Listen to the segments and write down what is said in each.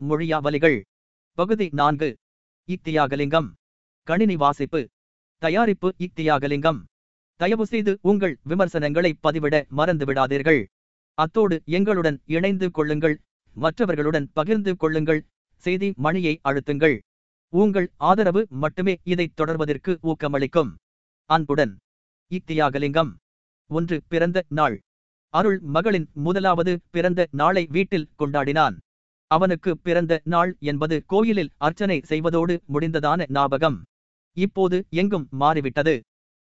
மொழியாவலிகள். பகுதி நான்கு. இத்தியாகலிங்கம் கணினி வாசிப்பு தயாரிப்பு இத்தியாகலிங்கம் தயவு செய்து உங்கள் விமர்சனங்களை பதிவிட மறந்துவிடாதீர்கள். அத்தோடு எங்களுடன் இணைந்து கொள்ளுங்கள். மற்றவர்களுடன் பகிர்ந்து கொள்ளுங்கள். செய்தி மணியை அழுத்துங்கள். உங்கள் ஆதரவு மட்டுமே இதைத் தொடர்வதற்கு ஊக்கமளிக்கும். அன்புடன். இத்தியாகலிங்கம் ஒன்று பிறந்த நாள். அருள் மகளின் முதலாவது பிறந்த நாளை வீட்டில் கொண்டாடினான். அவனுக்கு பிறந்த நாள் என்பது கோயிலில் அர்ச்சனை செய்வதோடு முடிந்ததான ஞாபகம். இப்போது எங்கும் மாறிவிட்டது.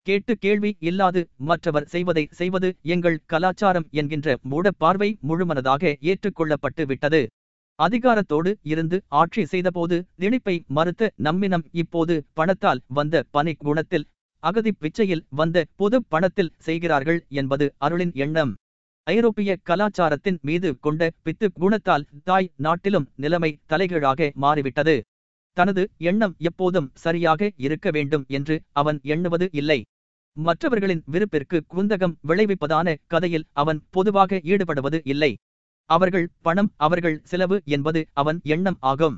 கேட்டு கேள்வி இல்லாது மற்றவர் செய்வதை செய்வது எங்கள் கலாச்சாரம் என்கின்ற மூடப் பார்வை முழுமனதாக ஏற்றுக்கொள்ளப்பட்டு விட்டது. அதிகாரத்தோடு இருந்து ஆட்சி செய்தபோது திணிப்பை மறுத்த நம்மினம் இப்போது பணத்தால் வந்த பனி குணத்தில் அகதி பிச்சையில் வந்த பொது பணத்தில் செய்கிறார்கள் என்பது அருளின் எண்ணம். ஐரோப்பிய கலாச்சாரத்தின் மீது கொண்ட பித்து குணத்தால் தாய் நாட்டிலும் நிலைமை தலைகீழாக மாறிவிட்டது. தனது எண்ணம் எப்போதும் சரியாக இருக்க வேண்டும் என்று அவன் எண்ணுவது இல்லை. மற்றவர்களின் விருப்பிற்கு குந்தகம் விளைவிப்பதான கதையில் அவன் பொதுவாக ஈடுபடுவது இல்லை. அவர்கள் பணம் அவர்கள் செலவு என்பது அவன் எண்ணம் ஆகும்.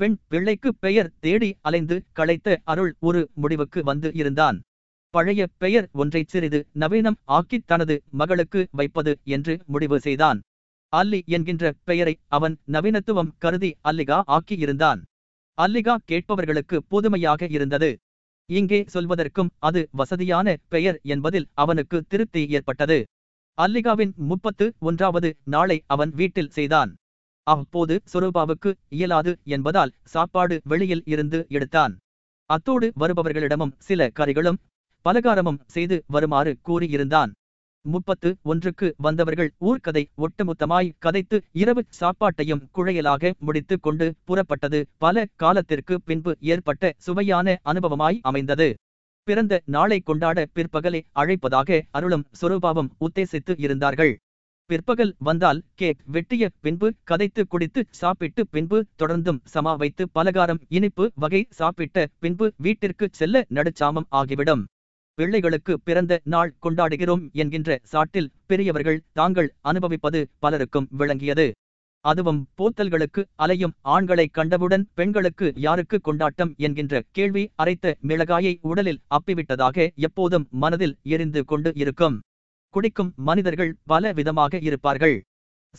பெண் பிள்ளைக்கு பெயர் தேடி அலைந்து களைத்த அருள் ஒரு முடிவுக்கு வந்து இருந்தான். பழைய பெயர் ஒன்றை சிறிது நவீனம் ஆக்கி தனது மகளுக்கு வைப்பது என்று முடிவு செய்தான். அல்லி என்கின்ற பெயரை அவன் நவீனத்துவம் கருதி அல்லிகா ஆக்கியிருந்தான். அல்லிகா கேட்பவர்களுக்கு புதுமையாக இருந்தது. இங்கே சொல்வதற்கும் அது வசதியான பெயர் என்பதில் அவனுக்கு திருப்தி ஏற்பட்டது. அல்லிகாவின் முப்பத்து ஒன்றாவது நாளை அவன் வீட்டில் செய்தான். அப்போது சுரூபாவுக்கு இயலாது என்பதால் சாப்பாடு வெளியில் இருந்து எடுத்தான். அத்தோடு வருபவர்களிடமும் சில கறிகளும் பலகாரமும் செய்து வருமாறு கூறியிருந்தான். முப்பத்து ஒன்றுக்கு வந்தவர்கள் ஊர்க்கதை ஒட்டுமொத்தமாய் கதைத்து இரவு சாப்பாட்டையும் குழையலாக முடித்து கொண்டு புறப்பட்டது பல காலத்திற்கு பின்பு ஏற்பட்ட சுவையான அனுபவமாய் அமைந்தது. பிறந்த நாளை கொண்டாட பிற்பகலை அழைப்பதாக அருளும் சுரூபாவும் உத்தேசித்து இருந்தார்கள். பிற்பகல் வந்தால் கேக் வெட்டிய பின்பு கதைத்து குடித்து சாப்பிட்டு பின்பு தொடர்ந்தும் சமா வைத்து பலகாரம் இனிப்பு வகை சாப்பிட்ட பின்பு வீட்டிற்கு செல்ல நடுச்சாமம் ஆகிவிடும். பிள்ளைகளுக்கு பிறந்த நாள் கொண்டாடுகிறோம் என்கின்ற சாட்டில் பெரியவர்கள் தாங்கள் அனுபவிப்பது பலருக்கும் விளங்கியது. அதுவும் போத்தல்களுக்கு அலையும் ஆண்களை கண்டவுடன் பெண்களுக்கு யாருக்கு கொண்டாட்டம் என்கின்ற கேள்வி அரைத்த மிளகாயை உடலில் அப்பிவிட்டதாக எப்போதும் மனதில் எரிந்து கொண்டு இருக்கும். குடிக்கும் மனிதர்கள் பல விதமாக இருப்பார்கள்.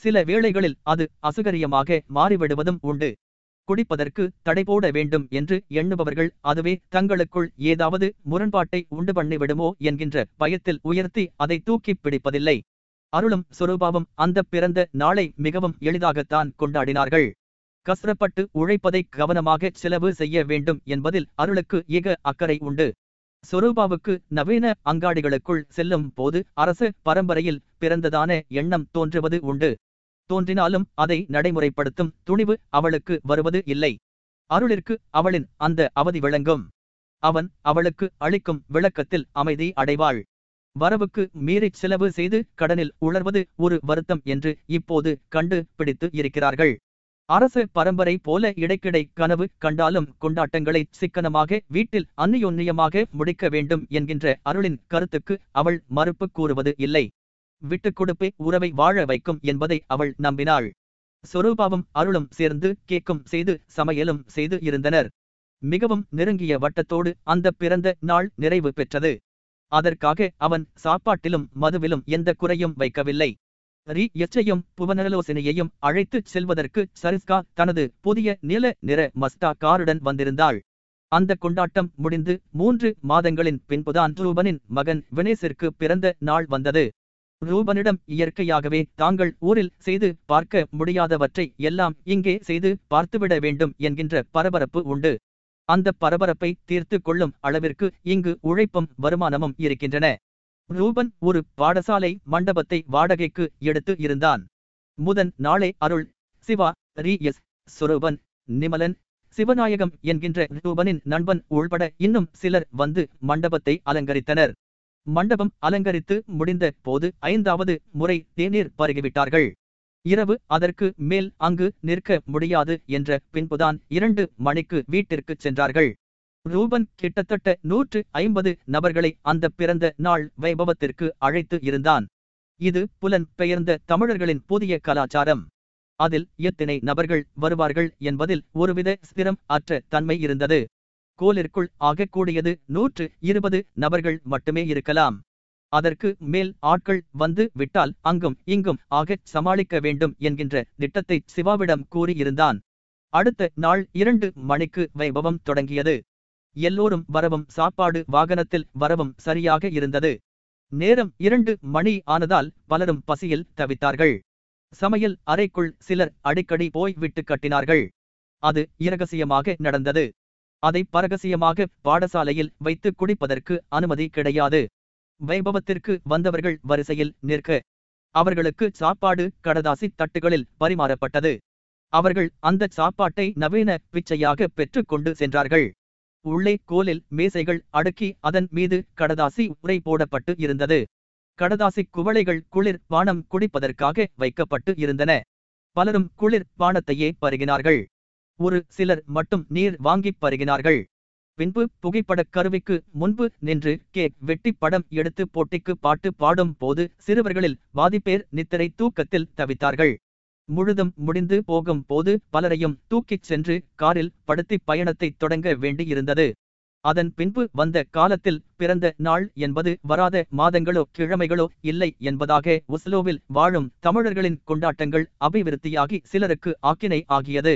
சில வேளைகளில் அது அசுகரியமாக மாறிவிடுவதும் உண்டு. குடிப்பதற்கு தடை போட வேண்டும் என்று எண்ணுபவர்கள் அதுவே தங்களுக்குள் ஏதாவது முரண்பாட்டை உண்டு பண்ணிவிடுமோ என்கின்ற பயத்தில் உயர்த்தி அதை தூக்கிப் பிடிப்பதில்லை. அருளும் சொரூபாவும் அந்த பிறந்த நாளை மிகவும் எளிதாகத்தான் கொண்டாடினார்கள். கஷ்டப்பட்டு உழைப்பதை கவனமாக செலவு செய்ய வேண்டும் என்பதில் அருளுக்கு ஏக அக்கறை உண்டு. சொரூபாவுக்கு நவீன அங்காடிகளுக்குள் செல்லும் போது அரச பரம்பரையில் பிறந்ததான எண்ணம் தோன்றுவது உண்டு. தோன்றினாலும் அதை நடைமுறைப்படுத்தும் துணிவு அவளுக்கு வருவது இல்லை. அருளிற்கு அவளின் அந்த அவதி விளங்கும். அவன் அவளுக்கு அளிக்கும் விளக்கத்தில் அமைதி அடைவாள். வரவுக்கு மீறிச் செலவு செய்து கடனில் உணர்வது ஒரு வருத்தம் என்று இப்போது கண்டு பிடித்து இருக்கிறார்கள். அரச பரம்பரை போல இடைக்கிடை கனவு கண்டாலும் கொண்டாட்டங்களை சிக்கனமாக வீட்டில் அந்நியொன்னியமாக முடிக்க வேண்டும் என்கின்ற அருளின் கருத்துக்கு அவள் மறுப்பு கூறுவது இல்லை. விட்டுக் கொடுப்பே உறவை வாழ வைக்கும் என்பதை அவள் நம்பினாள். சொரூபாவும் அருளும் சேர்ந்து கேக்கும் செய்து சமையலும் செய்து இருந்தனர். மிகவும் நெருங்கிய வட்டத்தோடு அந்த பிறந்த நாள் நிறைவு பெற்றது. அதற்காக அவன் சாப்பாட்டிலும் மதுவிலும் எந்த குறையும் வைக்கவில்லை. ரி எச்சையும் புவனலோசனையையும் அழைத்துச் செல்வதற்கு சரிஸ்கா தனது புதிய நில நிற மஸ்டா காருடன் வந்திருந்தாள். அந்த கொண்டாட்டம் முடிந்து மூன்று மாதங்களின் பின்புதான் ரூபனின் மகன் வினேசிற்கு பிறந்த நாள் வந்தது. ரூபனிடம் இயற்கையாகவே தாங்கள் ஊரில் செய்து பார்க்க முடியாதவற்றை எல்லாம் இங்கே செய்து பார்த்துவிட வேண்டும் என்கின்ற பரபரப்பு உண்டு. அந்த பரபரப்பை தீர்த்து கொள்ளும் அளவிற்கு இங்கு உழைப்பும் வருமானமும் இருக்கின்றன. ரூபன் ஒரு பாடசாலை மண்டபத்தை வாடகைக்கு எடுத்து இருந்தான். முதன் நாளே அருள் சிவா ரி எஸ் சுரூபன் நிமலன் சிவநாயகம் என்கின்ற ரூபனின் நண்பன் உள்பட இன்னும் சிலர் வந்து மண்டபத்தை அலங்கரித்தனர். மண்டபம் அலங்கரித்து முடிந்த போது ஐந்தாவது முறை தேநீர் பருகிவிட்டார்கள். இரவு அதற்கு மேல் அங்கு நிற்க முடியாது என்ற பின்புதான் இரண்டு மணிக்கு வீட்டிற்குச் சென்றார்கள். ரூபன் கிட்டத்தட்ட நூற்று ஐம்பது நபர்களை அந்த பிறந்த நாள் வைபவத்திற்கு அழைத்து இருந்தான். இது புலன் பெயர்ந்த தமிழர்களின் புதிய கலாச்சாரம். அதில் எத்தனை நபர்கள் வருவார்கள் என்பதில் ஒருவித ஸ்திரம் அற்ற தன்மை இருந்தது. கோலிற்குள் ஆகக்கூடியது நூற்று இருபது நபர்கள் மட்டுமே இருக்கலாம். அதற்கு மேல் ஆட்கள் வந்து விட்டால் அங்கும் இங்கும் ஆகச் சமாளிக்க வேண்டும் என்கின்ற திட்டத்தை சிவாவிடம் கூறியிருந்தான். அடுத்த நாள் இரண்டு மணிக்கு வைபவம் தொடங்கியது. எல்லோரும் வரவும் சாப்பாடு வாகனத்தில் வரவும் சரியாக இருந்தது. நேரம் இரண்டு மணி ஆனதால் பலரும் பசியில் தவித்தார்கள். சமையல் அறைக்குள் சிலர் அடிக்கடி போய் விட்டு கட்டினார்கள். அது இரகசியமாக நடந்தது. அதை பரகசியமாக பாடசாலையில் வைத்து குடிப்பதற்கு அனுமதி கிடையாது. வைபவத்திற்கு வந்தவர்கள் வரிசையில் நிற்க அவர்களுக்கு சாப்பாடு கடதாசி தட்டுகளில் பரிமாறப்பட்டது. அவர்கள் அந்த சாப்பாட்டை நவீன பிச்சையாக பெற்றுக் கொண்டு சென்றார்கள். உள்ளே கோலில் மேசைகள் அடுக்கி அதன் மீது கடதாசி உரை போடப்பட்டு இருந்தது. கடதாசி குவளைகள் குளிர் பானம் குடிப்பதற்காக வைக்கப்பட்டு இருந்தன. பலரும் குளிர் பானத்தையே பருகினார்கள். ஒரு சிலர் மட்டும் நீர் வாங்கிப் பருகினார்கள். பின்பு புகைப்படக் கருவிக்கு முன்பு நின்று கேக் வெட்டி படம் எடுத்து போட்டிக்கு பாட்டு பாடும் போது சிறுவர்களில் பாதிப்பேர் நித்திரை தூக்கத்தில் தவித்தார்கள். முழுதும் முடிந்து போகும் போது பலரையும் தூக்கிச் சென்று காரில் படுத்தி பயணத்தை தொடங்க வேண்டியிருந்தது. அதன் பின்பு வந்த காலத்தில் பிறந்த நாள் என்பது வராத மாதங்களோ கிழமைகளோ இல்லை என்பதாக ஒஸ்லோவில் வாழும் தமிழர்களின் கொண்டாட்டங்கள் அபிவிருத்தியாகி சிலருக்கு ஆக்கினை ஆகியது.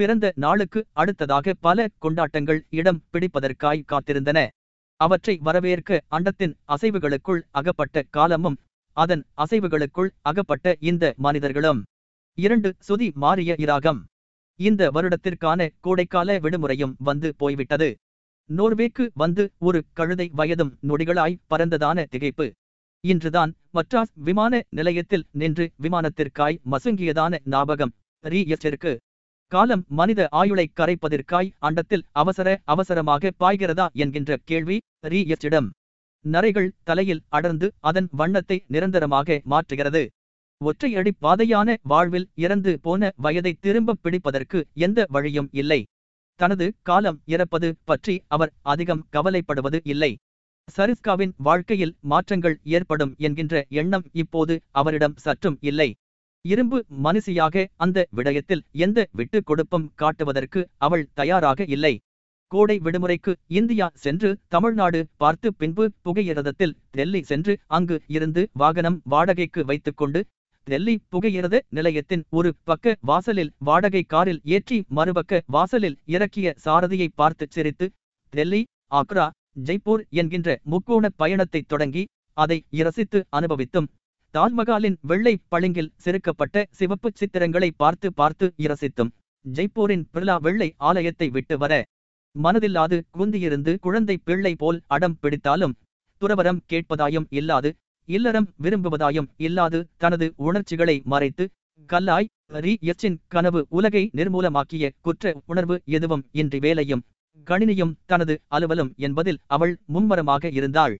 பிறந்த நாளுக்கு அடுத்ததாக பல கொண்டாட்டங்கள் இடம் பிடிப்பதற்காய் காத்திருந்தன. அவற்றை வரவேற்க அண்டத்தின் அசைவுகளுக்குள் அகப்பட்ட காலமும் அதன் அசைவுகளுக்குள் அகப்பட்ட இந்த மனிதர்களும். இரண்டு சுதி மாறிய இராகம். இந்த வருடத்திற்கான கோடைக்கால விடுமுறையும் வந்து போய்விட்டது. நோர்வேக்கு வந்து ஒரு கழுதை வயதும் நொடிகளாய் பறந்ததான திகைப்பு. இன்றுதான் மட்ராஸ் விமான நிலையத்தில் நின்று விமானத்திற்காய் மசுங்கியதான ஞாபகம் ரீஎஸ்டிற்கு காலம் மனித ஆயுளை கரைப்பதற்காய் அண்டத்தில் அவசர அவசரமாக பாய்கிறதா என்கின்ற கேள்வி ரீஎஸ்டிடம் நரைகள் தலையில் அடர்ந்து அதன் வண்ணத்தை நிரந்தரமாக மாற்றுகிறது. ஒற்றையடி பாதையான வாழ்வில் இறந்து போன வயதை திரும்பப் பிடிப்பதற்கு எந்த வழியும் இல்லை. தனது காலம் இறப்பது பற்றி அவர் அதிகம் கவலைப்படுவது இல்லை. சரிஸ்காவின் வாழ்க்கையில் மாற்றங்கள் ஏற்படும் என்கின்ற எண்ணம் இப்போது அவரிடம் சற்றும் இல்லை. இரும்பு மனுஷியாக அந்த விடயத்தில் எந்த விட்டுக் கொடுப்பும் காட்டுவதற்கு அவள் தயாராக இல்லை. கோடை விடுமுறைக்கு இந்தியா சென்று தமிழ்நாடு பார்த்து பின்பு புகையிரதத்தில் டெல்லி சென்று அங்கு இருந்து வாகனம் வாடகைக்கு வைத்துக்கொண்டு டெல்லி புகையிரத நிலையத்தின் ஒரு பக்க வாசலில் வாடகை காரில் ஏற்றி மறுபக்க வாசலில் இறக்கிய சாரதியை பார்த்து சிரித்து டெல்லி ஆக்ரா ஜெய்ப்பூர் என்கின்ற முக்கோண பயணத்தை தொடங்கி அதை இரசித்து அனுபவித்தும். தாஜ்மஹாலின் வெள்ளை பளிங்கில் செருக்கப்பட்ட சிவப்பு சித்திரங்களை பார்த்து பார்த்து இரசித்தும். ஜெய்ப்பூரின் பிர்லா வெள்ளை ஆலயத்தை விட்டு வர மனதில்லாது குந்தியிருந்து குழந்தை பிள்ளை போல் அடம் பிடித்தாலும் துறவரம் கேட்பதாயும் இல்லாது இல்லறம் விரும்புவதாயும் இல்லாது தனது உணர்ச்சிகளை மறைத்து கல்லாய் ரீ எச்சின் கனவு உலகை நிர்மூலமாக்கிய குற்ற உணர்வு எதுவும் இன்றி வேலையும் கணினியும் தனது அலுவலும் என்பதில் அவள் மும்மரமாக இருந்தாள்.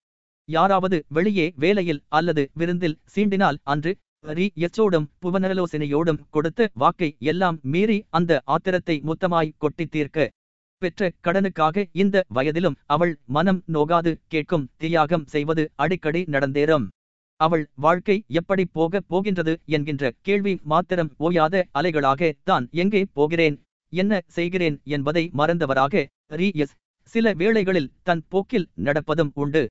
யாராவது வெளியே வேலையில் அல்லது விருந்தில் சீண்டினால் அன்று ரீ எச்சோடும் புவனலோசனையோடும் கொடுத்து வாக்கை எல்லாம் மீறி அந்த ஆத்திரத்தை மொத்தமாய் கொட்டித் தீர்க்க பெற்ற கடனுக்காக இந்த வயதிலும் அவள் மனம் நோகாது கேட்கும் தியாகம் செய்வது அடிக்கடி நடந்தேறும். அவள் வாழ்க்கை எப்படி போகப் போகின்றது என்கின்ற கேள்வி மாத்திரம் ஓயாத அலைகளாக தான் எங்கே போகிறேன்? என்ன செய்கிறேன்? என்பதை மறந்தவராக ரீ எஸ். சில வேளைகளில் தன் போக்கில் நடப்பதும் உண்டு.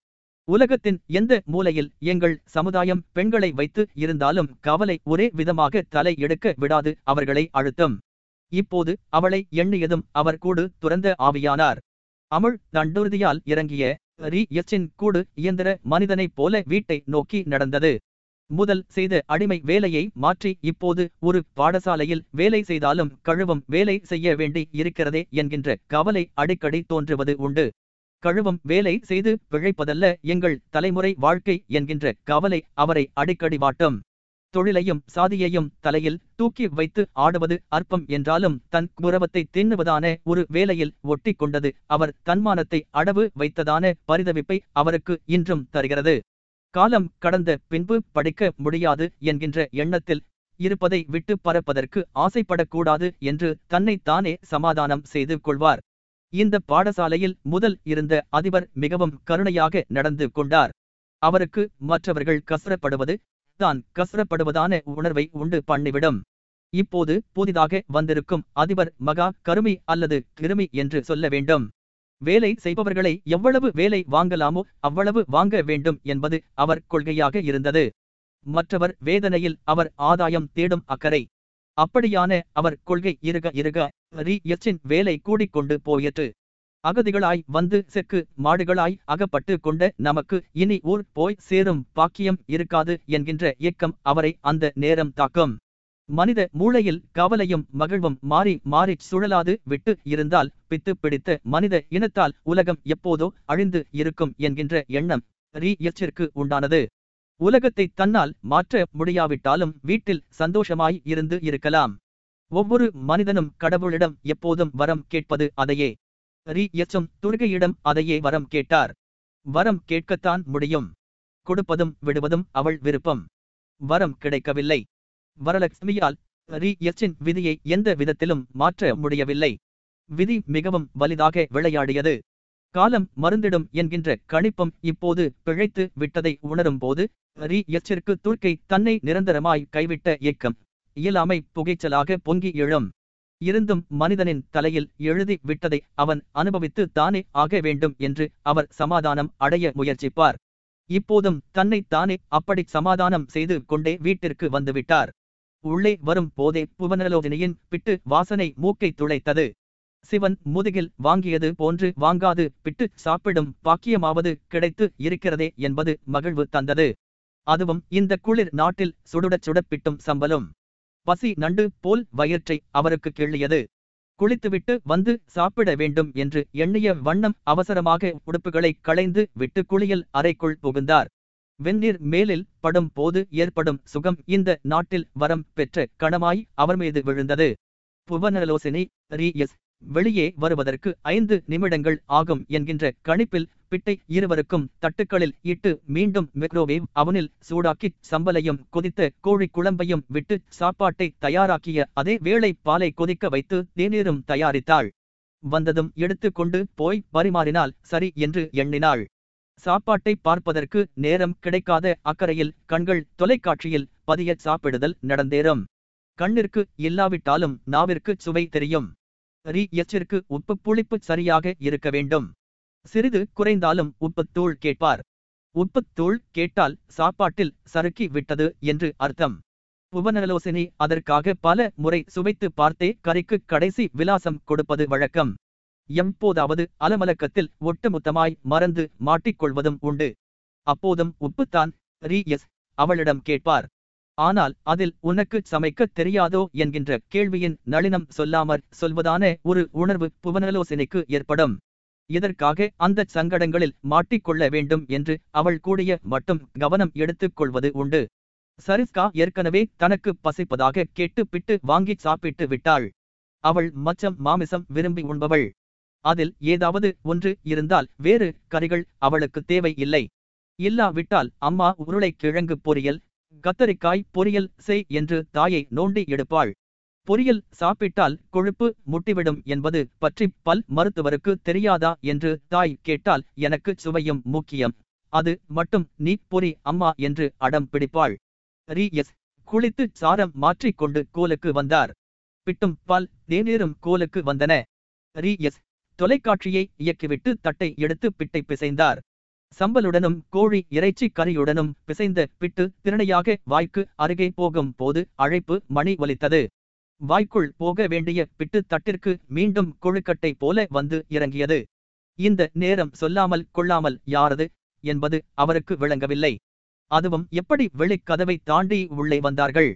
உலகத்தின் எந்த மூலையில் எங்கள் சமுதாயம் பெண்களை வைத்து இருந்தாலும் கவலை ஒரே விதமாக தலை எடுக்க விடாது அவர்களை அழுத்தம். இப்போது அவளை எண்ணியதும் அவர் கூடு துறந்த ஆவியானார். அமுள் தண்டுறுதியால் இறங்கிய ரீ எச்சின் கூடு இயந்திர மனிதனைப் போல வீட்டை நோக்கி நடந்தது. முதல் செய்த அடிமை வேலையை மாற்றி இப்போது ஒரு பாடசாலையில் வேலை செய்தாலும் கழுவும் வேலை செய்ய வேண்டி இருக்கிறதே என்கின்ற கவலை அடிக்கடி தோன்றுவது உண்டு. கழுவும் வேலை செய்து பிழைப்பதல்ல எங்கள் தலைமுறை வாழ்க்கை என்கின்ற கவலை அவரை அடிக்கடி வாட்டும். தொழிலையும் சாதியையும் தலையில் தூக்கி வைத்து ஆடுவது அற்பம் என்றாலும் தன் குரவத்தை தின்னுவதான ஒரு வேலையில் ஒட்டி கொண்டது அவர் தன்மானத்தை அடவு வைத்ததான பரிதவிப்பை அவருக்கு இன்றும் தருகிறது. காலம் கடந்த பின்பு படிக்க முடியாது என்கின்ற எண்ணத்தில் இருப்பதை விட்டு பறப்பதற்கு ஆசைப்படக்கூடாது என்று தன்னை தானே சமாதானம் செய்து கொள்வார். இந்த பாடசாலையில் முதல் இருந்த அதிபர் மிகவும் கருணையாக நடந்து கொண்டார். அவருக்கு மற்றவர்கள் கசரப்படுவது தான் கசரப்படுவதான உணர்வை உண்டு பண்ணிவிடும். இப்போது புதிதாக வந்திருக்கும் அதிபர் மகா கருமி அல்லது கிருமி என்று சொல்ல வேண்டும். வேலை செய்பவர்களை எவ்வளவு வேலை வாங்கலாமோ அவ்வளவு வாங்க வேண்டும் என்பது அவர் கொள்கையாக இருந்தது. மற்றவர் வேதனையில் அவர் ஆதாயம் தேடும் அக்கறை அப்படியான அவர் கொள்கை இருக இருக ரி எச்சின் வேலை கூடிக்கொண்டு போயிற்று. அகதிகளாய் வந்து செக்கு மாடுகளாய் அகப்பட்டு கொண்ட நமக்கு இனி ஊர் போய் சேரும் பாக்கியம் இருக்காது என்கின்ற இயக்கம் அவரை அந்த நேரம் தாக்கும். மனித மூளையில் கவலையும் மகிழ்வும் மாறி மாறிச் சுழலாது விட்டு இருந்தால் பித்து பிடித்த மனித இனத்தால் உலகம் எப்போதோ அழிந்து இருக்கும் என்கின்ற எண்ணம் ரி எச்சிற்கு உண்டானது. உலகத்தை தன்னால் மாற்ற முடியாவிட்டாலும் வீட்டில் சந்தோஷமாய் இருந்து இருக்கலாம். ஒவ்வொரு மனிதனும் கடவுளிடம் எப்போதும் வரம் கேட்பது அதையே. ரி எச்சும் துர்கையிடம் அதையே வரம் கேட்டார். வரம் கேட்கத்தான் முடியும். கொடுப்பதும் விடுவதும் அவள் விருப்பம். வரம் கிடைக்கவில்லை. வரலட்சுமியால் ரி எச்சின் விதியை எந்த விதத்திலும் மாற்ற முடியவில்லை. விதி மிகவும் வலிதாக விளையாடியது. காலம் மருந்திடும் என்கின்ற கணிப்பம் இப்போது பிழைத்து விட்டதை உணரும் போது ரி எச்சிற்கு துர்க்கை தன்னை நிரந்தரமாய் கைவிட்ட ஏக்கம் இயலாமை புகைச்சலாக பொங்கி எழும். இருந்தும் மனிதனின் தலையில் எழுதி விட்டதை அவன் அனுபவித்து தானே ஆக வேண்டும் என்று அவர் சமாதானம் அடைய முயற்சிப்பார். இப்போதும் தன்னை தானே அப்படி சமாதானம் செய்து கொண்டே வீட்டிற்கு வந்துவிட்டார். உள்ளே வரும் போதே புவனலோகினியின் பிட்டு வாசனை மூக்கை துளைத்தது. சிவன் முதுகில் வாங்கியது போன்று வாங்காது பிட்டு சாப்பிடும் பாக்கியமாவது கிடைத்து இருக்கிறதே என்பது மகிழ்வு தந்தது. அதுவும் இந்த குளிர் நாட்டில் சுடுடச் சுடப்பிட்டும் சம்பலும் பசி நண்டு போல் வயிற்றை அவருக்கு கிள்ளியது. குளித்துவிட்டு வந்து சாப்பிட வேண்டும் என்று எண்ணிய வண்ணம் அவசரமாக உடுப்புகளை களைந்து விட்டு குளியல் அறைக்குள் புகுந்தார். வெந்நீர் மேலில் படும் போது ஏற்படும் சுகம் இந்த நாட்டில் வரம் பெற்ற கணமாய் அவர் மீது விழுந்தது. புவனலோசினி ரி எஸ். வெளியே வருவதற்கு ஐந்து நிமிடங்கள் ஆகும் என்கின்ற கணிப்பில் பிட்டை இருவருக்கும் தட்டுக்களில் இட்டு மீண்டும் மைக்ரோவேவ் அவனில் சூடாக்கி சம்பலையும் கொதித்த கோழி குழம்பையும் விட்டு சாப்பாட்டை தயாராக்கிய அதே வேளை பாலை கொதிக்க வைத்து தேநீரும் தயாரித்தாள். வந்ததும் எடுத்துக்கொண்டு போய் பரிமாறினால் சரி என்று எண்ணினாள். சாப்பாட்டை பார்ப்பதற்கு நேரம் கிடைக்காத அக்கறையில் கண்கள் தொலைக்காட்சியில் பதிய சாப்பிடுதல் நடந்தேறும். கண்ணிற்கு இல்லாவிட்டாலும் நாவிற்கு சுவை தெரியும். ரி எச்சிற்கு உப்பு புளிப்பு சரியாக இருக்க வேண்டும். சிறிது குறைந்தாலும் உப்புத்தூள் கேட்பார். உப்புத்தூள் கேட்டால் சாப்பாட்டில் சறுக்கி விட்டது என்று அர்த்தம். புவனலோசனை அதற்காக பல முறை சுவைத்து பார்த்தே கறிக்கு கடைசி விலாசம் கொடுப்பது வழக்கம். எப்போதாவது அலமலக்கத்தில் ஒட்டுமொத்தமாய் மறந்து மாட்டிக்கொள்வதும் உண்டு. அப்போதும் உப்புத்தான் ரி எஸ் அவளிடம் கேட்பார். ஆனால் அதில் உனக்கு சமைக்கத் தெரியாதோ என்கின்ற கேள்வியின் நளினம் சொல்லாமற் சொல்வதான ஒரு உணர்வு புவனலோசனைக்கு ஏற்படும். இதற்காக அந்த சங்கடங்களில் மாட்டிக்கொள்ள வேண்டும் என்று அவள் கூடிய மட்டும் கவனம் எடுத்துக் கொள்வது உண்டு. சரிஸ்கா ஏற்கனவே தனக்கு பசிப்பதாக கேட்டு பிட்டு வாங்கி சாப்பிட்டு விட்டாள். அவள் மச்சம் மாமிசம் விரும்பி உண்பவள். அதில் ஏதாவது ஒன்று இருந்தால் வேறு கறிகள் அவளுக்கு தேவை இல்லை இல்லாவிட்டால் அம்மா உருளைக்கிழங்கு பொரியல் கத்தரிக்காய் பொரியல் செய் என்று தாயை நோண்டி எடுப்பாள். பொரியல் சாப்பிட்டால் கொழுப்பு முட்டிவிடும் என்பது பற்றி பல் மருத்துவருக்கு தெரியாதா என்று தாய் கேட்டால் எனக்கு சுவையும் முக்கியம். அது மட்டும் நீ பொறி அம்மா என்று அடம் பிடிப்பாள். ரி எஸ். குளித்து சாரம் மாற்றிக்கொண்டு கோலுக்கு வந்தார். பிட்டும் பால் தேநீரும் கோலுக்கு வந்தன. ரி எஸ். தொலைக்காட்சியை இயக்கிவிட்டு தட்டை எடுத்து பிட்டை பிசைந்தார். சம்பலுடனும் கோழி இறைச்சி கறியுடனும் பிசைந்த பிட்டு திறனையாக வாய்க்கு அருகே போகும் போது அழைப்பு மணி ஒலித்தது வாய்க்குள் போக வேண்டிய பிட்டு தட்டிற்கு மீண்டும் கொழுக்கட்டை போல வந்து இறங்கியது. இந்த நேரம் சொல்லாமல் கொள்ளாமல் யாரது என்பது அவருக்கு விளங்கவில்லை. அதுவும் எப்படி வெளிக்கதவை தாண்டி உள்ளே வந்தார்கள்?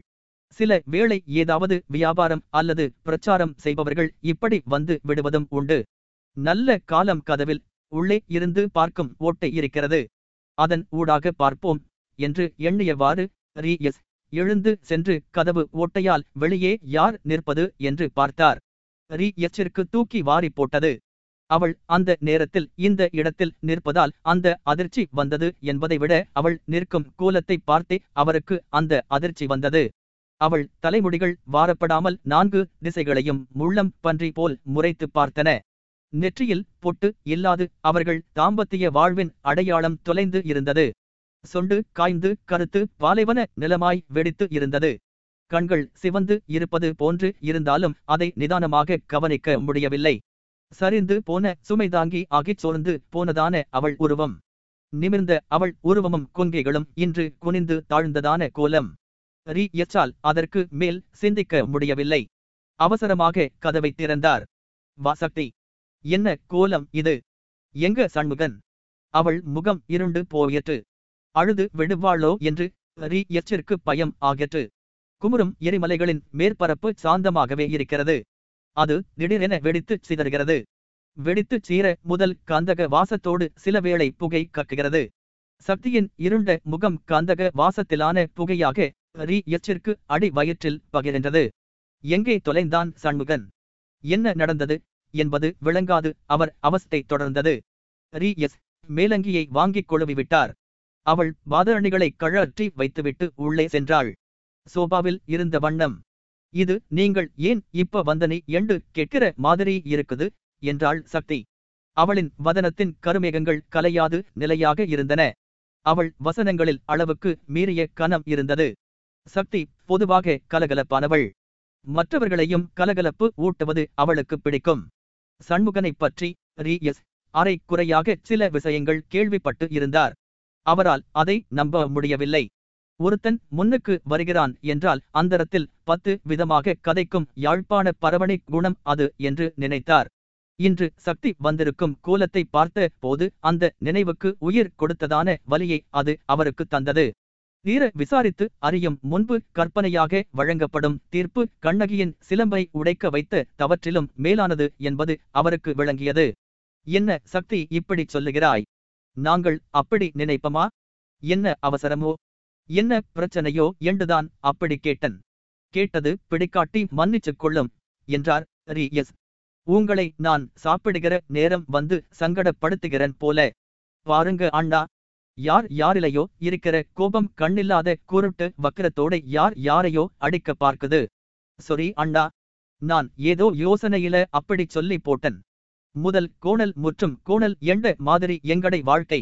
சில வேளை ஏதாவது வியாபாரம் அல்லது பிரச்சாரம் செய்பவர்கள் இப்படி வந்து விடுவதும் உண்டு. நல்ல காலம் கதவில் உள்ளே இருந்து பார்க்கும் ஓட்டை இருக்கிறது. அதன் ஊடாக பார்ப்போம் என்று எண்ணியவாறு ரி எஸ் எழுந்து சென்று கதவு ஓட்டையால் வெளியே யார் நிற்பது என்று பார்த்தார். ரிஎச்சிற்கு தூக்கி வாரி போட்டது. அவள் அந்த நேரத்தில் இந்த இடத்தில் நிற்பதால் அந்த அதிர்ச்சி வந்தது என்பதை விட அவள் நிற்கும் கோலத்தை பார்த்தே அவருக்கு அந்த அதிர்ச்சி வந்தது. அவள் தலைமுடிகள் வாரப்படாமல் நான்கு திசைகளையும் முள்ளம் பன்றி போல் முறைத்து பார்த்தன. நெற்றியில் பொட்டு இல்லாது அவர்கள் தாம்பத்திய வாழ்வின் அடையாளம் தொலைந்து இருந்தது. சொண்டு காய்ந்து கருத்து பாலைவன நிலமாய் வெடித்து இருந்தது. கண்கள் சிவந்து இருப்பது போன்று இருந்தாலும் அதை நிதானமாக கவனிக்க முடியவில்லை. சரிந்து போன சுமைதாங்கி ஆகிச் சோர்ந்து போனதான அவள் உருவம். நிமிர்ந்த அவள் உருவமும் கொங்கைகளும் இன்று குனிந்து தாழ்ந்ததான கோலம். ரீ எச்சால் அதற்கு மேல் சிந்திக்க முடியவில்லை. அவசரமாக கதவை திறந்தார். வாசக்தி என்ன கோலம் இது? எங்க சண்முகன்? அவள் முகம் இருண்டு போயிற்று. அழுது விடுவாளோ என்று ரீ எச்சிற்கு பயம் ஆகிற்று. குமுறும் எரிமலைகளின் மேற்பரப்பு சாந்தமாகவே இருக்கிறது. அது திடீரென வெடித்து சிதறுகிறது. வெடித்து சீர முதல் கந்தக வாசத்தோடு சில வேளை புகை கக்குகிறது. சக்தியின் இருண்ட முகம் கந்தக வாசத்திலான புகையாக ரீ எச்சிற்கு அடி வயிற்றில் பகிர்கின்றது எங்கே தொலைந்தான் சண்முகன்? என்ன நடந்தது? என்பது விளங்காது. அவர் அவஸ்தை தொடர்ந்தது. ரீ எஸ் மேலங்கியை வாங்கிக் கொழுவிவிட்டார். அவள் பாதரணிகளை கழற்றி வைத்துவிட்டு உள்ளே சென்றாள். சோபாவில் இருந்த வண்ணம். இது நீங்கள் ஏன் இப்ப வந்தனி என்று கேட்கிற மாதிரி இருக்குது என்றாள் சக்தி. அவளின் வதனத்தின் கருமேகங்கள் கலையாது நிலையாக இருந்தன. அவள் வசனங்களில் அளவுக்கு மீறிய கனம் இருந்தது. சக்தி பொதுவாக கலகலப்பானவள். மற்றவர்களையும் கலகலப்பு ஊட்டுவது அவளுக்கு பிடிக்கும். சண்முகனைப் பற்றி ரி எஸ் அரை குறையாக சில விஷயங்கள் கேள்விப்பட்டு இருந்தார். அவரால் அதை நம்ப முடியவில்லை. ஒருத்தன் முன்னுக்கு வருகிறான் என்றால் அந்தரத்தில் பத்து விதமாக கதைக்கும் யாழ்ப்பாண பரவணை குணம் அது என்று நினைத்தார். இன்று சக்தி வந்திருக்கும் கோலத்தை பார்த்த போது அந்த நினைவுக்கு உயிர் கொடுத்ததான வலியை அது அவருக்கு தந்தது. தீர விசாரித்து அறியும் முன்பு கற்பனையாக வழங்கப்படும் தீர்ப்பு கண்ணகியின் சிலம்பை உடைக்க வைத்த தவற்றிலும் மேலானது என்பது அவருக்கு விளங்கியது. என்ன சக்தி இப்படி சொல்லுகிறாய்? நாங்கள் அப்படி நினைப்பமா? என்ன அவசரமோ? என்ன பிரச்சனையோ? என்றுதான் அப்படி கேட்டன். கேட்டது பிடிக்காட்டி மன்னிச்சுக் கொள்ளும் என்றார் ரீ எஸ் உங்களை நான் சாப்பிடுகிற நேரம் வந்து சங்கடப்படுத்துகிறேன் போல. பாருங்க அண்ணா யார் யாரிலையோ இருக்கிற கோபம் கண்ணில்லாத குருட்டு வக்கரத்தோட யார் யாரையோ அடிக்க பார்க்குது. சொரி அண்ணா நான் ஏதோ யோசனையில அப்படி சொல்லி போட்டன். முதல் கோணல் முற்றும் கோணல் என்ற மாதிரி எங்கடை வாழ்க்கை.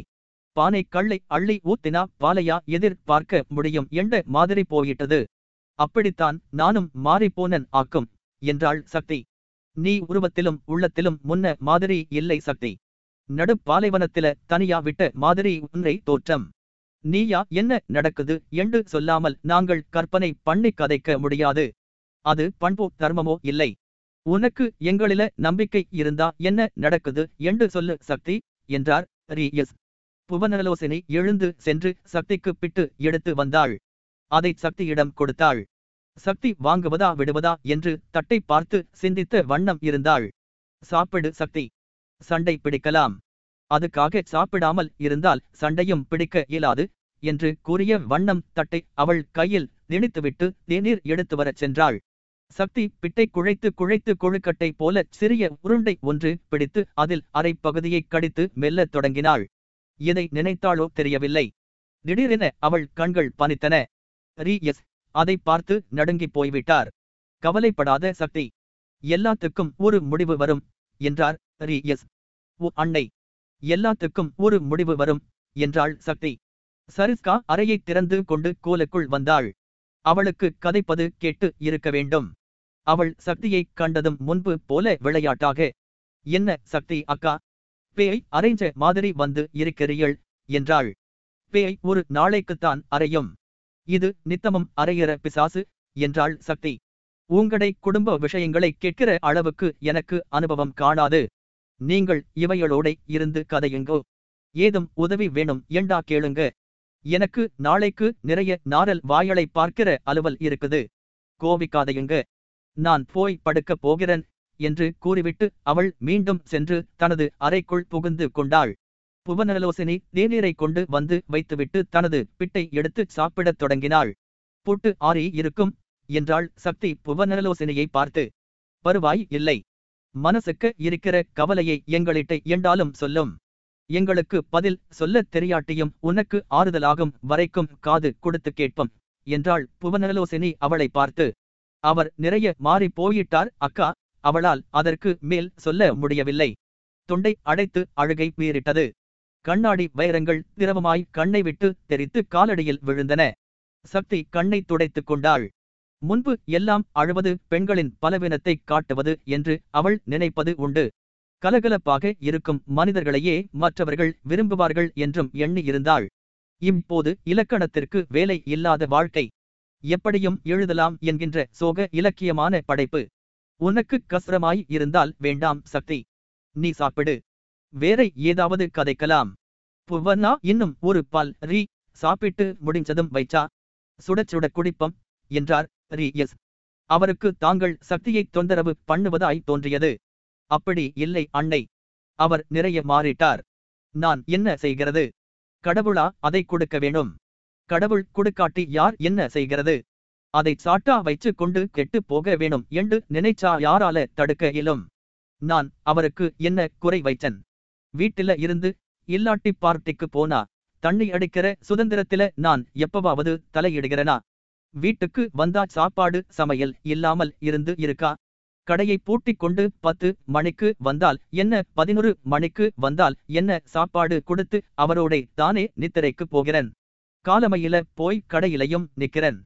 பானை கள்ளை அள்ளி ஊத்தினா பாலையா எதிர் பார்க்க முடியும் என்ற மாதிரி போயிட்டது. அப்படித்தான் நானும் மாறிப்போனன் ஆக்கும். என்றாள் சக்தி. நீ உருவத்திலும் உள்ளத்திலும் முன்ன மாதிரி இல்லை சக்தி. நடுப்பாலைவனத்தில தனியா விட்ட மாதிரி உன்னை தோற்றம். நீயா என்ன நடக்குது என்று சொல்லாமல் நாங்கள் கற்பனை பண்ணி கதைக்க முடியாது. அது பண்போ தர்மமோ இல்லை. உனக்கு எங்களில நம்பிக்கை இருந்தா என்ன நடக்குது என்று சொல்லு சக்தி என்றார் ரீ எஸ் புவனலோசனை எழுந்து சென்று சக்திக்கு பிட்டு எடுத்து வந்தாள். அதை சக்தியிடம் கொடுத்தாள். சக்தி வாங்குவதா விடுவதா என்று தட்டை பார்த்து சிந்தித்த வண்ணம் இருந்தாள். சாப்பிடு சக்தி. சண்டை பிடிக்கலாம். அதுக்காக சாப்பிடாமல் இருந்தால் சண்டையும் பிடிக்க இயலாது என்று கூறிய வண்ணம் தட்டை அவள் கையில் நினைத்துவிட்டு தேநீர் எடுத்து வரச் சென்றாள். சக்தி பிட்டை குழைத்து குழைத்து கொழுக்கட்டை போல சிறிய உருண்டை ஒன்று பிடித்து அதில் அரை பகுதியை கடித்து மெல்லத் தொடங்கினாள். இதை நினைத்தாளோ தெரியவில்லை. திடீரென அவள் கண்கள் பனித்தன. ரீ எஸ். அதை பார்த்து நடுங்கிப் போய்விட்டார். கவலைப்படாத சக்தி. எல்லாத்துக்கும் ஒரு முடிவு வரும். என்றார். ரீ எஸ். ஓ அன்னை. எல்லாத்துக்கும் ஒரு முடிவு வரும் என்றாள் சக்தி. சரிஸ்கா அறையை திறந்து கொண்டு கோலுக்குள் வந்தாள். அவளுக்கு கதைப்பது கேட்டு இருக்க வேண்டும். அவள் சக்தியை கண்டதும் முன்பு போல விளையாட்டாக என்ன சக்தி அக்கா? பேய் அரைஞ்ச மாதிரி வந்து இருக்கிறீள் என்றாள். பேய் ஒரு நாளைக்குத்தான் அறையும். இது நித்தமும் அறையிற பிசாசு என்றாள் சக்தி. உங்களை குடும்ப விஷயங்களை கேட்கிற அளவுக்கு எனக்கு அனுபவம் காணாது. நீங்கள் இவைகளோட இருந்து கதையுங்கோ. ஏதும் உதவி வேணும் ஏண்டா கேளுங்க. எனக்கு நாளைக்கு நிறைய நாரல் வாயலை பார்க்கிற அலுவல் இருக்குது. கோவிக்காதையுங்க நான் போய் படுக்கப் போகிறேன் என்று கூறிவிட்டு அவள் மீண்டும் சென்று தனது அறைக்குள் புகுந்து கொண்டாள். புவனலோசினி தேநீரை கொண்டு வந்து வைத்துவிட்டு தனது பிட்டை எடுத்து சாப்பிடத் தொடங்கினாள். புட்டு ஆறி இருக்கும் என்றாள் சக்தி புவனலோசனையை பார்த்து வருவாய் இல்லை. மனசுக்கு இருக்கிற கவலையை எங்களிட்ட என்றாலும் சொல்லும். எங்களுக்கு பதில் சொல்லத் தெரியாட்டியும் உனக்கு ஆறுதலாகும் வரைக்கும் காது கொடுத்து கேட்போம் என்றாள் புவனலோசினி அவளை பார்த்து. அவர் நிறைய மாறி போயிட்டார் அக்கா. அவளால் அதற்கு மேல் சொல்ல முடியவில்லை. தொண்டை அடைத்து அழுகை மீறிட்டது. கண்ணாடி வைரங்கள் திரவமாய் கண்ணை விட்டு தெரித்து காலடியில் விழுந்தன. சக்தி கண்ணை துடைத்துக் கொண்டாள். முன்பு எல்லாம் அழுவது பெண்களின் பலவீனத்தை காட்டுவது என்று அவள் நினைப்பது உண்டு. கலகலப்பாக இருக்கும் மனிதர்களையே மற்றவர்கள் விரும்புவார்கள் என்றும் எண்ணி இருந்தாள் இப்போது இலக்கணத்திற்கு வேலை இல்லாத வாழ்க்கை. எப்படியும் எழுதலாம் என்கின்ற சோக இலக்கியமான படைப்பு. உனக்கு கசரமாய் இருந்தால் வேண்டாம் சக்தி. நீ சாப்பிடு. வேற ஏதாவது கதைக்கலாம். புவனா இன்னும் ஒரு பால் ரீ சாப்பிட்டு முடிஞ்சதும் வைச்சா. சுடச் சுட குடிப்பம் என்றார். ரீ எஸ். அவருக்கு தாங்கள் சக்தியை தொந்தரவு பண்ணுவதாய் தோன்றியது. அப்படி இல்லை அன்னை. அவர் நிறைய மாறிட்டார். நான் என்ன செய்கிறது? கடவுளா அதை கொடுக்க வேணும் கடவுள் கொடுக்காட்டி யார் என்ன செய்கிறது? அதை சாட்டா வைச்சு கொண்டு கெட்டு போக வேணும் என்று நினைச்சா யாரால தடுக்க இயலும்? நான் அவருக்கு என்ன குறை வைச்சன் வீட்டில இருந்து இல்லாட்டி பார்ட்டிக்கு போனா தண்ணி அடிக்கிற சுதந்திரத்தில நான் எப்பவாவது தலையிடுகிறனா? வீட்டுக்கு வந்தா சாப்பாடு சமையல் இல்லாமல் இருந்து இருக்கா? கடையை பூட்டிக் கொண்டு பத்து மணிக்கு வந்தால் என்ன பதினொரு மணிக்கு வந்தால் என்ன சாப்பாடு கொடுத்து அவரோட தானே நித்திரைக்கு போகிறேன். காலமையில போய் கடையிலையும் நிக்கிறேன்.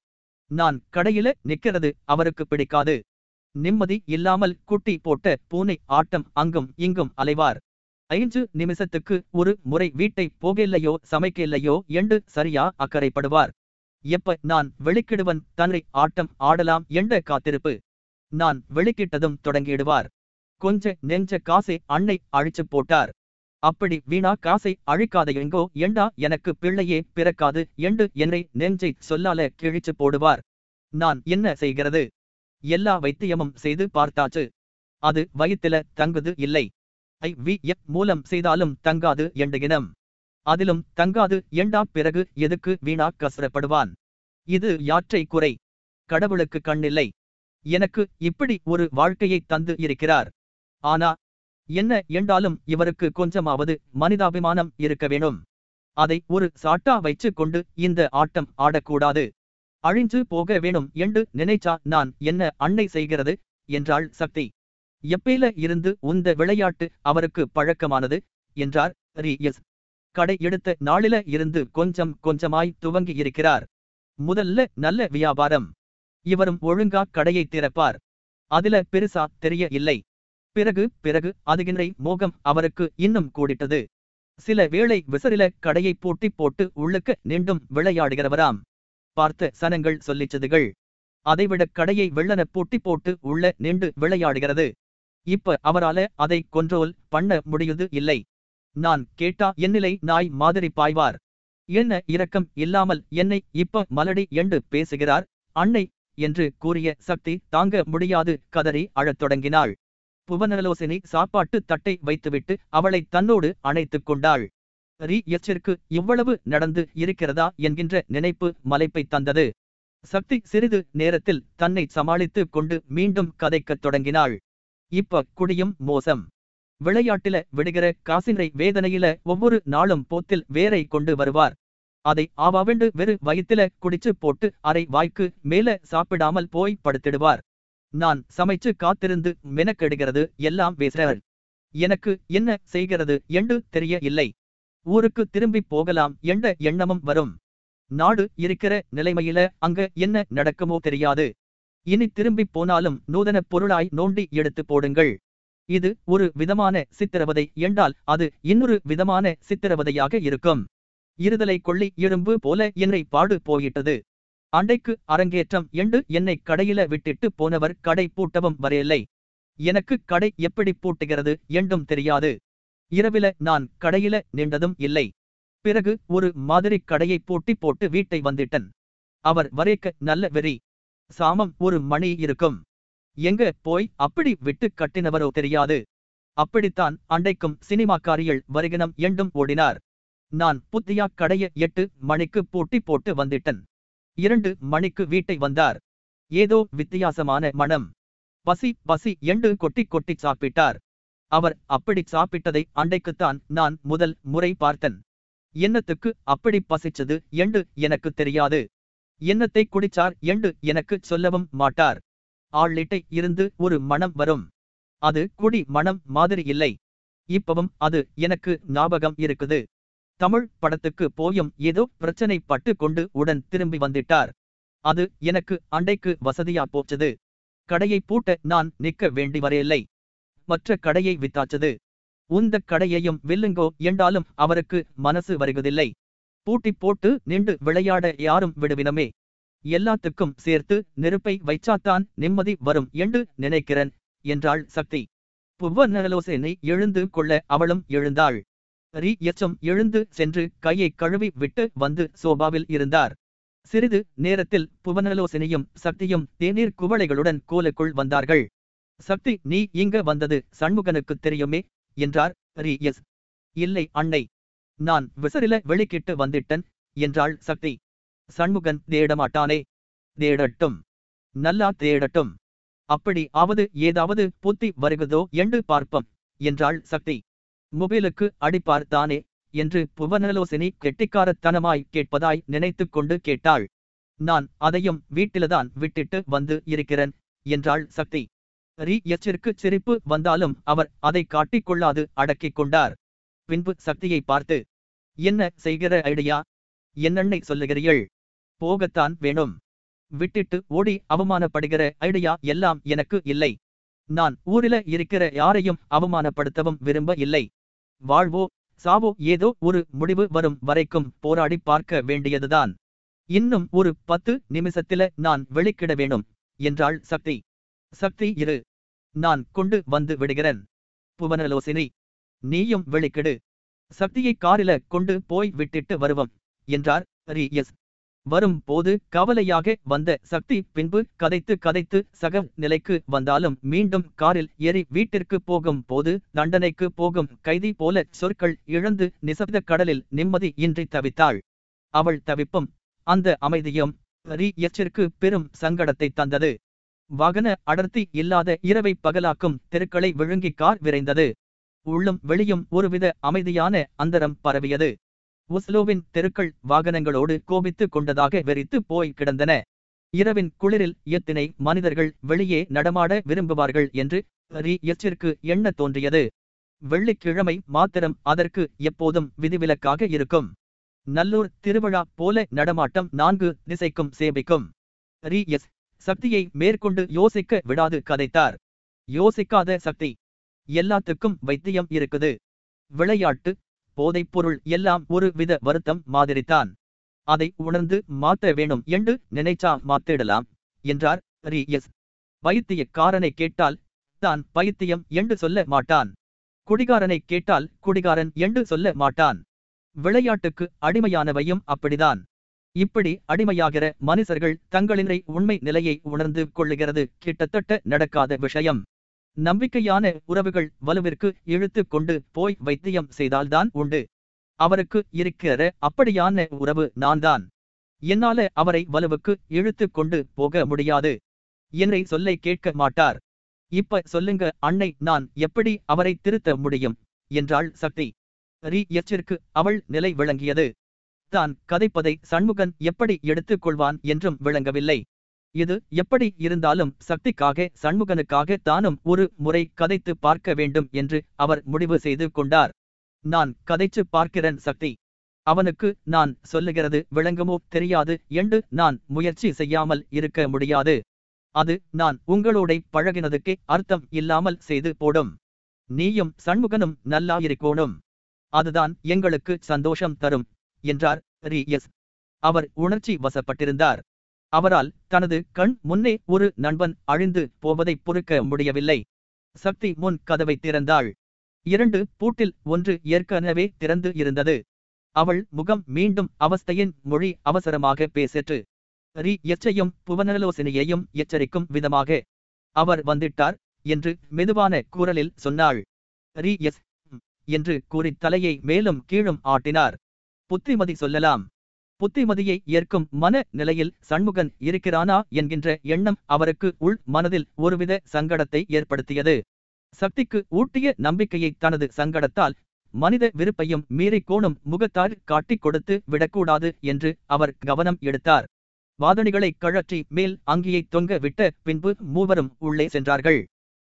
நான் கடையில நிக்கிறது அவருக்கு பிடிக்காது. நிம்மதி இல்லாமல் குட்டி போட்ட பூனை ஆட்டம் அங்கும் இங்கும் அலைவார். ஐந்து நிமிஷத்துக்கு ஒரு முறை வீட்டை போகலையோ சமைக்கலையோ என்று சரியா அக்கறைப்படுவார். எப்ப நான் வெளிக்கிடுவன் தன்னை ஆட்டம் ஆடலாம் என்ற காத்திருப்பு. நான் வெளிக்கிட்டதும் தொடங்கிடுவார். கொஞ்ச நெஞ்ச காசை அன்னை அழிச்சு போட்டார். அப்படி வீணா காசை அழிக்காத எங்கோ எண்டா எனக்கு பிள்ளையே பிறக்காது என்று என்னை நெஞ்சை சொல்லால கிழிச்சு போடுவார். நான் என்ன செய்கிறது? எல்லா வைத்தியமும் செய்து பார்த்தாச்சு. அது வயிற்றில தங்குது இல்லை. ஐ வி எப் மூலம் செய்தாலும் தங்காது எண்டுகினம் அதிலும் தங்காது எண்டா பிறகு எதுக்கு வீணா கசரப்படுவான்? இது யாற்றை குறை. கடவுளுக்கு கண்ணில்லை. எனக்கு இப்படி ஒரு வாழ்க்கையை தந்து இருக்கிறார். ஆனா என்ன என்றாலும் இவருக்கு கொஞ்சமாவது மனிதாபிமானம் இருக்க வேணும் அதை ஒரு சாட்டா வைச்சு கொண்டு இந்த ஆட்டம் ஆடக்கூடாது. அழிஞ்சு போக வேணும் என்று நினைச்சா நான் என்ன அன்னை செய்கிறது? என்றாள் சக்தி. எப்பேல இருந்து உந்த விளையாட்டு அவருக்கு பழக்கமானது? என்றார் ரி எஸ் கடை எடுத்த நாளில இருந்து கொஞ்சம் கொஞ்சமாய் துவங்கி இருக்கிறார். முதல்ல நல்ல வியாபாரம். இவரும் ஒழுங்கா கடையை திறப்பார். அதுல பெருசா தெரிய இல்லை. பிறகு பிறகு அதுகின்ற மோகம் அவருக்கு இன்னும் கூடிட்டது. சில வேளை விசரில கடையை போட்டி போட்டு உள்ளுக்கு நின்றும் விளையாடுகிறவராம். பார்த்த சனங்கள் சொல்லிச்சதுகள். அதைவிட கடையை வெள்ளன போட்டி போட்டு உள்ள நின்று விளையாடுகிறது. இப்ப அவரால அதை கொன்றோல் பண்ண முடியுது இல்லை. நான் கேட்டா என்னிலை நாய் மாதிரி பாய்வார். என்ன இரக்கம் இல்லாமல் என்னை இப்ப மலடி என்று பேசுகிறார்? அன்னை என்று கூறிய சக்தி தாங்க முடியாது கதறி அழத் தொடங்கினாள். புவனலோசினி சாப்பாட்டு தட்டை வைத்துவிட்டு அவளை தன்னோடு அணைத்துக் கொண்டாள். ரீ எச்சிற்கு இவ்வளவு நடந்து இருக்கிறதா என்கின்ற நினைப்பு மலைப்பை தந்தது. சக்தி சிறிது நேரத்தில் தன்னை சமாளித்துக் கொண்டு மீண்டும் கதைக்கத் தொடங்கினாள். இப்ப குடியும் மோசம். விளையாட்டில விடுகிற காசினை வேதனையில ஒவ்வொரு நாளும் போத்தில் வேரை கொண்டு வருவார். அதை ஆவாவெண்டு வெறு வயிற்றில குடிச்சு போட்டு அரை வாய்க்கு மேல சாப்பிடாமல் போய் படுத்திடுவார். நான் சமைச்சு காத்திருந்து மெனக்கெடுகிறது எல்லாம் வேசுறவர் எனக்கு என்ன செய்கிறது என்று தெரிய இல்லை ஊருக்கு திரும்பி போகலாம் என்ற எண்ணமும் வரும். நாடு இருக்கிற நிலைமையில அங்க என்ன நடக்குமோ தெரியாது. இனி திரும்பி போனாலும் நூதன பொருளாய் நோண்டி எடுத்து போடுங்கள். இது ஒரு விதமான சித்திரவதை என்றால் அது இன்னொரு விதமான சித்திரவதையாக இருக்கும். இருதலை கொள்ளி எறும்பு போல என்னை பாடு போயிட்டது. அண்டைக்கு அரங்கேற்றம் என்று என்னை கடையில விட்டுட்டு போனவர் கடை பூட்டவும் வரையில்லை. எனக்கு கடை எப்படி பூட்டுகிறது என்றும் தெரியாது. இரவில நான் கடையில நின்றதும் இல்லை. பிறகு ஒரு மாதிரி கடையை பூட்டி போட்டு வீட்டை வந்துட்டன். அவர் வரைக்க நல்ல வெறி. சாமம் ஒரு மணி இருக்கும். எங்க போய் அப்படி விட்டு கட்டினவரோ தெரியாது. அப்படித்தான் அண்டைக்கும் சினிமாக்காரிகள் வருகினம் என்றும் ஓடினார். நான் புத்தியா கடைய எட்டு மணிக்கு பூட்டி போட்டு வந்திட்டன். இரண்டு மணிக்கு வீட்டை வந்தார். ஏதோ வித்தியாசமான மனம். பசி பசி என்று கொட்டி கொட்டி சாப்பிட்டார். அவர் அப்படி சாப்பிட்டதை அண்டைக்குத்தான் நான் முதல் முறை பார்த்தன். என்னத்துக்கு அப்படி பசிச்சது என்று எனக்கு தெரியாது. என்னத்தை குடிச்சார் என்று எனக்கு சொல்லவும் மாட்டார். ஆள்ளிட்டை இருந்து ஒரு மனம் வரும். அது குடி மனம் மாதிரி இல்லை. இப்பவும் அது எனக்கு ஞாபகம் இருக்குது. தமிழ் படத்துக்கு போயும் ஏதோ பிரச்சனை பட்டு கொண்டு உடன் திரும்பி வந்திட்டார். அது எனக்கு அண்டைக்கு வசதியா போச்சது. கடையை பூட்ட நான் நிக்க வேண்டி வரையில்லை. மற்ற கடையை வித்தாச்சது. உந்த கடையையும் வில்லுங்கோ என்றாலும் அவருக்கு மனசு வருவதில்லை. பூட்டி போட்டு நின்று விளையாட யாரும் விடுவினமே. எல்லாத்துக்கும் சேர்த்து நெருப்பை வைச்சாத்தான் நிம்மதி வரும் என்று நினைக்கிறேன் என்றாள் சக்தி. புவனலோசனை எழுந்து கொள்ள அவளும் எழுந்தாள். ரீ எச்சம் எழுந்து சென்று கையை கழுவி விட்டு வந்து சோபாவில் இருந்தார். சிறிது நேரத்தில் புவனலோசனையும் சக்தியும் தேநீர் குவளைகளுடன் கோலுக்குள் வந்தார்கள். சக்தி நீ இங்க வந்தது சண்முகனுக்கு தெரியுமே? என்றார் ரீ எஸ். இல்லை அன்னை. நான் விசரில வெளிக்கிட்டு வந்துட்டேன் என்றாள் சக்தி. சண்முகன் தேடமாட்டானே? தேடட்டும். நல்லா தேடட்டும். அப்படி ஆவது ஏதாவது புத்தி வருகதோ என்று பார்ப்போம் என்றாள் சக்தி. மொபைலுக்கு அடிப்பார் தானே? என்று புவனலோசினி கெட்டிக்காரத்தனமாய் கேட்பதாய் நினைத்துக் கொண்டு கேட்டாள். நான் அதையும் வீட்டில்தான் விட்டிட்டு வந்து இருக்கிறேன் என்றாள் சக்தி. ரீ எச்சிற்கு சிரிப்பு வந்தாலும் அவர் அதை காட்டிக் கொள்ளாது அடக்கிக் கொண்டார். பின்பு சக்தியை பார்த்து என்ன செய்கிற ஐடியா? என்னென்னை சொல்லுகிறீள் போகத்தான் வேணும். விட்டுட்டு ஓடி அவமானப்படுகிற ஐடியா எல்லாம் எனக்கு இல்லை. நான் ஊரில இருக்கிற யாரையும் அவமானப்படுத்தவும் விரும்ப இல்லை வாழ்வோ சாவோ ஏதோ ஒரு முடிவு வரும் வரைக்கும் போராடி பார்க்க வேண்டியதுதான். இன்னும் ஒரு பத்து நிமிஷத்தில நான் வெளிக்கிட வேணும் என்றாள் சக்தி. சக்தி இரு. நான் கொண்டு வந்து விடுகிறேன். புவனலோசினி நீயும் வெளிக்கிடு சக்தியை காரில கொண்டு போய் விட்டுட்டு வருவோம் என்றார் ரி எஸ் வரும் போது கவலையாக வந்த சக்தி பின்பு கதைத்து கதைத்து சக நிலைக்கு வந்தாலும் மீண்டும் காரில் ஏறி வீட்டிற்கு போகும் போது தண்டனைக்கு போகும் கைதி போல சொற்கள் இழந்து நிசப்த கடலில் நிம்மதி இன்றி தவித்தாள். அவள் தவிப்பும் அந்த அமைதியும் ரி எச்சிற்கு பெரும் சங்கடத்தை தந்தது. வாகன அடர்த்தி இல்லாத இரவை பகலாக்கும் தெருக்களை விழுங்கி கார் விரைந்தது. உள்ளும் வெளியும் ஒருவித அமைதியான அந்தரம் பரவியது. ஒஸ்லோவின் தெருக்கள் வாகனங்களோடு கோபித்துக் கொண்டதாக வெறித்து போய் கிடந்தன. இரவின் குளிரில் இயத்தினை மனிதர்கள் வெளியே நடமாட விரும்புவார்கள் என்று ரி எச்சிற்கு எண்ண தோன்றியது. வெள்ளிக்கிழமை மாத்திரம் அதற்கு எப்போதும் விதிவிலக்காக இருக்கும். நல்லூர் திருவிழா போல நடமாட்டம் நான்கு திசைக்கும் சேபிக்கும். ரி எஸ் சக்தியை மேற்கொண்டு யோசிக்க விடாது கதைத்தார். யோசிக்காத சக்தி. எல்லாத்துக்கும் வைத்தியம் இருக்குது. விளையாட்டு போதைப்பொருள் எல்லாம் ஒரு வித வருத்தம் மாதிரித்தான். அதை உணர்ந்து மாத்த வேணும் என்று நினைச்சா மாத்திடலாம் என்றார் ரி எஸ் பைத்தியக்காரனை கேட்டால் தான் பைத்தியம் என்று சொல்ல மாட்டான். குடிகாரனை கேட்டால் குடிகாரன் என்று சொல்ல மாட்டான். விளையாட்டுக்கு அடிமையானவையும் அப்படிதான். இப்படி அடிமையாகிற மனுஷர்கள் தங்களினை உண்மை நிலையை உணர்ந்து கொள்ளுகிறது கிட்டத்தட்ட நடக்காத விஷயம். நம்பிக்கையான உறவுகள் வலுவிற்கு இழுத்து கொண்டு போய் வைத்தியம் செய்தால்தான் உண்டு. அவருக்கு இருக்கிற அப்படியான உறவு நான்தான். என்னால அவரை வலுவுக்கு இழுத்து கொண்டு போக முடியாது. என்னை சொல்லை கேட்க மாட்டார். இப்ப சொல்லுங்க அன்னை நான் எப்படி அவரை திருத்த முடியும்? என்றாள் சக்தி. ரி எச்சிற்கு அவள் நிலை விளங்கியது. தான் கதைப்பதை சண்முகன் எப்படி எடுத்துக் கொள்வான் என்றும் விளங்கவில்லை. இது எப்படி இருந்தாலும் சக்திக்காக சண்முகனுக்காக தானும் ஒரு முறை கதைத்து பார்க்க வேண்டும் என்று அவர் முடிவு செய்து கொண்டார். நான் கதைச்சு பார்க்கிறேன் சக்தி. அவனுக்கு நான் சொல்லுகிறது விளங்குமோ தெரியாது என்று நான் முயற்சி செய்யாமல் இருக்க முடியாது. அது நான் உங்களோட பழகினதுக்கே அர்த்தம் இல்லாமல் செய்து போடும். நீயும் சண்முகனும் நல்லா இருக்கோணும் அதுதான் எங்களுக்கு சந்தோஷம் தரும் என்றார் ரி எஸ். அவர் உணர்ச்சி வசப்பட்டிருந்தார். அவரால் தனது கண் முன்னே ஒரு நண்பன் அழிந்து போவதை பொறுக்க முடியவில்லை. சக்தி முன் கதவை திறந்தாள். இரண்டு பூட்டில் ஒன்று ஏற்கனவே திறந்து இருந்தது. அவள் முகம் மீண்டும் அவஸ்தையின் மொழி அவசரமாக பேசிற்று. ரி எச்சையும் புவனலோசனையையும் எச்சரிக்கும் விதமாக அவர் வந்திட்டார் என்று மெதுவான கூறலில் சொன்னாள். ரி எஸ் என்று கூறி தலையை மேலும் கீழும் ஆட்டினார். புத்திமதி சொல்லலாம். புத்திமதியை ஏற்கும் மன நிலையில் சண்முகன் இருக்கிறானா என்கின்ற எண்ணம் அவருக்கு உள் மனதில் ஒருவித சங்கடத்தை ஏற்படுத்தியது. சக்திக்கு ஊட்டிய நம்பிக்கையை தனது சங்கடத்தால் மனித விருப்பையும் மீறி கோணும் முகத்தால் காட்டிக் கொடுத்து விடக்கூடாது என்று அவர் கவனம் எடுத்தார். வாதணிகளை கழற்றி மேல் அங்கியை தொங்க விட்ட பின்பு மூவரும் உள்ளே சென்றார்கள்.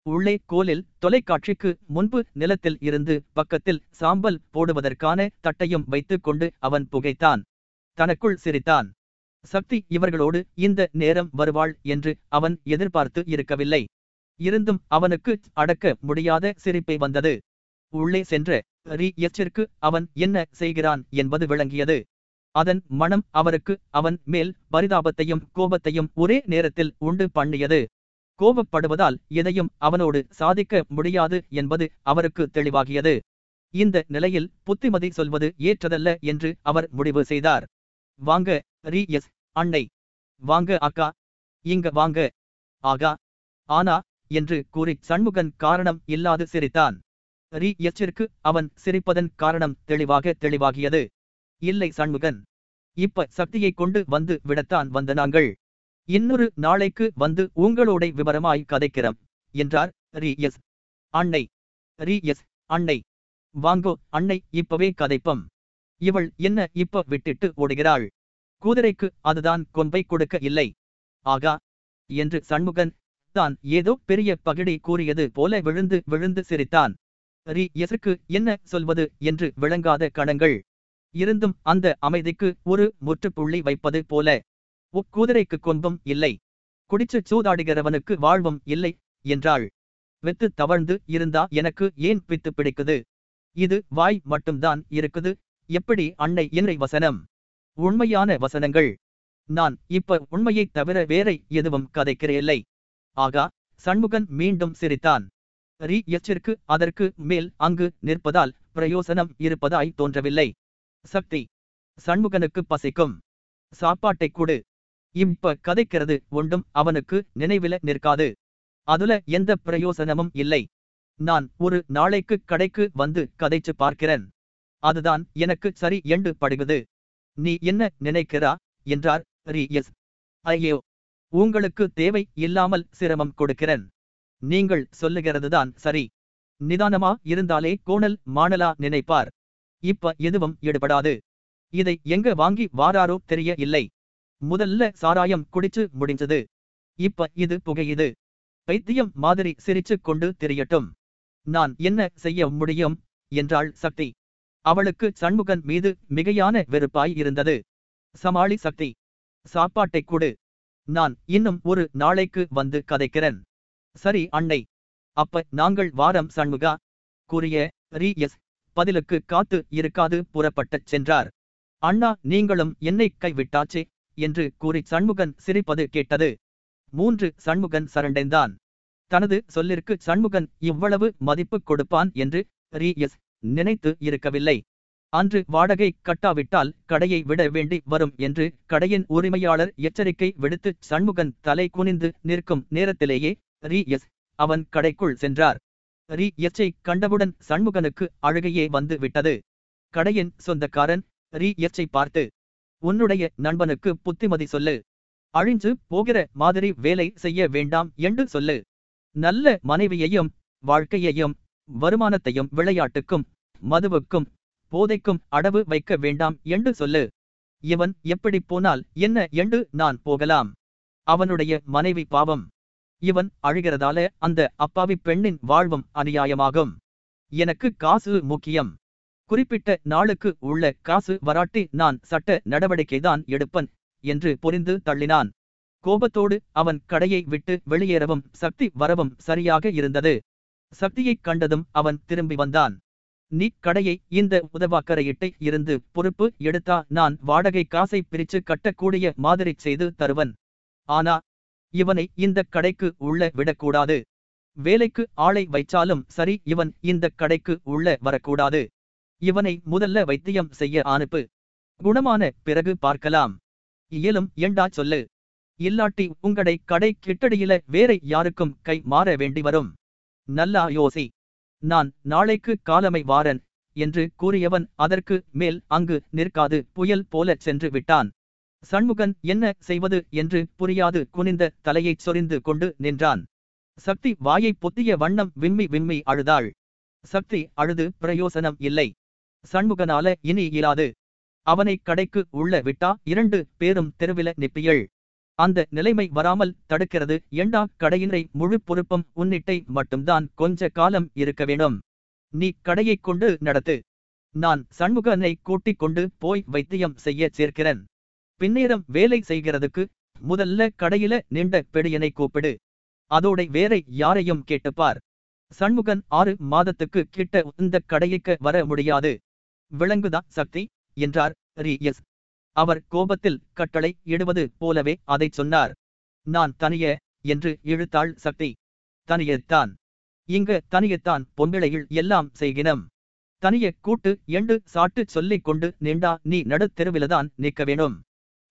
உள்ளே கோலில் தொலைக்காட்சிக்கு முன்பு நிலத்தில் இருந்து பக்கத்தில் சாம்பல் போடுவதற்கான தட்டையும் வைத்துக் கொண்டு அவன் புகைத்தான். தனக்குள் சிரித்தான். சக்தி இவர்களோடு இந்த நேரம் வருவாள் என்று அவன் எதிர்பார்த்து இருக்கவில்லை. இருந்தும் அவனுக்கு அடக்க முடியாத சிரிப்பை வந்தது. உள்ளே சென்ற ரீ எச்சிற்கு அவன் என்ன செய்கிறான் என்பது விளங்கியது. அதன் மனம் அவருக்கு அவன் மேல் பரிதாபத்தையும் கோபத்தையும் ஒரே நேரத்தில் உண்டு பண்ணியது. கோபப்படுவதால் எதையும் அவனோடு சாதிக்க முடியாது என்பது அவருக்கு தெளிவாகியது. இந்த நிலையில் புத்திமதி சொல்வது ஏற்றதல்ல என்று அவர் முடிவு செய்தார். வாங்க ரீ எஸ் அன்னை. வாங்க அக்கா. இங்க வாங்க. ஆகா. ஆனா என்று கூறி சண்முகன் காரணம் இல்லாது சிரித்தான். ரீ எச்சிற்கு அவன் சிரிப்பதன் காரணம் தெளிவாக தெளிவாகியது. இல்லை சண்முகன். இப்ப சக்தியை கொண்டு வந்து விடத்தான் வந்த நாங்கள். இன்னொரு நாளைக்கு வந்து உங்களோட விவரமாய் கதைக்கிறோம் என்றார் ரீ எஸ். அன்னை. ரீ எஸ் அன்னை. வாங்கோ அன்னை இப்பவே கதைப்பம். இவள் என்ன இப்ப விட்டுட்டு ஓடுகிறாள்? குதிரைக்கு அதுதான் கொம்பை கொடுக்க இல்லை. ஆகா என்று சண்முகன் தான் ஏதோ பெரிய பகிடி கூறியது போல விழுந்து விழுந்து சிரித்தான். ரி எசக்கு என்ன சொல்வது என்று விளங்காத கணங்கள். இருந்தும் அந்த அமைதிக்கு ஒரு முற்றுப்புள்ளி வைப்பது போல. உக்குதிரைக்கு கொம்பும் இல்லை. குடிச்சு சூதாடுகிறவனுக்கு வாழ்வும் இல்லை என்றாள். வித்து தவழ்ந்து இருந்தா எனக்கு ஏன் பித்து பிடிக்குது? இது வாய் மட்டும்தான் இருக்குது எப்படி அன்னை என்னை வசனம்? உண்மையான வசனங்கள். நான் இப்ப உண்மையைத் தவிர வேற எதுவும் கதைக்கிறேயில்லை. ஆகா சண்முகன் மீண்டும் சிரித்தான். ரி எச்சிற்கு அதற்கு மேல் அங்கு நிற்பதால் பிரயோசனம் இருப்பதாய் தோன்றவில்லை. சக்தி சண்முகனுக்கு பசிக்கும். சாப்பாட்டை கொடு. இப்ப கதைக்கிறது ஒன்றும் அவனுக்கு நினைவில நிற்காது. அதுல எந்த பிரயோசனமும் இல்லை. நான் ஒரு நாளைக்கு கடைக்கு வந்து கதைச்சு பார்க்கிறேன். அதுதான் எனக்கு சரி என்று படுகுது. நீ என்ன நினைக்கிறா? என்றார் ரி எஸ் ஐயோ உங்களுக்கு தேவை இல்லாமல் சிரமம் கொடுக்கிறேன். நீங்கள் சொல்லுகிறதுதான் சரி. நிதானமா இருந்தாலே கோணல் மாணலா நினைப்பார். இப்ப எதுவும் எடுபடாது. இதை எங்க வாங்கி வாராரோ தெரிய இல்லை. முதல்ல சாராயம் குடிச்சு முடிஞ்சது. இப்ப இது புகையுது. பைத்தியம் மாதிரி சிரிச்சு கொண்டு திரியட்டும். நான் என்ன செய்ய முடியும்? என்றாள் சக்தி. அவளுக்கு சண்முகன் மீது மிகையான வெறுப்பாய் இருந்தது. சமாளி சக்தி சாப்பாட்டை கொடு. நான் இன்னும் ஒரு நாளைக்கு வந்து கதைக்கிறேன். சரி அன்னை. அப்ப நாங்கள் வாரம் சண்முகா? கூறிய ரீ எஸ். பதிலுக்கு காத்து இருக்காது புறப்பட்டச் சென்றார். அண்ணா நீங்களும் என்னை கைவிட்டாச்சே? என்று கூறி சண்முகன் சிரிப்பது கேட்டது. மூன்று சண்முகன் சரண்டைந்தான். தனது சொல்லிற்கு சண்முகன் இவ்வளவு மதிப்பு கொடுப்பான் என்று ரீ எஸ். நினைத்து இருக்கவில்லை. அன்று வாடகை கட்டாவிட்டால் கடையை விட வேண்டி வரும் என்று கடையின் உரிமையாளர் எச்சரிக்கை விடுத்து சண்முகன் தலை குனிந்து நிற்கும் நேரத்திலேயே ரி எஸ் அவன் கடைக்குள் சென்றார். ரி எஸ்ஐ கண்டவுடன் சண்முகனுக்கு அழுகையே வந்து விட்டது. கடையின் சொந்தக்காரன் ரி எஸ்ஐ பார்த்து உன்னுடைய நண்பனுக்கு புத்திமதி சொல்லு. அழிஞ்சு போகிற மாதிரி வேலை செய்ய வேண்டாம் என்று சொல்லு. நல்ல மனைவியையும் வாழ்க்கையையும் வருமானத்தையும் விளையாட்டுக்கும் மதுவுக்கும் போதைக்கும் அடவு வைக்க வேண்டாம் என்று சொல்லு. இவன் எப்படி போனால் என்ன என்று நான் போகலாம். அவனுடைய மனைவி பாவம். இவன் அழுகிறதால அந்த அப்பாவி பெண்ணின் வாழ்வும் அநியாயமாகும். எனக்கு காசு முக்கியம். குறிப்பிட்ட நாளுக்கு உள்ள காசு வராட்டி நான் சட்ட நடவடிக்கைதான் எடுப்பன் என்று புரிந்து தள்ளினான். கோபத்தோடு அவன் கடையை விட்டு வெளியேறவும் சக்தி வரவும் சரியாக இருந்தது. சக்தியைக் கண்டதும் அவன் திரும்பி வந்தான். நீ கடையை இந்த உதவாக்கரையிட்டை இருந்து பொறுப்பு எடுத்தா நான் வாடகை காசை பிரிச்சு கட்டக்கூடிய மாதிரி செய்து தருவன். ஆனா இவனை இந்த கடைக்கு உள்ள விடக்கூடாது. வேலைக்கு ஆளை வைச்சாலும் சரி இவன் இந்த கடைக்கு உள்ள வரக்கூடாது. இவனை முதல்ல வைத்தியம் செய்ய அனுப்பு. குணமான பிறகு பார்க்கலாம். இயலும் ஏண்டா சொல்லு. இல்லாட்டி உங்களை கடை கிட்டடியில வேற யாருக்கும் கை மாற வேண்டி வரும். நல்லா யோசி. நான் நாளைக்கு காலமை வாரன் என்று கூறியவன் அதற்கு மேல் அங்கு நிற்காது புயல் போல சென்று விட்டான். சண்முகன் என்ன செய்வது என்று புரியாது குனிந்த தலையைச் சொரிந்து கொண்டு நின்றான். சக்தி வாயை பொத்திய வண்ணம் விம்மி விம்மி அழுதாள். சக்தி அழுது பிரயோசனம் இல்லை. சண்முகனால இனி இயலாது. அவனை கடைக்கு உள்ள விட்டா இரண்டு பேரும் தெருவில நிப்பியள் அந்த நிலைமை வராமல் தடுக்கிறது. ஏண்டா கடையினை முழு பொறுப்பும் உன்னிட்டை மட்டும்தான் கொஞ்ச காலம் இருக்க வேண்டும். நீ கடையைக் கொண்டு நடத்து. நான் சண்முகனை கூட்டிக் கொண்டு போய் வைத்தியம் செய்ய சேர்க்கிறேன். பின்னேரம் வேலை செய்கிறதுக்கு முதல்ல கடையில நின்ற பெடியனை கூப்பிடு. அதோட வேற யாரையும் கேட்டுப்பார். சண்முகன் ஆறு மாதத்துக்கு கிட்ட இந்த கடையைக்கு வர முடியாது. விளங்குதான் சக்தி? என்றார். ரி. எஸ். அவர் கோபத்தில் கட்டளை இடுவது போலவே அதைச் சொன்னார். நான் தனிய என்று இழுத்தாள் சக்தி. தனியத்தான். இங்கு தனியத்தான் பொம்பிளையில் எல்லாம் செய்கினம். தனிய கூட்டு எண்டு சாட்டு சொல்லிக் கொண்டு நின்றா நீ நடுத்தெருவில்தான் நிற்க வேணும்.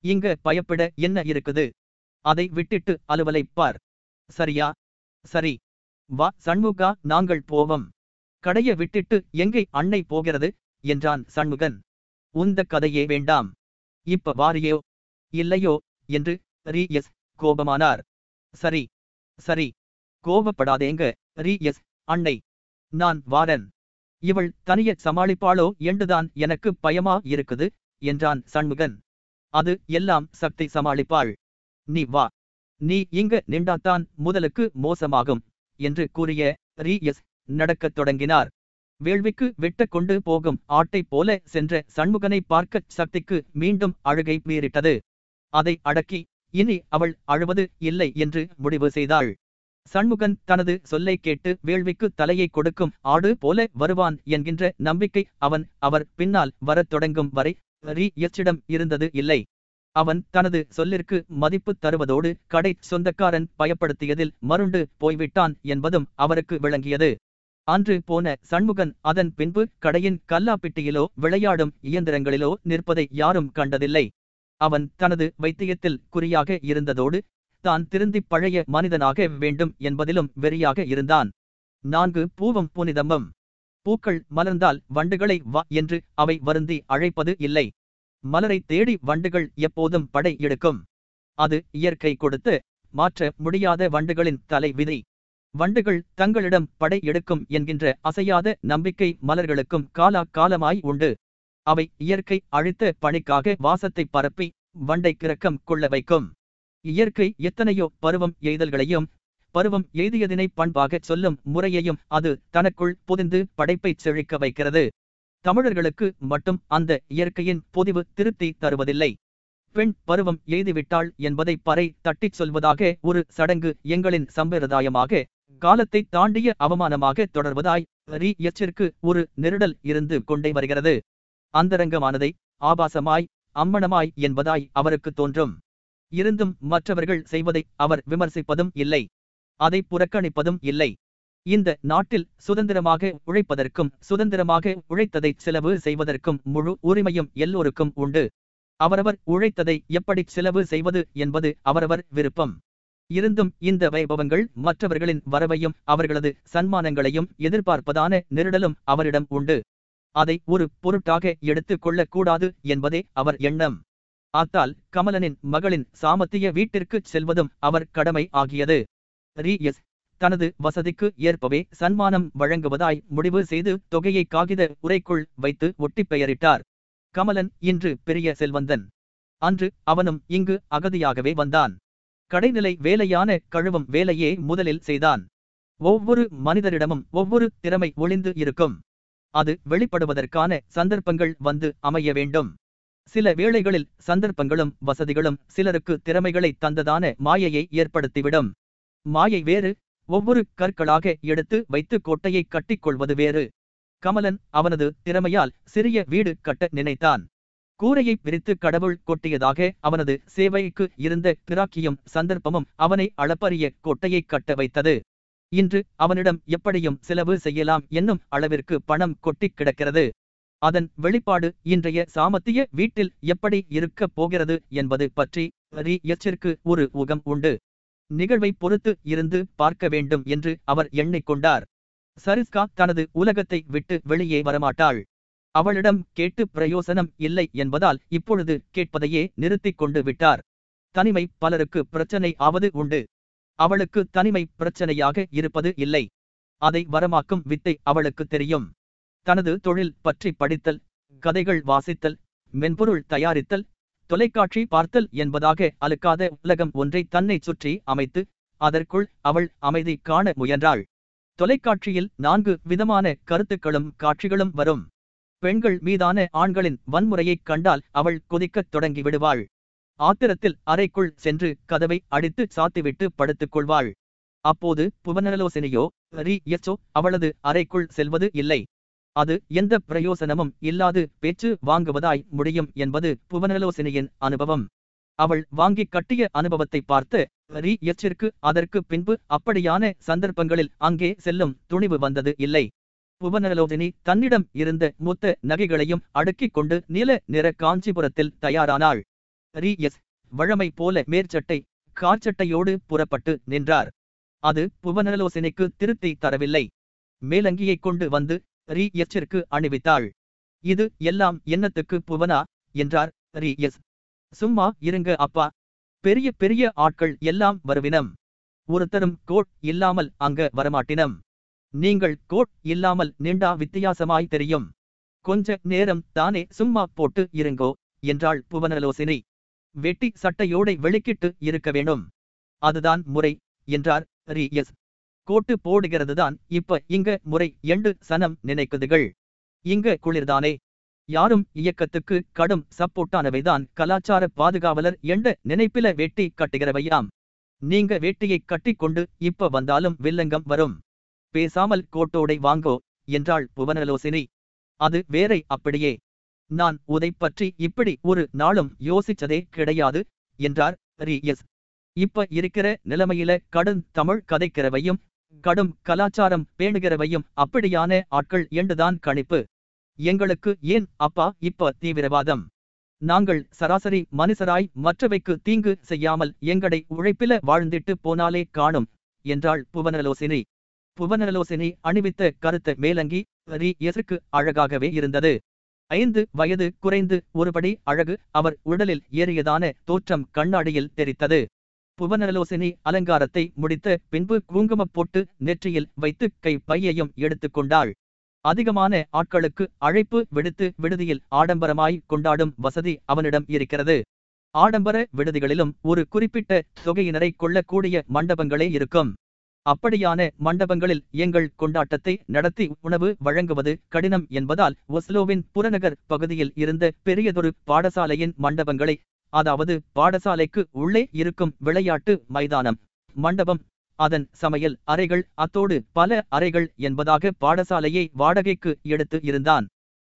இங்க பயப்பட என்ன இருக்குது? அதை விட்டுட்டு அலுவலைப் பார். சரியா? சரி. வா சண்முகா நாங்கள் போவோம். கடைய விட்டுட்டு எங்கே அன்னை போகிறது? என்றான் சண்முகன். உந்த கதையே வேண்டாம். இப்ப வாரியோ? இல்லையோ? என்று ரி எஸ் கோபமானார். சரி சரி. கோபப்படாதேங்க ரி எஸ் அன்னை. நான் வாரன். இவள் தனிய சமாளிப்பாளோ? என்றுதான் எனக்கு பயமா இருக்குது என்றான் சண்முகன். அது எல்லாம் சக்தி சமாளிப்பாள். நீ வா. நீ இங்க நின்றாத்தான் முதலுக்கு மோசமாகும் என்று கூறிய ரி எஸ் நடக்கத் தொடங்கினார். வேள்விக்கு வெட்ட கொண்டு போகும் ஆட்டைப் போல சென்ற சண்முகனை பார்க்கச் சக்திக்கு மீண்டும் அழுகை மீறிட்டது. அதை அடக்கி இனி அவள் அழுவது இல்லை என்று முடிவு செய்தாள். சண்முகன் தனது சொல்லை கேட்டு வேள்விக்கு தலையை கொடுக்கும் ஆடு போல வருவான் என்கின்ற நம்பிக்கை அவன் அவர் பின்னால் வரத் தொடங்கும் வரை ரீ எச்சிடம் இருந்தது இல்லை. அவன் தனது சொல்லிற்கு மதிப்பு தருவதோடு கடை சொந்தக்காரன் பயப்படுத்தியதில் மருண்டு போய்விட்டான் என்பதும் அவருக்கு விளங்கியது. அன்று போன சண்முகன் அதன் பின்பு கடையின் கல்லாப்பிட்டியிலோ விளையாடும் இயந்திரங்களிலோ நிற்பதை யாரும் கண்டதில்லை. அவன் தனது வைத்தியத்தில் குறியாக இருந்ததோடு தான் திருந்திப் பழைய மனிதனாக வேண்டும் என்பதிலும் வெறியாக இருந்தான். நான்கு பூவம் புனிதமும் பூக்கள் மலர்ந்தால் வண்டுகளை வா என்று அவை வருந்தி அழைப்பது இல்லை. மலரை தேடி வண்டுகள் எப்போதும் படை எடுக்கும். அது இயற்கை கொடுத்து மாற்ற முடியாத வண்டுகளின் தலை விதி வண்டுகள் தங்களிடம் படை எடுக்கும் என்கின்ற அசையாத நம்பிக்கை மலர்களுக்கும் காலா காலமாய் உண்டு. அவை இயற்கை அழித்த பணிக்காக வாசத்தை பரப்பி வண்டை கிறக்கம் கொள்ள வைக்கும். இயற்கை எத்தனையோ பருவம் எய்தல்களையும் பருவம் எய்தியதினை பண்பாகச் சொல்லும் முறையையும் அது தனக்குள் புதிந்து படைப்பைச் செழிக்க வைக்கிறது. தமிழர்களுக்கு மட்டும் அந்த இயற்கையின் பொதிவு திருப்தி தருவதில்லை. பெண் பருவம் எய்துவிட்டாள் என்பதை பறை தட்டிச் சொல்வதாக ஒரு சடங்கு எங்களின் சம்பிரதாயமாக காலத்தை தாண்டிய அவமானமாக தொடர்வதாய் ரீ எச்சிற்கு ஒரு நெருடல் இருந்து கொண்டே வருகிறது. அந்தரங்கமானதை ஆபாசமாய் அம்மணமாய் என்பதாய் அவருக்கு தோன்றும். இருந்தும் மற்றவர்கள் செய்வதை அவர் விமர்சிப்பதும் இல்லை. அதை புறக்கணிப்பதும் இல்லை. இந்த நாட்டில் சுதந்திரமாக உழைப்பதற்கும் சுதந்திரமாக உழைத்ததை செலவு செய்வதற்கும் முழு உரிமையும் எல்லோருக்கும் உண்டு. அவரவர் உழைத்ததை எப்படி செலவு செய்வது என்பது அவரவர் விருப்பம். இருந்தும் இந்த வைபவங்கள் மற்றவர்களின் வரவையும் அவர்களது சன்மானங்களையும் எதிர்பார்ப்பதான நெருடலும் அவரிடம் உண்டு. அதை ஒரு பொருட்டாக எடுத்துக் கொள்ளக்கூடாது என்பதே அவர் எண்ணம். ஆத்தால் கமலனின் மகளின் சாமத்திய வீட்டிற்குச் செல்வதும் அவர் கடமை ஆகியது. ரிஎஸ் தனது வசதிக்கு ஏற்பவே சன்மானம் வழங்குவதாய் முடிவு செய்து தொகையை காகித உரைக்குள் வைத்து ஒட்டிப் பெயரிட்டார். கமலன் இன்று பெரிய செல்வந்தன். அன்று அவனும் இங்கு அகதியாகவே வந்தான். கடைநிலை வேலையான கழுவும் வேலையே முதலில் செய்தான். ஒவ்வொரு மனிதரிடமும் ஒவ்வொரு திறமை ஒளிந்து இருக்கும். அது வெளிப்படுவதற்கான சந்தர்ப்பங்கள் வந்து அமைய வேண்டும். சில வேளைகளில் சந்தர்ப்பங்களும் வசதிகளும் சிலருக்கு திறமைகளை தந்ததான மாயையை ஏற்படுத்திவிடும். மாயை வேறு ஒவ்வொரு கற்களாக எடுத்து வைத்து கோட்டையை கட்டிக்கொள்வது வேறு. கமலன் அவனது திறமையால் சிறிய வீடு கட்ட நினைத்தான். கூரையை பிரித்து கடவுள் கொட்டியதாக அவனது சேவைக்கு இருந்த பிராக்கியும் சந்தர்ப்பமும் அவனை அளப்பரிய கோட்டையை கட்ட வைத்தது. இன்று அவனிடம் எப்படியும் செலவு செய்யலாம் என்னும் அளவிற்கு பணம் கொட்டிக் கிடக்கிறது. அதன் வெளிப்பாடு இன்றைய சாமத்திய வீட்டில் எப்படி இருக்கப் போகிறது என்பது பற்றி ரி எச்சிற்கு ஒரு ஊகம் உண்டு. நிகழ்வை பொறுத்து இருந்து பார்க்க வேண்டும் என்று அவர் எண்ணிக்கொண்டார் சரிஸ்கா தனது உலகத்தை விட்டு வெளியே வரமாட்டாள். அவளிடம் கேட்டு பிரயோசனம் இல்லை என்பதால் இப்பொழுது கேட்பதையே நிறுத்திக் கொண்டு விட்டார். தனிமை பலருக்கு பிரச்சனை ஆவது உண்டு. அவளுக்கு தனிமை பிரச்சனையாக இருப்பது இல்லை. அதை வரமாக்கும் வித்தை அவளுக்கு தெரியும். தனது தொழில் பற்றி படித்தல் கதைகள் வாசித்தல் மென்பொருள் தயாரித்தல் தொலைக்காட்சி பார்த்தல் என்பதாக அழுக்காத உலகம் ஒன்றை தன்னை சுற்றி அமைத்து அதற்குள் அவள் அமைதி காண முயன்றாள். தொலைக்காட்சியில் நான்கு விதமான கருத்துக்களும் காட்சிகளும் வரும். பெண்கள் மீதான ஆண்களின் வன்முறையைக் கண்டால் அவள் கொதிக்கத் தொடங்கி விடுவாள் ஆத்திரத்தில் அறைக்குள் சென்று கதவை அடித்து சாத்திவிட்டு படுத்துக் கொள்வாள். அப்போது புவனலோசனையோ ரி எச்சோ அவளது அறைக்குள் செல்வது இல்லை. அது எந்த பிரயோசனமும் இல்லாது பேச்சு வாங்குவதாய் முடியும் என்பது புவனலோசனையின் அனுபவம். அவள் வாங்கிக் கட்டிய அனுபவத்தை பார்த்து ரி எச்சிற்கு அதற்கு பின்பு அப்படியான சந்தர்ப்பங்களில் அங்கே செல்லும் துணிவு வந்தது இல்லை. புவனலோதினி தன்னிடம் இருந்த மொத்த நகைகளையும் அடுக்கிக் கொண்டு நில நிற காஞ்சிபுரத்தில் தயாரானாள். ரீ. எஸ். வழமை போல மேற்சட்டை காற்சட்டையோடு புறப்பட்டு நின்றார். அது புவனலோசனைக்கு திருப்தி தரவில்லை. மேலங்கியைக் கொண்டு வந்து ரீ. எச்சிற்கு அணிவித்தாள். இது எல்லாம் என்னத்துக்கு புவனா? என்றார் ரீ. எஸ். சும்மா இருங்க அப்பா. பெரிய பெரிய ஆட்கள் எல்லாம் வருவினம். ஒருத்தரும் கோட் இல்லாமல் அங்க வரமாட்டினம். நீங்கள் கோட் இல்லாமல் நீண்டா வித்தியாசமாய் தெரியும். கொஞ்ச நேரம் தானே சும்மா போட்டு இருங்கோ என்றாள் புவனலோசினி. வெட்டி சட்டையோடை வெளிக்கிட்டு இருக்க வேணும் அதுதான் முறை என்றார் ரி எஸ் கோட்டு போடுகிறதுதான் இப்ப இங்க முறை எண்டு சனம் நினைக்குதுகள். இங்க குளிர்தானே. யாரும் இயக்கத்துக்கு கடும் சப்போர்ட்டானவைதான் கலாச்சார பாதுகாவலர் என்ற நினைப்பில வெட்டி கட்டுகிறவையாம். நீங்க வேட்டியை கட்டிக்கொண்டு இப்ப வந்தாலும் வில்லங்கம் வரும். பேசாமல் கோட்டோடை வாங்கோ என்றாள் புவனலோசினி. அது வேறை அப்படியே. நான் உதை பற்றி இப்படி ஒரு நாளும் யோசிச்சதே கிடையாது என்றார் ரி எஸ் இப்ப இருக்கிற நிலைமையில கடும் தமிழ் கதைக்கிறவையும் கடும் கலாச்சாரம் பேணுகிறவையும் அப்படியான ஆட்கள் என்றுதான் கணிப்பு. எங்களுக்கு ஏன் அப்பா இப்ப தீவிரவாதம்? நாங்கள் சராசரி மனுஷராய் மற்றவைக்கு தீங்கு செய்யாமல் எங்கடை உழைப்பில வாழ்ந்திட்டு போனாலே காணும் என்றாள் புவனலோசினி. புவனலோசனை அணிவித்த கருத்த மேலங்கி ரி எசுக்கு அழகாகவே இருந்தது. ஐந்து வயது குறைந்து ஒருபடி அழகு அவர் உடலில் ஏறியதான தோற்றம் கண்ணாடியில் தெரித்தது. புவனலோசினி அலங்காரத்தை முடித்த பின்பு குங்குமப் போட்டு நெற்றியில் வைத்து கை பையையும் எடுத்துக்கொண்டாள் அதிகமான ஆட்களுக்கு அழைப்பு விடுத்து விடுதியில் ஆடம்பரமாய் கொண்டாடும் வசதி அவனிடம் இருக்கிறது. ஆடம்பர விடுதிகளிலும் ஒரு குறிப்பிட்ட தொகையினரை கொள்ளக்கூடிய மண்டபங்களே இருக்கும். அப்படியான மண்டபங்களில் எங்கள் கொண்டாட்டத்தை நடத்தி உணவு வழங்குவது கடினம் என்பதால் ஒஸ்லோவின் புறநகர் பகுதியில் இருந்த பெரியதொரு பாடசாலையின் மண்டபங்களை அதாவது பாடசாலைக்கு உள்ளே இருக்கும் விளையாட்டு மைதானம் மண்டபம். அதன் சமையல் அறைகள் அத்தோடு பல அறைகள் என்பதாக பாடசாலையை வாடகைக்கு எடுத்து இருந்தான்.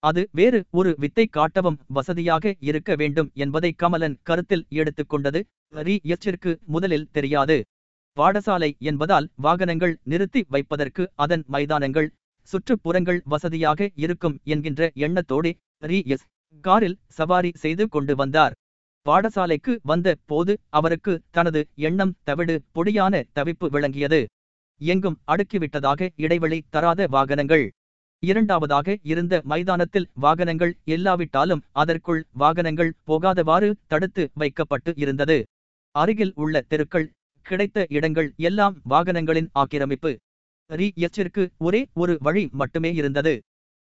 அது வேறு ஒரு வித்தை காட்டவும் வசதியாக இருக்க வேண்டும் என்பதை கமலன் கருத்தில் எடுத்துக்கொண்டது. ரி எச்சிற்கு முதலில் தெரியாது. பாடசாலை என்பதால் வாகனங்கள் நிறுத்தி வைப்பதற்கு அதன் மைதானங்கள் சுற்றுப்புறங்கள் வசதியாக இருக்கும் என்கின்ற எண்ணத்தோடு ரீ எஸ் காரில் சவாரி செய்து கொண்டு வந்தார். பாடசாலைக்கு வந்த போது அவருக்கு தனது எண்ணம் தவிடு பொடியான தவிப்பு விளங்கியது. எங்கும் அடுக்கிவிட்டதாக இடைவெளி தராத வாகனங்கள். இரண்டாவதாக இருந்த மைதானத்தில் வாகனங்கள் இல்லாவிட்டாலும் அதற்குள் வாகனங்கள் போகாதவாறு தடுத்து வைக்கப்பட்டு இருந்தது. அருகில் உள்ள தெருக்கள் கிடைத்த இடங்கள் எல்லாம் வாகனங்களின் ஆக்கிரமிப்பு. ரி எச்சிற்கு ஒரே ஒரு வழி மட்டுமே இருந்தது.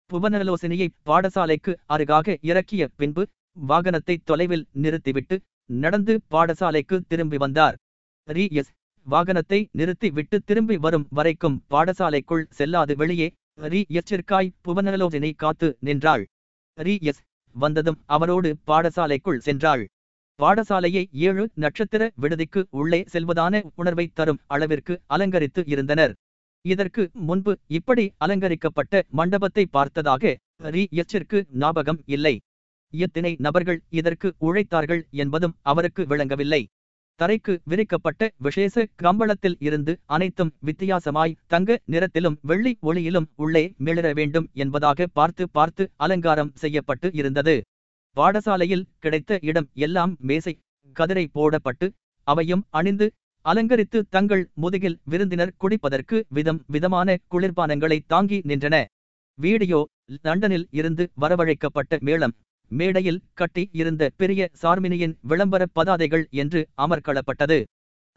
புவனலோசனையை பாடசாலைக்கு அருகாக இறக்கிய பின்பு வாகனத்தை தொலைவில் நிறுத்திவிட்டு நடந்து பாடசாலைக்கு திரும்பி வந்தார். ரி எஸ் வாகனத்தை நிறுத்தி விட்டு திரும்பி வரும் வரைக்கும் பாடசாலைக்குள் செல்லாது வெளியே ரி எச்சிற்காய் புவனலோசனை காத்து நின்றாள். ரி எஸ் வந்ததும் அவரோடு பாடசாலைக்குள் சென்றாள். பாடசாலையை ஏழு நட்சத்திர விடுதிக்கு உள்ளே செல்வதான உணர்வை தரும் அளவிற்கு அலங்கரித்து இருந்தனர். இதற்கு முன்பு இப்படி அலங்கரிக்கப்பட்ட மண்டபத்தை பார்த்ததாக ரி. எச்சிற்கு ஞாபகம் இல்லை. எத்தனை நபர்கள் இதற்கு உழைத்தார்கள் என்பதும் அவருக்கு விளங்கவில்லை. தரைக்கு விரிக்கப்பட்ட விசேஷ கம்பளத்தில் இருந்து அனைத்தும் வித்தியாசமாய் தங்க நிறத்திலும் வெள்ளி ஒளியிலும் உள்ளே மிளிர வேண்டும் என்பதாக பார்த்து பார்த்து அலங்காரம் செய்யப்பட்டு இருந்தது. பாடசாலையில் கிடைத்த இடம் எல்லாம் மேசை கதிரை போடப்பட்டு அவையும் அணிந்து அலங்கரித்து தங்கள் முதுகில் விருந்தினர் குடிப்பதற்கு விதம் விதமான குளிர்பானங்களை தாங்கி நின்றன. வீடியோ லண்டனில் இருந்து வரவழைக்கப்பட்ட மேளம் மேடையில் கட்டி இருந்த பெரிய சார்மினியின் விளம்பர பதாதைகள் என்று அமர்களப்பட்டது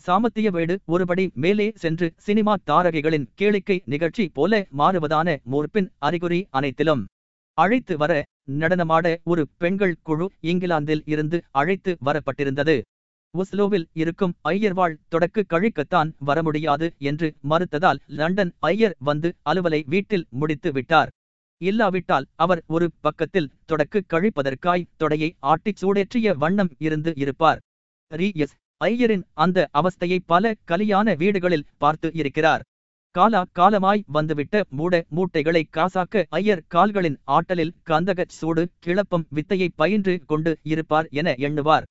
சாமத்திய வீடு ஒருபடி மேலே சென்று சினிமா தாரகைகளின் கேளிக்கை நிகழ்ச்சி போல மாறுவதான மூர்ப்பின் அறிகுறி அனைத்திலும். அழைத்து வர நடனமாட ஒரு பெண்கள் குழு இங்கிலாந்தில் இருந்து அழைத்து வரப்பட்டிருந்தது. ஒஸ்லோவில் இருக்கும் ஐயர்வாள் தொடக்கு கழிக்கத்தான் வர முடியாது என்று மறுத்ததால் லண்டன் ஐயர் வந்து அலுவலை வீட்டில் முடித்து விட்டார். இல்லாவிட்டால் அவர் ஒரு பக்கத்தில் தொடக்கு கழிப்பதற்காய் தொடையை ஆட்டிச் சூடேற்றிய வண்ணம் இருந்து இருப்பார். ரி எஸ் ஐயரின் அந்த அவஸ்தையை பல கலியான வீடுகளில் பார்த்து இருக்கிறார். காலா காலமாய் வந்துவிட்ட மூட மூட்டைகளை காசாக்க ஐயர் கால்களின் ஆட்டலில் கந்தகச் சூடு கிளப்பம் வித்தையை பயின்று கொண்டு இருப்பார் என எண்ணுவார்.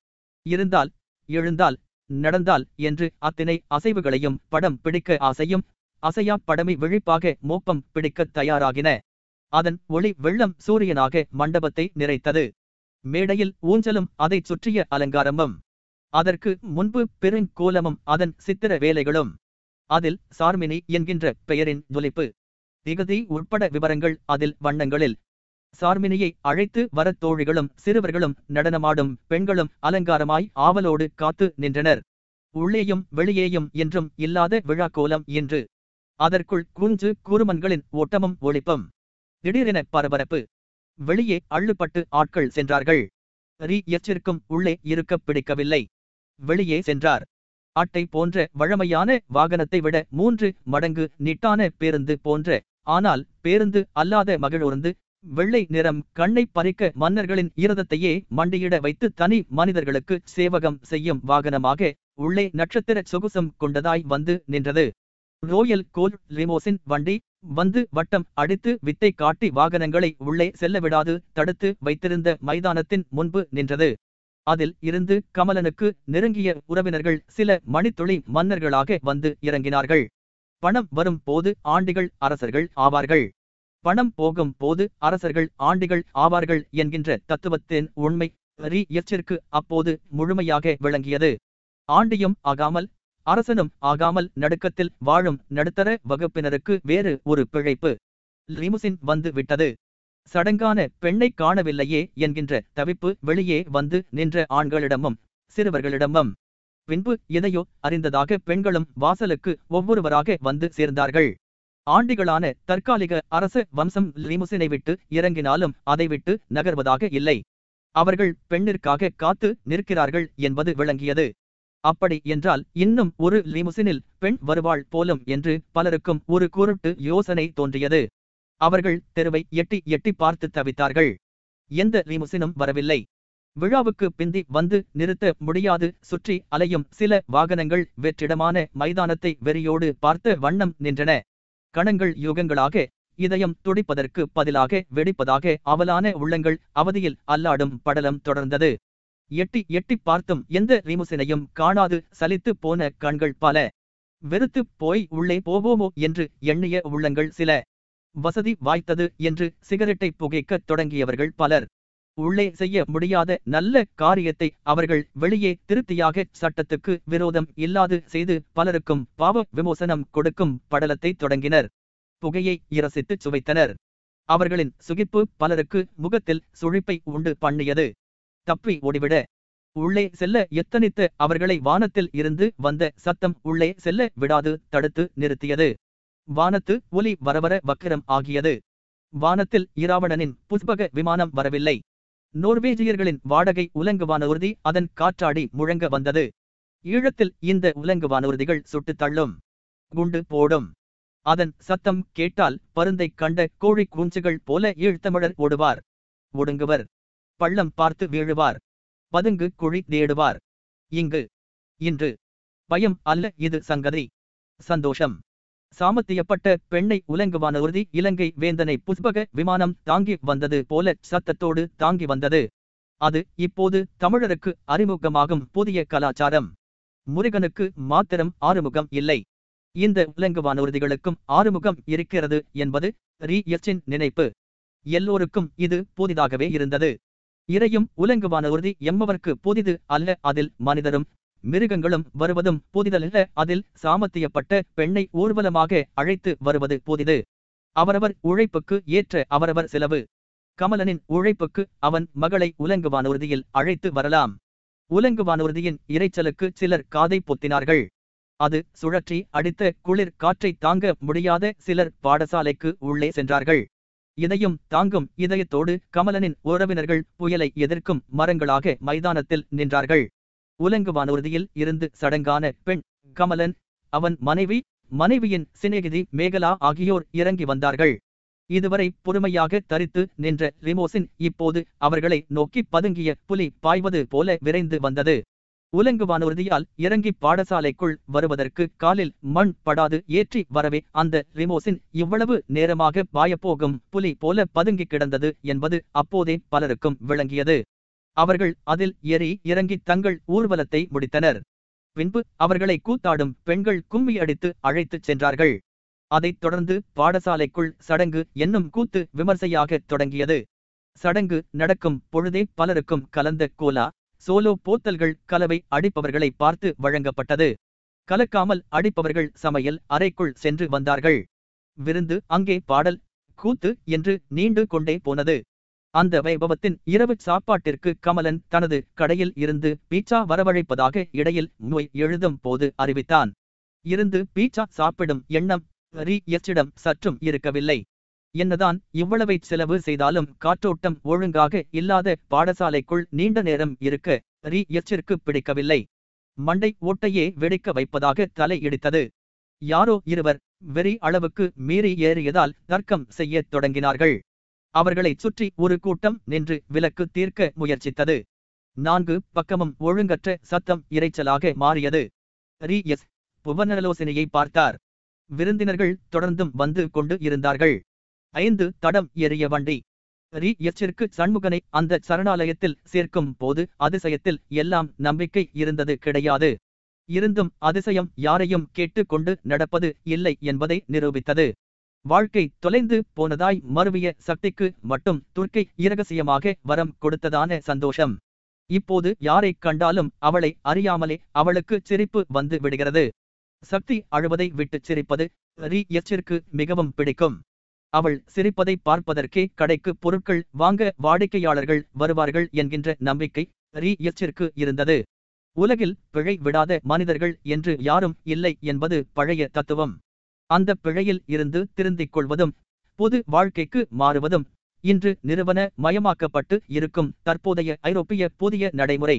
இருந்தால் எழுந்தால் நடந்தால் என்று அத்தினை அசைவுகளையும் படம் பிடிக்க ஆசையும் அசையா படமி விழிப்பாக மோப்பம் பிடிக்கத் தயாராகின. அதன் ஒளி வெள்ளம் சூரியனாக மண்டபத்தை நிறைத்தது. மேடையில் ஊஞ்சலும் அதைச் சுற்றிய அலங்காரமும். அதற்கு முன்பு பெருங்கோலமும் அதன் சித்திர வேலைகளும். அதில் சார்மினி என்கின்ற பெயரின் ஜொலிப்பு திகதி உட்பட விவரங்கள் அதில் வண்ணங்களில். சார்மினியை அழைத்து வரத் தோழிகளும் சிறுவர்களும் நடனமாடும் பெண்களும் அலங்காரமாய் ஆவலோடு காத்து நின்றனர். உள்ளேயும் வெளியேயும் என்றும் இல்லாத விழாக்கோலம் இன்று. அதற்குள் குஞ்சு கூறுமன்களின் ஓட்டமும் ஒழிப்பும். திடீரென பரபரப்பு. வெளியே அள்ளுப்பட்டு ஆட்கள் சென்றார்கள். ரீ எச்சிற்கும் உள்ளே இருக்க பிடிக்கவில்லை. வெளியே சென்றார். அட்டை போன்ற வழமையான வாகனத்தை விட மூன்று மடங்கு நிட்டான பேருந்து போன்ற ஆனால் பேருந்து அல்லாத மகிழூர்ந்து வெள்ளை நிறம் கண்ணை பறிக்க மன்னர்களின் ஈரதத்தையே மண்டியிட வைத்து தனி மனிதர்களுக்கு சேவகம் செய்யும் வாகனமாக உள்ளே நட்சத்திர சொகுசம் கொண்டதாய் வந்து நின்றது. ரோயல் கோல் லிமோசின் வண்டி வந்து வட்டம் அடித்து வித்தை காட்டி வாகனங்களை உள்ளே செல்லவிடாது தடுத்து வைத்திருந்த மைதானத்தின் முன்பு நின்றது. அதில் இருந்து கமலனுக்கு நெருங்கிய உறவினர்கள் சில மணித்துளி மன்னர்களாக வந்து இறங்கினார்கள். பணம் வரும் போது ஆண்டிகள் அரசர்கள் ஆவார்கள். பணம் போகும் போது அரசர்கள் ஆண்டிகள் ஆவார்கள் என்கின்ற தத்துவத்தின் உண்மை ரி எச்சிற்கு அப்போது முழுமையாக விளங்கியது. ஆண்டியும் ஆகாமல் அரசனும் ஆகாமல் நடுக்கத்தில் வாழும் நடுத்தர வகுப்பினருக்கு வேறு ஒரு பிழைப்பு. லிமுசின் வந்து விட்டது. சடங்கான பெண்ணை காணவில்லையே என்கின்ற தவிப்பு வெளியே வந்து நின்ற ஆண்களிடமும் சிறுவர்களிடமும். பின்பு எதையோ அறிந்ததாக பெண்களும் வாசலுக்கு ஒவ்வொருவராக வந்து சேர்ந்தார்கள். ஆண்டிகளான தற்காலிக அரச வம்சம் லிமுசினை விட்டு இறங்கினாலும் அதை விட்டு நகர்வதாக இல்லை. அவர்கள் பெண்ணிற்காக காத்து நிற்கிறார்கள் என்பது விளங்கியது. அப்படி என்றால் இன்னும் ஒரு லிமுசினில் பெண் வருவாள் போலும் என்று பலருக்கும் ஒரு குருட்டு யோசனை தோன்றியது. அவர்கள் தெருவை எட்டி எட்டி பார்த்து தவித்தார்கள். எந்த லிமுசினும் வரவில்லை. விழாவுக்கு பிந்தி வந்து நிறுத்த முடியாது. சுற்றி அலையும் சில வாகனங்கள் வெற்றிடமான மைதானத்தை வெறியோடு பார்த்த வண்ணம் நின்றன. கணங்கள் யுகங்களாக இதயம் துடிப்பதற்கு பதிலாக வெடிப்பதாக அவலான உள்ளங்கள் அவதியில் அல்லாடும் படலம் தொடர்ந்தது. எட்டி எட்டி பார்த்தும் எந்த ரிமுசினையும் காணாது. சலித்து போன கண்கள் பல. வெறுத்துப் போய் உள்ளே போவோமோ என்று எண்ணிய உள்ளங்கள் சில. வசதி வாய்த்தது என்று சிகரெட்டை புகைக்கத் தொடங்கியவர்கள் பலர். உள்ளே செய்ய முடியாத நல்ல காரியத்தை அவர்கள் வெளியே திருப்தியாக சட்டத்துக்கு விரோதம் இல்லாது செய்து பலருக்கும் பாவ விமோசனம் கொடுக்கும் படலத்தை தொடங்கினர். புகையை இரசித்துச் சுவைத்தனர். அவர்களின் சுகிப்பு பலருக்கு முகத்தில் சுழிப்பை உண்டு பண்ணியது. தப்பி ஓடிவிட. உள்ளே செல்ல எத்தனித்த அவர்களை வானத்தில் இருந்து வந்த சத்தம் உள்ளே செல்ல விடாது தடுத்து நிறுத்தியது. வானத்து ஒலி வரவர வக்கிரம் ஆகியது. வானத்தில் இராவணனின் புஷ்பக விமானம் வரவில்லை. நோர்வேஜியர்களின் வாடகை உலங்கு வானூர்தி அதன் காற்றாடி முழங்க வந்தது. ஈழத்தில் இந்த உலங்கு வானூர்திகள் சுட்டுத் தள்ளும். குண்டு போடும். அதன் சத்தம் கேட்டால் பருந்தைக் கண்ட கோழி குஞ்சுகள் போல ஈழ்த்தமிழர் ஓடுவார். ஒடுங்குவர். பள்ளம் பார்த்து வீழுவார். பதுங்கு குழி தேடுவார். இங்கு. இன்று. பயம் அல்ல இது சங்கதி. சந்தோஷம். சாமத்தியப்பட்ட பெண்ணை உலங்குவான உறுதி இலங்கை வேந்தனை புஷ்பக விமானம் தாங்கி வந்தது போல சத்தத்தோடு தாங்கி வந்தது. அது இப்போது தமிழருக்கு அறிமுகமாகும் புதிய கலாச்சாரம். முருகனுக்கு மாத்திரம் ஆறுமுகம் இல்லை. இந்த உலங்குவான உறுதிகளுக்கும் ஆறுமுகம் இருக்கிறது என்பது ரீ. எச்சின் நினைப்பு. எல்லோருக்கும் இது புதிதாகவே இருந்தது. இறையும் உலங்குவான உறுதி எம்மவர்க்கு புதிது அல்ல அதில் மனிதரும் மிருகங்களும் வருவதும் புதிதல்ல அதில் சாமத்தியப்பட்ட பெண்ணை ஊர்வலமாக அழைத்து வருவது புதிது. அவரவர் உழைப்புக்கு ஏற்ற அவரவர் செலவு. கமலனின் உழைப்புக்கு அவன் மகளை உலங்குவானூர்தியில் அழைத்து வரலாம். உலங்குவானூர்தியின் இறைச்சலுக்கு சிலர் காதை பொத்தினார்கள். அது சுழற்றி அடித்த குளிர் காற்றை தாங்க முடியாத சிலர் பாடசாலைக்கு உள்ளே சென்றார்கள். இதையும் தாங்கும் இதயத்தோடு கமலனின் உறவினர்கள் புயலை எதிர்க்கும் மரங்களாக மைதானத்தில் நின்றார்கள். உலங்குவானூர்தியில் இருந்து சடங்கான பெண் கமலன். அவன் மனைவி மனைவியின் சிநேகிதி மேகலா ஆகியோர் இறங்கி வந்தார்கள். இதுவரை பொறுமையாக தரித்து நின்ற ரிமோசின் இப்போது அவர்களை நோக்கி பதுங்கிய புலி பாய்வது போல விரைந்து வந்தது. உலங்கு வானூர்தியால் இறங்கி பாடசாலைக்குள் வருவதற்கு காலில் மண் படாது ஏற்றி வரவே அந்த ரிமோசின் இவ்வளவு நேரமாக பாயப்போகும் புலி போல பதுங்கி கிடந்தது என்பது அப்போதே பலருக்கும் விளங்கியது. அவர்கள் அதில் ஏறி இறங்கி தங்கள் ஊர்வலத்தை முடித்தனர். பின்பு அவர்களை கூத்தாடும் பெண்கள் கும்மி அடித்து அழைத்துச் சென்றார்கள். அதைத் தொடர்ந்து பாடசாலைக்குள் சடங்கு என்னும் கூத்து விமர்சையாகத் தொடங்கியது. சடங்கு நடக்கும் பொழுதே பலருக்கும் கலந்த கோலா சோலோ போத்தல்கள் கலவை அடிப்பவர்களை பார்த்து வழங்கப்பட்டது. கலக்காமல் அடிப்பவர்கள் சமையல் அறைக்குள் சென்று வந்தார்கள். விருந்து அங்கே பாடல் கூத்து என்று நீண்டு கொண்டே போனது. அந்த வைபவத்தின் இரவு சாப்பாட்டிற்கு கமலன் தனது கடையில் இருந்து பீட்சா வரவழைப்பதாக இடையில் நோய் எழுதும் போது அறிவித்தான். இருந்து பீட்சா சாப்பிடும் எண்ணம் ரி எச்சிடம் சற்றும் இருக்கவில்லை. என்னதான் இவ்வளவை செலவு செய்தாலும் காற்றோட்டம் ஒழுங்காக இல்லாத பாடசாலைக்குள் நீண்ட நேரம் இருக்க ரி எச்சிற்கு பிடிக்கவில்லை. மண்டை ஓட்டையே வெடிக்க வைப்பதாக தலை இடித்தது. யாரோ இருவர் வெறி அளவுக்கு மீறி ஏறியதால் தர்க்கம் செய்யத் தொடங்கினார்கள். அவர்களைச் சுற்றி ஒரு கூட்டம் நின்று விலக்கு தீர்க்க முயற்சித்தது. நான்கு பக்கமும் ஒழுங்கற்ற சத்தம் இரைச்சலாக மாறியது. ரி. எஸ். புவனலோசனையை பார்த்தார். விருந்தினர்கள் தொடர்ந்தும் வந்து கொண்டு இருந்தார்கள். ஐந்து தடம் எறிய வண்டி. ரி. எச்சிற்கு சண்முகனை அந்த சரணாலயத்தில் சேர்க்கும் போது அதிசயத்தில் எல்லாம் நம்பிக்கை இருந்தது கிடையாது. இருந்தும் அதிசயம் யாரையும் கேட்டுக்கொண்டு நடப்பது இல்லை என்பதை நிரூபித்தது. வாழ்க்கை தொலைந்து போனதாய் மறுவிய சக்திக்கு மட்டும் துர்க்கை இரகசியமாக வரம் கொடுத்ததான சந்தோஷம். இப்போது யாரைக் கண்டாலும் அவளை அறியாமலே அவளுக்கு சிரிப்பு வந்து விடுகிறது. சக்தி அழுவதை விட்டுச் சிரிப்பது ரி எச்சிற்கு மிகவும் பிடிக்கும். அவள் சிரிப்பதை பார்ப்பதற்கே கடைக்கு பொருட்கள் வாங்க வாடிக்கையாளர்கள் வருவார்கள் என்கின்ற நம்பிக்கை ரி எச்சிற்கு இருந்தது. உலகில் பிழை விடாத மனிதர்கள் என்று யாரும் இல்லை என்பது பழைய தத்துவம். அந்த பிழையில் இருந்து திருந்திக் கொள்வதும் பொது வாழ்க்கைக்கு மாறுவதும் இன்று நிறுவன மயமாக்கப்பட்டு இருக்கும் தற்போதைய ஐரோப்பிய புதிய நடைமுறை.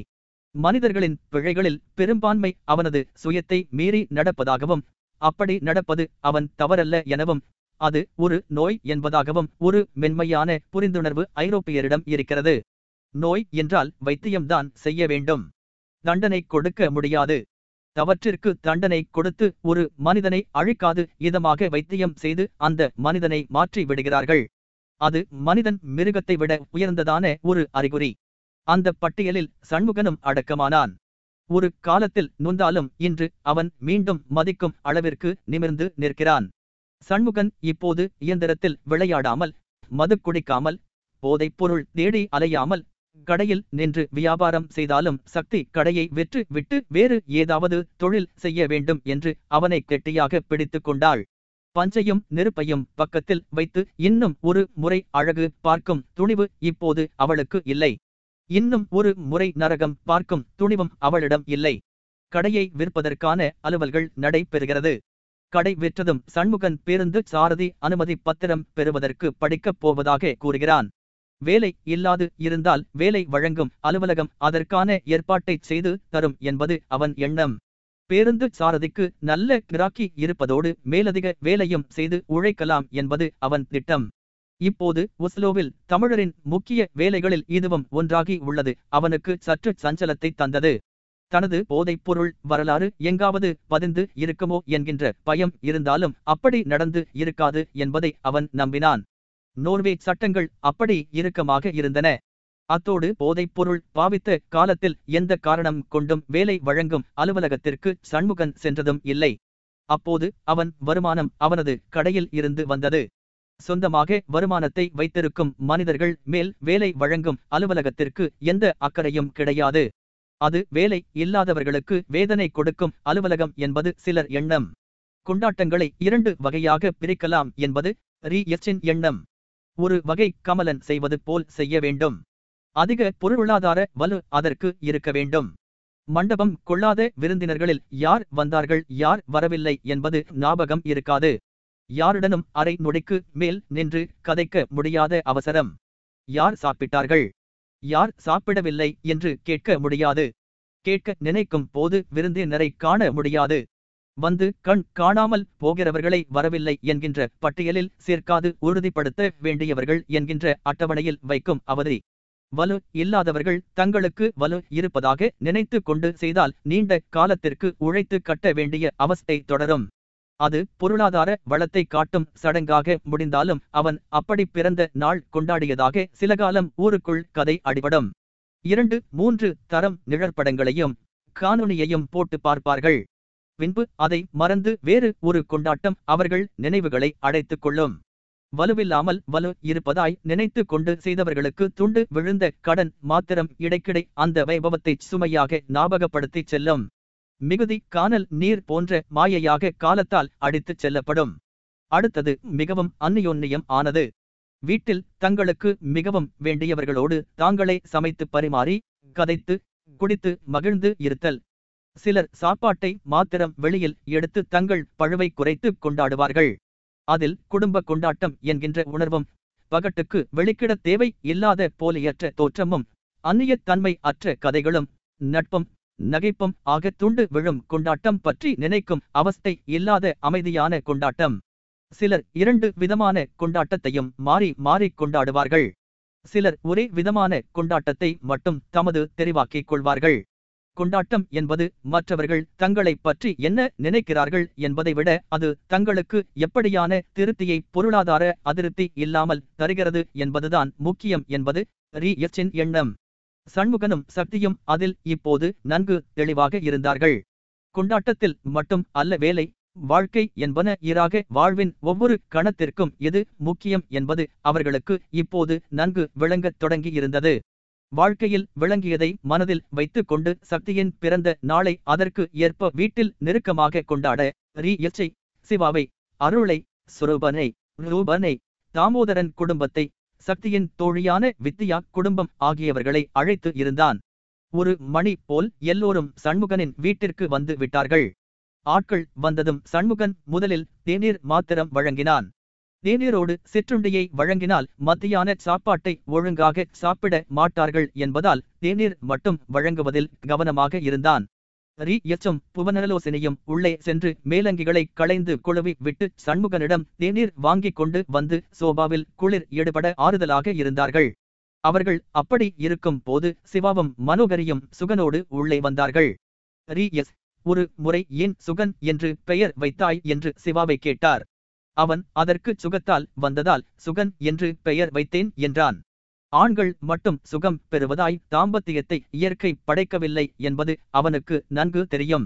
மனிதர்களின் பிழைகளில் பெரும்பான்மை அவனது சுயத்தை மீறி நடப்பதாகவும் அப்படி நடப்பது அவன் தவறல்ல எனவும் அது ஒரு நோய் என்பதாகவும் ஒரு மென்மையான புரிந்துணர்வு ஐரோப்பியரிடம் இருக்கிறது. நோய் என்றால் வைத்தியம்தான் செய்ய வேண்டும். தண்டனை கொடுக்க முடியாது. தவற்றிற்கு தண்டனை கொடுத்து ஒரு மனிதனை அழிக்காது இதமாக வைத்தியம் செய்து அந்த மனிதனை மாற்றி விடுகிறார்கள். அது மனிதன் மிருகத்தை விட உயர்ந்ததான ஒரு அறிகுறி. அந்த பட்டியலில் சண்முகனும் அடக்கமானான். ஒரு காலத்தில் நொந்தாலும் இன்று அவன் மீண்டும் மதிக்கும் அளவிற்கு நிமிர்ந்து நிற்கிறான். சண்முகன் இப்போது இயந்திரத்தில் விளையாடாமல் மது குடிக்காமல் போதைப் பொருள் தேடி அலையாமல் கடையில் நின்று வியாபாரம் செய்தாலும் சக்தி கடையை வெற்று விட்டு வேறு ஏதாவது தொழில் செய்ய வேண்டும் என்று அவனை கெட்டியாக பிடித்து கொண்டாள். பஞ்சையும் நெருப்பையும் பக்கத்தில் வைத்து இன்னும் ஒரு முறை அழகு பார்க்கும் துணிவு இப்போது அவளுக்கு இல்லை. இன்னும் ஒரு முறை நரகம் பார்க்கும் துணிவும் அவளிடம் இல்லை. கடையை விற்பதற்கான அலுவல்கள் நடைபெறுகிறது. கடை விற்றதும் சண்முகன் பேருந்து சாரதி அனுமதி பத்திரம் பெறுவதற்கு படிக்கப் போவதாக கூறுகிறான். வேலை இல்லாது இருந்தால் வேலை வழங்கும் அலுவலகம் அதற்கான ஏற்பாட்டைச் செய்து தரும் என்பது அவன் எண்ணம். பேருந்து சாரதிக்கு நல்ல கிராக்கி இருப்பதோடு மேலதிக வேலையும் செய்து உழைக்கலாம் என்பது அவன் திட்டம். இப்போது ஒஸ்லோவில் தமிழரின் முக்கிய வேலைகளில் இதுவும் ஒன்றாகி உள்ளது. அவனுக்கு சற்று சஞ்சலத்தை தந்தது. தனது போதைப்பொருள் வரலாறு எங்காவது பதிந்து இருக்குமோ என்கின்ற பயம் இருந்தாலும் அப்படி நடந்து இருக்காது என்பதை அவன் நம்பினான். நோர்வே சட்டங்கள் அப்படி இறுக்கமாக இருந்தன. அத்தோடு போதைப்பொருள் பாவித்த காலத்தில் எந்த காரணம் கொண்டும் வேலை வழங்கும் அலுவலகத்திற்கு சண்முகன் சென்றதும் இல்லை. அப்போது அவன் வருமானம் அவனது கடையில் இருந்து வந்தது. சொந்தமாக வருமானத்தை வைத்திருக்கும் மனிதர்கள் மேல் வேலை வழங்கும் அலுவலகத்திற்கு எந்த அக்கறையும் கிடையாது. அது வேலை இல்லாதவர்களுக்கு வேதனை கொடுக்கும் அலுவலகம் என்பது சிலர் எண்ணம். கொண்டாட்டங்களை இரண்டு வகையாக பிரிக்கலாம் என்பது ரி எச்சின் எண்ணம். ஒரு வகை கமலன் செய்வது போல் செய்ய வேண்டும். அதிக பொருளாதார வலு அதற்கு இருக்க வேண்டும். மண்டபம் கொள்ளாத விருந்தினர்களில் யார் வந்தார்கள் யார் வரவில்லை என்பது ஞாபகம் இருக்காது. யாருடனும் அரை நொடிக்கு மேல் நின்று கதைக்க முடியாத அவசரம். யார் சாப்பிட்டார்கள் யார் சாப்பிடவில்லை என்று கேட்க முடியாது. கேட்க நினைக்கும் போது விருந்தினரை காண முடியாது. வந்து கண் காணாமல் போகிறவர்களை வரவில்லை என்கின்ற பட்டியலில் சேர்க்காது உறுதிப்படுத்த வேண்டியவர்கள் என்கின்ற அட்டவணையில் வைக்கும் அவதி. வலு இல்லாதவர்கள் தங்களுக்கு வலு இருப்பதாக நினைத்து கொண்டு செய்தால் நீண்ட காலத்திற்கு உழைத்து கட்ட வேண்டிய அவஸ்தை தொடரும். அது பொருளாதார வளத்தை காட்டும் சடங்காக முடிந்தாலும் அவன் அப்படி பிறந்த நாள் கொண்டாடியதாக சிலகாலம் ஊருக்குள் கதை அடிபடும். இரண்டு மூன்று தரம் நிழற்படங்களையும் காணொளியையும் போட்டு பார்ப்பார்கள். பின்பு அதை மறந்து வேறு ஒரு கொண்டாட்டம் அவர்கள் நினைவுகளை அடைத்துக் கொள்ளும். வலுவில்லாமல் வலு இருப்பதாய் நினைத்து கொண்டு செய்தவர்களுக்கு துண்டு விழுந்த கடன் மாத்திரம் இடைக்கிடை அந்த வைபவத்தை சுமையாக ஞாபகப்படுத்திச் செல்லும். மிகுதி காணல் நீர் போன்ற மாயையாக காலத்தால் அடித்துச் செல்லப்படும். அடுத்தது மிகவும் அந்நியோன்னியம் ஆனது. வீட்டில் தங்களுக்கு மிகவும் வேண்டியவர்களோடு தாங்களே சமைத்து பரிமாறி கதைத்து குடித்து மகிழ்ந்து இருத்தல். சிலர் சாப்பாட்டை மாத்திரம் வெளியில் எடுத்து தங்கள் பழுவை குறைத்து கொண்டாடுவார்கள். அதில் குடும்ப கொண்டாட்டம் என்கின்ற உணர்வும் பகட்டுக்கு வெளிக்கிட தேவை இல்லாத போலியற்ற தோற்றமும் அந்நியத்தன்மை அற்ற கதைகளும் நட்பும் நகைப்பும் ஆக துண்டு விழும் கொண்டாட்டம் பற்றி நினைக்கும் அவஸ்தை இல்லாத அமைதியான கொண்டாட்டம். சிலர் இரண்டு விதமான கொண்டாட்டத்தையும் மாறி மாறி கொண்டாடுவார்கள். சிலர் ஒரே விதமான கொண்டாட்டத்தை மட்டும் தமது தெரிவாக்கிக் கொள்வார்கள். கொண்டாட்டம் என்பது மற்றவர்கள் தங்களை பற்றி என்ன நினைக்கிறார்கள் என்பதை விட அது தங்களுக்கு எப்படியான திருப்தியை பொருளாதார அதிருப்தி இல்லாமல் தருகிறது என்பதுதான் முக்கியம் என்பது ரியச்சின் எண்ணம். சண்முகனும் சக்தியும் அதில் இப்போது நன்கு தெளிவாக இருந்தார்கள். கொண்டாட்டத்தில் மட்டும் அல்ல வேலை வாழ்க்கை என்பன ஈராக வாழ்வின் ஒவ்வொரு கணத்திற்கும் எது முக்கியம் என்பது அவர்களுக்கு இப்போது நன்கு விளங்கத் தொடங்கியிருந்தது. வாழ்க்கையில் விளங்கியதை மனதில் வைத்துக் கொண்டு சக்தியின் பிறந்த நாளை அதற்கு ஏற்ப வீட்டில் நெருக்கமாக கொண்டாட ரி எச்சை சிவாவை அருளை சுரூபனை ரூபனை தாமோதரன் குடும்பத்தை சக்தியின் தோழியான வித்தியா குடும்பம் ஆகியவர்களை அழைத்து இருந்தான். ஒரு மணி போல் எல்லோரும் சண்முகனின் வீட்டிற்கு வந்து விட்டார்கள். ஆட்கள் வந்ததும் சண்முகன் முதலில் தேநீர் மாத்திரம் வழங்கினான். தேநீரோடு சிற்றுண்டியை வழங்கினால் மத்தியான சாப்பாட்டை ஒழுங்காக சாப்பிட மாட்டார்கள் என்பதால் தேநீர் மட்டும் வழங்குவதில் கவனமாக இருந்தான். ரி. எச்சும் புவனலோசனையும் உள்ளே சென்று மேலங்கிகளை களைந்து குழுவி விட்டு சண்முகனிடம் தேநீர் வாங்கிக் கொண்டு வந்து சோபாவில் குளிர் ஈடுபட ஆறுதலாக இருந்தார்கள். அவர்கள் அப்படி இருக்கும் போது சிவாவும் மனோகரியும் சுகனோடு உள்ளே வந்தார்கள். ரி. எஸ். ஒரு முறை ஏன் சுகன் என்று பெயர் வைத்தாய் என்று சிவாவை கேட்டார். அவன் அதற்கு சுகத்தால் வந்ததால் சுகன் என்று பெயர் வைத்தேன் என்றான். ஆண்கள் மட்டும் சுகம் பெறுவதாய் தாம்பத்தியத்தை இயற்கை படைக்கவில்லை என்பது அவனுக்கு நன்கு தெரியும்.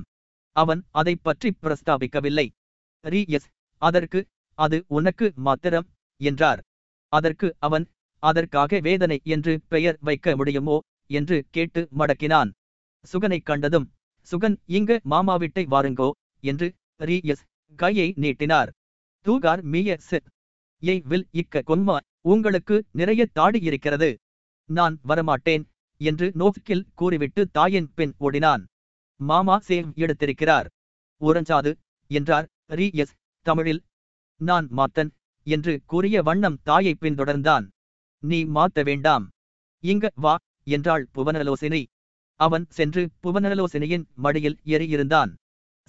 அவன் அதை பற்றி பிரஸ்தாபிக்கவில்லை. ரி எஸ் அதற்கு அது உனக்கு மாத்திரம் என்றார். அதற்கு அவன் அதற்காக வேதனை என்று பெயர் வைக்க முடியுமோ? என்று கேட்டு மடக்கினான். சுகனைக் கண்டதும் சுகன் இங்க மாமாவிட்டை வாருங்கோ என்று ரி எஸ் கையை நீட்டினார். தூகார் மீய சித். ஏய் வில் இக்க கொன்மா உங்களுக்கு நிறைய தாடி இருக்கிறது. நான் வரமாட்டேன் என்று நோக்கில் கூறிவிட்டு தாயின் பின் ஓடினான். மாமா சேவ் எடுத்திருக்கிறார். உறஞ்சாது என்றார். ரி எஸ் தமிழில். நான் மாத்தன் என்று கூறிய வண்ணம் தாயை பின்தொடர்ந்தான். நீ மாத்த வேண்டாம். இங்க வா என்றாள் புவனலோசினி. அவன் சென்று புவனலோசினியின் மடியில் ஏறியிருந்தான்.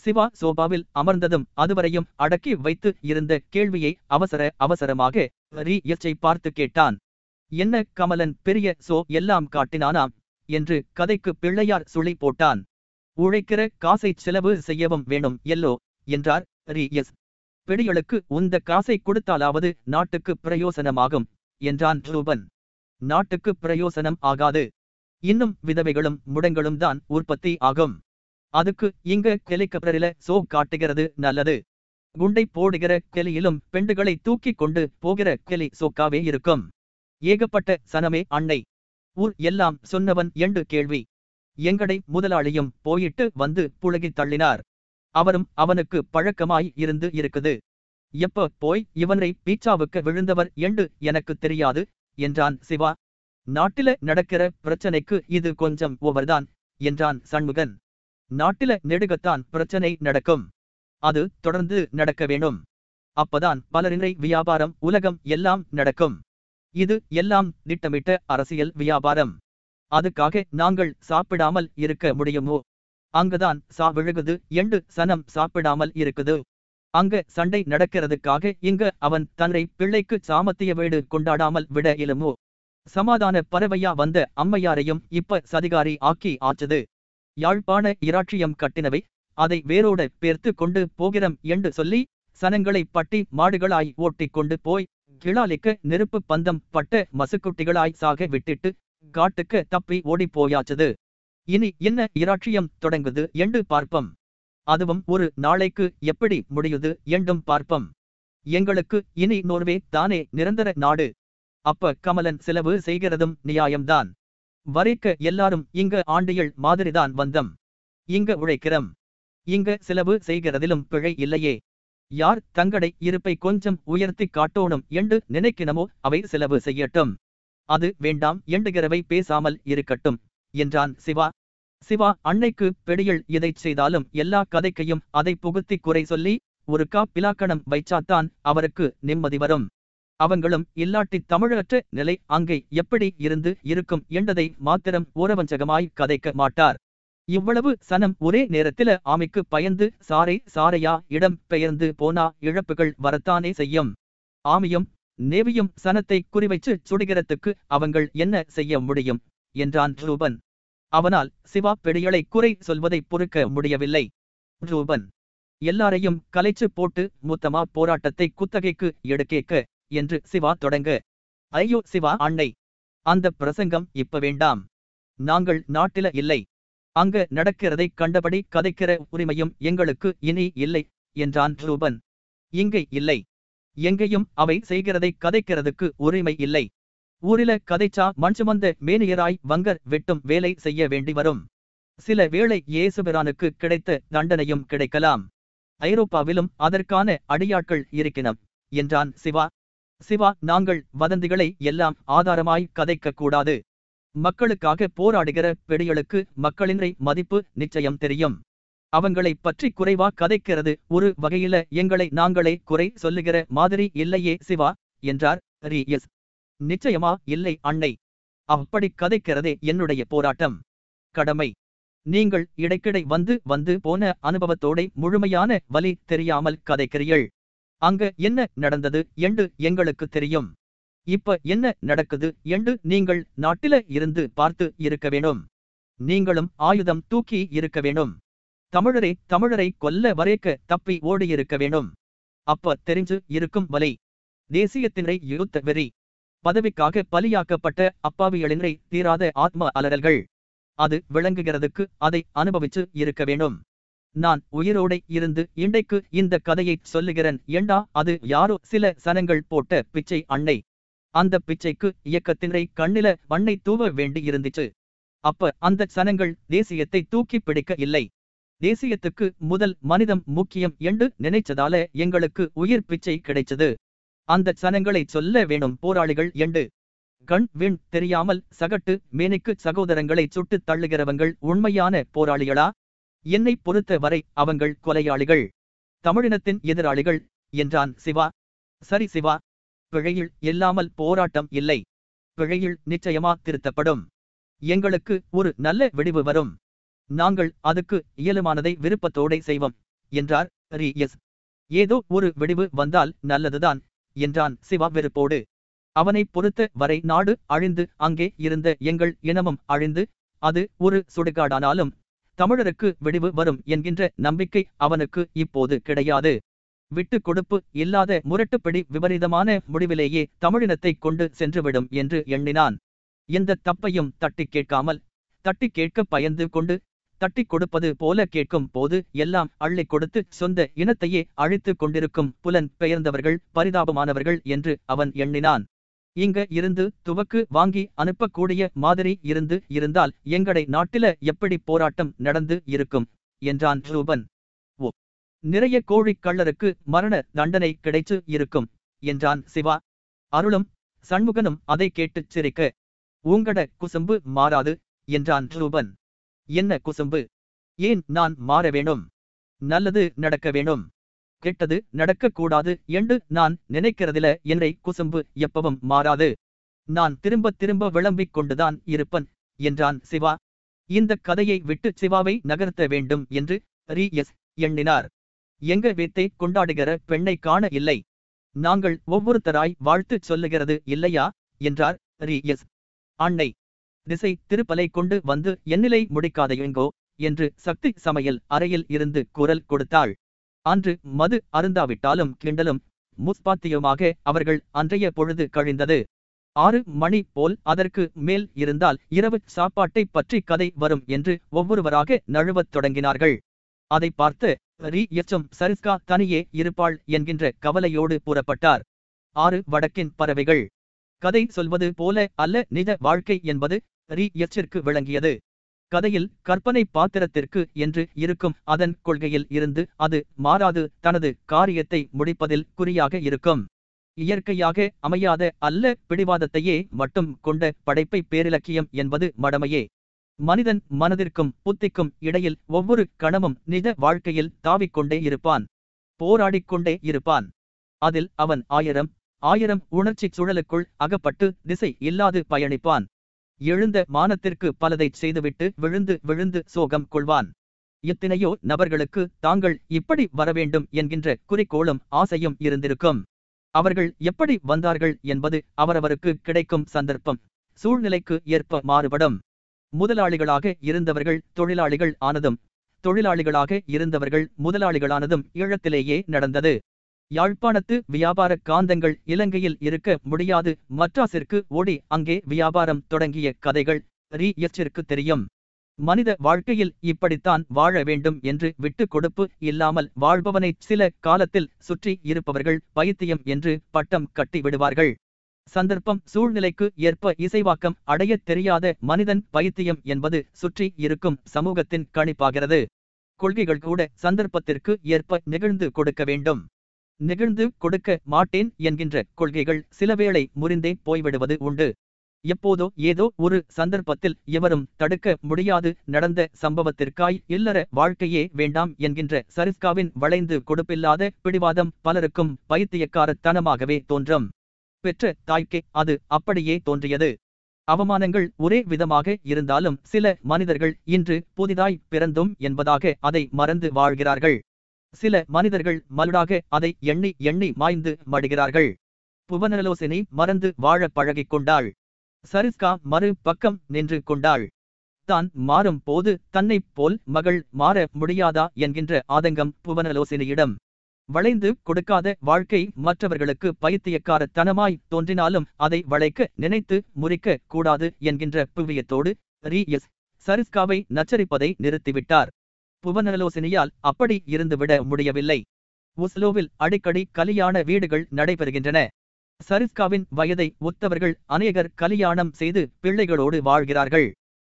சிவா சோபாவில் அமர்ந்ததும் அதுவரையும் அடக்கி வைத்து இருந்த கேள்வியை அவசர அவசரமாக ரீ எச்சை பார்த்து கேட்டான். என்ன கமலன் பெரிய சோ எல்லாம் காட்டினானாம்? என்று கதைக்கு பிள்ளையார் சுழி போட்டான். உழைக்கிற காசை செலவு செய்யவும் வேணும் எல்லோ என்றார் ரீ எஸ். பெடிகளுக்கு உந்த காசை கொடுத்தாலாவது நாட்டுக்கு பிரயோசனமாகும் என்றான் ரூபன். நாட்டுக்கு பிரயோசனம் ஆகாது. இன்னும் விதவைகளும் முடங்களும் தான் உற்பத்தி ஆகும். அதுக்கு இங்க ஹெலிகாப்டரில சோ காட்டுகிறது நல்லது. குண்டை போடுகிற கெலியிலும் பெண்டுகளை தூக்கிக் கொண்டு போகிற கெலி சோக்காவே இருக்கும். ஏகப்பட்ட சனமே அன்னை. ஊர் எல்லாம் சொன்னவன் எண்டு கேள்வி. எங்கடை முதலாளியும் போயிட்டு வந்து புழகித் தள்ளினார். அவரும் அவனுக்கு பழக்கமாய் இருந்து இருக்குது. எப்ப போய் இவனை பீச்சாவுக்கு விழுந்தவர் எண்டு எனக்கு தெரியாது என்றான் சிவா. நாட்டில நடக்கிற பிரச்சனைக்கு இது கொஞ்சம் ஓவர்தான் என்றான் சண்முகன். நாட்டில நெடுகத்தான் பிரச்சனை நடக்கும். அது தொடர்ந்து நடக்க வேணும் அப்பதான் பலரினை வியாபாரம் உலகம் எல்லாம் நடக்கும். இது எல்லாம் திட்டமிட்ட அரசியல் வியாபாரம். அதுக்காக நாங்கள் சாப்பிடாமல் இருக்க முடியுமோ? அங்கதான் சா விழுகுது எண்டு சனம் சாப்பிடாமல் இருக்குது. அங்க சண்டை நடக்கிறதுக்காக இங்க அவன் தன்னை பிள்ளைக்கு சாமத்திய வீடு கொண்டாடாமல் விட இயலுமோ? சமாதான பறவையா வந்த அம்மையாரையும் இப்ப சதிகாரி ஆக்கி ஆச்சது யாழ்ப்பாண இராட்சியம் கட்டினவை. அதை வேரோட பேர்த்து கொண்டு போகிறம் என்று சொல்லி சனங்களை பட்டி மாடுகளாய் ஓட்டிக் கொண்டு போய் கிளாலிக்க நெருப்பு பந்தம் பட்ட மசுக்குட்டிகளாய் சாக விட்டுட்டு காட்டுக்கு தப்பி ஓடிப் போயாச்சது. இனி என்ன இராட்சியம் தொடங்குது என்று பார்ப்பம். அதுவும் ஒரு நாளைக்கு எப்படி முடியுது என்றும் பார்ப்பம். எங்களுக்கு இனி நோர்வே தானே நிரந்தர நாடு. அப்ப கமலன் செலவு செய்கிறதும் நியாயம்தான். வரைக்க எல்லாரும் இங்க ஆண்டியல் மாதிரிதான் வந்தம். இங்க உழைக்கிறோம். இங்க செலவு செய்கிறதிலும் பிழை இல்லையே. யார் தங்கடை இருப்பை கொஞ்சம் உயர்த்தி காட்டோணும் என்று நினைக்கினமோ அவை செலவு செய்யட்டும். அது வேண்டாம் எண்டுகிறவை பேசாமல் இருக்கட்டும் என்றான் சிவா. சிவா அன்னைக்கு பெடியில் இதைச் செய்தாலும் எல்லா கதைக்கையும் அதை புகுத்தி குறை சொல்லி ஒரு கா பிலாக்கணம் வைச்சாத்தான் அவருக்கு நிம்மதி வரும். அவங்களும் இல்லாட்டி தமிழற்ற நிலை அங்கே எப்படி இருந்து இருக்கும் என்றதை மாத்திரம் ஓரவஞ்சகமாய் கதைக்க மாட்டார். இவ்வளவு சனம் ஒரே நேரத்தில ஆமைக்கு பயந்து சாரை சாரையா இடம் பெயர்ந்து போனா இழப்புகள் வரத்தானே செய்யும். ஆமையும் நேவியும் சனத்தை குறிவைச்சு சுடுகிறதுக்கு அவங்கள் என்ன செய்ய முடியும்? என்றான் ரூபன். அவனால் சிவா பெடியலை குறை சொல்வதை பொறுக்க முடியவில்லை. ரூபன். எல்லாரையும் கலைச்சு போட்டு மூத்தமா போராட்டத்தை குத்தகைக்கு எடுக்கேக்க என்று சிவா தொடங்க ஐயோ சிவா அன்னை அந்த பிரசங்கம் இப்ப வேண்டாம். நாங்கள் நாட்டில இல்லை. அங்க நடக்கிறதை கண்டபடி கதைக்கிற உரிமையும் எங்களுக்கு இனி இல்லை என்றான் ரூபன். இங்கே இல்லை. எங்கேயும் அவை செய்கிறதை கதைக்கிறதுக்கு உரிமை இல்லை. ஊரில கதைச்சா மண் சுமந்த மேனியராய் வங்கர் வெட்டும் வேலை செய்ய வேண்டி வரும். சில வேளை இயேசுபிரானுக்கு கிடைத்த தண்டனையும் கிடைக்கலாம். ஐரோப்பாவிலும் அதற்கான அடியாட்கள் இருக்கினம் என்றான் சிவா. சிவா நாங்கள் வதந்திகளை எல்லாம் ஆதாரமாய் கதைக்க கூடாது மக்களுக்காக போராடுகிற பெடிகளுக்கு மக்களின்றை மதிப்பு நிச்சயம் தெரியும். அவங்களை பற்றி குறைவா கதைக்கிறது ஒரு வகையில எங்களை நாங்களே குறை சொல்லுகிற மாதிரி இல்லையே சிவா என்றார் ரி எஸ் நிச்சயமா இல்லை அன்னை. அப்படி கதைக்கிறதே என்னுடைய போராட்டம். கடமை. நீங்கள் இடைக்கிடை வந்து வந்து போன அனுபவத்தோட முழுமையான வலி தெரியாமல் கதைக்கிறீள் அங்க என்ன நடந்தது என்று எங்களுக்கு தெரியும். இப்ப என்ன நடக்குது என்று நீங்கள் நாட்டில இருந்து பார்த்து இருக்க வேணும் நீங்களும் ஆயுதம் தூக்கி இருக்க வேணும் தமிழரை தமிழரை கொல்ல வரைக்க தப்பி ஓடியிருக்க வேணும் அப்ப தெரிஞ்சு இருக்கும் வலை. தேசியத்தினரை யுத்த வெறி. பதவிக்காக பலியாக்கப்பட்ட அப்பாவியலினரை தீராத ஆத்ம அலறல்கள். அது விளங்குகிறதுக்கு அதை அனுபவிச்சு இருக்க வேணும் நான் உயிரோடை இருந்து இன்றைக்கு இந்த கதையைச் சொல்லுகிறேன். ஏண்டா? அது யாரோ சில சனங்கள் போட்ட பிச்சை அன்னை. அந்த பிச்சைக்கு இயக்கத்தினரை கண்ணில மண்ணை தூவ வேண்டி இருந்துச்சு அப்ப அந்த சனங்கள் தேசியத்தை தூக்கி பிடிக்க இல்லை. தேசியத்துக்கு முதல் மனிதம் முக்கியம் என்று நினைச்சதால எங்களுக்கு உயிர் பிச்சை கிடைச்சது. அந்த சனங்களை சொல்ல வேணும் போராளிகள் என்று. கண் விண் தெரியாமல் சகட்டு மேனிக்கு சகோதரங்களை சுட்டு தள்ளுகிறவங்கள் உண்மையான போராளிகளா? என்னை பொறுத்த வரை அவங்கள் கொலையாளிகள். தமிழினத்தின் எதிராளிகள் என்றான் சிவா. சரி சிவா பிழையில் இல்லாமல் போராட்டம் இல்லை. பிழையில் நிச்சயமா திருத்தப்படும். எங்களுக்கு ஒரு நல்ல விடிவு வரும். நாங்கள் அதுக்கு இயலுமானதை விருப்பத்தோடே செய்வோம் என்றார் ரி எஸ். ஏதோ ஒரு விடிவு வந்தால் நல்லதுதான் என்றான் சிவா வெறுப்போடு. அவனை பொறுத்த வரை நாடு அழிந்து அங்கே இருந்த எங்கள் இனமும் அழிந்து அது ஒரு சுடுகாடானாலும் தமிழருக்கு விடிவு வரும் என்கின்ற நம்பிக்கை அவனுக்கு இப்போது கிடையாது. விட்டு கொடுப்பு இல்லாத முரட்டுப்படி விபரீதமான முடிவிலேயே தமிழினத்தை கொண்டு சென்றுவிடும் என்று எண்ணினான். எந்த தப்பையும் தட்டி கேட்காமல் தட்டி கேட்க பயந்து கொண்டு தட்டி கொடுப்பது போல கேட்கும் போது எல்லாம் அள்ளி கொடுத்து சொந்த இனத்தையே அழித்து கொண்டிருக்கும் புலன் பெயர்ந்தவர்கள் பரிதாபமானவர்கள் என்று அவன் எண்ணினான். இங்க இருந்து துவக்கு வாங்கி அனுப்பக்கூடிய மாதிரி இருந்து இருந்தால் எங்கடை நாட்டில எப்படி போராட்டம் நடந்து இருக்கும்? என்றான் ரூபன். ஓ நிறைய கோழிக் கள்ளருக்கு மரண தண்டனை கிடைச்சு இருக்கும் என்றான் சிவா. அருளும் சண்முகனும் அதை கேட்டுச் சிரிக்க உங்கட குசும்பு மாறாது என்றான் ரூபன். என்ன குசும்பு? ஏன் நான் மாற வேணும் நல்லது நடக்க வேணும் கெட்டது நடக்கக்கூடாது என்று நான் நினைக்கிறதில என்னை குசும்பு எப்பவும் மாறாது. நான் திரும்ப திரும்ப விளம்பிக் கொண்டுதான் இருப்பன் என்றான் சிவா. இந்த கதையை விட்டு சிவாவை நகர்த்த வேண்டும் என்று ரி. எஸ். எண்ணினார். எங்க வீத்தை கொண்டாடுகிற பெண்ணை காண இல்லை. நாங்கள் ஒவ்வொருத்தராய் வாழ்த்து சொல்லுகிறது இல்லையா? என்றார் ரி. எஸ். அன்னை. திசை திருப்பலை கொண்டு வந்து என்னிலை முடிக்காதையுங்கோ என்று சக்தி சமையல் அறையில் இருந்து குரல் கொடுத்தாள். அன்று மது அருந்தாவிட்டாலும் கிண்டலும் முஸ்பாத்தியமாக அவர்கள் அன்றைய பொழுது கழிந்தது. ஆறு மணி போல் அதற்கு மேல் இருந்தால் இரவு சாப்பாட்டை பற்றி கதை வரும் என்று ஒவ்வொருவராக நழுவத் தொடங்கினார்கள். அதை பார்த்து ரீஎச்சும் சரிஸ்கா தனியே இருப்பாள் என்கின்ற கவலையோடு புறப்பட்டார். ஆறு வடக்கின் பறவைகள். கதை சொல்வது போல அல்ல நிஜ வாழ்க்கை என்பது ரி எச்சிற்கு விளங்கியது. கதையில் கற்பனை பாத்திரத்திற்கு என்று இருக்கும் அதன் கொள்கையில் இருந்து அது மாறாது தனது காரியத்தை முடிப்பதில் குறியாக இருக்கும். இயற்கையாக அமையாத அல்ல பிடிவாதத்தையே மட்டும் கொண்ட படைப்பை பேரிலக்கியம் என்பது மடமையே. மனிதன் மனதிற்கும் புத்திக்கும் இடையில் ஒவ்வொரு கணமும் நிஜ வாழ்க்கையில் தாவிக்கொண்டே இருப்பான். போராடிக்கொண்டே இருப்பான். அதில் அவன் ஆயிரம் ஆயிரம் உணர்ச்சிச் சூழலுக்குள் அகப்பட்டு திசை இல்லாது பயணிப்பான். எழுந்த மானத்திற்கு பலதைச் செய்துவிட்டு விழுந்து விழுந்து சோகம் கொள்வான். எத்தனையோ நபர்களுக்கு தாங்கள் இப்படி வரவேண்டும் என்கின்ற குறிக்கோளும் ஆசையும் இருந்திருக்கும். அவர்கள் எப்படி வந்தார்கள் என்பது அவரவருக்கு கிடைக்கும் சந்தர்ப்பம். சூழ்நிலைக்கு ஏற்ப மாறுபடும். முதலாளிகளாக இருந்தவர்கள் தொழிலாளிகள் ஆனதும் தொழிலாளிகளாக இருந்தவர்கள் முதலாளிகளானதும் ஈழத்திலேயே நடந்தது. யாழ்ப்பாணத்து வியாபார காந்தங்கள் இலங்கையில் இருக்க முடியாது. மட்ராஸிற்கு ஓடி அங்கே வியாபாரம் தொடங்கிய கதைகள் ரி. எச்சிற்கு தெரியும். மனித வாழ்க்கையில் இப்படித்தான் வாழ வேண்டும் என்று விட்டு கொடுப்பு இல்லாமல் வாழ்பவனை சில காலத்தில் சுற்றி இருப்பவர்கள் பைத்தியம் என்று பட்டம் கட்டி விடுவார்கள். சந்தர்ப்பம் சூழ்நிலைக்கு ஏற்ப இசைவாக்கம் அடையத் தெரியாத மனிதன் பைத்தியம் என்பது சுற்றி இருக்கும் சமூகத்தின் கணிப்பாகிறது. கொள்கைகள் கூட சந்தர்ப்பத்திற்கு ஏற்ப நிகழ்ந்து கொடுக்க வேண்டும். நெகிழ்ந்து கொடுக்க மாட்டேன் என்கின்ற கொள்கைகள் சிலவேளை முறிந்தே போய்விடுவது உண்டு. எப்போதோ ஏதோ ஒரு சந்தர்ப்பத்தில் எவரும் தடுக்க முடியாது நடந்த சம்பவத்திற்காய் இல்லற வாழ்க்கையே வேண்டாம் என்கின்ற சரிஸ்காவின் வளைந்து கொடுப்பில்லாத பிடிவாதம் பலருக்கும் பைத்தியக்காரத்தனமாகவே தோன்றும். பெற்ற தாய்க்கே அது அப்படியே தோன்றியது. அவமானங்கள் ஒரே விதமாக இருந்தாலும் சில மனிதர்கள் இன்று புதிதாய் பிறந்தும் என்பதாக அதை மறந்து வாழ்கிறார்கள். சில மனிதர்கள் மலுடாக அதை எண்ணி எண்ணி மாய்ந்து மடுகிறார்கள். புவனலோசனை மறந்து வாழ பழகிக் கொண்டாள். சரிஸ்கா மறு பக்கம் நின்று கொண்டாள். தான் மாறும் போது தன்னைப் போல் மகள் மாற முடியாதா என்கின்ற ஆதங்கம் புவனலோசினியிடம். வளைந்து கொடுக்காத வாழ்க்கை மற்றவர்களுக்கு பைத்தியக்காரத்தனமாய் தோன்றினாலும் அதை வளைக்க நினைத்து முறிக்க கூடாது என்கின்ற புவியத்தோடு ரி எஸ். சரிஸ்காவை நச்சரிப்பதை நிறுத்திவிட்டார். புவனலோசினியால் அப்படி இருந்துவிட முடியவில்லை. உஸ்லோவில் அடிக்கடி கலியாண வீடுகள் நடைபெறுகின்றன. சரிஸ்காவின் வயதை ஒத்தவர்கள் அநேகர் கலியாணம் செய்து பிள்ளைகளோடு வாழ்கிறார்கள்.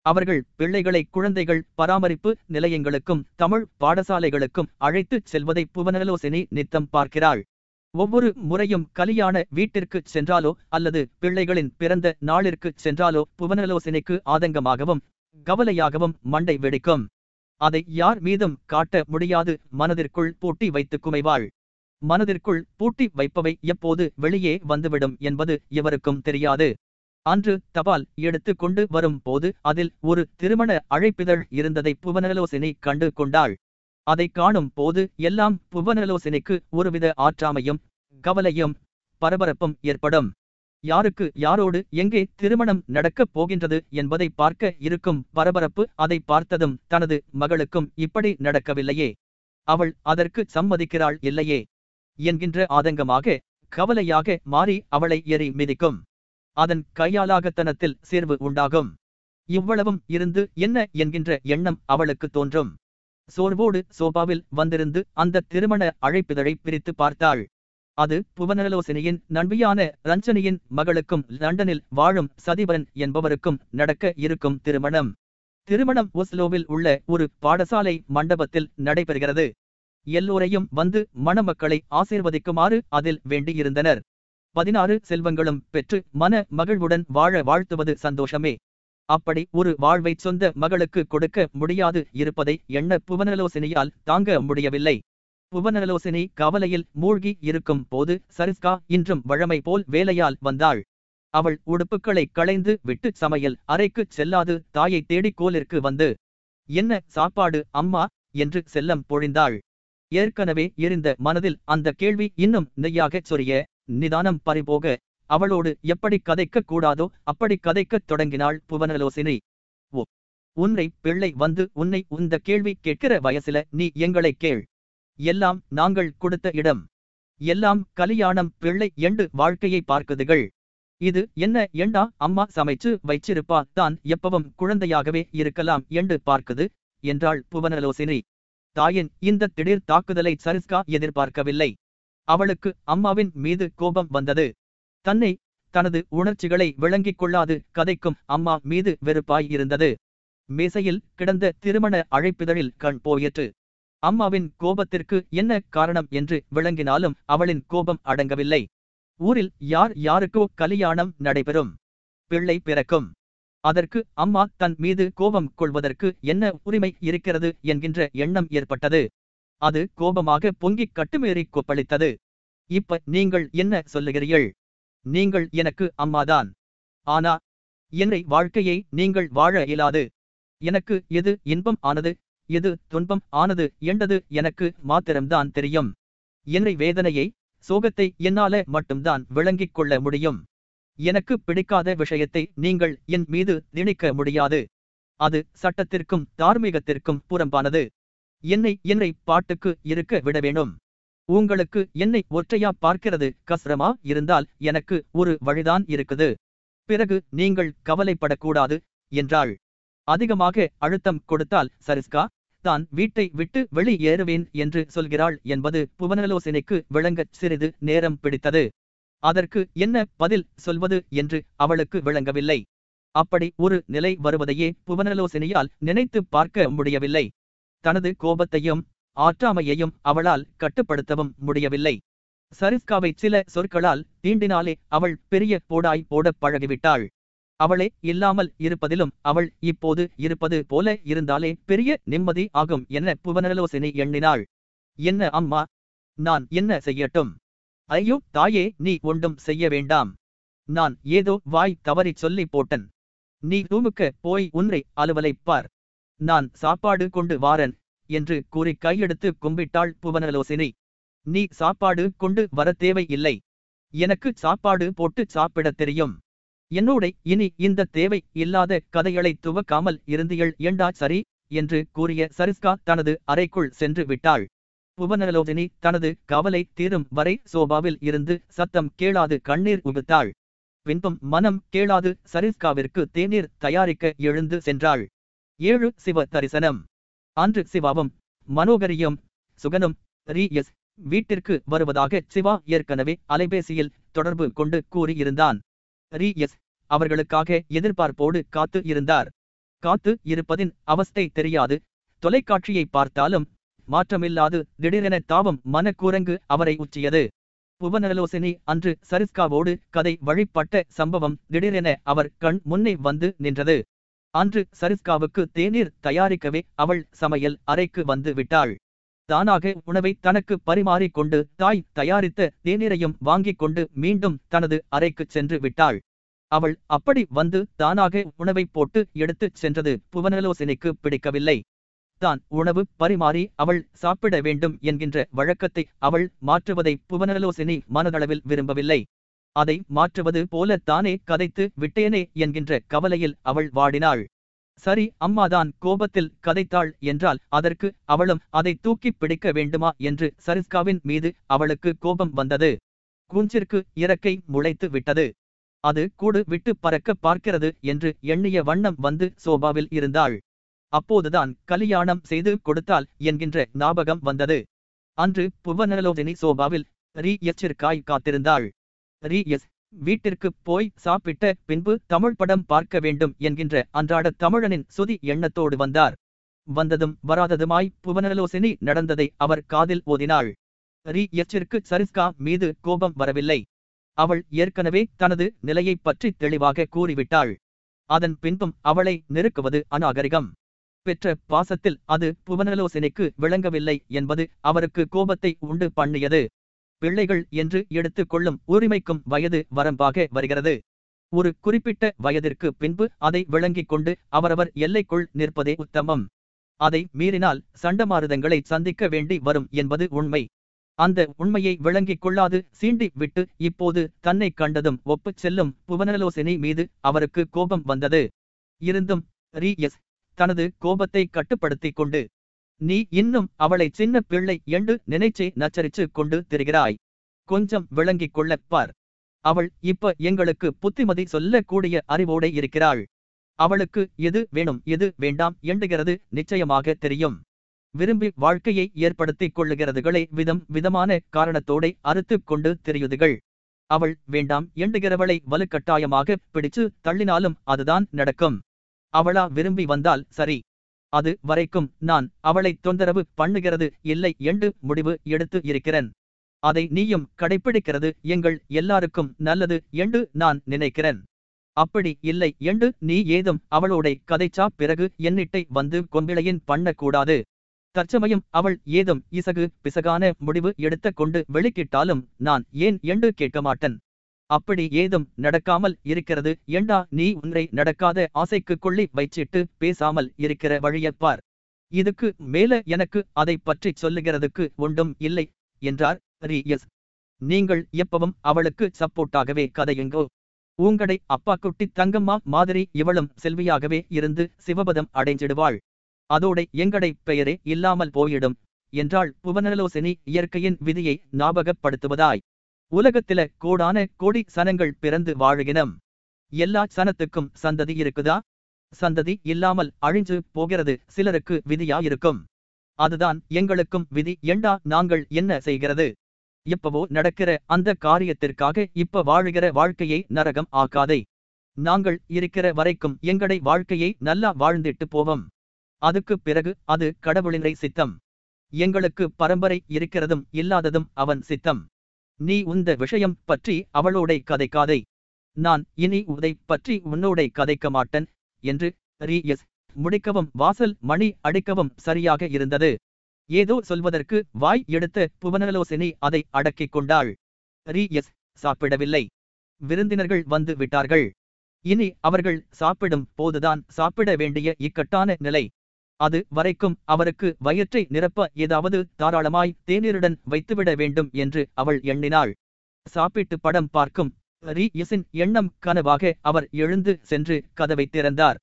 அவர்கள் பிள்ளைகளை குழந்தைகள் பராமரிப்பு நிலையங்களுக்கும் தமிழ் பாடசாலைகளுக்கும் அழைத்துச் செல்வதை புவனலோசினி நித்தம் பார்க்கிறாள். ஒவ்வொரு முறையும் கலியாண வீட்டிற்கு சென்றாலோ அல்லது பிள்ளைகளின் பிறந்த நாளிற்கு சென்றாலோ புவனலோசினிக்கு ஆதங்கமாகவும் கவலையாகவும் மண்டை வெடிக்கும். அதை யார் மீதும் காட்ட முடியாது. மனதிற்குள் பூட்டி வைத்துக் குமைவாள். மனதிற்குள் பூட்டி வைப்பவை எப்போது வெளியே வந்துவிடும் என்பது இவருக்கும் தெரியாது. அன்று தபால் எடுத்து கொண்டு வரும் போது அதில் ஒரு திருமண அழைப்பிதழ் இருந்ததை புவனலோசினி கண்டு கொண்டாள். அதை காணும் போது எல்லாம் புவனலோசினிக்கு ஒருவித ஆற்றாமையும் கவலையும் பரபரப்பும் ஏற்படும். யாருக்கு யாரோடு எங்கே திருமணம் நடக்கப் போகின்றது என்பதை பார்க்க இருக்கும் பரபரப்பு அதை பார்த்ததும் தனது மகளுக்கும் இப்படி நடக்கவில்லையே. அவள் அதற்கு சம்மதிக்கிறாள் இல்லையே என்கின்ற ஆதங்கமாக கவலையாக மாறி அவளை எரி மிதிக்கும். அதன் கையாலாகத்தனத்தில் சேர்வு உண்டாகும். இவ்வளவும் இருந்து என்ன என்கின்ற எண்ணம் அவளுக்கு தோன்றும். சோர்வோடு சோபாவில் வந்திருந்து அந்த திருமண அழைப்பிதழை பிரித்து பார்த்தாள். அது புவனலோசினியின் நண்பியான ரஞ்சனியின் மகளுக்கும் லண்டனில் வாழும் சதிவரன் என்பவருக்கும் நடக்க இருக்கும் திருமணம். திருமணம் ஒஸ்லோவில் உள்ள ஒரு பாடசாலை மண்டபத்தில் நடைபெறுகிறது. எல்லோரையும் வந்து மணமக்களை ஆசீர்வதிக்குமாறு அதில் வேண்டியிருந்தனர். பதினாறு செல்வங்களும் பெற்று மன மகிழ்வுடன் வாழ வாழ்த்துவது சந்தோஷமே. அப்படி ஒரு வாழ்வைச் சொந்த மகளுக்கு கொடுக்க முடியாது இருப்பதை எண்ண புவனலோசினியால் தாங்க முடியவில்லை. புவனலோசினி கவலையில் மூழ்கி இருக்கும் போது சரிஸ்கா இன்றும் வழமை போல் வேலையால் வந்தாள். அவள் உடுப்புகளை களைந்து விட்டு சமையல் அறைக்குச் செல்லாது தாயை தேடிக் கோலிற்கு வந்து என்ன சாப்பாடு அம்மா? என்று செல்லம் பொழிந்தாள். ஏற்கனவே இருந்த மனதில் அந்த கேள்வி இன்னும் நெய்யாகச் சொரிய நிதானம் பறிபோக அவளோடு எப்படி கதைக்கக் கூடாதோ அப்படி கதைக்கத் தொடங்கினாள் புவனலோசினி. ஓ உன்னை பிள்ளை வந்து உன்னை உந்த கேள்வி கேட்கிற வயசுல நீ எங்களை கேள். எல்லாம் நாங்கள் கொடுத்த இடம். எல்லாம் கலியாணம் பிள்ளை எண்டு வாழ்க்கையை பார்க்குதுகள். இது என்ன எண்டா? அம்மா சமைச்சு வைச்சிருப்பா. தான் எப்பவும் குழந்தையாகவே இருக்கலாம் என்று பார்க்குது என்றாள் புவனலோசினி. தாயின் இந்த திடீர் தாக்குதலை சரிஸ்கா எதிர்பார்க்கவில்லை. அவளுக்கு அம்மாவின் மீது கோபம் வந்தது. தன்னை தனது உணர்ச்சிகளை விளங்கிக் கொள்ளாது கதைக்கும் அம்மா மீது வெறுப்பாய் இருந்தது. மேசையில் கிடந்த திருமண அழைப்பிதழில் கண் போயிற்று. அம்மாவின் கோபத்திற்கு என்ன காரணம் என்று விளங்கினாலும் அவளின் கோபம் அடங்கவில்லை. ஊரில் யார் யாருக்கோ கலியாணம் நடைபெறும். பிள்ளை பிறக்கும். அதற்கு அம்மா தன் மீது கோபம் கொள்வதற்கு என்ன உரிமை இருக்கிறது என்கின்ற எண்ணம் ஏற்பட்டது. அது கோபமாக பொங்கிக் கட்டுமீறி கொப்பளித்தது. இப்ப நீங்கள் என்ன சொல்லுகிறீர்கள்? நீங்கள் எனக்கு அம்மாதான். ஆனா என்னை வாழ்க்கையை நீங்கள் வாழ இயலாது. எனக்கு எது இன்பம் ஆனது? எது துன்பம் ஆனது என்றது எனக்கு மாத்திரம்தான் தெரியும். என்னை வேதனையை சோகத்தை என்னால மட்டும்தான் விளங்கிக் கொள்ள முடியும். எனக்கு பிடிக்காத விஷயத்தை நீங்கள் என் மீது திணிக்க முடியாது. அது சட்டத்திற்கும் தார்மீகத்திற்கும் புறம்பானது. என்னை என்னை பாட்டுக்கு இருக்க விட வேணும் உங்களுக்கு என்னை ஒற்றையா பார்க்கிறது கசரமா இருந்தால் எனக்கு ஒரு வழிதான் இருக்குது. பிறகு நீங்கள் கவலைப்படக்கூடாது என்றாள். அதிகமாக அழுத்தம் கொடுத்தால் சரிஸ்கா தான் வீட்டை விட்டு வெளியேறுவேன் என்று சொல்கிறாள் என்பது புவனலோசனைக்கு விளங்கச் சிறிது நேரம் பிடித்தது. அதற்கு என்ன பதில் சொல்வது என்று அவளுக்கு விளங்கவில்லை. அப்படி ஒரு நிலை வருவதையே புவனலோசனையால் நினைத்து பார்க்க முடியவில்லை. தனது கோபத்தையும் ஆற்றாமையையும் அவளால் கட்டுப்படுத்தவும் முடியவில்லை. சரிஸ்காவை சில சொற்களால் தீண்டினாலே அவள் பெரிய போடாய் போடப் பழகிவிட்டாள். அவளே இல்லாமல் இருப்பதிலும் அவள் இப்போது இருப்பது போல இருந்தாலே பெரிய நிம்மதி ஆகும் என புவனலோசனை எண்ணினாள். என்ன அம்மா? நான் என்ன செய்யட்டும்? ஐயோ தாயே நீ ஒன்றும் செய்ய வேண்டாம். நான் ஏதோ வாய் தவறி சொல்லி போட்டன். நீ ரூமுக்க போய் உன்னை அலுவலைப் பார். நான் சாப்பாடு கொண்டு வாரன் என்று கூறி கையெடுத்து கும்பிட்டாள் புவனலோசினி நீ சாப்பாடு கொண்டு வர தேவை இல்லை எனக்கு சாப்பாடு போட்டு சாப்பிடத் தெரியும். என்னோட இனி இந்த தேவை இல்லாத கதைகளை துவக்காமல் இருந்தீள் ஏண்டா சரி? என்று கூறிய சரிஸ்கா தனது அறைக்குள் சென்று விட்டாள். புவனலோதினி தனது கவலை தீரும் வரை சோபாவில் இருந்து சத்தம் கேளாது கண்ணீர் உகுத்தாள் பின்பும் மனம் கேளாது சரிஸ்காவிற்கு தேநீர் தயாரிக்க எழுந்து சென்றாள். ஏழு சிவ தரிசனம். அன்று சிவாவும் மனோகரியும் சுகனும் ரீ எஸ் வீட்டிற்கு வருவதாக சிவா ஏற்கனவே அலைபேசியில் தொடர்பு கொண்டு கூறியிருந்தான். ரீ எஸ் அவர்களுக்காக எதிர்பார்ப்போடு காத்து இருந்தார். காத்து இருப்பதின் அவஸ்தை தெரியாது. தொலைக்காட்சியை பார்த்தாலும் மாற்றமில்லாது திடீரென தாவம் மனக்கூரங்கு அவரை உச்சியது. புவனலோசினி அன்று சரிஸ்காவோடு கதை வழிபட்ட சம்பவம் திடீரென அவர் கண் முன்னே வந்து நின்றது. அன்று சரிஸ்காவுக்கு தேநீர் தயாரிக்கவே அவள் சமையல் அறைக்கு வந்து விட்டாள். தானாக உணவை தனக்கு பரிமாறிக் கொண்டு தாய் தயாரித்த தேநீரையும் வாங்கிக் கொண்டு மீண்டும் தனது அறைக்குச் சென்று விட்டாள். அவள் அப்படி வந்து தானாக உணவை போட்டு எடுத்துச் சென்றது. புவனலோசனைக்கு பிடிக்கவில்லை. தான் உணவு பரிமாறி அவள் சாப்பிட வேண்டும் என்கின்ற வழக்கத்தை அவள் மாற்றுவதை புவனலோசினி மனதளவில் விரும்பவில்லை. அதை மாற்றுவது போல தானே கதைத்து விட்டேனே என்கின்ற கவலையில் அவள் வாடினாள். சரி அம்மாதான் கோபத்தில் கதைத்தாள் என்றால் அதற்கு அவளும் அதை தூக்கிப் பிடிக்க வேண்டுமா என்று சரிஸ்காவின் மீது அவளுக்கு கோபம் வந்தது. கூஞ்சிற்கு இறக்கை முளைத்து விட்டது. அது கூடு விட்டு பறக்க பார்க்கிறது என்று எண்ணிய வண்ணம் வந்து சோபாவில் இருந்தாள். அப்போதுதான் கலியாணம் செய்து கொடுத்தால் என்கின்ற ஞாபகம் வந்தது. அன்று புவனலோதினி சோபாவில் ரீ எச்சிற்காய் காத்திருந்தாள். ரீ எஸ் வீட்டிற்கு போய் சாப்பிட்ட பின்பு தமிழ் படம் பார்க்க வேண்டும் என்கின்ற அன்றாட தமிழனின் சுதி எண்ணத்தோடு வந்தார். வந்ததும் வராததுமாய் புவனலோசினி நடந்ததை அவர் காதில் ஓதினாள். ரீ எச்சிற்கு சரிஸ்கா மீது கோபம் வரவில்லை. அவள் ஏற்கனவே தனது நிலையைப் பற்றி தெளிவாக கூறிவிட்டாள். அதன் பின்பும் அவளை நெருக்குவது அநாகரிகம். பெற்ற பாசத்தில் அது புவனலோசனைக்கு விளங்கவில்லை என்பது அவருக்கு கோபத்தை உண்டு பண்ணியது. பிள்ளைகள் என்று எடுத்துக் கொள்ளும் உரிமைக்கும் வயது வரம்பாக வருகிறது. ஒரு குறிப்பிட்ட வயதிற்கு பின்பு அதை விளங்கிக் கொண்டு அவரவர் எல்லைக்குள் நிற்பதே உத்தமம். அதை மீறினால் சண்டமாறுதங்களை சந்திக்க வேண்டி வரும் என்பது உண்மை. அந்த உண்மையை விளங்கிக் கொள்ளாது சீண்டி விட்டு இப்போது தன்னை கண்டதும் ஒப்புச் செல்லும் புவனலோசினி மீது அவருக்கு கோபம் வந்தது. இருந்தும் ரீ எஸ் தனது கோபத்தை கட்டுப்படுத்திக் கொண்டு நீ இன்னும் அவளை சின்ன பிள்ளை என்று நினைச்சே நச்சரிச்சு கொண்டு திரிகிறாய். கொஞ்சம் விளங்கிக் கொள்ளப் பார். அவள் இப்ப எங்களுக்கு புத்திமதி சொல்லக்கூடிய அறிவோടെ இருக்கிறாள். அவளுக்கு எது வேணும் எது வேண்டாம் எண்டுகிறது நிச்சயமாக தெரியும். விரும்பி வாழ்க்கையை ஏற்படுத்திக் கொள்ளுகிறதுகளை விதம் விதமான காரணத்தோடே அறுத்துக் கொண்டு தெரியுதுகள். அவள் வேண்டாம் எண்டுகிறவளை வலுக்கட்டாயமாக பிடிச்சு தள்ளினாலும் அதுதான் நடக்கும். அவளா விரும்பி வந்தால் சரி. அது வரைக்கும் நான் அவளை தொந்தரவு பண்ணுகிறது இல்லை என்று முடிவு எடுத்து இருக்கிறேன். அதை நீயும் கடைப்பிடிக்கிறது எங்கள் எல்லாருக்கும் நல்லது என்று நான் நினைக்கிறேன். அப்படி இல்லை என்று நீ ஏதும் அவளோட கதைச்சா பிறகு என்னிட்டை வந்து கொம்பிளையின் பண்ணக்கூடாது. தற்சமயம் அவள் ஏதும் இசகு பிசகான முடிவு எடுத்த கொண்டு வெளிக்கிட்டாலும் நான் ஏன் என்று கேட்க மாட்டேன்? அப்படி ஏதும் நடக்காமல் இருக்கிறது. ஏண்டா நீ உன்னை நடக்காத ஆசைக்கு கொள்ளி வைச்சிட்டு பேசாமல் இருக்கிற வழியப்பார் இதுக்கு மேல எனக்கு அதை பற்றி சொல்லுகிறதுக்கு ஒன்றும் இல்லை என்றார் ரீ எஸ் நீங்கள் எப்பவும் அவளுக்கு சப்போர்ட்டாகவே கதையுங்கோ? உங்களை அப்பா குட்டி தங்கம்மா மாதிரி இவளும் செல்வியாகவே இருந்து சிவபதம் அடைஞ்சிடுவாள். அதோட எங்கடை பெயரே இல்லாமல் போயிடும். என்றால் புவனலோசனி இயற்கையின் விதியை ஞாபகப்படுத்துவதாய். உலகத்தில கோடான கோடி சனங்கள் பிறந்து வாழுகினம். எல்லா சனத்துக்கும் சந்ததி இருக்குதா? சந்ததி இல்லாமல் அழிஞ்சு போகிறது சிலருக்கு விதியா இருக்கும் அதுதான் எங்களுக்கும் விதி. எண்டா நாங்கள் என்ன செய்கிறது? இப்பவோ நடக்கிற அந்த காரியத்திற்காக இப்ப வாழுகிற வாழ்க்கையை நரகம் ஆக்காதே. நாங்கள் இருக்கிற வரைக்கும் எங்கடை வாழ்க்கையை நல்லா வாழ்ந்திட்டு போவோம். அதுக்குப் பிறகு அது கடவுளினை சித்தம். எங்களுக்கு பரம்பரை இருக்கிறதும் இல்லாததும் அவன் சித்தம். நீ உந்த விஷயம் பற்றி அவளோடை கதைக்காதை. நான் இனி உதை பற்றி உன்னோடை கதைக்க மாட்டேன் என்று ரீ எஸ் முடிக்கவும் வாசல் மணி அடிக்கவும் சரியாக இருந்தது. ஏதோ சொல்வதற்கு வாய் எடுத்த புவனலோசினி அதை அடக்கிக் கொண்டாள். ரீ எஸ் சாப்பிடவில்லை. விருந்தினர்கள் வந்து விட்டார்கள். இனி அவர்கள் சாப்பிடும் போதுதான் சாப்பிட வேண்டிய இக்கட்டான நிலை. அது வரைக்கும் அவருக்கு வயிற்றை நிரப்ப ஏதாவது தாராளமாய் தேநீருடன் வைத்துவிட வேண்டும் என்று அவள் எண்ணினாள். சாப்பிட்டு படம் பார்க்கும் ரீ எஸின் எண்ணம் கனவாக அவர் எழுந்து சென்று கதவை திறந்தார்.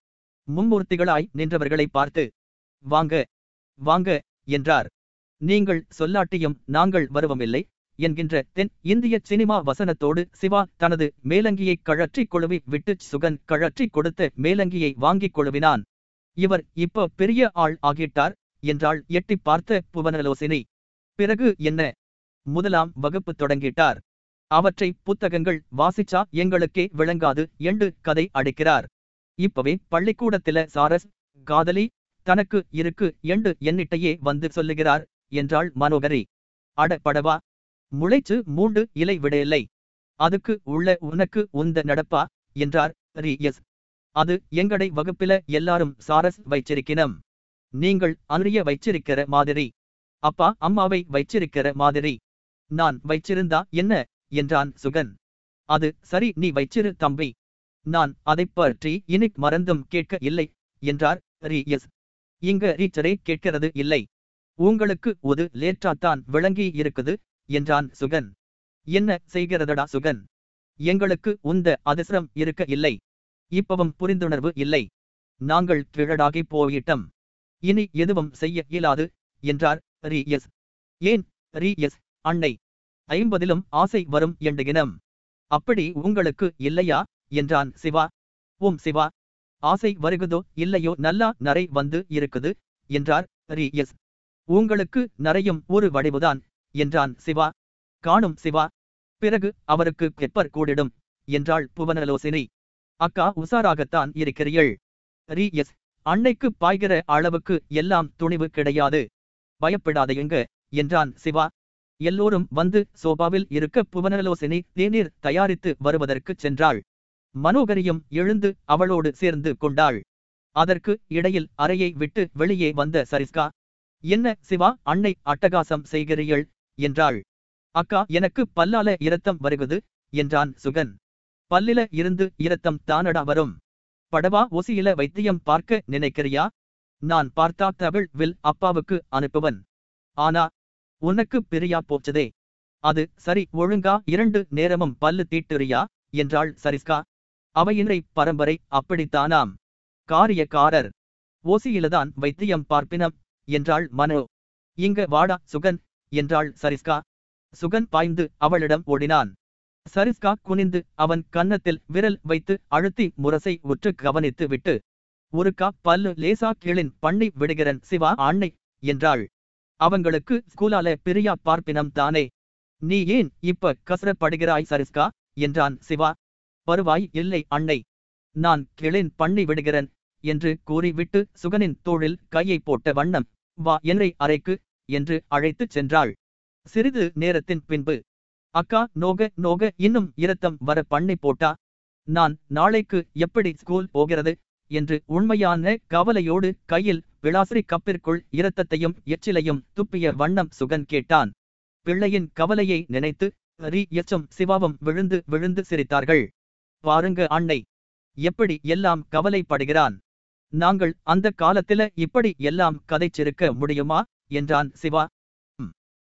மும்மூர்த்திகளாய் நின்றவர்களை பார்த்து வாங்க வாங்க என்றார். நீங்கள் சொல்லாட்டியும் நாங்கள் வருவமில்லை என்கின்ற தென் இந்திய சினிமா வசனத்தோடு சிவா தனது மேலங்கியை கழற்றி கொழுவி விட்டு சுகன் கழற்றி கொடுத்த மேலங்கியை வாங்கிக் கொழுவினான். இவர் இப்ப பெரிய ஆள் ஆகிட்டார் என்றாள் எட்டி பார்த்த புவனலோசினி. பிறகு என்ன? முதலாம் வகுப்பு தொடங்கிட்டார். அவற்றை புத்தகங்கள் வாசிச்சா எங்களுக்கே விளங்காது என்று கதை அடிக்கிறார். இப்பவே பள்ளிக்கூடத்தில சாரஸ் காதலி தனக்கு இருக்கு என்று என்னிட்டையே வந்து சொல்லுகிறார் என்றாள் மனோகரி. அட படவா முளைச்சு மூண்டு இலை விடையில்லை அதுக்கு உள்ள உனக்கு உந்த நடப்பா என்றார் ரி எஸ் அது எங்கடை வகுப்பில எல்லாரும் சாரஸ் வைச்சிருக்கினம். நீங்கள் அறிய வைச்சிருக்கிற மாதிரி. அப்பா அம்மாவை வைச்சிருக்கிற மாதிரி. நான் வைச்சிருந்தா என்ன? என்றான் சுகன். அது சரி நீ வைச்சிரு தம்பி. நான் அதைப் பற்றி இனிக் மறந்தும் கேட்க இல்லை என்றார் ரீ எஸ் இங்க ரீச்சரே கேட்கிறது இல்லை. உங்களுக்கு ஒரு லேற்றாத்தான் விளங்கி இருக்குது என்றான் சுகன். என்ன செய்கிறதடா சுகன்? எங்களுக்கு உந்த அதிசரம் இருக்க இல்லை. இப்பவும் புரிந்துணர்வு இல்லை. நாங்கள் கிழடாகி போயிட்டம். இனி எதுவும் செய்ய இயலாது என்றார் ரீ எஸ் ஏன் ரீ எஸ் அன்னை? ஐம்பதிலும் ஆசை வரும் எண்டுகினம் அப்படி உங்களுக்கு இல்லையா என்றான் சிவா. ஓம் சிவா. ஆசை வருகுதோ இல்லையோ நல்லா நரை வந்து இருக்குது என்றார் ரீ எஸ் உங்களுக்கு நரையும் ஒரு வடிவுதான் என்றான் சிவா. காணும் சிவா. பிறகு அவருக்கு கெப்பர் கூடிடும் என்றாள் புவனலோசினி. அக்கா உசாராகத்தான் இருக்கிறீள் ரீ எஸ். அன்னைக்கு பாய்கிற அளவுக்கு எல்லாம் துணிவு கிடையாது. பயப்படாதையுங்க என்றான் சிவா. எல்லோரும் வந்து சோபாவில் இருக்க புவனலோசினி தேநீர் தயாரித்து வருவதற்குச் சென்றாள். மனோகரியும் எழுந்து அவளோடு சேர்ந்து கொண்டாள். அதற்கு இடையில் அறையை விட்டு வெளியே வந்த சரிஸ்கா என்ன சிவா அன்னை அட்டகாசம் செய்கிறீள் என்றாள். அக்கா எனக்கு பல்லால இரத்தம் வருகுது என்றான் சுகன். பல்லில இருந்து இரத்தம் தானடா வரும். படவா ஒசியில வைத்தியம் பார்க்க நினைக்கிறியா? நான் பார்த்தா தவிழ் வில் அப்பாவுக்கு அனுப்புவன். ஆனா உனக்கு பிரியா போச்சதே. அது சரி ஒழுங்கா இரண்டு நேரமும் பல்லு தீட்டுறியா? என்றாள் சரிஸ்கா. அவையினை பரம்பரை அப்படித்தானாம். காரியக்காரர். ஓசியிலதான் வைத்தியம் பார்ப்பினம் என்றாள் மனோ. இங்க வாடா சுகன் என்றாள் சரிஸ்கா. சுகன் பாய்ந்து அவளிடம் ஓடினான். சரிஸ்கா குனிந்து அவன் கன்னத்தில் விரல் வைத்து அழுத்தி முரசை உற்று கவனித்து விட்டு ஒருக்கா பல்லு லேசா கீழின் பண்ணி விடுகிறன் சிவா ஆண்ணை என்றாள். அவங்களுக்கு ஸ்கூலால பிரியா பார்ப்பினம் தானே. நீ ஏன் இப்ப கசரப்படுகிறாய் சரிஸ்கா? என்றான் சிவா. பருவாய் இல்லை அன்னை நான் கிளின் பண்ணி விடுகிறேன் என்று கூறிவிட்டு சுகனின் தோளில் கையை போட்ட வண்ணம் வா என்னை அறைக்கு என்று அழைத்துச் சென்றாள். சிறிது நேரத்தின் பின்பு அக்கா நோக நோக இன்னும் இரத்தம் வர பண்ணி போட்டா? நான் நாளைக்கு எப்படி ஸ்கூல் போகிறது? என்று உண்மையான கவலையோடு கையில் விளாசிரி கப்பிற்குள் இரத்தத்தையும் எச்சிலையும் துப்பிய வண்ணம் சுகன் கேட்டான். பிள்ளையின் கவலையை நினைத்து ரீ எச்சும் சிவாவும் விழுந்து விழுந்து சிரித்தார்கள். பாருங்க அன்னை எப்படி எல்லாம் கவலைப்படுகிறான்? நாங்கள் அந்த காலத்தில இப்படி எல்லாம் கதைச்சிருக்க முடியுமா? என்றான் சிவா.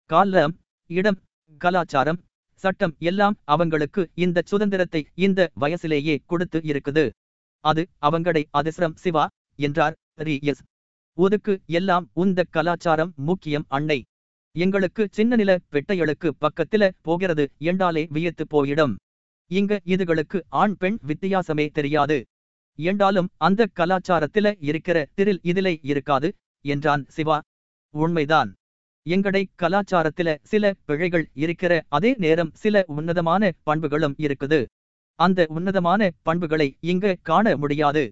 காலம் இடம் கலாச்சாரம் சட்டம் எல்லாம் அவங்களுக்கு இந்த சுதந்திரத்தை இந்த வயசிலேயே கொடுத்து இருக்குது. அது அவங்கடை அதிசரம் சிவா என்றார் ரி எஸ். ஒதுக்கு எல்லாம் உந்த கலாச்சாரம் முக்கியம் அன்னை. எங்களுக்கு சின்ன நில பெட்டைகளுக்கு பக்கத்தில போகிறது என்றாலே வியத்து போயிடும். இங்க இதுகளுக்கு ஆண் பெண் வித்தியாசமே தெரியாது. என்றாலும் அந்த கலாச்சாரத்தில இருக்கிற திரில் இதிலே இருக்காது என்றான் சிவா. உண்மைதான். எங்கடை கலாச்சாரத்தில சில பிழைகள் இருக்கிற அதே நேரம் சில உன்னதமான பண்புகளும் இருக்குது. அந்த உன்னதமான பண்புகளை இங்க காண முடியாது.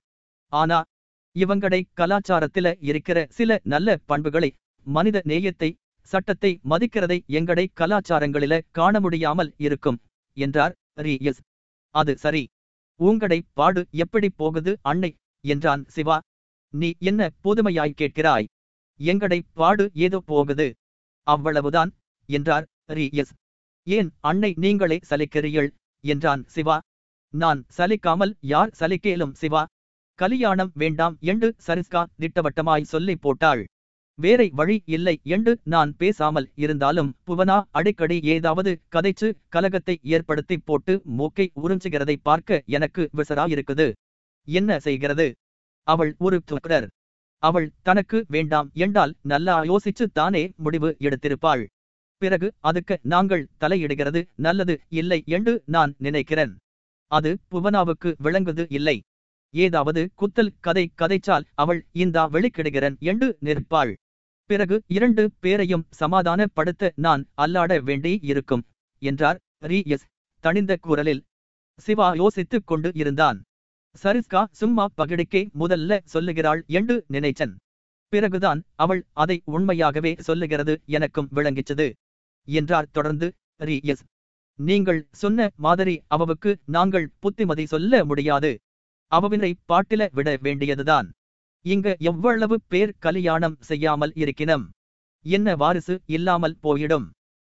ஆனா இவங்கடை கலாச்சாரத்தில இருக்கிற சில நல்ல பண்புகளை மனித நேயத்தை சட்டத்தை மதிக்கிறதை எங்கடை கலாச்சாரங்களில காண முடியாமல் இருக்கும் என்றார் ரி அது சரி. உங்கடை பாடு எப்படி போகுது அன்னை? என்றான் சிவா. நீ என்ன புதுமையாய் கேட்கிறாய்? எங்கடை பாடு ஏதோ போகுது. அவ்வளவுதான் என்றார். ரி. எஸ். ஏன் அன்னை நீங்களே சலிக்கிறீள் என்றான் சிவா. நான் சலிக்காமல் யார் சலிக்கேலும் சிவா. கலியாணம் வேண்டாம் என்று சரிஸ்கா திட்டவட்டமாய் சொல்லி போட்டாள். வேறை வழி இல்லை என்று நான் பேசாமல் இருந்தாலும் புவனா அடிக்கடி ஏதாவது கதைச்சு கலகத்தை ஏற்படுத்தி போட்டு மூக்கை உறிஞ்சுகிறதை பார்க்க எனக்கு விசரா இருக்குது என்ன செய்கிறது? அவள் ஒரு துக்கர் அவள் தனக்கு வேண்டாம் என்றால் நல்லா யோசிச்சு தானே முடிவு எடுத்திருப்பாள். பிறகு அதுக்கு நாங்கள் தலையிடுகிறது நல்லது இல்லை என்று நான் நினைக்கிறேன். அது புவனாவுக்கு விளங்குது இல்லை. ஏதாவது குத்தல் கதை கதைச்சால் அவள் இந்தா வெளிக்கிடுகிறன் என்று நிற்பாள். பிறகு இரண்டு பேரையும் சமாதானப்படுத்த நான் அல்லாட வேண்டி இருக்கும் என்றார் ரி எஸ் தனிந்த குரலில் சிவா யோசித்துக் கொண்டு இருந்தான். சரிஸ்கா சும்மா பகிடிக்கே முதல்ல சொல்லுகிறாள் என்று நினைச்சன். பிறகுதான் அவள் அதை உண்மையாகவே சொல்லுகிறது எனக்கும் விளங்கிச்சது. என்றார் தொடர்ந்து ரி எஸ் நீங்கள் சொன்ன மாதிரி அவவுக்கு நாங்கள் புத்திமதி சொல்ல முடியாது. அவவினை பாட்டில விட வேண்டியதுதான். இங்க எவ்வளவு பேர் கலியாணம் செய்யாமல் இருக்கினம். என்ன வாரிசு இல்லாமல் போயிடும்.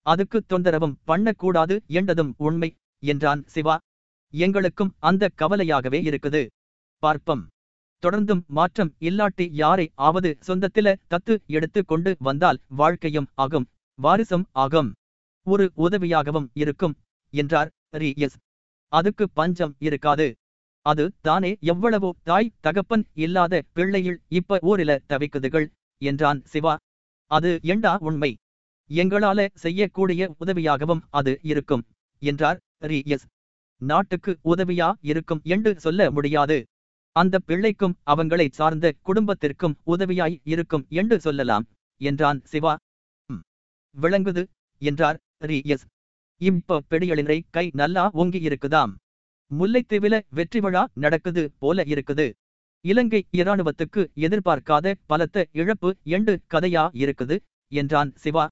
அதுக்கு தொந்தரவும் பண்ணக்கூடாது என்றதும் உண்மை என்றான் சிவா. எங்களுக்கும் அந்த கவலையாகவே இருக்குது. பார்ப்பம். தொடர்ந்தும் மாற்றம் இல்லாட்டி யாரை ஆவது சொந்தத்தில தத்து எடுத்து கொண்டு வந்தால் வாழ்க்கையும் ஆகும் வாரிசும் ஆகும். ஒரு உதவியாகவும் இருக்கும் என்றார் ரி எஸ் அதுக்கு பஞ்சம் இருக்காது. அது தானே எவ்வளவோ தாய் தகப்பன் இல்லாத பிள்ளையில் இப்ப ஊரில தவிக்குதுகள் என்றான் சிவா. அது எண்டா உண்மை? எங்களால செய்யக்கூடிய உதவியாகவும் அது இருக்கும் என்றார் ரி எஸ் நாட்டுக்கு உதவியா இருக்கும் என்று சொல்ல முடியாது. அந்த பிள்ளைக்கும் அவங்களை சார்ந்த குடும்பத்திற்கும் உதவியாய் இருக்கும் என்று சொல்லலாம் என்றான் சிவா. விளங்குது என்றார் ரி எஸ். இப்ப பெடியலினை கை நல்லா ஓங்கி இருக்குதாம். முல்லைத்தீவில வெற்றி விழா நடக்குது போல இருக்குது. இலங்கை இராணுவத்துக்கு எதிர்பார்க்காத பலத்த இழப்பு என்று கதையா இருக்குது என்றான் சிவா.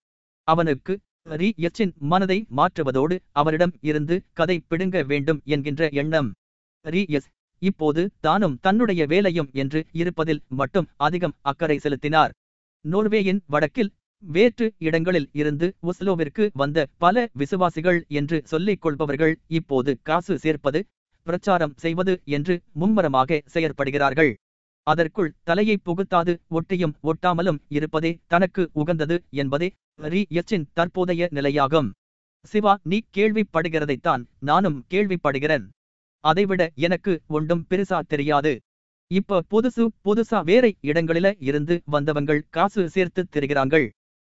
அவனுக்கு ஹரி எச்சின் மனதை மாற்றுவதோடு அவரிடம் இருந்து கதை பிடுங்க வேண்டும் என்கின்ற எண்ணம். ஹரி எஸ். இப்போது தானும் தன்னுடைய வேலையும் என்று இருப்பதில் மட்டும் அதிகம் அக்கறை செலுத்தினார். நோர்வேயின் வடக்கில் வேற்று இடங்களில் இருந்து ஒஸ்லோவிற்கு வந்த பல விசுவாசிகள் என்று சொல்லிக் கொள்பவர்கள் இப்போது காசு சேர்ப்பது பிரச்சாரம் செய்வது என்று மும்மரமாக செயற்படுகிறார்கள். அதற்குள் தலையை புகுத்தாது ஒட்டியும் ஒட்டாமலும் இருப்பதே தனக்கு உகந்தது என்பதே ரி தற்போதைய நிலையாகும். சிவா நீ கேள்விப்படுகிறதைத்தான் நானும் கேள்விப்படுகிறேன். அதைவிட எனக்கு ஒன்றும் பெருசா தெரியாது. இப்ப புதுசு புதுசா வேற இடங்களில இருந்து வந்தவங்கள் காசு சேர்த்து திரிகிறாங்கள்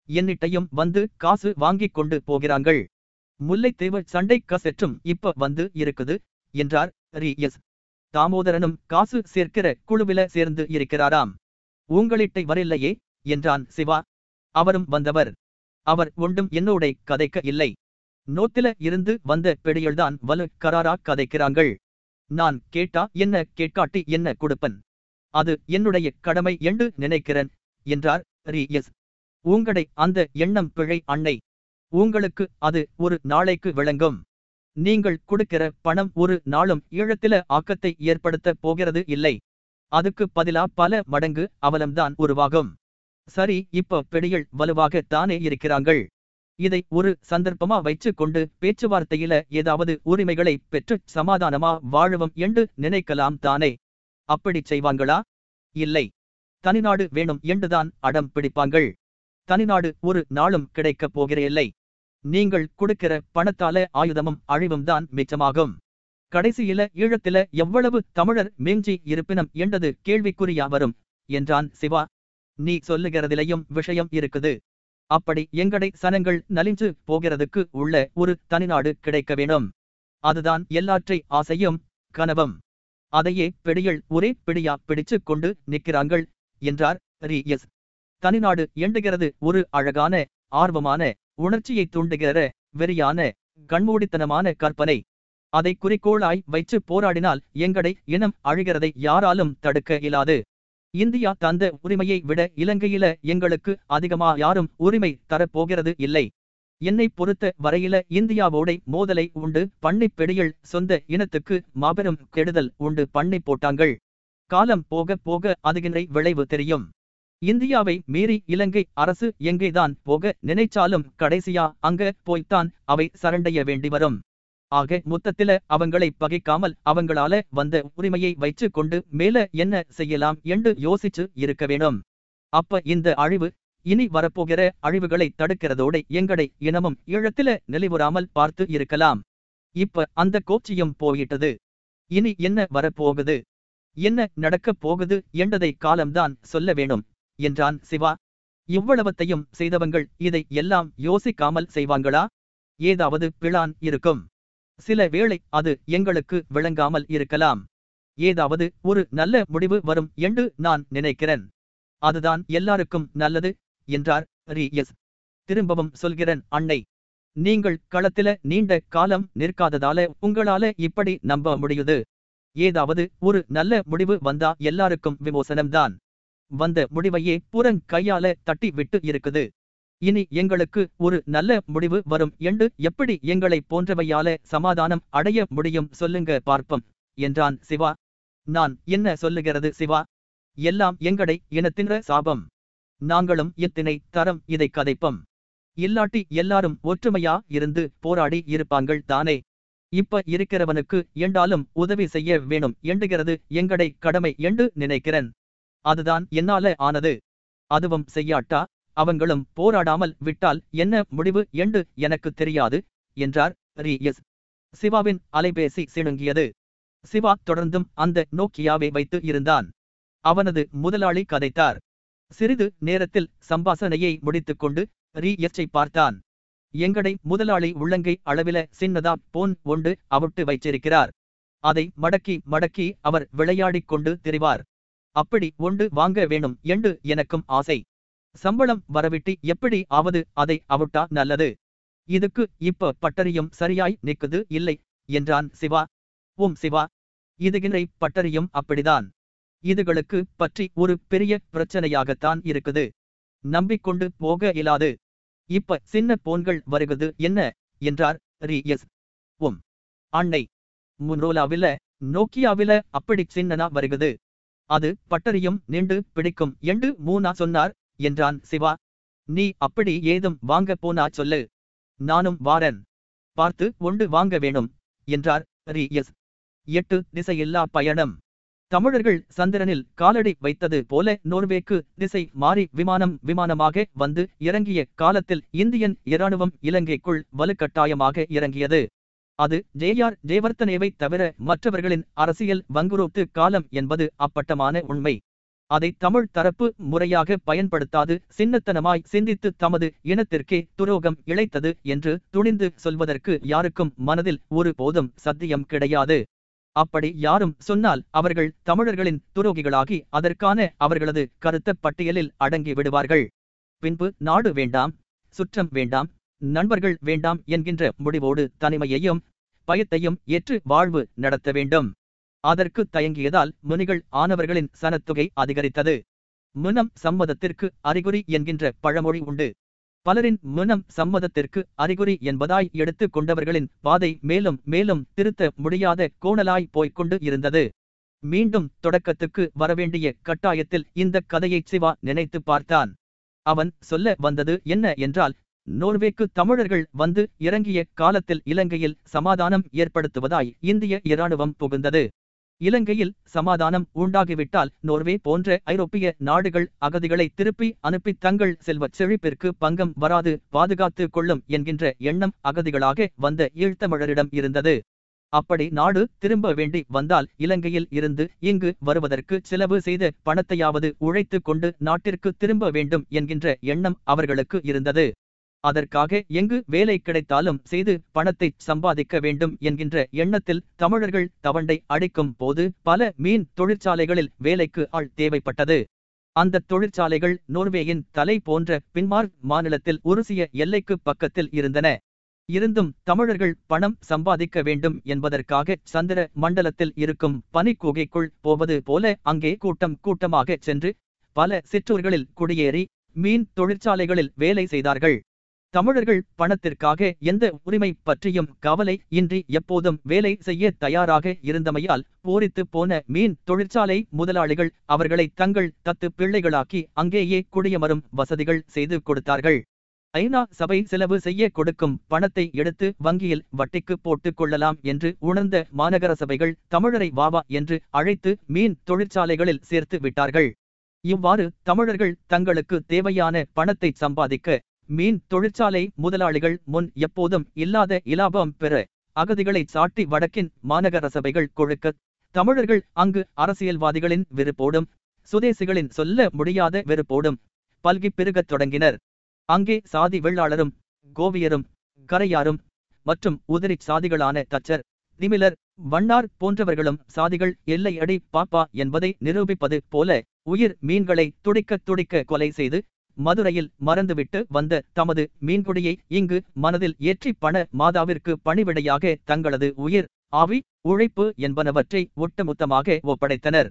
என்னிட்டையும் வந்து காசு வாங்கிக் கொண்டு போகிறாங்கள் முல்லைத்தீவு சண்டை கசெற்றும் இப்ப வந்து இருக்குது என்றார் ரி எஸ் தாமோதரனும் காசு சேர்க்கிற குழுவில சேர்ந்து இருக்கிறாராம். உங்களிட்டை வரில்லையே என்றான் சிவா. அவரும் வந்தவர். அவர் ஒன்றும் என்னோட கதைக்க இல்லை. நோத்தில இருந்து வந்த பெடியல்தான் வலு கராரா கதைக்கிறாங்கள். நான் கேட்டா என்ன கேட்காட்டி என்ன கொடுப்பன்? அது என்னுடைய கடமை என்று நினைக்கிறேன் என்றார் ரி எஸ் உங்களை அந்த எண்ணம் பிழை அன்னை. உங்களுக்கு அது ஒரு நாளைக்கு விளங்கும். நீங்கள் கொடுக்கிற பணம் ஒரு நாளும் ஈழத்தில ஆக்கத்தை ஏற்படுத்த போகிறது இல்லை. அதுக்கு பதிலா பல மடங்கு அவலம்தான் உருவாகும். சரி இப்ப பெடிகள் வலுவாக தானே இருக்கிறாங்கள் இதை ஒரு சந்தர்ப்பமா வைச்சு கொண்டு பேச்சுவார்த்தையில ஏதாவது உரிமைகளை பெற்று சமாதானமா வாழவும் என்று நினைக்கலாம் தானே. அப்படி செய்வாங்களா இல்லை. தனிநாடு வேணும் என்றுதான் அடம் பிடிப்பாங்கள் தனிநாடு ஒரு நாளும் கிடைக்கப் போகிறதில்லை நீங்கள் கொடுக்கிற பணத்தால ஆயுதமும் அழிவும் தான் மிச்சமாகும். கடைசியில ஈழத்தில எவ்வளவு தமிழர் மேஞ்சி இருப்பினம் என்றது கேள்விக்குறியா வரும் என்றான் சிவா. நீ சொல்லுகிறதிலையும் விஷயம் இருக்குது. அப்படி எங்கடை சனங்கள் நலிஞ்சு போகிறதுக்கு உள்ள ஒரு தனிநாடு கிடைக்க வேணும் அதுதான் எல்லாற்றை ஆசையும் கனவும். அதையே பிடியில் ஒரே பிடியா பிடிச்சு கொண்டு நிற்கிறாங்கள் என்றார் ரி எஸ் தனிநாடு எண்டுகிறது ஒரு அழகான ஆர்வமான உணர்ச்சியை தூண்டுகிற வெறியான கண்மூடித்தனமான கற்பனை. அதை குறிக்கோளாய் வைச்சு போராடினால் எங்கடை இனம் அழுகிறதை யாராலும் தடுக்க இயலாது. இந்தியா தந்த உரிமையை விட இலங்கையில எங்களுக்கு அதிகமா யாரும் உரிமை தரப்போகிறது இல்லை. என்னை பொறுத்த வரையில இந்தியாவோட மோதலை உண்டு பண்ணி பெடியல் சொந்த இனத்துக்கு மாபெரும் கெடுதல் உண்டு பண்ணி போட்டாங்கள். காலம் போக போக அதுகின்ற விளைவு தெரியும். இந்தியாவை மீறி இலங்கை அரசு எங்கேதான் போக நினைச்சாலும் கடைசியா அங்க போய்த்தான் அவை சரண்டைய வேண்டி வரும். ஆக மொத்தத்தில அவங்களை பகைக்காமல் அவங்களால வந்த உரிமையை வைச்சு கொண்டு மேல என்ன செய்யலாம் என்று யோசிச்சு இருக்க வேணும். அப்ப இந்த அழிவு இனி வரப்போகிற அழிவுகளை தடுக்கிறதோடு எங்கடை இனமும் ஈழத்தில நிலைவுறாமல் பார்த்து இருக்கலாம். இப்ப அந்த கோச்சியும் போயிட்டது. இனி என்ன வரப்போகுது? என்ன நடக்கப் போகுது என்றதை காலம்தான் சொல்ல வேணும். என்றான் சிவா. இவ்வளவத்தையும் செய்தவங்கள் இதை எல்லாம் யோசிக்காமல் செய்வாங்களா? ஏதாவது பிளான் இருக்கும். சில வேளை அது எங்களுக்கு விளங்காமல் இருக்கலாம். ஏதாவது ஒரு நல்ல முடிவு வரும் என்று நான் நினைக்கிறேன். அதுதான் எல்லாருக்கும் நல்லது என்றார் ரி எஸ் திரும்பவும் சொல்கிறேன் அன்னை. நீங்கள் களத்தில நீண்ட காலம் நிற்காததால உங்களால இப்படி நம்ப முடியுது. ஏதாவது ஒரு நல்ல முடிவு வந்தா எல்லாருக்கும் விமோசனம்தான். வந்த முடிவையே புறங் கையால தட்டி விட்டு இருக்குது. இனி எங்களுக்கு ஒரு நல்ல முடிவு வரும். என்று எப்படி எங்களை போன்றவையால சமாதானம் அடைய முடியும் சொல்லுங்க பார்ப்போம் என்றான் சிவா. நான் என்ன சொல்லுகிறது சிவா? எல்லாம் எங்கடை இனத்தின்ற சாபம். நாங்களும் இத்தினை தரம் இதை கதைப்பம். இல்லாட்டி எல்லாரும் ஒற்றுமையா இருந்து போராடி இருப்பாங்கள் தானே. இப்ப இருக்கிறவனுக்கு எண்டாலும் உதவி செய்ய வேணும். எண்டுகிறது எங்கடை கடமை என்று நினைக்கிறேன். அதுதான் என்னால ஆனது. அதுவும் செய்யாட்டா? அவங்களும் போராடாமல் விட்டால் என்ன முடிவு என்று எனக்கு தெரியாது என்றார் ரி எஸ் சிவாவின் அலைபேசி சிணுங்கியது. சிவா தொடர்ந்தும் அந்த நோக்கியாவை வைத்து இருந்தான். அவனது முதலாளி கதைத்தார். சிறிது நேரத்தில் சம்பாசனையை முடித்துக்கொண்டு ரி எஸ்ஐ பார்த்தான். எங்கடை முதலாளி உள்ளங்கை அளவில சின்னதா போன் ஒன்று அவிட்டு வைச்சிருக்கிறார் அதை மடக்கி மடக்கி அவர் விளையாடிக் கொண்டு திரிவார். அப்படி ஒன்று வாங்க வேணும் என்று எனக்கும் ஆசை. சம்பளம் வரவிட்டு எப்படி ஆவது அதை அவுட்டா நல்லது? இதுக்கு இப்ப பட்டறியும் சரியாய் நிக்குது இல்லை என்றான் சிவா. ஓம் சிவா. இதுகின்ற பட்டறியும் அப்படிதான். இதுகளுக்கு பற்றி ஒரு பெரிய பிரச்சனையாகத்தான் இருக்குது. நம்பிக்கொண்டு போக இயலாது. இப்ப சின்ன போன்கள் வருகுது என்ன? என்றார் ரி எஸ் ஓம். அன்னை. முன்ரோலாவில நோக்கியாவில அப்படி சின்னனா வருகுது. அது பட்டறியும் நின்று பிடிக்கும் என்று மூனா சொன்னார் என்றான் சிவா. நீ அப்படி ஏதும் வாங்க போனா சொல்லு. நானும் வாரன். பார்த்து ஒன்று வாங்க வேணும் என்றார் ரி எஸ் எட்டு திசையில்லா பயணம். தமிழர்கள் சந்திரனில் காலடி வைத்தது போல நோர்வேக்கு திசை மாறி விமானம் விமானமாக வந்து இறங்கிய காலத்தில் இந்தியன் இராணுவம் இலங்கைக்குள் வலுக்கட்டாயமாக இறங்கியது. அது ஜேஆர் ஜெயவர்த்தனேவை தவிர மற்றவர்களின் அரசியல் வங்குரோத்து காலம் என்பது அப்பட்டமான உண்மை. அதை தமிழ் தரப்பு முறையாக பயன்படுத்தாது சின்னத்தனமாய் சிந்தித்து தமது இனத்திற்கே துரோகம் இழைத்தது என்று துணிந்து சொல்வதற்கு யாருக்கும் மனதில் ஒரு போதும் சத்தியம் கிடையாது. அப்படி யாரும் சொன்னால் அவர்கள் தமிழர்களின் துரோகிகளாகி அதற்கான அவர்களது கருத்த பட்டியலில் அடங்கி விடுவார்கள் பின்பு நாடு வேண்டாம் சுற்றம் வேண்டாம் நண்பர்கள் வேண்டாம் என்கின்ற முடிவோடு தனிமையையும் பயத்தையும் ஏற்று வாழ்வு நடத்த வேண்டும். அதற்கு தயங்கியதால் முனிகள் ஆனவர்களின் சனத்தொகை அதிகரித்தது. முனம் சம்மதத்திற்கு அறிகுறி என்கின்ற பழமொழி உண்டு. பலரின் முனம் சம்மதத்திற்கு அறிகுறி என்பதாய் எடுத்துக் கொண்டவர்களின் பாதை மேலும் மேலும் திருத்த முடியாத கோணலாய் போய்க்கொண்டு இருந்தது. மீண்டும் தொடக்கத்துக்கு வரவேண்டிய கட்டாயத்தில் இந்த கதையை சிவா நினைத்து பார்த்தான். அவன் சொல்ல வந்தது என்ன என்றால் நோர்வேக்கு தமிழர்கள் வந்து இறங்கிய காலத்தில் இலங்கையில் சமாதானம் ஏற்படுத்துவதாய் இந்திய இராணுவம் புகுந்தது. இலங்கையில் சமாதானம் உண்டாகிவிட்டால் நோர்வே போன்ற ஐரோப்பிய நாடுகள் அகதிகளை திருப்பி அனுப்பி தங்கள் செல்வச் செழிப்பிற்கு பங்கம் வராது பாதுகாத்து கொள்ளும் என்கின்ற எண்ணம் அகதிகளாக வந்த ஈழ்த்தமிழரிடம் இருந்தது. அப்படி நாடு திரும்ப வேண்டி வந்தால் இலங்கையில் இருந்து இங்கு வருவதற்கு செலவு செய்த பணத்தையாவது உழைத்து கொண்டு நாட்டிற்கு திரும்ப வேண்டும் என்கின்ற எண்ணம் அவர்களுக்கு இருந்தது. அதற்காக எங்கு வேலை கிடைத்தாலும் செய்து பணத்தை சம்பாதிக்க வேண்டும் என்கின்ற எண்ணத்தில் தமிழர்கள் தவண்டை அடிக்கும் போது பல மீன் தொழிற்சாலைகளில் வேலைக்கு ஆள் தேவைப்பட்டது. அந்த தொழிற்சாலைகள் நோர்வேயின் தலை போன்ற பின்மார்க் மாநிலத்தில் உருசிய எல்லைக்கு பக்கத்தில் இருந்தன. இருந்தும் தமிழர்கள் பணம் சம்பாதிக்க வேண்டும் என்பதற்காக சந்திர மண்டலத்தில் இருக்கும் பனிக்குகைக்குள் போவது போல அங்கே கூட்டம் கூட்டமாக சென்று பல சிற்றூர்களில் குடியேறி மீன் தொழிற்சாலைகளில் வேலை செய்தார்கள். தமிழர்கள் பணத்திற்காக எந்த உரிமை பற்றியும் கவலை இன்றி எப்போதும் வேலை செய்ய தயாராக இருந்தமையால் போரித்து போன மீன் தொழிற்சாலை முதலாளிகள் அவர்களை தங்கள் தத்து பிள்ளைகளாக்கி அங்கேயே குடியமரும் வசதிகள் செய்து கொடுத்தார்கள். ஐநா சபை செலவு செய்ய கொடுக்கும் பணத்தை எடுத்து வங்கியில் வட்டிக்கு போட்டுக் கொள்ளலாம் என்று உணர்ந்த மாநகர சபைகள் தமிழரை வாவா என்று அழைத்து மீன் தொழிற்சாலைகளில் சேர்த்து விட்டார்கள். இவ்வாறு தமிழர்கள் தங்களுக்கு தேவையான பணத்தை சம்பாதிக்க மீன் தொழிற்சாலை முதலாளிகள் முன் எப்போதும் இல்லாத இலாபம் பெற அகதிகளை சாட்டி வடக்கின் மாநகர சபைகள் கொழுக்க தமிழர்கள் அங்கு அரசியல்வாதிகளின் வெறுப்போடும் சுதேசிகளின் சொல்ல முடியாத வெறுப்போடும் பல்கி பெருகத் தொடங்கினர். அங்கே சாதி வெள்ளாளரும் கோவியரும் கரையாரும் மற்றும் உதிரி சாதிகளான தச்சர் திமிலர் வண்ணார் போன்றவர்களும் சாதிகள் எல்லை அடி பாப்பா என்பதை நிரூபிப்பது போல உயிர் மீன்களை துடிக்க துடிக்க கொலை செய்து மதுரையில் மறந்துவிட்டு வந்த தமது மீன்குடியை இங்கு மனதில் ஏற்றி பண மாதாவிற்கு பணிவிடையாக தங்களது உயிர் ஆவி உழைப்பு என்பனவற்றை ஒட்டுமொத்தமாக ஒப்படைத்தனர்.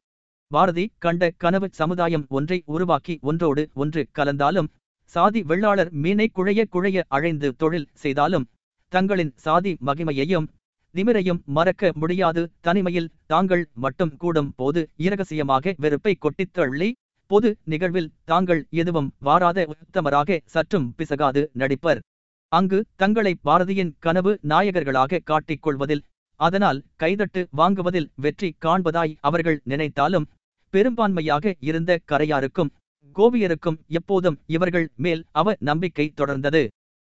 பாரதி கண்ட கனவு சமுதாயம் ஒன்றை உருவாக்கி ஒன்றோடு ஒன்று கலந்தாலும் சாதி வெள்ளாளர் மீனை குழைய குழைய அழைந்து தொழில் செய்தாலும் தங்களின் சாதி மகிமையையும் திமிரையும் மறக்க முடியாது தனிமையில் தாங்கள் மட்டும் கூடும் போது இரகசியமாக வெறுப்பை கொட்டித் தள்ளி பொது நிகழ்வில் தாங்கள் எதுவும் வாராத உத்தமராக சற்றும் பிசகாது நடிப்பர். அங்கு தங்களை பாரதியின் கனவு நாயகர்களாக காட்டிக் கொள்வதில் அதனால் கைதட்டு வாங்குவதில் வெற்றி காண்பதாய் அவர்கள் நினைத்தாலும் பெரும்பான்மையாக இருந்த கரையாருக்கும் கோவியருக்கும் எப்போதும் இவர்கள் மேல் அவ நம்பிக்கை தொடர்ந்தது.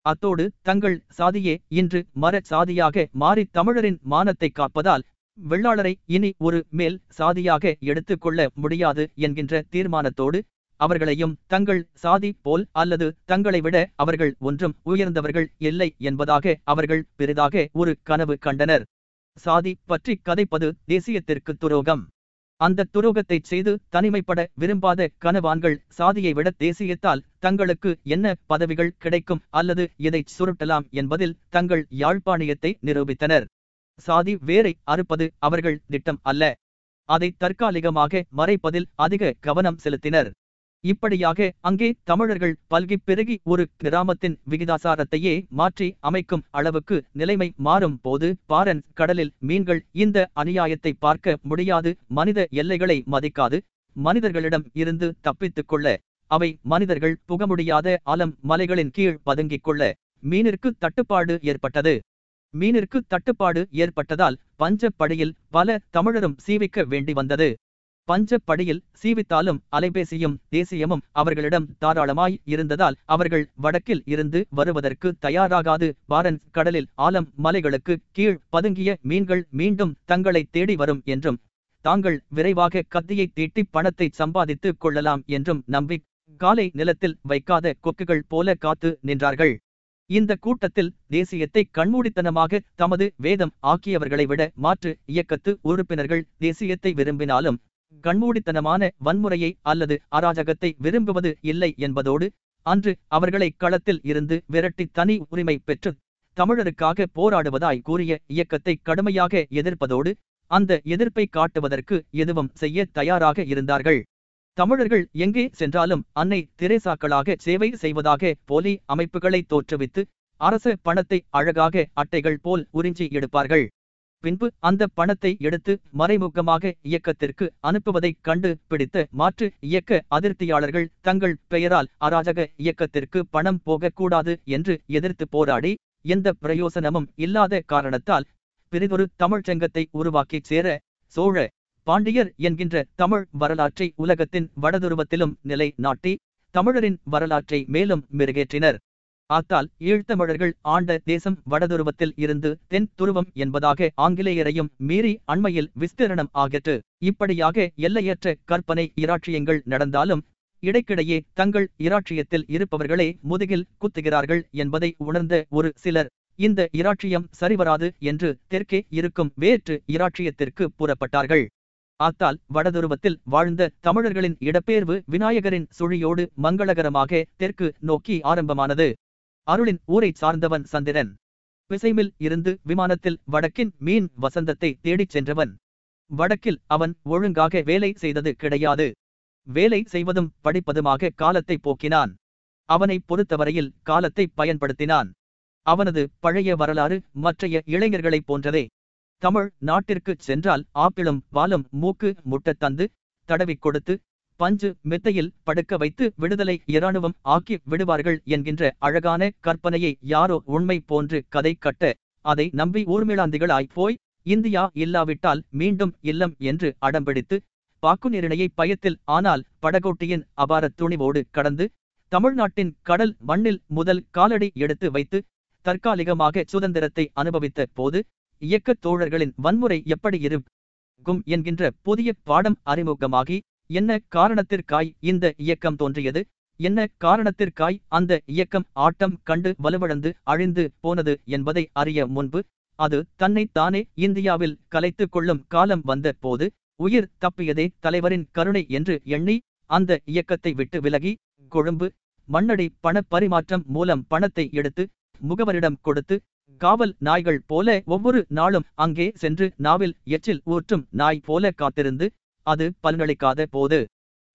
அத்தோடு தங்கள் சாதியே இன்று மர சாதியாக மாறி தமிழரின் மானத்தை காப்பதால் வெள்ளாளரை இனி ஒரு மேல் சாதியாக எடுத்துக்கொள்ள முடியாது என்கின்ற தீர்மானத்தோடு அவர்களையும் தங்கள் சாதி போல் அல்லது தங்களை விட அவர்கள் ஒன்றும் உயர்ந்தவர்கள் இல்லை என்பதாக அவர்கள் பெரிதாக ஒரு கனவு கண்டனர். சாதி பற்றி கதைப்பது தேசியத்திற்கு துரோகம். அந்த துரோகத்தைச் செய்து தனிமைப்பட விரும்பாத கனவான்கள் சாதியை விட தேசியத்தால் தங்களுக்கு என்ன பதவிகள் கிடைக்கும் அல்லது இதைச் சுருட்டலாம் என்பதில் தங்கள் யாழ்ப்பாணியத்தை நிரூபித்தனர். சாதி வேரை அறுப்பது அவர்கள் திட்டம் அல்ல. அதை தற்காலிகமாக மறைப்பதில் அதிக கவனம் செலுத்தினர். இப்படியாக அங்கே தமிழர்கள் பல்கி பெருகி ஒரு கிராமத்தின் விகிதாசாரத்தையே மாற்றி அமைக்கும் அளவுக்கு நிலைமை மாறும் போது பாரன் கடலில் மீன்கள் இந்த அநியாயத்தை பார்க்க முடியாது. மனித எல்லைகளை மதிக்காது. மனிதர்களிடம் இருந்து தப்பித்துக் கொள்ள. அவை மனிதர்கள் புக முடியாத ஆலம் மலைகளின் கீழ் பதுங்கிக் கொள்ள. மீனிற்கு தட்டுப்பாடு ஏற்பட்டது. மீனிற்கு தட்டுப்பாடு ஏற்பட்டதால் பஞ்ச படியில் பல தமிழரும் சீவிக்க வேண்டி வந்தது. பஞ்ச படியில் சீவித்தாலும் அலைபேசியும் தேசியமும் அவர்களிடம் தாராளமாய் இருந்ததால் அவர்கள் வடக்கில் இருந்து வருவதற்கு தயாராகாது. பாரன்ஸ் கடலில் ஆலம் மலைகளுக்கு கீழ் பதுங்கிய மீன்கள் மீண்டும் தங்களை தேடி வரும் என்றும் தாங்கள் விரைவாக கத்தியை தீட்டி பணத்தை சம்பாதித்துக் கொள்ளலாம் என்றும் நம்பி காலை நிலத்தில் வைக்காத கொக்குகள் போல காத்து நின்றார்கள். இந்த கூட்டத்தில் தேசியத்தை கண்மூடித்தனமாக தமது வேதம் ஆக்கியவர்களை விட மாற்று இயக்கத்து உறுப்பினர்கள் தேசியத்தை விரும்பினாலும் கண்மூடித்தனமான வன்முறையை அல்லது அராஜகத்தை விரும்புவது இல்லை என்பதோடு அன்று அவர்களை களத்தில் இருந்து விரட்டி தனி உரிமை பெற்று தமிழருக்காக போராடுவதாய் கூறிய இயக்கத்தை கடுமையாக எதிர்ப்பதோடு அந்த எதிர்ப்பை காட்டுவதற்கு எதுவும் செய்ய தயாராக இருந்தார்கள். தமிழர்கள் எங்கே சென்றாலும் அன்னை திரேசாக்களாக சேவை செய்வதாக போலி அமைப்புகளை தோற்றுவித்து அரச பணத்தை அழகாக அட்டைகள் போல் உறிஞ்சி எடுப்பார்கள். பின்பு அந்த பணத்தை எடுத்து மறைமுகமாக இயக்கத்திற்கு அனுப்புவதைக் கண்டு பிடித்த மாற்று இயக்க அதிருப்தியாளர்கள் தங்கள் பெயரால் அராஜக இயக்கத்திற்கு பணம் போகக்கூடாது என்று எதிர்த்து போராடி எந்த பிரயோசனமும் இல்லாத காரணத்தால் பிறிதொரு தமிழ்ச்சங்கத்தை உருவாக்கிச் சேர சோழ பாண்டியர் என்கின்ற தமிழ் வரலாற்றை உலகத்தின் வடதுருவத்திலும் நிலை நாட்டி தமிழரின் வரலாற்றை மேலும் மெருகேற்றினர். ஆத்தால் ஈழ்த்தமிழர்கள் ஆண்ட தேசம் வடதுருவத்தில் இருந்து தென் துருவம் என்பதாக ஆங்கிலேயரையும் மீறி அண்மையில் விஸ்தீரணம் ஆகிற்று. இப்படியாக எல்லையற்ற கற்பனை இராட்சியங்கள் நடந்தாலும் இடைக்கிடையே தங்கள் இராட்சியத்தில் இருப்பவர்களே முதுகில் குத்துகிறார்கள் என்பதை உணர்ந்த ஒரு சிலர் இந்த இராட்சியம் சரிவராது என்று தெற்கே இருக்கும் வேற்று இராட்சியத்திற்கு புறப்பட்டார்கள். ஆத்தால் வடதுருவத்தில் வாழ்ந்த தமிழர்களின் இடப்பெயர்வு விநாயகரின் சுழியோடு மங்களகரமாக தெற்கு நோக்கி ஆரம்பமானது. அருளின் ஊரைச் சார்ந்தவன் சந்திரன். பிசைமில் இருந்து விமானத்தில் வடக்கின் மீன் வசந்தத்தை தேடிச் சென்றவன். வடக்கில் அவன் ஒழுங்காக வேலை செய்தது கிடையாது. வேலை செய்வதும் படிப்பதுமாக காலத்தை போக்கினான். அவனை பொறுத்தவரையில் காலத்தை பயன்படுத்தினான். அவனது பழைய வரலாறு மற்றைய இளைஞர்களைப் போன்றதே. தமிழ் நாட்டிற்குச் சென்றால் ஆப்பிளும் வாலும் மூக்கு முட்டத் தந்து தடவிக் கொடுத்து பஞ்சு மெத்தையில் படுக்க வைத்து விடுதலை இராணுவம் ஆக்கி விடுவார்கள் என்கின்ற அழகான கற்பனையை யாரோ உண்மை போன்று கதை கட்ட அதை நம்பி ஊர்மிளாந்திகளாய் போய் இந்தியா இல்லாவிட்டால் மீண்டும் இல்லம் என்று அடம்பிடித்து பாக்குநெருணையை பயத்தில் ஆனால் படகோட்டியின் அபாரத் துணிவோடு கடந்து தமிழ்நாட்டின் கடல் மண்ணில் முதல் காலடி எடுத்து வைத்து தற்காலிகமாக சுதந்திரத்தை அனுபவித்த போது இயக்கத் தோழர்களின் வன்முறை எப்படி இருக்கும் என்கின்ற புதிய பாடம் அறிமுகமாகி என்ன காரணத்திற்காய் இந்த இயக்கம் தோன்றியது என்ன காரணத்திற்காய் அந்த இயக்கம் ஆட்டம் கண்டு வலுவிழந்து அழிந்து போனது என்பதை அறிய முன்பு அது தன்னை தானே இந்தியாவில் கலைத்துக் கொள்ளும் காலம் வந்த போது உயிர் தப்பியதே தலைவரின் கருணை என்று எண்ணி அந்த இயக்கத்தை விட்டு விலகி கொழும்பு மண்ணடி பண பரிமாற்றம் மூலம் பணத்தை எடுத்து முகவரிடம் கொடுத்து காவல் நாய்கள் போல ஒவ்வொரு நாளும் அங்கே சென்று நாவில் எச்சில் ஊற்றும் நாய் போல காத்திருந்து அது பலனளிக்காத போது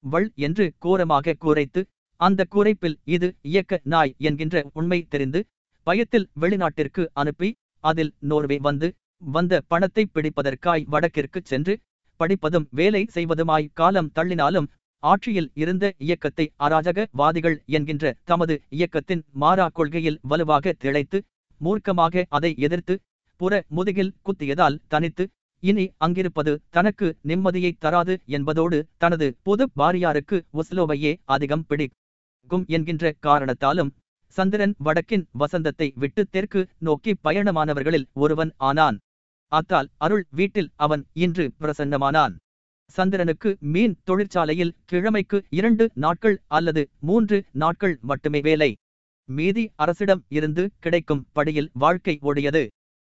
வள் என்று கோரமாக கூரைத்து அந்த கூரைப்பில் இது இயக்க நாய் என்கின்ற உண்மை தெரிந்து பயத்தில் வெளிநாட்டிற்கு அனுப்பி அதில் நோர்வே வந்து வந்த பணத்தை பிடிப்பதற்காய் வடக்கிற்கு சென்று படிப்பதும் வேலை செய்வதுமாய் காலம் தள்ளினாலும் ஆட்சியில் இருந்த இயக்கத்தை அராஜகவாதிகள் என்கின்ற தமது இயக்கத்தின் மாறா கொள்கையில் வலுவாக திளைத்து மூர்க்கமாக அதை எதிர்த்து புற முதுகில் குத்தியதால் தனித்து இனி அங்கிருப்பது தனக்கு நிம்மதியை தராது என்பதோடு தனது பொது பாரியாருக்கு ஒஸ்லோவையே அதிகம் பிடிக்கும் என்கின்ற காரணத்தாலும் சந்திரன் வடக்கின் வசந்தத்தை விட்டு தெற்கு நோக்கி பயணமானவர்களில் ஒருவன் ஆனான். அத்தால் அருள் வீட்டில் அவன் இன்று பிரசன்னமானான். சந்திரனுக்கு மீன் தொழிற்சாலையில் கிழமைக்கு இரண்டு நாட்கள் அல்லது மூன்று நாட்கள் மட்டுமே வேலை. மீதி அரசிடம் இருந்து கிடைக்கும் படியில் வாழ்க்கை ஓடியது.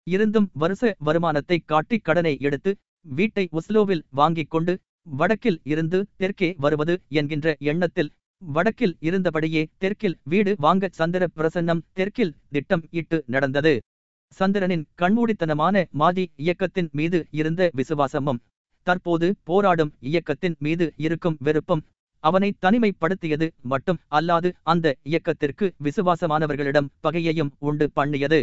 இருந்தும் வருஷ வருமானத்தை காட்டி கடனை எடுத்து வீட்டை ஒஸ்லோவில் வாங்கிக் கொண்டு வடக்கில் இருந்து தெற்கே வருவது என்கின்ற எண்ணத்தில் வடக்கில் இருந்தபடியே தெற்கில் வீடு வாங்க சந்திர பிரசன்னம் தெற்கில் திட்டம் இட்டு நடந்தது. சந்திரனின் கண்மூடித்தனமான மாதி இயக்கத்தின் மீது இருந்த விசுவாசமும் தற்போது போராடும் இயக்கத்தின் மீது இருக்கும் வெறுப்பும் அவனை தனிமைப்படுத்தியது மட்டும் அல்லாது அந்த இயக்கத்திற்கு விசுவாசமானவர்களிடம் பகையையும் உண்டு பண்ணியது.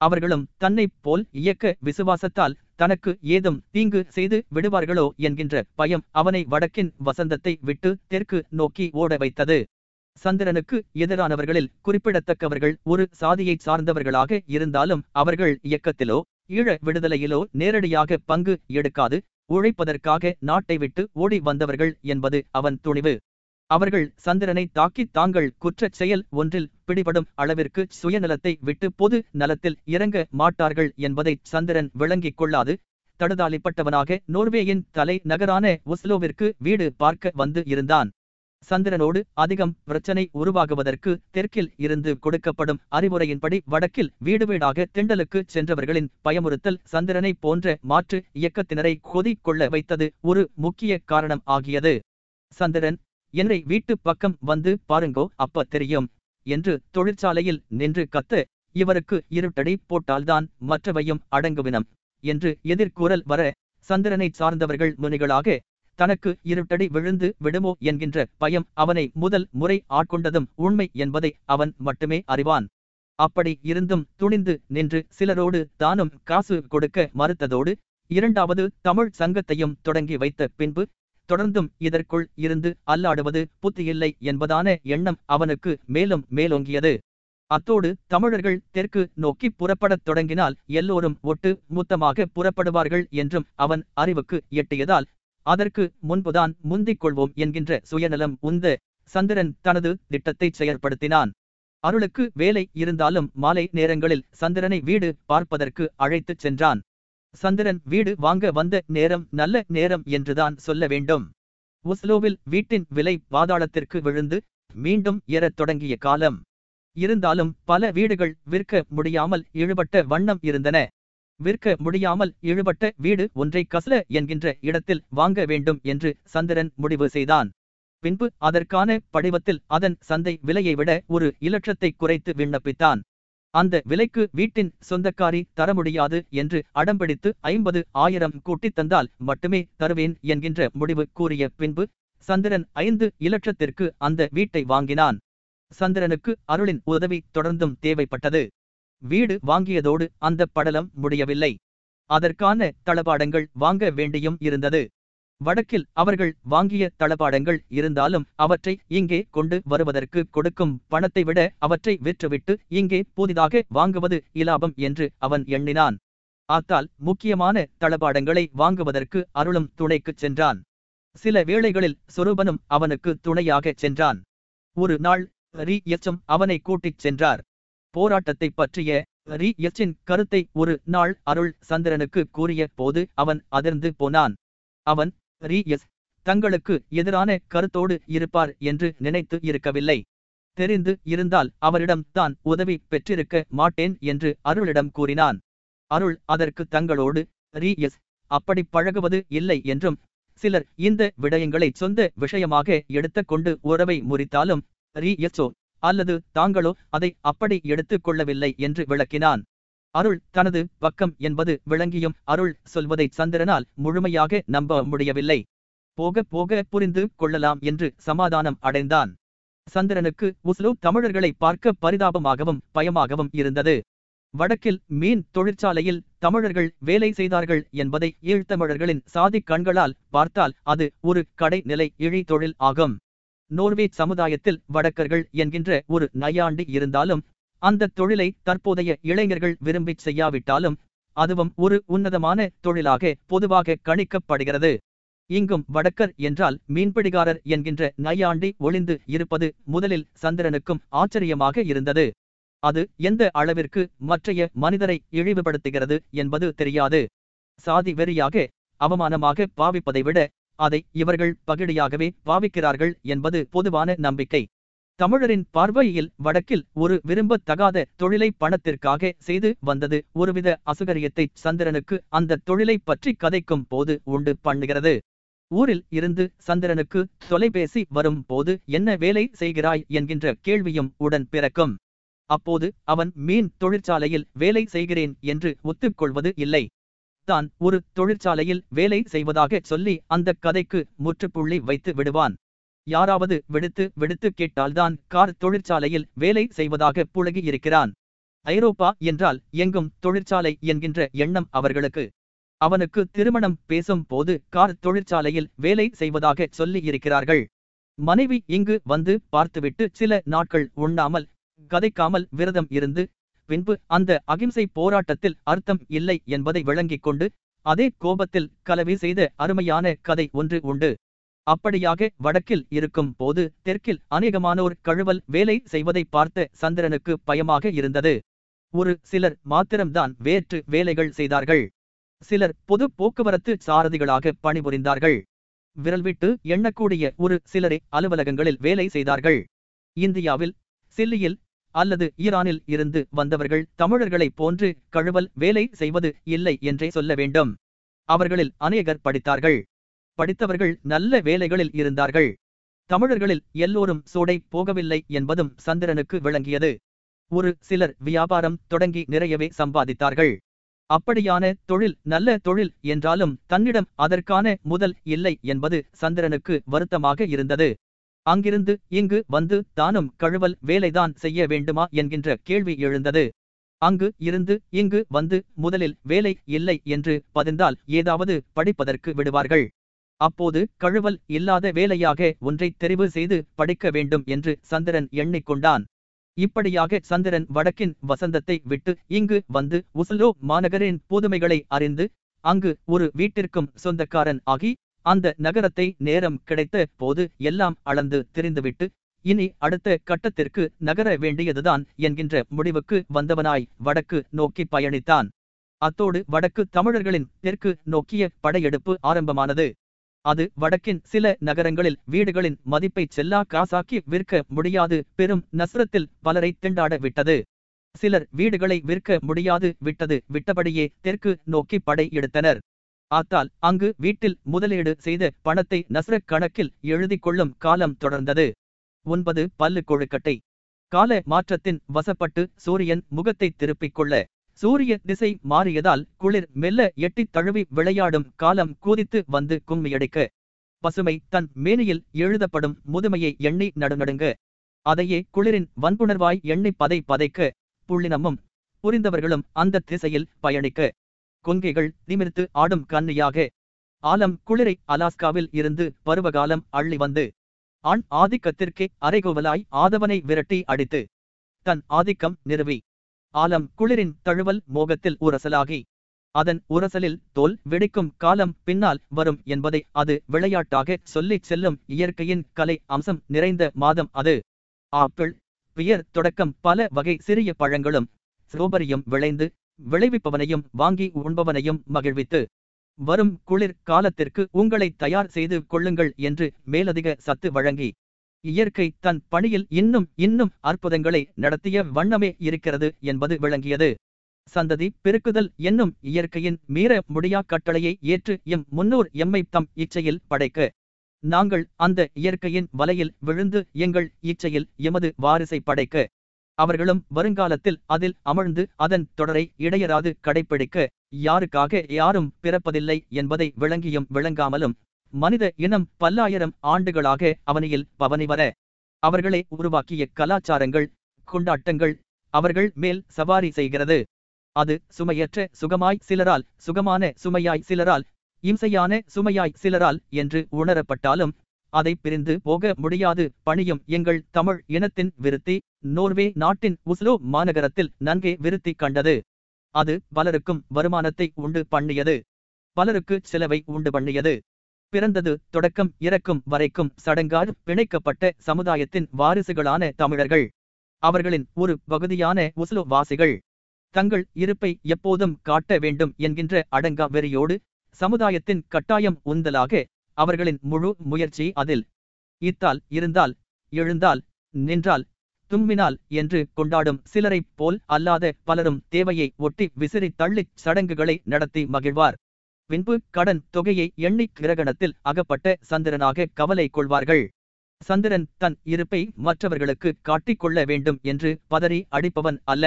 அவர்களும் தன்னைப் போல் இயக்க விசுவாசத்தால் தனக்கு ஏதும் தீங்கு செய்து விடுவார்களோ என்கின்ற பயம் அவனை வடக்கின் வசந்தத்தை விட்டு தெற்கு நோக்கி ஓட வைத்தது. சந்திரனுக்கு எதிரானவர்களில் குறிப்பிடத்தக்கவர்கள் ஒரு சாதியைச் சார்ந்தவர்களாக இருந்தாலும் அவர்கள் இயக்கத்திலோ ஈழ விடுதலையிலோ நேரடியாக பங்கு எடுக்காது. உழைப்பதற்காக நாட்டை விட்டு ஓடி வந்தவர்கள் என்பது அவன் துணிவு. அவர்கள் சந்திரனை தாக்கி தாங்கள் குற்றச் செயல் ஒன்றில் பிடிபடும் அளவிற்கு சுயநலத்தை விட்டு பொது நலத்தில் இறங்க மாட்டார்கள் என்பதை சந்திரன் விளங்கிக் கொள்ளாது. தடுதாளிப்பட்டவனாக நோர்வேயின் தலை நகரான ஒஸ்லோவிற்கு வீடு பார்க்க வந்து இருந்தான். சந்திரனோடு அதிகம் பிரச்சனை உருவாகுவதற்கு தெற்கில் இருந்து கொடுக்கப்படும் அறிவுரையின்படி வடக்கில் வீடு வீடாக திண்டலுக்கு சென்றவர்களின் பயமுறுத்தல் சந்திரனை போன்ற மாற்று இயக்கத்தினரை கொதி கொள்ள வைத்தது ஒரு முக்கிய காரணம் ஆகியது. சந்திரன் என்னை வீட்டு பக்கம் வந்து பாருங்கோ அப்ப தெரியும் என்று தொழிற்சாலையில் நின்று கத்த இவருக்கு இருட்டடி போட்டால்தான் மற்றவையும் அடங்குவினம் என்று எதிர்கூறல் வர சந்திரனை சார்ந்தவர்கள் முனிகளாக தனக்கு இருட்டடி விழுந்து விடுமோ என்கின்ற பயம் அவனை முதல் முறை ஆட்கொண்டதும் உண்மை என்பதை அவன் மட்டுமே அறிவான். அப்படி இருந்தும் துணிந்து நின்று சிலரோடு தானும் காசு கொடுக்க மறுத்ததோடு இரண்டாவது தமிழ் சங்கத்தையும் தொடங்கி வைத்த பின்பு தொடர்ந்தும் இதற்குள் இருந்து அல்லாடுவது புத்தியில்லை என்பதான எண்ணம் அவனுக்கு மேலும் மேலோங்கியது. அத்தோடு தமிழர்கள் தெற்கு நோக்கி புறப்படத் தொடங்கினால் எல்லோரும் ஒட்டு மொத்தமாக புறப்படுவார்கள் என்றும் அவன் அறிவுக்கு எட்டியதால் அதற்கு முன்புதான் முந்திக் கொள்வோம் என்கின்ற சுயநலம் உந்த சந்திரன் தனது திட்டத்தை செயற்படுத்தினான். அருளுக்கு வேலை இருந்தாலும் மாலை நேரங்களில் சந்திரனை வீடு பார்ப்பதற்கு அழைத்துச் சென்றான். சந்திரன் வீடு வாங்க வந்த நேரம் நல்ல நேரம் என்றுதான் சொல்ல வேண்டும். ஒஸ்லோவில் வீட்டின் விலை பாதாளத்திற்கு விழுந்து மீண்டும் ஏறத் தொடங்கிய காலம். இருந்தாலும் பல வீடுகள் விற்க முடியாமல் இழுபட்ட வண்ணம் இருந்தன. விற்க முடியாமல் இழுபட்ட வீடு ஒன்றை கசல என்கின்ற இடத்தில் வாங்க வேண்டும் என்று சந்திரன் முடிவு செய்தான். பின்பு அதற்கான படிவத்தில் அதன் சந்தை விலையை விட ஒரு இலட்சத்தை குறைத்து விண்ணப்பித்தான். அந்த விலைக்கு வீட்டின் சொந்தக்காரி தர முடியாது என்று அடம்பிடித்து ஐம்பது ஆயிரம் கூட்டித் தந்தால் மட்டுமே தருவேன் என்கின்ற முடிவு கூறிய பின்பு சந்திரன் ஐந்து இலட்சத்திற்கு அந்த வீட்டை வாங்கினான். சந்திரனுக்கு அருளின் உதவி தொடர்ந்தும் தேவைப்பட்டது. வீடு வாங்கியதோடு அந்த படலம் முடியவில்லை. அதற்கான தளபாடங்கள் வாங்க வேண்டியும் இருந்தது. வடக்கில் அவர்கள் வாங்கிய தளபாடங்கள் இருந்தாலும் அவற்றை இங்கே கொண்டு வருவதற்கு கொடுக்கும் பணத்தை விட அவற்றை விற்றுவிட்டு இங்கே புதிதாக வாங்குவது இலாபம் என்று அவன் எண்ணினான். ஆத்தால் முக்கியமான தளபாடங்களை வாங்குவதற்கு அருளும் துணைக்குச் சென்றான். சில வேளைகளில் சொரூபனும் அவனுக்கு துணையாகச் சென்றான். ஒரு நாள் ரி எச்சம் அவனை கூட்டிச் சென்றார். போராட்டத்தை பற்றிய ரி எச்சின் கருத்தை ஒரு நாள் அருள் சந்திரனுக்கு கூறிய போது அவன் அதிர்ந்து போனான். அவன் ரி எஸ் தங்களுக்கு எதிரான கருத்தோடு இருப்பார் என்று நினைத்து இருக்கவில்லை. தெரிந்து இருந்தால் அவரிடம் தான் உதவி பெற்றிருக்க மாட்டேன் என்று அருளிடம் கூறினான். அருள் அதற்கு தங்களோடு ரி எஸ் அப்படி பழகுவது இல்லை என்றும் சிலர் இந்த விடயங்களை சொந்த விஷயமாக எடுத்துக் கொண்டு உறவை முறித்தாலும் ரி எஸ்ஓ அல்லது தாங்களோ அதை அப்படி எடுத்துக் கொள்ளவில்லை என்று விளக்கினான். அருள் தனது பக்கம் என்பது விளங்கியும் அருள் சொல்வதை சந்திரனால் முழுமையாக நம்ப முடியவில்லை. போக போக புரிந்து கொள்ளலாம் என்று சமாதானம் அடைந்தான். சந்திரனுக்கு உஸ்லோ தமிழர்களை பார்க்க பரிதாபமாகவும் பயமாகவும் இருந்தது. வடக்கில் மீன் தொழிற்சாலையில் தமிழர்கள் வேலை செய்தார்கள் என்பதை ஈழ்த்தமிழர்களின் சாதி கண்களால் பார்த்தால் அது ஒரு கடைநிலை இழி தொழில் ஆகும். நோர்வே சமுதாயத்தில் வடக்கர்கள் என்கின்ற ஒரு நையாண்டி இருந்தாலும் அந்த தொழிலை தற்போதைய இளைஞர்கள் விரும்பிச் செய்யாவிட்டாலும் அதுவும் ஒரு உன்னதமான தொழிலாக பொதுவாக கணிக்கப்படுகிறது. இங்கும் வடக்கர் என்றால் மீன்பிடிகாரர் என்கின்ற நையாண்டி ஒளிந்து இருப்பது முதலில் சந்திரனுக்கும் ஆச்சரியமாக இருந்தது. அது எந்த அளவிற்கு மற்றைய மனிதரை இழிவுபடுத்துகிறது என்பது தெரியாது. சாதி வெறியாக அவமானமாக பாவிப்பதை விட அதை இவர்கள் பகிடியாகவே பாவிக்கிறார்கள் என்பது பொதுவான நம்பிக்கை. தமிழரின் பார்வையில் வடக்கில் ஒரு விரும்பத்தகாத தொழிலை பணத்திற்காக செய்து வந்தது ஒருவித அசுகரியத்தை சந்திரனுக்கு அந்த தொழிலை பற்றி கதைக்கும் போது உண்டு பண்ணுகிறது. ஊரில் இருந்து சந்திரனுக்கு தொலைபேசி வரும் போது என்ன வேலை செய்கிறாய் என்கின்ற கேள்வியும் உடன் பிறக்கும். அப்போது அவன் மீன் தொழிற்சாலையில் வேலை செய்கிறேன் என்று ஒத்துக்கொள்வது இல்லை. தான் ஒரு தொழிற்சாலையில் வேலை செய்வதாக சொல்லி அந்த கதைக்கு முற்றுப்புள்ளி வைத்து விடுவான். யாராவது விடுத்து விடுத்து கேட்டால்தான் கார் தொழிற்சாலையில் வேலை செய்வதாக புழகி இருக்கிறான் ஐரோப்பா என்றால் எங்கும் தொழிற்சாலை என்கின்ற எண்ணம் அவர்களுக்கு. அவனுக்கு திருமணம் பேசும் போது கார் தொழிற்சாலையில் வேலை செய்வதாக சொல்லி இருக்கிறார்கள் மனைவி இங்கு வந்து பார்த்துவிட்டு சில நாட்கள் உண்ணாமல் கதைக்காமல் விரதம் இருந்து பின்பு அந்த அகிம்சை போராட்டத்தில் அர்த்தம் இல்லை என்பதை விளங்கிக் கொண்டு அதே கோபத்தில் கலவி செய்த அருமையான கதை ஒன்று உண்டு. அப்படியாக வடக்கில் இருக்கும் போது தெற்கில் அநேகமானோர் கழுவல் வேலை செய்வதை பார்த்த சந்திரனுக்கு பயமாக இருந்தது. ஒரு சிலர் மாத்திரம்தான் வேற்று வேலைகள் செய்தார்கள். சிலர் பொது போக்குவரத்து சாரதிகளாக பணிபுரிந்தார்கள். விரல் விட்டு எண்ணக்கூடிய ஒரு சிலரே அலுவலகங்களில் வேலை செய்தார்கள். இந்தியாவில் சில்லியில் அல்லது ஈரானில் இருந்து வந்தவர்கள் தமிழர்களைப் போன்று கழுவல் வேலை செய்வது இல்லை என்றே சொல்ல வேண்டும். அவர்களில் அநேகர் படித்தார்கள். படித்தவர்கள் நல்ல வேலைகளில் இருந்தார்கள். தமிழர்களில் எல்லோரும் சூடை போகவில்லை என்பதும் சந்திரனுக்கு விளங்கியது. ஒரு சிலர் வியாபாரம் தொடங்கி நிறையவே சம்பாதித்தார்கள். அப்படியான தொழில் நல்ல தொழில் என்றாலும் தன்னிடம் அதற்கான முதல் இல்லை என்பது சந்திரனுக்கு வருத்தமாக இருந்தது. அங்கிருந்து இங்கு வந்து தானும் கழுவல் வேலைதான் செய்ய வேண்டுமா என்கின்ற கேள்வி எழுந்தது. அங்கு இருந்து இங்கு வந்து முதலில் வேலை இல்லை என்று பதிந்தால் ஏதாவது படிப்பதற்கு விடுவார்கள். அப்போது கழுவல் இல்லாத வேலையாக ஒன்றை தெரிவு செய்து படிக்க வேண்டும் என்று சந்திரன் எண்ணிக்கொண்டான். இப்படியாக சந்திரன் வடக்கின் வசந்தத்தை விட்டு இங்கு வந்து உசலோ மாநகரின் புதுமைகளை அறிந்து அங்கு ஒரு வீட்டிற்கும் சொந்தக்காரன் ஆகி அந்த நகரத்தை நேரம் கிடைத்த போது எல்லாம் அளந்து தெரிந்துவிட்டு இனி அடுத்த கட்டத்திற்கு நகர வேண்டியதுதான் என்கின்ற முடிவுக்கு வந்தவனாய் வடக்கு நோக்கி பயணித்தான். அத்தோடு வடக்கு தமிழர்களின் தெற்கு நோக்கிய படையெடுப்பு ஆரம்பமானது. அது வடக்கின் சில நகரங்களில் வீடுகளின் மதிப்பை செல்லா காசாக்கி விற்க முடியாது பெரும் நஸ்ரத்தில் பலரை திண்டாட விட்டது. சிலர் வீடுகளை விற்க முடியாது விட்டது விட்டபடியே தெற்கு நோக்கி படை எடுத்தனர் ஆத்தால் அங்கு வீட்டில் முதலீடு செய்த பணத்தை நஸ்ரக் கணக்கில் எழுதிக் கொள்ளும் காலம் தொடர்ந்தது. ஒன்பது பல்லு கொழுக்கட்டை. கால மாற்றத்தின் வசப்பட்டு சூரியன் முகத்தை திருப்பிக் கொள்ள. சூரிய திசை மாறியதால் குளிர் மெல்ல எட்டித் தழுவி விளையாடும் காலம் கூதித்து வந்து கும்மியடிக்க. பசுமை தன் மேனியில் எழுதப்படும் முதுமையை எண்ணி நடுநடுங்க. அதையே குளிரின் வன்புணர்வாய் எண்ணி பதை பதைக்க. புள்ளினமும் புரிந்தவர்களும் அந்த திசையில் பயணிக்க. கொங்கைகள் நிமிர்த்து ஆடும் கண்ணியாக ஆலம் குளிரை அலாஸ்காவில் இருந்து பருவகாலம் அள்ளி வந்து ஆண் ஆதிக்கத்திற்கே அரைகோவலாய் ஆதவனை விரட்டி அடித்து தன் ஆதிக்கம் நிறுவி. ஆலம் குளிரின் தழுவல் மோகத்தில் உரசலாகி அதன் உரசலில் தோல் வெடிக்கும் காலம் பின்னால் வரும் என்பதை அது விளையாட்டாக சொல்லிச் செல்லும் இயற்கையின் கலை அம்சம் நிறைந்த மாதம் அது. ஆப்பிள் பியர் தொடக்கம் பல வகை சிறிய பழங்களும் ஸ்ட்ராபெரியும் விளைந்து விளைவிப்பவனையும் வாங்கி உண்பவனையும் மகிழ்வித்து வரும் குளிர் காலத்திற்கு உங்களை தயார் செய்து கொள்ளுங்கள் என்று மேலதிக சத்து வழங்கி இயற்கை தன் பணியில் இன்னும் இன்னும் அற்புதங்களை நடத்திய வண்ணமே இருக்கிறது என்பது விளங்கியது. சந்ததி பெருக்குதல் என்னும் இயற்கையின் மீற முடியா கட்டளையை ஏற்று எம் முன்னோர் எம்மை தம் இச்சையில் படைக்க நாங்கள் அந்த இயற்கையின் வலையில் விழுந்து எங்கள் இச்சையில் எமது வாரிசை படைக்க அவர்களும் வருங்காலத்தில் அதில் அமர்ந்து அதன் தொடரை இடையராது கடைப்பிடிக்க யாருக்காக யாரும் பிறப்பதில்லை என்பதை விளங்கியும் விளங்காமலும் மனித இனம் பல்லாயிரம் ஆண்டுகளாக அவனியில் பவனி வர அவர்களே உருவாக்கிய கலாச்சாரங்கள் கொண்டாட்டங்கள் அவர்கள் மேல் சவாரி செய்கிறது. அது சுமையற்ற சுகமாய் சிலரால் சுகமான சுமையாய் சிலரால் இம்சையான சுமையாய் சிலரால் என்று உணரப்பட்டாலும் அதை பிரிந்து போக முடியாது. பணியும் எங்கள் தமிழ் இனத்தின் விருத்தி நோர்வே நாட்டின் உஸ்லோ மாநகரத்தில் நன்கே விருத்தி கண்டது. அது பலருக்கும் வருமானத்தை உண்டு பண்ணியது. பலருக்கு செலவை உண்டு பண்ணியது. பிறந்தது தொடக்கம் இறக்கும் வரைக்கும் சடங்கால் பிணைக்கப்பட்ட சமுதாயத்தின் வாரிசுகளான தமிழர்கள். அவர்களின் ஒரு பகுதியான உஸ்லோ வாசிகள். தங்கள் இருப்பை எப்போதும் காட்ட வேண்டும் என்கின்ற அடங்கா வெறியோடு சமுதாயத்தின் கட்டாயம் உந்தலாக அவர்களின் முழு முயற்சி அதில். இத்தால் இருந்தால் எழுந்தால் நின்றால் தும்மினால் என்று கொண்டாடும் சிலரைப் போல் அல்லாத பலரும் தேவையை ஒட்டி விசிறி தள்ளிச் சடங்குகளை நடத்தி மகிழ்வார். பின்பு கடன் தொகையை எண்ணி கிரகணத்தில் அகப்பட்ட சந்திரனாக கவலை கொள்வார்கள். சந்திரன் தன் இருப்பை மற்றவர்களுக்கு காட்டிக் கொள்ள வேண்டும் என்று பதறி அடிப்பவன் அல்ல.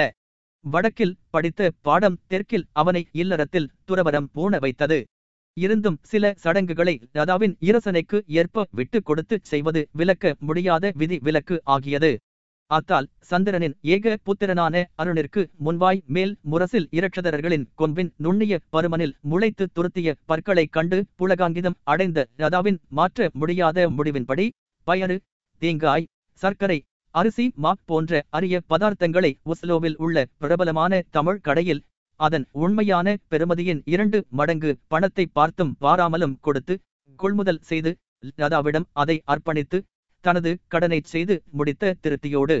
வடக்கில் படித்த பாடம் தெற்கில் அவனை இல்லறத்தில் துறவரம் பூண வைத்தது. இருந்தும் சில சடங்குகளை ராதாவின் இரசனைக்கு ஏற்ப விட்டு கொடுத்து செய்வது விலக்க முடியாத விதி விலக்கு ஆகியது. அத்தால் சந்திரனின் ஏக புத்திரனான அருணிற்கு முன்வாய் மேல் முரசில் இரட்சதரர்களின் கொம்பின் நுண்ணிய பருமனில் முளைத்து துருத்திய பற்களைக் கண்டு புலகாங்கிதம் அடைந்த ராதாவின் மாற்ற முடியாத முடிவின்படி பயறு தேங்காய் சர்க்கரை அரிசி மாக் போன்ற அரிய பதார்த்தங்களை ஒஸ்லோவில் உள்ள பிரபலமான தமிழ் கடையில் அதன் உண்மையான பெறுமதியின் இரண்டு மடங்கு பணத்தை பார்த்தும் வாராமலும் கொடுத்து கொள்முதல் செய்து லதாவிடம் அதை அர்ப்பணித்து தனது கடனைச் செய்து முடித்த திருப்தியோடு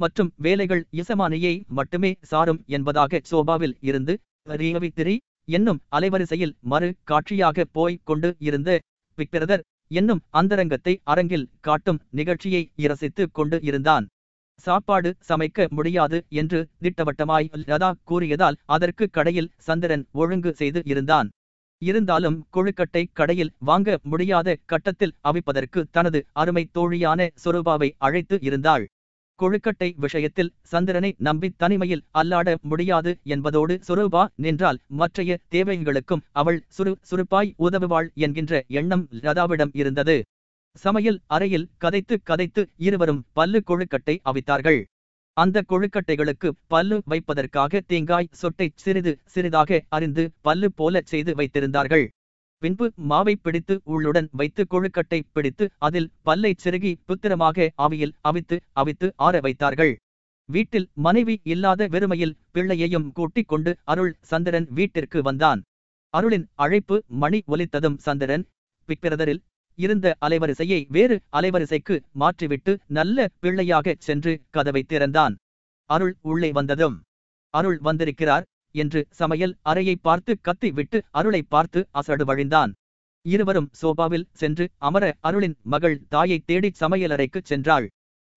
மற்றும் வேலைகள் இசமானியை மட்டுமே சாரும் என்பதாக சோபாவில் இருந்து ரீவித்திரி என்னும் அலைவரிசையில் மறு காட்சியாக போய் கொண்டு இருந்த பிக்பிரதர் என்னும் அந்தரங்கத்தை அரங்கில் காட்டும் நிகழ்ச்சியை இரசித்துக் கொண்டு இருந்தான். சாப்பாடு சமைக்க முடியாது என்று திட்டவட்டமாய் லதா கூறியதால் அதற்கு கடையில் சந்திரன் ஒழுங்கு செய்து இருந்தான். இருந்தாலும் கொழுக்கட்டை கடையில் வாங்க முடியாத கட்டத்தில் அவிப்பதற்கு தனது அருமை தோழியான சொரூபாவை அழைத்து இருந்தாள். கொழுக்கட்டை விஷயத்தில் சந்திரனை நம்பி தனிமையில் அல்லாட முடியாது என்பதோடு சுரூபா நின்றால் மற்றைய தேவைகளுக்கும் அவள் சுறு சுறுப்பாய் உதவுவாள் என்கின்ற எண்ணம் லதாவிடம் இருந்தது. சமையல் அறையில் கதைத்து கதைத்து இருவரும் பல்லு கொழுக்கட்டை அவித்தார்கள். அந்த கொழுக்கட்டைகளுக்கு பல்லு வைப்பதற்காக தேங்காய் சொட்டை சிறிது சிறிதாக அறிந்து பல்லு போல செய்து வைத்திருந்தார்கள். பின்பு மாவை பிடித்து உள்ளுடன் வைத்து கொழுக்கட்டை பிடித்து அதில் பல்லை செருகி புத்திரமாக ஆவியில் அவித்து அவித்து ஆற வைத்தார்கள். வீட்டில் மனைவி இல்லாத வெறுமையில் பிள்ளையையும் கூட்டிக் கொண்டு அருள் சந்திரன் வீட்டிற்கு வந்தான். அருளின் அழைப்பு மணி ஒலித்ததும் சந்திரன் பிப்பிரதரில் இருந்த அலைவரிசையை வேறு அலைவரிசைக்கு மாற்றிவிட்டு நல்ல பிள்ளையாகச் சென்று கதவை திறந்தான். அருள் உள்ளே வந்ததும் அருள் வந்திருக்கிறார் என்று சமையல் அறையை பார்த்து கத்தி விட்டு அருளை பார்த்து அசடு வழிந்தான். இருவரும் சோபாவில் சென்று அமர அருளின் மகள் தாயை தேடி சமையலறைக்கு சென்றாள்.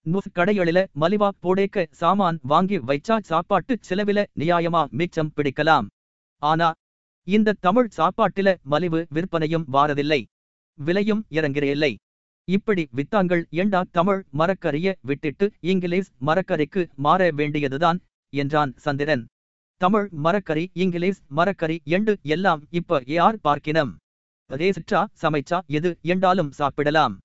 நுஸ் கடைகளில மலிவா போடேக்க சாமான் வாங்கி வைச்சா சாப்பாட்டு செலவில நியாயமா மிச்சம் பிடிக்கலாம். ஆனா இந்த தமிழ் சாப்பாட்டில மலிவு விற்பனையும் வாரதில்லை. விலையும் இறங்கிறதில்லை இப்படி வித்தாங்கள் ஏண்டா தமிழ் மரக்கறிய விட்டிட்டு இங்கிலீஷ் மரக்கறிக்கு மாற வேண்டியதுதான்? என்றான் சந்திரன். தமிழ் மரக்கறி இங்கிலீஷ் மரக்கறி எண்டு எல்லாம் இப்ப யார் பார்க்கினம்? ரேசிற்றா சமைச்சா எது எண்டாலும் சாப்பிடலாம்.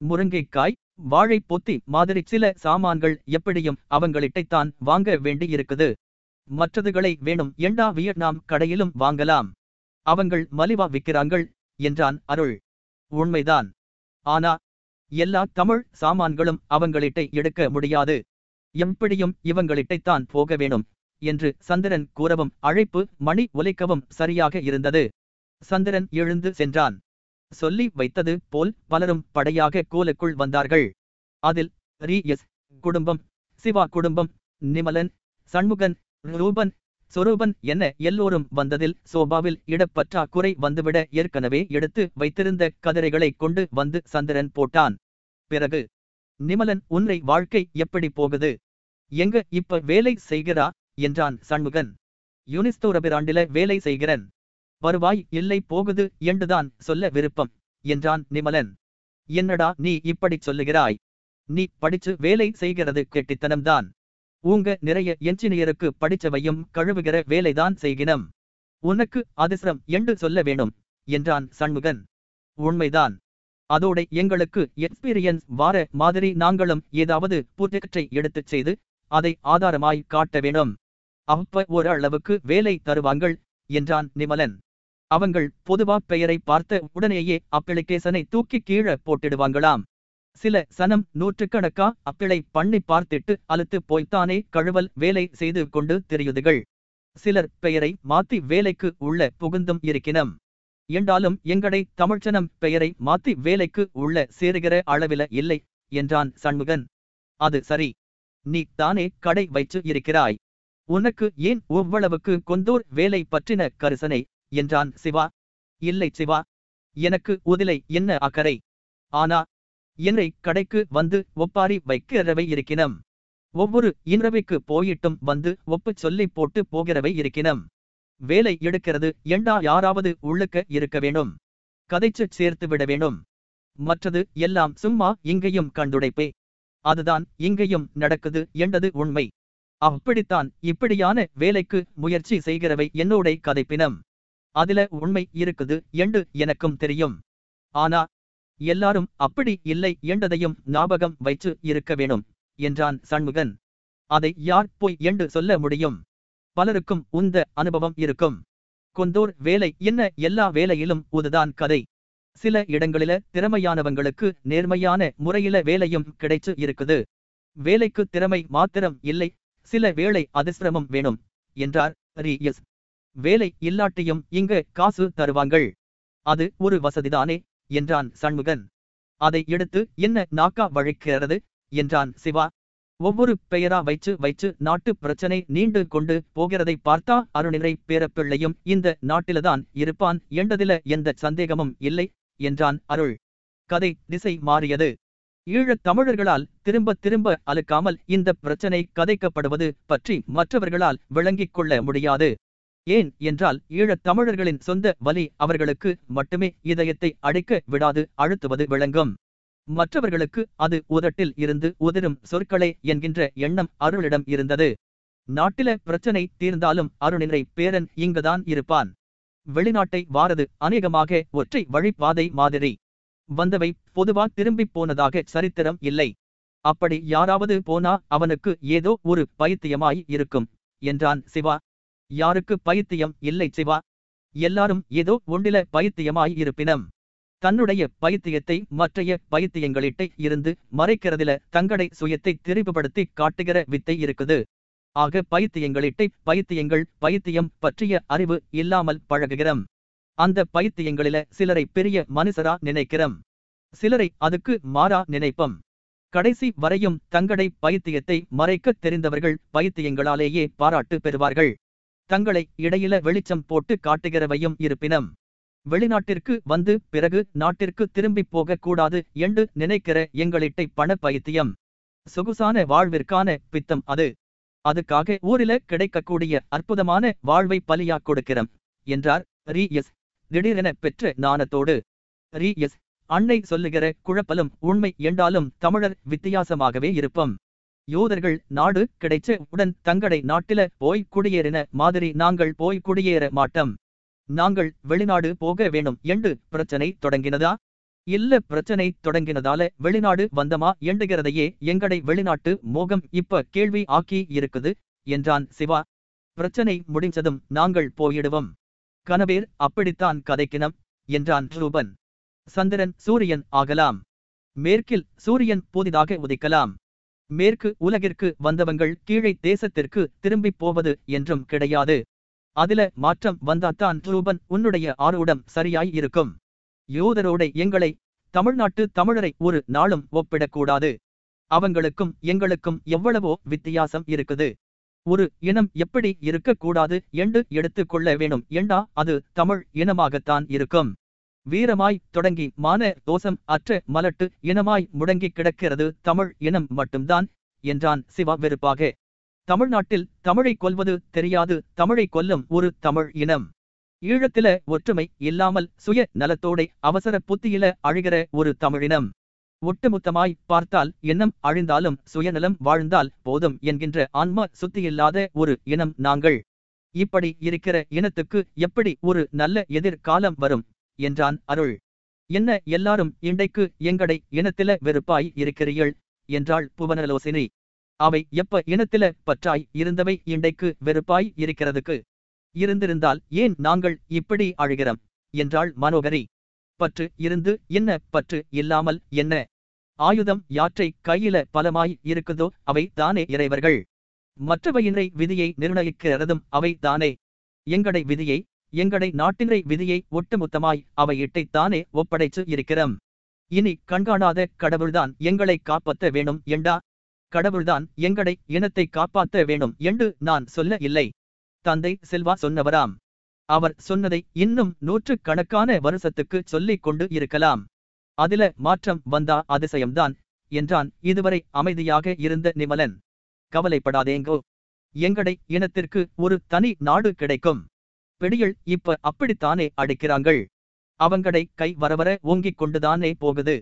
முருங்கைக்காய் வாழை பொத்தி மாதிரி சில சாமான்கள் எப்படியும் அவங்களிட்டைத்தான் வாங்க வேண்டி இருக்குது மற்றதுகளை வேணும் எண்டா வியட்நாம் கடையிலும் வாங்கலாம்? அவங்கள் மலிவா விற்கிறாங்கள்? என்றான் அருள். உண்மைதான். ஆனா எல்லா தமிழ் சாமான்களும் அவங்களிட்டை எடுக்க முடியாது. எப்படியும் இவங்களிட்டைத்தான் போக வேணும் என்று சந்திரன் கூறவும் அழைப்பு மணி ஒலிக்கவும் சரியாக இருந்தது. சந்திரன் எழுந்து சென்றான். சொல்லி வைத்தது போல் பலரும் படையாக கோலுக்குள் வந்தார்கள். அதில் ரி எஸ் குடும்பம் சிவா குடும்பம் நிமலன் சண்முகன் ரூபன் சொரூபன் என்ன எல்லோரும் வந்ததில் சோபாவில் இடப்பற்றாக்குறை வந்துவிட ஏற்கனவே எடுத்து வைத்திருந்த கதிரைகளை கொண்டு வந்து சந்திரன் போட்டான். பிறகு நிமலன் உன்னை வாழ்க்கை எப்படி போகுது? எங்க இப்ப வேலை செய்கிறா? என்றான் சண்முகன். யுனிஸ்தோரபிராண்டில வேலை செய்கிறன். வருவாய் இல்லை போகுது என்றுதான் சொல்ல விருப்பம் என்றான் நிமலன். என்னடா நீ இப்படிச் சொல்லுகிறாய்? நீ படிச்சு வேலை செய்கிறது கெட்டித்தனம்தான். ஊங்க நிறைய என்ஜினியருக்கு படிச்சவையும் கழுவுகிற வேலைதான் செய்கினம். உனக்கு அதிசரம் என்று சொல்ல வேணும் என்றான் சண்முகன். உண்மைதான். அதோட எங்களுக்கு எக்ஸ்பீரியன்ஸ் வார மாதிரி நாங்களும் ஏதாவது புத்தகத்தை எடுத்துச் செய்து அதை ஆதாரமாய் காட்ட வேணும். அப்ப ஒரு அளவுக்கு வேலை தருவாங்கள் என்றான் நிமலன். அவங்கள் பொதுவா பெயரை பார்த்த உடனேயே அப்ளிகேஷனை தூக்கி கீழே போட்டிடுவாங்களாம். சில சனம் நூற்றுக்கணக்கா அப்பிளை பண்ணி பார்த்திட்டு அழுத்து போய்த்தானே கழுவல் வேலை செய்து கொண்டு தெரியுதுகள். சிலர் பெயரை மாத்தி வேலைக்கு உள்ள புகுந்தும் இருக்கினம் என்றாலும் எங்கடை தமிழ்ச்சனம் பெயரை மாத்தி வேலைக்கு உள்ள சேருகிற அளவில இல்லை என்றான் சண்முகன். அது சரி. நீ தானே கடை வைச்சு இருக்கிறாய். உனக்கு ஏன் ஒவ்வளவுக்கு கொந்தூர் வேலை பற்றின கரிசனை? என்றான் சிவா. இல்லை சிவா. எனக்கு உதிலை என்ன அக்கறை? ஆனா என்னை கடைக்கு வந்து ஒப்பாரி வைக்கிறவை இருக்கினம். ஒவ்வொரு இன்றவைக்கு போயிட்டும் வந்து ஒப்புச் சொல்லி போட்டு போகிறவை இருக்கினம். வேலை எடுக்கிறது எண்டா யாராவது உள்ளுக்க இருக்க வேணும் கதைச்சு சேர்த்து விட வேணும் மற்றது எல்லாம் சும்மா இங்கேயும் கண்டுடைப்பே. அதுதான் இங்கேயும் நடக்குது என்றது உண்மை. அப்படித்தான் இப்படியான வேலைக்கு முயற்சி செய்கிறவை என்னோட கதைப்பினம். அதில உண்மை இருக்குது என்று எனக்கும் தெரியும். ஆனா எல்லாரும் அப்படி இல்லை என்றதையும் ஞாபகம் வைத்து இருக்க வேணும் என்றான் சண்முகன். அதை யார் போய் என்று சொல்ல முடியும்? பலருக்கும் உந்த அனுபவம் இருக்கும். கொந்தோர் வேலை என்ன எல்லா வேலையிலும் உதுதான் கதை. சில இடங்களில திறமையானவங்களுக்கு நேர்மையான முறையில வேலையும் கிடைச்சு இருக்குது. வேலைக்கு திறமை மாத்திரம் இல்லை சில வேலை அதிசிரமம் வேணும் என்றார் ரி எஸ் வேலை இல்லாட்டியும் இங்க காசு தருவாங்கள். அது ஒரு வசதிதானே? என்றான் சண்முகன். அதை எடுத்து என்ன நாக்கா வழிக்கிறது? என்றான் சிவா. ஒவ்வொரு பெயரா வைச்சு வைச்சு நாட்டு பிரச்சனை நீண்டு கொண்டு போகிறதை பார்த்தா அருணிரை பேரப்பிள்ளையும் இந்த நாட்டில்தான் இருப்பான் என்றதில எந்த சந்தேகமும் இல்லை என்றான் அருள். கதை திசை மாறியது. ஈழத் தமிழர்களால் திரும்ப திரும்ப அழுக்காமல் இந்த பிரச்சனை கதைக்கப்படுவது பற்றி மற்றவர்களால் விளங்கிக் கொள்ள முடியாது. ஏன் என்றால் ஈழத் தமிழர்களின் சொந்த வலி அவர்களுக்கு மட்டுமே இதயத்தை அடைக்க விடாது அழுத்துவது விளங்கும். மற்றவர்களுக்கு அது உதட்டில் இருந்து உதிரும் சொற்களே என்கின்ற எண்ணம் அருளிடம் இருந்தது. நாட்டில பிரச்சனை தீர்ந்தாலும் அருணினை பேரன் இங்குதான் இருப்பான். வெளிநாட்டை வாரது அநேகமாக ஒற்றை வழிப்பாதை மாதிரி. வந்தவை பொதுவா திரும்பிப் போனதாக சரித்திரம் இல்லை. அப்படி யாராவது போனா அவனுக்கு ஏதோ ஒரு பைத்தியமாய் இருக்கும் என்றான் சிவா. யாருக்கு பைத்தியம் இல்லை சிவா. எல்லாரும் ஏதோ ஒன்றில பைத்தியமாய் இருப்பினம். தன்னுடைய பைத்தியத்தை மற்றைய பைத்தியங்களிட்ட இருந்து மறைக்கிறதில தங்கடை சுயத்தை தெரிவுபடுத்தி காட்டுகிற வித்தை இருக்குது. ஆக பைத்தியங்களிட்டை பைத்தியங்கள் பைத்தியம் பற்றிய அறிவு இல்லாமல் பழகுகிறோம். அந்த பைத்தியங்களில சிலரை பெரிய மனுஷரா நினைக்கிறோம். சிலரை அதுக்கு மாறா நினைப்பம். கடைசி வரையும் தங்கடை பைத்தியத்தை மறைக்கத் தெரிந்தவர்கள் பைத்தியங்களாலேயே பாராட்டு பெறுவார்கள். தங்களை இடையில வெளிச்சம் போட்டு காட்டுகிறவையும் இருப்பினும். வெளிநாட்டிற்கு வந்து பிறகு நாட்டிற்கு திரும்பிப் போகக் கூடாது என்று நினைக்கிற எங்களிட்டை பண பைத்தியம் சொகுசான வாழ்விற்கான பித்தம் அது. அதுக்காக ஊரில கிடைக்கக்கூடிய அற்புதமான வாழ்வை பலியா கொடுக்கிறோம் என்றார் ரீ எஸ் திடீரென பெற்ற நாணத்தோடு ரீ எஸ் அன்னை சொல்லுகிற குழப்பலும் உண்மை என்றாலும் தமிழர் வித்தியாசமாகவே இருப்பம். யூதர்கள் நாடு கிடைச்ச உடன் தங்கடை நாட்டில போய் குடியேறின மாதிரி நாங்கள் போய் குடியேற மாட்டோம். நாங்கள் வெளிநாடு போக வேணும் என்று பிரச்சனை தொடங்கினதா? இல்ல பிரச்சனை தொடங்கினதால வெளிநாடு வந்தமா எண்டுகிறதையே எங்கடை வெளிநாட்டு மோகம் இப்ப கேள்வி ஆக்கி இருக்குது என்றான் சிவா. பிரச்சனை முடிஞ்சதும் நாங்கள் போயிடுவோம். கனவேர் அப்படித்தான் கதைக்கினம் என்றான் ரூபன். சந்திரன் சூரியன் ஆகலாம். மேற்கில் சூரியன் புதிதாக உதிக்கலாம். மேற்கு உலகிற்கு வந்தவங்கள் கீழே தேசத்திற்கு திரும்பிப் போவது என்றும் கிடையாது. அதில மாற்றம் வந்தாத்தான் ரூபன் உன்னுடைய ஆர்வடம் சரியாய் இருக்கும். யூதரோட எங்களை தமிழ்நாட்டு தமிழரை ஒரு நாளும் ஒப்பிடக்கூடாது. அவங்களுக்கும் எங்களுக்கும் எவ்வளவோ வித்தியாசம் இருக்குது. ஒரு இனம் எப்படி இருக்கக்கூடாது என்று எடுத்துக் கொள்ள வேணும் என்றா அது தமிழ் இனமாகத்தான் இருக்கும். வீரமாய் தொடங்கி மான தோசம் அற்ற மலட்டு இனமாய் முடங்கி கிடக்கிறது தமிழ் இனம் மட்டும்தான் என்றான் சிவா வெறுப்பாக. தமிழ்நாட்டில் தமிழை கொல்வது தெரியாது தமிழை கொல்லும் ஒரு தமிழ் இனம். ஈழத்தில ஒற்றுமை இல்லாமல் சுய நலத்தோடை அவசர புத்தியில அழுகிற ஒரு தமிழினம் ஒட்டுமொத்தமாய் பார்த்தால் எண்ணம் அழிந்தாலும் சுயநலம் வாழ்ந்தால் போதும் என்கின்ற ஆன்ம சுத்தியில்லாத ஒரு இனம் நாங்கள். இப்படி இருக்கிற இனத்துக்கு எப்படி ஒரு நல்ல எதிர்காலம் வரும்? என்றான் அருள். என்ன எல்லாரும் இண்டைக்கு எங்கடை இனத்தில வெறுப்பாய் இருக்கிறீள் என்றாள் புவனலோசினி. அவை எப்ப இனத்தில பற்றாய் இருந்தவை இண்டைக்கு வெறுப்பாய் இருக்கிறதுக்கு? இருந்திருந்தால் ஏன் நாங்கள் இப்படி அழுகிறோம்? என்றாள் மனோகரி. பற்று இருந்து என்ன பற்று இல்லாமல் என்ன? ஆயுதம் யாற்றை கையில பலமாய் இருக்குதோ அவை தானே இறைவர்கள்? மற்றவையினை விதியை நிர்ணயிக்கிறதும் அவை தானே? எங்கடை விதியை எங்கடை நாட்டினை விதியை ஒட்டுமொத்தமாய் அவை இட்டைத்தானே ஒப்படைச்சு இருக்கிறோம். இனி கண்காணாத கடவுள்தான் எங்களை காப்பாத்த வேணும் என்றா? கடவுள்தான் எங்களை இனத்தை காப்பாத்த வேணும் என்று நான் சொல்ல இல்லை. தந்தை செல்வா சொன்னவராம். அவர் சொன்னதை இன்னும் நூற்று கணக்கான வருஷத்துக்கு சொல்லிக் கொண்டு இருக்கலாம். அதில மாற்றம் வந்தா அதிசயம்தான் என்றான் இதுவரை அமைதியாக இருந்த நிமலன். கவலைப்படாதேங்கோ. எங்கடை இனத்திற்கு ஒரு தனி நாடு கிடைக்கும். பெடியல் இப்ப அப்படித்தானே அடிக்கிறாங்கள்? அவங்கடை கை வரவர ஓங்கிக் கொண்டுதானே போகுது?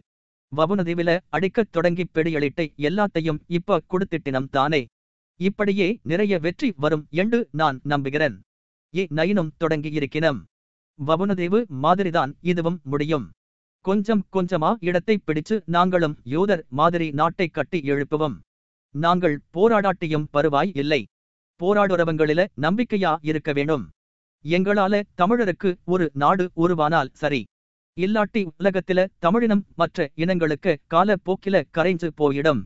வவுனதிவில அடிக்கத் தொடங்கி பெடியலிட்டை எல்லாத்தையும் இப்ப கொடுத்திட்டினம் தானே? இப்படியே நிறைய வெற்றி வரும் என்று நான் நம்புகிறேன். ஏ நயினும் தொடங்கியிருக்கினம். வவுனதேவு மாதிரிதான் இதுவும் முடியும். கொஞ்சம் கொஞ்சமா இடத்தை பிடிச்சு நாங்களும் யூதர் மாதிரி நாட்டை கட்டி எழுப்புவோம். நாங்கள் போராடாட்டியும் பருவாய் இல்லை. போராடுறவங்களில நம்பிக்கையா இருக்க வேணும் எங்களால தமிழருக்கு ஒரு நாடு உருவானால் சரி. இல்லாட்டி உலகத்தில தமிழினம் மற்ற இனங்களுக்கு கால போக்கில கரைஞ்சு போயிடும்.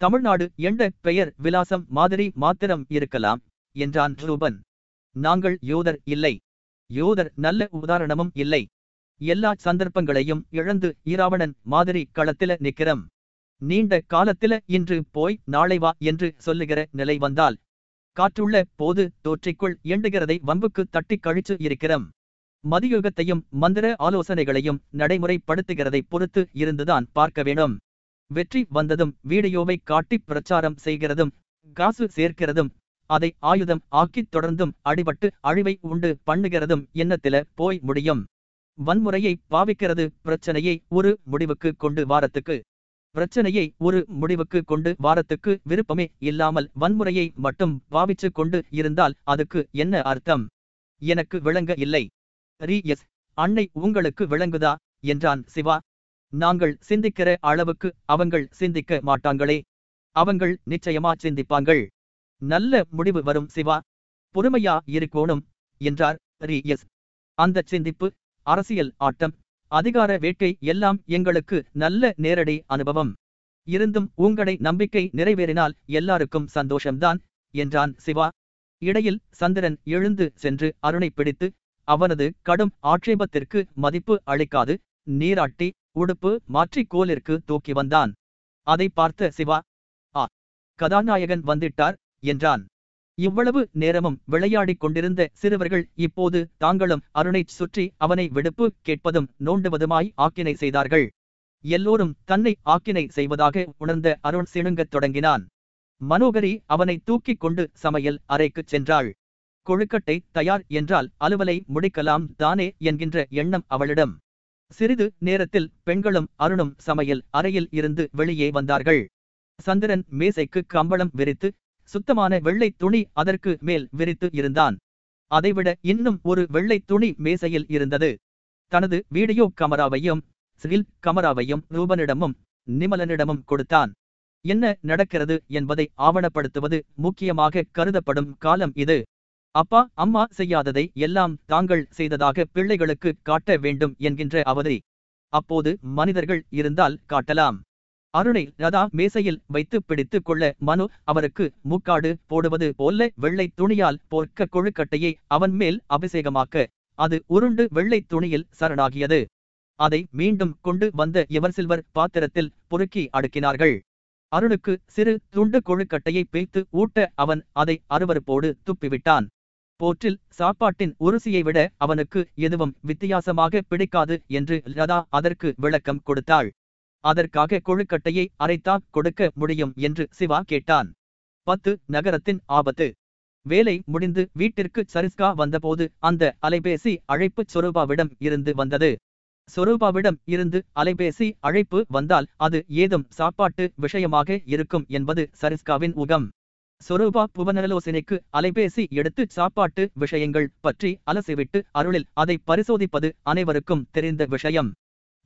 தமிழ்நாடு என்ற பெயர் விலாசம் மாதிரி மாத்திரம் இருக்கலாம் என்றான் ரூபன். நாங்கள் யூதர் இல்லை. யூதர் நல்ல உதாரணமும் இல்லை. எல்லா சந்தர்ப்பங்களையும் இழந்து ஈராவணன் மாதிரி களத்தில நிக்கிறோம் நீண்ட காலத்தில இன்று போய் நாளை வா என்று சொல்லுகிற நிலை வந்தால் காற்றுள்ள போது தோற்றிக்குள் இயண்டுகிறதை வம்புக்கு தட்டி கழிச்சு இருக்கிறோம். மதியுகத்தையும் மந்திர ஆலோசனைகளையும் நடைமுறைப்படுத்துகிறதை பொறுத்து இருந்துதான் பார்க்க வேணும். வெற்றி வந்ததும் வீடியோவை காட்டி பிரச்சாரம் செய்கிறதும் காசு சேர்க்கிறதும் அதை ஆயுதம் ஆக்கித் தொடர்ந்தும் அடிபட்டு அழிவை உண்டு பண்ணுகிறதும் எண்ணத்தில போய் முடியும். வன்முறையை பாவிக்கிறது பிரச்சனையை ஒரு முடிவுக்கு கொண்டு வாரத்துக்கு. பிரச்சனையை ஒரு முடிவுக்கு கொண்டு வாரத்துக்கு விருப்பமே இல்லாமல் வன்முறையை மட்டும் பாவிச்சு கொண்டு இருந்தால் அதுக்கு என்ன அர்த்தம்? எனக்கு விளங்க இல்லை. ரீ எஸ். அன்னை உங்களுக்கு விளங்குதா? என்றான் சிவா. நாங்கள் சிந்திக்கிற அளவுக்கு அவங்கள் சிந்திக்க மாட்டாங்களே. அவங்கள் நிச்சயமா சிந்திப்பாங்கள் நல்ல முடிவு வரும் சிவா. பொறுமையா இருக்கோணும் என்றார் ரீ எஸ். அந்த சிந்திப்பு அரசியல் ஆட்டம் அதிகார வேட்கை எல்லாம் எங்களுக்கு நல்ல நேரடி அனுபவம். இருந்தும் உங்களை நம்பிக்கை நிறைவேறினால் எல்லாருக்கும் சந்தோஷம்தான் என்றான் சிவா. இடையில் சந்திரன் எழுந்து சென்று அருணை பிடித்து அவனது கடும் ஆட்சேபத்திற்கு மதிப்பு அளிக்காது நீராட்டி உடுப்பு மாற்றி கோலிற்கு தூக்கி வந்தான். அதை பார்த்த சிவா ஆ கதாநாயகன் வந்திட்டார் என்றான். இவ்வளவு நேரமும் விளையாடிக் கொண்டிருந்த சிறுவர்கள் இப்போது தாங்களும் அருணைச் சுற்றி அவனை விடுப்பு கேட்பதும் நோண்டுவதுமாய் ஆக்கினை செய்தார்கள். எல்லோரும் தன்னை ஆக்கினை செய்வதாக உணர்ந்த அருண் சிணுங்கத் தொடங்கினான். மனோகரி அவனை தூக்கிக் கொண்டு சமையல் அறைக்குச் சென்றாள். கொழுக்கட்டை தயார் என்றால் அலுவலை முடிக்கலாம் தானே என்கின்ற எண்ணம் அவளிடம். சிறிது நேரத்தில் பெண்களும் அருணும் சமையல் அறையில் இருந்து வெளியே வந்தார்கள். சந்திரன் மேசைக்கு கம்பளம் விரித்து சுத்தமான வெள்ளை துணி அதற்கு மேல் விரித்து இருந்தான். அதைவிட இன்னும் ஒரு வெள்ளை துணி மேசையில் இருந்தது. தனது வீடியோ கமராவையும் சிவில் கமராவையும் ரூபனிடமும் நிமலனிடமும் கொடுத்தான். என்ன நடக்கிறது என்பதை ஆவணப்படுத்துவது முக்கியமாக கருதப்படும் காலம் இது. அப்பா அம்மா செய்யாததை எல்லாம் தாங்கள் செய்ததாக பிள்ளைகளுக்கு காட்ட வேண்டும் என்கின்ற அவதி. அப்போது மனிதர்கள் இருந்தால் காட்டலாம். அருணை ரதா மேசையில் வைத்து பிடித்துக் கொள்ள மனு அவருக்கு முக்காடு போடுவது போல வெள்ளை துணியால் போர்க்க கொழுக்கட்டையை அவன் மேல் அபிஷேகமாக்க அது உருண்டு வெள்ளை துணியில் சரணாகியது. அதை மீண்டும் கொண்டு வந்த எவர் சில்வர் பாத்திரத்தில் பொறுக்கி அடுக்கினார்கள். அருணுக்கு சிறு துண்டு கொழுக்கட்டையை பேய்த்து ஊட்ட அவன் அதை அருவருப்போடு துப்பிவிட்டான். போற்றில் சாப்பாட்டின் உருசியை விட அவனுக்கு எதுவும் வித்தியாசமாக பிடிக்காது என்று லதா அதற்கு விளக்கம் கொடுத்தாள். அதற்காக கொழுக்கட்டையை அரைத்தாக் கொடுக்க முடியும் என்று சிவா கேட்டான். பத்து நகரத்தின் ஆபத்து. வேலை முடிந்து வீட்டிற்கு சரிஸ்கா வந்தபோது அந்த அலைபேசி அழைப்பு சொரூபாவிடம் இருந்து வந்தது. சொரூபாவிடம் இருந்து அலைபேசி அழைப்பு வந்தால் அது ஏதும் சாப்பாட்டு விஷயமாக இருக்கும் என்பது சரிஸ்காவின் உகம் சொரூபா புவனலோசனைக்கு அலைபேசி எடுத்து சாப்பாட்டு விஷயங்கள் பற்றி அலசிவிட்டு அருளில் அதை பரிசோதிப்பது அனைவருக்கும் தெரிந்த விஷயம்.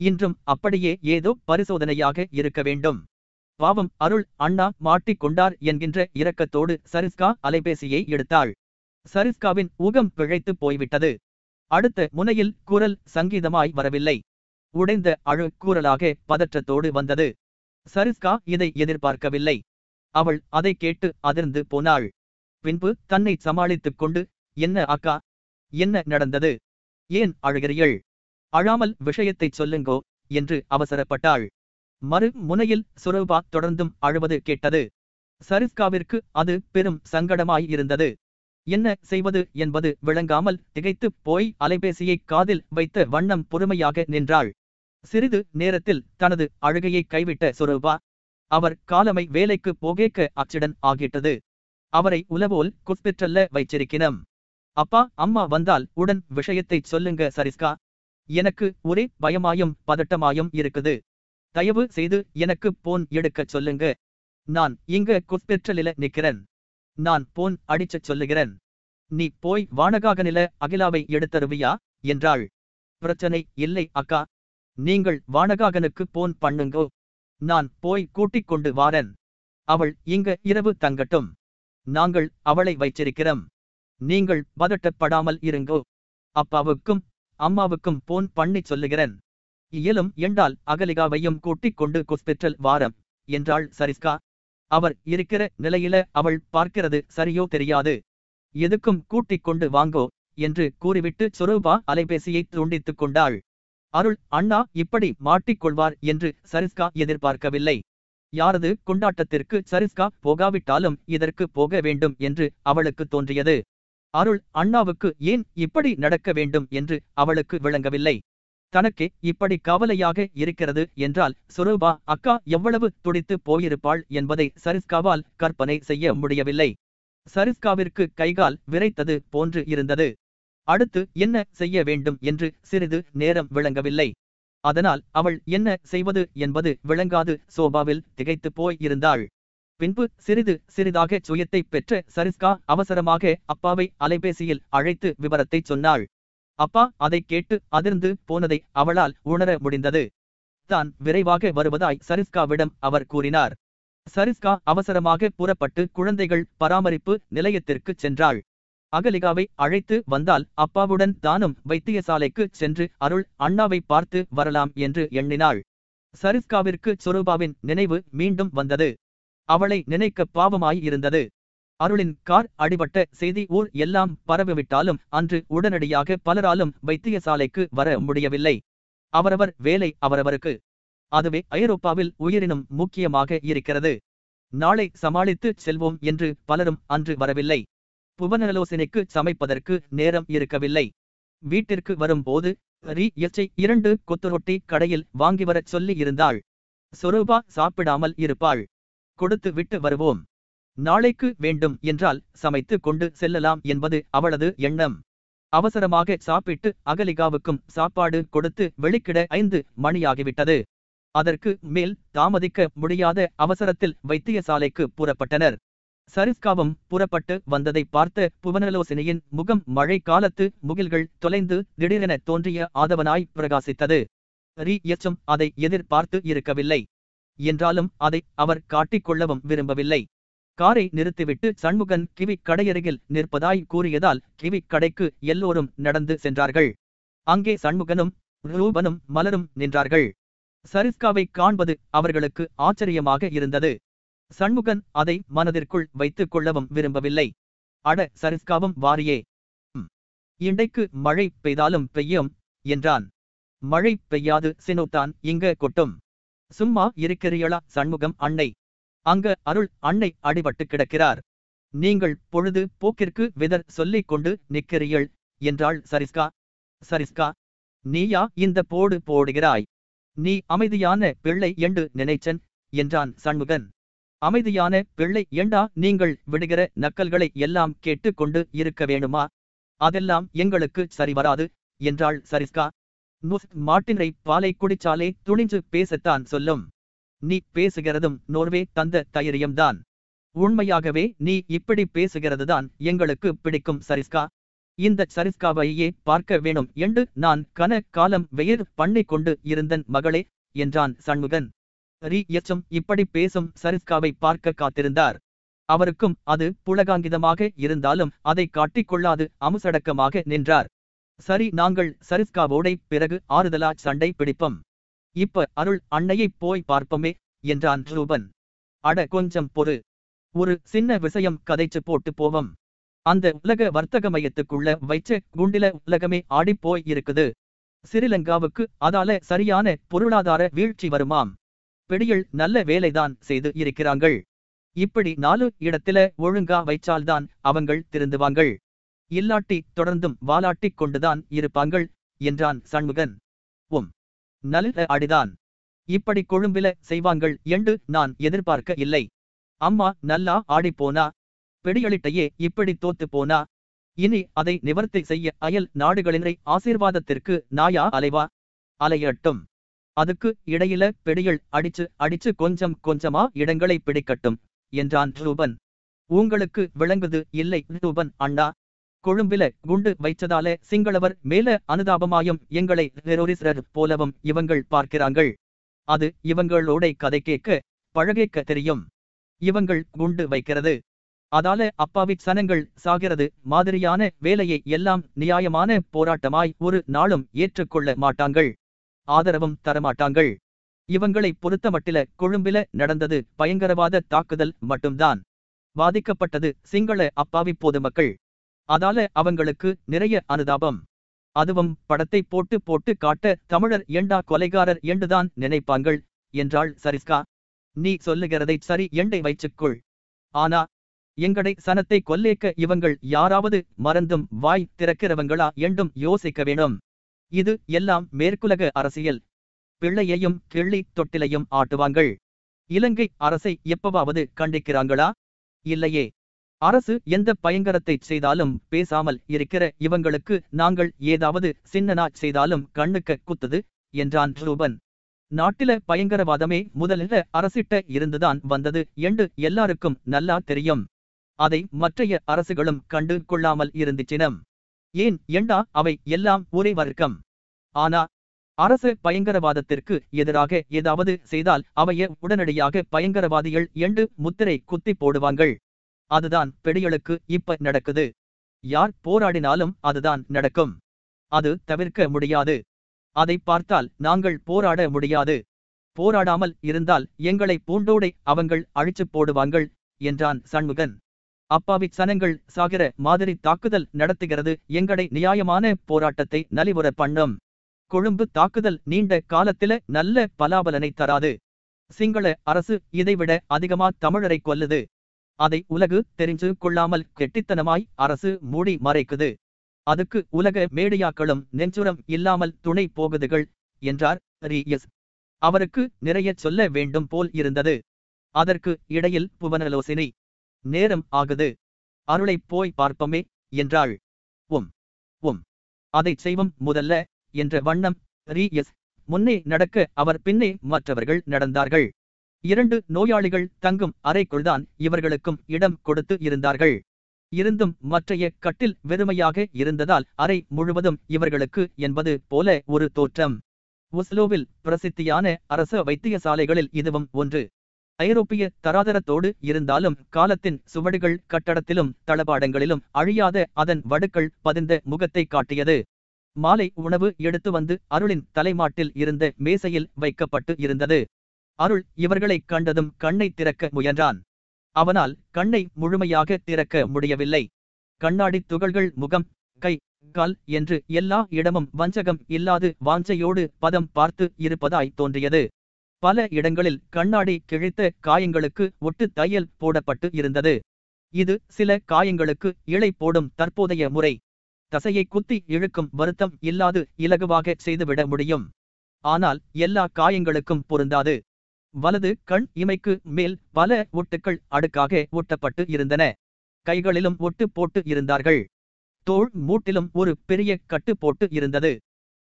இன்றும் அப்படியே ஏதோ பரிசோதனையாக இருக்க வேண்டும். பாவம் அருள் அண்ணா மாட்டிக் கொண்டார் என்கின்ற இரக்கத்தோடு சரிஸ்கா அலைபேசியை எடுத்தாள். சரிஸ்காவின் ஊகம் பிழைத்து போய்விட்டது. அடுத்த முனையில் குரல் சங்கீதமாய் வரவில்லை. உடைந்த அழு கூறலாக பதற்றத்தோடு வந்தது. சரிஸ்கா இதை எதிர்பார்க்கவில்லை. அவள் அதை கேட்டு அதிர்ந்து போனாள். பின்பு தன்னை சமாளித்துக் கொண்டு என்ன அக்கா? என்ன நடந்தது? ஏன் அழுகிறீள் அழாமல் விஷயத்தைச் சொல்லுங்கோ என்று அவசரப்பட்டாள். மறு முனையில் சுரூபா தொடர்ந்தும் அழுவது கேட்டது. சரிஸ்காவிற்கு அது பெரும் சங்கடமாயிருந்தது என்ன செய்வது என்பது விளங்காமல் திகைத்துப் போய் அலைபேசியை காதில் வைத்த வண்ணம் பொறுமையாக நின்றாள். சிறிது நேரத்தில் தனது அழுகையை கைவிட்ட சுரூபா அவர் காலமை வேலைக்கு போகேக்க அச்சிடன் ஆகிட்டது. அவரை உலவோல் குஸ்பிற்றல்ல வைச்சிருக்கினம். அப்பா அம்மா வந்தால் உடன் விஷயத்தைச் சொல்லுங்க சரிஸ்கா எனக்கு ஒரே பயமாயும் பதட்டமாயும் இருக்குது. தயவு செய்து எனக்கு போன் எடுக்கச் சொல்லுங்க. நான் இங்க குஸ்பெற்றலில நிக்கிறேன் நான் போன் அடிச்சச் சொல்லுகிறேன். நீ போய் வானகாக நில அகிலாவை எடுத்தருவியா? என்றாள். பிரச்சனை இல்லை அக்கா. நீங்கள் வானகாகனுக்கு போன் பண்ணுங்கோ. நான் போய் கூட்டிக் கொண்டு வாரேன். அவள் இங்க இரவு தங்கட்டும். நாங்கள் அவளை வைச்சிருக்கிறோம் நீங்கள் பதட்டப்படாமல் இருங்கோ. அப்பாவுக்கும் அம்மாவுக்கும் போன் பண்ணிச் சொல்லுகிறேன். இயலும் என்றால் அகலிகாவையும் கூட்டிக் கொண்டு கொஸ்பெற்றல் வாரம் என்றாள் சரிஸ்கா. அவர் இருக்கிற நிலையில அவள் பார்க்கிறது சரியோ தெரியாது. எதுக்கும் கூட்டிக் கொண்டு வாங்கோ என்று கூறிவிட்டு சொரூபா அலைபேசியை துண்டித்துக் கொண்டாள். அருள் அண்ணா இப்படி மாட்டிக்கொள்வார் என்று சரிஸ்கா எதிர்பார்க்கவில்லை. யாரது கொண்டாட்டத்திற்கு சரிஸ்கா போகாவிட்டாலும் இதற்கு போக வேண்டும் என்று அவளுக்கு தோன்றியது. அருள் அண்ணாவுக்கு ஏன் இப்படி நடக்க வேண்டும் என்று அவளுக்கு விளங்கவில்லை. தனக்கே இப்படி கவலையாக இருக்கிறது என்றால் சுரூபா அக்கா எவ்வளவு துடித்து போயிருப்பாள் என்பதை சரிஸ்காவால் கற்பனை செய்ய முடியவில்லை. சரிஸ்காவிற்கு கைகால் விரைத்தது போன்று இருந்தது. அடுத்து என்ன செய்ய வேண்டும் என்று சிறிது நேரம் விளங்கவில்லை. அதனால் அவள் என்ன செய்வது என்பது விளங்காது சோபாவில் திகைத்து போய் இருந்தாள் பின்பு சிறிது சிறிதாக சுயத்தை பெற்ற சரிஸ்கா அவசரமாக அப்பாவை அலைபேசியில் அழைத்து விவரத்தை சொன்னாள். அப்பா அதை கேட்டு அதிர்ந்து போனதை அவளால் உணர முடிந்தது. தான் விரைவாக வருவதாய் சரிஸ்காவிடம் அவர் கூறினார். சரிஸ்கா அவசரமாக புறப்பட்டு குழந்தைகள் பராமரிப்பு நிலையத்திற்கு சென்றாள். அகலிகாவை அழைத்து வந்தால் அப்பாவுடன் தானும் வைத்தியசாலைக்கு சென்று அருள் அண்ணாவை பார்த்து வரலாம் என்று எண்ணினாள். சரிஸ்காவிற்கு சொரூபாவின் நினைவு மீண்டும் வந்தது. அவளை நினைக்க பாவமாய் இருந்தது. அருளின் கார் அடிபட்ட செய்தி ஊர் எல்லாம் பரவிவிட்டாலும் அன்று உடனடியாக பலராலும் வைத்தியசாலைக்கு வர முடியவில்லை. அவரவர் வேலை அவரவருக்கு. அதுவே ஐரோப்பாவில் உயிரினும் முக்கியமாக இருக்கிறது. நாளை சமாளித்து செல்வோம் என்று பலரும் அன்று வரவில்லை. புவனலோசனைக்கு சமைப்பதற்கு நேரம் இருக்கவில்லை. வீட்டிற்கு வரும்போது ரீ எச்சை இரண்டு கொத்துரொட்டி கடையில் வாங்கி வரச் சொல்லி இருந்தாள். சொரூபா சாப்பிடாமல் இருப்பாள். கொடுத்து விட்டு வருவோம். நாளைக்கு வேண்டும் என்றால் சமைத்து கொண்டு செல்லலாம் என்பது அவளது எண்ணம். அவசரமாக சாப்பிட்டு அகலிகாவுக்கும் சாப்பாடு கொடுத்து வெளிக்கிட ஐந்து மணியாகிவிட்டது. அதற்கு மேல் தாமதிக்க முடியாத அவசரத்தில் வைத்தியசாலைக்கு புறப்பட்டனர். சரிஸ்காவும் புறப்பட்டு வந்ததை பார்த்த புவனலோசினியின் முகம் மழை காலத்து முகில்கள் தொலைந்து திடீரென தோன்றிய ஆதவனாய் பிரகாசித்தது. ரீ எச்சும் அதை எதிர்பார்த்து இருக்கவில்லை. என்றாலும் அதை அவர் காட்டிக்கொள்ளவும் விரும்பவில்லை. காரை நிறுத்திவிட்டு சண்முகன் கிவி கடையருகில் நிற்பதாய் கூறியதால் கிவி கடைக்கு எல்லோரும் நடந்து சென்றார்கள். அங்கே சண்முகனும் ரூபனும் மலரும் நின்றார்கள். சரிஸ்காவை காண்பது அவர்களுக்கு ஆச்சரியமாக இருந்தது. சண்முகன் அதை மனதிற்குள் வைத்துக் கொள்ளவும் விரும்பவில்லை. அட சரிஸ்காவும் வாரியே. இண்டைக்கு மழை பெய்தாலும் பெய்யும் என்றான். மழை பெய்யாது சினோத்தான் இங்க கொட்டும். சும்மா இருக்கிறீளா சண்முகம் அன்னை. அங்க அருள் அன்னை அடிபட்டு கிடக்கிறார். நீங்கள் பொழுது போக்கிற்கு விதர் சொல்லிக் கொண்டு நிற்கிறீள் என்றாள் சரிஸ்கா. சரிஸ்கா நீயா இந்த போடு போடுகிறாய். நீ அமைதியான பிள்ளை என்று நினைச்சன் என்றான் சண்முகன். அமைதியான பிள்ளை ஏண்டா நீங்கள் விடுகிற நக்கல்களை எல்லாம் கேட்டுக்கொண்டு இருக்க வேணுமா அதெல்லாம் எங்களுக்கு சரி வராது என்றாள் சரிஸ்கா. நுஸ் மாட்டினை பாலை குடிச்சாலே துணிஞ்சு பேசத்தான் சொல்லும். நீ பேசுகிறதும் நோர்வே தந்த தைரியம்தான். உண்மையாகவே நீ இப்படி பேசுகிறதுதான் எங்களுக்கு பிடிக்கும் சரிஸ்கா. இந்த சரிஸ்காவையே பார்க்க வேணும் என்று நான் கன காலம் வெயிர் பண்ணி கொண்டு இருந்தன் மகளே என்றான் சண்முகன். ரீ எச்சம் இப்படி பேசும் சரிஸ்காவை பார்க்க காத்திருந்தார். அவருக்கும் அது புலகாங்கிதமாக இருந்தாலும் அதை காட்டிக்கொள்ளாது அமுசடக்கமாக நின்றார். சரி நாங்கள் சரிஸ்காவோடை பிறகு ஆறுதலா சண்டை பிடிப்போம். இப்ப அருள் அன்னையைப் போய் பார்ப்போமே என்றான் ரூபன். அட கொஞ்சம் பொறு. ஒரு சின்ன விஷயம் கதைச்சு போட்டு போவோம். அந்த உலக வர்த்தக மையத்துக்குள்ள வைச்ச குண்டில உலகமே ஆடிப்போய் இருக்குது. சிறிலங்காவுக்கு அதால சரியான பொருளாதார வீழ்ச்சி வருமாம். பிடியில் நல்ல வேலைதான் செய்து இருக்கிறாங்கள். இப்படி நாலு இடத்தில ஒழுங்கா வைச்சால்தான் அவங்கள் திருந்துவாங்கள். இல்லாட்டி தொடர்ந்தும் வாலாட்டிக் கொண்டுதான் இருப்பாங்கள் என்றான் சண்முகன். உம் நல்ல அடிதான். இப்படி கொழும்பில செய்வாங்கள் என்று நான் எதிர்பார்க்க இல்லை. அம்மா நல்லா ஆடிப்போனா பெடியளிட்டையே இப்படி தோத்து போனா? இனி அதை நிவர்த்தி செய்ய அயல் நாடுகளினரை ஆசீர்வாதத்திற்கு நாயா அலைவா? அலையட்டும். அதுக்கு இடையில பெடியல் அடிச்சு அடிச்சு கொஞ்சம் கொஞ்சமா இடங்களை பிடிக்கட்டும் என்றான் ரூபன். உங்களுக்கு விளங்குது இல்லை ரூபன் அண்ணா. கொழும்பில குண்டு வைச்சதால சிங்களவர் மேல அனுதாபமாயும் எங்களை டெரோரிஸ்டர் போலவும் இவங்கள் பார்க்கிறாங்கள் அது இவங்களோட கதை கேட்க பழகேக்க தெரியும். இவங்கள் குண்டு வைக்கிறது. அதால அப்பாவி சனங்கள் சாகிறது மாதிரியான வேலையை எல்லாம் நியாயமான போராட்டமாய் ஒரு நாளும் ஏற்றுக்கொள்ள மாட்டாங்கள். ஆதரவும் தரமாட்டாங்கள். இவங்களை பொறுத்தமட்டில கொழும்பில நடந்தது பயங்கரவாத தாக்குதல் மட்டும்தான். பாதிக்கப்பட்டது சிங்கள அப்பாவி பொதுமக்கள். அதால அவங்களுக்கு நிறைய அனுதாபம். அதுவும் படத்தை போட்டு போட்டு காட்ட தமிழர் ஏண்டா கொலைகாரர் என்றுதான் நினைப்பாங்கள் என்றாள் சரிஸ்கா. நீ சொல்லுகிறதை சரி எண்டை வைச்சுக்குள். ஆனா எங்கடை சனத்தை கொல்லேக்க இவங்கள் யாராவது மறந்தும் வாய் திறக்கிறவங்களா என்றும் யோசிக்க வேணும். இது எல்லாம் மேற்குலக அரசியல். பிள்ளையையும் கிள்ளி தொட்டிலையும் ஆட்டுவாங்கள். இலங்கை அரசை எப்பவாவது கண்டிக்கிறாங்களா? இல்லையே. அரசு எந்த பயங்கரத்தை செய்தாலும் பேசாமல் இருக்கிற இவங்களுக்கு நாங்கள் ஏதாவது சின்னனா செய்தாலும் கண்ணுக்க குத்துது என்றான் ரூபன். நாட்டில பயங்கரவாதமே முதலில் அரசிட்ட இருந்துதான் வந்தது என்று எல்லாருக்கும் நல்லா தெரியும். அதை மற்றைய அரசுகளும் கண்டு கொள்ளாமல் இருந்துச்சினம் ஏன் எண்டா அவை எல்லாம் ஒரே வர்க்கம்? ஆனா அரசு பயங்கரவாதத்திற்கு எதிராக ஏதாவது செய்தால் அவைய உடனடியாக பயங்கரவாதிகள் என்று முத்திரை குத்தி போடுவாங்கள். அதுதான் பெடிகளுக்கு இப்ப நடக்குது. யார் போராடினாலும் அதுதான் நடக்கும். அது தவிர்க்க முடியாது. அதை பார்த்தால் நாங்கள் போராட முடியாது. போராடாமல் இருந்தால் எங்களை பூண்டோடை அவங்கள் அழிச்சுப் போடுவாங்கள் என்றான் சண்முகன். அப்பாவி சனங்கள் சாகிற மாதிரி தாக்குதல் நடத்துகிறது எங்களை நியாயமான போராட்டத்தை நலிவுற பண்ணும். கொழும்பு தாக்குதல் நீண்ட காலத்தில நல்ல பலாபலனை தராது. சிங்கள அரசு இதைவிட அதிகமா தமிழரை கொல்லுது. அதை உலகு தெரிஞ்சு கொள்ளாமல் கெட்டித்தனமாய் அரசு மூடி மறைக்குது. அதுக்கு உலக மேடியாக்களும் நெஞ்சுரம் இல்லாமல் துணை போகுதுகள் என்றார் எஸ் அவருக்கு நிறைய சொல்ல வேண்டும் போல் இருந்தது. அதற்கு இடையில் புவனலோசினி நேரம் ஆகுது. அருளை போய் பார்ப்போமே என்றாள். உம் உம் அதைச் செய்வோம் முதல்ல என்ற வண்ணம் ரீயஸ் முன்னே நடக்க அவர் பின்னே மற்றவர்கள் நடந்தார்கள். இரண்டு நோயாளிகள் தங்கும் அறைக்குள்தான் இவர்களுக்கும் இடம் கொடுத்து இருந்தார்கள். இருந்தும் மற்றைய கட்டில் வெறுமையாக இருந்ததால் அறை முழுவதும் இவர்களுக்கு என்பது போல ஒரு தோற்றம். ஒஸ்லோவில் பிரசித்தியான அரச வைத்தியசாலைகளில் இதுவும் ஒன்று. ஐரோப்பிய தராதரத்தோடு இருந்தாலும் காலத்தின் சுவடுகள் கட்டடத்திலும் தளபாடங்களிலும் அழியாத அதன் வடுக்கள் பதிந்த முகத்தை காட்டியது. மாலை உணவு எடுத்து வந்து அருளின் தலைமாட்டில் இருந்த மேசையில் வைக்கப்பட்டு இருந்தது. அருள் இவர்களைக் கண்டதும் கண்ணை திறக்க முயன்றான். அவனால் கண்ணை முழுமையாக திறக்க முடியவில்லை. கண்ணாடி துகள்கள் முகம் கை கால் என்று எல்லா இடமும் வஞ்சகம் இல்லாது வாஞ்சையோடு பதம் பார்த்து இருப்பதாய் தோன்றியது. பல இடங்களில் கண்ணாடி கிழித்த காயங்களுக்கு ஒட்டு தையல் போடப்பட்டு இருந்தது. இது சில காயங்களுக்கு இழை போடும் தற்போதைய முறை. தசையை குத்தி இழுக்கும் வருத்தம் இல்லாது இலகுவாக செய்துவிட முடியும். ஆனால் எல்லா காயங்களுக்கும் பொருந்தாது. வலது கண் இமைக்கு மேல் பல ஒட்டுக்கள் அடுக்காக ஒட்டப்பட்டு இருந்தன. கைகளிலும் ஒட்டு போட்டு இருந்தார்கள். தோள் மூட்டிலும் ஒரு பெரிய கட்டு போட்டு இருந்தது.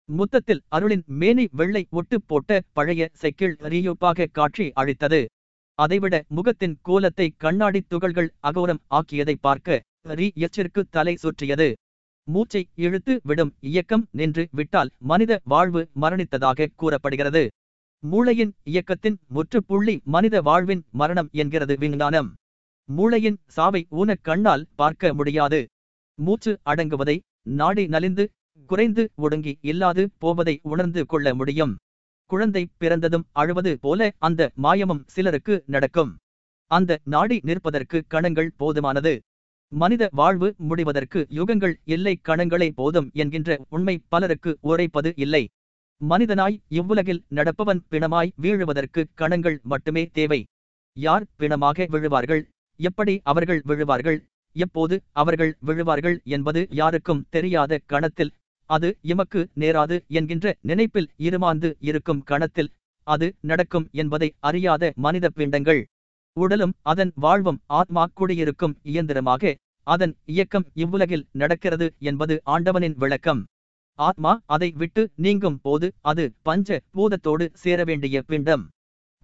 முத்தத்தில் அருளின் மேனி வெள்ளை ஒட்டு போட்ட பழைய செக்கிள் ரீயோப்பாக காட்சி அழித்தது அதைவிட முகத்தின் கோலத்தை கண்ணாடி துகள்கள் அகோரம் ஆக்கியதை பார்க்க ரீ எச்சிற்கு தலை சுற்றியது. மூச்சை இழுத்து விடும் இயக்கம் நின்று விட்டால் மனித வாழ்வு மரணித்ததாக கூறப்படுகிறது. மூளையின் இயக்கத்தின் முற்றுப்புள்ளி மனித வாழ்வின் மரணம் என்கிறது விஞ்ஞானம். மூளையின் சாவை ஊன கண்ணால் பார்க்க முடியாது. மூச்சு அடங்குவதை நாடி நலிந்து குறைந்து ஒடுங்கி இல்லாது போவதை உணர்ந்து கொள்ள முடியும். குழந்தை பிறந்ததும் அழுவது போல அந்த மாயமும் சிலருக்கு நடக்கும். அந்த நாடி நிற்பதற்கு கணங்கள் போதுமானது. மனித வாழ்வு முடிவதற்கு யுகங்கள் இல்லை கணங்களே போதும் என்கின்ற உண்மை பலருக்கு உரைப்பது இல்லை. மனிதனாய் இவ்வுலகில் நடப்பவன் பிணமாய் வீழுவதற்கு கணங்கள் மட்டுமே தேவை. யார் பிணமாக விழுவார்கள்? எப்படி அவர்கள் விழுவார்கள்? எப்போது அவர்கள் விழுவார்கள் என்பது யாருக்கும் தெரியாத கணத்தில் அது எமக்கு நேராது என்கின்ற நினைப்பில் இருமாந்து இருக்கும் கணத்தில் அது நடக்கும் என்பதை அறியாத மனித பிண்டங்கள். உடலும் அதன் வாழ்வும் ஆத்மா குடியிருக்கும் இயந்திரமாக அதன் இயக்கம் இவ்வுலகில் நடக்கிறது என்பது ஆண்டவனின் விளக்கம். ஆத்மா அதை விட்டு நீங்கும் போது அது பஞ்ச பூதத்தோடு சேர வேண்டிய பிண்டம்.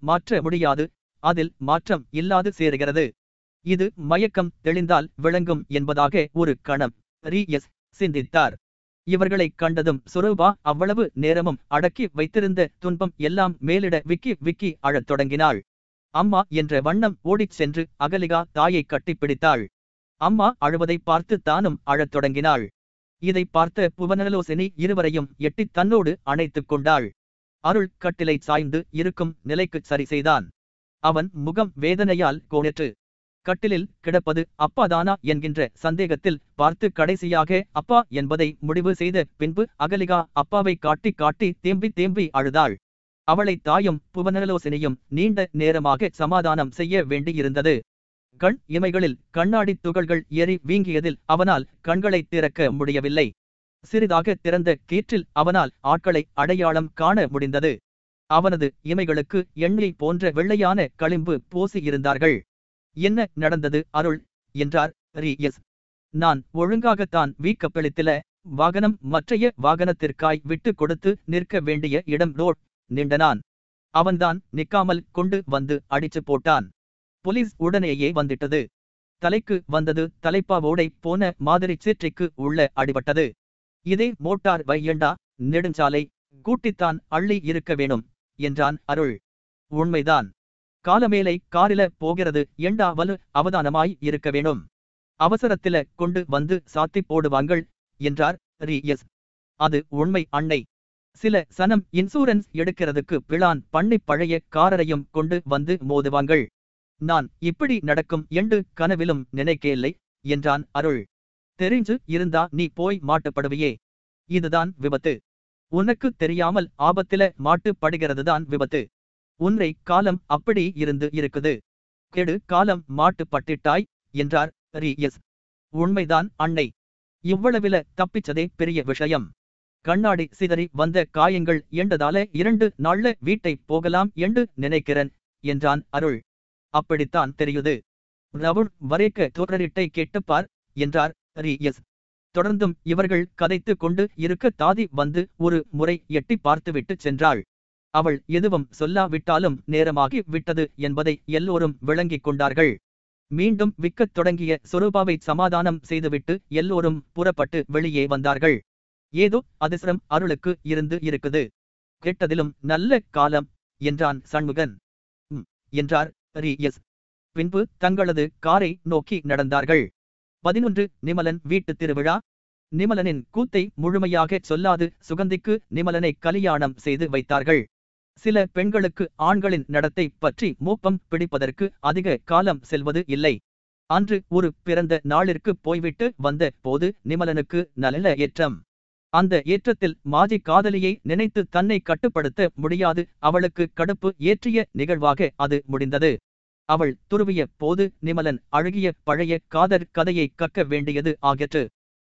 மாற்ற முடியாது அதில் மாற்றம் இல்லாது சேருகிறது. இது மயக்கம் தெளிந்தால் விளங்கும் என்பதாக ஒரு கணம். ரீ எஸ் சிந்தித்தார். இவர்களைக் கண்டதும் சுரூபா அவ்வளவு நேரமும் அடக்கி வைத்திருந்த துன்பம் எல்லாம் மேலிட விக்கி விக்கி அழத் தொடங்கினாள். அம்மா என்ற வண்ணம் ஓடிச் சென்று அகலிகா தாயை கட்டிப்பிடித்தாள். அம்மா அழுவதை பார்த்து தானும் அழத் தொடங்கினாள். இதை பார்த்த புவனலோசனி இருவரையும் எட்டித் தன்னோடு அணைத்துக் கொண்டாள். அருள் கட்டிலை சாய்ந்து இருக்கும் நிலைக்குச் சரி செய்தான். அவன் முகம் வேதனையால் கோணிற்று. கட்டிலில் கிடப்பது அப்பாதானா என்கின்ற சந்தேகத்தில் பார்த்து கடைசியாக அப்பா என்பதை முடிவு செய்த பின்பு அகலிகா அப்பாவை காட்டி காட்டி தேம்பி தேம்பி அழுதாள். அவளை தாயும் புவனலோசனையும் நீண்ட நேரமாக சமாதானம் செய்ய வேண்டியிருந்தது. கண் இமைகளில் கண்ணாடி துகள்கள் எரி வீங்கியதில் அவனால் கண்களை திறக்க முடியவில்லை. சிறிதாக திறந்த கீற்றில் அவனால் ஆட்களை அடையாளம் காண முடிந்தது. அவனது இமைகளுக்கு எண்ணெய் போன்ற வெள்ளையான களிம்பு பூசியிருந்தார்கள் என்ன நடந்தது அருள் என்றார் ரி எஸ் நான் ஒழுங்காகத்தான் வீக்கப்பளித்தில வாகனம் மற்றைய வாகனத்திற்காய் விட்டு கொடுத்து நிற்க வேண்டிய இடம் ரோட் நின்றனான் அவன்தான் நிக்காமல் கொண்டு வந்து அடிச்சு போட்டான். போலீஸ் உடனேயே வந்துட்டது. தலைக்கு வந்தது தலைப்பாவோடை போன மாதிரி சீற்றைக்கு உள்ள அடிபட்டது. இதே மோட்டார் வையண்டா நெடுஞ்சாலை கூட்டித்தான் அள்ளி இருக்க வேணும் என்றான் அருள். உண்மைதான். காலமேலை காரில போகிறது எண்டா வலு அவதானமாய் இருக்க வேணும்? அவசரத்தில கொண்டு வந்து சாத்தி போடுவாங்கள் என்றார் ரி எஸ் அது உண்மை அன்னை. சில சனம் இன்சூரன்ஸ் எடுக்கிறதுக்கு பிளான் பண்ணி பழைய காரரையும் கொண்டு வந்து மோதுவாங்கள். நான் இப்படி நடக்கும் என்று கனவிலும் நினைக்கவில்லை என்றான் அருள். தெரிஞ்சு இருந்தா நீ போய் மாட்டுப்படுவையே. இதுதான் விபத்து. உனக்கு தெரியாமல் ஆபத்தில மாட்டுப்படுகிறதுதான் விபத்து. உன்னை காலம் அப்படி இருந்து இருக்குது. கெடு காலம் மாட்டு பட்டிட்டாய் என்றார் ரி எஸ் உண்மைதான் அன்னை. இவ்வளவில தப்பிச்சதே பெரிய விஷயம். கண்ணாடி சிதறி வந்த காயங்கள் என்றதால இரண்டு நாள்ல வீட்டை போகலாம் என்று நினைக்கிறேன் என்றான் அருள். அப்படித்தான் தெரியுது. ரவுண் வரைக்க தோற்றரிட்டை கேட்டுப்பார் என்றார் ரி எஸ். தொடர்ந்தும் இவர்கள் கதைத்து கொண்டு இருக்க தாதி வந்து ஒரு முறை எட்டி பார்த்துவிட்டு சென்றாள். அவள் எதுவும் சொல்லாவிட்டாலும் நேரமாகி விட்டது என்பதை எல்லோரும் விளங்கிக் கொண்டார்கள். மீண்டும் விக்கத் தொடங்கிய சொரூபாவை சமாதானம் செய்துவிட்டு எல்லோரும் புறப்பட்டு வெளியே வந்தார்கள். ஏதோ அதிசரம் அருளுக்கு இருந்து இருக்குது. கெட்டதிலும் நல்ல காலம் என்றான் சண்முகன். என்றார் ரி எஸ் பின்பு தங்களது காரை நோக்கி நடந்தார்கள். பதினொன்று நிமலன் வீட்டு திருவிழா. நிமலனின் கூத்தை முழுமையாக சொல்லாது சுகந்திக்கு நிமலனை கலியாணம் செய்து வைத்தார்கள். சில பெண்களுக்கு ஆண்களின் நடத்தை பற்றி மூப்பம் பிடிப்பதற்கு அதிக காலம் செல்வது இல்லை. அன்று ஒரு பிறந்த நாளிற்கு போய்விட்டு வந்த போது நிமலனுக்கு நல்ல ஏற்றம். அந்த ஏற்றத்தில் மாஜி காதலியை நினைத்து தன்னை கட்டுப்படுத்த முடியாது. அவளுக்கு கடுப்பு ஏற்றிய நிகழ்வாக அது முடிந்தது. அவள் துருவிய போது நிமலன் அழகிய பழைய காதற் கதையை கற்க வேண்டியது ஆகிற்று.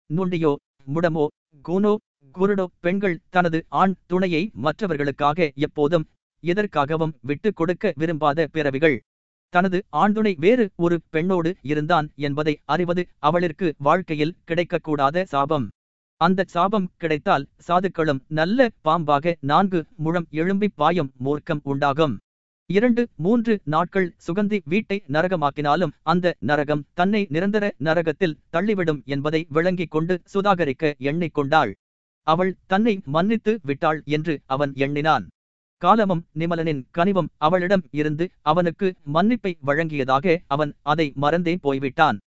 நுண்டியோ முடமோ கூனோ குருடோ பெண்கள் தனது ஆண் துணையை மற்றவர்களுக்காக எப்போதும் எதற்காகவும் விட்டு கொடுக்க விரும்பாத பிறவிகள். தனது ஆண்துணை வேறு ஒரு பெண்ணோடு இருந்தான் என்பதை அறிவது அவளிற்கு வாழ்க்கையில் கிடைக்கக்கூடாத சாபம். அந்த சாபம் கிடைத்தால் சாதுக்களும் நல்ல பாம்பாக நான்கு முழம் எழும்பி பாயும் மூர்க்கம் உண்டாகும். இரண்டு மூன்று நாட்கள் சுகந்தி வீட்டை நரகமாக்கினாலும் அந்த நரகம் தன்னை நிரந்தர நரகத்தில் தள்ளிவிடும் என்பதை விளங்கிக் கொண்டு சுதாகரிக்க எண்ணிக்கொண்டாள். அவள் தன்னை மன்னித்து விட்டாள் என்று அவன் எண்ணினான். காலமும் நிமலனின் கனிவும் அவளிடம் இருந்து அவனுக்கு மன்னிப்பை வழங்கியதாக அவன் அதை மறந்தே போய்விட்டான்.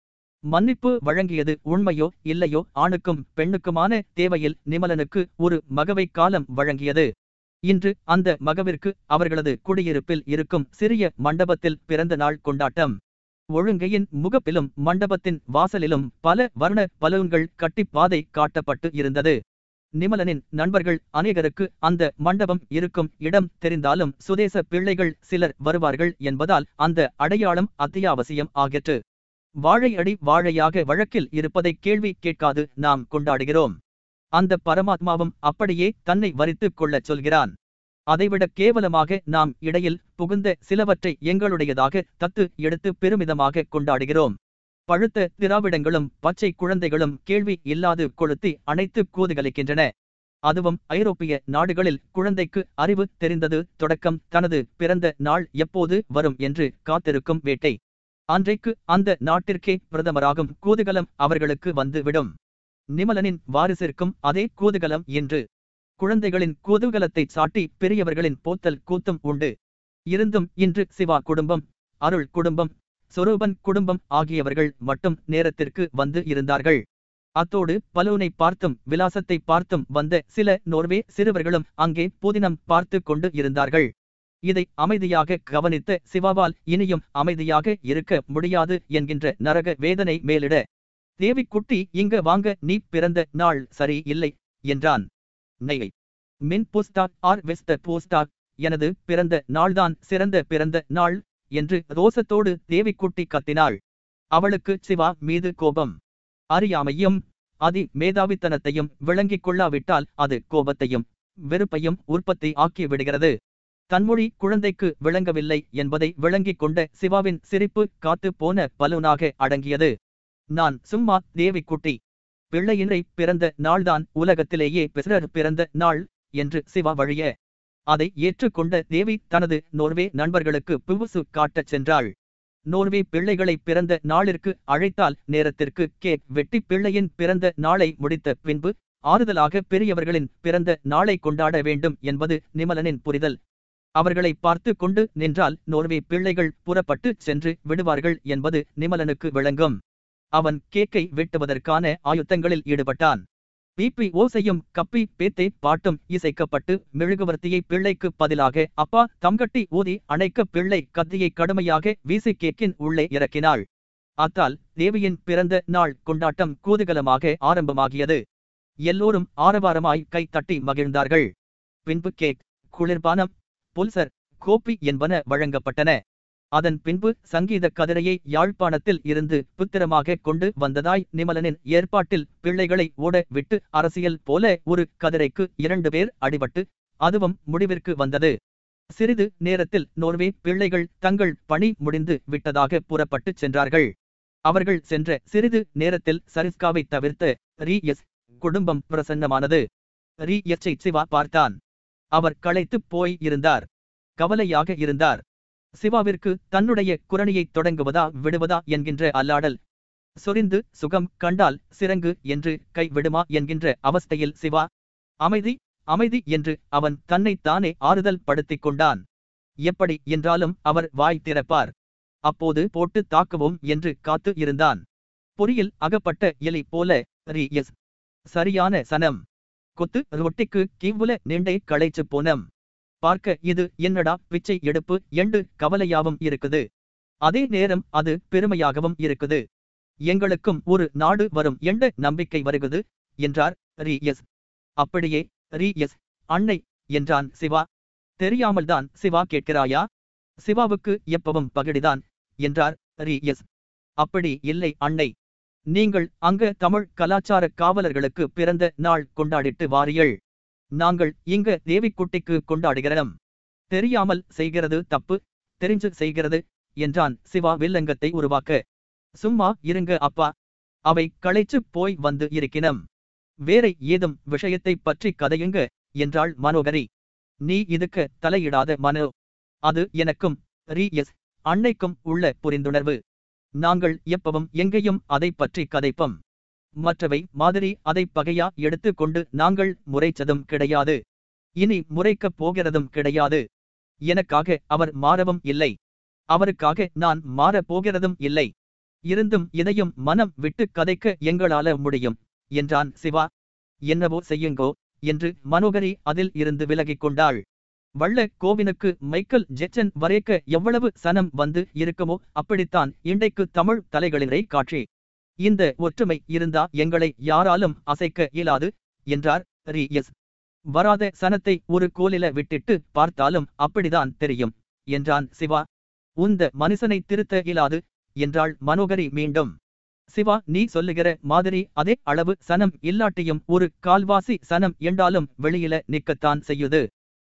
மன்னிப்பு வழங்கியது உண்மையோ இல்லையோ ஆணுக்கும் பெண்ணுக்குமான தேவையில் நிமலனுக்கு ஒரு மகவை காலம் வழங்கியது. இன்று அந்த மகவிற்கு அவர்களது குடியிருப்பில் இருக்கும் சிறிய மண்டபத்தில் பிறந்த நாள் கொண்டாட்டம். ஒழுங்கையின் முகப்பிலும் மண்டபத்தின் வாசலிலும் பல வர்ண பலூன்கள் கட்டி பாதை காட்டப்பட்டு இருந்தது. நிமலனின் நண்பர்கள் அநேகருக்கு அந்த மண்டபம் இருக்கும் இடம் தெரிந்தாலும் சுதேச பிள்ளைகள் சிலர் வருவார்கள் என்பதால் அந்த அடையாளம் அத்தியாவசியம் ஆகிற்று. வாழையடி வாழையாக வழக்கில் இருப்பதை கேள்வி கேட்காது நாம் கொண்டாடுகிறோம். அந்த பரமாத்மாவும் அப்படியே தன்னை வரித்துக் கொள்ளச் சொல்கிறான். அதைவிட கேவலமாக நாம் இடையில் புகுந்த சிலவற்றை எங்களுடையதாக தத்து எடுத்து பெருமிதமாக கொண்டாடுகிறோம். பழுத்த திராவிடங்களும் பச்சை குழந்தைகளும் கேள்வி இல்லாது கொளுத்தி அனைத்து கூதுகலிக்கின்றன. அதுவும் ஐரோப்பிய நாடுகளில் குழந்தைக்கு அறிவு தெரிந்தது தொடக்கம் தனது பிறந்த நாள் எப்போது வரும் என்று காத்திருக்கும் வேட்டை. அன்றைக்கு அந்த நாட்டிற்கே பிரதமராகும் கூதுகலம் அவர்களுக்கு வந்துவிடும் நிமலனின் வாரிசிற்கும் அதே கூதுகலம் என்று. குழந்தைகளின் கூதுகலத்தை சாட்டி பெரியவர்களின் போத்தல் கூத்தும் உண்டு. இருந்தும் இன்று சிவா குடும்பம் அருள் குடும்பம் சொரூபன் குடும்பம் ஆகியவர்கள் மட்டும் நேரத்திற்கு வந்து இருந்தார்கள். அத்தோடு பலூனை பார்த்தும் விலாசத்தை பார்த்தும் வந்த சில நோர்வே சிறுவர்களும் அங்கே புதினம் பார்த்து கொண்டு இருந்தார்கள். இதை அமைதியாக கவனித்த சிவாவால் இனியும் அமைதியாக இருக்க முடியாது என்கின்ற நரக வேதனை மேலிட தேவிக்குட்டி இங்க வாங்க நீ பிறந்த நாள் சரி இல்லை என்றான். நெய் மின் போஸ்டாக் ஆர் வெஸ்த போஸ்டாக் எனது பிறந்த நாள்தான் சிறந்த பிறந்த நாள் என்று ரோசத்தோடு தேவிக்குட்டி கத்தினாள். அவளுக்கு சிவா மீது கோபம். அறியாமையும் அதி மேதாவித்தனத்தையும் விளங்கிக் கொள்ளாவிட்டால் அது கோபத்தையும் வெறுப்பையும் உற்பத்தி ஆக்கி விடுகிறது. தன்மொழி குழந்தைக்கு விளங்கவில்லை என்பதை விளங்கிக் கொண்ட சிவாவின் சிரிப்பு காத்து போன பலூனாக அடங்கியது. நான் சும்மா தேவிக்குட்டி. பிள்ளையினை பிறந்த நாள்தான் உலகத்திலேயே பிறர் பிறந்த நாள் என்று சிவா வழிய. அதை ஏற்றுக்கொண்ட தேவி தனது நோர்வே நண்பர்களுக்கு புவுசு காட்டச் சென்றாள். நோர்வே பிள்ளைகளை பிறந்த நாளிற்கு அழைத்தால் நேரத்திற்கு கேக் வெட்டி பிள்ளையின் பிறந்த நாளை முடித்த பின்பு ஆறுதலாக பெரியவர்களின் பிறந்த நாளை கொண்டாட வேண்டும் என்பது நிமலனின் புரிதல். அவர்களை பார்த்து கொண்டு நின்றால் நோர்வே பிள்ளைகள் புறப்பட்டு சென்று விடுவார்கள் என்பது நிமலனுக்கு விளங்கும். அவன் கேக்கை வெட்டுவதற்கான ஆயுத்தங்களில் ஈடுபட்டான். பிபி ஓசையும் கப்பி பேத்தை பாட்டும் இசைக்கப்பட்டு மெழுகுவர்த்தியை பிள்ளைக்கு பதிலாக அப்பா தம்கட்டி ஊதி அணைக்க பிள்ளை கத்தியை கடுமையாக வீசி கேக்கின் உள்ளே இறக்கினாள். அத்தால் தேவியின் பிறந்த நாள் கொண்டாட்டம் கூதுகலமாக ஆரம்பமாகியது. எல்லோரும் ஆரவாரமாய் கை தட்டி மகிழ்ந்தார்கள். பின்பு கேக் குளிர்பானம் புல்சர் கோப்பி என்பன வழங்கப்பட்டன. அதன் பின்பு சங்கீத கதிரையை யாழ்ப்பாணத்தில் இருந்து புத்திரமாக கொண்டு வந்ததாய் நிமலனின் ஏற்பாட்டில் பிள்ளைகளை ஓட விட்டு அரசியல் போல ஒரு கதிரைக்கு இரண்டு பேர் அடிபட்டு அதுவும் முடிவிற்கு வந்தது. சிறிது நேரத்தில் நோர்வே பிள்ளைகள் தங்கள் பணி முடிந்து விட்டதாக புறப்பட்டுச் சென்றார்கள். அவர்கள் சென்ற சிறிது நேரத்தில் சரிஸ்காவை தவிர்த்த ரீ எஸ் குடும்பம் பிரசன்னமானது. ரீ எச்சை சிவா பார்த்தான். அவர் களைத்துப் போய் இருந்தார். கவலையாக இருந்தார். சிவாவிற்கு தன்னுடைய குரணியை தொடங்குவதா விடுவதா என்கின்ற அல்லாடல். சொரிந்து சுகம் கண்டால் சிறங்கு என்று கை விடுமா என்கின்ற அவஸ்தையில் சிவா. அமைதி அமைதி என்று அவன் தன்னைத்தானே ஆறுதல் படுத்திக் கொண்டான். எப்படி என்றாலும் அவர் வாய் திறப்பார். அப்போது போட்டு தாக்குவோம் என்று காத்து இருந்தான். பொறியில் அகப்பட்ட எலி போல சரியான சனம். கொத்து ரொட்டிக்கு கிவ்வுல நீண்டை களைச்சு போனம். பார்க்க இது என்னடா பிச்சை எடுப்பு எண்டு கவலையாவும் இருக்குது. அதே நேரம் அது பெருமையாகவும் இருக்குது. எங்களுக்கும் ஒரு நாடு வரும் என்ற நம்பிக்கை வருகிறது என்றார் ரீ எஸ். அப்படியே ரீ எஸ். அன்னை என்றான் சிவா. தெரியாமல்தான் சிவா கேட்கிறாயா? சிவாவுக்கு எப்பவும் பகடிதான் என்றார் ரீ எஸ். அப்படி இல்லை அன்னை. நீங்கள் அங்க தமிழ் கலாச்சார காவலர்களுக்கு பிறந்த நாள் கொண்டாடிட்டு வாரியள் நாங்கள் இங்க தேவிக்குட்டிக்கு கொண்டாடுகிறோம் தெரியாமல் செய்கிறது தப்பு தெரிஞ்சு செய்கிறது என்றான் சிவா வில்லங்கத்தை உருவாக்க. சும்மா இருங்க அப்பா. அவை களைச்சு போய் வந்து இருக்கினம். வேற ஏதும் விஷயத்தை பற்றி கதையுங்க என்றாள் மனோகரி. நீ இதுக்கு தலையிடாத மனோ. அது எனக்கும் ரீ எஸ் அன்னைக்கும் உள்ள புரிந்துணர்வு. நாங்கள் எப்பவும் எங்கேயும் அதை பற்றி கதைப்போம். மற்றவை மாதிரி அதை பகையா எடுத்துக்கொண்டு நாங்கள் முறைச்சதும் கிடையாது. இனி முறைக்கப் போகிறதும் கிடையாது. எனக்காக அவர் மாறவும் இல்லை. அவருக்காக நான் மாறப் போகிறதும் இல்லை. இருந்தும் இதையும் மனம் விட்டு கதைக்க எங்களால முடியும் என்றான் சிவா. என்னவோ செய்யுங்கோ என்று மனோகரி அதில் இருந்து விலகிக் கொண்டாள். வள்ள கோவினுக்கு மைக்கேல் ஜெக்சன் வரைக்க எவ்வளவு சனம் வந்து இருக்குமோ அப்படித்தான் இன்றைக்கு தமிழ் தலைகளினரை காட்சி. இந்த ஒற்றுமை இருந்தா எங்களை யாராலும் அசைக்க இயலாது என்றார் ரீ எஸ் வராத சனத்தை ஒரு கோலில விட்டிட்டு பார்த்தாலும் அப்படிதான் தெரியும் என்றான் சிவா. உந்த மனுஷனை திருத்த இயலாது என்றாள் மனோகரி மீண்டும். சிவா நீ சொல்லுகிற மாதிரி அதே அளவு சனம் இல்லாட்டியும் ஒரு கால்வாசி சனம் என்றாலும் வெளியில நிக்கத்தான் செய்யுது.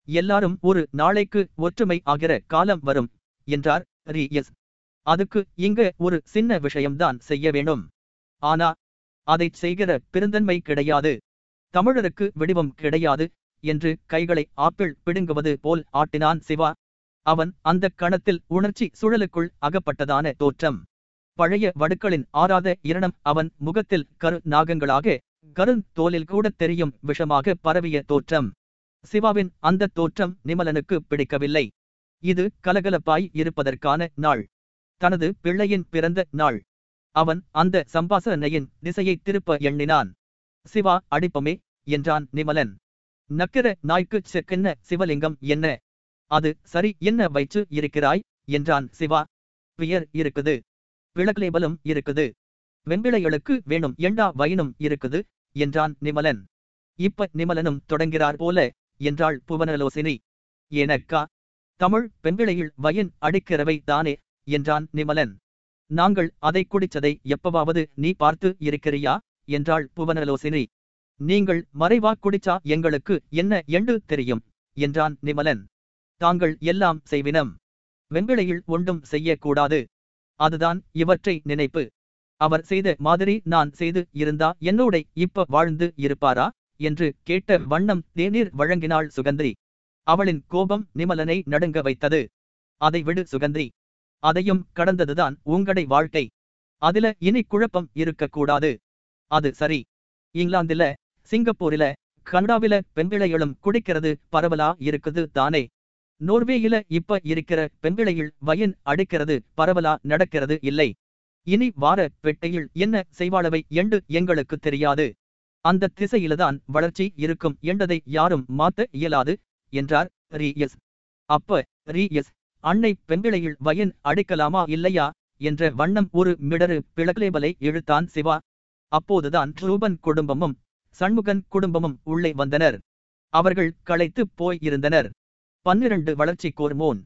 எல்லாரும் ஒரு நாளைக்கு ஒற்றுமை ஆகிற காலம் வரும் என்றார் ரீ எஸ் அதுக்கு இங்க ஒரு சின்ன விஷயம்தான் செய்ய வேணும் ஆனா அதைச் செய்கிற பெருந்தன்மை கிடையாது. தமிழருக்கு விடிவம் கிடையாது என்று கைகளை ஆப்பிள் பிடுங்குவது போல் ஆட்டினான் சிவா. அவன் அந்த கணத்தில் உணர்ச்சி சுழலுக்குள் அகப்பட்டதான தோற்றம். பழைய வடுக்களின் ஆறாத இரணம் அவன் முகத்தில் கரு நாகங்களாக கருந்தோலில் கூட தெரியும் விஷமாக பரவிய தோற்றம். சிவாவின் அந்த தோற்றம் நிமலனுக்கு பிடிக்கவில்லை. இது கலகலப்பாய் இருப்பதற்கான நாள். தனது பிள்ளையின் பிறந்த நாள். அவன் அந்த சம்பாசனையின் திசையை திருப்ப எண்ணினான். சிவா அடிப்பமே என்றான் நிமலன். நக்கிர நாய்க்கு செக்கென்ன சிவலிங்கம் என்ன? அது சரி என்ன வைச்சு இருக்கிறாய்? என்றான் சிவா. பியர் இருக்குது. விளக்லேபலும் இருக்குது. வெண்பிளைகளுக்கு வேணும் எண்டா வயனும் இருக்குது என்றான் நிமலன். இப்ப நிமலனும் தொடங்கிறார் போல என்றாள் புவனலோசினி. எனக்கா? தமிழ் பெண்பிளையில் வயன் அடிக்கிறவை தானே என்றான் நிமலன். நாங்கள் அதை குடிச்சதை எப்பவாவது நீ பார்த்து இருக்கிறியா? என்றாள் புவனலோசினி. நீங்கள் மறைவா குடிச்சா எங்களுக்கு என்ன எண்டு தெரியும்? என்றான் நிமலன். தாங்கள் எல்லாம் செய்வினம். வெண்விளையில் ஒன்றும் செய்யக்கூடாது. அதுதான் இவற்றை நினைப்பு. அவர் செய்த மாதிரி நான் செய்து இருந்தா என்னோட இப்ப வாழ்ந்து இருப்பாரா? என்று கேட்ட வண்ணம் தேநீர் வழங்கினாள் சுகந்திரி. அவளின் கோபம் நிமலனை நடுங்க வைத்தது. அதை விடு சுகந்திரி. அதையும் கடந்ததுதான் உங்கடை வாழ்க்கை. அதுல இனி குழப்பம் இருக்கக்கூடாது. அது சரி. இங்கிலாந்துல சிங்கப்பூரில கனடாவில பெண்பிளைகளும் குடிக்கிறது பரவலா இருக்குது தானே. நோர்வேயில இப்ப இருக்கிற பெண்பிளையில் வயன் அடிக்கிறது பரவலா நடக்கிறது இல்லை. இனி வார பெட்டையில் என்ன செய்வாளவை என்று எங்களுக்கு தெரியாது. அந்த திசையில்தான் வளர்ச்சி இருக்கும் என்றதை யாரும் மாத்த இயலாது என்றார் ரி எஸ் அப்ப ரி எஸ் அன்னை பெண்பிளையில் வயன் அடிக்கலாமா இல்லையா? என்ற வண்ணம் ஒரு மிடரு பிளக்லேபலை இழுத்தான் சிவா. அப்போதுதான் ரூபன் குடும்பமும் சண்முகன் குடும்பமும் உள்ளே வந்தனர். அவர்கள் களைத்து போய் இருந்தனர். பன்னிரண்டு வளர்ச்சி கோர்மோன்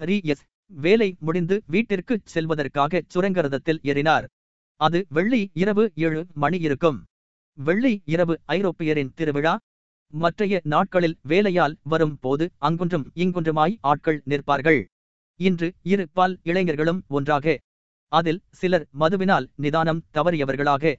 ரி எஸ் வேலை முடிந்து வீட்டிற்கு செல்வதற்காக சுரங்கரதத்தில் ஏறினார். அது வெள்ளி இரவு ஏழு மணி இருக்கும். வெள்ளி இரவு ஐரோப்பியரின் திருவிழா. மற்றைய நாட்களில் வேலையால் வரும் போது அங்குன்றும் இங்குன்றுமாய் ஆட்கள் நிற்பார்கள். இன்று இரு பால் இளைஞர்களும் ஒன்றாக. அதில் சிலர் மதுவினால் நிதானம் தவறியவர்களாக.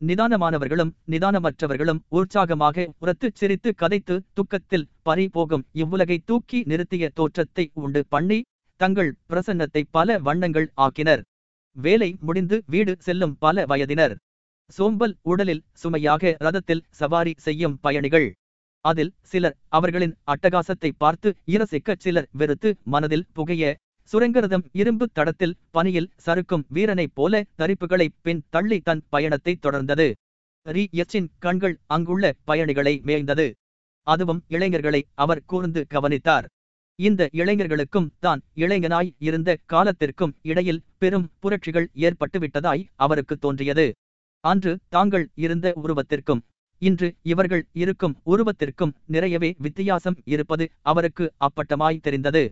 நிதானமானவர்களும் நிதானமற்றவர்களும் உற்சாகமாக உரத்துச் சிரித்து கதைத்து துக்கத்தில் பறி போகும் இவ்வுலகை தூக்கி நிறுத்திய தோற்றத்தை உண்டு பண்ணி தங்கள் பிரசன்னத்தை பல வண்ணங்கள் ஆக்கினர். வேலை முடிந்து வீடு செல்லும் பல வயதினர். சோம்பல் உடலில் சுமையாக ரதத்தில் சவாரி செய்யும் பயணிகள். அதில் சிலர் அவர்களின் அட்டகாசத்தை பார்த்து இரசிக்க சிலர் வெறுத்து மனதில் புகைய சுரங்கரதம் இரும்பு தடத்தில் பனியில் சறுக்கும் வீரனைப் போல தரிப்புகளை பின் தள்ளி தன் பயணத்தை தொடர்ந்தது. ரி. எச்சின் கண்கள் அங்குள்ள பயணிகளை மேய்ந்தது. அதுவும் இளைஞர்களை அவர் கூர்ந்து கவனித்தார். இந்த இளைஞர்களுக்கும் தான் இளைஞனாய் இருந்த காலத்திற்கும் இடையில் பெரும் புரட்சிகள் ஏற்பட்டுவிட்டதாய் அவருக்கு தோன்றியது. அன்று தாங்கள் இருந்த உருவத்திற்கும் இன்று இவர்கள் இருக்கும் உருவத்திற்கும் நிறையவே வித்தியாசம் இருப்பது அவருக்கு அப்பட்டமாய் தெரிந்தது.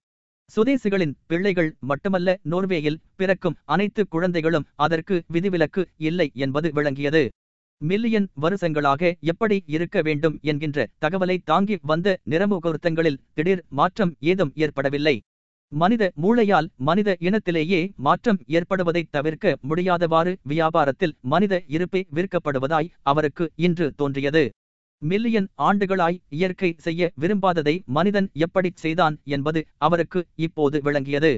சுதேசிகளின் பிள்ளைகள் மட்டுமல்ல நோர்வேயில் பிறக்கும் அனைத்து குழந்தைகளும் அதற்கு விதிவிலக்கு இல்லை என்பது விளங்கியது. மில்லியன் வருஷங்களாக எப்படி இருக்க வேண்டும் என்கின்ற தகவலை தாங்கி வந்த நிறமுகூர்த்தங்களில் திடீர் மாற்றம் ஏதும் ஏற்படவில்லை. மனித மூளையால் மனித இனத்திலேயே மாற்றம் ஏற்படுவதைத் தவிர்க்க முடியாதவாறு வியாபாரத்தில் மனித இருப்பை விற்கப்படுவதாய் அவருக்கு இன்று தோன்றியது. மில்லியன் ஆண்டுகளாய் இயற்கை செய்ய விரும்பாததை மனிதன் எப்படிச் செய்தான் என்பது அவருக்கு இப்போது விளங்கியது.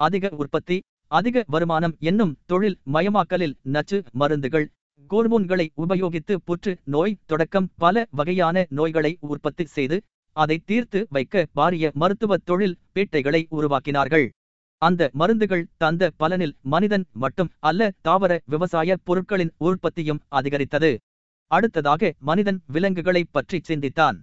அதிக உற்பத்தி அதிக வருமானம் என்னும் தொழில் மயமாக்கலில் நச்சு மருந்துகள் கோர்மோன்களை உபயோகித்து புற்று நோய் தொடக்கம் பல வகையான நோய்களை உற்பத்தி செய்து அதை தீர்த்து வைக்க பாரிய மருத்துவ தொழில் பேட்டைகளை உருவாக்கினார்கள். அந்த மருந்துகள் தந்த பலனில் மனிதன் மட்டும் அல்ல தாவர விவசாய பொருட்களின் உற்பத்தியும் அதிகரித்தது. அடுத்ததாக மனிதன் விலங்குகளை பற்றி சிந்தித்தான்.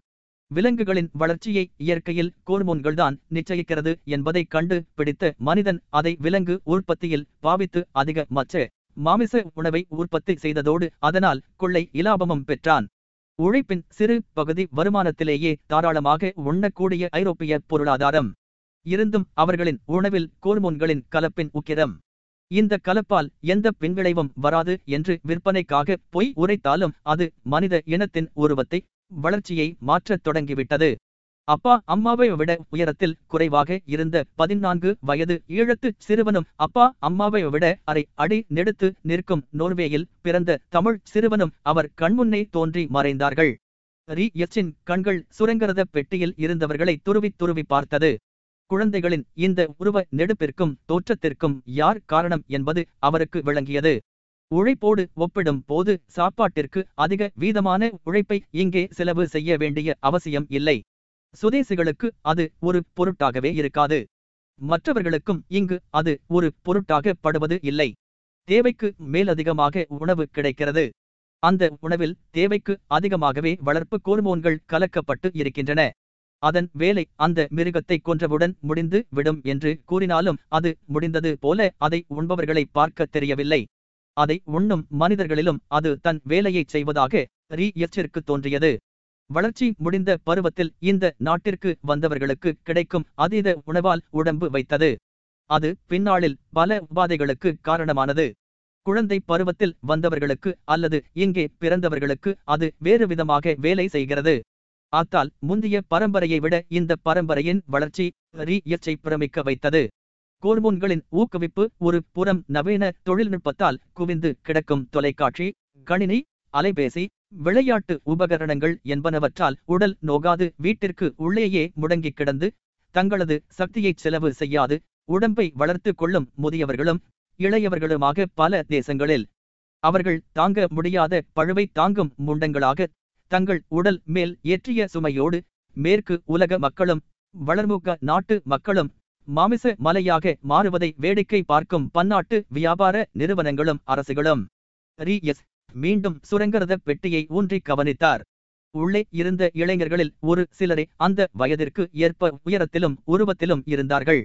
விலங்குகளின் வளர்ச்சியை இயற்கையில் கோர்மோன்கள்தான் நிச்சயிக்கிறது என்பதைக் கண்டு பிடித்த மனிதன் அதை விலங்கு உற்பத்தியில் பாவித்து அதிக மச்ச மாமிச உணவை உற்பத்தி செய்ததோடு அதனால் கொள்ளை இலாபமும் பெற்றான். உழைப்பின் சிறு பகுதி வருமானத்திலேயே தாராளமாக உண்ணக்கூடிய ஐரோப்பிய பொருளாதாரம். இருந்தும் அவர்களின் உணவில் கோர்மோன்களின் கலப்பின் உக்கிரம். இந்த கலப்பால் எந்த பின்விளைவும் வராது என்று விற்பனைக்காக பொய் உரைத்தாலும் அது மனித இனத்தின் உருவத்தை வளர்ச்சியை மாற்றத் தொடங்கிவிட்டது. அப்பா அம்மாவை விட உயரத்தில் குறைவாக இருந்த பதினான்கு வயது ஈழத்து சிறுவனும் அப்பா அம்மாவை விட அரை அடி நெடுத்து நிற்கும் நோர்வேயில் பிறந்த தமிழ் சிறுவனும் அவர் கண்முன்னே தோன்றி மறைந்தார்கள். ரி. எச்சின் கண்கள் சுரங்கரத பெட்டியில் இருந்தவர்களை துருவி துருவி பார்த்தது. குழந்தைகளின் இந்த உருவ நெடுப்பிற்கும் தோற்றத்திற்கும் யார் காரணம் என்பது அவருக்கு விளங்கியது. உழைப்போடு ஒப்பிடும் போது சாப்பாட்டிற்கு அதிக வீதமான உழைப்பை இங்கே செலவு செய்ய வேண்டிய அவசியம் இல்லை. சுதேசிகளுக்கு அது ஒரு பொருட்டாகவே இருக்காது. மற்றவர்களுக்கும் இங்கு அது ஒரு பொருட்டாக படுவது இல்லை. தேவைக்கு மேலதிகமாக உணவு கிடைக்கிறது. அந்த உணவில் தேவைக்கு அதிகமாகவே வளர்ப்பு கோர்மோன்கள் கலக்கப்பட்டு இருக்கின்றன. அதன் வேலை அந்த மிருகத்தை கொன்றவுடன் முடிந்து விடும் என்று கூறினாலும் அது முடிந்தது போல அதை உண்பவர்களை பார்க்க தெரியவில்லை. அதை உண்ணும் மனிதர்களிலும் அது தன் வேலையைச் செய்வதாக ரீ. எச்சிற்கு தோன்றியது. வளர்ச்சி முடிந்த பருவத்தில் இந்த நாட்டிற்கு வந்தவர்களுக்கு கிடைக்கும் அதீத உணவால் உடம்பு வைத்தது. அது பின்னாளில் பல உபாதைகளுக்கு காரணமானது. குழந்தை பருவத்தில் வந்தவர்களுக்கு அல்லது இங்கே பிறந்தவர்களுக்கு அது வேறு விதமாக வேலை செய்கிறது. ஆத்தால் முந்தைய பரம்பரையை விட இந்த பரம்பரையின் வளர்ச்சி ரீயச்சை பிரமிக்க வைத்தது. கோர்மோன்களின் ஊக்குவிப்பு ஒரு புறம் நவீன தொழில்நுட்பத்தால் குவிந்து கிடக்கும் தொலைக்காட்சி கணினி அலைபேசி விளையாட்டு உபகரணங்கள் என்பனவற்றால் உடல் நோகாது வீட்டிற்கு உள்ளேயே முடங்கிக் கிடந்து தங்களது சக்தியை செலவு செய்யாது உடம்பை வளர்த்து கொள்ளும் முதியவர்களும் இளையவர்களுமாக பல தேசங்களில். அவர்கள் தாங்க முடியாத பழுவை தாங்கும் முண்டங்களாக தங்கள் உடல் மேல் ஏற்றிய சுமையோடு மேற்கு உலக மக்களும் வளர்முக நாட்டு மக்களும் மாமிச மலையாக மாறுவதை வேடிக்கை பார்க்கும் பன்னாட்டு வியாபார நிறுவனங்களும் அரசுகளும். ரீ. எஸ். மீண்டும் சுரங்கரத பெட்டியை ஊன்றி கவனித்தார். உள்ளே இருந்த இளைஞர்களில் ஒரு சிலரே அந்த வயதிற்கு ஏற்ப உயரத்திலும் உருவத்திலும் இருந்தார்கள்.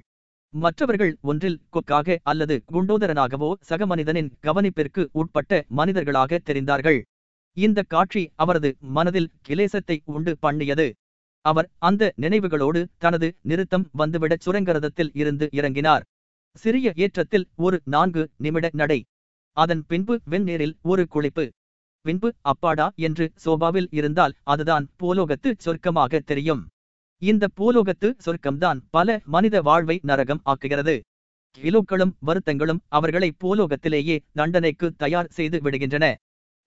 மற்றவர்கள் ஒன்றில் கொக்காக அல்லது குண்டோதரனாகவோ சக மனிதனின் கவனிப்பிற்கு உட்பட்ட மனிதர்களாக தெரிந்தார்கள். இந்த காட்சி அவரது மனதில் கிலேசத்தை உண்டு பண்ணியது. அவர் அந்த நினைவுகளோடு தனது நிறுத்தம் வந்துவிடச் சுரங்கரதத்தில் இருந்து இறங்கினார். சிறிய ஏற்றத்தில் ஒரு நான்கு நிமிட நடை. அதன் பின்பு வெந்நீரில் ஒரு குளிப்பு. பின்பு அப்பாடா என்று சோபாவில் இருந்தால் அதுதான் பூலோகத்து சொர்க்கமாக தெரியும். இந்த பூலோகத்து சொர்க்கம்தான் பல மனித வாழ்வை நரகம் ஆக்குகிறது. கிலோக்களும் வருத்தங்களும் அவர்களை பூலோகத்திலேயே தண்டனைக்கு தயார் செய்து விடுகின்றன.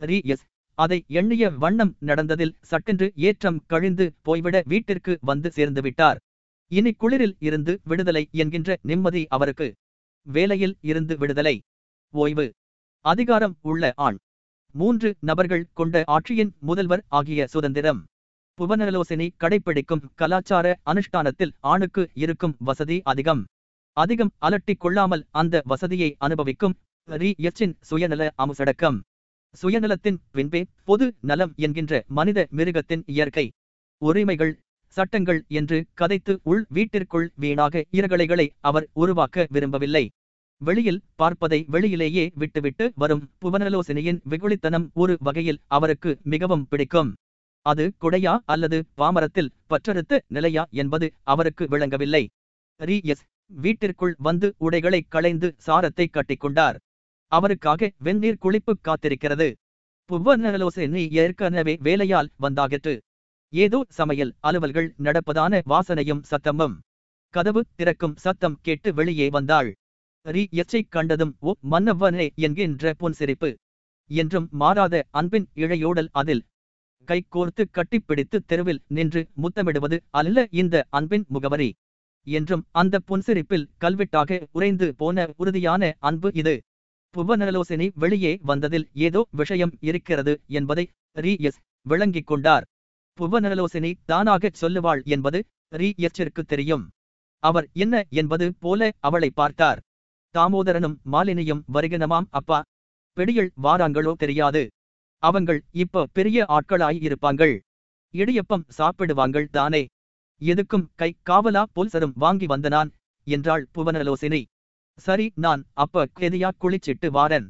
ரீ எஸ். அதை எண்ணிய வண்ணம் நடந்ததில் சட்டென்று ஏற்றம் கழிந்து போய்விட வீட்டிற்கு வந்து சேர்ந்துவிட்டார் இனி குளிரில் இருந்து விடுதலை என்கின்ற நிம்மதி அவருக்கு. வேலையில் இருந்து விடுதலை. ஓய்வு. அதிகாரம் உள்ள ஆண். மூன்று நபர்கள் கொண்ட ஆட்சியின் முதல்வர் ஆகிய சுதந்திரம். புவனலோசனி கடைப்பிடிக்கும் கலாச்சார அனுஷ்டானத்தில் ஆணுக்கு இருக்கும் வசதி அதிகம். அதிகம் அலட்டிக் கொள்ளாமல் அந்த வசதியை அனுபவிக்கும் சுயநல அமுசடக்கம். சுயநலத்தின் பின்பே பொது நலம் என்கின்ற மனித மிருகத்தின் இயற்கை. உரிமைகள் சட்டங்கள் என்று கதைத்து உள் வீட்டிற்குள் வீணாக இரகலைகளை அவர் உருவாக்க விரும்பவில்லை. வெளியில் பார்ப்பதை வெளியிலேயே விட்டுவிட்டு வரும் புவனலோசனையின் வெகுளித்தனம் ஒரு வகையில் அவருக்கு மிகவும் பிடிக்கும். அது குடையா அல்லது பாமரத்தில் பற்றறுத்து நிலையா என்பது அவருக்கு விளங்கவில்லை. ரீ எஸ் வீட்டிற்குள் வந்து உடைகளை களைந்து சாரத்தை கட்டிக்கொண்டார். அவருக்காக வெந்நீர் குளிப்பு காத்திருக்கிறது. புவனலோசனி ஏற்கனவே வேலையால் வந்தாகிற்று. ஏதோ சமையல் அலுவல்கள் நடப்பதான வாசனையும் சத்தமும். கதவு திறக்கும் சத்தம் கேட்டு வெளியே வந்தாள். ரீ எச்சை கண்டதும் ஓ மன்னவனே என்கின்ற புன்சிரிப்பு என்றும் மாறாத அன்பின் இழையோடல் அதில் கை கோர்த்து கட்டிப்பிடித்து தெருவில் நின்று முத்தமிடுவது அல்ல இந்த அன்பின் முகவரி. என்றும் அந்த புன்சிரிப்பில் கல்வெட்டாக உறைந்து போன உறுதியான அன்பு இது. புவனலோசனை வெளியே வந்ததில் ஏதோ விஷயம் இருக்கிறது என்பதை ரீ எஸ் விளங்கிக் கொண்டார். புவனலோசனை தானாகச் சொல்லுவாள் என்பது ரீ எச்சிற்கு தெரியும். அவர் என்ன என்பது போல அவளை பார்த்தார். தாமோதரனும் மாலினியும் வருகினமாம் அப்பா. பெடியில் வாராங்களோ தெரியாது. அவங்கள் இப்ப பெரிய ஆட்களாய் இருப்பாங்கள். இடியப்பம் சாப்பிடுவாங்கள் தானே. எதுக்கும் கை காவலா போல்சரும் வாங்கி வந்தனான் என்றாள் புவனலோசினி. சரி நான் அப்ப கெதியா குளிச்சிட்டு வாரன்.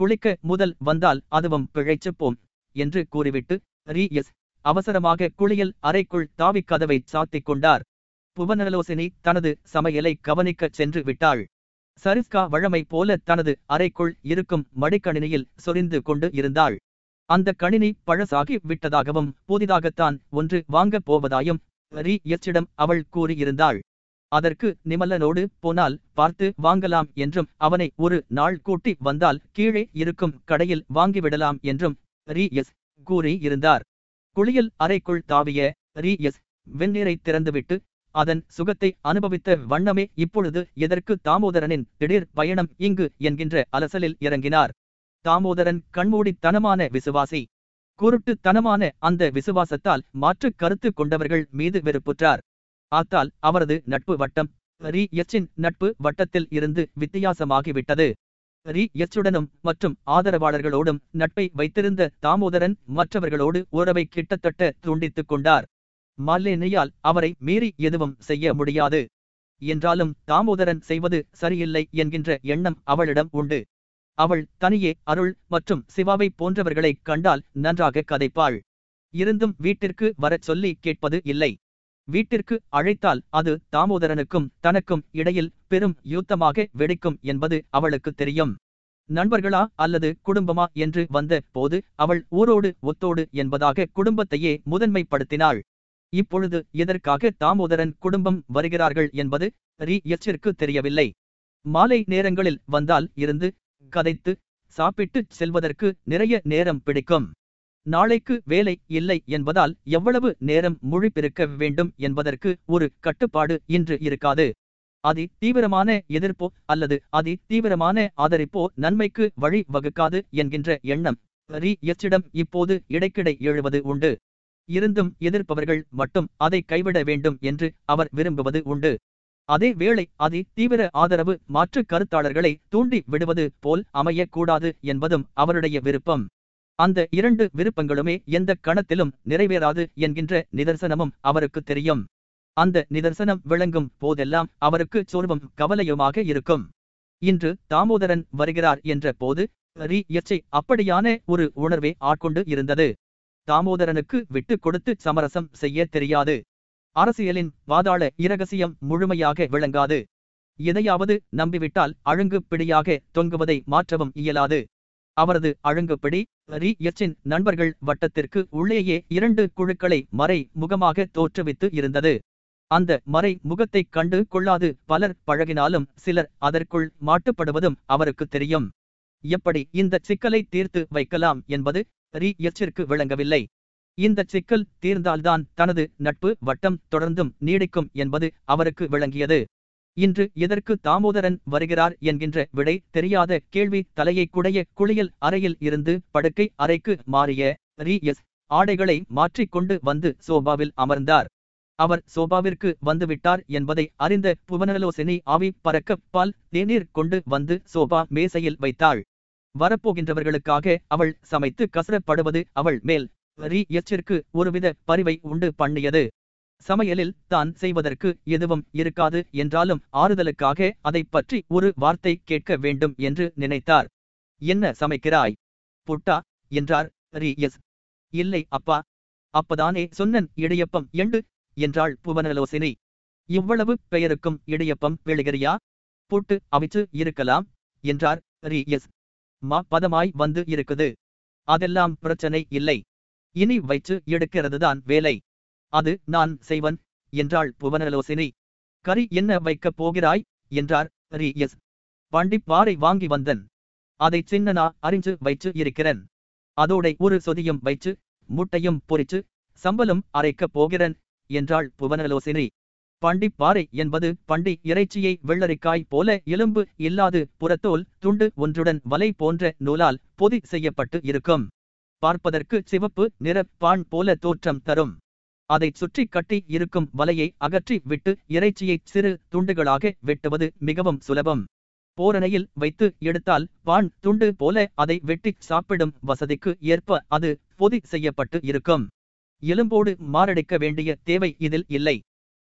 குளிக்க முதல் வந்தால் அதுவும் பிழைச்சுப்போம் என்று கூறிவிட்டு ரீ எஸ். அவசரமாக குளியல் அறைக்குள் தாவிக் கதவை சாத்திக் கொண்டார். புவனலோசினி தனது சமையலை கவனிக்கச் சென்று விட்டாள். சரிஸ்கா வழமை போல தனது அறைக்குள் இருக்கும் மடிக்கணினியில் சொரிந்து கொண்டு இருந்தாள். அந்த கணினி பழசாகி விட்டதாகவும் புதிதாகத்தான் ஒன்று வாங்கப் போவதாயும் ரீ எச்சிடம் அவள் கூறியிருந்தாள். அதற்கு நிமலனோடு போனால் பார்த்து வாங்கலாம் என்றும் அவனை ஒரு நாள் கூட்டி வந்தால் கீழே இருக்கும் கடையில் வாங்கிவிடலாம் என்றும் ரீ எஸ் கூறி இருந்தார் குளியல் அறைக்குள் தாவிய ரீ எஸ் வெந்நீரை திறந்துவிட்டு அதன் சுகத்தை அனுபவித்த வண்ணமே இப்பொழுது எதற்கு தாமோதரனின் திடீர் பயணம் இங்கு என்கின்ற அலசலில் இறங்கினார். தாமோதரன் கண்மூடித்தனமான விசுவாசி. குருட்டுத்தனமான அந்த விசுவாசத்தால் மாற்று கருத்து கொண்டவர்கள் மீது வெறுப்புற்றார். ஆத்தால் அவரது நட்பு வட்டம் ரீ எச்சின் நட்பு வட்டத்தில் இருந்து வித்தியாசமாகிவிட்டது. ரீ எச்சுடனும் மற்றும் ஆதரவாளர்களோடும் நட்பை வைத்திருந்த தாமோதரன் மற்றவர்களோடு உறவை கிட்டத்தட்ட துண்டித்துக் கொண்டார். மாலேனையால் அவரை மீறி எதுவும் செய்ய முடியாது. என்றாலும் தாமோதரன் செய்வது சரியில்லை என்கின்ற எண்ணம் அவளிடம் உண்டு. அவள் தனியே அருள் மற்றும் சிவாவை போன்றவர்களைக் கண்டால் நன்றாக கதைப்பாள். இருந்தும் வீட்டிற்கு வரச் சொல்லி கேட்பது இல்லை. வீட்டிற்கு அழைத்தால் அது தாமோதரனுக்கும் தனக்கும் இடையில் பெரும் யுத்தமாக வெடிக்கும் என்பது அவளுக்கு தெரியும். நண்பர்களா அல்லது குடும்பமா என்று வந்த போது அவள் ஊரோடு ஒத்தோடு என்பதாக குடும்பத்தையே முதன்மைப்படுத்தினாள். இப்பொழுது எதற்காக தாமோதரன் குடும்பம் வருகிறார்கள் என்பது ரீ எச்சிற்கு தெரியவில்லை. மாலை நேரங்களில் வந்தால் இருந்து கதைத்து சாப்பிட்டு செல்வதற்கு நிறைய நேரம் பிடிக்கும். நாளைக்கு வேலை இல்லை என்பதால் எவ்வளவு நேரம் முழிப்பிருக்க வேண்டும் என்பதற்கு ஒரு கட்டுப்பாடு இன்று இருக்காது. அதி தீவிரமான எதிர்ப்போ அல்லது அதி தீவிரமான ஆதரிப்போ நன்மைக்கு வழி வகுக்காது என்கின்ற எண்ணம் ரீ எச்சிடம் இப்போது இடைக்கிடை எழுவது உண்டு. இருந்தும் எதிர்ப்பவர்கள் மட்டும் அதை கைவிட வேண்டும் என்று அவர் விரும்புவது உண்டு. அதே வேளை அதி தீவிர ஆதரவு மாற்று கருத்தாளர்களை தூண்டி விடுவது போல் அமையக்கூடாது என்பதும் அவருடைய விருப்பம். அந்த இரண்டு விருப்பங்களுமே எந்த கணத்திலும் நிறைவேறாது என்கின்ற நிதர்சனமும் அவருக்கு தெரியும். அந்த நிதர்சனம் விளங்கும் போதெல்லாம் அவருக்கு சோர்வும் கவலையுமாக இருக்கும். இன்று தாமோதரன் வருகிறார் என்ற போது ரி எச்சை அப்படியான ஒரு உணர்வே ஆட்கொண்டு இருந்தது. தாமோதரனுக்கு விட்டு கொடுத்து சமரசம் செய்ய தெரியாது. அரசியலின் வாதாள இரகசியம் முழுமையாக விளங்காது. எதையாவது நம்பிவிட்டால் அழுங்கு பிடியாக தொங்குவதை மாற்றவும் இயலாது. அவரது அழுங்குப்பிடி ரி. எச்சின் நண்பர்கள் வட்டத்திற்கு உள்ளேயே இரண்டு குழுக்களை மறை முகமாக தோற்றுவித்து இருந்தது. அந்த மறை முகத்தைக் கண்டு கொள்ளாது பலர் பழகினாலும் சிலர் அதற்குள் மாட்டுப்படுவதும் அவருக்கு தெரியும். எப்படி இந்த சிக்கலை தீர்த்து வைக்கலாம் என்பது ரி எச்சிற்கு விளங்கவில்லை. இந்த சிக்கல் தீர்ந்தால்தான் தனது நட்பு வட்டம் தொடர்ந்தும் நீடிக்கும் என்பது அவருக்கு விளங்கியது. இன்று எதற்கு தாமோதரன் வருகிறார் என்கின்ற விடை தெரியாத கேள்வி தலையை குடைய குளியல் அறையில் இருந்து படுக்கை அறைக்கு மாறிய ரி எஸ் ஆடைகளை மாற்றிக்கொண்டு வந்து சோபாவில் அமர்ந்தார். அவர் சோபாவிற்கு வந்துவிட்டார் என்பதை அறிந்த புவனலோசினி ஆவி பறக்க பால் தேநீர் கொண்டு வந்து சோபா மேசையில் வைத்தாள். வரப்போகின்றவர்களுக்காக அவள் சமைத்து கசரப்படுவது அவள் மேல் ரி எச்சிற்கு ஒருவித பரிவை உண்டு பண்ணியது. சமையலில் தான் செய்வதற்கு எதுவும் இருக்காது என்றாலும் ஆறுதலுக்காக அதைப் பற்றி ஒரு வார்த்தை கேட்க வேண்டும் என்று நினைத்தார். என்ன சமைக்கிறாய்? புட்டா என்றார். ரி எஸ். இல்லை அப்பா. அப்பதானே சொன்னன் இடியப்பம் எண்டு என்றாள் புவனலோசினி. இவ்வளவு பெயருக்கும் இடியப்பம் விழுகிறியா புட்டு அவிச்சு இருக்கலாம் என்றார். ரி எஸ். மா பதமாய் வந்து இருக்குது. அதெல்லாம் பிரச்சனை இல்லை. இனி வைச்சு எடுக்கிறதுதான் வேலை. அது நான் செய்வன் என்றாள் புவனலோசினி. கறி என்ன வைக்கப் போகிறாய்? என்றார் ரி எஸ் பாண்டி பாறை வாங்கி வந்தன். அதை சின்னனா அறிஞ்சு வைச்சு இருக்கிறேன். அதோட ஒரு சொதியும் வைச்சு முட்டையும் பொறிச்சு சம்பலும் அரைக்கப் போகிறேன் என்றாள் புவனலோசினி. பண்டி பாறை என்பது பண்டி இறைச்சியை வெள்ளரிக்காய் போல எலும்பு இல்லாது புறத்தோல் துண்டு ஒன்றுடன் வலை போன்ற நூலால் பொதி செய்யப்பட்டு இருக்கும். பார்ப்பதற்கு சிவப்பு நிற பான் போல தோற்றம் தரும். அதைச் சுற்றி கட்டி இருக்கும் வலையை அகற்றி விட்டு இறைச்சியை சிறு துண்டுகளாக வெட்டுவது மிகவும் சுலபம். போரணையில் வைத்து எடுத்தால் பான் துண்டு போல அதை வெட்டிச் சாப்பிடும் வசதிக்கு ஏற்ப அது பொதி செய்யப்பட்டு இருக்கும். எலும்போடு மாரடைக்க வேண்டிய தேவை இதில் இல்லை.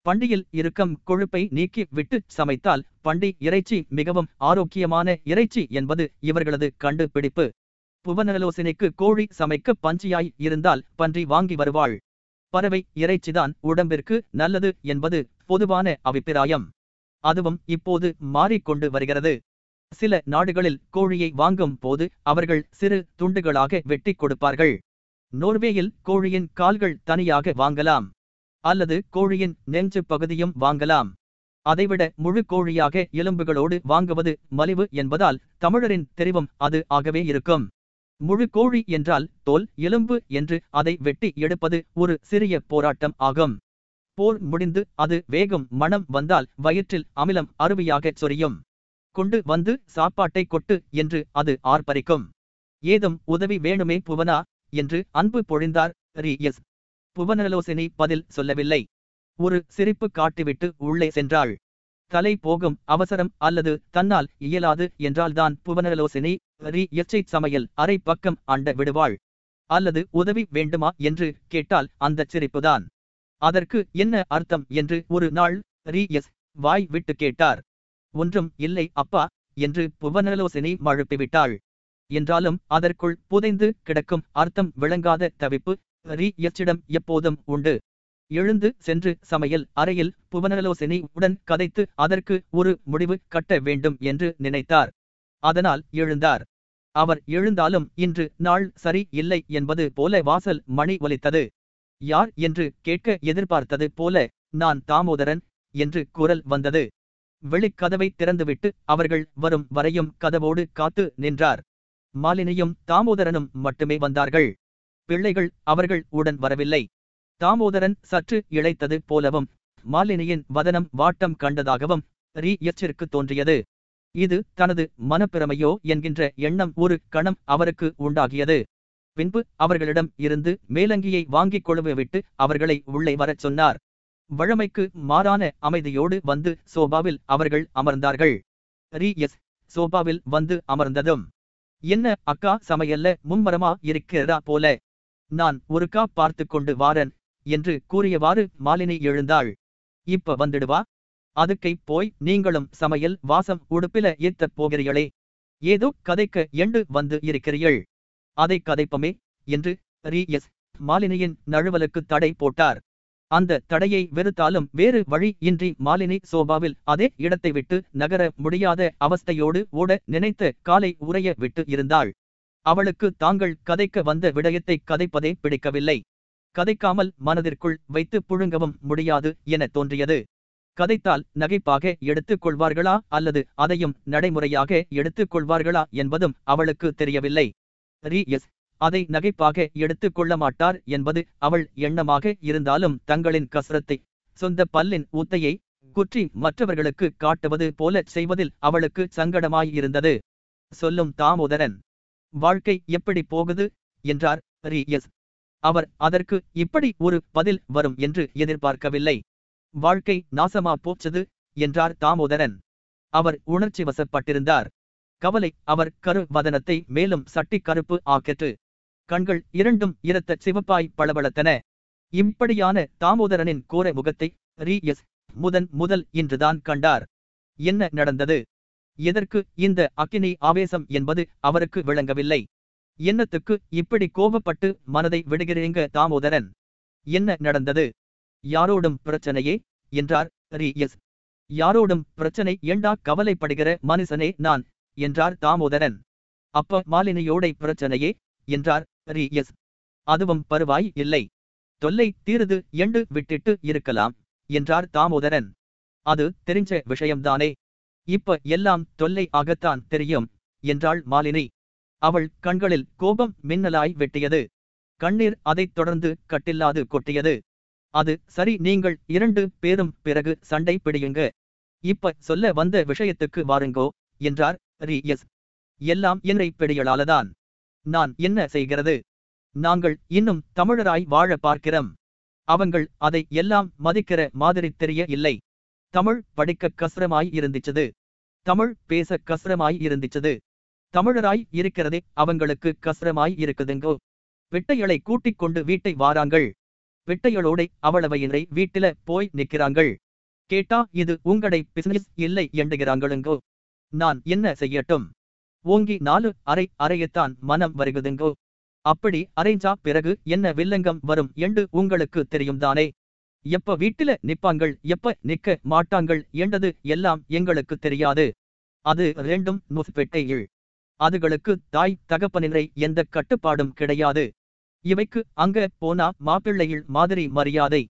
பண்டியில் இருக்கும் கொழுப்பை நீக்கி விட்டு சமைத்தால் பண்டி இறைச்சி மிகவும் ஆரோக்கியமான இறைச்சி என்பது இவர்களது கண்டுபிடிப்பு. புவனலோசனைக்கு கோழி சமைக்க பஞ்சியாய் இருந்தால் பன்றி வாங்கி வருவாள். பறவை இறைச்சிதான் உடம்பிற்கு நல்லது என்பது பொதுவான அபிப்பிராயம். அதுவும் இப்போது மாறிக்கொண்டு வருகிறது. சில நாடுகளில் கோழியை வாங்கும் போது அவர்கள் சிறு துண்டுகளாக வெட்டி கொடுப்பார்கள். நோர்வேயில் கோழியின் கால்கள் தனியாக வாங்கலாம். அல்லது கோழியின் நெஞ்சு பகுதியும் வாங்கலாம். அதைவிட முழு கோழியாக எலும்புகளோடு வாங்குவது மலிவு என்பதால் தமிழரின் தெரிவும் அது ஆகவே இருக்கும். முழு கோழி என்றால் தோல் எலும்பு என்று அதை வெட்டி எடுப்பது ஒரு சிறிய போராட்டம் ஆகும். போர் முடிந்து அது வேகம் மனம் வந்தால் வயிற்றில் அமிலம் அருவியாகச் சொரியும். கொண்டு வந்து சாப்பாட்டை கொட்டு என்று அது ஆர்ப்பரிக்கும். ஏதும் உதவி வேணுமே புவனா? என்று அன்பு பொழிந்தார் ரி எஸ் புவனலோசினி பதில் சொல்லவில்லை. ஒரு சிரிப்பு காட்டிவிட்டு உள்ளே சென்றாள். தலை போகும் அவசரம் அல்லது தன்னால் இயலாது என்றால்தான் புவனலோசினி ரீ எச்சை சமையல் அரை பக்கம் அண்ட விடுவாள். அல்லது உதவி வேண்டுமா என்று கேட்டால் அந்தச் சிரிப்புதான். அதற்கு என்ன அர்த்தம் என்று ஒரு நாள் ரீ எஸ் வாய் விட்டு கேட்டார். ஒன்றும் இல்லை அப்பா என்று புவனலோசினி மழுப்பிவிட்டாள். என்றாலும் அதற்குள் புதைந்து கிடக்கும் அர்த்தம் விளங்காத தவிப்பு ரீ எச்சிடம் எப்போதும் உண்டு. எழுந்து சென்று சமையல் அறையில் புவனலோசினி உடன் கதைத்து அதற்கு ஒரு முடிவு கட்ட வேண்டும் என்று நினைத்தார். அதனால் எழுந்தார். அவர் எழுந்தாலும் இன்று நாள் சரி இல்லை என்பது போல வாசல் மணி ஒலித்தது. யார் என்று கேட்க எதிர்பார்த்தது போல நான் தாமோதரன் என்று குரல் வந்தது. வெளிக்கதவை திறந்துவிட்டு அவர்கள் வரும் வரையும் கதவோடு காத்து நின்றார். மாலினியும் தாமோதரனும் மட்டுமே வந்தார்கள். பிள்ளைகள் அவர்கள் உடன் வரவில்லை. தாமோதரன் சற்று இழைத்தது போலவும் மாலினியின் வதனம் வாட்டம் கண்டதாகவும் ரீ எச்சிற்கு தோன்றியது. இது தனது மனப்பிரமையோ என்கின்ற எண்ணம் ஒரு கணம் அவருக்கு உண்டாகியது. பின்பு அவர்களிடம் இருந்து மேலங்கியை வாங்கிக் கொழுவிட்டு அவர்களை உள்ளே வரச் சொன்னார். வழமைக்கு மாறான அமைதியோடு வந்து சோபாவில் அவர்கள் அமர்ந்தார்கள். ரீ எஸ் சோபாவில் வந்து அமர்ந்ததும் என்ன அக்கா சமையல்ல மும்மரமா இருக்கிறதா போல நான் ஒருக்கா பார்த்து கொண்டு வாரன் என்று கூறியவாறு மாலினி எழுந்தாள். இப்ப வந்துடுவா? அதுக்கை போய் நீங்களும் சமையல் வாசம் உடுப்பில ஈர்த்தப் போகிறீர்களே. ஏதோ கதைக்க எண்டு வந்து இருக்கிறீள் அதை கதைப்பமே என்று ரீ. எஸ். மாலினியின் நழுவலுக்கு தடை போட்டார். அந்த தடையை வெறுத்தாலும் வேறு வழி இன்றி மாலினி சோபாவில் அதே இடத்தை விட்டு நகர முடியாத அவஸ்தையோடு ஓட நினைத்த காலை உறைய விட்டு இருந்தாள். அவளுக்கு தாங்கள் கதைக்க வந்த விடயத்தை கதைப்பதே பிடிக்கவில்லை. கதைக்காமல் மனதிற்குள் வைத்து புழுங்கவும் முடியாது என தோன்றியது. கதைத்தால் நகைப்பாக எடுத்துக் கொள்வார்களா அல்லது அதையும் நடைமுறையாக எடுத்துக் கொள்வார்களா என்பதும் அவளுக்கு தெரியவில்லை. ரீ எஸ். அதை நகைப்பாக எடுத்துக் கொள்ள மாட்டார் என்பது அவள் எண்ணமாக இருந்தாலும் தங்களின் கசரத்தை சொந்த பல்லின் ஊத்தையை குற்றி மற்றவர்களுக்கு காட்டுவது போல செய்வதில் அவளுக்கு சங்கடமாயிருந்தது சொல்லும் தாமோதரன். வாழ்க்கை எப்படி போகுது? என்றார் ரீ எஸ் அவர் அதற்கு இப்படி ஒரு பதில் வரும் என்று எதிர்பார்க்கவில்லை. வாழ்க்கை நாசமா போச்சது? என்றார் தாமோதரன். அவர் உணர்ச்சி வசப்பட்டிருந்தார். கவலை அவர் கரு வதனத்தை மேலும் சட்டி கருப்பு ஆக்கிற்று. கண்கள் இரண்டும் இரத்த சிவப்பாய் பளபளத்தன. இப்படியான தாமோதரனின் கோர முகத்தை ரீ எஸ் முதன் முதல் இன்றுதான் கண்டார். என்ன நடந்தது? எதற்கு இந்த அக்கினி ஆவேசம் என்பது அவருக்கு விளங்கவில்லை? என்னத்துக்கு இப்படி கோபப்பட்டு மனதை விடுகிறீங்க தாமோதரன்? என்ன நடந்தது? யாரோடும் பிரச்சனையே? என்றார் ரீ எஸ் யாரோடும் பிரச்சனை ஏண்டா கவலைப்படுகிற மனுஷனே நான்? என்றார் தாமோதரன். அப்ப மாலினியோடை பிரச்சனையே? என்றார் ரீ எஸ் அதுவும் பருவாய் இல்லை. தொல்லை தீருது எண்டு விட்டிட்டு இருக்கலாம் என்றார் தாமோதரன். அது தெரிஞ்ச விஷயம்தானே? இப்ப எல்லாம் தொல்லை ஆகத்தான் தெரியும் என்றாள் மாலினி. அவள் கண்களில் கோபம் மின்னலாய் வெட்டியது. கண்ணீர் அதைத் தொடர்ந்து கட்டில்லாது கொட்டியது. அது சரி நீங்கள் இரண்டு பேரும் பிறகு சண்டை பிடியுங்க. இப்ப சொல்ல வந்த விஷயத்துக்கு வாருங்கோ என்றார் ரீ எஸ் எல்லாம் என்னை பிடியலாலதான். நான் என்ன செய்கிறது? நாங்கள் இன்னும் தமிழராய் வாழ பார்க்கிறோம். அவங்கள் அதை எல்லாம் மதிக்கிற மாதிரி தெரிய இல்லை. தமிழ் படிக்க கஸ்ரமாய் இருந்துச்சது. தமிழ் பேச கஸ்ரமாய் இருந்துச்சது. தமிழராய் இருக்கிறதே அவங்களுக்கு கஸ்ரமாய் இருக்குதுங்கோ. பிட்டைகளை கூட்டிக் கொண்டு வீட்டை வாராங்கள். விட்டையளோட அவளவையினை வீட்டில போய் நிக்கிறாங்கள் கேட்டா இது உங்களை பிசினஸ் இல்லை எண்டுகிறாங்களுங்கோ நான் என்ன செய்யட்டும்? ஓங்கி நாலு அரை அறையத்தான் மனம் வருகுதுங்கோ. அப்படி அரைஞ்சா பிறகு என்ன வில்லங்கம் வரும் என்று உங்களுக்கு தெரியும் தானே எப்ப வீட்டில நிப்பாங்கள் எப்ப நிக்க மாட்டாங்கள் என்றது எல்லாம் எங்களுக்கு தெரியாது. அது ரெண்டும் நுஸ்பெட்டையில் அதுகளுக்கு தாய் தகப்பனிலை எந்த கட்டுப்பாடும் கிடையாது. இவைக்கு அங்க போனா மாப்பிள்ளையில் மாதிரி மரியாதை.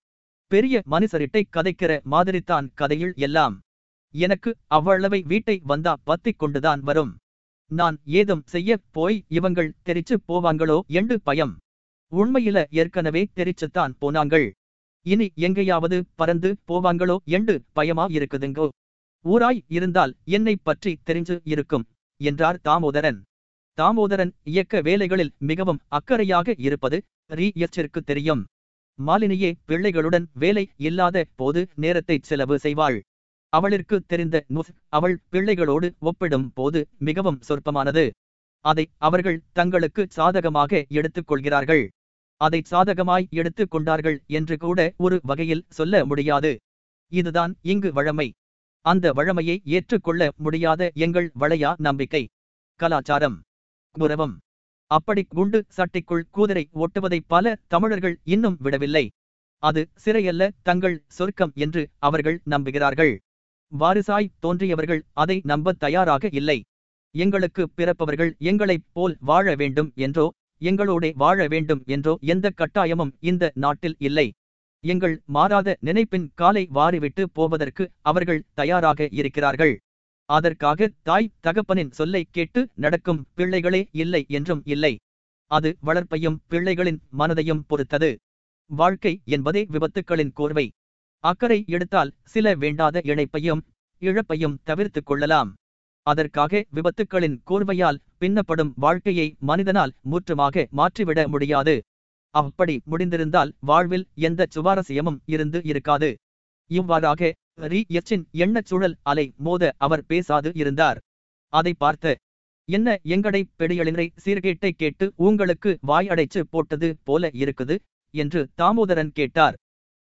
பெரிய மனுஷரிட்டை கதைக்கிற மாதிரித்தான் கதையில் எல்லாம். எனக்கு அவ்வளவை வீட்டை வந்தா பத்திக் கொண்டுதான் வரும். நான் ஏதும் செய்ய போய் இவங்கள் தெரிச்சு போவாங்களோ என்று பயம். உண்மையில ஏற்கனவே தெரிச்சுத்தான் போனாங்கள். இனி எங்கேயாவது பறந்து போவாங்களோ என்று பயமா இருக்குதுங்கோ. ஊராய் இருந்தால் என்னை பற்றி தெரிஞ்சு இருக்கும் என்றார் தாமோதரன். தாமோதரன் இயக்க வேலைகளில் மிகவும் அக்கறையாக இருப்பது ரீஎச்சிற்கு தெரியும். மாலினியே பிள்ளைகளுடன் வேலை இல்லாத போது நேரத்தை செலவு செய்வாள். அவளிற்கு தெரிந்த நுஸ் அவள் பிள்ளைகளோடு ஒப்பிடும் போது மிகவும் சொற்பமானது. அதை அவர்கள் தங்களுக்கு சாதகமாக எடுத்துக் கொள்கிறார்கள். அதை சாதகமாய் எடுத்துக் கொண்டார்கள் என்று கூட ஒரு வகையில் சொல்ல முடியாது. இதுதான் இங்கு வழமை. அந்த வழமையை ஏற்றுக்கொள்ள முடியாத எங்கள் வளையா நம்பிக்கை. கலாச்சாரம். குரவம் அப்படி குண்டு சட்டிக்குள் கூதரை ஓட்டுவதை பல தமிழர்கள் இன்னும் விடவில்லை. அது சிறையல்ல தங்கள் சொர்க்கம் என்று அவர்கள் நம்புகிறார்கள். வாரிசாய் தோன்றியவர்கள் அதை நம்பத் தயாராக இல்லை. எங்களுக்கு பிறப்பவர்கள் எங்களைப் போல் வாழ வேண்டும் என்றோ எங்களோடே வாழ வேண்டும் என்றோ எந்த கட்டாயமும் இந்த நாட்டில் இல்லை. எங்கள் மாறாத நினைப்பின் காலை வாரிவிட்டு போவதற்கு அவர்கள் தயாராக இருக்கிறார்கள். அதற்காக தாய் தகப்பனின் சொல்லை கேட்டு நடக்கும் பிள்ளைகளே இல்லை என்றும் இல்லை. அது வளர்ப்பையும் பிள்ளைகளின் மனதையும் பொறுத்தது. வாழ்க்கை என்பதே விபத்துக்களின் கோர்வை. அக்கறை எடுத்தால் சில வேண்டாத இணைப்பையும் இழப்பையும் தவிர்த்துக் கொள்ளலாம். அதற்காக விபத்துக்களின் கோர்வையால் பின்னப்படும் வாழ்க்கையை மனிதனால் முற்றுமாக மாற்றிவிட முடியாது. அப்படி முடிந்திருந்தால் வாழ்வில் எந்த சுவாரஸ்யமும் இருந்து இருக்காது. இவ்வாறாக ரி எச்சின் எண்ணச் சுழல் அலை மோத அவர் பேசாது இருந்தார். அதை பார்த்த என்ன எங்கடை பெடியளினை சீர்கேட்டை கேட்டு உங்களுக்கு வாய் அடைச்சு போட்டது போல இருக்குது? என்று தாமோதரன் கேட்டார்.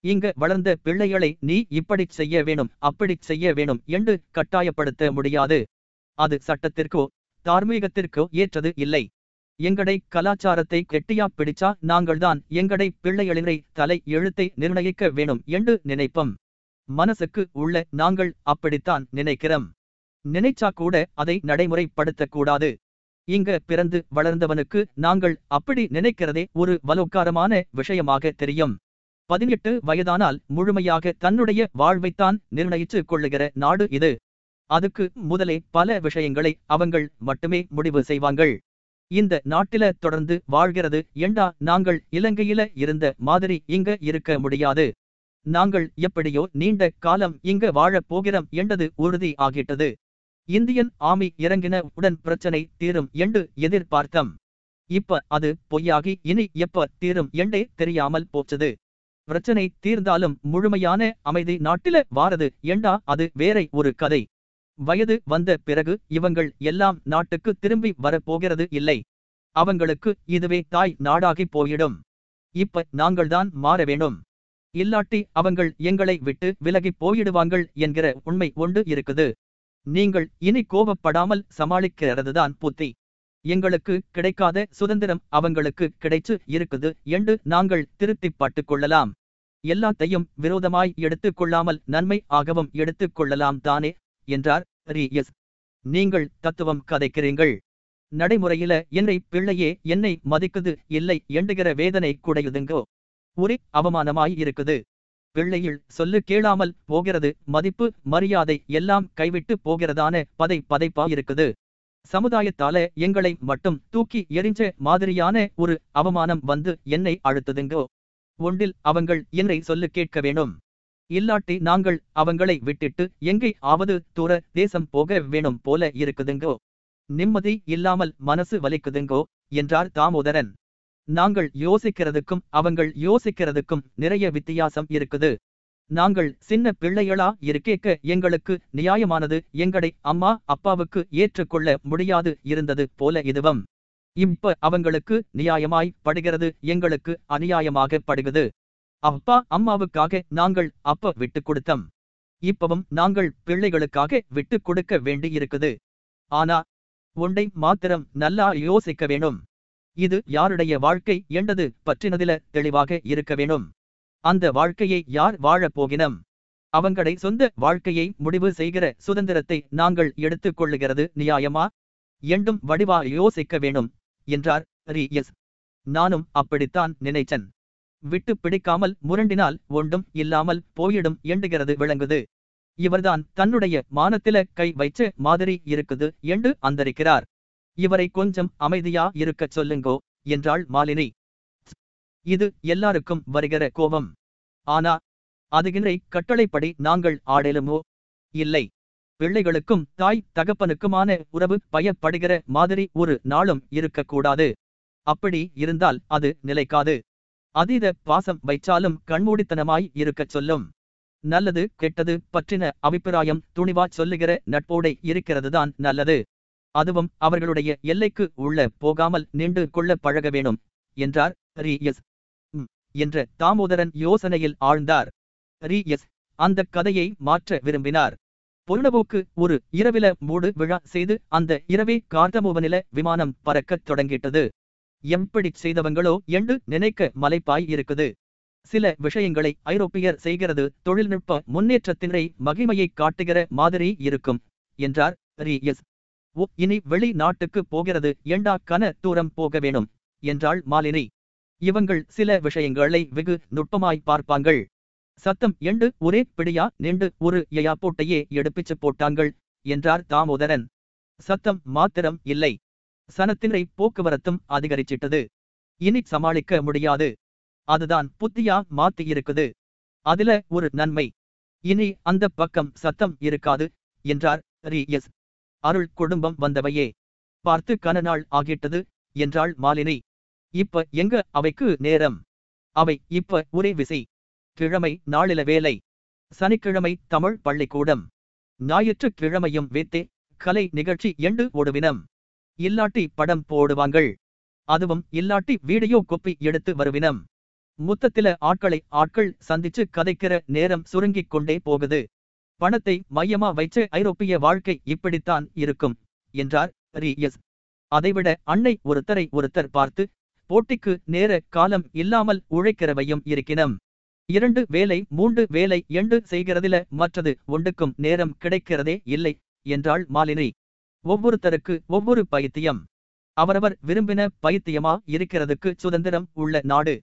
இங்கு வளர்ந்த பிள்ளைகளை நீ இப்படிச் செய்ய வேணும் அப்படிச் செய்ய வேணும் என்று கட்டாயப்படுத்த முடியாது. அது சட்டத்திற்கோ தார்மீகத்திற்கோ ஏற்றது இல்லை. எங்கடை கலாச்சாரத்தை கெட்டியா பிடிச்சா நாங்கள்தான் எங்கடை பிள்ளைகளினை தலை எழுத்தை நிர்ணயிக்க வேணும் என்று நினைப்போம். மனசுக்கு உள்ள நாங்கள் அப்படித்தான் நினைக்கிறோம். நினைச்சா கூட அதை நடைமுறைப்படுத்தக் கூடாது இங்க பிறந்து வளர்ந்தவனுக்கு நாங்கள் அப்படி நினைக்கிறதே ஒரு வலோக்காரமான விஷயமாக தெரியும். பதினெட்டு வயதானால் முழுமையாக தன்னுடைய வாழ்வைத்தான் நிர்ணயிச்சு கொள்ளுகிற நாடு இது. அதுக்கு முதலே பல விஷயங்களை அவங்கள் மட்டுமே முடிவு செய்வாங்கள் இந்த நாட்டில தொடர்ந்து வாழ்கிறது ஏண்டா நாங்கள் இலங்கையில இருந்த மாதிரி இங்க இருக்க முடியாது. நாங்கள் எப்படியோ நீண்ட காலம் இங்க வாழப் போகிறோம் என்றது உறுதி ஆகிட்டது. இந்தியன் ஆமி இறங்கின உடன் பிரச்சனை தீரும் என்று எதிர்பார்த்தம். இப்ப அது பொய்யாகி இனி எப்ப தீரும் என்றே தெரியாமல் போச்சது. பிரச்சனை தீர்ந்தாலும் முழுமையான அமைதி நாட்டில வாரது ஏண்டா அது வேற ஒரு கதை. வயது வந்த பிறகு இவங்கள் எல்லாம் நாட்டுக்கு திரும்பி வரப்போகிறது இல்லை. அவங்களுக்கு இதுவே தாய் நாடாகி போயிடும். இப்ப நாங்கள்தான் மாற வேணும் இல்லாட்டி அவங்கள் எங்களை விட்டு விலகி போயிடுவாங்கள் என்கிற உண்மை ஒன்று இருக்குது. நீங்கள் இனி கோபப்படாமல் சமாளிக்கிறதுதான் புத்தி. எங்களுக்கு கிடைக்காத சுதந்திரம் அவங்களுக்கு கிடைச்சு இருக்குது என்று நாங்கள் திருப்திப் பட்டுக் கொள்ளலாம். எல்லாத்தையும் விரோதமாய் எடுத்துக் கொள்ளாமல் நன்மை ஆகவும் எடுத்துக் கொள்ளலாம் தானே? என்றார். ரி எஸ். நீங்கள் தத்துவம் கதைக்கிறீங்கள் நடைமுறையில என்னை பிள்ளையே என்னை மதிக்குது இல்லை எண்டுகிற வேதனை குடையுதுங்கோ ஒரே அவமானமாய் இருக்குது. பிள்ளையில் சொல்லு கேளாமல் போகிறது மதிப்பு மரியாதை எல்லாம் கைவிட்டு போகிறதான பதை பதைப்பா இருக்குது. சமுதாயத்தால எங்களை மட்டும் தூக்கி எறிஞ்ச மாதிரியான ஒரு அவமானம் வந்து என்னை அழுத்துதுங்கோ. ஒன்றில் அவங்கள் என்னை சொல்லு கேட்க வேணும். இல்லாட்டி நாங்கள் அவங்களை விட்டுட்டு எங்கே ஆவது தூர தேசம் போக வேணும் போல இருக்குதுங்கோ. நிம்மதி இல்லாமல் மனசு வலிக்குதுங்கோ என்றார் தாமோதரன். நாங்கள் யோசிக்கிறதுக்கும் அவங்கள் யோசிக்கிறதுக்கும் நிறைய வித்தியாசம் இருக்குது. நாங்கள் சின்ன பிள்ளைகளா இருக்கேக்க எங்களுக்கு நியாயமானது எங்களை அம்மா அப்பாவுக்கு ஏற்றுக்கொள்ள முடியாது இருந்தது போல இதுவம். இப்ப அவங்களுக்கு நியாயமாய் படுகிறது எங்களுக்கு அநியாயமாக படுகிறது. அப்பா அம்மாவுக்காக நாங்கள் அப்ப விட்டு கொடுத்தோம். இப்பவும் நாங்கள் பிள்ளைகளுக்காக விட்டு கொடுக்க வேண்டியிருக்குது. ஆனா ஒன்றை மாத்திரம் நல்லா யோசிக்க வேணும். இது யாருடைய வாழ்க்கை என்றது பற்றினதில தெளிவாக இருக்க வேணும். அந்த வாழ்க்கையை யார் வாழப் போகினம்? அவங்களை சொந்த வாழ்க்கையை முடிவு செய்கிற சுதந்திரத்தை நாங்கள் எடுத்துக் கொள்ளுகிறது நியாயமா? என்றும் வடிவா யோசிக்க வேணும் என்றார் ரி எஸ். நானும் அப்படித்தான் நினைச்சன். விட்டு பிடிக்காமல் முரண்டினால் ஒன்றும் இல்லாமல் போயிடும் எண்டுகிறது விளங்குது. இவர்தான் தன்னுடைய மானத்தில கை வைச்ச மாதிரி இருக்குது என்று அந்தரிக்கிறார். இவரை கொஞ்சம் அமைதியா இருக்கச் சொல்லுங்கோ என்றாள் மாலினி. இது எல்லாருக்கும் வருகிற கோபம். ஆனா அதுகின்றை கட்டளைப்படி நாங்கள் ஆடலுமோ? இல்லை. பிள்ளைகளுக்கும் தாய் தகப்பனுக்குமான உறவு பயப்படுகிற மாதிரி ஒரு நாளும் இருக்கக்கூடாது. அப்படி இருந்தால் அது நிலைக்காது. அதீத பாசம் வைச்சாலும் கண்மூடித்தனமாய் இருக்கச் சொல்லும். நல்லது கெட்டது பற்றின அபிப்பிராயம் துணிவா சொல்லுகிற நட்போடை இருக்கிறதுதான் நல்லது. அதுவும் அவர்களுடைய எல்லைக்கு உள்ள போகாமல் நின்று கொள்ள பழக வேணும் என்றார் ரி எஸ் என்ற தாமோதரன் யோசனையில் ஆழ்ந்தார். ரி எஸ் அந்த கதையை மாற்ற விரும்பினார். பொருணவோக்கு ஒரு இரவில மூடு விழா செய்து அந்த இரவே கார்தமோவனில விமானம் பறக்கத் தொடங்கிட்டது. எப்படி செய்தவங்களோ என்று நினைக்க மலைப்பாய் இருக்குது. சில விஷயங்களை ஐரோப்பியர் செய்கிறது தொழில்நுட்ப முன்னேற்றத்தினரை மகிமையை காட்டுகிற மாதிரி இருக்கும் என்றார் ரி எஸ் ஓ இனி வெளிநாட்டுக்கு போகிறது ஏண்டா கன தூரம் போக வேணும் என்றாள் மாலினி. இவங்கள் சில விஷயங்களை வெகு நுட்பமாய் பார்ப்பாங்கள். சத்தம் எண்டு ஒரே பிடியா நின்று ஒரு எயா போட்டையே எடுப்பிச்சு போட்டாங்கள் என்றார் தாமோதரன். சத்தம் மாத்திரம் இல்லை. சனத்தினரை போக்குவரத்தும் அதிகரிச்சிட்டது. இனி சமாளிக்க முடியாது. அதுதான் புத்தியா மாத்தி இருக்குது. அதுல ஒரு நன்மை. இனி அந்த பக்கம் சத்தம் இருக்காது என்றார் ரி எஸ் அருள் குடும்பம் வந்தவையே. பார்த்து கன நாள் ஆகிட்டது என்றாள் மாலினி. இப்ப எங்க அவைக்கு நேரம்? அவை இப்ப ஒரே விசை. கிழமை நாளில வேலை. சனிக்கிழமை தமிழ் பள்ளிக்கூடம். ஞாயிற்றுக் கிழமையும் வேத்தே. கலை நிகழ்ச்சி எண்டு ஓடுவினம் இல்லாட்டி படம் போடுவாங்கள். அதுவும் இல்லாட்டி வீடியோ கொப்பி எடுத்து வருவினம். முத்தத்தில ஆட்களை ஆட்கள் சந்திச்சு கதைக்கிற நேரம் சுருங்கிக் கொண்டே போகுது. பணத்தை மையமா வைச்ச ஐரோப்பிய வாழ்க்கை இப்படித்தான் இருக்கும் என்றார் ரி எஸ் அதைவிட அன்னை ஒருத்தரை ஒருத்தர் பார்த்து போட்டிக்கு நேர காலம் இல்லாமல் உழைக்கிறவையும் இருக்கினம். இரண்டு வேலை மூன்று வேலை எண்டு செய்கிறதில மற்றது ஒன்றுக்கும் நேரம் கிடைக்கிறதே இல்லை என்றாள் மாலினி. ஒவ்வொருத்தருக்கு ஒவ்வொரு பைத்தியம். அவரவர் விரும்பின பைத்தியமா இருக்கிறதுக்கு சுதந்திரம் உள்ள நாடு.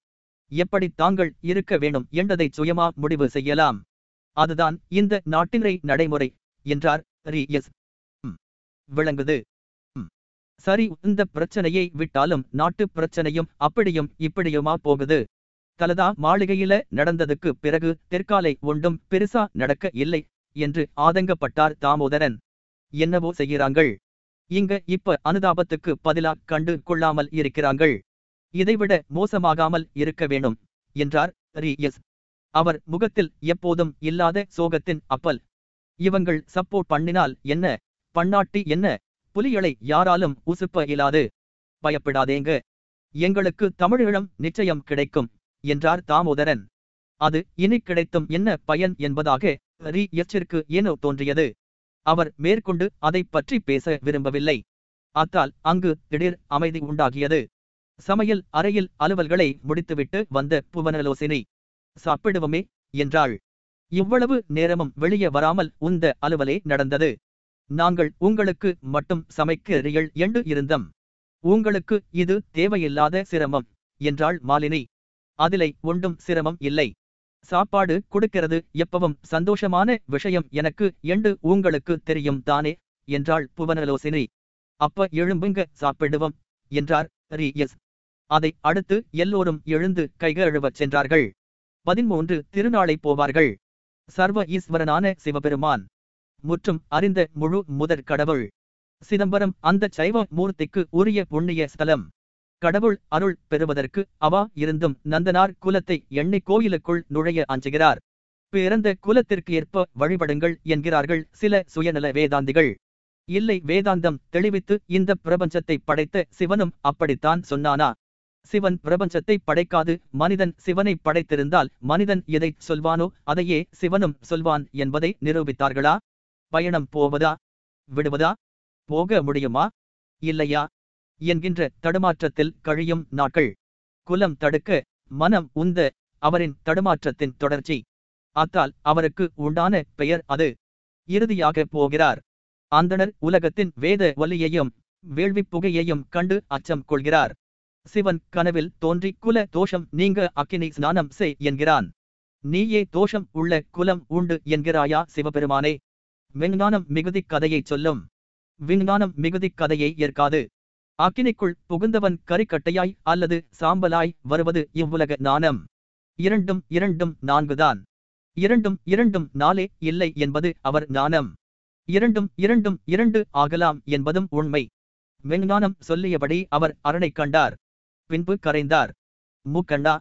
எப்படி தாங்கள் இருக்க வேணும் என்றதை சுயமா முடிவு செய்யலாம். அதுதான் இந்த நாட்டினை நடைமுறை என்றார் ரி எஸ். விளங்குது. சரி இந்த பிரச்சனையை விட்டாலும் நாட்டு பிரச்சனையும் அப்படியும் இப்படியுமா போகுது? தலதா மாளிகையில நடந்ததுக்கு பிறகு தெற்காலை ஒன்றும் பெருசா நடக்க இல்லை என்று ஆதங்கப்பட்டார் தாமோதரன். என்னவோ செய்கிறாங்கள் இங்க இப்ப அனுதாபத்துக்கு பதிலா கண்டு கொள்ளாமல் இருக்கிறாங்கள் இதைவிட மோசமாகாமல் இருக்க வேணும் என்றார் ரி எஸ் அவர் முகத்தில் எப்போதும் இல்லாத சோகத்தின் அப்பல். இவங்கள் சப்போர்ட் பண்ணினால் என்ன? பண்ணாட்டி என்ன? புலிகளை யாராலும் உசுப்ப இயலாது. பயப்படாதேங்க. எங்களுக்கு தமிழீழம் நிச்சயம் கிடைக்கும் என்றார் தாமோதரன். அது இனி கிடைத்தும் என்ன பயன் என்பதாக ரி எச்சிற்கு ஏனோ தோன்றியது. அவர் மேற்கொண்டு அதைப் பற்றி பேச விரும்பவில்லை. அத்தால் அங்கு திடீர் அமைதி உண்டாகியது. சமையல் அறையில் அலுவல்களை முடித்துவிட்டு வந்த புவனலோசினி சாப்பிடுவோமே என்றாள். இவ்வளவு நேரமும் வெளியே வராமல் உந்த அலுவலே நடந்தது. நாங்கள் உங்களுக்கு மட்டும் சமைக்கிறீர்கள் என்று இருந்தம். உங்களுக்கு இது தேவையில்லாத சிரமம் என்றாள் மாலினி. அதிலை ஒன்றும் சிரமம் இல்லை. சாப்பாடு கொடுக்கிறது எப்பவும் சந்தோஷமான விஷயம் எனக்கு என்று உங்களுக்கு தெரியும் தானே? என்றாள் புவனலோசினி. அப்ப எழும்புங்க சாப்பிடுவோம் என்றார் ரி எஸ் அதை அடுத்து எல்லோரும் எழுந்து கைகழுவச் சென்றார்கள். பதிமூன்று திருநாளை போவார்கள். சர்வ ஈஸ்வரனான சிவபெருமான். முற்றும் அறிந்த முழு முதற் கடவுள். சிதம்பரம் அந்த சைவ மூர்த்திக்கு உரிய புண்ணிய ஸ்தலம். கடவுள் அருள் பெறுவதற்கு அவா இருந்தும் நந்தனார் குலத்தை எண்ணெய் கோயிலுக்குள் நுழைய அஞ்சுகிறார். பிறந்த குலத்திற்கு ஏற்ப வழிபடுங்கள் என்கிறார்கள் சில சுயநல வேதாந்திகள். இல்லை வேதாந்தம் தெளிவித்து இந்த பிரபஞ்சத்தை படைத்த சிவனும் அப்படித்தான் சொன்னானா? சிவன் பிரபஞ்சத்தை படைக்காது மனிதன் சிவனை படைத்திருந்தால் மனிதன் எதை சொல்வானோ அதையே சிவனும் சொல்வான் என்பதை நிரூபித்தார்களா? பயணம் போவதா? விடுவதா? போக முடியுமா? இல்லையா? என்கின்ற தடுமாற்றத்தில் கழியும் நாட்கள். குலம் தடுக்க மனம் உந்த அவரின் தடுமாற்றத்தின் தொடர்ச்சி. அத்தால் அவருக்கு உண்டான பெயர் அது. இறுதியாக போகிறார். அந்தணர் உலகத்தின் வேத ஒலியையும் வேள்விப் புகையையும் கண்டு அச்சம் கொள்கிறார். சிவன் கனவில் தோன்றி குல தோஷம் நீங்க அக்கினி ஸ்நானம் செய் என்கிறான். நீயே தோஷம் உள்ள குலம் உண்டு என்கிறாயா சிவபெருமானே. விஞ்ஞானம் மிகுதி கதையைச் சொல்லும். விஞ்ஞானம் மிகுதி கதையை ஏற்காது. அக்கினிக்குள் புகுந்தவன் கரிக்கட்டையாய் அல்லது சாம்பலாய் வருவது இவ்வுலக நாணம் இரண்டும் இரண்டும் நான்குதான். இரண்டும் இரண்டும் நாளே இல்லை என்பது அவர் ஞானம். இரண்டும் இரண்டும் இரண்டு ஆகலாம் என்பதும் உண்மை. விஞ்ஞானம் சொல்லியபடி அவர் அரணை கண்டார். பின்பு கரைந்தார். மூக்கண்டா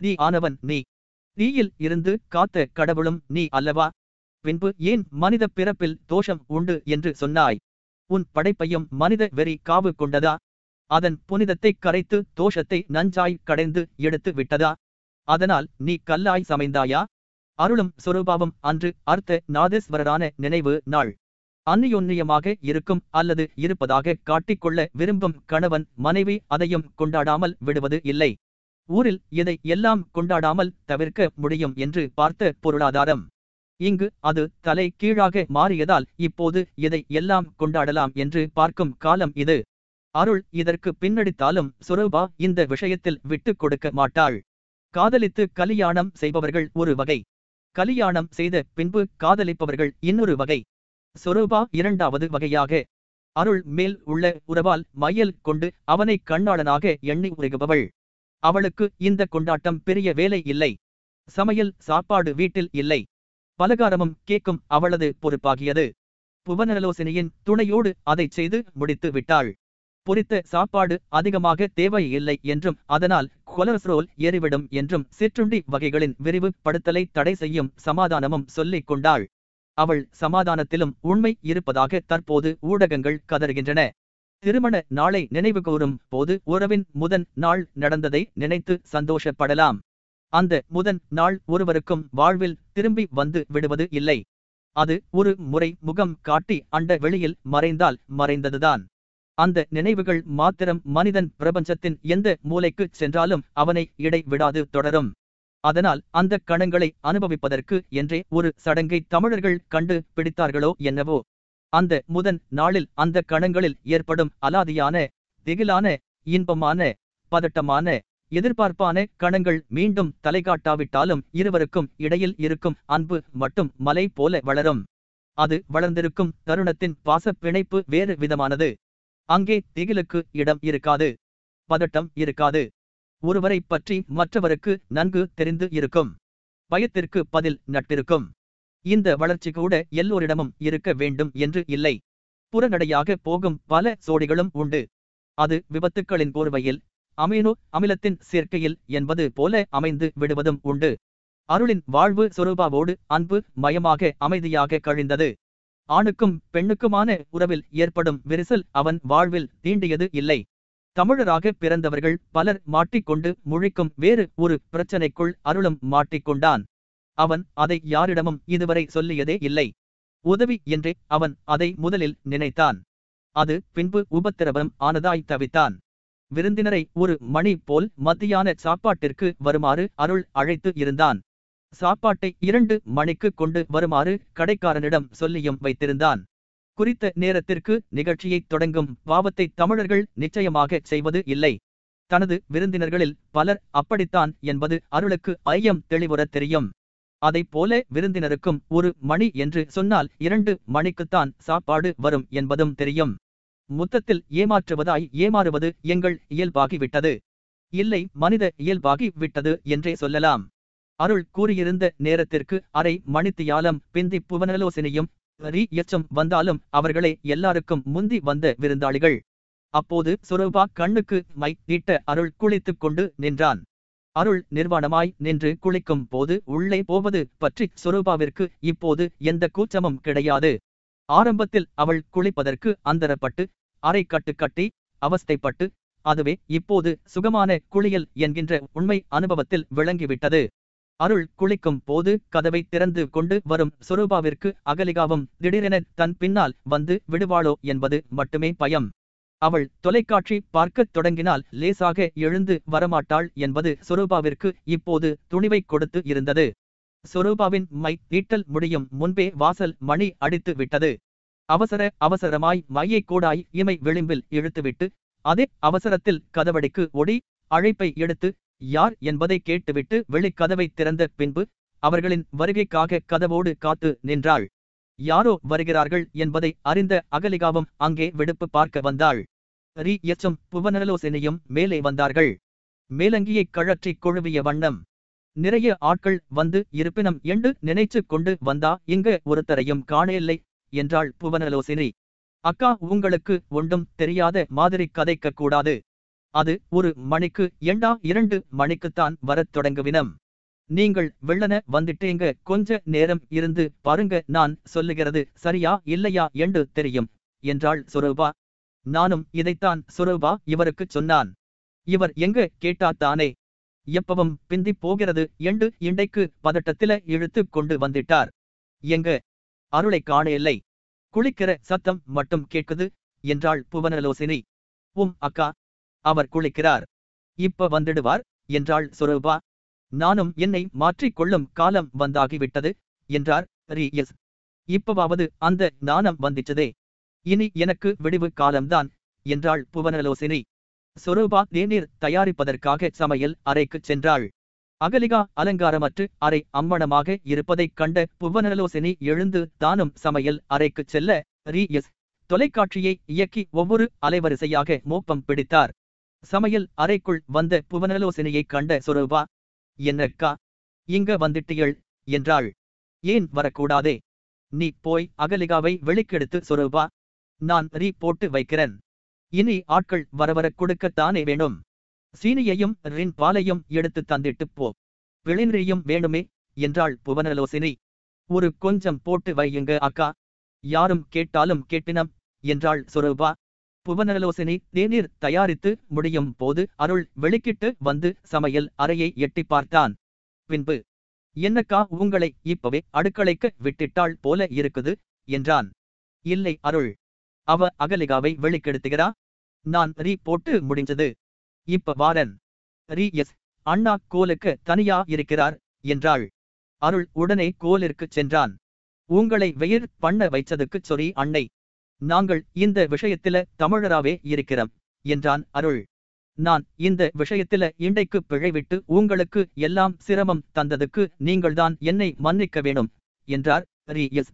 தீ ஆனவன் நீ. தீயில் இருந்து காத்த கடவுளும் நீ அல்லவா? பின்பு ஏன் மனித பிறப்பில் தோஷம் உண்டு என்று சொன்னாய்? உன் படைப்பையும் மனித வெறி காவு கொண்டதா? அதன் புனிதத்தைக் கரைத்து தோஷத்தை நஞ்சாய் கடைந்து எடுத்து விட்டதா? அதனால் நீ கல்லாய் சமைந்தாயா? அருளும் சொரூபாவும் அன்று அர்த்த நாதேஸ்வரரான நினைவு நாள். அந்நியொன்னியமாக இருக்கும் அல்லது இருப்பதாக காட்டிக்கொள்ள விரும்பும் கணவன் மனைவி அதையும் கொண்டாடாமல் விடுவது இல்லை. ஊரில் இதை எல்லாம் கொண்டாடாமல் தவிர்க்க முடியும் என்று பார்த்த பொருளாதாரம். இங்கு அது தலை கீழாக மாறியதால் இப்போது இதை எல்லாம் கொண்டாடலாம் என்று பார்க்கும் காலம் இது. அருள் இதற்கு பின்னடித்தாலும் சுரூபா இந்த விஷயத்தில் விட்டுக் கொடுக்க மாட்டாள். காதலித்து கலியாணம் செய்பவர்கள் ஒரு வகை. கலியாணம் செய்த பின்பு காதலிப்பவர்கள் இன்னொரு வகை. சுரூபா இரண்டாவது வகையாக. அருள் மேல் உள்ள உறவால் மையல் கொண்டு அவனை கண்ணாளனாக எண்ணி உருகுபவள். அவளுக்கு இந்த கொண்டாட்டம் பெரிய வேலை இல்லை. சமையல் சாப்பாடு வீட்டில் இல்லை. பலகாரமும் கேக்கும் அவளது பொறுப்பாகியது. புவனலோசனையின் துணையோடு அதைச் செய்து முடித்து விட்டாள். பொரித்த சாப்பாடு அதிகமாக தேவையில்லை என்றும் அதனால் கொலஸ்ட்ரோல் ஏறிவிடும் என்றும் சிற்றுண்டி வகைகளின் விரிவு படுத்தலை தடை செய்யும் சமாதானமும் சொல்லிக் கொண்டாள். அவள் சமாதானத்திலும் உண்மை இருப்பதாக தற்போது ஊடகங்கள் கதறுகின்றன. திருமண நாளை நினைவுகூரும் போது உறவின் முதன் நாள் நடந்ததை நினைத்து சந்தோஷப்படலாம். அந்த முதன் நாள் ஒருவருக்கும் வாழ்வில் திரும்பி வந்து விடுவது இல்லை. அது ஒரு முறை முகம் காட்டி அண்ட வெளியில் மறைந்தால் மறைந்ததுதான். அந்த நினைவுகள் மாத்திரம் மனிதன் பிரபஞ்சத்தின் எந்த மூலைக்கு சென்றாலும் அவனை இடை விடாது தொடரும். அதனால் அந்த கணங்களை அனுபவிப்பதற்கு என்றே ஒரு சடங்கை தமிழர்கள் கண்டு பிடித்தார்களோ என்னவோ. அந்த முதன் நாளில் அந்த கணங்களில் ஏற்படும் அலாதியான திகிலான இன்பமான பதட்டமான எதிர்பார்ப்பான கணங்கள் மீண்டும் தலைகாட்டாவிட்டாலும் இருவருக்கும் இடையில் இருக்கும் அன்பு மட்டும் மலை போல வளரும். அது வளர்ந்திருக்கும் தருணத்தின் பாசப்பிணைப்பு வேறு விதமானது. அங்கே திகிலுக்கு இடம் இருக்காது. பதட்டம் இருக்காது. ஒருவரை பற்றி மற்றவருக்கு நன்கு தெரிந்து இருக்கும். பயத்திற்கு பதில் நட்டிருக்கும். இந்த வளர்ச்சி கூட எல்லோரிடமும் இருக்க வேண்டும் என்று இல்லை. புறநடையாக போகும் பல சோடிகளும் உண்டு. அது விபத்துக்களின் போர்வையில் அமீனோ அமிலத்தின் சேர்க்கையில் என்பது போல அமைந்து விடுவதும் உண்டு. அருளின் வாழ்வு சொரூபாவோடு அன்பு மயமாக அமைதியாக கழிந்தது. ஆணுக்கும் பெண்ணுக்குமான உறவில் ஏற்படும் விரிசல் அவன் வாழ்வில் தீண்டியது இல்லை. தமிழராக பிறந்தவர்கள் பலர் மாட்டிக்கொண்டு முழிக்கும் வேறு ஒரு பிரச்சனைக்குள் அருளும் மாட்டிக்கொண்டான். அவன் அதை யாரிடமும் இதுவரை சொல்லியதே இல்லை. உதவி என்றே அவன் அதை முதலில் நினைத்தான். அது பின்பு உபத்திரவம் ஆனதாய் தவித்தான். விருந்தினரை ஒரு மணி போல் மத்தியான சாப்பாட்டிற்கு வருமாறு அருள் அழைத்து இருந்தான். சாப்பாட்டை இரண்டு மணிக்கு கொண்டு வருமாறு கடைக்காரனிடம் சொல்லியும் வைத்திருந்தான். குறித்த நேரத்திற்கு நிகழ்ச்சியை தொடங்கும் பாவத்தை தமிழர்கள் நிச்சயமாக செய்வது இல்லை. தனது விருந்தினர்களில் பலர் அப்படித்தான் என்பது அருளுக்கு ஐயம் தெளிவுறத் தெரியும். அதைப் போல விருந்தினருக்கும் ஒரு மணி என்று சொன்னால் இரண்டு மணிக்குத்தான் சாப்பாடு வரும் என்பதும் தெரியும். மொத்தத்தில் ஏமாற்றுவதாய் ஏமாறுவது எங்கள் இயல்பாகிவிட்டது. இல்லை மனித இயல்பாகி விட்டது என்றே சொல்லலாம். அருள் கூறியிருந்த நேரத்திற்கு அரை மணித்தியாலம் பிந்தி புவனலோசனையும் ரீ எச்சம் வந்தாலும் அவர்களே எல்லாருக்கும் முந்தி வந்த விருந்தாளிகள். அப்போது சுரூபா கண்ணுக்கு மை தீட்ட அருள் குளித்துக் கொண்டு நின்றான். அருள் நிர்வாணமாய் நின்று குளிக்கும் போது உள்ளே போவது பற்றி சுரூபாவிற்கு இப்போது எந்த கூச்சமும் கிடையாது. ஆரம்பத்தில் அவள் குளிப்பதற்கு அந்தரப்பட்டு அரை கட்டு கட்டி அவஸ்தைப்பட்டு அதுவே இப்போது சுகமான குளியல் என்கின்ற உண்மை அனுபவத்தில் விளங்கிவிட்டது. அருள் குளிக்கும் போது கதவை திறந்து கொண்டு வரும் சுரூபாவிற்கு அகலிகாவும் திடீரென தன் பின்னால் வந்து விடுவாளோ என்பது மட்டுமே பயம். அவள் தொலைக்காட்சி பார்க்கத் தொடங்கினால் லேசாக எழுந்து வரமாட்டாள் என்பது சுரூபாவிற்கு இப்போது துணிவை கொடுத்து இருந்தது. சுரூபாவின் மை தீட்டல் முடியும் முன்பே வாசல் மணி அடித்து விட்டது. அவசர அவசரமாய் மையைக் கூடாய் இமை விளிம்பில் இழுத்துவிட்டு அதே அவசரத்தில் கதவடிக்கு ஒடி அழைப்பை எடுத்து யார்? என்பதை கேட்டுவிட்டு வெளிக்கதவை திறந்த பின்பு அவர்களின் வருகைக்காக கதவோடு காத்து நின்றாள். யாரோ வருகிறார்கள்? என்பதை அறிந்த அகலிகாவும் அங்கே விடுப்பு பார்க்க வந்தாள். ரீ. எச்சும் புவனலோசனையும் மேலே வந்தார்கள். மேலங்கியை கழற்றி கொழுவிய வண்ணம். நிறைய ஆட்கள் வந்து இருப்பினும் எண்டு நினைச்சு கொண்டு வந்தா இங்க ஒருத்தரையும் காணேல்லை என்றாள் புவனலோசினி. அக்கா உங்களுக்கு ஒன்றும் தெரியாத மாதிரி கதைக்க கூடாது. அது ஒரு மணிக்கு எண்டா இரண்டு மணிக்குத்தான் வரத் தொடங்குவினம். நீங்கள் வெள்ளன வந்துட்டேங்க கொஞ்ச நேரம் இருந்து பாருங்க நான் சொல்லுகிறது சரியா இல்லையா என்று தெரியும் என்றாள் சுரூபா. நானும் இதைத்தான் சுரூபா இவருக்குச் சொன்னான். இவர் எங்க கேட்டாத்தானே எப்பவும் பிந்தி போகிறது என்று இண்டைக்கு பதட்டத்தில இழுத்து கொண்டு வந்துட்டார். எங்க? அருளை காண இல்லை. குளிக்கிற சத்தம் மட்டும் கேட்குது என்றாள் புவனலோசினி. உம் அக்கா அவர் குளிக்கிறார். இப்ப வந்துடுவார் என்றாள் சுரூபா. நானும் என்னை மாற்றிக் கொள்ளும் காலம் வந்தாகிவிட்டது என்றார் ரி எஸ் இப்பவாவது அந்த நாணம் வந்துச்சதே இனி எனக்கு விடிவு காலம்தான் என்றாள் புவனலோசினி. சுரூபா தேநீர் தயாரிப்பதற்காக சமையல் அறைக்குச் சென்றாள். அகலிகா அலங்காரமற்று அறை அம்மணமாக இருப்பதைக் கண்ட புவனலோசனி எழுந்து தானும் சமையல் அறைக்குச் செல்ல ரீ எஸ் தொலைக்காட்சியை இயக்கி ஒவ்வொரு அலைவரிசையாக மோப்பம் பிடித்தார். சமையல் அறைக்குள் வந்த புவனலோசினியைக் கண்ட சுரூபா என்னக்கா இங்க வந்துட்டியள் என்றாள். ஏன் வரக்கூடாதே? நீ போய் அகலிகாவை வெளிக்கெடுத்து சொரூபா நான் ரீ போட்டு வைக்கிறேன். இனி ஆட்கள் வரவர கொடுக்கத்தானே வேணும்? சீனியையும் ரின் பாலையும் எடுத்து தந்திட்டுப் போ. விளின்றியும் வேணுமே என்றாள் புவனலோசினி. ஒரு கொஞ்சம் போட்டு வையுங்க அக்கா. யாரும் கேட்டாலும் கேட்டினம் என்றாள் சொரூபா. புவனலோசினி தேநீர் தயாரித்து முடியும் போது அருள் வெளிக்கிட்டு வந்து சமையல் அறையை எட்டி பார்த்தான். பின்பு என்னக்கா உங்களை இப்பவே அடுக்களைக்கு விட்டிட்டாள் போல இருக்குது என்றான். இல்லை அருள். அவ அகலிகாவை வெளிக்கெடுத்துகிறா. நான் ரீ போட்டு முடிஞ்சது. இப்ப வாரன். ரீ எஸ். அண்ணா கோலுக்கு தனியா இருக்கிறார் என்றாள். அருள் உடனே கோலிற்குச் சென்றான். உங்களை வெயிர் பண்ண வைச்சதுக்குச் சொரி அன்னை. நாங்கள் இந்த விஷயத்தில தமிழராவே இருக்கிறோம் என்றான் அருள். நான் இந்த விஷயத்தில இண்டைக்கு பிழைவிட்டு உங்களுக்கு எல்லாம் சிரமம் தந்ததுக்கு நீங்கள்தான் என்னை மன்னிக்க வேணும் என்றார் ரி எஸ்.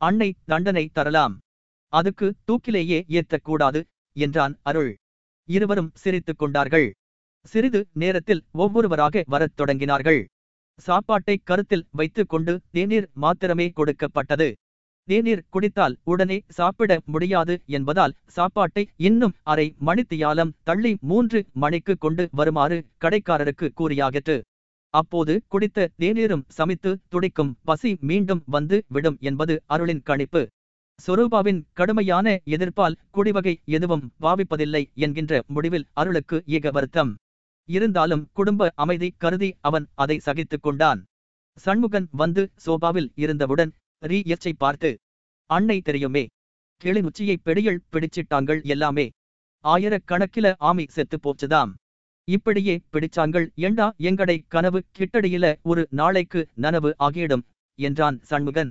அன்னை தண்டனை தரலாம். அதுக்கு தூக்கிலேயே ஏற்றக்கூடாது என்றான் அருள். இருவரும் சிரித்துக் கொண்டார்கள். சிறிது நேரத்தில் ஒவ்வொருவராக வரத் தொடங்கினார்கள். சாப்பாட்டை கருத்தில் வைத்துக் கொண்டு தேநீர் மாத்திரமே கொடுக்கப்பட்டது. தேநீர் குடித்தால் உடனே சாப்பிட முடியாது என்பதால் சாப்பாட்டை இன்னும் அரை மணித்தியாலம் தள்ளி மூன்று மணிக்கு கொண்டு வருமாறு கடைக்காரருக்கு கூறியாகிற்று. அப்போது குடித்த தேநீரும் சமைத்து துடிக்கும் பசி மீண்டும் வந்து விடும் என்பது அருளின் கணிப்பு. சொரூபாவின் கடுமையான எதிர்ப்பால் குடிவகை எதுவும் பாவிப்பதில்லை என்கின்ற முடிவில் அருளுக்கு ஏக வருத்தம். இருந்தாலும் குடும்ப அமைதி கருதி அவன் அதை சகித்துக் கொண்டான். சண்முகன் வந்து சோபாவில் இருந்தவுடன் ரீ எச்சை பார்த்து அன்னை தெரியுமே கிளிநொச்சியை பெடியல் பிடிச்சிட்டாங்கள் எல்லாமே. ஆயிரக்கணக்கில ஆமி செத்து போச்சுதாம். இப்படியே பிடிச்சாங்கள் ஏண்டா எங்கடை கனவு கிட்டடியில ஒரு நாளைக்கு நனவு ஆகியிடும் என்றான் சண்முகன்.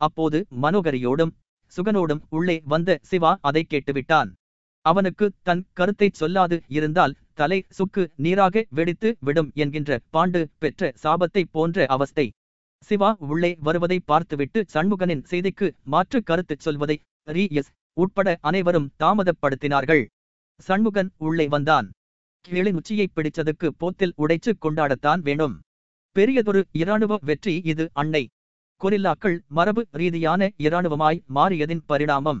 அப்போது மனோகரியோடும் சுகனோடும் உள்ளே வந்த சிவா அதை கேட்டுவிட்டான். அவனுக்கு தன் கருத்தைச் சொல்லாது இருந்தால் தலை சுக்கு நீராக வெடித்து விடும் என்கின்ற பாண்டு பெற்ற சாபத்தைப் போன்ற அவஸ்தை. சிவா உள்ளே வருவதை பார்த்துவிட்டு சண்முகனின் செய்திக்கு மாற்று கருத்து சொல்வதை ரீ எஸ் உட்பட அனைவரும் தாமதப்படுத்தினார்கள். சண்முகன் உள்ளே வந்தான். கிளிநொச்சியை பிடிச்சதுக்கு போத்தில் உடைச்சு கொண்டாடத்தான் வேணும் பெரியதொரு இராணுவ வெற்றி இது அன்னை. கொரில்லாக்கள் மரபு ரீதியான இராணுவமாய் மாறியதின் பரிணாமம்.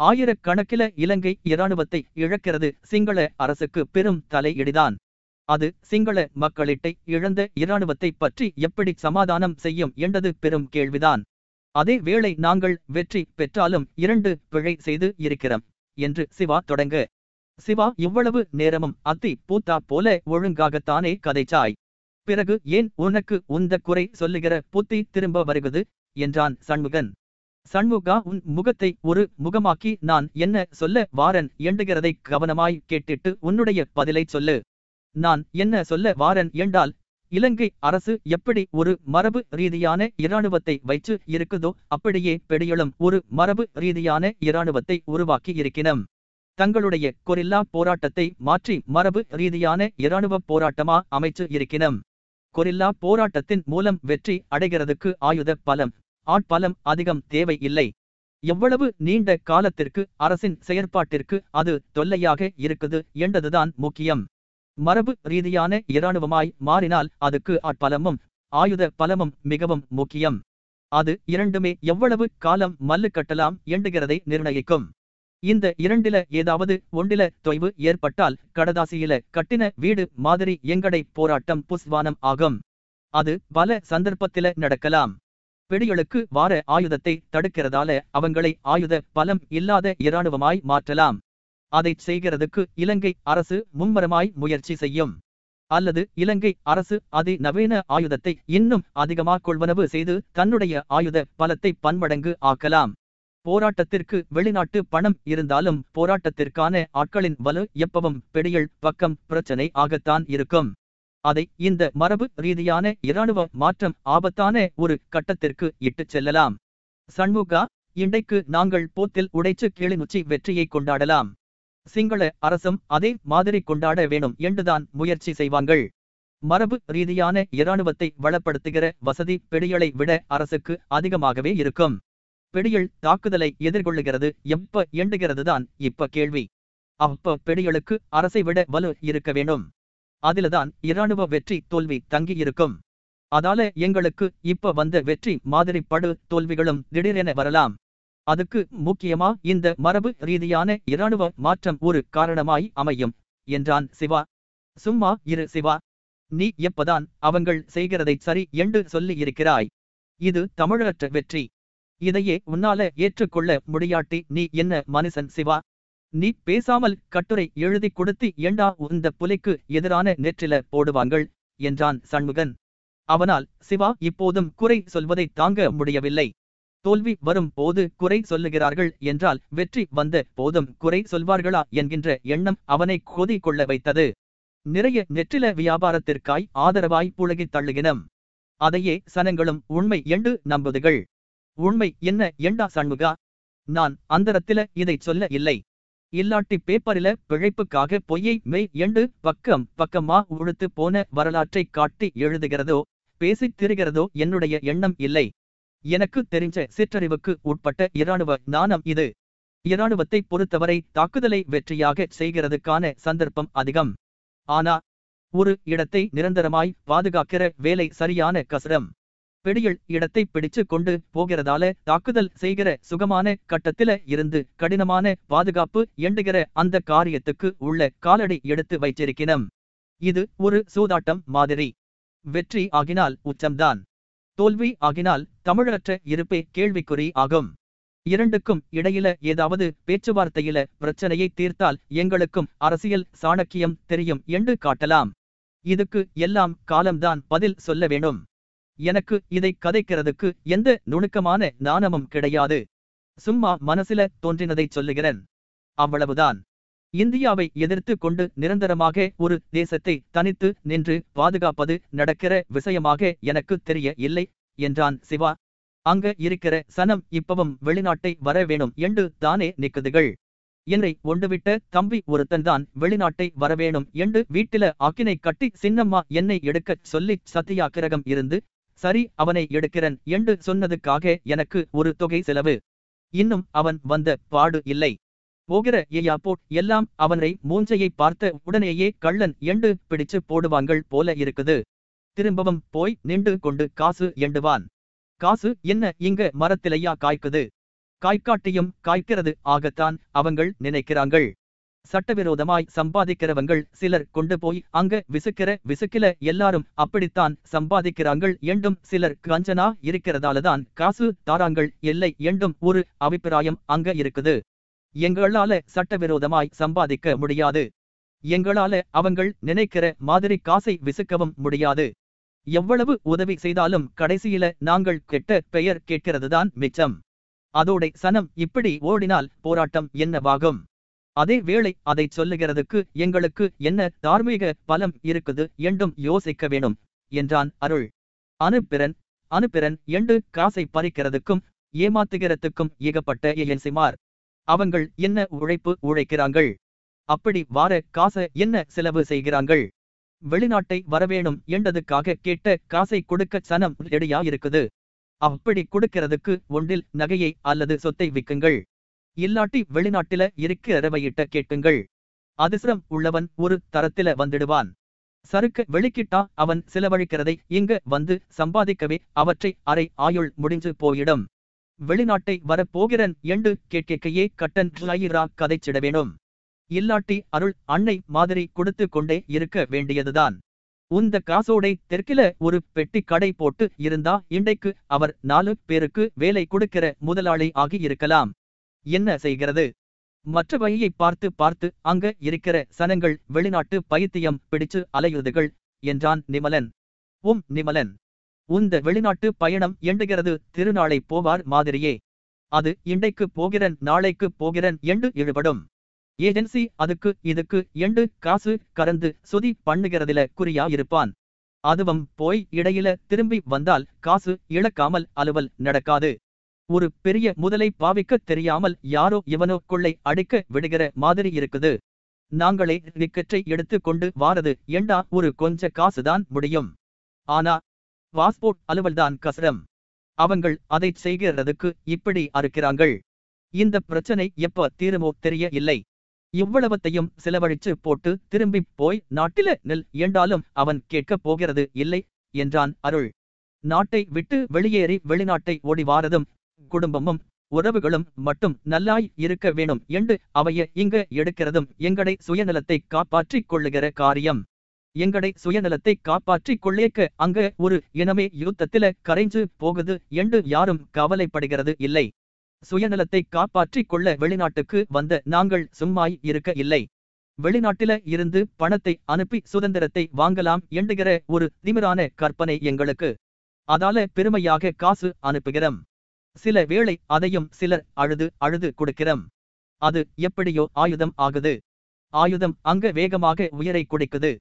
ஆயிரக்கணக்கில இலங்கை இராணுவத்தை இழக்கிறது சிங்கள அரசுக்கு பெரும் தலையிடிதான். அது சிங்கள மக்களிட்டை இழந்த இராணுவத்தை பற்றி எப்படி சமாதானம் செய்யும் என்றது பெரும் கேள்விதான். அதே வேளை நாங்கள் வெற்றி பெற்றாலும் இரண்டு பிழை செய்து இருக்கிறோம் என்று சிவா தொடங்க. சிவா இவ்வளவு நேரமும் அத்தி பூத்தா போல ஒழுங்காகத்தானே கதைச்சாய். பிறகு ஏன் உனக்கு உந்த குறை சொல்லுகிற புத்தி திரும்ப வருகிறது என்றான் சண்முகன். சண்முகா உன் முகத்தை ஒரு முகமாக்கி நான் என்ன சொல்ல வாரன் எண்டுகிறதை கவனமாய் கேட்டுட்டு உன்னுடைய பதிலை சொல்லு. நான் என்ன சொல்ல வாரன் என்றால் இலங்கை அரசு எப்படி ஒரு மரபு ரீதியான இராணுவத்தை வைச்சு இருக்குதோ அப்படியே பெடியளும் ஒரு மரபு ரீதியான இராணுவத்தை உருவாக்கி இருக்கினம். தங்களுடைய கொரில்லா போராட்டத்தை மாற்றி மரபு ரீதியான இராணுவ போராட்டமா அமைச்சு இருக்கினம். கொரில்லா போராட்டத்தின் மூலம் வெற்றி அடைகிறதுக்கு ஆயுத பலம். ஆட்பலம் அதிகம் தேவை இல்லை. எவ்வளவு நீண்ட காலத்திற்கு அரசின் செயற்பாட்டிற்கு அது தொல்லையாக இருக்குது என்றதுதான் முக்கியம். மரபு ரீதியான இராணுவமாய் மாறினால் அதுக்கு ஆட்பலமும் ஆயுத பலமும் மிகவும் முக்கியம். அது இரண்டுமே எவ்வளவு காலம் மல்லுக்கட்டலாம் எண்டுகிறதை நிர்ணயிக்கும். இந்த இரண்டில ஏதாவது ஒன்றில தொய்வு ஏற்பட்டால் கடதாசியில கட்டின வீடு மாதிரி எங்கடை போராட்டம் புஸ்வானம் ஆகும். அது பல சந்தர்ப்பத்தில நடக்கலாம். பிடிகளுக்கு வார ஆயுதத்தை தடுக்கிறதால அவங்களை ஆயுத பலம் இல்லாத இராணுவமாய் மாற்றலாம். அதைச் செய்கிறதுக்கு இலங்கை அரசு மும்மரமாய் முயற்சி செய்யும். அல்லது இலங்கை அரசு அதிநவீன ஆயுதத்தை இன்னும் அதிகமாக கொள்வனவு செய்து தன்னுடைய ஆயுத பலத்தை பன்மடங்கு ஆக்கலாம். போராட்டத்திற்கு வெளிநாட்டு பணம் இருந்தாலும் போராட்டத்திற்கான ஆட்களின் வலு எப்பவும் பெடியல் பக்கம் பிரச்சனை ஆகத்தான் இருக்கும். அதை இந்த மரபு ரீதியான இராணுவ மாற்றம் ஆபத்தான ஒரு கட்டத்திற்கு இட்டுச் செல்லலாம். சண்முகா இன்றைக்கு நாங்கள் போத்தில் உடைச்சு கிளிநொச்சி வெற்றியை கொண்டாடலாம். சிங்கள அரசும் அதே மாதிரி கொண்டாட வேணும் என்றுதான் முயற்சி செய்வாங்கள் மரபு ரீதியான இராணுவத்தை வளப்படுத்துகிற வசதி பெடியலை விட அரசுக்கு அதிகமாகவே இருக்கும். பெடியல் தாக்குதலை எதிர்கொள்ளுகிறது எப்ப எண்டுகிறதுதான் இப்ப கேள்வி. அப்ப பெடியலுக்கு அரசை விட வலு இருக்க வேண்டும். அதில்தான் இராணுவ வெற்றி தோல்வி தங்கி இருக்கும். அதால எங்களுக்கு இப்ப வந்த வெற்றி மாதிரி படு தோல்விகளும் திடீரென வரலாம். அதுக்கு முக்கியமா இந்த மரபு ரீதியான இராணுவ மாற்றம் ஒரு காரணமாய் அமையும் என்றான் சிவா. சும்மா இரு சிவா. நீ எப்பதான் அவங்கள் செய்கிறதை சரி என்று சொல்லி இருக்கிறாய். இது தமிழற்ற வெற்றி. இதையே உன்னால ஏற்றுக்கொள்ள முடியாட்டி நீ என்ன மனுஷன் சிவா? நீ பேசாமல் கட்டுரை எழுதி கொடுத்து ஏண்டா உந்த புலிக்கு எதிரான நெற்றில போடுவாங்கள் என்றான் சண்முகன். அவனால் சிவா இப்போதும் குறை சொல்வதை தாங்க முடியவில்லை. தோல்வி வரும் போது குறை சொல்லுகிறார்கள் என்றால் வெற்றி வந்த போதும் குறை சொல்வார்களா என்கின்ற எண்ணம் அவனை கொதி கொள்ள வைத்தது. நிறைய நெற்றில வியாபாரத்திற்காய் ஆதரவாய் புழகித் தள்ளுகினம். அதையே சனங்களும் உண்மை என்று நம்புதுகள். உண்மை என்ன எண்டா சண்முகா? நான் அந்தரத்தில இதைச் சொல்ல இல்லை. இல்லாட்டி பேப்பரில பிழைப்புக்காக பொய்யை மெய் எண்டு பக்கம் பக்கமா உழுத்து போன வரலாற்றை காட்டி எழுதுகிறதோ பேசித் திரிகிறதோ என்னுடைய எண்ணம் இல்லை. எனக்கு தெரிஞ்ச சிற்றறிவுக்கு உட்பட்ட இராணுவ நாணம் இது. இராணுவத்தை பொறுத்தவரை தாக்குதலை வெற்றியாக செய்கிறதுக்கான சந்தர்ப்பம் அதிகம். ஆனா ஒரு இடத்தை நிரந்தரமாய் பாதுகாக்கிற வேலை சரியான கசடம் பெடியல் இடத்தை பிடிச்சு கொண்டு போகிறதால தாக்குதல் செய்கிற சுகமான கட்டத்தில இருந்து கடினமான பாதுகாப்பு எண்டுகிற அந்த காரியத்துக்கு உள்ள காலடி எடுத்து வைச்சிருக்கினம் இது ஒரு சூதாட்டம் மாதிரி. வெற்றி ஆகினால் உச்சம்தான். தோல்வி ஆகினால் தமிழற்ற இருப்பே கேள்விக்குறி ஆகும். இரண்டுக்கும் இடையில ஏதாவது பேச்சுவார்த்தையில பிரச்சனையை தீர்த்தால் எங்களுக்கும் அரசியல் சாணக்கியம் தெரியும் என்று காட்டலாம். இதுக்கு எல்லாம் காலம்தான் பதில் சொல்ல வேணும் எனக்கு இதை கதைக்கிறதுக்கு எந்த நுணுக்கமான நாணமும் கிடையாது. சும்மா மனசில தோன்றினதைச் சொல்லுகிறேன். அவ்வளவுதான். இந்தியாவை எதிர்த்து கொண்டு நிரந்தரமாக ஒரு தேசத்தை தனித்து நின்று பாதுகாப்பது நடக்கிற விஷயமாக எனக்கு தெரிய இல்லை என்றான் சிவா. அங்க இருக்கிற சனம் இப்பவும் வெளிநாட்டை வர வேணும் என்று தானே நிக்குதுகள். என்னை ஒண்டுவிட்ட தம்பி ஒருத்தன்தான் வெளிநாட்டை வரவேணும் என்று வீட்டில அக்கினை கட்டி சின்னம்மா என்னை எடுக்கச் சொல்லி சத்தியாக்கிரகம் இருந்து சரி அவனை எடுக்கிறன் என்று சொன்னதுக்காக எனக்கு ஒரு தொகை செலவு. இன்னும் அவன் வந்த பாடு இல்லை. போகிற ஏயாப்போட் எல்லாம் அவனை மூஞ்சையை பார்த்த உடனேயே கள்ளன் எண்டு பிடிச்சு போடுவாங்கள் போல இருக்குது. திரும்பவும் போய் நின்று கொண்டு காசு எண்டுவான். காசு என்ன இங்க மரத்திலையா காய்க்குது? காய்க்காட்டியும் காய்க்கிறது ஆகத்தான் அவங்கள் நினைக்கிறாங்கள். சட்டவிரோதமாய் சம்பாதிக்கிறவங்கள் சிலர் கொண்டு போய் அங்க விசுக்கிற விசுக்கில எல்லாரும் அப்படித்தான் சம்பாதிக்கிறாங்கள் என்றும் சிலர் கஞ்சனா இருக்கிறதாலதான் காசு தாராங்கள் இல்லை என்றும் ஒரு அபிப்பிராயம் அங்க இருக்குது. எங்களால சட்டவிரோதமாய் சம்பாதிக்க முடியாது. எங்களால அவங்கள் நினைக்கிற மாதிரி காசை விசுக்கவும் முடியாது. எவ்வளவு உதவி செய்தாலும் கடைசியில நாங்கள் கெட்ட பெயர் கேட்கிறதுதான் மிச்சம். அதோட சனம் இப்படி ஓடினால் போராட்டம் என்னவாகும்? அதே வேளை அதைச் சொல்லுகிறதுக்கு எங்களுக்கு என்ன தார்மீக பலம் இருக்குது என்றும் யோசிக்க வேணும் என்றான் அருள். அனுப்பிரன் அனுப்பிரன் என்று காசை பறிக்கிறதுக்கும் ஏமாத்துகிறதுக்கும் ஏகப்பட்ட ஏஎன்சிமார் அவங்கள் என்ன உழைப்பு உழைக்கிறாங்கள் அப்படி வார காச என்ன செலவு செய்கிறாங்கள் வெளிநாட்டை வரவேணும் என்றதுக்காக கேட்ட காசை கொடுக்க சனம் ரெடியா இருக்குது அப்படி கொடுக்கிறதுக்கு ஒன்றில் நகையை அல்லது சொத்தை விக்குங்கள் இல்லாட்டி வெளிநாட்டில இருக்கிறவயிட்ட கேட்டுங்கள். அதிசரம் உள்ளவன் ஒரு தரத்தில வந்துடுவான். சறுக்க வெளிக்கிட்டா அவன் செலவழிக்கிறதை இங்க வந்து சம்பாதிக்கவே அவற்றை அரை ஆயுள் முடிஞ்சு போயிடும். வெளிநாட்டை வரப்போகிறன் என்று கேட்கையே கட்டன் லாயிரா கதைச்சிட வேணும். இல்லாட்டி அருள் அன்னை மாதிரி கொடுத்து கொண்டே இருக்க வேண்டியதுதான். உந்த காசோடை தெற்கில ஒரு பெட்டி கடை போட்டு இருந்தா இன்றைக்கு அவர் நாலு பேருக்கு வேலை கொடுக்கிற முதலாளி ஆகி இருக்கலாம். என்ன செய்கிறது? மற்ற வகையை பார்த்து பார்த்து அங்க இருக்கிற சனங்கள் வெளிநாட்டு பைத்தியம் பிடிச்சு அலையுதுகள் என்றான் நிமலன். உம் நிமலன் உந்த வெளிநாட்டு பயணம் எண்டுகிறது திருநாளை போவார் மாதிரியே. அது இண்டைக்கு போகிறன் நாளைக்கு போகிறன் எண்டு இழுபடும். ஏஜென்சி அதுக்கு இதுக்கு எண்டு காசு கறந்து சுதி பண்ணுகிறதில குறியா இருப்பான் அதுவும் போய் இடையில திரும்பி வந்தால் காசு இழக்காமல் அலுவல் நடக்காது. ஒரு பெரிய முதலை பாவிக்க தெரியாமல் யாரோ இவனோ கொள்ளை அடிக்க விடுகிற மாதிரி இருக்குது. நாங்களே விக்கெட்டை எடுத்து கொண்டு வாரது ஏண்டா ஒரு கொஞ்ச காசுதான் முடியும். ஆனா பாஸ்போர்ட் அலுவல்தான் கசரம் அவங்கள் அதை செய்கிறதுக்கு இப்படி அறுக்கிறாங்கள். இந்த பிரச்சனை எப்ப தீருமோ தெரிய இல்லை இவ்வளவத்தையும் செலவழிச்சு போட்டு திரும்பி போய் நாட்டில நெல் ஏண்டாலும் அவன் கேட்கப் போகிறது இல்லை என்றான் அருள். நாட்டை விட்டு வெளியேறி வெளிநாட்டை ஓடி வாரதும் குடும்பமும் உறவுகளும் மட்டும் நல்லாய் இருக்க வேணும் என்று அவைய இங்க எடுக்கிறதும் எங்கடை சுயநலத்தை காப்பாற்றிக் கொள்ளுகிற காரியம். எங்கடை சுயநலத்தை காப்பாற்றிக் கொள்ளேக்க அங்க ஒரு இனமே யுத்தத்தில கரைஞ்சு போகுது என்று யாரும் கவலைப்படுகிறது இல்லை. சுயநலத்தை காப்பாற்றிக் கொள்ள வெளிநாட்டுக்கு வந்த நாங்கள் சும்மாய் இருக்க இல்லை. வெளிநாட்டில இருந்து பணத்தை அனுப்பி சுதந்திரத்தை வாங்கலாம் என்கிற ஒரு திமிரான கற்பனை எங்களுக்கு. அதால பெருமையாக காசு அனுப்புகிறோம். சில வேளை அதையும் சிலர் அழுது அழுது கொடுக்கிறோம். அது எப்படியோ ஆயுதம் ஆகுது. ஆயுதம் அங்க வேகமாக உயரை குடிக்குது.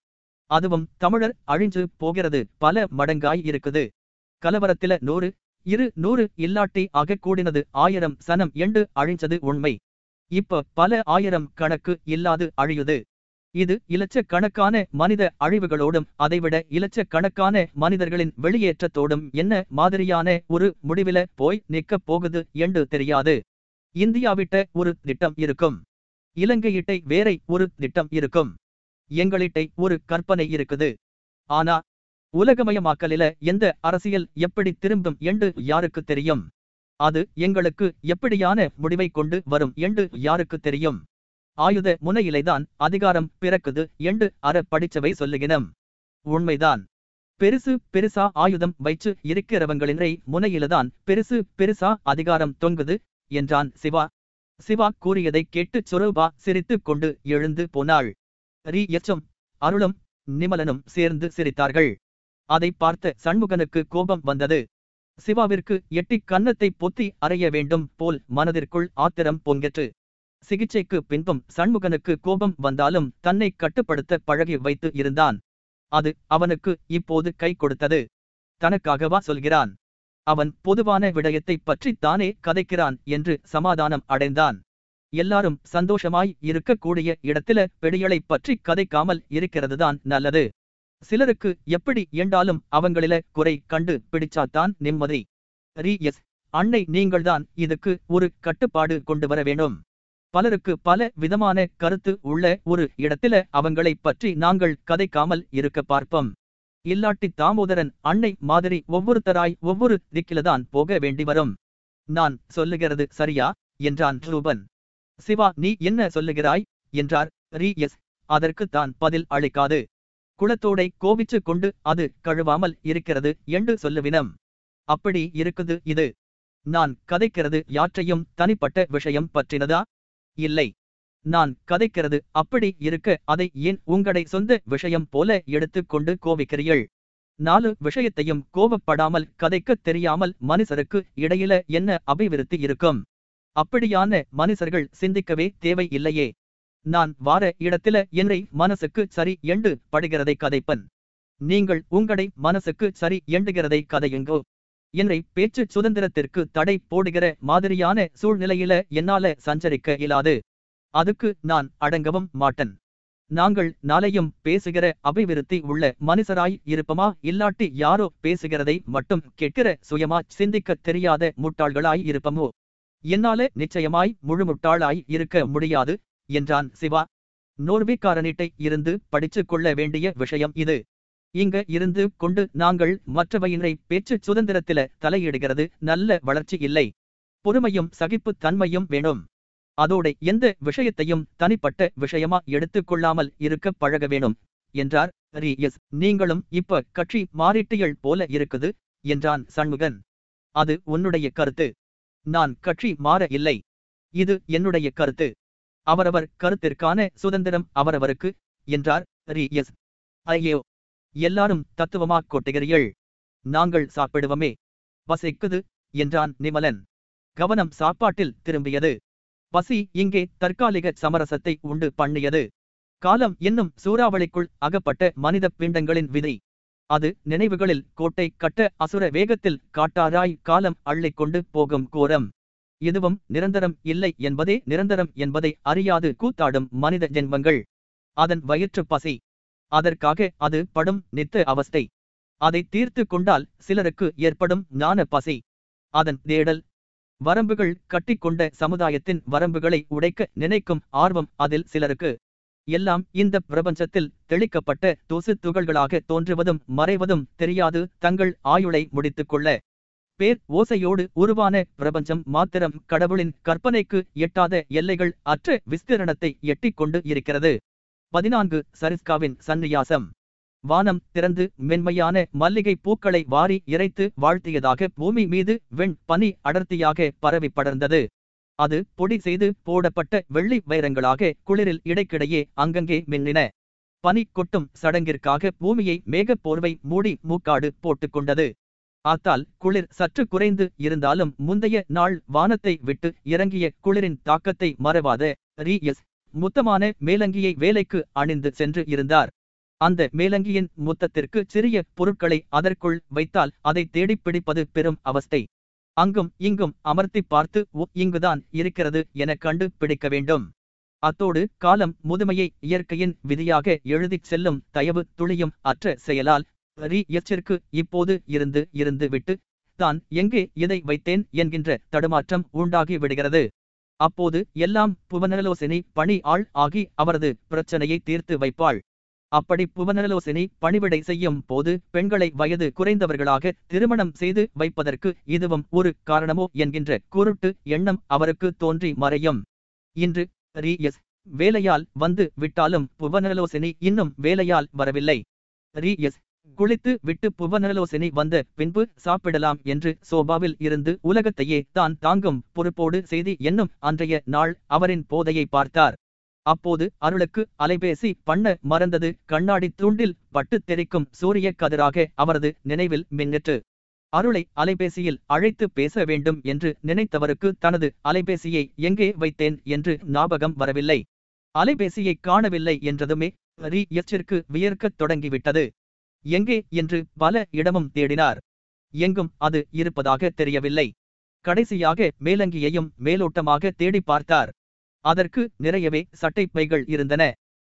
அதுவும் தமிழர் அழிஞ்சு போகிறது. பல மடங்காய் இருக்குது. கலவரத்தில நூறு இரு நூறு இல்லாட்டி ஆக கூடினது ஆயிரம் சனம் எண்டு அழிஞ்சது உண்மை. இப்ப பல ஆயிரம் கணக்கு இல்லாது அழியுது. இது இலட்சக்கணக்கான மனித அழிவுகளோடும் அதைவிட இலட்சக்கணக்கான மனிதர்களின் வெளியேற்றத்தோடும் என்ன மாதிரியான ஒரு முடிவில போய் நிற்கப் போகுது என்று தெரியாது. இந்தியாவிட்ட ஒரு திட்டம் இருக்கும். இலங்கையிட்டை வேறை ஒரு திட்டம் இருக்கும். எங்களிட்டை ஒரு கற்பனை இருக்குது. ஆனா உலகமயமாக்கலில எந்த அரசியல் எப்படி திரும்பும் என்று யாருக்கு தெரியும்? அது எங்களுக்கு எப்படியான முடிவை கொண்டு வரும் என்று யாருக்கு தெரியும்? ஆயுத முனையிலைதான் அதிகாரம் பிறக்குது என்று அற படிச்சவை சொல்லுகினம் உண்மைதான். பெருசு பெருசா ஆயுதம் வைச்சு இருக்கிறவங்களினை முனையிலதான் பெருசு பெருசா அதிகாரம் தொங்குது என்றான் சிவா. சிவா கூறியதை கேட்டு சொரூபா சிரித்துக் கொண்டு எழுந்து போனாள். ரீ. எச்சும் அருளும் நிமலனும் சேர்ந்து சிரித்தார்கள். அதை பார்த்த சண்முகனுக்கு கோபம் வந்தது. சிவாவிற்கு எட்டி கன்னத்தை பொத்தி அறைய வேண்டும் போல் மனதிற்குள் ஆத்திரம் பொங்கெற்று. சிகிச்சைக்கு பின்பும் சண்முகனுக்கு கோபம் வந்தாலும் தன்னை கட்டுப்படுத்த பழகி வைத்து இருந்தான். அது அவனுக்கு இப்போது கை கொடுத்தது. தனக்காகவா சொல்கிறான். அவன் பொதுவான விடயத்தைப் பற்றி தானே கதைக்கிறான் என்று சமாதானம் அடைந்தான். எல்லாரும் சந்தோஷமாய் இருக்கக்கூடிய இடத்தில பெடியலை பற்றி கதைக்காமல் இருக்கிறதுதான் நல்லது. சிலருக்கு எப்படி ஏண்டாலும் அவங்களில குறை கண்டு பிடிச்சாத்தான் நிம்மதி. ரீ எஸ். அன்னை நீங்கள்தான் இதுக்கு ஒரு கட்டுப்பாடு கொண்டு வர வேணும் பலருக்கு பல விதமான கருத்து உள்ள ஒரு இடத்தில அவங்களைப் பற்றி நாங்கள் கதைக்காமல் இருக்க பார்ப்போம். இல்லாட்டி தாமோதரன் அன்னை மாதிரி ஒவ்வொருத்தராய் ஒவ்வொரு திக்கிலதான் போக வேண்டி வரும். நான் சொல்லுகிறது சரியா? என்றான் ரூபன். சிவா நீ என்ன சொல்லுகிறாய்? என்றார். ரீ எஸ். அதற்கு தான் பதில் அளிக்காது. குளத்தோடை கோவிச்சு கொண்டு அது கழுவாமல் இருக்கிறது என்று சொல்லுவினம். அப்படி இருக்குது இது. நான் கதைக்கிறது யாற்றையும் தனிப்பட்ட விஷயம் பற்றினதா? இல்லை. நான் கதைக்கிறது அப்படி இருக்க அதை ஏன் உங்களை சொந்த விஷயம் போல எடுத்துக்கொண்டு கோவிக்கிறீள் நாலு விஷயத்தையும் கோபப்படாமல் கதைக்கத் தெரியாமல் மனுஷருக்கு இடையில என்ன அபிவிருத்தி இருக்கும்? அப்படியான மனுஷர்கள் சிந்திக்கவே தேவை இல்லையே நான் வார இடத்தில என்னை மனசுக்கு சரி எண்டு படுகிறதை கதைப்பன். நீங்கள் உங்களை மனசுக்கு சரி எண்டுகிறதை கதையுங்கோ. என்னை பேச்சு சுதந்திரத்திற்கு தடை போடுகிற மாதிரியான சூழ்நிலையில என்னால சஞ்சரிக்க இயலாது. அதுக்கு நான் அடங்கவும் மாட்டன். நாங்கள் நாளையும் பேசுகிற அபிவிருத்தி உள்ள மனுஷராய் இருப்பமா? இல்லாட்டி யாரோ பேசுகிறதை மட்டும் கேட்கிற சுயமா சிந்திக்கத் தெரியாத முட்டாள்களாய் இருப்பமோ? என்னால நிச்சயமாய் முழுமுட்டாளாய் இருக்க முடியாது என்றான் சிவா. நோர்வேக்காரனிட்டை இருந்து படிச்சு கொள்ள வேண்டிய விஷயம் இது. இங்க இருந்து கொண்டு நாங்கள் மற்றவையினை பேச்சு சுதந்திரத்தில தலையிடுகிறது. நல்ல வளர்ச்சி இல்லை. பொறுமையும் சகிப்புத் தன்மையும் வேணும். அதோட எந்த விஷயத்தையும் தனிப்பட்ட விஷயமா எடுத்துக் கொள்ளாமல் இருக்க பழக வேணும் என்றார். ரி. எஸ். நீங்களும் இப்ப கட்சி மாறிட்டியல் போல இருக்குது என்றான் சண்முகன். அது உன்னுடைய கருத்து. நான் கட்சி மாற இல்லை. இது என்னுடைய கருத்து. அவரவர் கருத்திற்கான சுதந்திரம் அவரவருக்கு என்றார். ரி. எஸ். ஐயோ. எல்லாரும் தத்துவமாக் கொட்டுகிறீள் நாங்கள் சாப்பிடுவோமே. பசிக்குது என்றான் நிமலன். கவனம் சாப்பாட்டில் திரும்பியது. பசி இங்கே தற்காலிக சமரசத்தை உண்டு பண்ணியது. காலம் என்னும் சூறாவளிக்குள் அகப்பட்ட மனித பிண்டங்களின் விதை. அது நினைவுகளில் கோட்டை கட்ட அசுர வேகத்தில் காட்டாராய் காலம் அள்ளிக்கொண்டு போகும் கோரம். இதுவும் நிரந்தரம் இல்லை என்பதே நிரந்தரம் என்பதை அறியாது கூத்தாடும் மனித ஜென்மங்கள். அதன் வயிற்று பசி. அதற்காக அது படும் நித்த அவஸ்தை. அதை தீர்த்து கொண்டால் சிலருக்கு ஏற்படும் ஞான பசி. அதன் தேடல். வரம்புகள் கட்டிக்கொண்ட சமுதாயத்தின் வரம்புகளை உடைக்க நினைக்கும் ஆர்வம் அதில் சிலருக்கு. எல்லாம் இந்த பிரபஞ்சத்தில் தெளிக்கப்பட்ட தூசு துகள்களாக தோன்றுவதும் மறைவதும் தெரியாது தங்கள் ஆயுளை முடித்துக்கொள்ள பேர் ஓசையோடு உருவான பிரபஞ்சம் மாத்திரம் கடவுளின் கற்பனைக்கு எட்டாத எல்லைகள் அற்ற விஸ்திரணத்தை எட்டிக் கொண்டு இருக்கிறது. பதினான்கு சரிஸ்காவின் சந்நியாசம். வானம் திறந்து மென்மையான மல்லிகை பூக்களை வாரி இறைத்து வாழ்த்தியதாக பூமி மீது வெண் பனி அடர்த்தியாக பரவி படர்ந்தது. அது பொடி செய்து போடப்பட்ட வெள்ளி வைரங்களாக குளிரில் இடைக்கிடையே அங்கங்கே மின்னின. பனி கொட்டும் சடங்கிற்காக பூமியை மேகப் போர்வை மூடி மூக்காடு போட்டுக்கொண்டது ஆத்தால் குளிர் சற்று குறைந்து இருந்தாலும் முந்தைய நாள் வானத்தை விட்டு இறங்கிய குளிரின் தாக்கத்தை மறவாத ரீஎஸ் முத்தமான மேலங்கியை வேலைக்கு அணிந்து சென்று இருந்தார். அந்த மேலங்கியின் முத்தத்திற்கு சிறிய பொருட்களை அதற்குள் வைத்தால் அதை தேடிப் பிடிப்பது பெரும் அவஸ்தை. அங்கும் இங்கும் அமர்த்தி பார்த்து ஓ இங்குதான் இருக்கிறது என கண்டு பிடிக்க வேண்டும். அத்தோடு காலம் முதுமையை இயற்கையின் விதியாக எழுதிச் செல்லும் தயவு துளியும் அற்ற செயலால் ரி எச்சிற்கு இப்போது இருந்து இருந்து விட்டு தான் எங்கே இதை வைத்தேன்? என்கின்ற தடுமாற்றம் உண்டாகி விடுகிறது. அப்போது எல்லாம் புவனலோசினி பணி ஆள் ஆகி அவரது பிரச்சனையை தீர்த்து வைப்பாள். அப்படி புவனலோசினி பணிவிடை செய்யும் போது பெண்களை வயது குறைந்தவர்களாக திருமணம் செய்து வைப்பதற்கு இதுவும் ஒரு காரணமோ என்கின்ற குருட்டு எண்ணம் அவருக்கு தோன்றி மறையும். இன்று ரி எஸ் வேலையால் வந்து விட்டாலும் புவனலோசினி இன்னும் வேலையால் வரவில்லை. ரி எஸ் குளித்து விட்டு புவனலோசனை வந்த பின்பு சாப்பிடலாம் என்று சோபாவில் இருந்து உலகத்தையே தான் தாங்கும் பொறுப்போடு செய்தி என்னும் அன்றைய நாள் அவரின் போதையை பார்த்தார். அப்போது அருளுக்கு அலைபேசி பண்ண மறந்தது கண்ணாடி தூண்டில் பட்டு தெரிக்கும் சூரிய கதிராக அவரது நினைவில் மின்னிற்று. அருளை அலைபேசியில் அழைத்து பேச வேண்டும் என்று நினைத்தவருக்கு தனது அலைபேசியை எங்கே வைத்தேன் என்று ஞாபகம் வரவில்லை. அலைபேசியை காணவில்லை என்றதுமே ரி எச்சிற்கு வியர்க்கத் தொடங்கிவிட்டது. எங்கே என்று பல இடமும் தேடினார். எங்கும் அது இருப்பதாக தெரியவில்லை. கடைசியாக மேலங்கியையும் மேலோட்டமாக தேடி பார்த்தார். அதற்கு நிறையவே சட்டைப்பைகள் இருந்தன.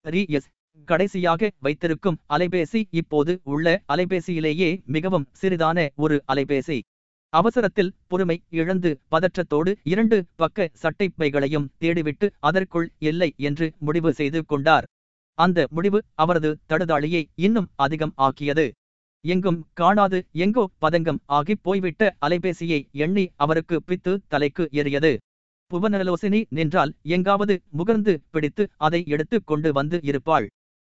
ரி எஸ் கடைசியாக வைத்திருக்கும் அலைபேசி இப்போது உள்ள அலைபேசியிலேயே மிகவும் சிறிதான ஒரு அலைபேசி. அவசரத்தில் பொறுமை இழந்து பதற்றத்தோடு இரண்டு பக்க சட்டைப்பைகளையும் தேடிவிட்டு அதற்குள் இல்லை என்று முடிவு செய்து கொண்டார். அந்த முடிவு அவரது தடுதாளியை இன்னும் அதிகம் ஆக்கியது. எங்கும் காணாது எங்கோ பதங்கம் ஆகிப் போய்விட்ட அலைபேசியை எண்ணி அவருக்கு பித்து தலைக்கு எறியது புவனலோசினி நின்றால் எங்காவது முகர்ந்து பிடித்து அதை எடுத்து கொண்டு வந்து இருப்பாள்.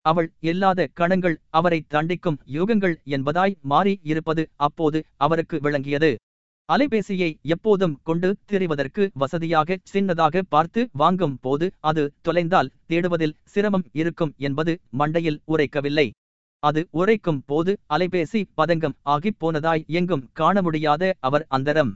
அவள் இல்லாத கணங்கள் அவரை தண்டிக்கும் யுகங்கள் என்பதாய் மாறி இருப்பது அப்போது அவருக்கு விளங்கியது. அலைபேசியை எப்போதும் கொண்டு திரிவதற்கு வசதியாக சின்னதாக பார்த்து வாங்கும் போது அது தொலைந்தால் தேடுவதில் சிரமம் இருக்கும் என்பது மண்டையில் உரைக்கவில்லை. அது உரைக்கும் போது அலைபேசி பதங்கம் ஆகிப் போனதாய் எங்கும் காண முடியாத அவர் அந்தரம்.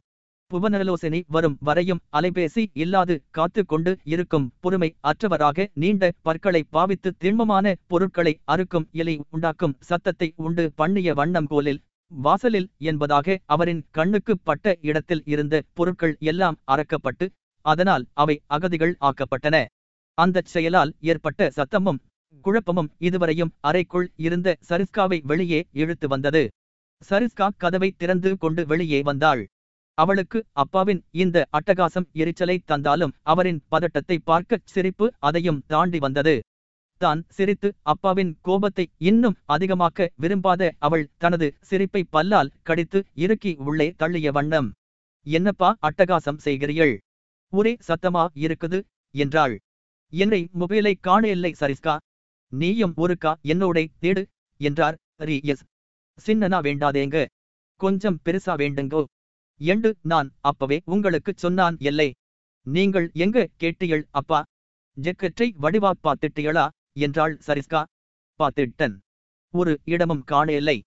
புவனலோசனை வரும் வரையும் அலைபேசி இல்லாது காத்து கொண்டு இருக்கும் பொறுமை அற்றவராக நீண்ட பற்களை பாவித்து திண்மமான பொருட்களை அறுக்கும் இலை உண்டாக்கும் சத்தத்தை உண்டு பண்ணிய வண்ணம் கோலில் வாசலில் என்பதாக அவரின் கண்ணுக்கு பட்ட இடத்தில் இருந்த பொருட்கள் எல்லாம் அறக்கப்பட்டு அதனால் அவை அகதிகள் ஆக்கப்பட்டன. அந்தச் செயலால் ஏற்பட்ட சத்தமும் குழப்பமும் இதுவரையும் அறைக்குள் இருந்த சரிஸ்காவை வெளியே இழுத்து வந்தது. சரிஸ்கா கதவை திறந்து கொண்டு வெளியே வந்தாள். அவளுக்கு அப்பாவின் இந்த அட்டகாசம் எரிச்சலை தந்தாலும் அவரின் பதட்டத்தை பார்க்கச் சிரிப்பு அதையும் தாண்டி வந்தது. தான் சிரித்து அப்பாவின் கோபத்தை இன்னும் அதிகமாக்க விரும்பாத அவள் தனது சிரிப்பை பல்லால் கடித்து இறுக்கி உள்ளே தள்ளிய வண்ணம். என்னப்பா அட்டகாசம் செய்கிறீள் ஒரே சத்தமா இருக்குது? என்றாள். என்னை மொபைலை காண இல்லை சரிஸ்கா. நீயும் ஒருக்கா என்னோட தேடு என்றார். ரி எஸ். சின்னனா வேண்டாதேங்க. கொஞ்சம் பெருசா வேண்டுங்கோ. எண்டு நான் அப்பவே உங்களுக்குச் சொன்னான் எல்லை. நீங்கள் எங்க கேட்டியள் அப்பா? ஜெக்கற்றை வடிவா திட்டியளா என்றாள் சரிஸ்கா. பாத்திட்டன் ஒரு இடமும் காணவில்லை.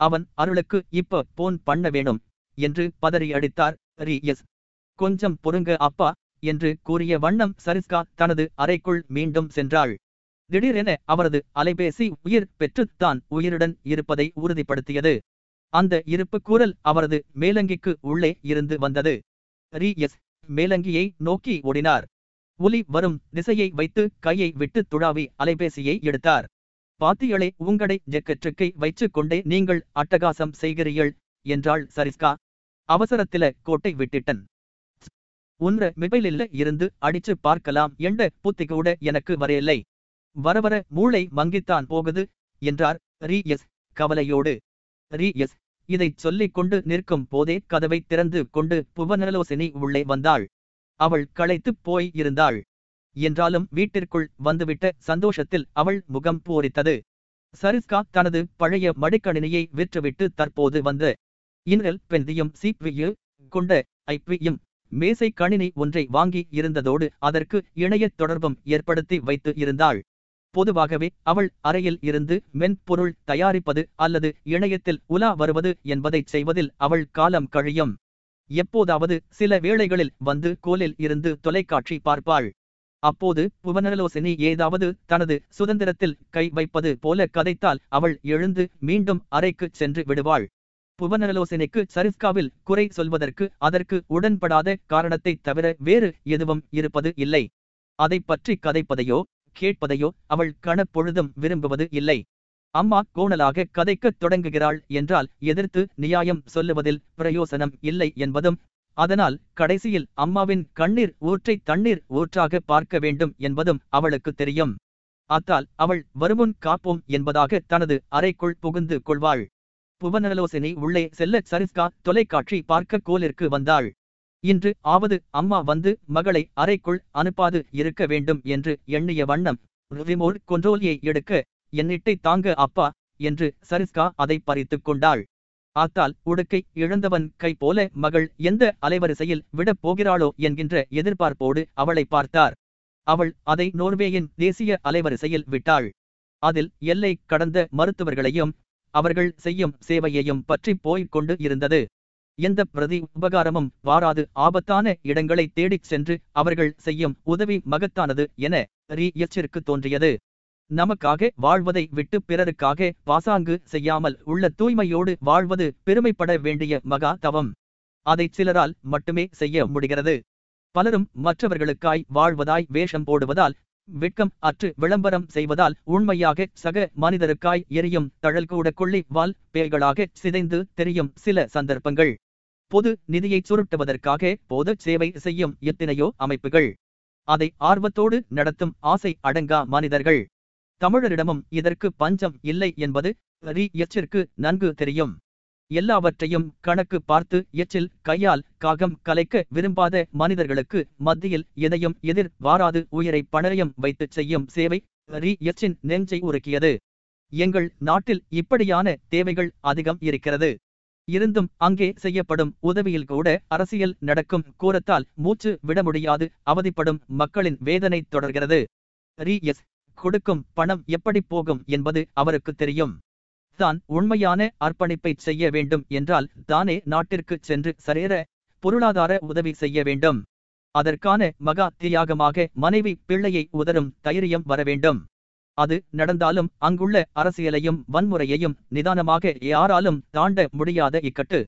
அவன் அருளுக்கு இப்ப போன் பண்ண வேணும் என்று பதறி அடித்தார் ரி எஸ் கொஞ்சம் பொறுங்க அப்பா என்று கூறிய வண்ணம் சரிஸ்கா தனது அறைக்குள் மீண்டும் சென்றாள். திடீரென அவரது அலைபேசி உயிர் பெற்றுத் தான் உயிருடன் இருப்பதை உறுதிப்படுத்தியது. அந்த இருப்பு கூறல் அவரது மேலங்கிக்கு உள்ளே இருந்து வந்தது. ரி எஸ் மேலங்கியை நோக்கி ஓடினார். ஒலி வரும் திசையை வைத்து கையை விட்டு துழாவி அலைபேசியை எடுத்தார். பாத்தியளே உங்களை ஜெக்கற்றுக்கை வைச்சுக் கொண்டே நீங்கள் அட்டகாசம் செய்கிறீர்கள் என்றாள் சரிஸ்கா. அவசரத்தில கோட்டை விட்டிட்டன். உன்ற மிபைலில்ல இருந்து அடிச்சு பார்க்கலாம் என்ற புத்தி கூட எனக்கு வரையில்லை. வரவர மூளை மங்கித்தான் போகுது என்றார் ரீ எஸ் கவலையோடு. ரீ எஸ் இதைச் சொல்லிக் கொண்டு நிற்கும் போதே கதவை திறந்து கொண்டு புவனலோசினி உள்ளே வந்தாள். அவள் களைத்துப் போய் இருந்தாள். என்றாலும் வீட்டிற்குள் வந்துவிட்ட சந்தோஷத்தில் அவள் முகம் பூரித்தது. சரிஸ்கா தனது பழைய மடிக்கணினியை விற்றுவிட்டு தற்போது வந்த இன்னல் பெந்தியும் சிபியு கொண்ட ஐபியும் மேசை கணினி ஒன்றை வாங்கி இருந்ததோடு அதற்கு இணையத் தொடர்பும் ஏற்படுத்தி வைத்து இருந்தாள். பொதுவாகவே அவள் அறையில் இருந்து மென்பொருள் தயாரிப்பது அல்லது இணையத்தில் உலா வருவது என்பதைச் செய்வதில் அவள் காலம் கழியும். எப்போதாவது சில வேளைகளில் வந்து கோலில் இருந்து தொலைக்காட்சி பார்ப்பாள். அப்போது புவனலோசினி ஏதாவது தனது சுதந்திரத்தில் கை வைப்பது போல கதைத்தால் அவள் எழுந்து மீண்டும் அறைக்குச் சென்று விடுவாள். புவனலோசினிக்கு சரிஸ்காவில் குறை சொல்வதற்கு அதற்கு உடன்படாத காரணத்தைத் தவிர வேறு எதுவும் இருப்பது இல்லை. அதைப் பற்றி கதைப்பதையோ கேட்பதையோ அவள் கணப்பொழுதும் விரும்புவது இல்லை. அம்மா கோணலாக கதைக்கத் தொடங்குகிறாள் என்றால் எதிர்த்து நியாயம் சொல்லுவதில் பிரயோசனம் இல்லை என்பதும் அதனால் கடைசியில் அம்மாவின் கண்ணீர் ஊற்றை தண்ணீர் ஊற்றாக பார்க்க வேண்டும் என்பதும் அவளுக்கு தெரியும். அத்தால் அவள் வருமுன் காப்போம் என்பதாக தனது அறைக்குள் புகுந்து கொள்வாள். புவனலோசினி உள்ளே செல்ல சரிஸ்கா தொலைக்காட்சி பார்க்க கோலிற்கு வந்தாள். இன்று ஆவது அம்மா வந்து மகளை அறைக்குள் அனுப்பாது இருக்க வேண்டும் என்று எண்ணிய வண்ணம் ரிமோட் கொன்றோலியை எடுக்க என்னிட்டை தாங்க அப்பா என்று சரிஸ்கா அதை பறித்துக் கொண்டாள். ஆத்தால் உடுக்கை இழந்தவன் கை போல மகள் எந்த அலைவரிசையில் விடப் போகிறாளோ என்கின்ற எதிர்பார்ப்போடு அவளை பார்த்தார். அவள் அதை நோர்வேயின் தேசிய அலைவரிசையில் விட்டாள். அதில் எல்லை கடந்த மருத்துவர்களையும் அவர்கள் செய்யும் சேவையையும் பற்றி போய்க் கொண்டு இருந்தது. எந்த பிரதி உபகாரமும் வாராது ஆபத்தான இடங்களை தேடிச் சென்று அவர்கள் செய்யும் உதவி மகத்தானது என ரி எச்சிற்கு தோன்றியது. நமக்காக வாழ்வதை விட்டு பிறருக்காக பாசாங்கு செய்யாமல் உள்ள தூய்மையோடு வாழ்வது பெருமைப்பட வேண்டிய மகா தவம். அதைச் சிலரால் மட்டுமே செய்ய முடிகிறது. பலரும் மற்றவர்களுக்காய் வாழ்வதாய் வேஷம் போடுவதால் வெட்கம் அற்று விளம்பரம் செய்வதால் உண்மையாக சக மனிதருக்காய் எரியும் தழல் கூட கொள்ளி வால் பேய்களாக சிதைந்து தெரியும் சில சந்தர்ப்பங்கள். பொது நிதியை சுருட்டுவதற்காக பொது சேவை செய்யும் எத்தனையோ அமைப்புகள். அதை ஆர்வத்தோடு நடத்தும் ஆசை அடங்கா மனிதர்கள். தமிழரிடமும் இதற்கு பஞ்சம் இல்லை என்பது ரி எச்சிற்கு நன்கு தெரியும். எல்லாவற்றையும் கணக்கு பார்த்து எச்சில் கையால் காகம் கலைக்க விரும்பாத மனிதர்களுக்கு மத்தியில் எதையும் எதிர் வாராது உயிரை பணயம் வைத்து செய்யும் சேவை ரி எச்சின் நெஞ்சை உருக்கியது. எங்கள் நாட்டில் இப்படியான தேவைகள் அதிகம் இருக்கிறது. இருந்தும் அங்கே செய்யப்படும் உதவியில் கூட அரசியல் நடக்கும் கூறத்தால் மூச்சு விட முடியாது அவதிப்படும் மக்களின் வேதனை தொடர்கிறது. ரி எஸ் கொடுக்கும் பணம் எப்படி போகும் என்பது அவருக்கு தெரியும். தான் உண்மையான அர்ப்பணிப்பை செய்ய வேண்டும் என்றால் தானே நாட்டிற்கு சென்று சரேர பொருளாதார உதவி செய்ய வேண்டும். அதற்கான மகா தியாகமாக மனைவி பிள்ளையை உதரும் தைரியம் வர வேண்டும். அது நடந்தாலும் அங்குள்ள அரசியலையும் வன்முறையையும் நிதானமாக யாராலும் தாண்ட முடியாத இக்கட்டு.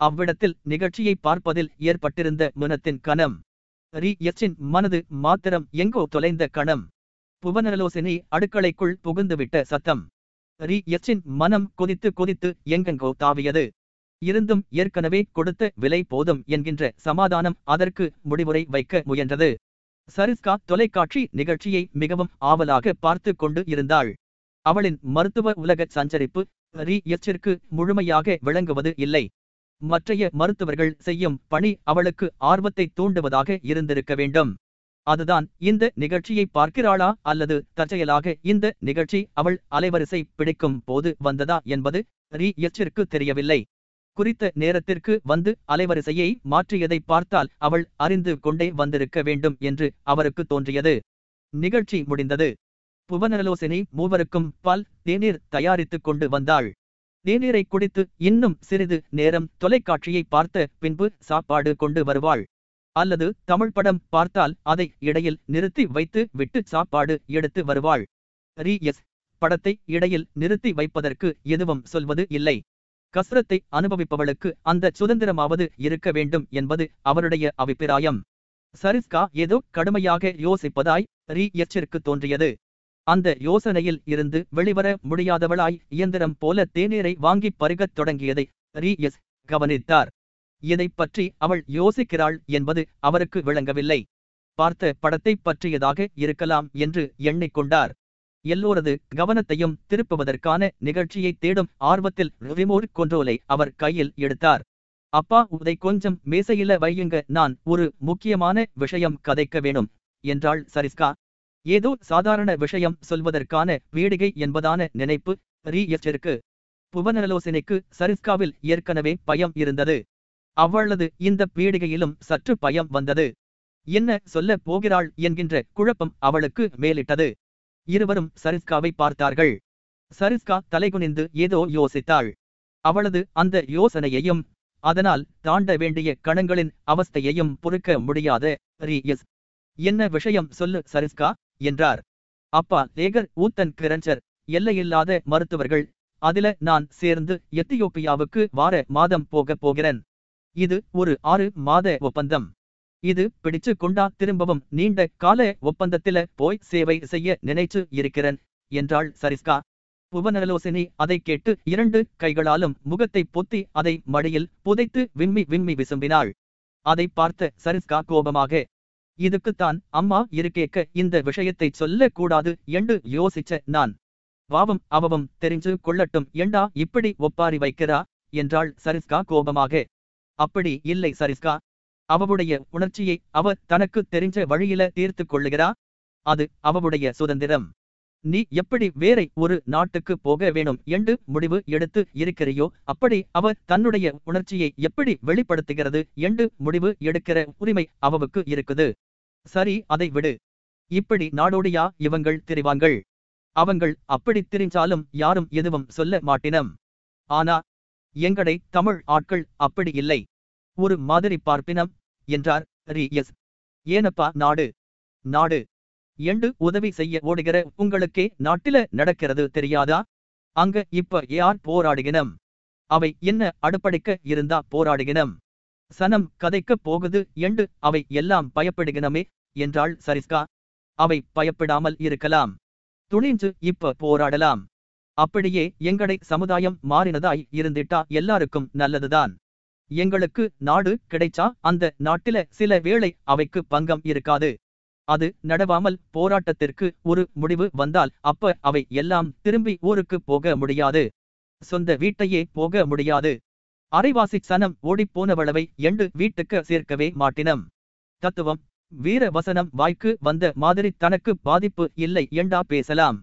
அவ்விடத்தில் நிகழ்ச்சியை பார்ப்பதில் ஏற்பட்டிருந்த முனத்தின் கணம். ரி. எச்சின் மனது மாத்திரம் எங்கோ தொலைந்த கணம். புவனலோசினி அடுக்களைக்குள் புகுந்துவிட்ட சத்தம். ரி எச்சின் மனம் கொதித்து கொதித்து எங்கெங்கோ தாவியது. இருந்தும் ஏற்கனவே கொடுத்த விலை போதும் என்கின்ற சமாதானம் அதற்கு முடிவுரை வைக்க முயன்றது. சரிஸ்கா தொலைக்காட்சி நிகழ்ச்சியை மிகவும் ஆவலாக பார்த்து கொண்டு இருந்தாள். அவளின் மருத்துவ உலக சஞ்சரிப்பு ரி எச்சிற்கு முழுமையாக விளங்குவது இல்லை. மற்றைய மருத்துவர்கள் செய்யும் பணி அவளுக்கு ஆர்வத்தை தூண்டுவதாக இருந்திருக்க வேண்டும். அதுதான் இந்த நிகழ்ச்சியை பார்க்கிறாளா அல்லது தற்செயலாக இந்த நிகழ்ச்சி அவள் அலைவரிசை பிடிக்கும் போது வந்ததா என்பது ரியச்சிற்கு தெரியவில்லை. குறித்த நேரத்திற்கு வந்து அலைவரிசையை மாற்றியதை பார்த்தால் அவள் அறிந்து கொண்டே வந்திருக்க வேண்டும் என்று அவருக்கு தோன்றியது. நிகழ்ச்சி முடிந்தது. புவனலோசினி மூவருக்கும் பால் தேநீர் தயாரித்துக் கொண்டு வந்தாள். தேநீரை குடித்து இன்னும் சிறிது நேரம் தொலைக்காட்சியை பார்த்த பின்பு சாப்பாடு கொண்டு வருவாள். அல்லது தமிழ் படம் பார்த்தால் அதை இடையில் நிறுத்தி வைத்து விட்டு சாப்பாடு எடுத்து வருவாள். ரீ. எஸ். படத்தை இடையில் நிறுத்தி வைப்பதற்கு எதுவும் சொல்வது இல்லை. கஸ்ரத்தை அனுபவிப்பவளுக்கு அந்த சுதந்திரமாவது இருக்க வேண்டும் என்பது அவருடைய அபிப்பிராயம். சரிஸ்கா ஏதோ கடுமையாக யோசிப்பதாய் ரீ. எச்சிற்கு தோன்றியது. அந்த யோசனையில் இருந்து வெளிவர முடியாதவளாய் இயந்திரம் போல தேநீரை வாங்கி பருகத் தொடங்கியதை ரீ. எஸ். கவனித்தார். இதைப் பற்றி அவள் யோசிக்கிறாள் என்பது அவருக்கு விளங்கவில்லை. பார்த்த படத்தை பற்றியதாக இருக்கலாம் என்று எண்ணிக்கொண்டார். எல்லோரது கவனத்தையும் திருப்புவதற்கான நிகழ்ச்சியை தேடும் ஆர்வத்தில் ரிமோட் கொன்றோலை அவர் கையில் எடுத்தார். அப்பா உதை கொஞ்சம் மேசையில வையுங்க. நான் ஒரு முக்கியமான விஷயம் கதைக்க வேணும் என்றாள் சரிஸ்கா. ஏதோ சாதாரண விஷயம் சொல்வதற்கான வேடிகை என்பதான நினைப்பு ரீஎச்சிற்கு. புவனலோசனைக்கு சரிஸ்காவில் ஏற்கனவே பயம் இருந்தது. அவளது இந்த பீடிகையிலும் சற்று பயம் வந்தது. என்ன சொல்ல போகிறாள்? என்கின்ற குழப்பம் அவளுக்கு மேலிட்டது. இருவரும் சரிஸ்காவை பார்த்தார்கள். சரிஸ்கா தலைகுனிந்து ஏதோ யோசித்தாள். அவளது அந்த யோசனையையும் அதனால் தாண்ட வேண்டிய கணங்களின் அவஸ்தையையும் பொறுக்க முடியாத ரீ எஸ் என்ன விஷயம் சொல்லு சரிஸ்கா? என்றார். அப்பா லேகர் ஊத்தன் கிரஞ்சர் எல்லையில்லாத மருத்துவர்கள். அதில நான் சேர்ந்து எத்தியோப்பியாவுக்கு வார மாதம் போக போகிறேன். இது ஒரு ஆறு மாத ஒப்பந்தம். இது பிடிச்சு கொண்டா திரும்பவும் நீண்ட கால ஒப்பந்தத்தில போய் சேவை செய்ய நினைச்சு இருக்கிறேன் என்றாள் சரிஸ்கா. புவனலோசினி அதை கேட்டு இரண்டு கைகளாலும் முகத்தை பொத்தி அதை மடியில் புதைத்து விம்மி விம்மி விசும்பினாள். அதை பார்த்த சரிஸ்கா கோபமாக இதுக்குத்தான் அம்மா இருக்கேக்க இந்த விஷயத்தை சொல்லக்கூடாது என்று யோசிச்ச நான். வாவம் அவவும் தெரிஞ்சு கொள்ளட்டும் ஏண்டா இப்படி ஒப்பாரி வைக்கிறா? என்றாள் சரிஸ்கா கோபமாக. அப்படி இல்லை சரிஸ்கா. அவவுடைய உணர்ச்சியை அவ தனக்கு தெரிஞ்ச வழியில தீர்த்து கொள்ளுகிறா? அது அவவுடைய சுதந்திரம். நீ எப்படி வேறை ஒரு நாட்டுக்கு போக வேணும் என்று முடிவு எடுத்து இருக்கிறியோ அப்படி அவ தன்னுடைய உணர்ச்சியை எப்படி வெளிப்படுத்துகிறது என்று முடிவு எடுக்கிற உரிமை அவவுக்கு இருக்குது. சரி அதை விடு. இப்படி நாடோடியா இவங்கள் தெரிவாங்கள் அவங்கள் அப்படி திரிஞ்சாலும் யாரும் எதுவும் சொல்ல மாட்டினம். ஆனா எங்கடை தமிழ் ஆட்கள் அப்படி இல்லை. ஒரு மாதிரி பார்ப்பினம் என்றார் ரி எஸ் ஏனப்பா நாடு நாடு. எண்டு உதவி செய்ய ஓடுகிற உங்களுக்கே நாட்டில நடக்கிறது தெரியாதா? அங்க இப்ப யார் போராடுகினம்? அவை என்ன அடுப்படைக்க இருந்தா போராடுகினம்? சனம் கதைக்க போகுது எண்டு அவை எல்லாம் பயப்படுகினமே? என்றாள் சரிஸ்கா. அவை பயப்படாமல் இருக்கலாம். துணிஞ்சு இப்ப போராடலாம். அப்படியே எங்கடை சமுதாயம் மாறினதாய் இருந்திட்டா எல்லாருக்கும் நல்லதுதான். எங்களுக்கு நாடு கிடைச்சா அந்த நாட்டில சில வேளை அவைக்கு பங்கம் இருக்காது. அது நடவாமல் போராட்டத்திற்கு ஒரு முடிவு வந்தால் அப்ப அவை எல்லாம் திரும்பி ஊருக்கு போக முடியாது. சொந்த வீட்டையே போக முடியாது. அரைவாசி சனம் ஓடிப்போனவளவை எண்டு வீட்டுக்கு சேர்க்கவே மாட்டினம். தத்துவம் வீர வசனம் வாய்க்கு வந்த மாதிரி தனக்கு பாதிப்பு இல்லை எண்டா பேசலாம்.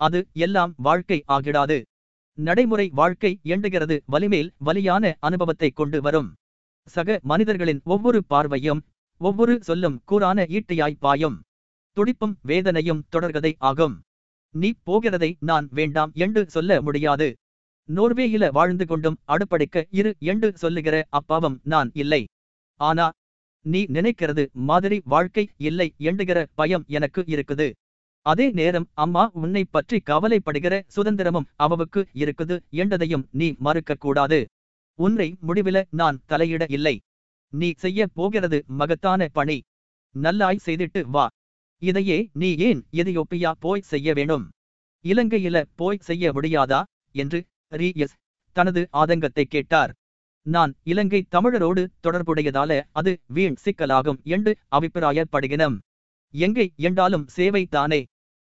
அது எல்லாம் வாழ்க்கை ஆகிடாது. நடைமுறை வாழ்க்கை எண்டுகிறது வலிமேல் வலியான அனுபவத்தை கொண்டு வரும். சக மனிதர்களின் ஒவ்வொரு பார்வையும் ஒவ்வொரு சொல்லும் கூரான ஈட்டியாய் பாயும். துடிப்பும் வேதனையும் தொடர்கதை ஆகும். நீ போகிறதை நான் வேண்டாம் என்று சொல்ல முடியாது. நோர்வேயில வாழ்ந்து கொண்டும் அடுப்படைக்க இரு என்று சொல்லுகிற அப்பாவம் நான் இல்லை. ஆனா நீ நினைக்கிறது மாதிரி வாழ்க்கை இல்லை எண்டுகிற பயம் எனக்கு இருக்குது. அதே நேரம் அம்மா உன்னை பற்றி கவலைப்படுகிற சுதந்திரமும் அவவுக்கு இருக்குது என்றதையும் நீ மறுக்க கூடாது உன்னை முடிவில நான் தலையிட இல்லை. நீ செய்ய போகிறது மகத்தான பணி. நல்லாய் செய்திட்டு வா. இதையே நீ ஏன் எதியோப்பியா போய் செய்ய வேணும் இலங்கையில போய் செய்ய முடியாதா? என்று ரீ எஸ் தனது ஆதங்கத்தை கேட்டார். நான் இலங்கை தமிழரோடு தொடர்புடையதால அது வீண் சிக்கலாகும் என்று அபிப்பிராயப்படுகினம். எங்கே என்றாலும் சேவை தானே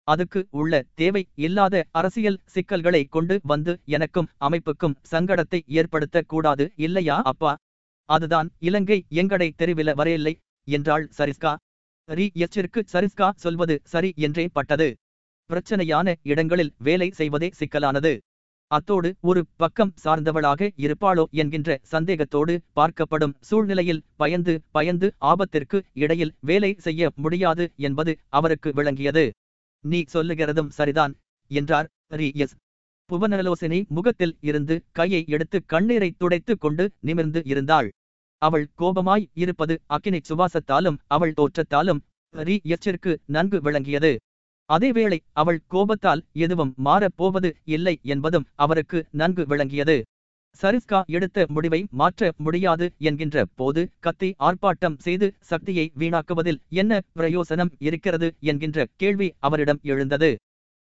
அதுக்கு உள்ள தேவை இல்லாத அரசியல் சிக்கல்களை கொண்டு வந்து எனக்கும் அமைப்புக்கும் சங்கடத்தை ஏற்படுத்தக்கூடாது இல்லையா அப்பா? அதுதான் இலங்கை எங்கடை தெருவில வரையில்லை என்றாள் சரிஸ்கா. ரீ. எச்சிற்கு சரிஸ்கா சொல்வது சரி என்றே பட்டது. பிரச்சனையான இடங்களில் வேலை செய்வதே சிக்கலானது. அத்தோடு ஒரு பக்கம் சார்ந்தவளாக இருப்பாளோ என்கின்ற சந்தேகத்தோடு பார்க்கப்படும் சூழ்நிலையில் பயந்து பயந்து ஆபத்திற்கு இடையில் வேலை செய்ய முடியாது என்பது அவருக்கு விளங்கியது. நீ சொல்லுகிறதும் சரிதான் என்றார் ரி எஸ் புவனலோசினி முகத்தில் இருந்து கையை எடுத்து கண்ணீரை துடைத்துக் கொண்டு நிமிர்ந்து இருந்தாள். அவள் கோபமாய் இருப்பது அக்கினை சுவாசத்தாலும் அவள் தோற்றத்தாலும் ரி எச்சிற்கு நன்கு விளங்கியது. அதேவேளை அவள் கோபத்தால் எதுவும் மாறப் போவது இல்லை என்பதும் அவருக்கு நன்கு விளங்கியது. சரிஸ்கா எடுத்த முடிவை மாற்ற முடியாது என்கின்ற போது கத்தி ஆர்ப்பாட்டம் செய்து சக்தியை வீணாக்குவதில் என்ன பிரயோசனம் இருக்கிறது என்கின்ற கேள்வி அவரிடம் எழுந்தது.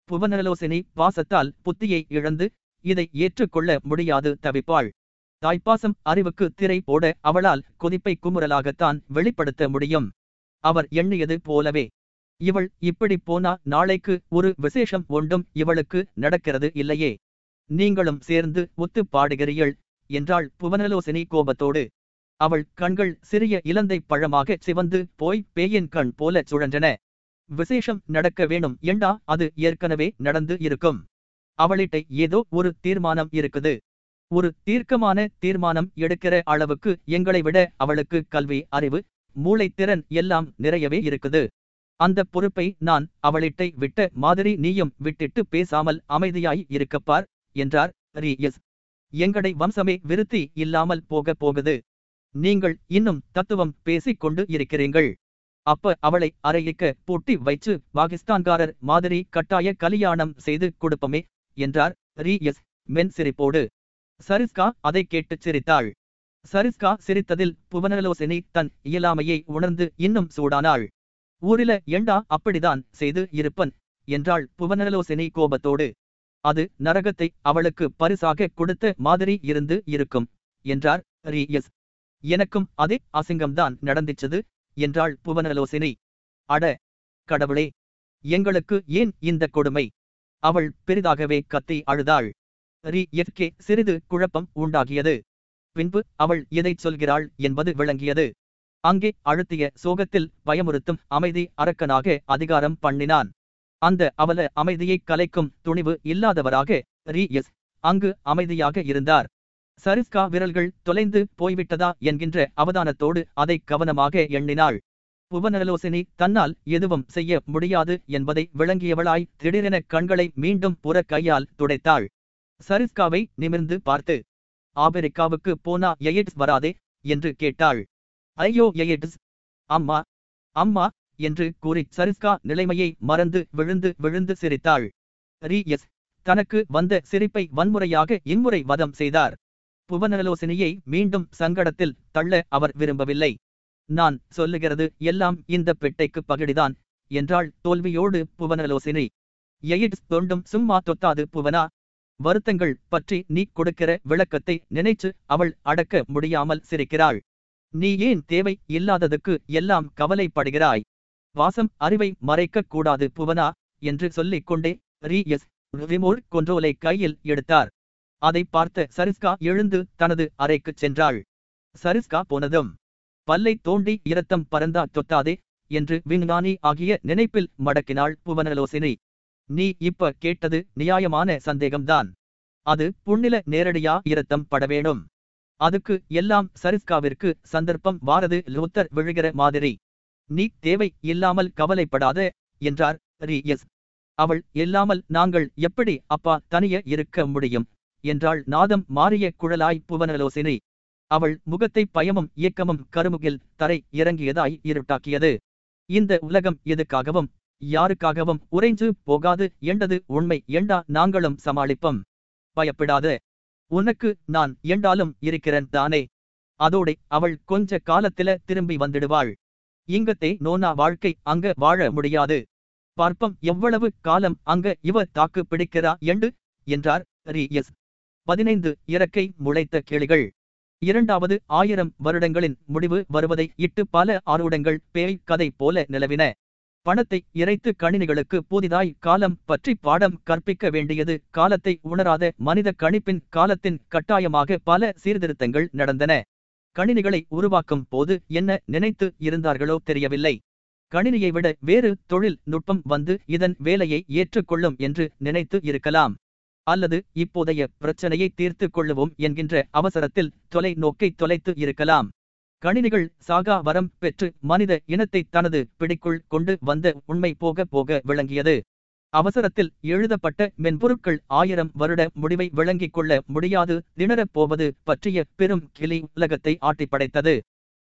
புவனலோசினி பாசத்தால் புத்தியை இழந்து இதை ஏற்றுக்கொள்ள முடியாது தவிப்பாள். தாய்ப்பாசம் அறிவுக்கு திரை போட அவளால் கொதிப்பை குமுறலாகத்தான் வெளிப்படுத்த முடியும். அவர் எண்ணியது போலவே. இவள் இப்படி போனா நாளைக்கு ஒரு விசேஷம் ஒன்றும் இவளுக்கு நடக்கிறது இல்லையே. நீங்களும் சேர்ந்து ஒத்து பாடுகிறீள் என்றாள் புவனலோசினி கோபத்தோடு. அவள் கண்கள் சிறிய இலந்தை பழமாக சிவந்து போய் பேயின் கண் போல சுழன்றன. விசேஷம் நடக்க வேணும் ஏண்டா? அது ஏற்கனவே நடந்து இருக்கும். அவளிட்ட ஏதோ ஒரு தீர்மானம் இருக்குது. ஒரு தீர்க்கமான தீர்மானம் எடுக்கிற அளவுக்கு எங்களை விட அவளுக்கு கல்வி அறிவு மூளைத்திறன் எல்லாம் நிறையவே இருக்குது. அந்த பொறுப்பை நான் அவளிட்டை விட்ட மாதிரி நீயும் விட்டிட்டு பேசாமல் அமைதியாய் இருக்கப்பார் என்றார். ரி எஸ். எங்கடை வம்சமே விருத்தி இல்லாமல் போக போகுது. நீங்கள் இன்னும் தத்துவம் பேசிக் கொண்டு இருக்கிறீர்கள். அப்ப அவளை அறையிக்க பூட்டி வைச்சு பாகிஸ்தான்காரர் மாதிரி கட்டாய கலியாணம் செய்து கொடுப்பமே என்றார். ரி எஸ். மென் சிரிப்போடு. சரிஸ்கா அதை கேட்டுச் சிரித்தாள். சரிஸ்கா சிரித்ததில் புவனலோசினி தன் இயலாமையை உணர்ந்து இன்னும் சூடானாள். ஊரில ஏண்டா அப்படிதான் செய்து இருப்பன்? என்றாள் புவனலோசினி கோபத்தோடு. அது நரகத்தை அவளுக்கு பரிசாக கொடுத்த மாதிரி இருந்து இருக்கும் என்றார் ரீஎஸ் எனக்கும் அதே அசிங்கம்தான் நடந்துச்சது என்றாள் புவனலோசினி. அட கடவுளே எங்களுக்கு ஏன் இந்த கொடுமை? அவள் பெரிதாகவே கத்தி அழுதாள். ரீ எஃப்கே சிறிது குழப்பம் உண்டாகியது. பின்பு அவள் எதைச் சொல்கிறாள் என்பது விளங்கியது. அங்கே அழுத்திய சோகத்தில் பயமுறுத்தும் அமைதி அரக்கனாக அதிகாரம் பண்ணினான் அந்த அவல அமைதியை கலைக்கும் துணிவு இல்லாதவராக ரீ எஸ். அங்கு அமைதியாக இருந்தார். சரிஸ்கா விரல்கள் தொலைந்து போய்விட்டதா என்கின்ற அவதானத்தோடு அதை கவனமாக எண்ணினாள். புவனலோசினி தன்னால் எதுவும் செய்ய முடியாது என்பதை விளங்கியவளாய் திடீரென கண்களை மீண்டும் புற கையால் துடைத்தாள். சரிஸ்காவை நிமிர்ந்து பார்த்து ஆபிரிக்காவுக்கு போனா எயிட்ஸ் வராதே? என்று கேட்டாள். ஐயோ எயிட்ஸ். அம்மா அம்மா என்று கூறி சரிஸ்கா நிலைமையை மறந்து விழுந்து விழுந்து சிரித்தாள். ரி எஸ். தனக்கு வந்த சிரிப்பை வன்முறையாக இன்முறை வதம் செய்தார். புவனலோசனையை மீண்டும் சங்கடத்தில் தள்ள அவர் விரும்பவில்லை. நான் சொல்லுகிறது எல்லாம் இந்த பெட்டைக்கு பகடிதான் என்றாள் தோல்வியோடு புவனலோசினி. எயிட்ஸ் தொண்டும் சும்மா தொத்தாது புவனா. வருத்தங்கள் பற்றி நீ கொடுக்கிற விளக்கத்தை நினைச்சு அவள் அடக்க முடியாமல் சிரிக்கிறாள். நீ ஏன் தேவை இல்லாததுக்கு எல்லாம் கவலைப்படுகிறாய்? வாசம் அறிவை மறைக்கக் கூடாது புவனா? என்று சொல்லிக் கொண்டே ரீ எஸ் ரிமோட் கொன்றோலை கையில் எடுத்தார். அதை பார்த்த சரிஸ்கா எழுந்து தனது அறைக்குச் சென்றாள். சரிஸ்கா போனதும் பல்லை தோண்டி இரத்தம் பரந்தா தொத்தாதே என்று விஞ்ஞானி ஆகிய நினைப்பில் மடக்கினாள் புவனலோசினி. நீ இப்ப கேட்டது நியாயமான சந்தேகம்தான். அது புண்ணில நேரடியா இரத்தம் படவேணும் அதுக்கு எல்லாம் சரிஸ்காவிற்கு சந்தர்ப்பம் வாரது லூத்தர் விழுகிற மாதிரி. நீ தேவை இல்லாமல் கவலைப்படாத என்றார் ரி எஸ் அவள் இல்லாமல் நாங்கள் எப்படி அப்பா தனிய இருக்க முடியும்? என்றாள் நாதம் மாறிய குழலாய் புவனலோசினி. அவள் முகத்தை பயமும் இயக்கமும் கருமுகில் தரை இறங்கியதாய் இருட்டாக்கியது. இந்த உலகம் எதுக்காகவும் யாருக்காகவும் உறைஞ்சு போகாது என்றது உண்மை எண்டா நாங்களும் சமாளிப்போம். பயப்படாது உனக்கு நான் எண்டாலும் இருக்கிறேன் தானே. அதோடு அவள் கொஞ்ச காலத்தில திரும்பி வந்துடுவாள். இங்கத்தே நோனா வாழ்க்கை அங்க வாழ முடியாது. பார்ப்பம் எவ்வளவு காலம் அங்க இவ தாக்கு பிடிக்கிறா எண்டு என்றார் ரி எஸ் பதினைந்து இறக்கை முளைத்த கேளிகள். இரண்டாவது ஆயிரம் வருடங்களின் முடிவு வருவதை இட்டு பல ஆர்வடங்கள் பேய் கதை போல நிலவின. பணத்தை இறைத்து கணினிகளுக்கு புதிதாய் காலம் பற்றி பாடம் கற்பிக்க வேண்டியது காலத்தை உணராத மனித கணிப்பின் காலத்தின் கட்டாயமாக பல சீர்திருத்தங்கள் நடந்தன. கணினிகளை உருவாக்கும் போது என்ன நினைத்து இருந்தார்களோ தெரியவில்லை. கணினியை விட வேறு தொழில் நுட்பம் வந்து இதன் வேலையை ஏற்றுக்கொள்ளும் என்று நினைத்து இருக்கலாம். அல்லது இப்போதைய பிரச்சனையை தீர்த்து கொள்ளுவோம் என்கின்ற அவசரத்தில் தொலை நோக்கை தொலைத்து இருக்கலாம். கணினிகள் சாகா வரம் பெற்று மனித இனத்தை தனது பிடிக்குள் கொண்டு வந்த உண்மை போக போக விளங்கியது. அவசரத்தில் எழுதப்பட்ட மென்பொருட்கள் ஆயிரம் வருட முடிவை விளங்கிக் கொள்ள முடியாது. திணறப் போவது பற்றிய பெரும் கிளி உலகத்தை ஆட்டிப்படைத்தது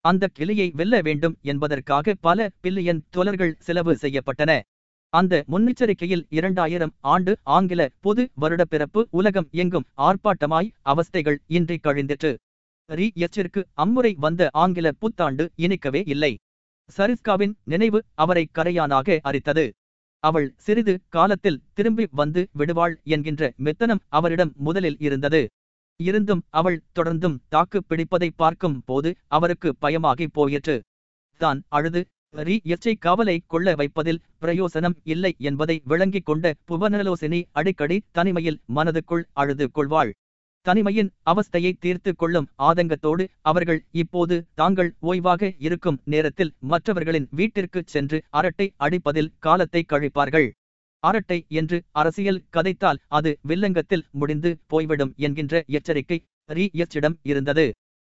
அந்த கிளியை வெல்ல வேண்டும் என்பதற்காக பல பில்லியன் தொலர்கள் செலவு செய்யப்பட்டன. அந்த முன்னெச்சரிக்கையில் இரண்டாயிரம் ஆண்டு ஆங்கில பொது வருட பிறப்பு உலகம் எங்கும் ஆர்ப்பாட்டமாய் அவஸ்தைகள் இன்றி கழிந்திற்று. ரீ. எச்சிற்கு அம்முறை வந்த ஆங்கில புத்தாண்டு இனிக்கவே இல்லை. சரிஸ்காவின் நினைவு அவரை கரையானாக அரித்தது. அவள் சிறிது காலத்தில் திரும்பி வந்து விடுவாள் என்கின்ற மெத்தனம் அவரிடம் முதலில் இருந்தது. இருந்தும் அவள் தொடர்ந்தும் தாக்கு பிடிப்பதை பார்க்கும் போது அவருக்கு பயமாகி போயிற்று. தான் அழுது ரீ எச்சை காவலை கொள்ள வைப்பதில் பிரயோசனம் இல்லை என்பதை விளங்கிக் கொண்ட புவனலோசினி அடிக்கடி தனிமையில் மனதுக்குள் அழுது கொள்வாள். தனிமையின் அவஸ்தையை தீர்த்து கொள்ளும் ஆதங்கத்தோடு அவர்கள் இப்போது தாங்கள் ஓய்வாக இருக்கும் நேரத்தில் மற்றவர்களின் வீட்டிற்கு சென்று அரட்டை அடிப்பதில் காலத்தை கழிப்பார்கள். அரட்டை என்று அரசியல் கதைத்தால் அது வில்லங்கத்தில் முடிந்து போய்விடும் என்கின்ற எச்சரிக்கை ரீ எச்சிடம் இருந்தது.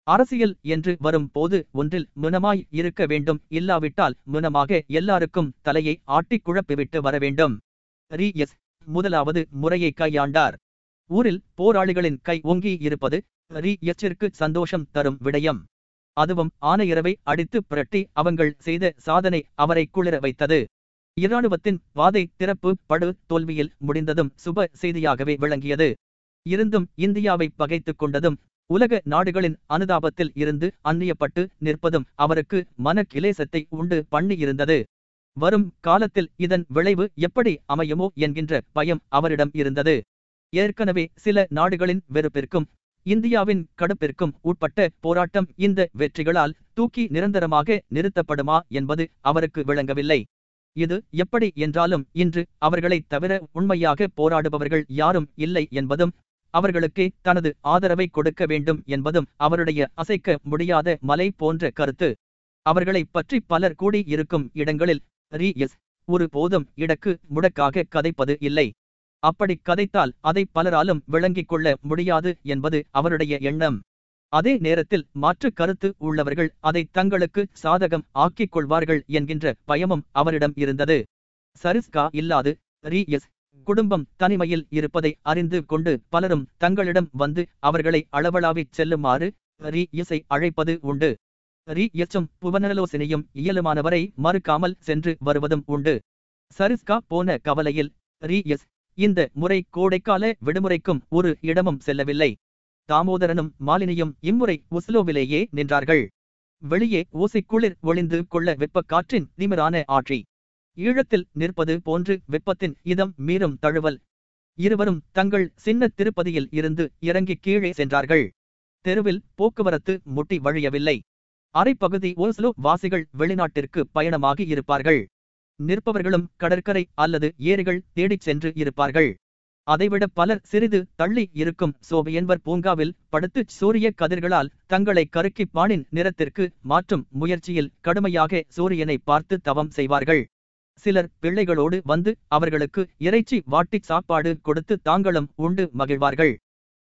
அரசியல் என்று வரும் போது ஒன்றில் முனமாய் இருக்க வேண்டும் இல்லாவிட்டால் முனமாக எல்லாருக்கும் தலையை ஆட்டிக் குழப்பிவிட்டு வர வேண்டும். ரீ எஸ் முதலாவது முறையை கையாண்டார். ஊரில் போராளிகளின் கை ஓங்கி இருப்பது ரீ எச்சிற்கு சந்தோஷம் தரும் விடயம். அதுவும் ஆனையிறவை அடித்து புரட்டி அவங்கள் செய்த சாதனை அவரை குளிர வைத்தது. இராணுவத்தின் வாதை திறப்பு படு தோல்வியில் முடிந்ததும் சுப செய்தியாகவே விளங்கியது. இருந்தும் இந்தியாவை பகைத்துக் கொண்டதும் உலக நாடுகளின் அனுதாபத்தில் இருந்து அந்நியப்பட்டு நிற்பதும் அவருக்கு மன கிலேசத்தை உண்டு பண்ணியிருந்தது வரும் காலத்தில் இதன் விளைவு எப்படி அமையுமோ என்கின்ற பயம் அவரிடம் இருந்தது. ஏற்கனவே சில நாடுகளின் வெறுப்பிற்கும் இந்தியாவின் கடுப்பிற்கும் உட்பட்ட போராட்டம் இந்த வெற்றிகளால் தூக்கி நிரந்தரமாக நிறுத்தப்படுமா என்பது அவருக்கு விளங்கவில்லை. இது எப்படி என்றாலும் இன்று அவர்களைத் தவிர உண்மையாக போராடுபவர்கள் யாரும் இல்லை என்பதும் அவர்களுக்கே தனது ஆதரவை கொடுக்க வேண்டும் என்பதும் அவருடைய அசைக்க முடியாத மலை போன்ற கருத்து. அவர்களை பற்றி பலர் கூடி இருக்கும் இடங்களில் ரீ எஸ் ஒரு போதும் இடக்கு முடக்காக கதைப்பது இல்லை. அப்படி கதைத்தால் அதை பலராலும் விளங்கிக் கொள்ள முடியாது என்பது அவருடைய எண்ணம். அதே நேரத்தில் மாற்று கருத்து உள்ளவர்கள் அதை தங்களுக்கு சாதகம் ஆக்கிக் கொள்வார்கள் என்கின்ற பயமும் அவரிடம் இருந்தது. சரிஸ்கா இல்லாது ரீ எஸ் குடும்பம் தனிமையில் இருப்பதை அறிந்து கொண்டு பலரும் தங்களிடம் வந்து அவர்களை அளவளாவிச் செல்லுமாறு ரீ எஸை அழைப்பது உண்டு. ரீ எச்சும் புவனலோசனையும் இயலுமானவரை மறுக்காமல் சென்று வருவதும் உண்டு. சரிஸ்கா போன கவலையில் ரீ எஸ் இந்த முறை கோடைக்கால விடுமுறைக்கும் ஒரு இடமும் செல்லவில்லை. தாமோதரனும் மாலினியும் இம்முறை ஒஸ்லோவிலேயே நின்றார்கள். வெளியே ஓசைக்குளிர் ஒளிந்து கொள்ள வெப்பக் காற்றின் நிமிரான ஆற்றி. ஈழத்தில் நிற்பது போன்று வெப்பத்தின் இதம் மீறும் தழுவல். இருவரும் தங்கள் சின்ன திருப்பதியில் இருந்து இறங்கி கீழே சென்றார்கள். தெருவில் போக்குவரத்து முட்டி வழியவில்லை. அரைப்பகுதி ஓஸ்லோ வாசிகள் வெளிநாட்டிற்கு பயணமாகி இருப்பார்கள். நிற்பவர்களும் கடற்கரை அல்லது ஏரிகள் தேடிச் சென்று இருப்பார்கள். அதைவிட பலர் சிறிது தள்ளி இருக்கும் சோபியன்வர் பூங்காவில் படுத்து சூரிய கதிர்களால் தங்களை கருக்கி பாணின் நிறத்திற்கு மாற்றும் முயற்சியில் கடுமையாக சூரியனை பார்த்து தவம் செய்வார்கள். சிலர் பிள்ளைகளோடு வந்து அவர்களுக்கு இறைச்சி வாட்டிச் சாப்பாடு கொடுத்து தாங்களும் உண்டு மகிழ்வார்கள்.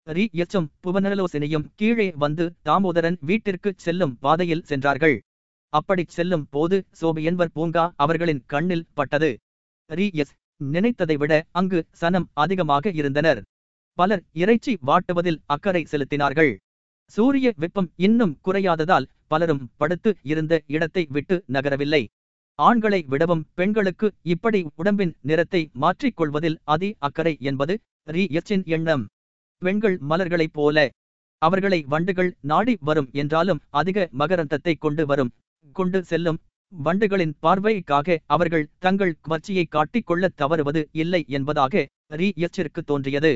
ரீ. எச்சும் புவனலோசனையும் கீழே வந்து தாமோதரன் வீட்டிற்கு செல்லும் பாதையில் சென்றார்கள். அப்படிச் செல்லும் போது சோபியன்வர் பூங்கா அவர்களின் கண்ணில் பட்டது. ரீ நினைத்ததை விட அங்கு சனம் அதிகமாக இருந்தனர். பலர் இறைச்சி வாட்டுவதில் அக்கறை செலுத்தினார்கள். சூரிய வெப்பம் இன்னும் குறையாததால் பலரும் படுத்து இருந்த இடத்தை விட்டு நகரவில்லை. ஆண்களை விடவும் பெண்களுக்கு இப்படி உடம்பின் நிறத்தை மாற்றிக் கொள்வதில் அதி அக்கறை என்பது ரீ எச்சின் எண்ணம். பெண்கள் மலர்களைப் போல அவர்களை வண்டுகள் நாடி வரும் என்றாலும் அதிக மகரந்தத்தை கொண்டு வரும். கொண்டு செல்லும் வண்டுகளின் பார்வைக்காக அவர்கள் தங்கள் கவர்ச்சியை காட்டிக் கொள்ளத் தவறுவது இல்லை என்பதாக ரீ எச்சிற்கு தோன்றியது.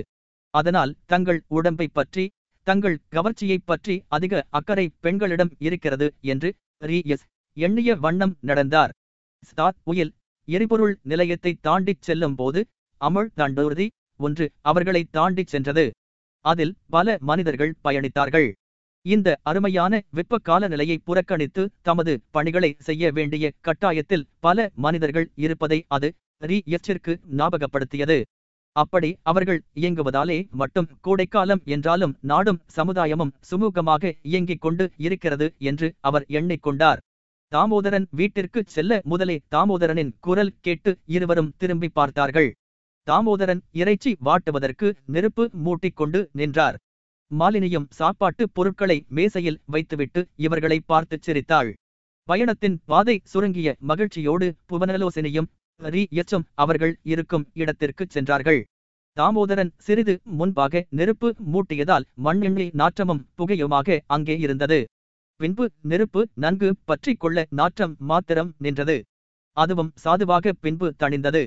அதனால் தங்கள் உடம்பை பற்றி தங்கள் கவர்ச்சியைப் பற்றி அதிக அக்கறை பெண்களிடம் இருக்கிறது என்று ரீ எஸ் எண்ணிய வண்ணம் நடந்தார். ஸ்தாத் புயல் எரிபொருள் நிலையத்தை தாண்டிச் செல்லும் போது அமுல் தண்டூர்தி ஒன்று அவர்களை தாண்டிச் சென்றது. அதில் பல மனிதர்கள் பயணித்தார்கள். இந்த அருமையான வெப்ப காலநிலையை புறக்கணித்து தமது பணிகளை செய்ய வேண்டிய கட்டாயத்தில் பல மனிதர்கள் இருப்பதை அது ரீஎச்சிற்கு ஞாபகப்படுத்தியது. அப்படி அவர்கள் இயங்குவதாலே மட்டும் கோடைக்காலம் என்றாலும் நாடும் சமுதாயமும் சுமூகமாக இயங்கிக் கொண்டு இருக்கிறது என்று அவர் எண்ணிக்கொண்டார். தாமோதரன் வீட்டிற்கு செல்ல முதலே தாமோதரனின் குரல் கேட்டு இருவரும் திரும்பி பார்த்தார்கள். தாமோதரன் இறைச்சி வாட்டுவதற்கு நெருப்பு மூட்டிக்கொண்டு நின்றார். மாலினியும் சாப்பாட்டு பொருட்களை மேசையில் வைத்துவிட்டு இவர்களை பார்த்துச் சிரித்தாள். பயணத்தின் பாதை சுருங்கிய மகிழ்ச்சியோடு புவனலோசனையும் ரீ எச்சும் அவர்கள் இருக்கும் இடத்திற்குச் சென்றார்கள். தாமோதரன் சிறிது முன்பாக நெருப்பு மூட்டியதால் மண்ணெண்ணெய் நாற்றமும் புகையுமாக அங்கே இருந்தது. பின்பு நெருப்பு நன்கு பற்றி கொள்ள நாற்றம் மாத்திரம் நின்றது. அதுவும் சாதுவாக பின்பு தணிந்தது.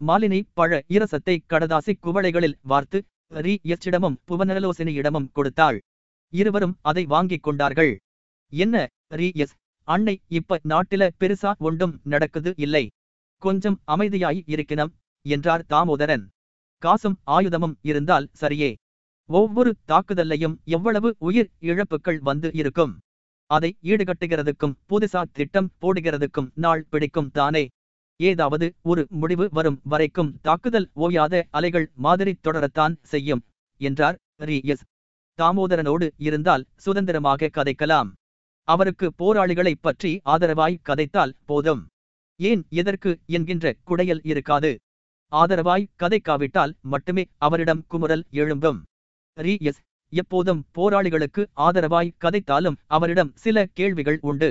மாலினி பழ இரசத்தை கடதாசி குவளைகளில் வார்த்து ரீ எச்சிடமும் புவனலோசனையிடமும் கொடுத்தாள். இருவரும் அதை வாங்கிக் கொண்டார்கள். என்ன? ரீ எஸ். அன்னை இப்ப நாட்டில பெருசா ஒன்றும் நடக்குது இல்லை. கொஞ்சம் அமைதியாய் இருக்கணும் என்றார் தாமோதரன். காசும் ஆயுதமும் இருந்தால் சரியே. ஒவ்வொரு தாக்குதல்லையும் எவ்வளவு உயிர் இழப்புகள் வந்து இருக்கும். அதை ஈடுகட்டுகிறதுக்கும் புதுசா திட்டம் போடுகிறதுக்கும் நாள் பிடிக்கும் தானே. ஏதாவது ஒரு முடிவு வரும் வரைக்கும் தாக்குதல் ஓயாத அலைகள் மாதிரி தொடரத்தான் செய்யும் என்றார் ரீ எஸ் தாமோதரனோடு இருந்தால் சுதந்திரமாக கதைக்கலாம். அவருக்கு போராளிகளைப் பற்றி ஆதரவாய் கதைத்தால் போதும். ஏன் எதற்கு என்கின்ற குடையல் இருக்காது. ஆதரவாய் கதைக்காவிட்டால் மட்டுமே அவரிடம் குமுறல் எழும்பும். ரீ எஸ் எப்போதும் போராளிகளுக்கு ஆதரவாய் கதைத்தாலும் அவரிடம் சில கேள்விகள் உண்டு.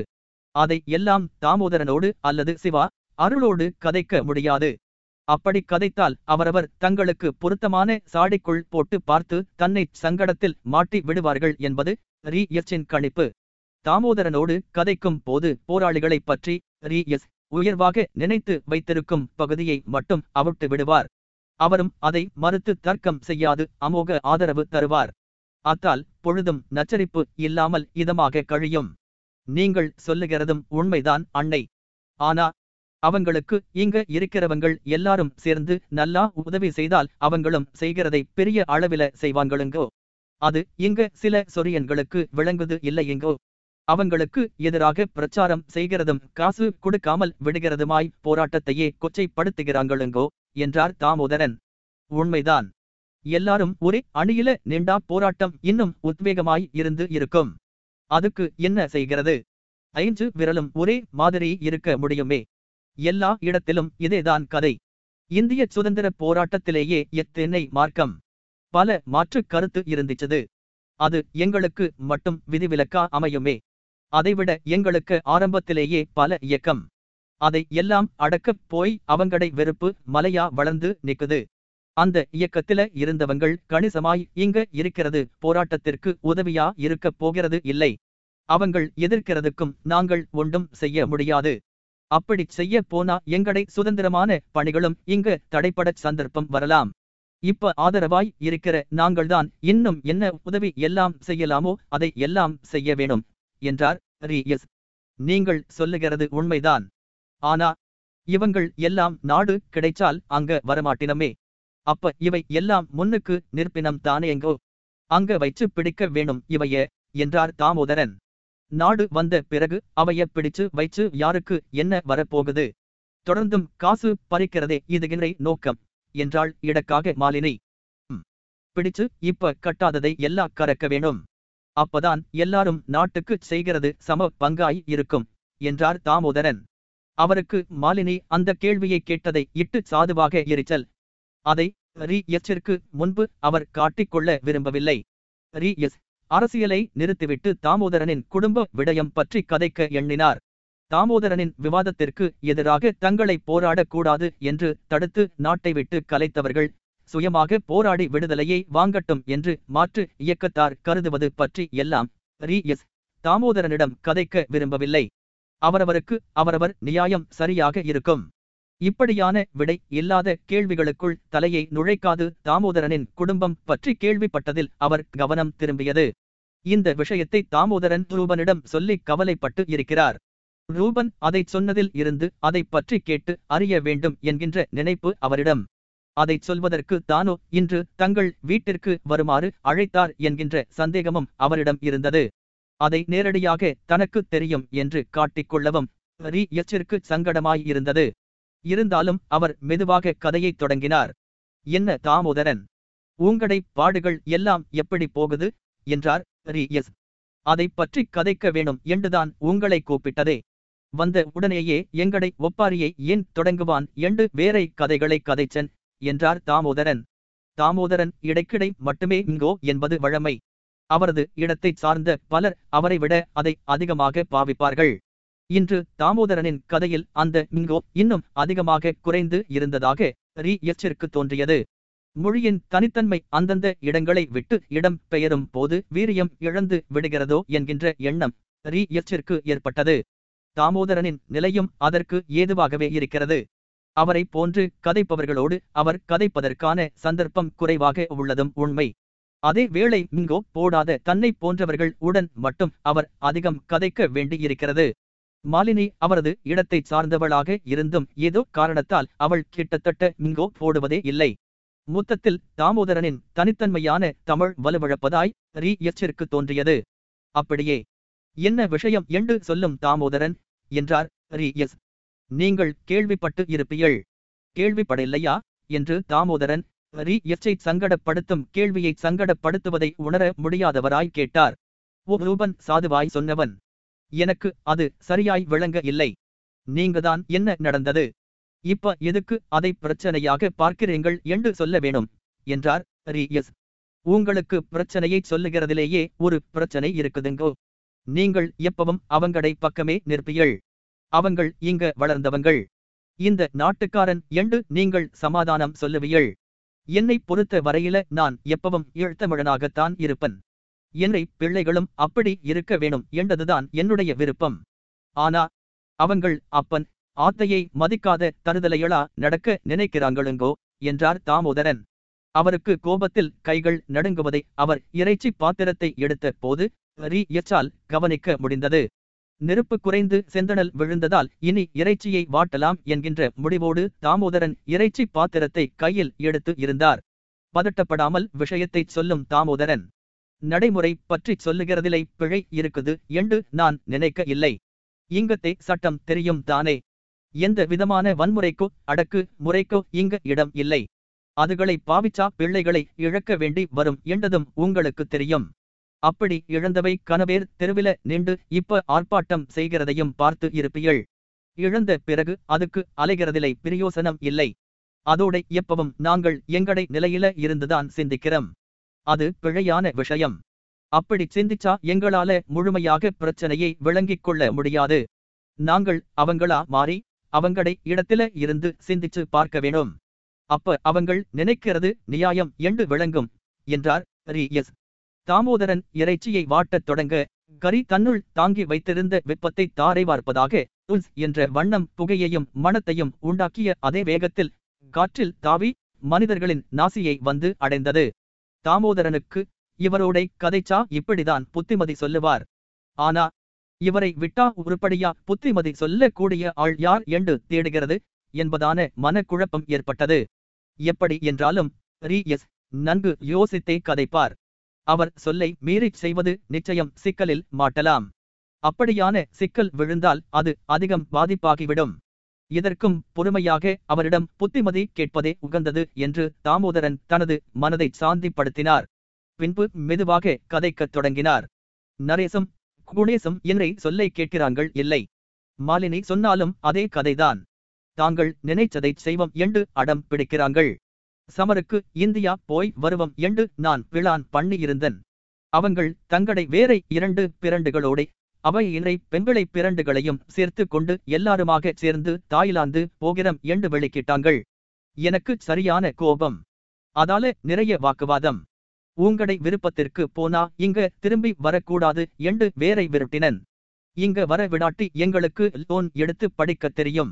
அதை எல்லாம் தாமோதரனோடு அல்லது சிவா அருளோடு கதைக்க முடியாது. அப்படி கதைத்தால் அவரவர் தங்களுக்கு பொருத்தமான சாடிக்குள் போட்டு பார்த்து தன்னை சங்கடத்தில் மாட்டி விடுவார்கள் என்பது ரீ எஸ்ஸின் கணிப்பு. தாமோதரனோடு கதைக்கும் போது போராளிகளைப் பற்றி ரீ எஸ் உயர்வாக நினைத்து வைத்திருக்கும் பகுதியை மட்டும் அவிட்டு விடுவார். அவரும் அதை மறுத்து தர்க்கம் செய்யாது அமோக ஆதரவு தருவார். அத்தால் பொழுதும் நச்சரிப்பு இல்லாமல் இதமாக கழியும். நீங்கள் சொல்லுகிறதும் உண்மைதான் அன்னை. ஆனா அவங்களுக்கு இங்க இருக்கிறவங்கள் எல்லாரும் சேர்ந்து நல்லா உதவி செய்தால் அவங்களும் செய்கிறதை பெரிய அளவில செய்வாங்களுங்கோ அது இங்க சில சொரியன்களுக்கு விளங்குது இல்லையெங்கோ? அவங்களுக்கு எதிராக பிரச்சாரம் செய்கிறதும் காசு கொடுக்காமல் விடுகிறதுமாய் போராட்டத்தையே கொச்சைப்படுத்துகிறாங்களுங்கோ என்றார் தாமோதரன். உண்மைதான். எல்லாரும் ஒரே அணியில நின்றா போராட்டம் இன்னும் உத்வேகமாய் இருந்து இருக்கும். அதுக்கு என்ன செய்கிறது? ஐந்து விரலும் ஒரே மாதிரி இருக்க முடியுமே? எல்லா இடத்திலும் இதேதான் கதை. இந்திய சுதந்திர போராட்டத்திலேயே எத்தென்னை மார்க்கம்? பல மாற்று கருத்து இருந்துச்சது. அது எங்களுக்கு மட்டும் விதிவிலக்கா அமையுமே? அதைவிட எங்களுக்கு ஆரம்பத்திலேயே பல இயக்கம். அதை எல்லாம் அடக்கப் போய் அவங்கடை வெறுப்பு மலையா வளர்ந்து நிக்குது. அந்த இயக்கத்தில இருந்தவங்கள் கணிசமாய் இங்க இருக்கிறது போராட்டத்திற்கு உதவியா இருக்கப் போகிறது இல்லை. அவங்கள் எதிர்க்கிறதுக்கும் நாங்கள் ஒன்றும் செய்ய முடியாது. அப்படி செய்ய போனா எங்கடை சுதந்திரமான பணிகளும் இங்க தடைப்படச் சந்தர்ப்பம் வரலாம். இப்ப ஆதரவாய் இருக்கிற நாங்கள்தான் இன்னும் என்ன உதவி எல்லாம் செய்யலாமோ அதை எல்லாம் செய்ய வேணும் என்றார் ரீ எஸ் நீங்கள் சொல்லுகிறது உண்மைதான். ஆனா இவங்கள் எல்லாம் நாடு கிடைச்சால் அங்க வரமாட்டினமே. அப்ப இவை எல்லாம் முன்னுக்கு நிற்பினம் தானே எங்கோ? அங்க வைச்சு பிடிக்க வேணும் இவைய என்றார் தாமோதரன். நாடு வந்த பிறகு அவைய பிடிச்சு வைச்சு யாருக்கு என்ன வரப்போகுது? தொடர்ந்தும் காசு பறிக்கிறதே இதுகிறை நோக்கம் என்றாள் இடக்காக மாலினி. பிடிச்சு இப்ப கட்டாததை எல்லாம் கறக்க வேணும். அப்பதான் எல்லாரும் நாட்டுக்கு செய்கிறது சம பங்காய் இருக்கும் என்றார் தாமோதரன். அவருக்கு மாலினி அந்த கேள்வியை கேட்டதை இட்டு சாதுவாக எரிச்சல். அதை ரீ எச்சிற்கு முன்பு அவர் காட்டிக்கொள்ள விரும்பவில்லை. ரீ எஸ் அரசியலை நிறுத்திவிட்டு தாமோதரனின் குடும்ப விடயம் பற்றி கதைக்க எண்ணினார். தாமோதரனின் விவாதத்திற்கு எதிராக தங்களை போராடக் கூடாது என்று தடுத்து நாட்டை விட்டு கலைத்தவர்கள் சுயமாக போராடி விடுதலையை வாங்கட்டும் என்று மாற்று இயக்கத்தார் கருதுவது பற்றி எல்லாம் ரீ. எஸ். தாமோதரனிடம் கதைக்க விரும்பவில்லை. அவரவருக்கு அவரவர் நியாயம் சரியாக இருக்கும். இப்படியான விடை இல்லாத கேள்விகளுக்குள் தலையை நுழைக்காது தாமோதரனின் குடும்பம் பற்றி கேள்விப்பட்டதில் அவர் கவனம் திரும்பியது. இந்த விஷயத்தை தாமோதரன் ரூபனிடம் சொல்லி கவலைப்பட்டு இருக்கிறார். ரூபன் அதைச் சொன்னதில் இருந்து அதைப் பற்றி கேட்டு அறிய வேண்டும் என்கின்ற நினைப்பு அவரிடம். அதைச் சொல்வதற்கு தானோ இன்று தங்கள் வீட்டிற்கு வருமாறு அழைத்தார் என்கின்ற சந்தேகமும் அவரிடம் இருந்தது. அதை நேரடியாக தனக்கு தெரியும் என்று காட்டிக்கொள்ளவும் ரீ எச்சிற்கு சங்கடமாயிருந்தது இருந்தாலும் அவர் மெதுவாக கதையைத் தொடங்கினார். என்ன தாமோதரன் உங்களை பாடுகள் எல்லாம் எப்படி போகுது? என்றார் ரீ எஸ் அதைப் பற்றி கதைக்க வேணும் என்றுதான் உங்களை கூப்பிட்டதே. வந்த உடனேயே எங்கடை ஒப்பாரியை ஏன் தொடங்குவான் என்று வேறை கதைகளை கதைச்சன் என்றார் தாமோதரன். தாமோதரன் இடைக்கிடை மட்டுமே இங்கோ என்பது வழமை. அவரது இடத்தைச் சார்ந்த பலர் அவரை விட அதை அதிகமாக பாவிப்பார்கள். இன்று தாமோதரனின் கதையில் அந்த மிங்கோ இன்னும் அதிகமாக குறைந்து இருந்ததாக ரீ எச்சிற்கு தோன்றியது. மொழியின் தனித்தன்மை அந்தந்த இடங்களை விட்டு இடம் பெயரும் போது வீரியம் இழந்து விடுகிறதோ என்கின்ற எண்ணம் ரீ எச்சிற்கு ஏற்பட்டது. தாமோதரனின் நிலையும் அதற்கு ஏதுவாகவே இருக்கிறது. அவரை போன்று கதைப்பவர்களோடு அவர் கதைப்பதற்கான சந்தர்ப்பம் குறைவாக உள்ளதும் உண்மை. அதே வேளை மிங்கோ போடாத தன்னை போன்றவர்கள் உடன் மட்டும் அவர் அதிகம் கதைக்க வேண்டியிருக்கிறது. மாலினி அவரது இடத்தைச் சார்ந்தவளாக இருந்தும் ஏதோ காரணத்தால் அவள் கிட்டத்தட்ட மிங்கோ போடுவதே இல்லை. மொத்தத்தில் தாமோதரனின் தனித்தன்மையான தமிழ் வலுவிழப்பதாய் ரீ எச்சிற்கு தோன்றியது. அப்படியே என்ன விஷயம் என்று சொல்லும் தாமோதரன்? என்றார் ரீ எஸ். நீங்கள் கேள்விப்பட்டு இருப்பீள் கேள்விப்படலையா? என்று தாமோதரன் ரீ எச்சை சங்கடப்படுத்தும் கேள்வியை சங்கடப்படுத்துவதை உணர முடியாதவராய் கேட்டார். ஓ ரூபன் சாதுவாய் சொன்னவன். எனக்கு அது சரியாய் விளங்க இல்லை. நீங்கதான் என்ன நடந்தது? இப்ப எதுக்கு அதை பிரச்சனையாக பார்க்கிறீங்கள் என்று சொல்ல வேணும் என்றார் ரீ எஸ் உங்களுக்கு பிரச்சனையை சொல்லுகிறதிலேயே ஒரு பிரச்சனை இருக்குதுங்கோ. நீங்கள் எப்பவும் அவங்கடை பக்கமே நிற்பீள் அவங்கள் இங்க வளர்ந்தவங்கள். இந்த நாட்டுக்காரன் என்று நீங்கள் சமாதானம் சொல்லுவீள் என்னை பொறுத்த வரையில நான் எப்பவும் ஈழ்த்தமிழனாகத்தான் இருப்பன். என்னை பிள்ளைகளும் அப்படி இருக்க வேணும் என்றதுதான் என்னுடைய விருப்பம். ஆனா அவங்கள் அப்பன் ஆத்தையை மதிக்காத தருதலையளா நடக்க நினைக்கிறாங்களுங்கோ என்றார் தாமோதரன். அவருக்கு கோபத்தில் கைகள் நடுங்குவதை அவர் இறைச்சி பாத்திரத்தை எடுத்த போது ரீ எச்சால் கவனிக்க முடிந்தது. நெருப்பு குறைந்து செந்தணல் விழுந்ததால் இனி இறைச்சியை வாட்டலாம் என்கின்ற முடிவோடு தாமோதரன் இறைச்சி பாத்திரத்தை கையில் எடுத்து இருந்தார். பதட்டப்படாமல் விஷயத்தைச் சொல்லும் தாமோதரன். நடைமுறை பற்றிச் சொல்லுகிறதிலை பிழை இருக்குது என்று நான் நினைக்க இல்லை இங்கத்தே சட்டம் தெரியும் தானே? எந்த விதமான வன்முறைக்கோ அடக்கு முறைக்கோ இங்க இடம் இல்லை. அதுகளை பாவிச்சா பிள்ளைகளை இழக்க வேண்டி வரும் என்றதும் உங்களுக்கு தெரியும். அப்படி இழந்தவை கனவேர் தெருவில நின்று இப்ப ஆர்ப்பாட்டம் செய்கிறதையும் பார்த்து இருப்பீள் இழந்த பிறகு அதுக்கு அலைகிறதிலை பிரயோசனம் இல்லை. அதோட எப்பவும் நாங்கள் எங்கடை நிலையில இருந்துதான் சிந்திக்கிறோம். அது பிழையான விஷயம். அப்படி சிந்திச்சா எங்களால முழுமையாக பிரச்சனையை விளங்கிக் கொள்ள முடியாது. நாங்கள் அவங்களா மாறி அவங்களை இடத்தில இருந்து சிந்திச்சு பார்க்க வேணும். அப்ப அவங்கள் நினைக்கிறது நியாயம் என்று விளங்கும் என்றார் ரீ எஸ் தாமோதரன் இறைச்சியை வாட்டத் தொடங்க கரி தன்னுள் தாங்கி வைத்திருந்த வெப்பத்தை தாரை வார்ப்பதாக உல்ஸ் என்ற வண்ணம் புகையையும் மணத்தையும் உண்டாக்கிய அதே வேகத்தில் காற்றில் தாவி மனிதர்களின் நாசியை வந்து அடைந்தது. தாமோதரனுக்கு இவரோடை கதைச்சா இப்படிதான் புத்திமதி சொல்லுவார். ஆனா இவரை விட்டா உருப்படியா புத்திமதி சொல்லக்கூடிய ஆள் யார் என்று தேடுகிறது என்பதான மனக்குழப்பம் ஏற்பட்டது. எப்படி என்றாலும் ரீ எஸ் நன்கு யோசித்தே கதைப்பார். அவர் சொல்லை மீறிச் செய்வது நிச்சயம் சிக்கலில் மாட்டலாம். அப்படியான சிக்கல் விழுந்தால் அது அதிகம் பாதிப்பாகிவிடும். இதற்கும் பொறுமையாக அவரிடம் புத்திமதி கேட்பதே உகந்தது என்று தாமோதரன் தனது மனதை சாந்திப்படுத்தினார். பின்பு மெதுவாக கதைக்கத் தொடங்கினார். நரேசம் குணேசம் என்னை சொல்லை கேட்கிறாங்கள் இல்லை. மாலினி சொன்னாலும் அதே கதைதான். தாங்கள் நினைச்சதை செய்வம் என்று அடம் பிடிக்கிறாங்கள் சமருக்கு இந்தியா போய் வருவம் என்று நான் பிளான் பண்ணியிருந்தன். அவங்கள் தங்களை வேற இரண்டு பிரண்டுகளோடே அவை இறை பெண்களை பிரண்டுகளையும் சேர்த்து கொண்டு எல்லாருமாக சேர்ந்து தாய்லாந்து போகிறம் என்று வெளிக்கிட்டாங்கள். எனக்கு சரியான கோபம். அதால நிறைய வாக்குவாதம். உங்கடை விருப்பத்திற்கு போனா இங்க திரும்பி வரக்கூடாது என்று வேரை விரட்டினன். இங்க வர விடாட்டி எங்களுக்கு லோன் எடுத்து படிக்கத் தெரியும்.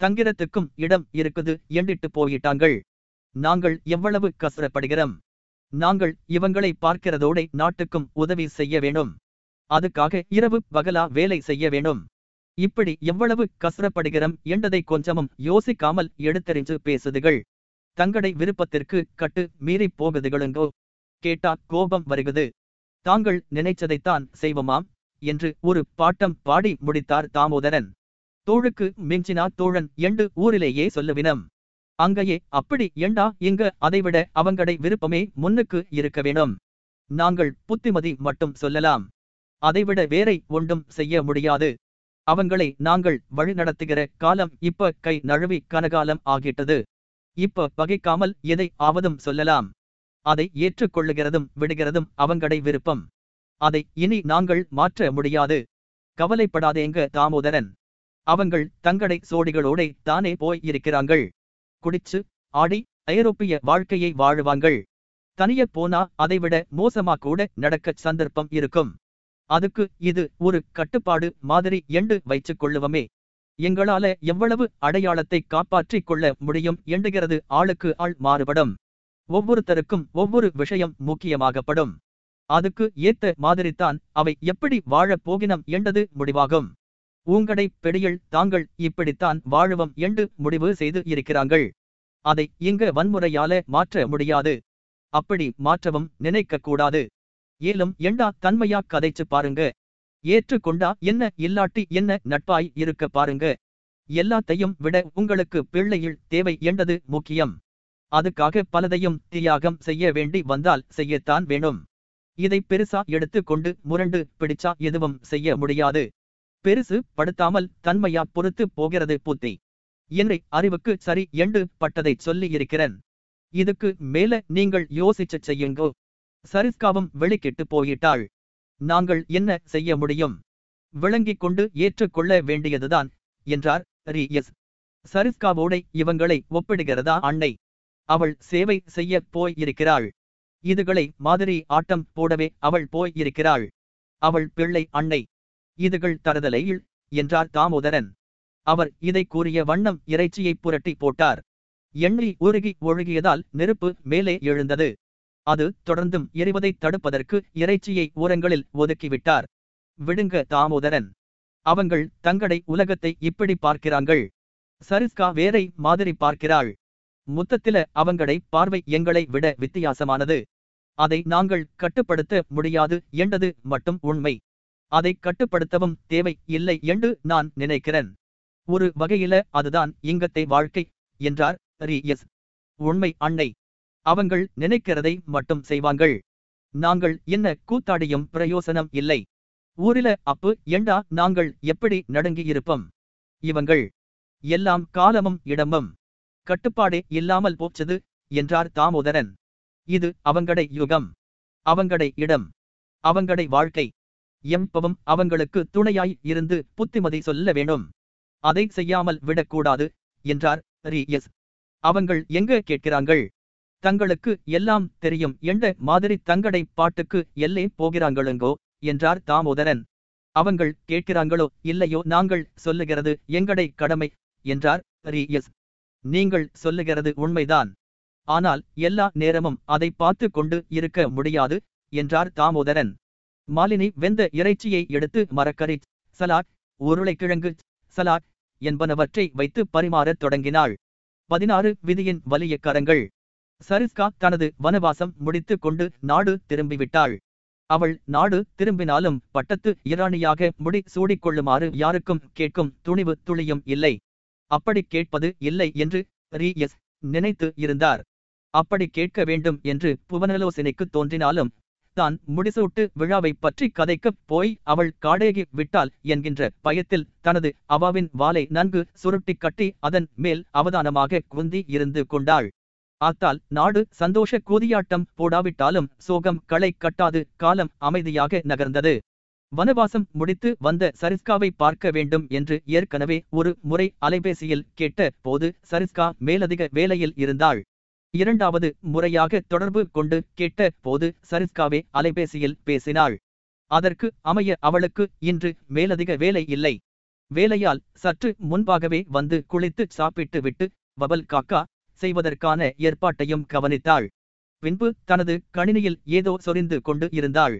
தங்கிரத்துக்கும் இடம் இருக்குது என்றிட்டு போயிட்டாங்கள். நாங்கள் எவ்வளவு கசரப்படுகிறோம். நாங்கள் இவங்களை பார்க்கிறதோட நாட்டுக்கும் உதவி செய்ய வேணும் அதுக்காக இரவு பகலா வேலை செய்ய வேணும் இப்படி எவ்வளவு கசரப்படுகிறோம் என்றதை கொஞ்சமும் யோசிக்காமல் எடுத்தறிஞ்சு பேசுதுகள். தங்கடை விருப்பத்திற்கு கட்டு மீறி போகுதுகளுங்கோ? கேட்டா கோபம் வருகுது தாங்கள் நினைச்சதைத்தான் செய்வோமாம்? என்று ஒரு பாட்டம் பாடி முடித்தார் தாமோதரன். தோழுக்கு மிஞ்சினா தோழன் என்று ஊரிலேயே சொல்லுவினம். அங்கேயே அப்படி ஏண்டா? இங்க அதைவிட அவங்கடை விருப்பமே முன்னுக்கு இருக்க வேணும் நாங்கள் புத்திமதி மட்டும் சொல்லலாம். அதைவிட வேறை ஒன்றும் செய்ய முடியாது. அவங்களை நாங்கள் வழிநடத்துகிற காலம் இப்ப கை நழுவி கனகாலம் ஆகிட்டது. இப்ப பகைக்காமல் எதை ஆவதும் சொல்லலாம். அதை ஏற்றுக்கொள்ளுகிறதும் விடுகிறதும் அவங்கடை விருப்பம். அதை இனி நாங்கள் மாற்ற முடியாது. கவலைப்படாதேங்க தாமோதரன். அவங்கள் தங்கடை சோடிகளோடே தானே போய் இருக்கிறாங்கள். குடிச்சு ஆடி ஐரோப்பிய வாழ்க்கையை வாழுவாங்கள். தனிய போனா அதைவிட மோசமா கூட நடக்கச் சந்தர்ப்பம் இருக்கும். அதுக்கு இது ஒரு கட்டுப்பாடு மாதிரி எண்டு வைச்சுக் கொள்ளுவமே. எங்களால எவ்வளவு அடையாளத்தை காப்பாற்றிக் கொள்ள முடியும் எண்டுகிறது ஆளுக்கு ஆள் மாறுபடும். ஒவ்வொருத்தருக்கும் ஒவ்வொரு விஷயம் முக்கியமாகப்படும். அதுக்கு ஏத்த மாதிரித்தான் அவை எப்படி வாழப் போகினம் என்றது முடிவாகும். ஊங்கடை பெடியில் தாங்கள் இப்படித்தான் வாழுவம் என்று முடிவு செய்து இருக்கிறாங்கள் அதை இங்க வன்முறையால மாற்ற முடியாது. அப்படி மாற்றவும் நினைக்க கூடாது. ஏலும் எண்டா தன்மையா கதைச்சு பாருங்க. ஏற்றுக்கொண்டா என்ன இல்லாட்டி என்ன நட்பாய் இருக்க பாருங்க. எல்லாத்தையும் விட உங்களுக்கு பிள்ளையில் தேவை என்றது முக்கியம். அதுக்காக பலதையும் தியாகம் செய்ய வேண்டி வந்தால் செய்யத்தான் வேணும். இதை பெருசா எடுத்து கொண்டு முரண்டு பிடிச்சா எதுவும் செய்ய முடியாது. பெருசு படுத்தாமல் தன்மையா பொறுத்து போகிறது புத்தி. என்னை அறிவுக்கு சரி என்று பட்டதை சொல்லி இருக்கிறேன். இதுக்கு மேல நீங்கள் யோசிச்சு செய்யுங்கோ. சரிஸ்காவும் வெளிக்கிட்டு போயிட்டாள். நாங்கள் என்ன செய்ய முடியும்? விளங்கிக் கொண்டு ஏற்றுக்கொள்ள வேண்டியதுதான் என்றார் ரி எஸ் சரிஸ்காவோடை இவங்களை ஒப்பிடுகிறதா அன்னை? அவள் சேவை செய்ய போய் இருக்கிறாள் இதுகளை மாதிரி ஆட்டம் போடவே அவள் போய் இருக்கிறாள் அவள் பிள்ளை அன்னை. இதுகள் தருதலையில் என்றார் தாமோதரன். அவர் இதை கூறிய வண்ணம் இறைச்சியை புரட்டி போட்டார். எண்ணெய் உருகி ஒழுகியதால் நெருப்பு மேலே எழுந்தது. அது தொடர்ந்தும் எரிவதை தடுப்பதற்கு இறைச்சியை ஓரங்களில் ஒதுக்கிவிட்டார். விடுங்க தாமோதரன். அவங்கள் தங்களை உலகத்தை இப்படி பார்க்கிறாங்கள் சரிஸ்கா வேறை மாதிரி பார்க்கிறாள். முத்தத்தில அவங்களை பார்வை எங்களை விட வித்தியாசமானது. அதை நாங்கள் கட்டுப்படுத்த முடியாது என்றது மட்டும் உண்மை. அதை கட்டுப்படுத்தவும் தேவை இல்லை என்று நான் நினைக்கிறேன். ஒரு வகையில அதுதான் இங்கத்தை வாழ்க்கை என்றார் ரி எஸ் உண்மை அன்னை. அவங்கள் நினைக்கிறதை மட்டும் செய்வாங்கள் நாங்கள் என்ன கூத்தாடியும் பிரயோசனம் இல்லை. ஊரில அப்பு எண்டா நாங்கள் எப்படி நடுங்கியிருப்போம்? இவங்கள் எல்லாம் காலமும் இடமும் கட்டுப்பாடே இல்லாமல் போச்சது என்றார் தாமோதரன். இது அவங்கடை யுகம் அவங்கடை இடம் அவங்கடை வாழ்க்கை. எம்பவும் அவங்களுக்கு துணையாய் இருந்து புத்திமதி சொல்ல வேணும். அதை செய்யாமல் விடக்கூடாது என்றார் ரி எஸ் அவங்கள் எங்க கேட்கிறாங்கள்? தங்களுக்கு எல்லாம் தெரியும் என்ற மாதிரி தங்கடை பாட்டுக்கு எல்லே போகிறாங்களுங்கோ? என்றார் தாமோதரன். அவங்கள் கேட்கிறாங்களோ இல்லையோ நாங்கள் சொல்லுகிறது எங்கடை கடமை? என்றார் ரி எஸ் நீங்கள் சொல்லுகிறது உண்மைதான். ஆனால் எல்லா நேரமும் அதை பார்த்து கொண்டு இருக்க முடியாது என்றார் தாமோதரன். மாலினி வெந்த இறைச்சியை எடுத்து மரக்கறி சலாட் உருளைக்கிழங்கு. சலாட் என்பனவற்றை வைத்து பரிமாறத் தொடங்கினாள். பதினாறு விதியின் வலிய கரங்கள். சரிஸ்கா தனது வனவாசம் முடித்துக் கொண்டு நாடு திரும்பிவிட்டாள். அவள் நாடு திரும்பினாலும் பட்டத்து இராணியாக முடி சூடிக்கொள்ளுமாறு யாருக்கும் கேட்கும் துணிவு துளியும் இல்லை. அப்படி கேட்பது இல்லை என்று ரி எஸ் நினைத்து இருந்தார். அப்படி கேட்க வேண்டும் என்று புவனலோசனைக்கு தோன்றினாலும் தான் முடிசூட்டு விழாவை பற்றி கதைக்கப் போய் அவள் காடேகி விட்டாள் என்கின்ற பயத்தில் தனது அவாவின் வாலை நன்கு சுருட்டிக் கட்டி அதன் மேல் அவதானமாக குந்தி இருந்து கொண்டாள். ஆத்தால் நாடு சந்தோஷ கூதியாட்டம் போடாவிட்டாலும் சோகம் களை கட்டாது காலம் அமைதியாக நகர்ந்தது. வனவாசம் முடித்து வந்த சரிஸ்காவை பார்க்க வேண்டும் என்று ஏற்கனவே ஒரு முறை அலைபேசியில் கேட்ட போது சரிஸ்கா மேலதிக வேலையில் இருந்தாள். இரண்டாவது முறையாக தொடர்பு கொண்டு கேட்ட போது சரிஸ்காவே அலைபேசியில் பேசினாள். அதற்கு அமைய அவளுக்கு இன்று மேலதிக வேலை இல்லை. வேலையால் சற்று முன்பாகவே வந்து குளித்து சாப்பிட்டு விட்டு வபல் காக்கா செய்வதற்கான ஏற்பாட்டையும் கவனித்தாள். பின்பு தனது கணினியில் ஏதோ சொரிந்து கொண்டு இருந்தாள்.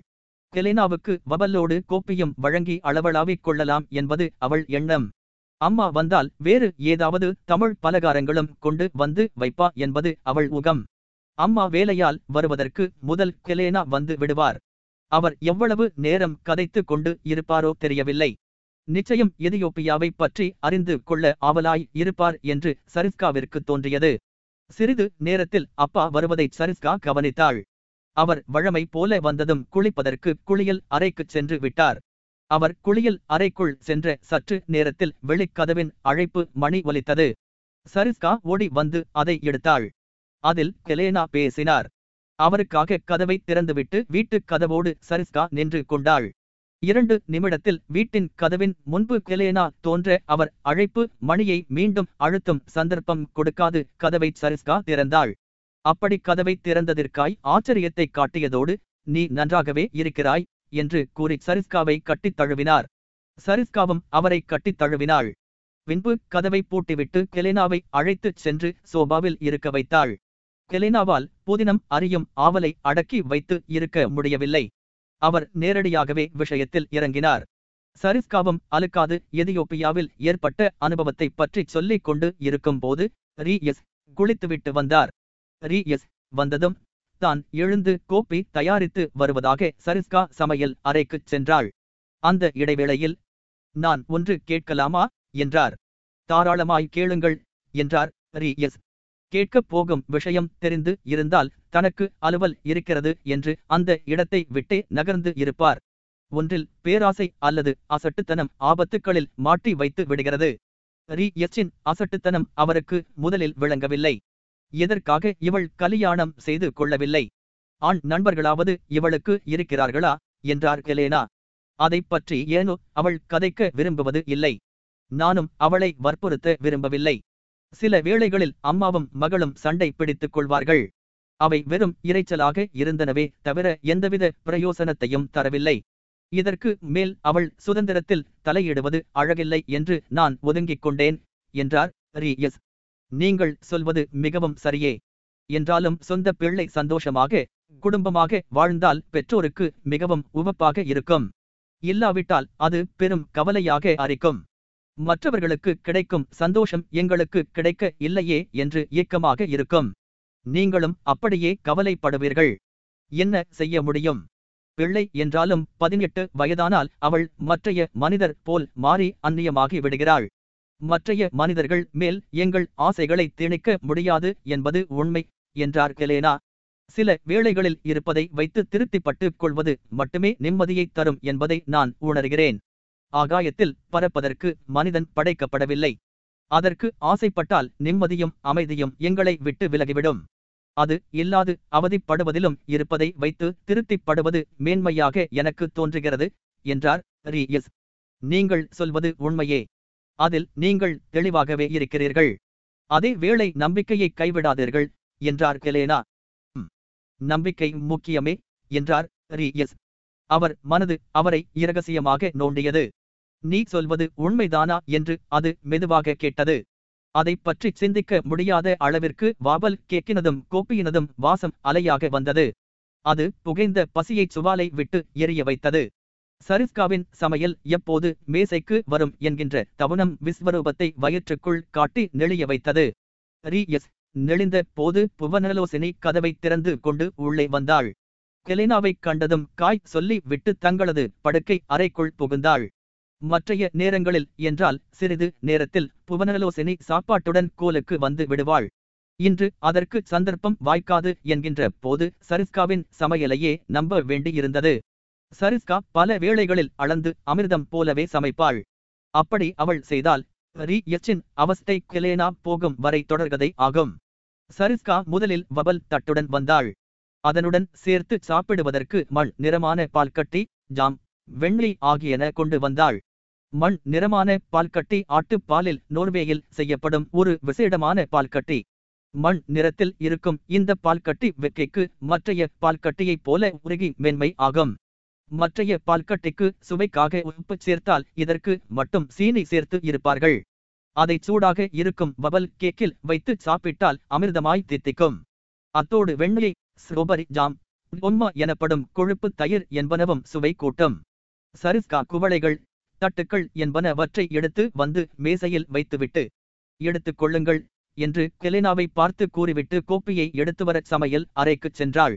கெலேனாவுக்கு வபல்லோடு கோப்பியும் வழங்கி அளவளாவிக் கொள்ளலாம் என்பது அவள் எண்ணம். அம்மா வந்தால் வேறு ஏதாவது தமிழ் பலகாரங்களும் கொண்டு வந்து வைப்பா என்பது அவள் உகம் அம்மா வேலையால் வருவதற்கு முதல் கெலேனா வந்து விடுவார். அவர் எவ்வளவு நேரம் கதைத்து கொண்டு இருப்பாரோ தெரியவில்லை. நிச்சயம் எதியோப்பியாவை பற்றி அறிந்து கொள்ள ஆவலாய் இருப்பார் என்று சரிஸ்காவிற்கு தோன்றியது. சிறிது நேரத்தில் அப்பா வருவதை சரிஸ்கா கவனித்தாள். அவர் வழமை போல வந்ததும் குளிப்பதற்கு குளியல் அறைக்குச் சென்று விட்டார். அவர் குளியல் அறைக்குள் சென்ற சற்று நேரத்தில் வெளிக்கதவின் அழைப்பு மணி ஒலித்தது. சரிஸ்கா ஓடி வந்து அதை எடுத்தாள். அதில் கெலேனா பேசினார். அவருக்காக கதவை திறந்துவிட்டு வீட்டுக் கதவோடு சரிஸ்கா நின்று கொண்டாள். இரண்டு நிமிடத்தில் வீட்டின் கதவின் முன்பு கெலேனா தோன்ற அவர் அழைப்பு மணியை மீண்டும் அழுத்தும் சந்தர்ப்பம் கொடுக்காது கதவை சரிஸ்கா திறந்தாள். அப்படி கதவை திறந்ததற்காய் ஆச்சரியத்தை காட்டியதோடு நீ நன்றாகவே இருக்கிறாய் என்று கூறி சரிஸ்காவை கட்டித் தழுவினார். சரிஸ்காவும் அவரை கட்டித் தழுவினாள். பின்பு கதவை பூட்டிவிட்டு கெலேனாவை அழைத்துச் சென்று சோபாவில் இருக்க வைத்தாள். கெலேனாவால் புதினம் அறியும் ஆவலை அடக்கி வைத்து இருக்க முடியவில்லை. அவர் நேரடியாகவே விஷயத்தில் இறங்கினார். சரிஸ்காவும் அலுக்காது எதியோப்பியாவில் ஏற்பட்ட அனுபவத்தை பற்றி சொல்லிக் கொண்டு இருக்கும்போது ரீ எஸ் குளித்துவிட்டு வந்தார். ரீ எஸ் வந்ததும் தான் எழுந்து கோப்பி தயாரித்து வருவதாக சரிஸ்கா சமையல் அறைக்குச் சென்றாள். அந்த இடைவேளையில் நான் ஒன்று கேட்கலாமா? என்றார். தாராளமாய் கேளுங்கள் என்றார் ரீ எஸ் கேட்கப் போகும் விஷயம் தெரிந்து இருந்தால் தனக்கு அலுவல் இருக்கிறது என்று அந்த இடத்தை விட்டே நகர்ந்து இருப்பார். ஒன்றில் பேராசை அல்லது அசட்டுத்தனம் ஆபத்துக்களில் மாட்டி வைத்து விடுகிறது. ரீ எஸ்ஸின் அசட்டுத்தனம் அவருக்கு முதலில் விளங்கவில்லை. எதற்காக இவள் கலியாணம் செய்து கொள்ளவில்லை? ஆண் நண்பர்களாவது இவளுக்கு இருக்கிறார்களா? என்றார் கெலேனா அதைப் பற்றி ஏனோ அவள் கதைக்க விரும்புவது இல்லை. நானும் அவளை வற்புறுத்த விரும்பவில்லை. சில வேளைகளில் அம்மாவும் மகளும் சண்டை பிடித்துக் கொள்வார்கள். அவை வெறும் இரைச்சலாக இருந்தனவே தவிர எந்தவித பிரயோசனத்தையும் தரவில்லை. இதற்கு மேல் அவள் சுதந்திரத்தில் தலையிடுவது அழகில்லை என்று நான் ஒதுங்கிக் கொண்டேன் என்றார் ரீ எஸ் நீங்கள் சொல்வது மிகவும் சரியே. என்றாலும் சொந்த பிள்ளை சந்தோஷமாக குடும்பமாக வாழ்ந்தால் பெற்றோருக்கு மிகவும் உவப்பாக இருக்கும். இல்லாவிட்டால் அது பெரும் கவலையாக அரிக்கும். மற்றவர்களுக்கு கிடைக்கும் சந்தோஷம் எங்களுக்கு கிடைக்க இல்லையே என்று ஏக்கமாக இருக்கும். நீங்களும் அப்படியே கவலைப்படுவீர்கள். என்ன செய்ய முடியும்? பிள்ளை என்றாலும் பதினெட்டு வயதானால் அவள் மற்றைய மனிதர் போல் மாறி அந்நியமாகி விடுகிறாள். மற்றைய மனிதர்கள் மேல் எங்கள் ஆசைகளை திணிக்க முடியாது என்பது உண்மை என்றார் கெலேனா சில வேளைகளில் இருப்பதை வைத்து திருப்திப்பட்டுக் கொள்வது மட்டுமே நிம்மதியைத் தரும் என்பதை நான் உணர்கிறேன். ஆகாயத்தில் பறப்பதற்கு மனிதன் படைக்கப்படவில்லை. அதற்கு ஆசைப்பட்டால் நிம்மதியும் அமைதியும் எங்களை விட்டு விலகிவிடும். அது இல்லாது அவதிப்படுவதிலும் இருப்பதை வைத்து திருப்திப்படுவது மேன்மையாக எனக்கு தோன்றுகிறது என்றார் ரீ எஸ் நீங்கள் சொல்வது உண்மையே. அதில் நீங்கள் தெளிவாகவே இருக்கிறீர்கள். அதே வேளை நம்பிக்கையை கைவிடாதீர்கள் என்றார் கெலேனா நம்பிக்கை முக்கியமே என்றார் ரீ எஸ் அவர் மனது அவரை இரகசியமாக நோண்டியது. நீ சொல்வது உண்மைதானா? என்று அது மெதுவாக கேட்டது. அதைப் பற்றி சிந்திக்க முடியாத அளவிற்கு வாபல் கேக்கினதும் கோப்பியினதும் வாசம் அலையாக வந்தது. அது புகைந்த பசியைச் சுவாலை விட்டு எரிய வைத்தது. சரிஸ்காவின் சமையல் எப்போது மேசைக்கு வரும்? என்கின்ற தவணம் விஸ்வரூபத்தை வயிற்றுக்குள் காட்டி நெளிய வைத்தது. ரி எஸ். நெளிந்த போது புவனலோசினி கதவை திறந்து கொண்டு உள்ளே வந்தாள். கெலினாவைக் கண்டதும் காய் சொல்லி விட்டு தங்களது படுக்கை அறைக்குள் புகுந்தாள். மற்றைய நேரங்களில் என்றால் சிறிது நேரத்தில் புவனலோசினி சாப்பாட்டுடன் கோலுக்கு வந்து விடுவாள். இன்று அதற்கு சந்தர்ப்பம் வாய்க்காது என்கின்ற போது சரிஸ்காவின் சமையலையே நம்ப வேண்டியிருந்தது. சரிஸ்கா பல வேளைகளில் அளந்து அமிர்தம் போலவே சமைப்பாள். அப்படி அவள் செய்தால் ரீ எச்சின் அவஸ்தை கெலேனா போகும் வரை தொடர்கதை ஆகும். சரிஸ்கா முதலில் வபல் தட்டுடன் வந்தாள். அதனுடன் சேர்த்து சாப்பிடுவதற்கு மண் நிறமான பால்கட்டி ஜாம் வெண்ணெய் ஆகியன கொண்டு வந்தாள். மண் நிறமான பால்கட்டி ஆட்டுப்பாலில் நோர்வேயில் செய்யப்படும் ஒரு விசேடமான பால்கட்டி மண் நிறத்தில் இருக்கும் இந்த பால்கட்டி வெக்கைக்கு மற்றைய பால்கட்டியைப் போல உருகி மென்மை ஆகும். மற்றைய பால்கட்டிக்கு சுவைக்காக உப்பு சேர்த்தால் இதற்கு மட்டும் சீனி சேர்த்து இருப்பார்கள். அதை சூடாக இருக்கும் பபல் கேக்கில் வைத்து சாப்பிட்டால் அமிர்தமாய் தித்திக்கும். அத்தோடு வெண்ணெய் ஸ்ரோபரி ஜாம் பொன்மா எனப்படும் கொழுப்பு தயிர் என்பனவும் சுவை கூட்டம். சரிஸ்கா குவளைகள் தட்டுக்கள் என்பனவற்றை எடுத்து வந்து மேசையில் வைத்துவிட்டு எடுத்துக் கொள்ளுங்கள் என்று கெலேனாவை பார்த்து கூறிவிட்டு கோப்பியை எடுத்து வர சமையல் அறைக்குச் சென்றாள்.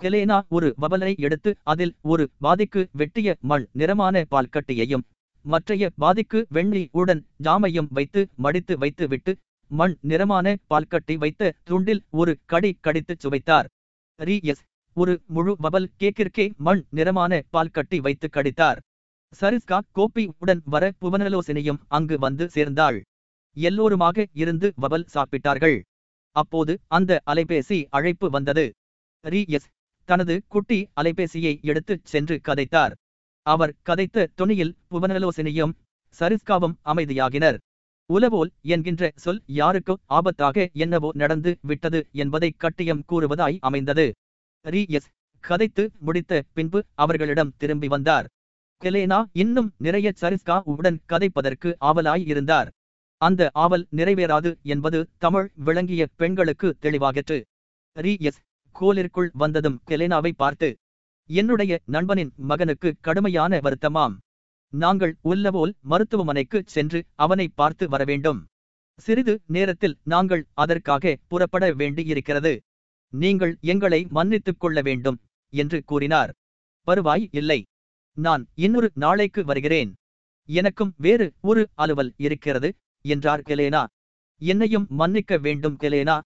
கெலேனா ஒரு வபலை எடுத்து அதில் ஒரு பாதிக்கு வெட்டிய மண் நிறமான பால்கட்டியையும் மற்றைய பாதிக்கு வெள்ளி உடன் ஜாமையும் வைத்து மடித்து வைத்து விட்டு மண் நிறமான பால்கட்டி வைத்த துண்டில் ஒரு கடி கடித்துச் சுவைத்தார். ரீ ஒரு முழு வபல் கேக்கிற்கே மண் நிறமான பால் கட்டி வைத்து கடித்தார். சரிஸ்கா கோப்பி உடன் வர புவனலோசினியும் அங்கு வந்து சேர்ந்தாள். எல்லோருமாக இருந்து வபல் சாப்பிட்டார்கள். அப்போது அந்த அலைபேசி அழைப்பு வந்தது. ரீ தனது குட்டி அலைபேசியை எடுத்துச் சென்று கதைத்தார். அவர் கதைத்த துணியில் புவனலோசினியும் சரிஸ்காவும் அமைதியாகினர். உலவோல் என்கின்ற சொல் யாருக்கு ஆபத்தாக என்னவோ நடந்து விட்டது என்பதை கட்டியம் கூறுவதாய் அமைந்தது. ரீ. எஸ். கதைத்து முடித்த பின்பு அவர்களிடம் திரும்பி வந்தார். கெலேனா இன்னும் நிறைய சரிஸ்கா உடன் கதைப்பதற்கு ஆவலாய் இருந்தார். அந்த ஆவல் நிறைவேறாது என்பது தமிழ் விளங்கிய பெண்களுக்கு தெளிவாகிற்று. ரீ. எஸ். கோலிற்குள் வந்ததும் கெலேனாவை பார்த்து என்னுடைய நண்பனின் மகனுக்கு கடுமையான வருத்தமாம். நாங்கள் உள்ளவோல் மருத்துவமனைக்கு சென்று அவனை பார்த்து வரவேண்டும். சிறிது நேரத்தில் நாங்கள் அதற்காக புறப்பட வேண்டியிருக்கிறது. நீங்கள் எங்களை மன்னித்துக் கொள்ள வேண்டும் என்று கூறினார். பருவாய் இல்லை. நான் இன்னொரு நாளைக்கு வருகிறேன். எனக்கும் வேறு ஒரு அலுவல் இருக்கிறது என்றார் கெலேனா. என்னையும் மன்னிக்க வேண்டும் கெலேனா.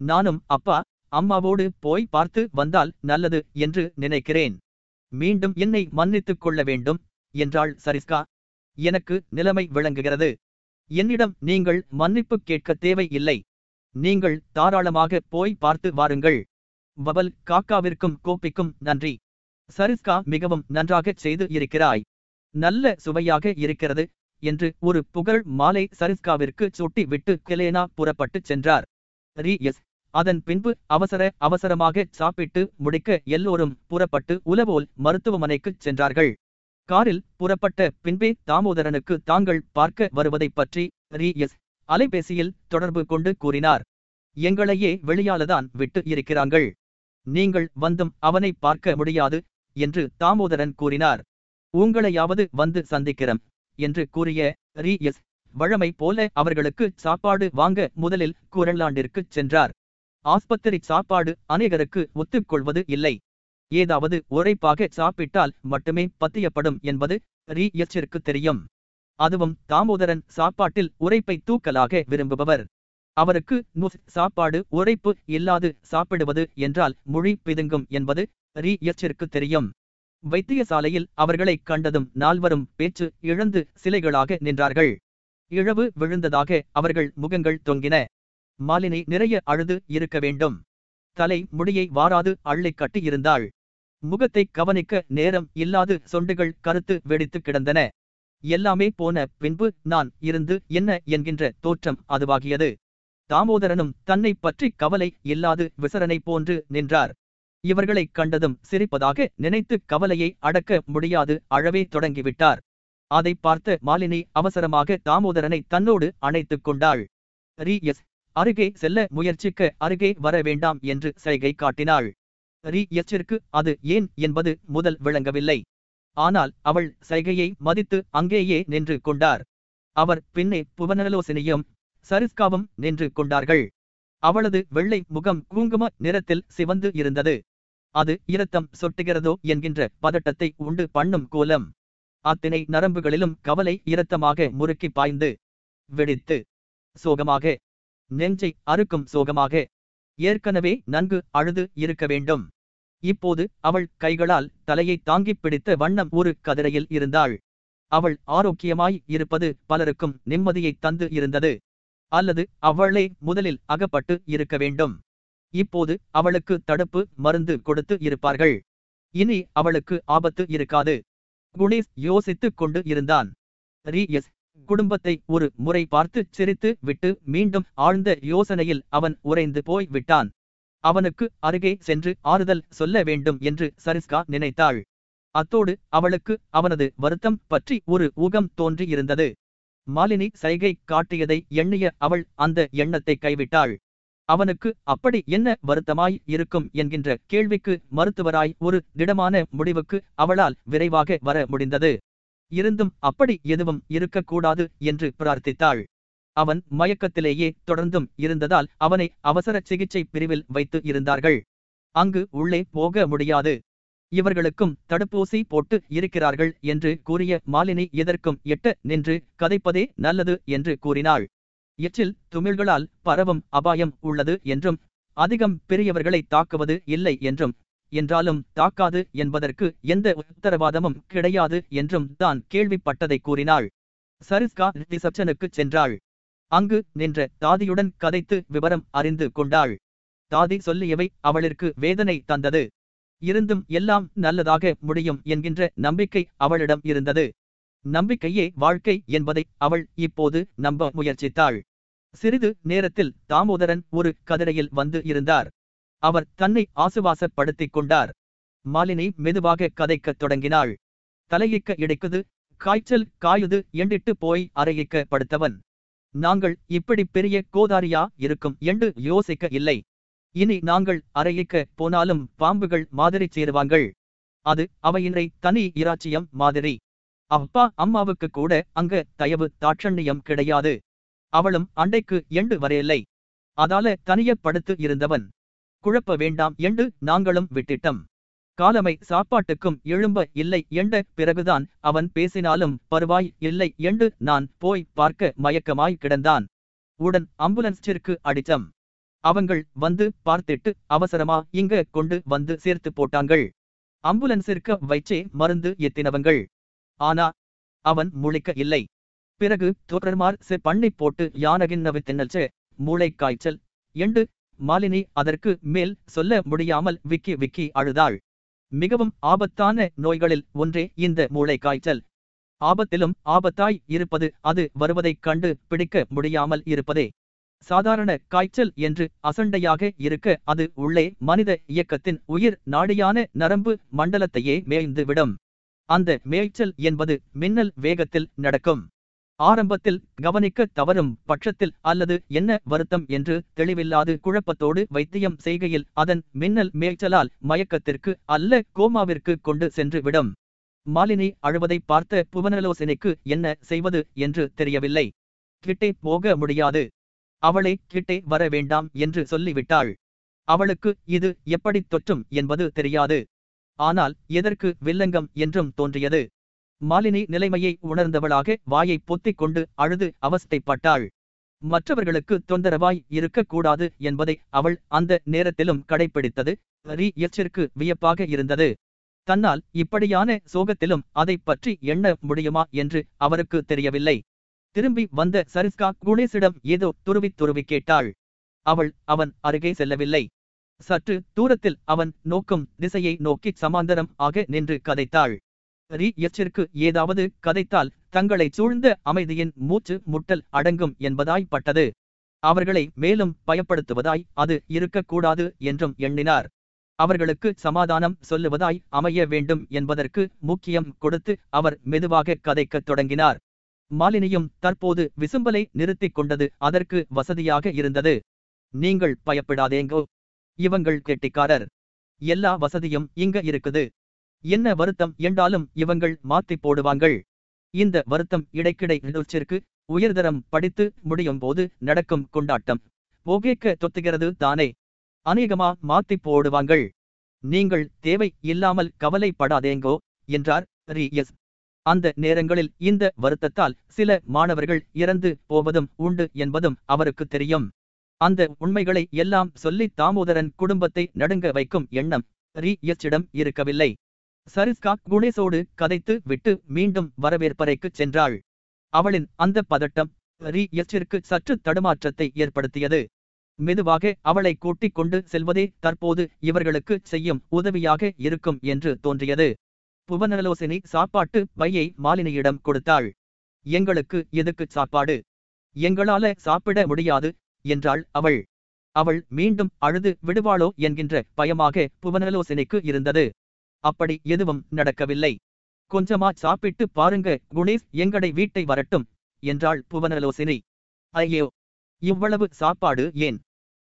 நானும் அப்பா அம்மாவோடு போய் பார்த்து வந்தால் நல்லது என்று நினைக்கிறேன். மீண்டும் என்னை மன்னித்துக் கொள்ள வேண்டும் என்றாள் சரிஸ்கா. எனக்கு நிலைமை விளங்குகிறது. என்னிடம் நீங்கள் மன்னிப்பு கேட்க தேவை இல்லை நீங்கள் தாராளமாக போய் பார்த்து வாருங்கள். வபல் காக்காவிற்கும் கோப்பிக்கும் நன்றி. சரிஸ்கா மிகவும் நன்றாகச் செய்து இருக்கிறாய். நல்ல சுவையாக இருக்கிறது என்று ஒரு புகழ் மாலை சரிஸ்காவிற்கு சுட்டி விட்டு கிலேனா புறப்பட்டுச் சென்றார். ரீ எஸ். அதன் பின்பு அவசர அவசரமாக சாப்பிட்டு முடிக்க எல்லோரும் புறப்பட்டு உலவோல் மருத்துவமனைக்குச் சென்றார்கள். காரில் புறப்பட்ட பின்பே தாமோதரனுக்கு தாங்கள் பார்க்க வருவதைப் பற்றி ரீ எஸ் அலைபேசியில் தொடர்பு கொண்டு கூறினார். எங்களையே வெளியாலதான் விட்டு இருக்கிறாங்கள் நீங்கள் வந்தும் அவனை பார்க்க முடியாது என்று தாமோதரன் கூறினார். உங்களையாவது வந்து சந்திக்கிறோம் என்று கூறிய ரீ எஸ் வழமை போல அவர்களுக்கு சாப்பாடு வாங்க முதலில் குரலாண்டிற்குச் சென்றார். ஆஸ்பத்திரி சாப்பாடு அநேகருக்கு ஒத்துக்கொள்வது இல்லை. ஏதாவது உரைப்பாக சாப்பிட்டால் மட்டுமே பத்தியப்படும் என்பது ரீ எச்சிற்கு தெரியும். அதுவும் தாமோதரன் சாப்பாட்டில் உரைப்பை தூக்கலாக விரும்புபவர். அவருக்கு நுஸ் சாப்பாடு உரைப்பு இல்லாது சாப்பிடுவது என்றால் மொழி பிதுங்கும் என்பது ரீ எச்சிற்கு தெரியும். வைத்தியசாலையில் அவர்களை கண்டதும் நால்வரும் பேச்சு இழந்து சிலைகளாக நின்றார்கள். இழவு விழுந்ததாக அவர்கள் முகங்கள் தொங்கின. மாலினி நிறைய அழுது இருக்க வேண்டும். தலை முடியை வாராது அள்ளிக் கட்டியிருந்தாள். முகத்தை கவனிக்க நேரம் இல்லாது சொண்டுகள் கருத்து வெடித்து கிடந்தன. எல்லாமே போன பின்பு நான் இருந்து என்ன என்கின்ற தோற்றம் அதுவாகியது. தாமோதரனும் தன்னை பற்றி கவலை இல்லாது விசரணை போன்று நின்றார். இவர்களைக் கண்டதும் சிரிப்பதாக நினைத்து கவலையை அடக்க முடியாது அழவே தொடங்கிவிட்டார். அதை பார்த்த மாலினி அவசரமாக தாமோதரனை தன்னோடு அணைத்துக் கொண்டாள். ரீ எஸ் அருகே செல்ல முயற்சிக்க அருகே வர வேண்டாம் என்று சைகை காட்டினாள். ரீஎச்சிற்கு அது ஏன் என்பது முதல் விளங்கவில்லை. ஆனால் அவள் சைகையை மதித்து அங்கேயே நின்று கொண்டார். அவர் பின்னே புவனலோசனையும் சரிஸ்காவும் நின்று கொண்டார்கள். அவளது வெள்ளை முகம் குங்கும நிறத்தில் சிவந்து இருந்தது. அது இரத்தம் சொட்டுகிறதோ என்கின்ற பதட்டத்தை உண்டு பண்ணும் கோலம். அத்தினை நரம்புகளிலும் கவலை இரத்தமாக முறுக்கி பாய்ந்து வெடித்து சோகமாக நெஞ்சை அறுக்கும் சோகமாக ஏற்கனவே நன்கு அழுது இருக்க வேண்டும். இப்போது அவள் கைகளால் தலையை தாங்கிப் பிடித்த வண்ணம் ஒரு கதிரையில் இருந்தாள். அவள் ஆரோக்கியமாய் இருப்பது பலருக்கும் நிம்மதியை தந்து இருந்தது. அல்லது அவளே முதலில் அகப்பட்டு இருக்க வேண்டும். இப்போது அவளுக்கு தடுப்பு மருந்து கொடுத்து இருப்பார்கள். இனி அவளுக்கு ஆபத்து இருக்காது. குணேஷ் யோசித்துக் கொண்டு இருந்தான். ரீ எஸ் குடும்பத்தை ஒரு முறை பார்த்து சிரித்து விட்டு மீண்டும் ஆழ்ந்த யோசனையில் அவன் உறைந்து போய் விட்டான். அவனுக்கு அருகே சென்று ஆறுதல் சொல்ல வேண்டும் என்று சரிஸ்கா நினைத்தாள். அத்தோடு அவளுக்கு அவனது வருத்தம் பற்றி ஒரு ஊகம் தோன்றியிருந்தது. மாலினி சைகை காட்டியதை எண்ணிய அவள் அந்த எண்ணத்தை கைவிட்டாள். அவனுக்கு அப்படி என்ன வருத்தமாய் இருக்கும் என்கின்ற கேள்விக்கு மருத்துவராய் ஒரு திடமான முடிவுக்கு அவளால் விரைவாக வர முடிந்தது. இருந்தும் அப்படி எதுவும் இருக்கக்கூடாது என்று பிரார்த்தித்தாள். அவன் மயக்கத்திலேயே தொடர்ந்தும் இருந்ததால் அவனை அவசர சிகிச்சை பிரிவில் வைத்து இருந்தார்கள். அங்கு உள்ளே போக முடியாது. இவர்களுக்கும் தடுப்பூசி போட்டு இருக்கிறார்கள் என்று கூறிய மாலினி எதற்கும் எட்ட நின்று கதைப்பதே நல்லது என்று கூறினாள். எச்சில் துமிழ்களால் பரவும் அபாயம் உள்ளது என்றும் அதிகம் பெரியவர்களை தாக்குவது இல்லை என்றும் என்றாலும் தாக்காது என்பதற்கு எந்த உத்தரவாதமும் கிடையாது என்றும் தான் கேள்விப்பட்டதை கூறினாள். சரிஸ்கா ரிசப்ஷனுக்கு சென்றாள். அங்கு நின்ற தாதியுடன் கதைத்து விவரம் அறிந்து கொண்டாள். தாதி சொல்லியவை அவளிற்கு வேதனை தந்தது. இருந்தும் எல்லாம் நல்லதாக முடியும் என்கின்ற நம்பிக்கை அவளிடம் இருந்தது. நம்பிக்கையே வாழ்க்கை என்பதை அவள் இப்போது நம்ப முயற்சித்தாள். சிறிது நேரத்தில் தாமோதரன் ஒரு கதிரையில் வந்து இருந்தார். அவர் தன்னை ஆசுவாசப்படுத்திக் கொண்டார். மாலினி மெதுவாக கதைக்கத் தொடங்கினாள். தலையிக்க இடைக்குது காய்ச்சல் காயுது எண்டிட்டு போய் அறையிக்க படுத்தவன். நாங்கள் இப்படி பெரிய கோதாரியா இருக்கும் என்று யோசிக்க இல்லை. இனி நாங்கள் அறையிக்க போனாலும் பாம்புகள் மாதிரி சேருவாங்கள். அது அவையினை தனி இராச்சியம் மாதிரி. அப்பா அம்மாவுக்கு கூட அங்க தயவு தாட்சண்யம் கிடையாது. அவளும் அண்டைக்கு எண்டு வரையில்லை. அதால தனிய படுத்து இருந்தவன். குழப்ப வேண்டாம் என்று நாங்களும் விட்டிட்டம். காலமை சாப்பாட்டுக்கும் எழும்ப இல்லை என்ற பிறகுதான் அவன் பேசினாலும் பருவாய் இல்லை என்று நான் போய் பார்க்க மயக்கமாய் கிடந்தான். உடன் அம்புலன்ஸ்டிற்கு அடித்தம். அவங்கள் வந்து பார்த்திட்டு அவசரமா இங்க கொண்டு வந்து சேர்த்து போட்டாங்கள். அம்புலன்ஸிற்கு வைச்சே மருந்து எத்தினவங்கள். ஆனா அவன் முழிக்க இல்லை. பிறகு தோற்றமார் செ பண்ணி போட்டு யானகின்னவை தின்னல்ச்சே மூளை காய்ச்சல் எண்டு மாலினி அதற்கு மேல் சொல்ல முடியாமல் விக்கி விக்கி அழுதாள். மிகவும் ஆபத்தான நோய்களில் ஒன்றே இந்த மூளை காய்ச்சல். ஆபத்திலும் ஆபத்தாய் இருப்பது அது வருவதைக் கண்டு பிடிக்க முடியாமல் இருப்பதே. சாதாரண காய்ச்சல் என்று அசண்டையாக இருக்க அது உள்ளே மனித இயக்கத்தின் உயிர் நாடியான நரம்பு மண்டலத்தையே மேய்ந்து விடும் அந்த மேய்ச்சல் என்பது மின்னல் வேகத்தில் நடக்கும். ஆரம்பத்தில் கவனிக்க தவறும் பட்சத்தில் அல்லது என்ன வருத்தம் என்று தெளிவில்லாது குழப்பத்தோடு வைத்தியம் செய்கையில் அதன் மின்னல் மேய்ச்சலால் மயக்கத்திற்கு அல்ல கோமாவிற்கு கொண்டு சென்று விடும் மாலினி அழுவதை பார்த்த புவனலோசனைக்கு என்ன செய்வது என்று தெரியவில்லை. கிட்டே போக முடியாது. அவளை கிட்டே வர வேண்டாம் என்று சொல்லிவிட்டாள். அவளுக்கு இது எப்படி தொற்றும் என்பது தெரியாது. ஆனால் எதற்கு வில்லங்கம் என்றும் தோன்றியது. மாலினி நிலைமையை உணர்ந்தவளாக வாயை பொத்திக் கொண்டு அழுது அவஸ்தைப்பட்டாள். மற்றவர்களுக்கு தொந்தரவாய் இருக்கக்கூடாது என்பதை அவள் அந்த நேரத்திலும் கடைப்பிடித்தது. ரீ எச்சிற்கு வியப்பாக இருந்தது. தன்னால் இப்படியான சோகத்திலும் அதை பற்றி எண்ண முடியுமா என்று அவருக்கு தெரியவில்லை. திரும்பி வந்த சரிஸ்கா குணேசிடம் ஏதோ துருவி துருவி கேட்டாள். அவள் அவன் அருகே செல்லவில்லை. சற்று தூரத்தில் அவன் நோக்கும் திசையை நோக்கி சமாந்தரம் ஆக நின்று கதைத்தாள். ரீ எச்சிற்கு ஏதாவது கதைத்தால் தங்களை சூழ்ந்த அமைதியின் மூச்சு முட்டல் அடங்கும் என்பதாய் பட்டது. அவர்களை மேலும் பயப்படுத்துவதாய் அது இருக்கக்கூடாது என்றும் எண்ணினார். அவர்களுக்கு சமாதானம் சொல்லுவதாய் அமைய வேண்டும் என்பதற்கு முக்கியம் கொடுத்து அவர் மெதுவாக கதைக்கத் தொடங்கினார். மாலினியும் தற்போது விசும்பலை நிறுத்திக் கொண்டது அதற்கு வசதியாக இருந்தது. நீங்கள் பயப்படாதேங்கோ. இவங்கள் கெட்டிக்காரர். எல்லா வசதியும் இங்க இருக்குது. என்ன வருத்தம் என்றாலும் இவங்கள் மாத்தி போடுவாங்கள். இந்த வருத்தம் இடைக்கிடை நிகழ்ச்சிற்கு உயர்தரம் படித்து முடியும் போது நடக்கும் கொண்டாட்டம். போகேக்க தொத்துகிறது தானே. அநேகமா மாத்தி போடுவாங்கள். நீங்கள் தேவை இல்லாமல் கவலைப்படாதேங்கோ என்றார் ரி எஸ். அந்த நேரங்களில் இந்த வருத்தத்தால் சில மாணவர்கள் இறந்து போவதும் உண்டு என்பதும் அவருக்கு தெரியும். அந்த உண்மைகளை எல்லாம் சொல்லி தாமோதரன் குடும்பத்தை நடுங்க வைக்கும் எண்ணம் ரி எச்சிடம் இருக்கவில்லை. சரிஸ்கா குணேசோடு கதைத்து விட்டு மீண்டும் வரவேற்பறைக்குச் சென்றாள். அவளின் அந்த பதட்டம் ரீ எச்சிற்கு சற்று தடுமாற்றத்தை ஏற்படுத்தியது. மெதுவாக அவளை கூட்டிக் கொண்டு செல்வதே தற்போது இவர்களுக்கு செய்யும் உதவியாக இருக்கும் என்று தோன்றியது. புவனலோசினி சாப்பாட்டு பையை மாலினியிடம் கொடுத்தாள். எங்களுக்கு எதுக்கு சாப்பாடு? எங்களால சாப்பிட முடியாது என்றாள் அவள். அவள் மீண்டும் அழுது விடுவாளோ? என்கின்ற பயமாக புவனலோசினிக்கு இருந்தது. அப்படி எதுவும் நடக்கவில்லை. கொஞ்சமா சாப்பிட்டு பாருங்க குணேஷ் எங்கடை வீட்டை வரட்டும் என்றாள் புவனலோசினி. ஐயோ இவ்வளவு சாப்பாடு ஏன்?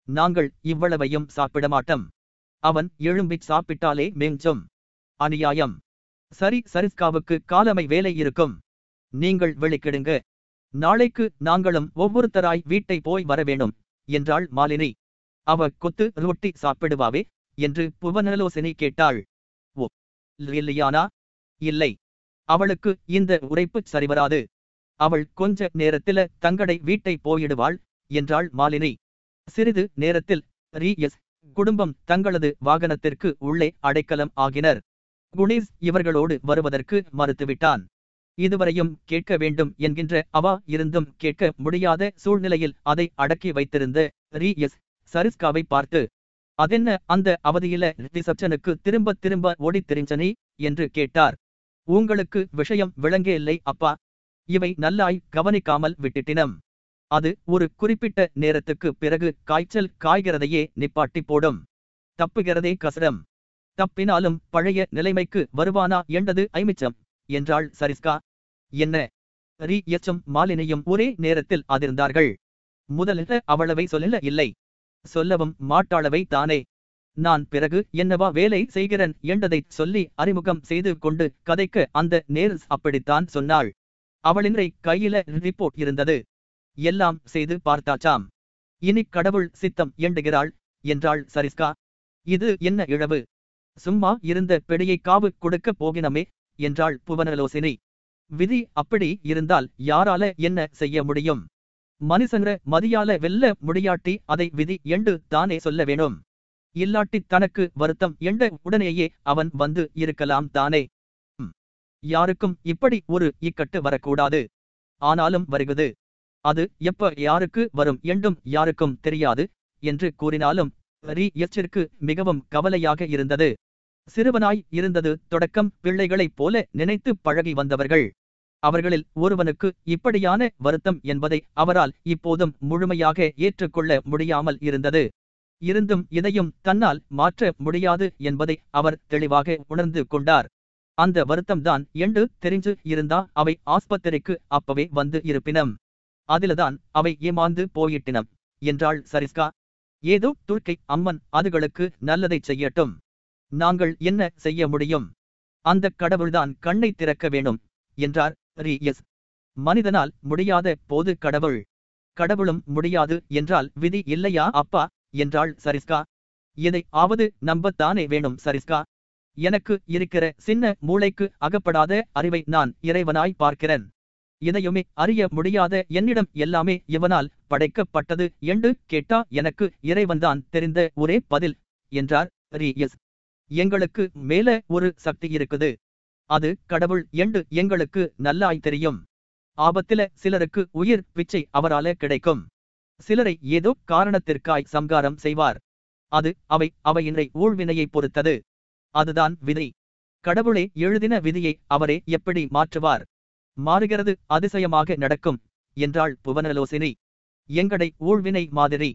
நாங்கள் இவ்வளவையும் சாப்பிட மாட்டோம். அவன் எழும்பிச் சாப்பிட்டாலே மேஞ்சும். அநியாயம். சரி சரிஸ்காவுக்கு காலமை வேலை இருக்கும். நீங்கள் வெளிக்கிடுங்க. நாளைக்கு நாங்களும் ஒவ்வொருத்தராய் வீட்டை போய் வரவேணும் என்றாள் மாலினி. அவ கொத்து ரொட்டி சாப்பிடுவாவே என்று புவனலோசினி கேட்டாள். இல்லையானா இல்லை. அவளுக்கு இந்த உரைப்பு சரிவராது. அவள் கொஞ்ச நேரத்தில தங்கடை வீட்டை போயிடுவாள் என்றாள் மாலினி. சிறிது நேரத்தில் ரீ எஸ் குடும்பம் தங்களது வாகனத்திற்கு உள்ளே அடைக்கலம் ஆகினர். குணேஷ் இவர்களோடு வருவதற்கு மறுத்துவிட்டான். இதுவரையும் கேட்க வேண்டும் என்கின்ற அவா இருந்தும் கேட்க முடியாத சூழ்நிலையில் அதை அடக்கி வைத்திருந்த ரீ எஸ் சரிஸ்காவை பார்த்து அதென்ன அந்த அவதியில ரிசப்ஷனுக்கு திரும்ப திரும்ப ஓடி தெரிஞ்சனே என்று கேட்டார். உங்களுக்கு விஷயம் விளங்கேயில்லை அப்பா. இவை நல்லாய் கவனிக்காமல் விட்டுட்டினம். அது ஒரு குறிப்பிட்ட நேரத்துக்கு பிறகு காய்ச்சல் காய்கிறதையே நிப்பாட்டி போடும். தப்புகிறதே கசடம் தப்பினாலும் பழைய நிலைமைக்கு வருவானா என்றது ஐமிச்சம் என்றாள் சரிஸ்கா என்ன? ரீ. எச்சும் மாலினியும் ஒரே நேரத்தில் அதிர்ந்தார்கள். முதலில் அவ்வளவை சொல்லல இல்லை. சொல்லவும் மாட்டாளவை தானே. நான் பிறகு என்னவா வேலை செய்கிறேன்? என்றதைச் சொல்லி அறிமுகம் செய்து கொண்டு கதைக்க அந்த நேர்ஸ் அப்படித்தான் சொன்னாள். அவளின்றை கையில ரிப்போர்ட் இருந்தது. எல்லாம் செய்து பார்த்தாச்சாம். இனி கடவுள் சித்தம் எண்டுகிறாள் என்றாள் சரிஸ்கா. இது என்ன இழவு? சும்மா இருந்த பெடியை காவு கொடுக்க போகினமே என்றாள் புவனலோசினி. விதி அப்படி இருந்தால் யாரால என்ன செய்ய முடியும்? மனுஷங்கிற மதியால வெல்ல முடியாட்டி அதை விதி என்று தானே சொல்ல வேணும். இல்லாட்டி தனக்கு வருத்தம் என்ற உடனேயே அவன் வந்து இருக்கலாம் தானே. யாருக்கும் இப்படி ஒரு இக்கட்டு வரக்கூடாது. ஆனாலும் வருகுது. அது எப்ப யாருக்கு வரும் என்றும் யாருக்கும் தெரியாது என்று கூறினாலும் ரீ எச்சிற்கு மிகவும் கவலையாக இருந்தது. சிறுவனாய் இருந்தது தொடக்கம் பிள்ளைகளைப் போல நினைத்து பழகி வந்தவர்கள். அவர்களில் ஒருவனுக்கு இப்படியான வருத்தம் என்பதை அவரால் இப்போதும் முழுமையாக ஏற்றுக்கொள்ள முடியாமல் இருந்தது. இருந்தும் இதையும் தன்னால் மாற்ற முடியாது என்பதை அவர் தெளிவாக உணர்ந்து கொண்டார். அந்த வருத்தம்தான் என்று தெரிஞ்சு இருந்தா அவை ஆஸ்பத்திரிக்கு அப்பவே வந்து இருப்பினம். அதில்தான் அவை ஏமாந்து போயிட்டினம் என்றாள் சரிஸ்கா. ஏதோ துர்க்கை அம்மன் அதுகளுக்கு நல்லதைச் செய்யட்டும். நாங்கள் என்ன செய்ய முடியும்? அந்த கடவுள்தான் கண்ணை திறக்க வேணும் என்றார். ரீ எஸ். மனிதனால் முடியாத போது கடவுள். கடவுளும் முடியாது என்றால் விதி இல்லையா அப்பா? என்றாள் சரிஸ்கா. இதை ஆவது நம்பத்தானே வேணும் சரிஸ்கா. எனக்கு இருக்கிற சின்ன மூளைக்கு அகப்படாத அறிவை நான் இறைவனாய் பார்க்கிறேன். இதையுமே அறிய முடியாத என்னிடம் எல்லாமே இவனால் படைக்கப்பட்டது என்று கேட்டா எனக்கு இறைவன்தான் தெரிந்த ஒரே பதில் என்றார். ரீ எஸ். எங்களுக்கு மேல ஒரு சக்தி இருக்குது. அது கடவுள் என்று எங்களுக்கு நல்லாய் தெரியும். ஆபத்தில சிலருக்கு உயிர் பிச்சை அவரால கிடைக்கும். சிலரை ஏதோ காரணத்திற்காய் சம்காரம் செய்வார். அது அவை அவையினை ஊழ்வினையை பொறுத்தது. அதுதான் விதி. கடவுளே எழுதின விதியை அவரே எப்படி மாற்றுவார்? மாறுகிறது அதிசயமாக நடக்கும் என்றாள் புவனலோசினி. எங்கடை ஊழ்வினை மாதிரி?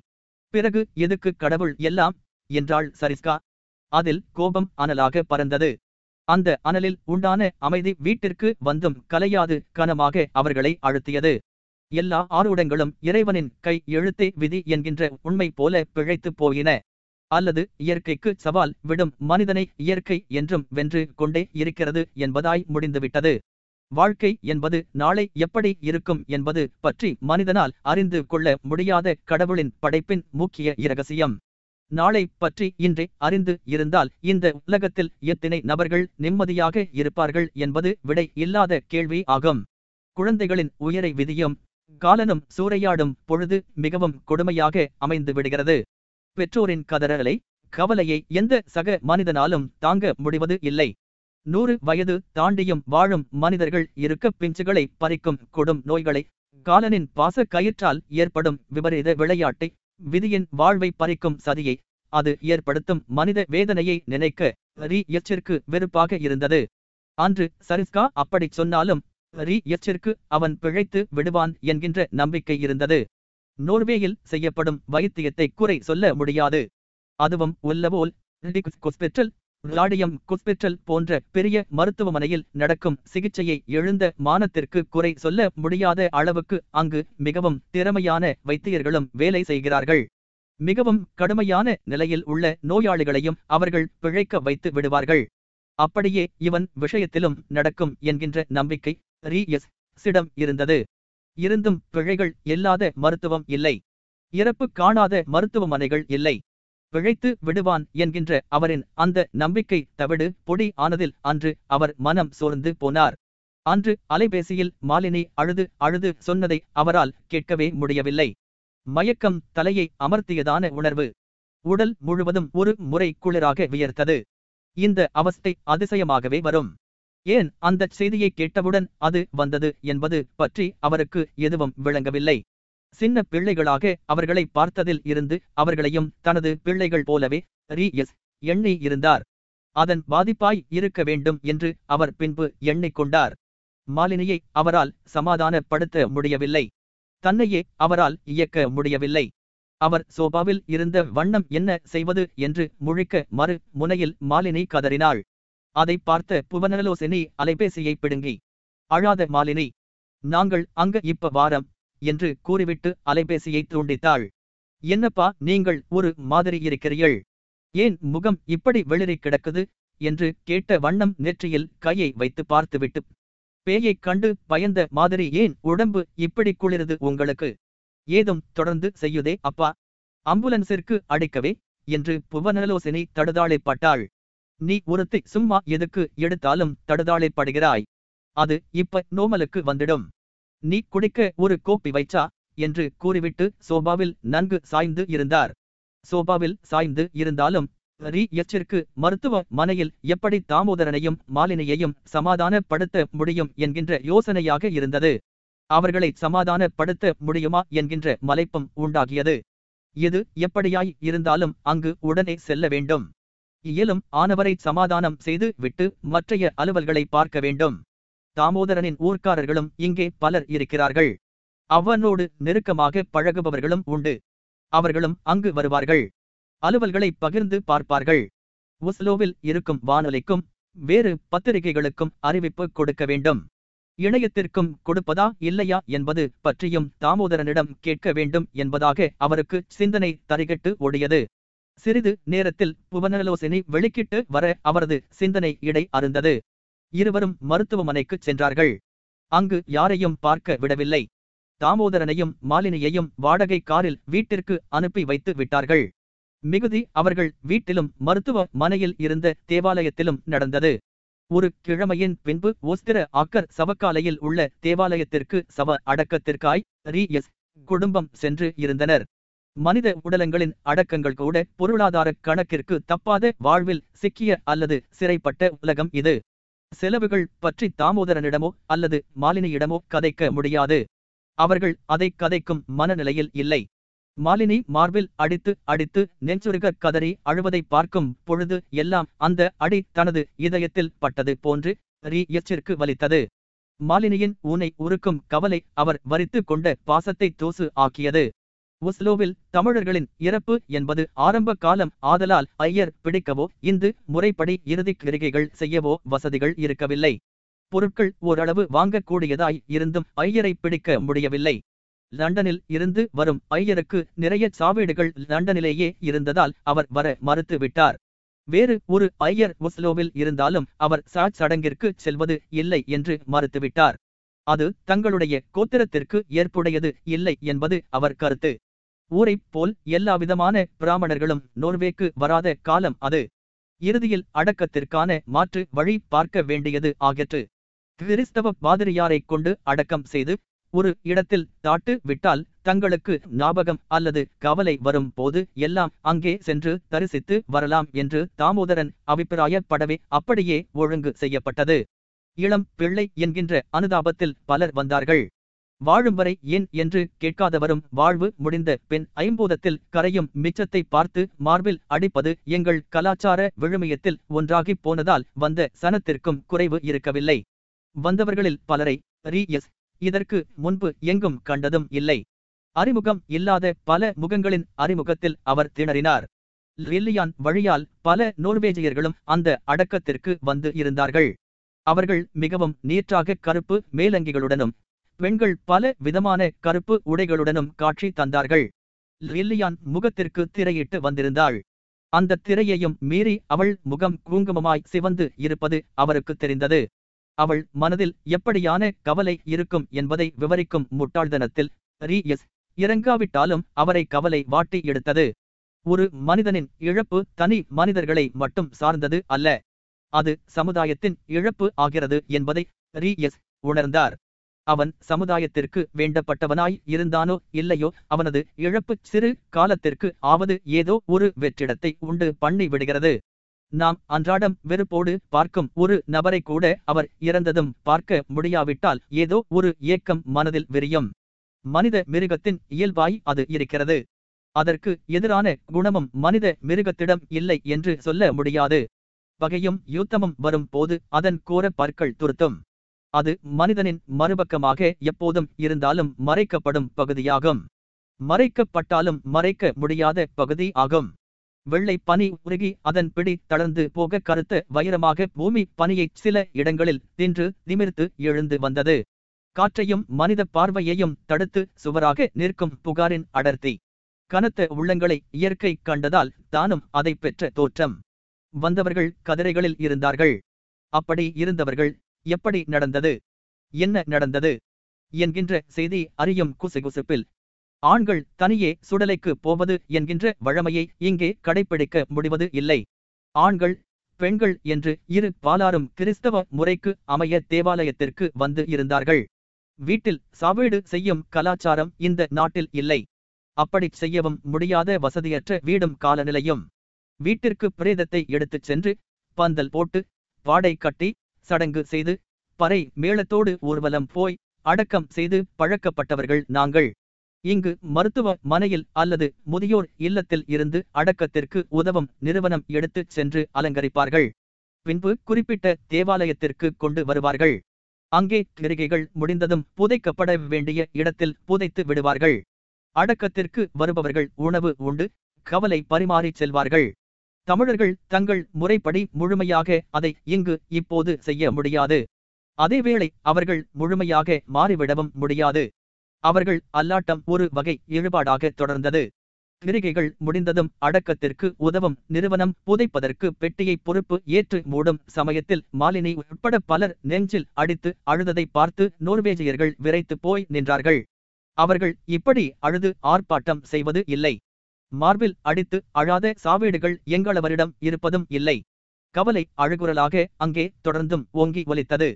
பிறகு எதுக்கு கடவுள் எல்லாம்? என்றாள் சரிஸ்கா. அதில் கோபம் அனலாக பறந்தது. அந்த அனலில் உண்டான அமைதி வீட்டிற்கு வந்தும் கலையாது கனமாக அவர்களை அழுத்தியது. எல்லா ஆறுடங்களும் இறைவனின் கை எழுத்தே விதி என்கின்ற உண்மை போல பிழைத்துப் போயின. அல்லது இயற்கைக்கு சவால் விடும் மனிதனை இயற்கை என்றும் வென்று கொண்டே இருக்கிறது என்பதாய் முடிந்துவிட்டது. வாழ்க்கை என்பது நாளை எப்படி இருக்கும் என்பது பற்றி மனிதனால் அறிந்து கொள்ள முடியாத கடவுளின் படைப்பின் முக்கிய இரகசியம். நாளை பற்றி இன்றே அறிந்து இருந்தால் இந்த உலகத்தில் எத்தனை நபர்கள் நிம்மதியாக இருப்பார்கள் என்பது விடை இல்லாத கேள்வி ஆகும். குழந்தைகளின் உயரை விதியும் காலனும் சூறையாடும் பொழுது மிகவும் கொடுமையாக அமைந்து விடுகிறது. பெற்றோரின் கதறலை கவலையை எந்த சக மனிதனாலும் தாங்க முடிவது இல்லை. நூறு வயது தாண்டியும் வாழும் மனிதர்கள் இருக்க பிஞ்சுகளை பறிக்கும் கொடும் நோய்களை காலனின் பாச கயிற்றால் ஏற்படும் விபரீத விளையாட்டை விதியின் வாழ்வை பறிக்கும் சதியை அது ஏற்படுத்தும் மனித வேதனையை நினைக்க ரீ எச்சிற்கு வெறுப்பாக இருந்தது. அன்று சரிஸ்கா அப்படிச் சொன்னாலும் ரீ எச்சிற்கு அவன் பிழைத்து விடுவான் என்கின்ற நம்பிக்கை இருந்தது. நோர்வேயில் செய்யப்படும் வைத்தியத்தை குறை சொல்ல முடியாது. அதுவும் உள்ளவோல் பெற்றல் லாடியம் குஸ்பிட்டல் போன்ற பெரிய மருத்துவமனையில் நடக்கும் சிகிச்சையை எழுந்த மானத்திற்கு குறை சொல்ல முடியாத அளவுக்கு அங்கு மிகவும் திறமையான வைத்தியர்களும் வேலை செய்கிறார்கள். மிகவும் கடுமையான நிலையில் உள்ள நோயாளிகளையும் அவர்கள் பிழைக்க வைத்து விடுவார்கள். அப்படியே இவன் விஷயத்திலும் நடக்கும் என்கின்ற நம்பிக்கை ரீ எஸ் சிடம் இருந்தது. இருந்தும் பிழைகள் இல்லாத மருத்துவம் இல்லை. இறப்பு காணாத மருத்துவமனைகள் இல்லை. பிழைத்து விடுவான் என்கின்ற அவரின் அந்த நம்பிக்கை தவிடு பொடி ஆனதில் அன்று அவர் மனம் சோர்ந்து போனார். அன்று அலைபேசியில் மாலினி அழுது அழுது சொன்னதை அவரால் கேட்கவே முடியவில்லை. மயக்கம் தலையை அமர்த்தியதான உணர்வு. உடல் முழுவதும் ஒரு முறை குளிராக வியர்த்தது. இந்த அவஸ்தை அதிசயமாகவே வரும். ஏன் அந்தச் செய்தியை கேட்டவுடன் அது வந்தது என்பது பற்றி அவருக்கு எதுவும் விளங்கவில்லை. சின்ன பிள்ளைகளாக அவர்களை பார்த்ததில் இருந்து அவர்களையும் தனது பிள்ளைகள் போலவே ரீ எஸ் எண்ணி இருந்தார். அதன் பாதிப்பாய் இருக்க வேண்டும் என்று அவர் பின்பு எண்ணிக்கொண்டார் மாலினியை அவரால் சமாதானப்படுத்த முடியவில்லை. தன்னையே அவரால் இயக்க முடியவில்லை. அவர் சோபாவில் இருந்த வண்ணம் என்ன செய்வது என்று முழிக்க மறு முனையில் மாலினி கதறினாள். அதை பார்த்த புவனலோசினி அலைபேசியை பிடுங்கி அழாத மாலினி நாங்கள் அங்க இப்ப வாரம் என்று கூறிவிட்டு அலைபேசியை துண்டித்தாள். என்னப்பா நீங்கள் ஒரு மாதிரி இருக்கிறீர்கள். ஏன் முகம் இப்படி வெளிரி கிடக்குது? என்று கேட்ட வண்ணம் நெற்றியில் கையை வைத்து பார்த்துவிட்டு பேயைக் கண்டு பயந்த மாதிரி ஏன் உடம்பு இப்படி குளிருது உங்களுக்கு? ஏதும் தொடர்ந்து செய்யுதே அப்பா. அம்புலன்ஸிற்கு அடிக்கவே என்று புவனலோசினி தடுதாளைப்பட்டாள். நீ ஒருத்தி சும்மா எதுக்கு எடுத்தாலும் தடுதாளைப்படுகிறாய். அது இப்ப நோமலுக்கு வந்துடும். நீ குடிக்க ஒரு கோப்பி வைச்சா? என்று கூறிவிட்டு சோபாவில் நன்கு சாய்ந்து இருந்தார். சோபாவில் சாய்ந்து இருந்தாலும் ரீ எச்சிற்கு மருத்துவ மனையில் எப்படி தாமோதரனையும் மாலினியையும் சமாதானப்படுத்த முடியும் என்கின்ற யோசனையாக இருந்தது. அவர்களை சமாதானப்படுத்த முடியுமா என்கின்ற மலைப்பும் உண்டாகியது. இது எப்படியாய் இருந்தாலும் அங்கு உடனே செல்ல வேண்டும். இயலும் ஆனவரை சமாதானம் செய்து விட்டு மற்றைய அலுவல்களை பார்க்க வேண்டும். தாமோதரனின் ஊர்க்காரர்களும் இங்கே பலர் இருக்கிறார்கள். அவனோடு நெருக்கமாக பழகுபவர்களும் உண்டு. அவர்களும் அங்கு வருவார்கள். அலுவல்களை பகிர்ந்து பார்ப்பார்கள். ஒஸ்லோவில் இருக்கும் வானொலிக்கும் வேறு பத்திரிகைகளுக்கும் அறிவிப்பு கொடுக்க வேண்டும். இணையத்திற்கும் கொடுப்பதா இல்லையா என்பது பற்றியும் தாமோதரனிடம் கேட்க வேண்டும் என்பதாக அவருக்கு சிந்தனை தரிகட்டு ஓடியது. சிறிது நேரத்தில் புவனலோசினி வெளிக்கிட்டு வர அவரது சிந்தனை இடை அருந்தது. இருவரும் மருத்துவமனைக்கு சென்றார்கள். அங்கு யாரையும் பார்க்க விடவில்லை. தாமோதரனையும் மாலினியையும் வாடகை காரில் வீட்டிற்கு அனுப்பி வைத்து விட்டார்கள். மிகுதி அவர்கள் வீட்டிலும் மருத்துவ மனையில் இருந்த தேவாலயத்திலும் நடந்தது. ஒரு கிழமையின் பின்பு ஒஸ்திர அக்கர் சவக்காலையில் உள்ள தேவாலயத்திற்கு சவ அடக்கத்திற்காய் ரீ எஸ் குடும்பம் சென்று இருந்தனர். மனித உடலங்களின் அடக்கங்கள் கூட பொருளாதார கணக்கிற்கு தப்பாத வாழ்வில் சிக்கிய அல்லது சிறைப்பட்ட உலகம் இது. செலவுகள் பற்றி தாமோதரனிடமோ அல்லது மாலினியிடமோ கதைக்க முடியாது. அவர்கள் அதை கதைக்கும் மனநிலையில் இல்லை. மாலினி மார்பில் அடித்து அடித்து நெஞ்சுருக கதறி அழுவதை பார்க்கும் பொழுது எல்லாம் அந்த அடி தனது இதயத்தில் பட்டது போன்று ரீ எச்சிற்கு வலித்தது. மாலினியின் ஊனை உருக்கும் கவலை அவர் வரித்து கொண்ட பாசத்தை தூசு ஆக்கியது. ஒஸ்லோவில் தமிழர்களின் இறப்பு என்பது ஆரம்ப காலம் ஆதலால் ஐயர் பிடிக்கவோ இந்து முறைப்படி இறுதிக் கிரிகைகள் செய்யவோ வசதிகள் இருக்கவில்லை. பொருட்கள் ஓரளவு வாங்கக்கூடியதாய் இருந்தும் ஐயரை பிடிக்க முடியவில்லை. லண்டனில் இருந்து வரும் ஐயருக்கு நிறைய சாவீடுகள் லண்டனிலேயே இருந்ததால் அவர் வர மறுத்து விட்டார். வேறு ஒரு ஐயர் ஒஸ்லோவில் இருந்தாலும் அவர் சாட் சடங்கிற்கு செல்வது இல்லை என்று மறுத்துவிட்டார் அது தங்களுடைய கோத்திரத்திற்கு ஏற்புடையது இல்லை என்பது அவர் கருத்து. ஊரைப் போல் எல்லாவிதமான பிராமணர்களும் நோர்வேக்கு வராத காலம் அது. இறுதியில் அடக்கத்திற்கான மாற்று வழி பார்க்க வேண்டியது ஆகிற்று. கிறிஸ்தவ பாதிரியாரைக் கொண்டு அடக்கம் செய்து ஒரு இடத்தில் தாட்டு விட்டால் தங்களுக்கு ஞாபகம் அல்லது கவலை வரும் போது எல்லாம் அங்கே சென்று தரிசித்து வரலாம் என்று தாமோதரன் அபிப்பிராயப்படவே அப்படியே ஒழுங்கு செய்யப்பட்டது. இளம் பிள்ளை என்கின்ற அனுதாபத்தில் பலர் வந்தார்கள். வாழும் வரை ஏன் என்று கேட்காதவரும் வாழ்வு முடிந்த பெண் ஐம்பூதத்தில் கரையும் மிச்சத்தை பார்த்து மார்பில் அடிப்பது எங்கள் கலாச்சார விழுமியத்தில் ஒன்றாகிப் போனதால் வந்த சனத்திற்கும் குறைவு இருக்கவில்லை. வந்தவர்களில் பலரை ரீ எஸ் இதற்கு முன்பு எங்கும் கண்டதும் இல்லை. அறிமுகம் இல்லாத பல முகங்களின் அறிமுகத்தில் அவர் திணறினார். லில்லியான் வழியால் பல நோர்வேஜியர்களும் அந்த அடக்கத்திற்கு வந்து இருந்தார்கள். அவர்கள் மிகவும் நீற்றாக கருப்பு மேலங்கிகளுடனும் பெண்கள் பல விதமான கருப்பு உடைகளுடனும் காட்சி தந்தார்கள். லில்லியான் முகத்திற்கு திரையிட்டு வந்திருந்தாள். அந்த திரையையும் மீறி அவள் முகம் குங்குமமாய் சிவந்து இருப்பது அவருக்கு தெரிந்தது. அவள் மனதில் எப்படியான கவலை இருக்கும் என்பதை விவரிக்கும் முட்டாள்தனத்தில் ரீ எஸ் இறங்காவிட்டாலும் அவரை கவலை வாட்டி எடுத்தது. ஒரு மனிதனின் இழப்பு தனி மனிதர்களை மட்டும் சார்ந்தது அல்ல. அது சமுதாயத்தின் இழப்பு ஆகிறது என்பதை ரீ எஸ் உணர்ந்தார். அவன் சமுதாயத்திற்கு வேண்டப்பட்டவனாய் இருந்தானோ இல்லையோ அவனது இழப்பு சிறு காலத்திற்கு ஆவது ஏதோ ஒரு வெற்றிடத்தை உண்டு பண்ணி விடுகிறது. நாம் அன்றாடம் வெறுப்போடு பார்க்கும் ஒரு நபரை கூட அவர் இறந்ததும் பார்க்க முடியாவிட்டால் ஏதோ ஒரு ஏக்கம் மனதில் விரியும். மனித மிருகத்தின் இயல்பாய் அது இருக்கிறது. அதற்கு எதிரான குணமும் மனித மிருகத்திடம் இல்லை என்று சொல்ல முடியாது. பகையும் யுத்தமும் வரும் போது அதன் கோர பற்கள் துருத்தும். அது மனிதனின் மறுபக்கமாக எப்போதும் இருந்தாலும் மறைக்கப்படும் பகுதியாகும். மறைக்கப்பட்டாலும் மறைக்க முடியாத பகுதி ஆகும். வெள்ளை பனி உருகி அதன் பிடி தளர்ந்து போக கருத்த வைரமாக பூமி பனியைச் சில இடங்களில் தின்று திமிர்த்து எழுந்து வந்தது. காற்றையும் மனித பார்வையையும் தடுத்து சுவராக நிற்கும் புகாரின் அடர்த்தி. கனத்த உள்ளங்களை இயற்கை கண்டதால் தானும் அதை பெற்ற தோற்றம். வந்தவர்கள் கதிரைகளில் இருந்தார்கள். அப்படி இருந்தவர்கள் எப்படி நடந்தது? என்ன நடந்தது? என்கின்ற செய்தி அறியும் குசுகுசுப்பில். ஆண்கள் தனியே சுடலைக்கு போவது என்கின்ற வழமையை இங்கே கடைப்பிடிக்க முடிவது இல்லை. ஆண்கள் பெண்கள் என்று இரு பாலாரும் கிறிஸ்தவ முறைக்கு அமைய தேவாலயத்திற்கு வந்து இருந்தார்கள். வீட்டில் சாவீடு செய்யும் கலாச்சாரம் இந்த நாட்டில் இல்லை. அப்படிச் செய்யவும் முடியாத வசதியற்ற வீடும் காலநிலையும். வீட்டிற்கு பிரேதத்தை எடுத்துச் சென்று பந்தல் போட்டு வாடை கட்டி சடங்கு செய்து பறை மேளத்தோடு ஊர்வலம் போய் அடக்கம் செய்து பழக்கப்பட்டவர்கள் நாங்கள். இங்கு மருத்துவ மனையில் அல்லது முதியோர் இல்லத்தில் இருந்து அடக்கத்திற்கு உதவும் நிறுவனம் எடுத்துச் சென்று அலங்கரிப்பார்கள். பின்பு குறிப்பிட்ட தேவாலயத்திற்கு கொண்டு வருவார்கள். அங்கே கிரிகைகள் முடிந்ததும் புதைக்கப்பட வேண்டிய இடத்தில் புதைத்து விடுவார்கள். அடக்கத்திற்கு வருபவர்கள் உணவு உண்டு கவலை பரிமாறிச் செல்வார்கள். தமிழர்கள் தங்கள் முறைப்படி முழுமையாக அதை இங்கு இப்போது செய்ய முடியாது. அதேவேளை அவர்கள் முழுமையாக மாறிவிடவும் முடியாது. அவர்கள் அல்லாட்டம் ஒரு வகை இழுபாடாக தொடர்ந்தது. கிரிகைகள் முடிந்ததும் அடக்கத்திற்கு உதவும் நிறுவனம் புதைப்பதற்கு பெட்டியை பொறுப்பு ஏற்று மூடும் சமயத்தில் மாலினி உட்பட பலர் நெஞ்சில் அடித்து அழுததை பார்த்து நோர்வேஜியர்கள் விரைத்து போய் நின்றார்கள். அவர்கள் இப்படி அழுது ஆர்ப்பாட்டம் செய்வது இல்லை. மார்பில் அடித்து அழாத சாவீடுகள் எங்களவரிடம் இருப்பதும் இல்லை. கவலை அழுகுரலாக அங்கே தொடர்ந்தும் ஓங்கி ஒலித்தது.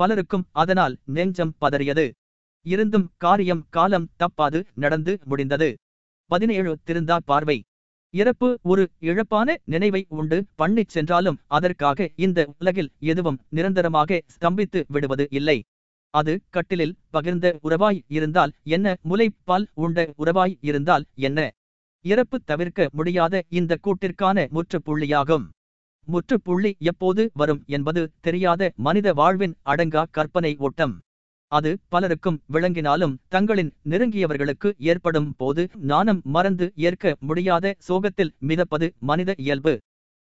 பலருக்கும் அதனால் நெஞ்சம் பதறியது. இருந்தும் காரியம் காலம் தப்பாது நடந்து முடிந்தது. பதினேழு திருந்தா பார்வை. இறப்பு ஒரு இழப்பான நினைவை உண்டு. பண்ணிச் சென்றாலும் அதற்காக இந்த உலகில் எதுவும் நிரந்தரமாக ஸ்தம்பித்து விடுவது இல்லை. அது கட்டிலில் பகிர்ந்த உறவாய் இருந்தால் என்ன? முலைப்பால் உண்ட உறவாய் இருந்தால் என்ன? இறப்பு தவிர்க்க முடியாத இந்த கூட்டிற்கான முற்றுப்புள்ளியாகும். முற்றுப்புள்ளி எப்போது வரும் என்பது தெரியாத மனித வாழ்வின் அடங்கா கற்பனை ஓட்டம். அது பலருக்கும் விளங்கினாலும் தங்களின் நெருங்கியவர்களுக்கு ஏற்படும் போது நாணம் மறந்து ஏற்க முடியாத சோகத்தில் மிதப்பது மனித இயல்பு.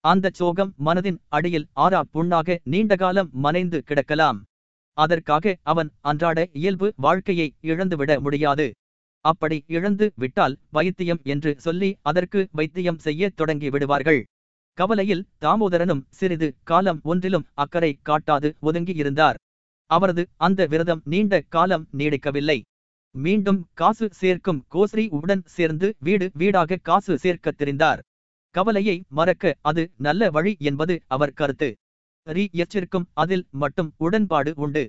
அந்த சோகம் மனதின் அடியில் ஆறா புண்ணாக நீண்டகாலம் மனைந்து கிடக்கலாம். அதற்காக அவன் அன்றாட இயல்பு வாழ்க்கையை இழந்துவிட முடியாது. அப்படி இழந்து விட்டால் வைத்தியம் என்று சொல்லி அதற்கு வைத்தியம் செய்ய தொடங்கி விடுவார்கள். கவலையில் தாமோதரனும் சிறிது காலம் ஒன்றிலும் அக்கறை காட்டாது ஒதுங்கி இருந்தார். அவரது அந்த விரதம் நீண்ட காலம் நீடிக்கவில்லை. மீண்டும் காசு சேர்க்கும் கோஸ்ரி உடன் சேர்ந்து வீடு வீடாக காசு சேர்க்கத் தெரிந்தார். கவலையை மறக்க அது நல்ல வழி என்பது அவர் கருத்து. ரீ எச்சிற்கும் அதில் மட்டும் உடன்பாடு உண்டு.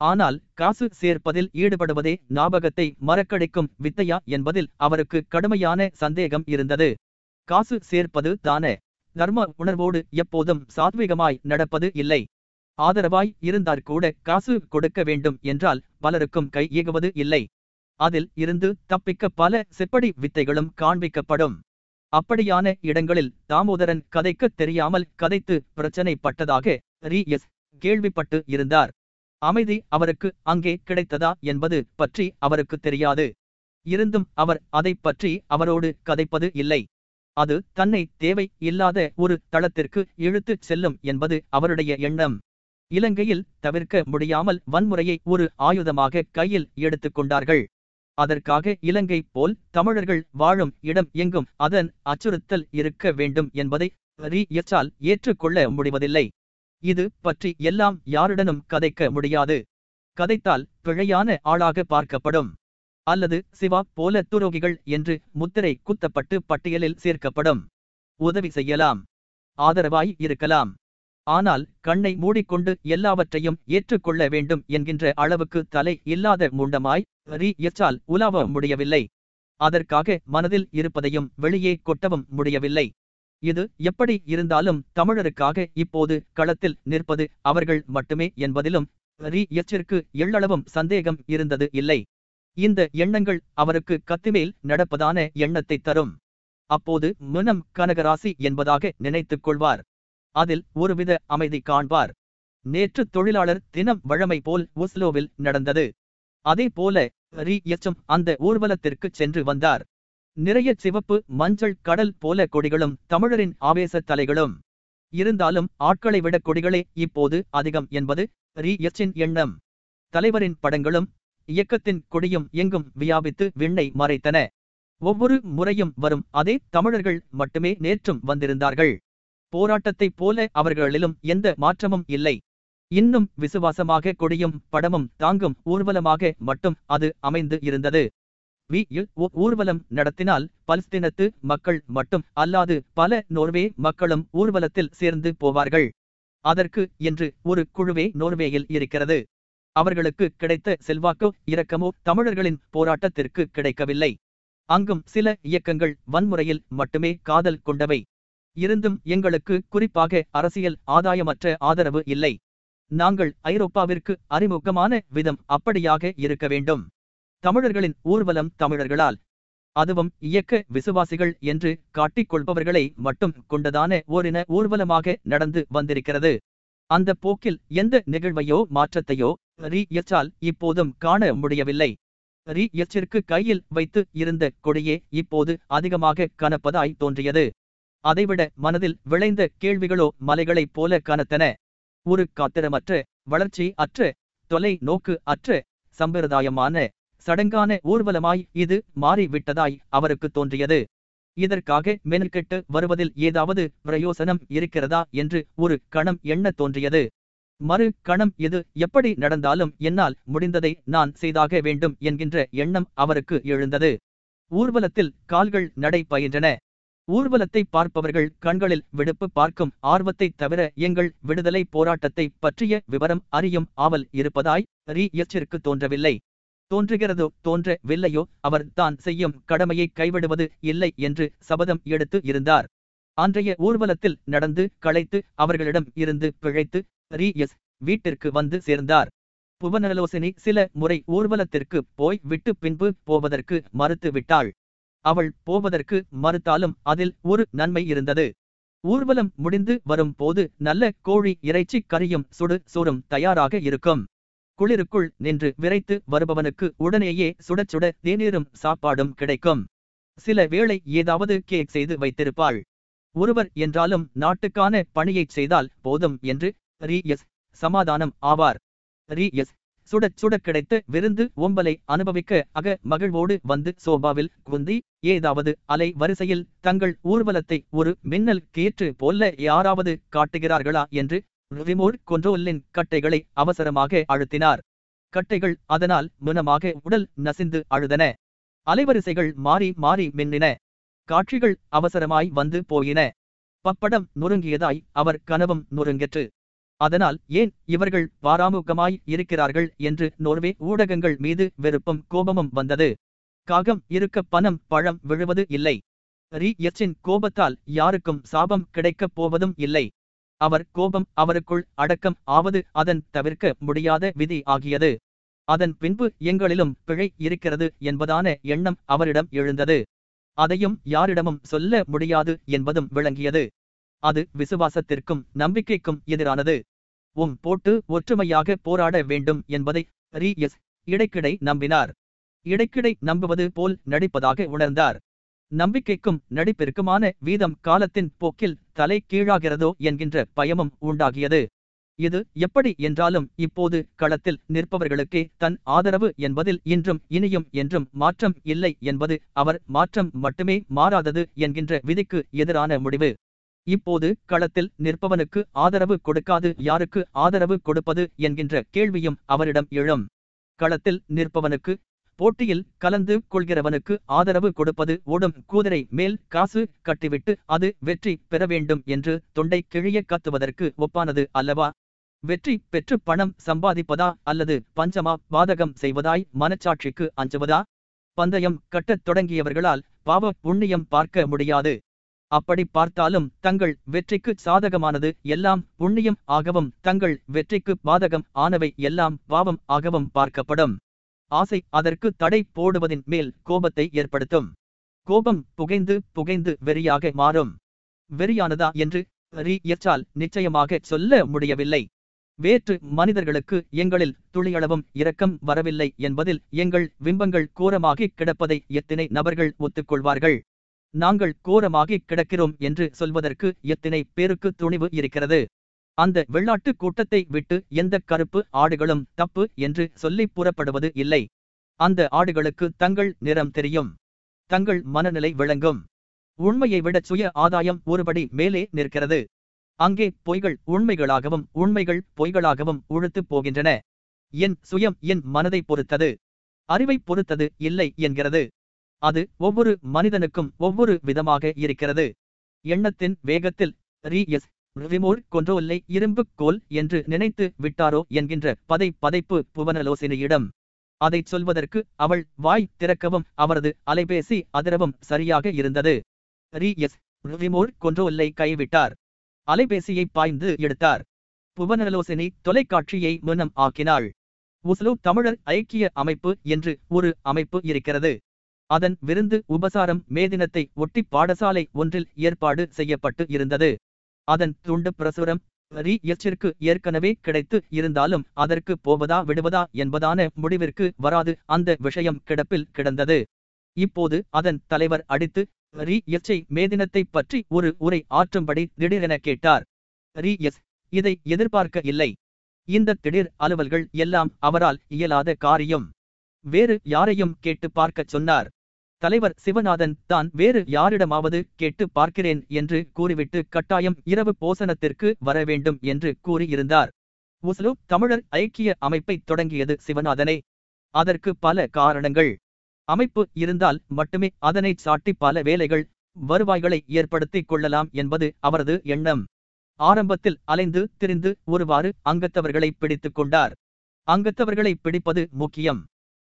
ஆனால் காசு சேர்ப்பதில் ஈடுபடுவதே ஞாபகத்தை மறக்கடிக்கும் வித்தையா என்பதில் அவருக்கு கடுமையான சந்தேகம் இருந்தது. காசு சேர்ப்பது தானே? தர்ம உணர்வோடு எப்போதும் சாத்விகமாய் நடப்பது இல்லை. ஆதரவாய் இருந்தார்கூட காசு கொடுக்க வேண்டும் என்றால் பலருக்கும் கை இயகுவது இல்லை. அதில் இருந்து தப்பிக்க பல செப்படி வித்தைகளும் காண்பிக்கப்படும். அப்படியான இடங்களில் தாமோதரன் கதைக்கத் தெரியாமல் கதைத்து பிரச்சனைப்பட்டதாக ரீ எஸ் கேள்விப்பட்டு இருந்தார். அமைதி அவருக்கு அங்கே கிடைத்ததா என்பது பற்றி அவருக்கு தெரியாது. இருந்தும் அவர் அதைப் பற்றி அவரோடு கதைப்பது இல்லை. அது தன்னை தேவை இல்லாத ஒரு தளத்திற்கு இழுத்துச் செல்லும் என்பது அவருடைய எண்ணம். இலங்கையில் தவிர்க்க முடியாமல் வன்முறையை ஒரு ஆயுதமாக கையில் எடுத்துக் கொண்டார்கள். அதற்காக இலங்கை போல் தமிழர்கள் வாழும் இடம் எங்கும் அதன் அச்சுறுத்தல் இருக்க வேண்டும் என்பதை ரீ எச்சால் ஏற்றுக்கொள்ள முடிவதில்லை. இது பற்றி எல்லாம் யாருடனும் கதைக்க முடியாது. கதைத்தால் பிழையான ஆளாக பார்க்கப்படும். அல்லது சிவா போல துரோகிகள் என்று முத்திரை குத்தப்பட்டு பட்டியலில் சேர்க்கப்படும். உதவி செய்யலாம். ஆதரவாய் இருக்கலாம். ஆனால் கண்ணை மூடிக்கொண்டு எல்லாவற்றையும் ஏற்றுக்கொள்ள வேண்டும் என்கின்ற அளவுக்கு தலை இல்லாத முண்டமாய் ரீ எச்சால் உலாவ முடியவில்லை. அதற்காக மனதில் இருப்பதையும் வெளியே கொட்டவும் முடியவில்லை. இது எப்படி இருந்தாலும் தமிழருக்காக இப்போது களத்தில் நிற்பது அவர்கள் மட்டுமே என்பதிலும் ரி எச்சிற்கு எள்ளளவும் சந்தேகம் இருந்தது இல்லை. இந்த எண்ணங்கள் அவருக்கு கத்திமேல் நடப்பதான எண்ணத்தை தரும். அப்போது மனம் கனகராசி என்பதாக நினைத்துக் கொள்வார். அதில் ஒருவித அமைதி காண்பார். நேற்று தொழிலாளர் தினம் வழமை போல் ஒஸ்லோவில் நடந்தது. அதே போல ரி எச்சும் அந்த ஊர்வலத்திற்கு சென்று வந்தார். நிறைய சிவப்பு மஞ்சள் கடல் போல கொடிகளும் தமிழரின் ஆவேச தலைகளும். இருந்தாலும் ஆட்களை விட கொடிகளே இப்போது அதிகம் என்பது ரி. எச்சின் எண்ணம். தலைவரின் படங்களும் இயக்கத்தின் கொடியும் எங்கும் வியாபித்து விண்ணை மறைத்தன. ஒவ்வொரு முறையும் வரும் அதே தமிழர்கள் மட்டுமே நேற்றும் வந்திருந்தார்கள். போராட்டத்தைப் போல அவர்களிலும் எந்த மாற்றமும் இல்லை. இன்னும் விசுவாசமாக கொடியும் படமும் தாங்கும் ஊர்வலமாக மட்டும் அது அமைந்து இருந்தது. வி இல் ஊர்வலம் நடத்தினால் பல்ஸ்தீனத்து மக்கள் மட்டும் அல்லாது பல நோர்வே மக்களும் ஊர்வலத்தில் சேர்ந்து போவார்கள். அதற்கு என்று ஒரு குழுவே நோர்வேயில் இருக்கிறது. அவர்களுக்கு கிடைத்த செல்வாக்கோ இரக்கமோ தமிழர்களின் போராட்டத்திற்கு கிடைக்கவில்லை. அங்கும் சில இயக்கங்கள் வன்முறையில் மட்டுமே காதல் கொண்டவை. இருந்தும் எங்களுக்கு குறிப்பாக அரசியல் ஆதாயமற்ற ஆதரவு இல்லை. நாங்கள் ஐரோப்பாவிற்கு அறிமுகமான விதம் அப்படியாக இருக்க வேண்டும். தமிழர்களின் ஊர்வலம் தமிழர்களால். அதுவும் இயக்க விசுவாசிகள் என்று காட்டிக் கொள்பவர்களை மட்டும் கொண்டதான ஓரின ஊர்வலமாக நடந்து வந்திருக்கிறது. அந்த போக்கில் எந்த நிகழ்வையோ மாற்றத்தையோ ரியச்சால் இப்போதும் காண முடியவில்லை. ரியச்சிற்கு கையில் வைத்து இருந்த கொடியே இப்போது அதிகமாக கனப்பதாய் தோன்றியது. அதைவிட மனதில் விளைந்த கேள்விகளோ மலைகளைப் போல கனத்தன. ஒரு காத்திரமற்ற வளர்ச்சி அற்ற தொலை நோக்கு அற்ற சம்பிரதாயமான சடங்கான ஊர்வலமாய் இது மாறிவிட்டதாய் அவருக்கு தோன்றியது. இதற்காக மெனக்கெட்டு வருவதில் ஏதாவது பிரயோசனம் இருக்கிறதா என்று ஒரு கணம் எண்ண தோன்றியது. மறு கணம் இது எப்படி நடந்தாலும் என்னால் முடிந்ததை நான் செய்தாக வேண்டும் என்கின்ற எண்ணம் அவருக்கு எழுந்தது. ஊர்வலத்தில் கால்கள் நடை பயின்றன ஊர்வலத்தை பார்ப்பவர்கள் கண்களில் விடுப்பு பார்க்கும் ஆர்வத்தை தவிர எங்கள் விடுதலை போராட்டத்தை பற்றிய விவரம் அறியும் ஆவல் இருப்பதாய் ரீ எச்சிற்கு தோன்றவில்லை. தோன்றுகிறதோ தோன்றவில்லையோ அவர் தான் செய்யும் கடமையை கைவிடுவது இல்லை என்று சபதம் எடுத்து இருந்தார். அன்றைய ஊர்வலத்தில் நடந்து களைத்து அவர்களிடம் இருந்து பிழைத்து ரி எஸ் வீட்டிற்கு வந்து சேர்ந்தார். புவனலோசினி சில முறை ஊர்வலத்திற்கு போய் விட்டு பின்பு போவதற்கு மறுத்து விட்டாள். அவள் போவதற்கு மறுத்தாலும் அதில் ஒரு நன்மை இருந்தது. ஊர்வலம் முடிந்து வரும் போது நல்ல கோழி இறைச்சி கறியும் சுடு சோறும் தயாராக இருக்கும். குளிருக்குள் நின்று விரைத்து வருபவனுக்கு உடனேயே சுடச் சுட தேநீரும் சாப்பாடும் கிடைக்கும். சில வேளை ஏதாவது கேக் செய்து வைத்திருப்பாள். ஒருவர் என்றாலும் நாட்டுக்கான பணியைச் செய்தால் போதும் என்று ரி எஸ் சமாதானம் ஆவார். ரி எஸ் சுடச் சுடக் கிடைத்த விருந்து ஓம்பலை அனுபவிக்க அக மகிழ்வோடு வந்து சோபாவில் குந்தி ஏதாவது அலை வரிசையில் தங்கள் ஊர்வலத்தை ஒரு மின்னல் கீற்று போல யாராவது காட்டுகிறார்களா என்று ரிமோட் கொண்ட்ரோலின் கட்டைகளை அவசரமாக அழுத்தினார். கட்டைகள் அதனால் முனமாக உடல் நசிந்து அழுதன. அலைவரிசைகள் மாறி மாறி மின்னின. காட்சிகள் அவசரமாய் வந்து போயின. பப்படம் நொறுங்கியதாய் அவர் கனவும் நொறுங்கிற்று. அதனால் ஏன் இவர்கள் வாராமுகமாய் இருக்கிறார்கள் என்று நோர்வே ஊடகங்கள் மீது வெறுப்பும் கோபமும் வந்தது. காகம் இருக்க பணம் பழம் விழுவது இல்லை. ரி எச்சின் கோபத்தால் யாருக்கும் சாபம் கிடைக்கப் போவதும் இல்லை. அவர் கோபம் அவருக்குள் அடக்கம் ஆவது அதன் தவிர்க்க முடியாத விதி ஆகியது. அதன் பின்பு எங்களிலும் பிழை இருக்கிறது என்பதான எண்ணம் அவரிடம் எழுந்தது. அதையும் யாரிடமும் சொல்ல முடியாது என்பதும் விளங்கியது. அது விசுவாசத்திற்கும் நம்பிக்கைக்கும் எதிரானது. உம் போட்டு ஒற்றுமையாக போராட வேண்டும் என்பதை ரி எஸ் இடைக்கிடை நம்பினார். இடைக்கிடை நம்புவது போல் நடிப்பதாக உணர்ந்தார். நம்பிக்கைக்கும் நடிப்பிற்குமான வீதம் காலத்தின் போக்கில் தலை கீழாகிறதோ என்கின்ற பயமும் உண்டாகியது. இது எப்படி என்றாலும் இப்போது களத்தில் நிற்பவர்களுக்கே தன் ஆதரவு என்பதில் இன்றும் இனியும் என்றும் மாற்றம் இல்லை என்பது அவர் மாற்றம் மட்டுமே மாறாதது என்கின்ற விதிக்கு எதிரான முடிவு. இப்போது களத்தில் நிற்பவனுக்கு ஆதரவு கொடுக்காது யாருக்கு ஆதரவு கொடுப்பது என்கின்ற கேள்வியும் அவரிடம் எழும். களத்தில் நிற்பவனுக்கு போட்டியில் கலந்து கொள்கிறவனுக்கு ஆதரவு கொடுப்பது ஓடும். கூதிரை மேல் காசு கட்டிவிட்டு அது வெற்றி பெற வேண்டும் என்று தொண்டை கிழிய கத்துவதற்கு ஒப்பானது அல்லவா? வெற்றி பெற்று பணம் சம்பாதிப்பதா அல்லது பஞ்சமா? பாதகம் செய்வதாய் மனச்சாட்சிக்கு அஞ்சுவதா? பந்தயம் கட்டத் தொடங்கியவர்களால் பாவ புண்ணியம் பார்க்க முடியாது. அப்படி பார்த்தாலும் தங்கள் வெற்றிக்கு சாதகமானது எல்லாம் புண்ணியம் ஆகவும் தங்கள் வெற்றிக்கு பாதகம் ஆனவை எல்லாம் பாவம் ஆகவும் பார்க்கப்படும். ஆசை அதற்கு தடை போடுவதின் மேல் கோபத்தை ஏற்படுத்தும். கோபம் புகைந்து புகைந்து வெறியாக மாறும். வெறியானதா என்று ரீ எச்சால் நிச்சயமாக சொல்ல முடியவில்லை. வேற்று மனிதர்களுக்கு எங்களில் துளியளவும் இரக்கம் வரவில்லை என்பதில் எங்கள் பிம்பங்கள் கோரமாகிக் கிடப்பதை எத்தனை நபர்கள் ஒத்துக்கொள்வார்கள்? நாங்கள் கோரமாகிக் கிடக்கிறோம் என்று சொல்வதற்கு எத்தனை பேருக்கு துணிவு இருக்கிறது? அந்த வெள்ளாட்டு கூட்டத்தை விட்டு எந்த கருப்பு ஆடுகளும் தப்பு என்று சொல்லி புறப்படுவது இல்லை. அந்த ஆடுகளுக்கு தங்கள் நிறம் தெரியும். தங்கள் மனநிலை விளங்கும். உண்மையை விட சுய ஆதாயம் ஒருபடி மேலே நிற்கிறது. அங்கே பொய்கள் உண்மைகளாகவும் உண்மைகள் பொய்களாகவும் உழுத்துப் போகின்றன. என் சுயம் என் மனதை பொறுத்தது. அறிவை பொறுத்தது இல்லை என்கிறது. அது ஒவ்வொரு மனிதனுக்கும் ஒவ்வொரு விதமாக இருக்கிறது. எண்ணத்தின் வேகத்தில் ரீ எஸ் ரிமோட் கொன்றோல்லை இரும்புக் கோல் என்று நினைத்து விட்டாரோ என்கின்ற பதை பதைப்பு புவனலோசினியிடம். அதைச் சொல்வதற்கு அவள் வாய் திறக்கவும் அவரது அலைபேசி அதிரவும் சரியாக இருந்தது. ரீ எஸ். ரிமோட் கொன்றோல்லை கைவிட்டார். அலைபேசியை பாய்ந்து எடுத்தார். புவனலோசினி தொலைக்காட்சியை முன்னம் ஆக்கினாள். உஸ்லோ தமிழர் ஐக்கிய அமைப்பு என்று ஒரு அமைப்பு இருக்கிறது. அதன் விருந்து உபசாரம் மேதினத்தை ஒட்டி பாடசாலை ஒன்றில் ஏற்பாடு செய்யப்பட்டு இருந்தது. அதன் துண்டு பிரசுரம் ரீ எச்சிற்கு ஏற்கனவே கிடைத்து இருந்தாலும் அதற்கு போவதா விடுவதா என்பதான முடிவிற்கு வராது அந்த விஷயம் கிடப்பில் கிடந்தது. இப்போது அதன் தலைவர் அடித்து ரீ எச்சை மேதினத்தை பற்றி ஒரு உரை ஆற்றும்படி திடீரென கேட்டார். ரீ எஸ் இதை எதிர்பார்க்க இல்லை. இந்த திடீர் அலுவல்கள் எல்லாம் அவரால் இயலாத காரியம். வேறு யாரையும் கேட்டு பார்க்கச் சொன்னார். தலைவர் சிவநாதன் தான் வேறு யாரிடமாவது கேட்டு பார்க்கிறேன் என்று கூறிவிட்டு கட்டாயம் இரவு போசனத்திற்கு வர வேண்டும் என்று கூறியிருந்தார். உஸ்லோ தமிழர் ஐக்கிய அமைப்பை தொடங்கியது சிவநாதனே. அதற்கு பல காரணங்கள். அமைப்பு இருந்தால் மட்டுமே அதனை சாட்டி பல வேலைகள் வருவாய்களை ஏற்படுத்திக் கொள்ளலாம் என்பது அவரது எண்ணம். ஆரம்பத்தில் அலைந்து திரிந்து ஒருவாறு அங்கத்தவர்களை பிடித்துக் கொண்டார். அங்கத்தவர்களை பிடிப்பது முக்கியம்.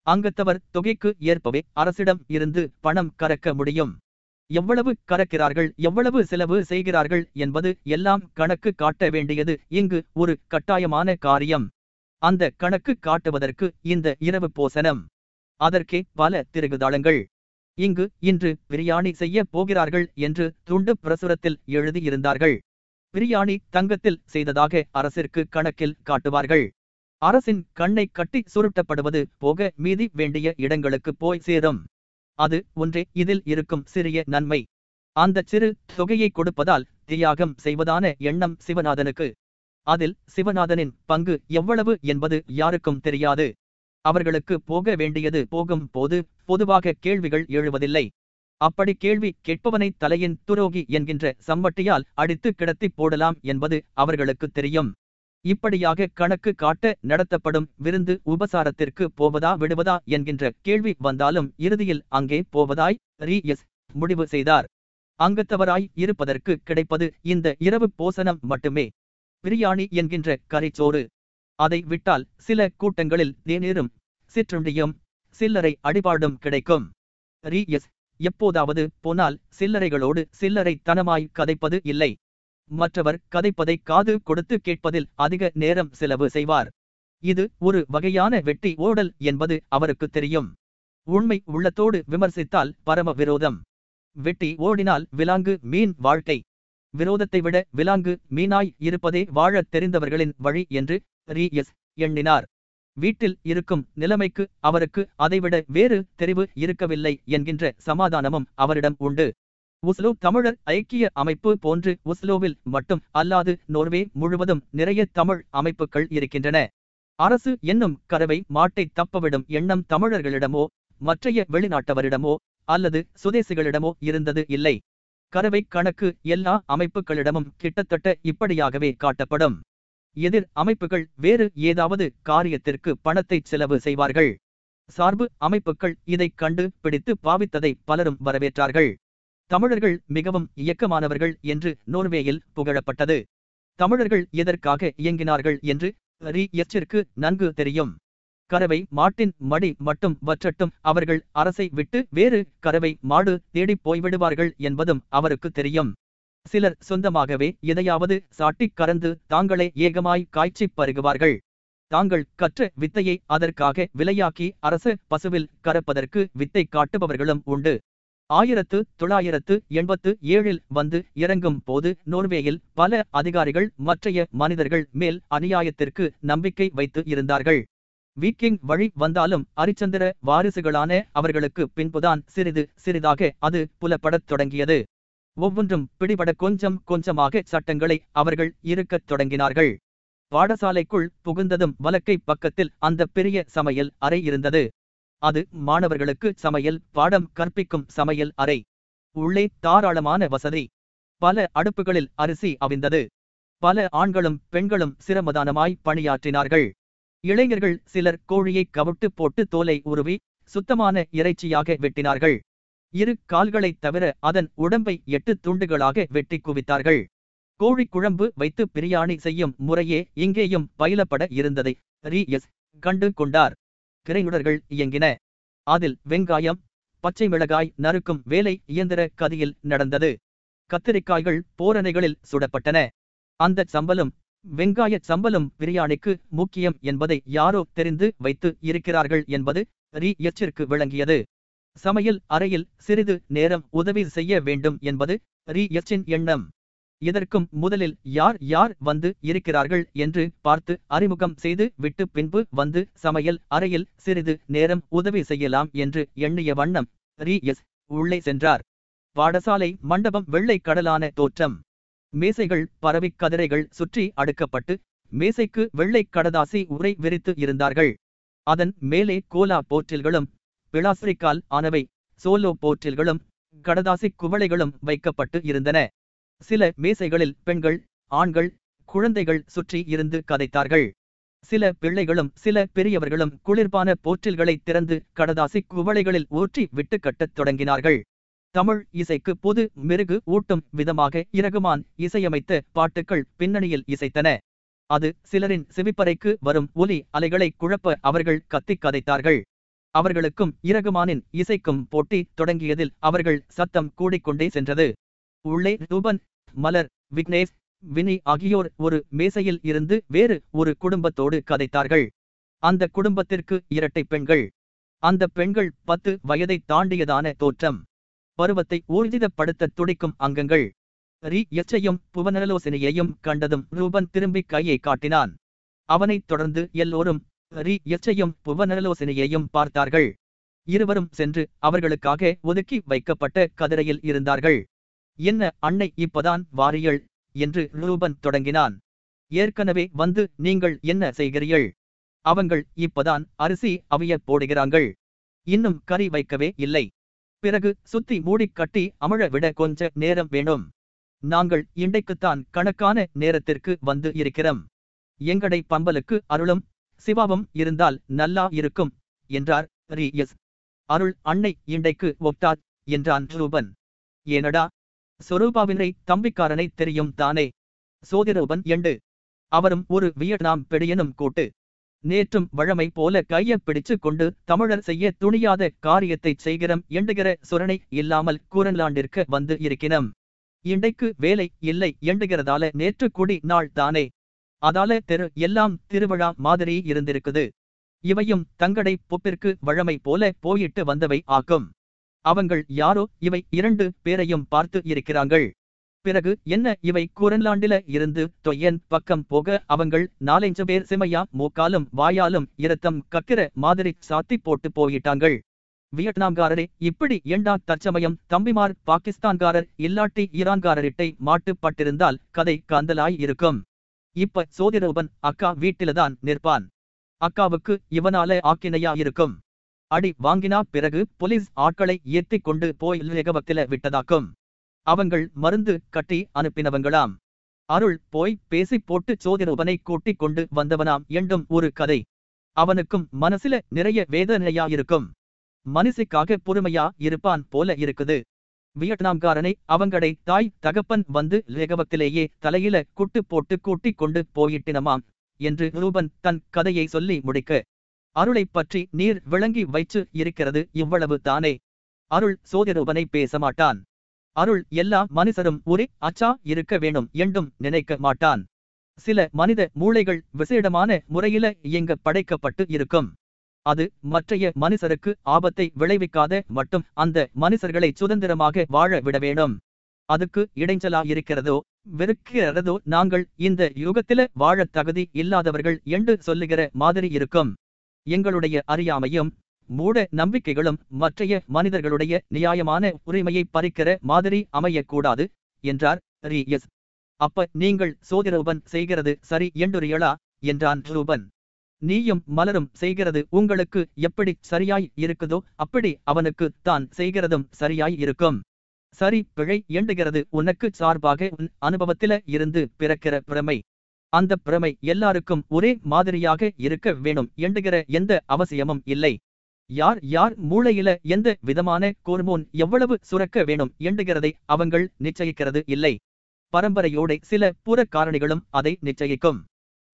அங்கத்தவர் தொகைக்கு ஏற்பவே அரசிடம் இருந்து பணம் கறக்க முடியும். எவ்வளவு கறக்கிறார்கள் எவ்வளவு செலவு செய்கிறார்கள் என்பது எல்லாம் கணக்கு காட்ட வேண்டியது இங்கு ஒரு கட்டாயமான காரியம். அந்த கணக்கு காட்டுவதற்கு இந்த இரவு போசனம். அதற்கே பல திருகுதாளங்கள். இங்கு இன்று பிரியாணி செய்ய போகிறார்கள் என்று துண்டு பிரசுரத்தில் எழுதியிருந்தார்கள். பிரியாணி தங்கத்தில் செய்ததாக அரசிற்கு கணக்கில் காட்டுவார்கள். அரசின் கண்ணை கட்டி சுருட்டப்படுவது போக மீதி வேண்டிய இடங்களுக்கு போய் சேரும். அது ஒன்றே இதில் இருக்கும் சிறிய நன்மை. அந்த சிறு தொகையை கொடுப்பதால் தியாகம் செய்வதான எண்ணம் சிவநாதனுக்கு. அதில் சிவநாதனின் பங்கு எவ்வளவு என்பது யாருக்கும் தெரியாது. அவர்களுக்கு போக வேண்டியது போகும் போது பொதுவாக கேள்விகள் எழுவதில்லை. அப்படி கேள்வி கேட்பவனை தலையின் துரோகி என்கின்ற சம்பட்டியால் அடித்து கிடத்தி போடலாம் என்பது அவர்களுக்கு தெரியும். இப்படியாக கணக்கு காட்ட நடத்தப்படும் விருந்து உபசாரத்திற்கு போவதா விடுவதா என்கின்ற கேள்வி வந்தாலும் இறுதியில் அங்கே போவதாய் ரி எஸ் முடிவு செய்தார். அங்கத்தவராய் இருப்பதற்கு கிடைப்பது இந்த இரவு போசனம் மட்டுமே. பிரியாணி என்கின்ற கரைச்சோறு அதை விட்டால் சில கூட்டங்களில் தேநீரும் சிற்றுண்டியும் சில்லறை அடிபாடும் கிடைக்கும். ரி எஸ் எப்போதாவது போனால் சில்லறைகளோடு சில்லறை தனமாய் கதைப்பது இல்லை. மற்றவர் கதைப்பதை காது கொடுத்து கேட்பதில் அதிக நேரம் செலவு செய்வார். இது ஒரு வகையான வெட்டி ஓடல் என்பது அவருக்கு தெரியும். உண்மை உள்ளத்தோடு விமர்சித்தால் பரம விரோதம் வெட்டி ஓடினால் விலாங்கு மீன் வாழ்க்கை. விரோதத்தை விட விலாங்கு மீனாய் இருப்பதே வாழத் தெரிந்தவர்களின் வழி என்று ரீ எஸ் எண்ணினார். வீட்டில் இருக்கும் நிலைமைக்கு அவருக்கு அதைவிட வேறு தெரிவு இருக்கவில்லை என்கின்ற சமாதானமும் அவரிடம் உண்டு. உஸ்லோ தமிழர் ஐக்கிய அமைப்பு போன்று உஸ்லோவில் மட்டும் அல்லாது நோர்வே முழுவதும் நிறைய தமிழ் அமைப்புகள் இருக்கின்றன. அரசு என்னும் கறவை மாட்டை தப்பவிடும் எண்ணம் தமிழர்களிடமோ மற்றைய வெளிநாட்டவரிடமோ அல்லது சுதேசிகளிடமோ இருந்தது இல்லை. கறவை கணக்கு எல்லா அமைப்புகளிடமும் கிட்டத்தட்ட இப்படியாகவே காட்டப்படும். எதிர் அமைப்புகள் வேறு ஏதாவது காரியத்திற்கு பணத்தை செலவு செய்வார்கள். சார்பு அமைப்புகள் இதைக் கண்டு பிடித்து பாவித்ததை பலரும் வரவேற்றார்கள். தமிழர்கள் மிகவும் இயக்கமானவர்கள் என்று நோர்வேயில் புகழப்பட்டது. தமிழர்கள் எதற்காக இயங்கினார்கள் என்று ரீ. எச்சிற்கு நன்கு தெரியும். கறவை மாட்டின் மடி மட்டும் வற்றட்டும் அவர்கள் அரசை விட்டு வேறு கறவை மாடு தேடிப் போய்விடுவார்கள் என்பதும் அவருக்கு தெரியும். சிலர் சொந்தமாகவே எதையாவது சாட்டிக் கறந்து தாங்களே ஏகமாய் காய்ச்சிப் பருகுவார்கள். தாங்கள் கற்ற வித்தையை அதற்காக விலையாக்கி அரச பசுவில் கறப்பதற்கு வித்தை காட்டுபவர்களும் உண்டு. ஆயிரத்து தொள்ளாயிரத்து எண்பத்து ஏழில் வந்து இறங்கும் போது நோர்வேயில் பல அதிகாரிகள் மற்றைய மனிதர்கள் மேல் அநியாயத்திற்கு நம்பிக்கை வைத்து இருந்தார்கள். வீக்கிங் வழி வந்தாலும் அரிச்சந்திர வாரிசுகளான அவர்களுக்கு பின்புதான் சிறிது சிறிதாக அது புலப்படத் தொடங்கியது. ஒவ்வொன்றும் பிடிபட கொஞ்சம் கொஞ்சமாக சட்டங்களை அவர்கள் இருக்கத் தொடங்கினார்கள். பாடசாலைக்குள் புகுந்ததும் வலக்கை பக்கத்தில் அந்த பெரிய சமையல் அறை இருந்தது. அது மாணவர்களுக்கு சமையல் பாடம் கற்பிக்கும் சமையல் அறை. உள்ளே தாராளமான வசதி. பல அடுப்புகளில் அரிசி அவிந்தது. பல ஆண்களும் பெண்களும் சிரமதானமாய் பணியாற்றினார்கள். இளைஞர்கள் சிலர் கோழியை கவிட்டு போட்டு தோலை உருவி சுத்தமான இறைச்சியாக வெட்டினார்கள். இரு கால்களைத் தவிர அதன் உடம்பை எட்டு துண்டுகளாக வெட்டி குவித்தார்கள். கோழி குழம்பு வைத்து பிரியாணி செய்யும் முறையே இங்கேயும் பயிலப்பட இருந்ததை ரி எஸ் கண்டு கொண்டார். கிரையுடர்கள் இயங்கின. அதில் வெங்காயம் பச்சை மிளகாய் நறுக்கும் வேலை இயந்திர கதியில் நடந்தது. கத்திரிக்காய்கள் போரணைகளில் சுடப்பட்டன. அந்த சம்பலும் வெங்காய சம்பலும் பிரியாணிக்கு முக்கியம் என்பதை யாரோ தெரிந்து வைத்து இருக்கிறார்கள் என்பது ரீ எச்சிற்கு விளங்கியது. சமையல் அறையில் சிறிது நேரம் உதவி செய்ய வேண்டும் என்பது ரீ எச்சின் எண்ணம். இதற்கும் முதலில் யார் யார் வந்து இருக்கிறார்கள் என்று பார்த்து அறிமுகம் செய்து விட்டு பின்பு வந்து சமையல் அறையில் சிறிது நேரம் உதவி செய்யலாம் என்று எண்ணிய வண்ணம் ரி எஸ் உள்ளே சென்றார். பாடசாலை மண்டபம் வெள்ளை கடலான தோற்றம். மேசைகள் பரவிக் கதிரைகள் சுற்றி அடுக்கப்பட்டு மேசைக்கு வெள்ளை கடதாசி உரை விரித்து இருந்தார்கள். அதன் மேலே கோலா போற்றில்களும் பிளாஸ்டிக்கால் ஆனவை சோலோ போற்றில்களும் கடதாசி குவளைகளும் வைக்கப்பட்டு இருந்தன. சில மேசைகளில் பெண்கள் ஆண்கள் குழந்தைகள் சுற்றி இருந்து கதைத்தார்கள். சில பிள்ளைகளும் சில பெரியவர்களும் குளிர்பான போற்றில்களை திறந்து கடதாசி குவளைகளில் ஊற்றி விட்டு கட்டத் தொடங்கினார்கள். தமிழ் இசைக்கு புது மெருகு ஊட்டும் விதமாக இரகுமான் இசையமைத்த பாட்டுக்கள் பின்னணியில் இசைத்தன. அது சிலரின் செவிப்பறைக்கு வரும் ஒலி அலைகளை குழப்ப அவர்கள் கத்திக் கதைத்தார்கள். அவர்களுக்கும் இரகுமானின் இசைக்கும் போட்டி தொடங்கியதில் அவர்கள் சத்தம் கூடிக்கொண்டே சென்றது. உள்ளே ரூபன் மலர் விக்னேஷ் வினி ஆகியோர் ஒரு மேசையில் இருந்து வேறு ஒரு குடும்பத்தோடு கதைத்தார்கள். அந்த குடும்பத்திற்கு இரட்டை பெண்கள். அந்த பெண்கள் பத்து வயதை தாண்டியதான தோற்றம். பருவத்தை ஊர்ஜிதப்படுத்த துடிக்கும் அங்கங்கள். ரி எச்சையும் புவனலோசனையையும் கண்டதும் ரூபன் திரும்பி கையை காட்டினான். அவனைத் தொடர்ந்து எல்லோரும் ரீ எச்சையும் புவனலோசனையையும் பார்த்தார்கள். இருவரும் சென்று அவர்களுக்காக ஒதுக்கி வைக்கப்பட்ட கதிரையில் இருந்தார்கள். என்ன அன்னை இப்பதான் வாரியள் என்று ரூபன் தொடங்கினான். ஏற்கனவே வந்து நீங்கள் என்ன செய்கிறீர்கள்? அவங்கள் இப்பதான் அரிசி அவியப் போடுகிறாங்கள் இன்னும் கறி வைக்கவே இல்லை. பிறகு சுத்தி மூடிக் கட்டி அமழ விட கொஞ்ச நேரம் வேணும். நாங்கள் இண்டைக்குத்தான் கணக்கான நேரத்திற்கு வந்து இருக்கிறோம். எங்கடை பம்பலுக்கு அருளும் சிவாவும் இருந்தால் நல்லா இருக்கும் என்றார் ரி எஸ் அருள் அன்னை இண்டைக்கு ஒப்டாத் என்றான் ரூபன். ஏனடா சொரூபாவினை தம்பிக்காரனை தெரியும் தானே? சோதிரூபன் எண்டு. அவரும் ஒரு வியட்நாம் பெடியனும் கூட்டு. நேற்றும் வழமை போல கைய பிடிச்சு கொண்டு தமிழர் செய்ய துணியாத காரியத்தைச் செய்கிறம் எண்டுகிற சுரணை இல்லாமல் கூரன்லாண்டிற்கு வந்து இருக்கிறோம் இண்டைக்கு வேலை இல்லை எண்டுகிறதால நேற்று குடி நாள் தானே. அதால தெரு எல்லாம் திருவிழா மாதிரி இருந்திருக்குது. இவையும் தங்கடை பொப்பிற்கு வழமை போல போயிட்டு வந்தவை ஆக்கும் அவங்கள் யாரோ இவை இரண்டு பேரையும் பார்த்து இருக்கிறாங்கள் பிறகு என்ன இவை கூரன்லாண்டில இருந்து தொய்யன் பக்கம் போக அவங்கள் நாலஞ்சு பேர் சிமையா மூக்காலும் வாயாலும் இரத்தம் கக்கிற மாதிரி சாத்தி போட்டு போயிட்டாங்கள் வியட்நாம்காரரே இப்படி ஏண்டா தற்சமயம் தம்பிமார் பாகிஸ்தான்காரர் இல்லாட்டி ஈரான்காரரிட்டை மாட்டுப்பட்டிருந்தால் கதை காந்தலாய் இருக்கும். இப்ப சோதிரூபன் அக்கா வீட்டிலதான் நிற்பான். அக்காவுக்கு இவனால ஆக்கினையா இருக்கும். அடி வாங்கினா பிறகு போலீஸ் ஆட்களை ஏத்திக் கொண்டு போய் லேகவத்தில விட்டதாக்கும். அவங்கள் மருந்து கட்டி அனுப்பினவங்களாம். அருள் போய் பேசி போட்டு சோதிரூபனை கூட்டிக் கொண்டு வந்தவனாம் என்றும் ஒரு கதை. அவனுக்கும் மனசில நிறைய வேதனையாயிருக்கும். மனசுக்காக பொறுமையா இருப்பான் போல இருக்குது. வியட்நாம்காரனை அவங்கடை தாய் தகப்பன் வந்து லேகவத்திலேயே தலையில குட்டு போட்டு கூட்டிக் கொண்டு போயிட்டினமாம் என்று ரூபன் தன் கதையை சொல்லி முடிக்க அருளைப் பற்றி நீர் விளங்கி வைச்சு இருக்கிறது இவ்வளவு தானே. அருள் சோதிரூபனை பேச மாட்டான் அருள் எல்லா மனுஷரும் ஒரே அச்சா இருக்க வேணும் என்றும் நினைக்க மாட்டான். சில மனித மூளைகள் விசேடமான முறையில இயங்க படைக்கப்பட்டு இருக்கும். அது மற்றைய மனுஷருக்கு ஆபத்தை விளைவிக்காத மட்டும் அந்த மனுஷர்களை சுதந்திரமாக வாழ விட வேணும் அதுக்கு இடைஞ்சலா இருக்கிறதோ வெறுக்கிறதோ நாங்கள் இந்த யுகத்தில வாழ தகுதி இல்லாதவர்கள் என்று சொல்லுகிற மாதிரி இருக்கும். எங்களுடைய அறியாமையும் மூட நம்பிக்கைகளும் மற்றைய மனிதர்களுடைய நியாயமான உரிமையை பறிக்கிற மாதிரி அமையக்கூடாது என்றார் ரீயஸ். அப்ப நீங்கள் சோதிரூபன் செய்கிறது சரி என்றுரியளா என்றான் ரூபன். நீயும் மலரும் செய்கிறது உங்களுக்கு எப்படி சரியாய் இருக்குதோ அப்படி அவனுக்கு தான் செய்கிறதும் சரியாய் இருக்கும். சரி பிழை எண்டுகிறது உனக்கு சார்பாக உன் அனுபவத்தில இருந்து பிறக்கிற பிரமை. அந்த பிரமை எல்லாருக்கும் ஒரே மாதிரியாக இருக்க வேணும் எண்டுகிற எந்த அவசியமும் இல்லை. யார் யார் மூளையில எந்த விதமான கோர்மோன் எவ்வளவு சுரக்க வேணும் எண்டுகிறதை அவங்கள் நிச்சயிக்கிறது இல்லை. பரம்பரையோட சில புற காரணிகளும் அதை நிச்சயிக்கும்.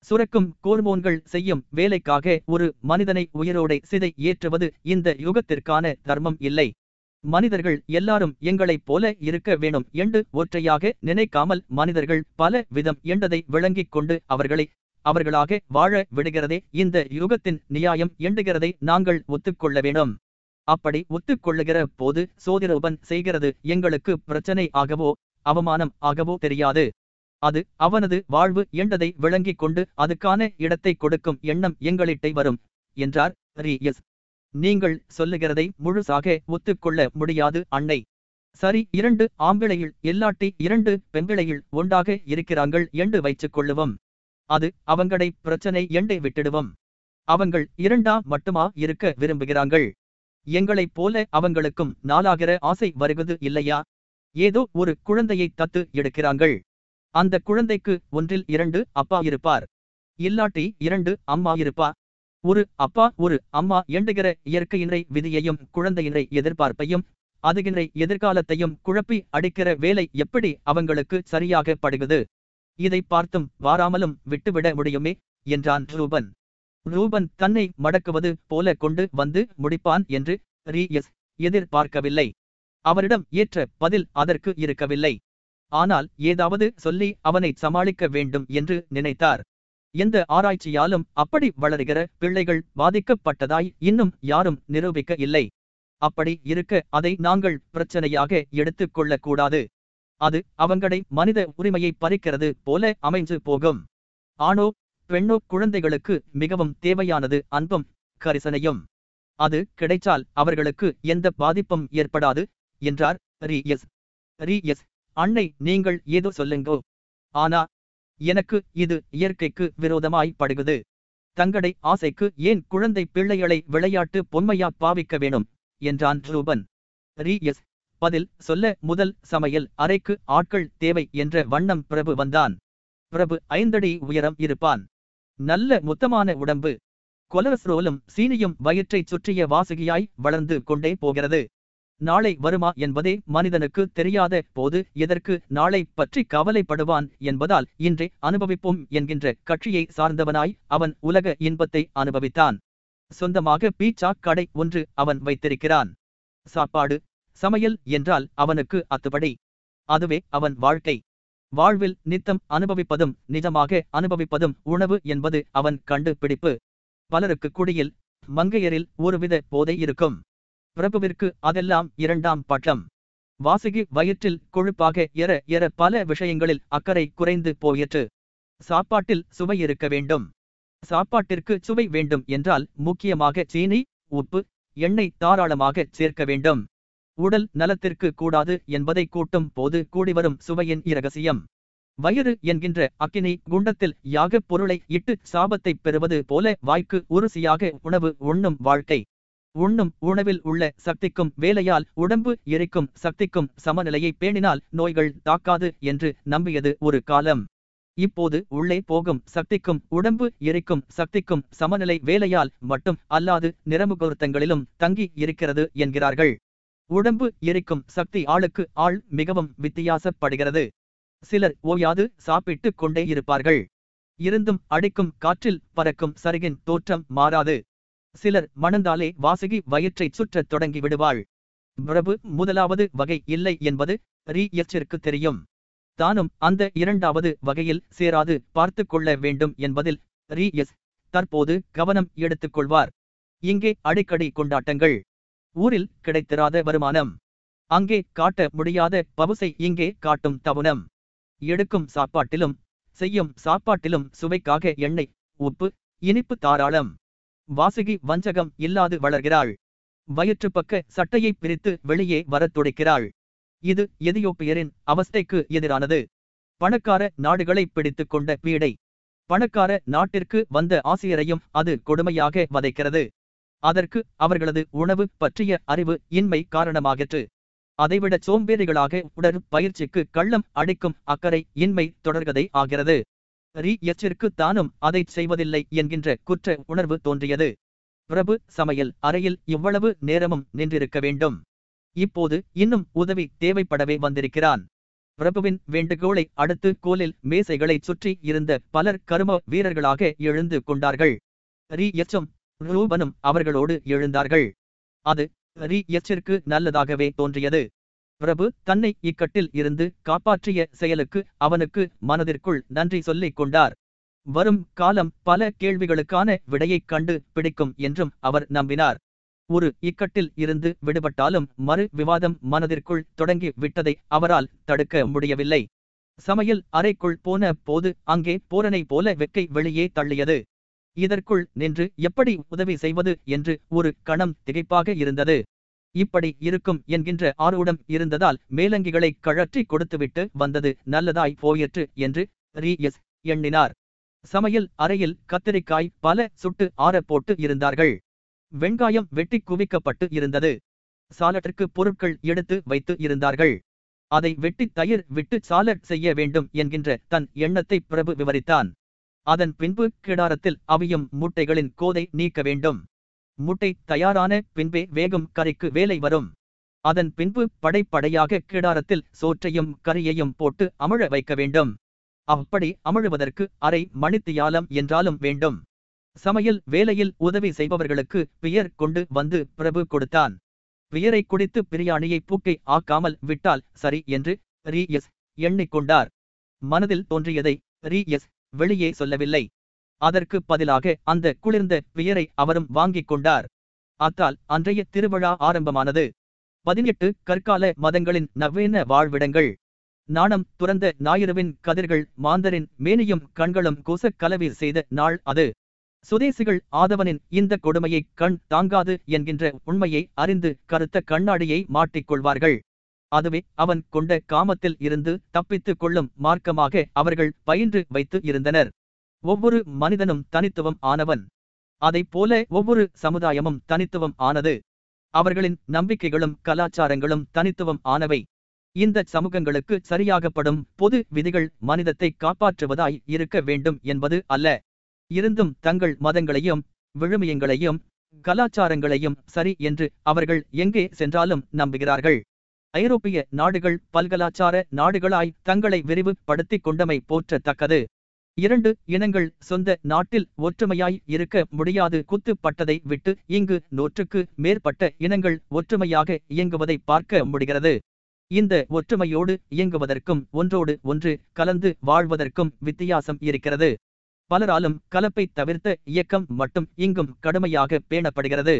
சுரக்கும் கோர்மோன்கள் செய்யும் வேலைக்காக ஒரு மனிதனை உயிரோடை சிதை ஏற்றுவது இந்த யுகத்திற்கான தர்மம் இல்லை. மனிதர்கள் எல்லாரும் எங்களைப் போல இருக்க வேணும் என்று ஒற்றையாக நினைக்காமல் மனிதர்கள் பல விதம் என்றதை விளங்கிக் கொண்டு அவர்களை அவர்களாக வாழ விடுகிறதே இந்த யுகத்தின் நியாயம் எண்டுகிறதை நாங்கள் ஒத்துக்கொள்ள வேணும் அப்படி ஒத்துக்கொள்ளுகிற போது சோதிரூபன் செய்கிறது எங்களுக்கு பிரச்சனை ஆகவோ அவமானம் ஆகவோ தெரியாது. அது அவனது வாழ்வு என்றதை விளங்கிக் கொண்டு அதுக்கான இடத்தை கொடுக்கும் எண்ணம் எங்களிட்டை வரும் என்றார் ரீயஸ். நீங்கள் சொல்லுகிறதை முழுசாக ஒத்துக்கொள்ள முடியாது அன்னை. சரி இரண்டு ஆம்பிளையில் எல்லாட்டி இரண்டு பெண்பிளையில் ஒன்றாக இருக்கிறாங்கள் என்று வைத்துக் கொள்ளுவோம் அது அவங்களை பிரச்சனை என்று விட்டுடுவோம். அவங்கள் இரண்டா மட்டுமா இருக்க விரும்புகிறாங்கள் எங்களைப் போல அவங்களுக்கும் நாளாகிற ஆசை வருவது இல்லையா? ஏதோ ஒரு குழந்தையை தத்து எடுக்கிறாங்கள் அந்த குழந்தைக்கு ஒன்றில் இரண்டு அப்பா இருப்பார். இல்லாட்டி இரண்டு அம்மா இருப்பா? ஒரு அப்பா ஒரு அம்மா எண்டுகிற இயற்கையினை விதியையும் குழந்தையினை எதிர்பார்ப்பையும் அதுகின்ற எதிர்காலத்தையும் குழப்பி அடிக்கிற வேலை எப்படி அவங்களுக்கு சரியாக படுகிறது இதை பார்த்தும் வாராமலும் விட்டுவிட முடியுமே? என்றான் ரூபன். ரூபன் தன்னை மடக்குவது போல கொண்டு வந்து முடிப்பான் என்று ரீஎஸ் எதிர்பார்க்கவில்லை. அவரிடம் ஏற்ற பதில் அதற்கு இருக்கவில்லை. ஆனால் ஏதாவது சொல்லி அவனை சமாளிக்க வேண்டும் என்று நினைத்தார். எந்த ஆராய்ச்சியாலும் அப்படி வளருகிற பிள்ளைகள் பாதிக்கப்பட்டதாய் இன்னும் யாரும் நிரூபிக்க இல்லை அப்படி இருக்க அதை நாங்கள் பிரச்சனையாக எடுத்துக் கொள்ளக்கூடாது. அது அவங்களை மனித உரிமையை பறிக்கிறது போல அமைஞ்சு போகும். ஆணோ பெண்ணோ குழந்தைகளுக்கு மிகவும் தேவையானது அன்பும் கரிசனையும். அது கிடைச்சால் அவர்களுக்கு எந்த பாதிப்பும் ஏற்படாது என்றார் ரீயஸ். ரீயஸ் அன்னை நீங்கள் ஏதோ சொல்லுங்கோ. ஆனா எனக்கு இது இயற்கைக்கு விரோதமாய் படுகுது தங்கடை ஆசைக்கு ஏன் குழந்தை பிள்ளைகளை விளையாட்டு பொம்மையா பாவிக்க வேணும் என்றான் ரூபன். ரீஎஸ் பதில் சொல்ல முதல் சமையல் அறைக்கு ஆட்கள் தேவை என்ற வண்ணம் பிரபு வந்தான். பிரபு ஐந்தடி உயரம் இருப்பான். நல்ல முத்தமான உடம்பு. கொலரஸ்ரோலும் சீனியும் வயிற்றைச் சுற்றிய வாசகியாய் வளர்ந்து கொண்டே போகிறது. நாளை வருமா என்பதே மனிதனுக்கு தெரியாத போது எதற்கு நாளை பற்றி கவலைப்படுவான் என்பதால் இன்றே அனுபவிப்போம் என்கின்ற கட்சியை சார்ந்தவனாய் அவன் உலக இன்பத்தை அனுபவித்தான். சொந்தமாக பீச்சா கடை ஒன்று அவன் வைத்திருக்கிறான். சாப்பாடு சமையல் என்றால் அவனுக்கு அத்துபடி அதுவே அவன் வாழ்க்கை. வாழ்வில் நித்தம் அனுபவிப்பதும் நிஜமாக அனுபவிப்பதும் உணவு என்பது அவன் கண்டுபிடிப்பு. பலருக்கு குடியில் மங்கையரில் ஒருவித போதை இருக்கும். பிரபுவிற்கு அதெல்லாம் இரண்டாம் பட்டம். வாசுகி வயிற்றில் கொழுப்பாக எற எற பல விஷயங்களில் அக்கறை குறைந்து போயிற்று. சாப்பாட்டில் சுவை இருக்க வேண்டும். சாப்பாட்டிற்கு சுவை வேண்டும் என்றால் முக்கியமாக சீனி உப்பு எண்ணெய் தாராளமாக சேர்க்க வேண்டும். உடல் நலத்திற்கு கூடாது என்பதை கூட்டும் போது கூடிவரும் சுவையின் இரகசியம். வயிறு என்கின்ற அக்கினி குண்டத்தில் யாகப் பொருளை இட்டு சாபத்தைப் பெறுவது போல வாய்க்கு உருசியாக உணவு உண்ணும் வாழ்க்கை. உண்ணும் உணவில் உள்ள சக்திக்கும் வேலையால் உடம்பு எரிக்கும் சக்திக்கும் சமநிலையை பேணினால் நோய்கள் தாக்காது என்று நம்பியது ஒரு காலம். இப்போது உள்ளே போகும் சக்திக்கும் உடம்பு எரிக்கும் சக்திக்கும் சமநிலை வேலையால் மட்டும் அல்லாது நிறமுகூர்த்தங்களிலும் தங்கி இருக்கிறது என்கிறார்கள். உடம்பு எரிக்கும் சக்தி ஆளுக்கு ஆள் மிகவும் வித்தியாசப்படுகிறது. சிலர் ஓயாது சாப்பிட்டு கொண்டே இருப்பார்கள். இருந்தும் அடிக்கும் காற்றில் பறக்கும் சருகின் தோற்றம் மாறாது. சிலர் மணந்தாலே வாசகி வயிற்றைச் சுற்றத் தொடங்கி விடுவாள் பிரபு முதலாவது வகை இல்லை என்பது ரீ எச்சிற்கு தெரியும். தானும் அந்த இரண்டாவது வகையில் சேராது பார்த்து கொள்ள வேண்டும் என்பதில் ரீ எஸ் தற்போது கவனம் எடுத்துக் கொள்வார். இங்கே அடிக்கடி கொண்டாட்டங்கள். ஊரில் கிடைத்திராத வருமானம். அங்கே காட்ட முடியாத பவுசை இங்கே காட்டும் தவுனம். எடுக்கும் சாப்பாட்டிலும் செய்யும் சாப்பாட்டிலும் சுவைக்காக எண்ணெய் உப்பு இனிப்பு தாராளம். வாசுகி வஞ்சகம் இல்லாது வளர்கிறாள். வயிற்று பக்க சட்டையை பிரித்து வெளியே வரத் துடைக்கிறாள். இது எதியோப்பியரின் அவஸ்தைக்கு எதிரானது. பணக்கார நாடுகளை பிடித்துக் கொண்ட பீடை. பணக்கார நாட்டிற்கு வந்த ஆசிரியரையும் அது கொடுமையாக வதைக்கிறது. அதற்கு அவர்களது உணவு பற்றிய அறிவு இன்மை காரணமாகிற்று. அதைவிட சோம்பேறிகளாக உடற் பயிற்சிக்கு கள்ளம் அடிக்கும் அக்கறை இன்மை தொடர்கதை ஆகிறது. ரீ எச்சிற்கு தானும் அதைச் செய்வதில்லை என்கின்ற குற்ற உணர்வு தோன்றியது. பிரபு சமையல் அறையில் இவ்வளவு நேரமும் நின்றிருக்க வேண்டும். இப்போது இன்னும் உதவி தேவைப்படவே வந்திருக்கிறான். பிரபுவின் வேண்டுகோளை அடுத்து கோலில் மேசைகளைச் சுற்றி இருந்த பலர் கரும வீரர்களாக எழுந்து கொண்டார்கள். ரீ எச்சும் ரூபனும் அவர்களோடு எழுந்தார்கள். அது ரீ எச்சிற்கு நல்லதாகவே தோன்றியது. பிரபு தன்னை இக்கட்டில் இருந்து காப்பாற்றிய செயலுக்கு அவனுக்கு மனதிற்குள் நன்றி சொல்லிக் கொண்டார். வரும் காலம் பல கேள்விகளுக்கான விடையைக் கண்டு பிடிக்கும் என்றும் அவர் நம்பினார். ஒரு இக்கட்டில் இருந்து விடுபட்டாலும் மறு விவாதம் மனதிற்குள் தொடங்கி விட்டதை அவரால் தடுக்க முடியவில்லை. சமையல் அறைக்குள் போன போது அங்கே போரனை போல வெக்கை வெளியே தள்ளியது. இதற்குள் நின்று எப்படி உதவி செய்வது என்று ஒரு கணம் திகைப்பாக இருந்தது. இப்படி இருக்கும் என்கின்ற ஆர்வடம் இருந்ததால் மேலங்கிகளை கழற்றி கொடுத்துவிட்டு வந்தது நல்லதாய் போயிற்று என்று ரீ எஸ் எண்ணினார். சமையல் அறையில் கத்திரிக்காய் பல சுட்டு ஆற போட்டு இருந்தார்கள். வெங்காயம் வெட்டி குவிக்கப்பட்டு இருந்தது. சாலட்டிற்கு பொருட்கள் எடுத்து வைத்து இருந்தார்கள். அதை வெட்டி தயிர் விட்டு சாலட் செய்ய வேண்டும் என்கின்ற தன் எண்ணத்தை பிரபு விவரித்தான். அதன் பின்பு கிடாரத்தில் அவியும் முட்டைகளின் கோதை நீக்க வேண்டும். முட்டை தயாரான பின்பே வேகம் கரைக்கு வேலை வரும். அதன் பின்பு படைப்படையாக கிடாரத்தில் சோற்றையும் கரையையும் போட்டு அமிழ வைக்க வேண்டும். அப்படி அமிழுவதற்கு அரை மணித்தியாலம் என்றாலும் வேண்டும். சமையல் வேலையில் உதவி செய்பவர்களுக்கு பியர் கொண்டு வந்து பிரபு கொடுத்தான். பியரை குடித்து பிரியாணியை பூக்கை ஆக்காமல் விட்டால் சரி என்று ரீ எஸ் எண்ணிக்கொண்டார். மனதில் தோன்றியதை ரீ எஸ் வெளியே சொல்லவில்லை. அதற்கு பதிலாக அந்த குளிர்ந்த வியரை அவரும் வாங்கிக் கொண்டார். அத்தால் அன்றைய திருவிழா ஆரம்பமானது. பதினெட்டு கற்கால மதங்களின் நவீன வாழ்விடங்கள். நாணம் துறந்த ஞாயிறுவின் கதிர்கள் மாந்தரின் மேனியும் கண்களும் கூசக் கலவி செய்த நாள் அது. சுதேசிகள் ஆதவனின் இந்த கொடுமையை கண் தாங்காது என்கின்ற உண்மையை அறிந்து கருத்த கண்ணாடியை மாட்டிக்கொள்வார்கள் அதுவே அவன் கொண்ட காமத்தில் இருந்து தப்பித்துக் கொள்ளும் மார்க்கமாக அவர்கள் பயின்று வைத்து இருந்தனர். ஒவ்வொரு மனிதனும் தனித்துவம் ஆனவன். அதைப் போல ஒவ்வொரு சமுதாயமும் தனித்துவம் ஆனது. அவர்களின் நம்பிக்கைகளும் கலாச்சாரங்களும் தனித்துவம் ஆனவை. இந்த சமூகங்களுக்கு சரியாகப்படும் பொது விதிகள் மனிதத்தை காப்பாற்றுவதாய் இருக்க வேண்டும் என்பது அல்ல. இருந்தும் தங்கள் மதங்களையும் விழுமியங்களையும் கலாச்சாரங்களையும் சரி என்று அவர்கள் எங்கே சென்றாலும் நம்புகிறார்கள். ஐரோப்பிய நாடுகள் பல்கலாச்சார நாடுகளாய் தங்களை விரிவுபடுத்திக் கொண்டமை போற்றத்தக்கது. இரண்டு இனங்கள் சொந்த நாட்டில் ஒற்றுமையாய் இருக்க முடியாது. குத்துப்பட்டதை விட்டு இங்கு நூற்றுக்கு மேற்பட்ட இனங்கள் ஒற்றுமையாக இயங்குவதை பார்க்க முடிகிறது. இந்த ஒற்றுமையோடு இயங்குவதற்கும் ஒன்றோடு ஒன்று கலந்து வாழ்வதற்கும் வித்தியாசம் இருக்கிறது. பலராலும் கலப்பை தவிர்த்த இயக்கம் மட்டும் இங்கும் கடுமையாக பேணப்படுகிறது.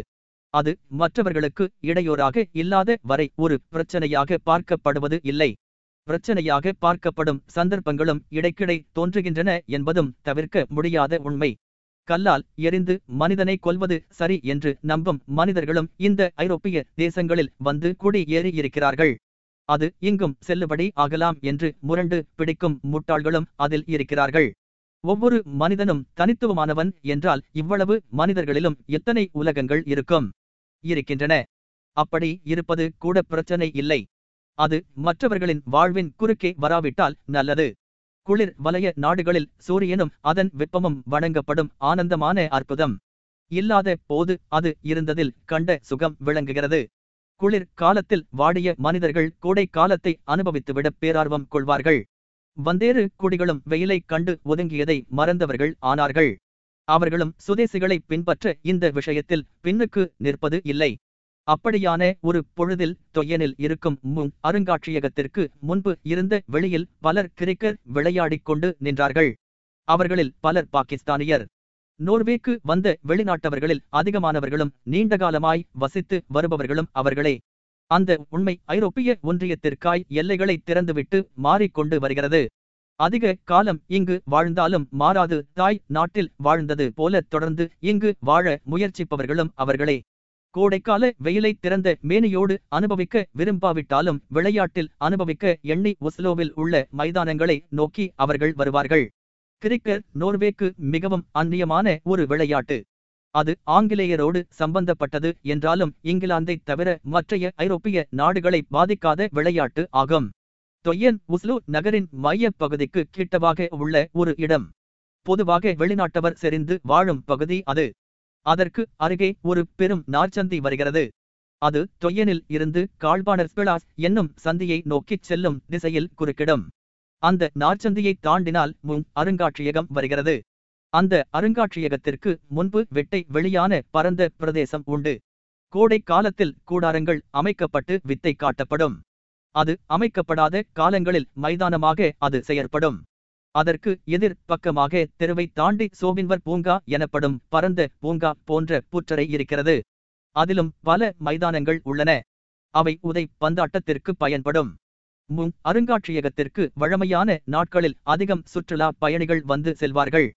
அது மற்றவர்களுக்கு இடையூறாக இல்லாத வரை ஒரு பிரச்சனையாக பார்க்கப்படுவது இல்லை. பிரச்சனையாக பார்க்கப்படும் சந்தர்ப்பங்களும் இடைக்கிடை தோன்றுகின்றன என்பதும் தவிர்க்க முடியாத உண்மை. கல்லால் எரிந்து மனிதனை கொல்வது சரி என்று நம்பும் மனிதர்களும் இந்த ஐரோப்பிய தேசங்களில் வந்து குடியேறி இருக்கிறார்கள் அது இங்கும் செல்லுபடி ஆகலாம் என்று முரண்டு பிடிக்கும் முட்டாள்களும் அதில் இருக்கிறார்கள். ஒவ்வொரு மனிதனும் தனித்துவமானவன் என்றால் இவ்வளவு மனிதர்களிலும் எத்தனை உலகங்கள் இருக்கும்? இருக்கின்றன. அப்படி இருப்பது கூட பிரச்சனை இல்லை. அது மற்றவர்களின் வாழ்வின் குறுக்கே வராவிட்டால் நல்லது. குளிர் வலய நாடுகளில் சூரியனும் அதன் வெப்பமும் வழங்கப்படும் ஆனந்தமான அற்புதம். இல்லாத போது அது இருந்ததில் கண்ட சுகம் விளங்குகிறது. குளிர் காலத்தில் வாடிய மனிதர்கள் கோடை காலத்தை அனுபவித்துவிட பேரார்வம் கொள்வார்கள். வந்தேறு குடிகளும் வெயிலைக் கண்டு ஒதுங்கியதை மறந்தவர்கள் ஆனார்கள். அவர்களும் சுதேசிகளை பின்பற்ற இந்த விஷயத்தில் பின்னுக்கு நிற்பது இல்லை. அப்படியான ஒரு பொழுதில் தொயனில் இருக்கும் முன் அருங்காட்சியகத்திற்கு முன்பு இருந்த வெளியில் பலர் கிரிக்கெட் விளையாடிக் கொண்டு நின்றார்கள். அவர்களில் பலர் பாகிஸ்தானியர். நோர்வேக்கு வந்த வெளிநாட்டவர்களில் அதிகமானவர்களும் நீண்டகாலமாய் வசித்து வருபவர்களும் அவர்களே. அந்த உண்மை ஐரோப்பிய ஒன்றியத்திற்காய் எல்லைகளை திறந்துவிட்டு மாறிக்கொண்டு வருகிறது. அதிக காலம் இங்கு வாழ்ந்தாலும் மாறாது தாய் நாட்டில் வாழ்ந்தது போல தொடர்ந்து இங்கு வாழ முயற்சிப்பவர்களும் அவர்களே. கோடைக்கால வெயிலை திறந்த மேனையோடு அனுபவிக்க விரும்பாவிட்டாலும் விளையாட்டில் அனுபவிக்க எண்ணி ஒஸ்லோவில் உள்ள மைதானங்களை நோக்கி அவர்கள் வருவார்கள். கிரிக்கெட் நோர்வேக்கு மிகவும் அந்நியமான ஒரு விளையாட்டு. அது ஆங்கிலேயரோடு சம்பந்தப்பட்டது என்றாலும் இங்கிலாந்தை தவிர மற்றைய ஐரோப்பிய நாடுகளை பாதிக்காத விளையாட்டு ஆகும். தொய்யன் உஸ்லோ நகரின் மையப் பகுதிக்கு கிட்டவாக உள்ள ஒரு இடம். பொதுவாக வெளிநாட்டவர் செறிந்து வாழும் பகுதி அது. அதற்கு அருகே ஒரு பெரும் நார்ச்சந்தி வருகிறது. அது தொய்யனில் இருந்து காழ்பாணர் ஸ்பிளாஸ் என்னும் சந்தியை நோக்கிச் செல்லும் திசையில் குறுக்கிடும். அந்த நார்ச்சந்தியை தாண்டினால் முன் அருங்காட்சியகம் வருகிறது. அந்த அருங்காட்சியகத்திற்கு முன்பு வெட்டை வெளியான பரந்த பிரதேசம் உண்டு. கோடை காலத்தில் கூடாரங்கள் அமைக்கப்பட்டு வித்தை காட்டப்படும். அது அமைக்கப்படாத காலங்களில் மைதானமாக அது செயற்படும். அதற்கு எதிர் பக்கமாக தெருவை தாண்டி சோபின்வர் பூங்கா எனப்படும் பரந்த பூங்கா போன்ற புற்றரை இருக்கிறது. அதிலும் பல மைதானங்கள் உள்ளன. அவை உதை பந்தாட்டத்திற்கு பயன்படும். முன் அருங்காட்சியகத்திற்கு வழமையான நாட்களில் அதிகம் சுற்றுலா பயணிகள் வந்து செல்வார்கள்.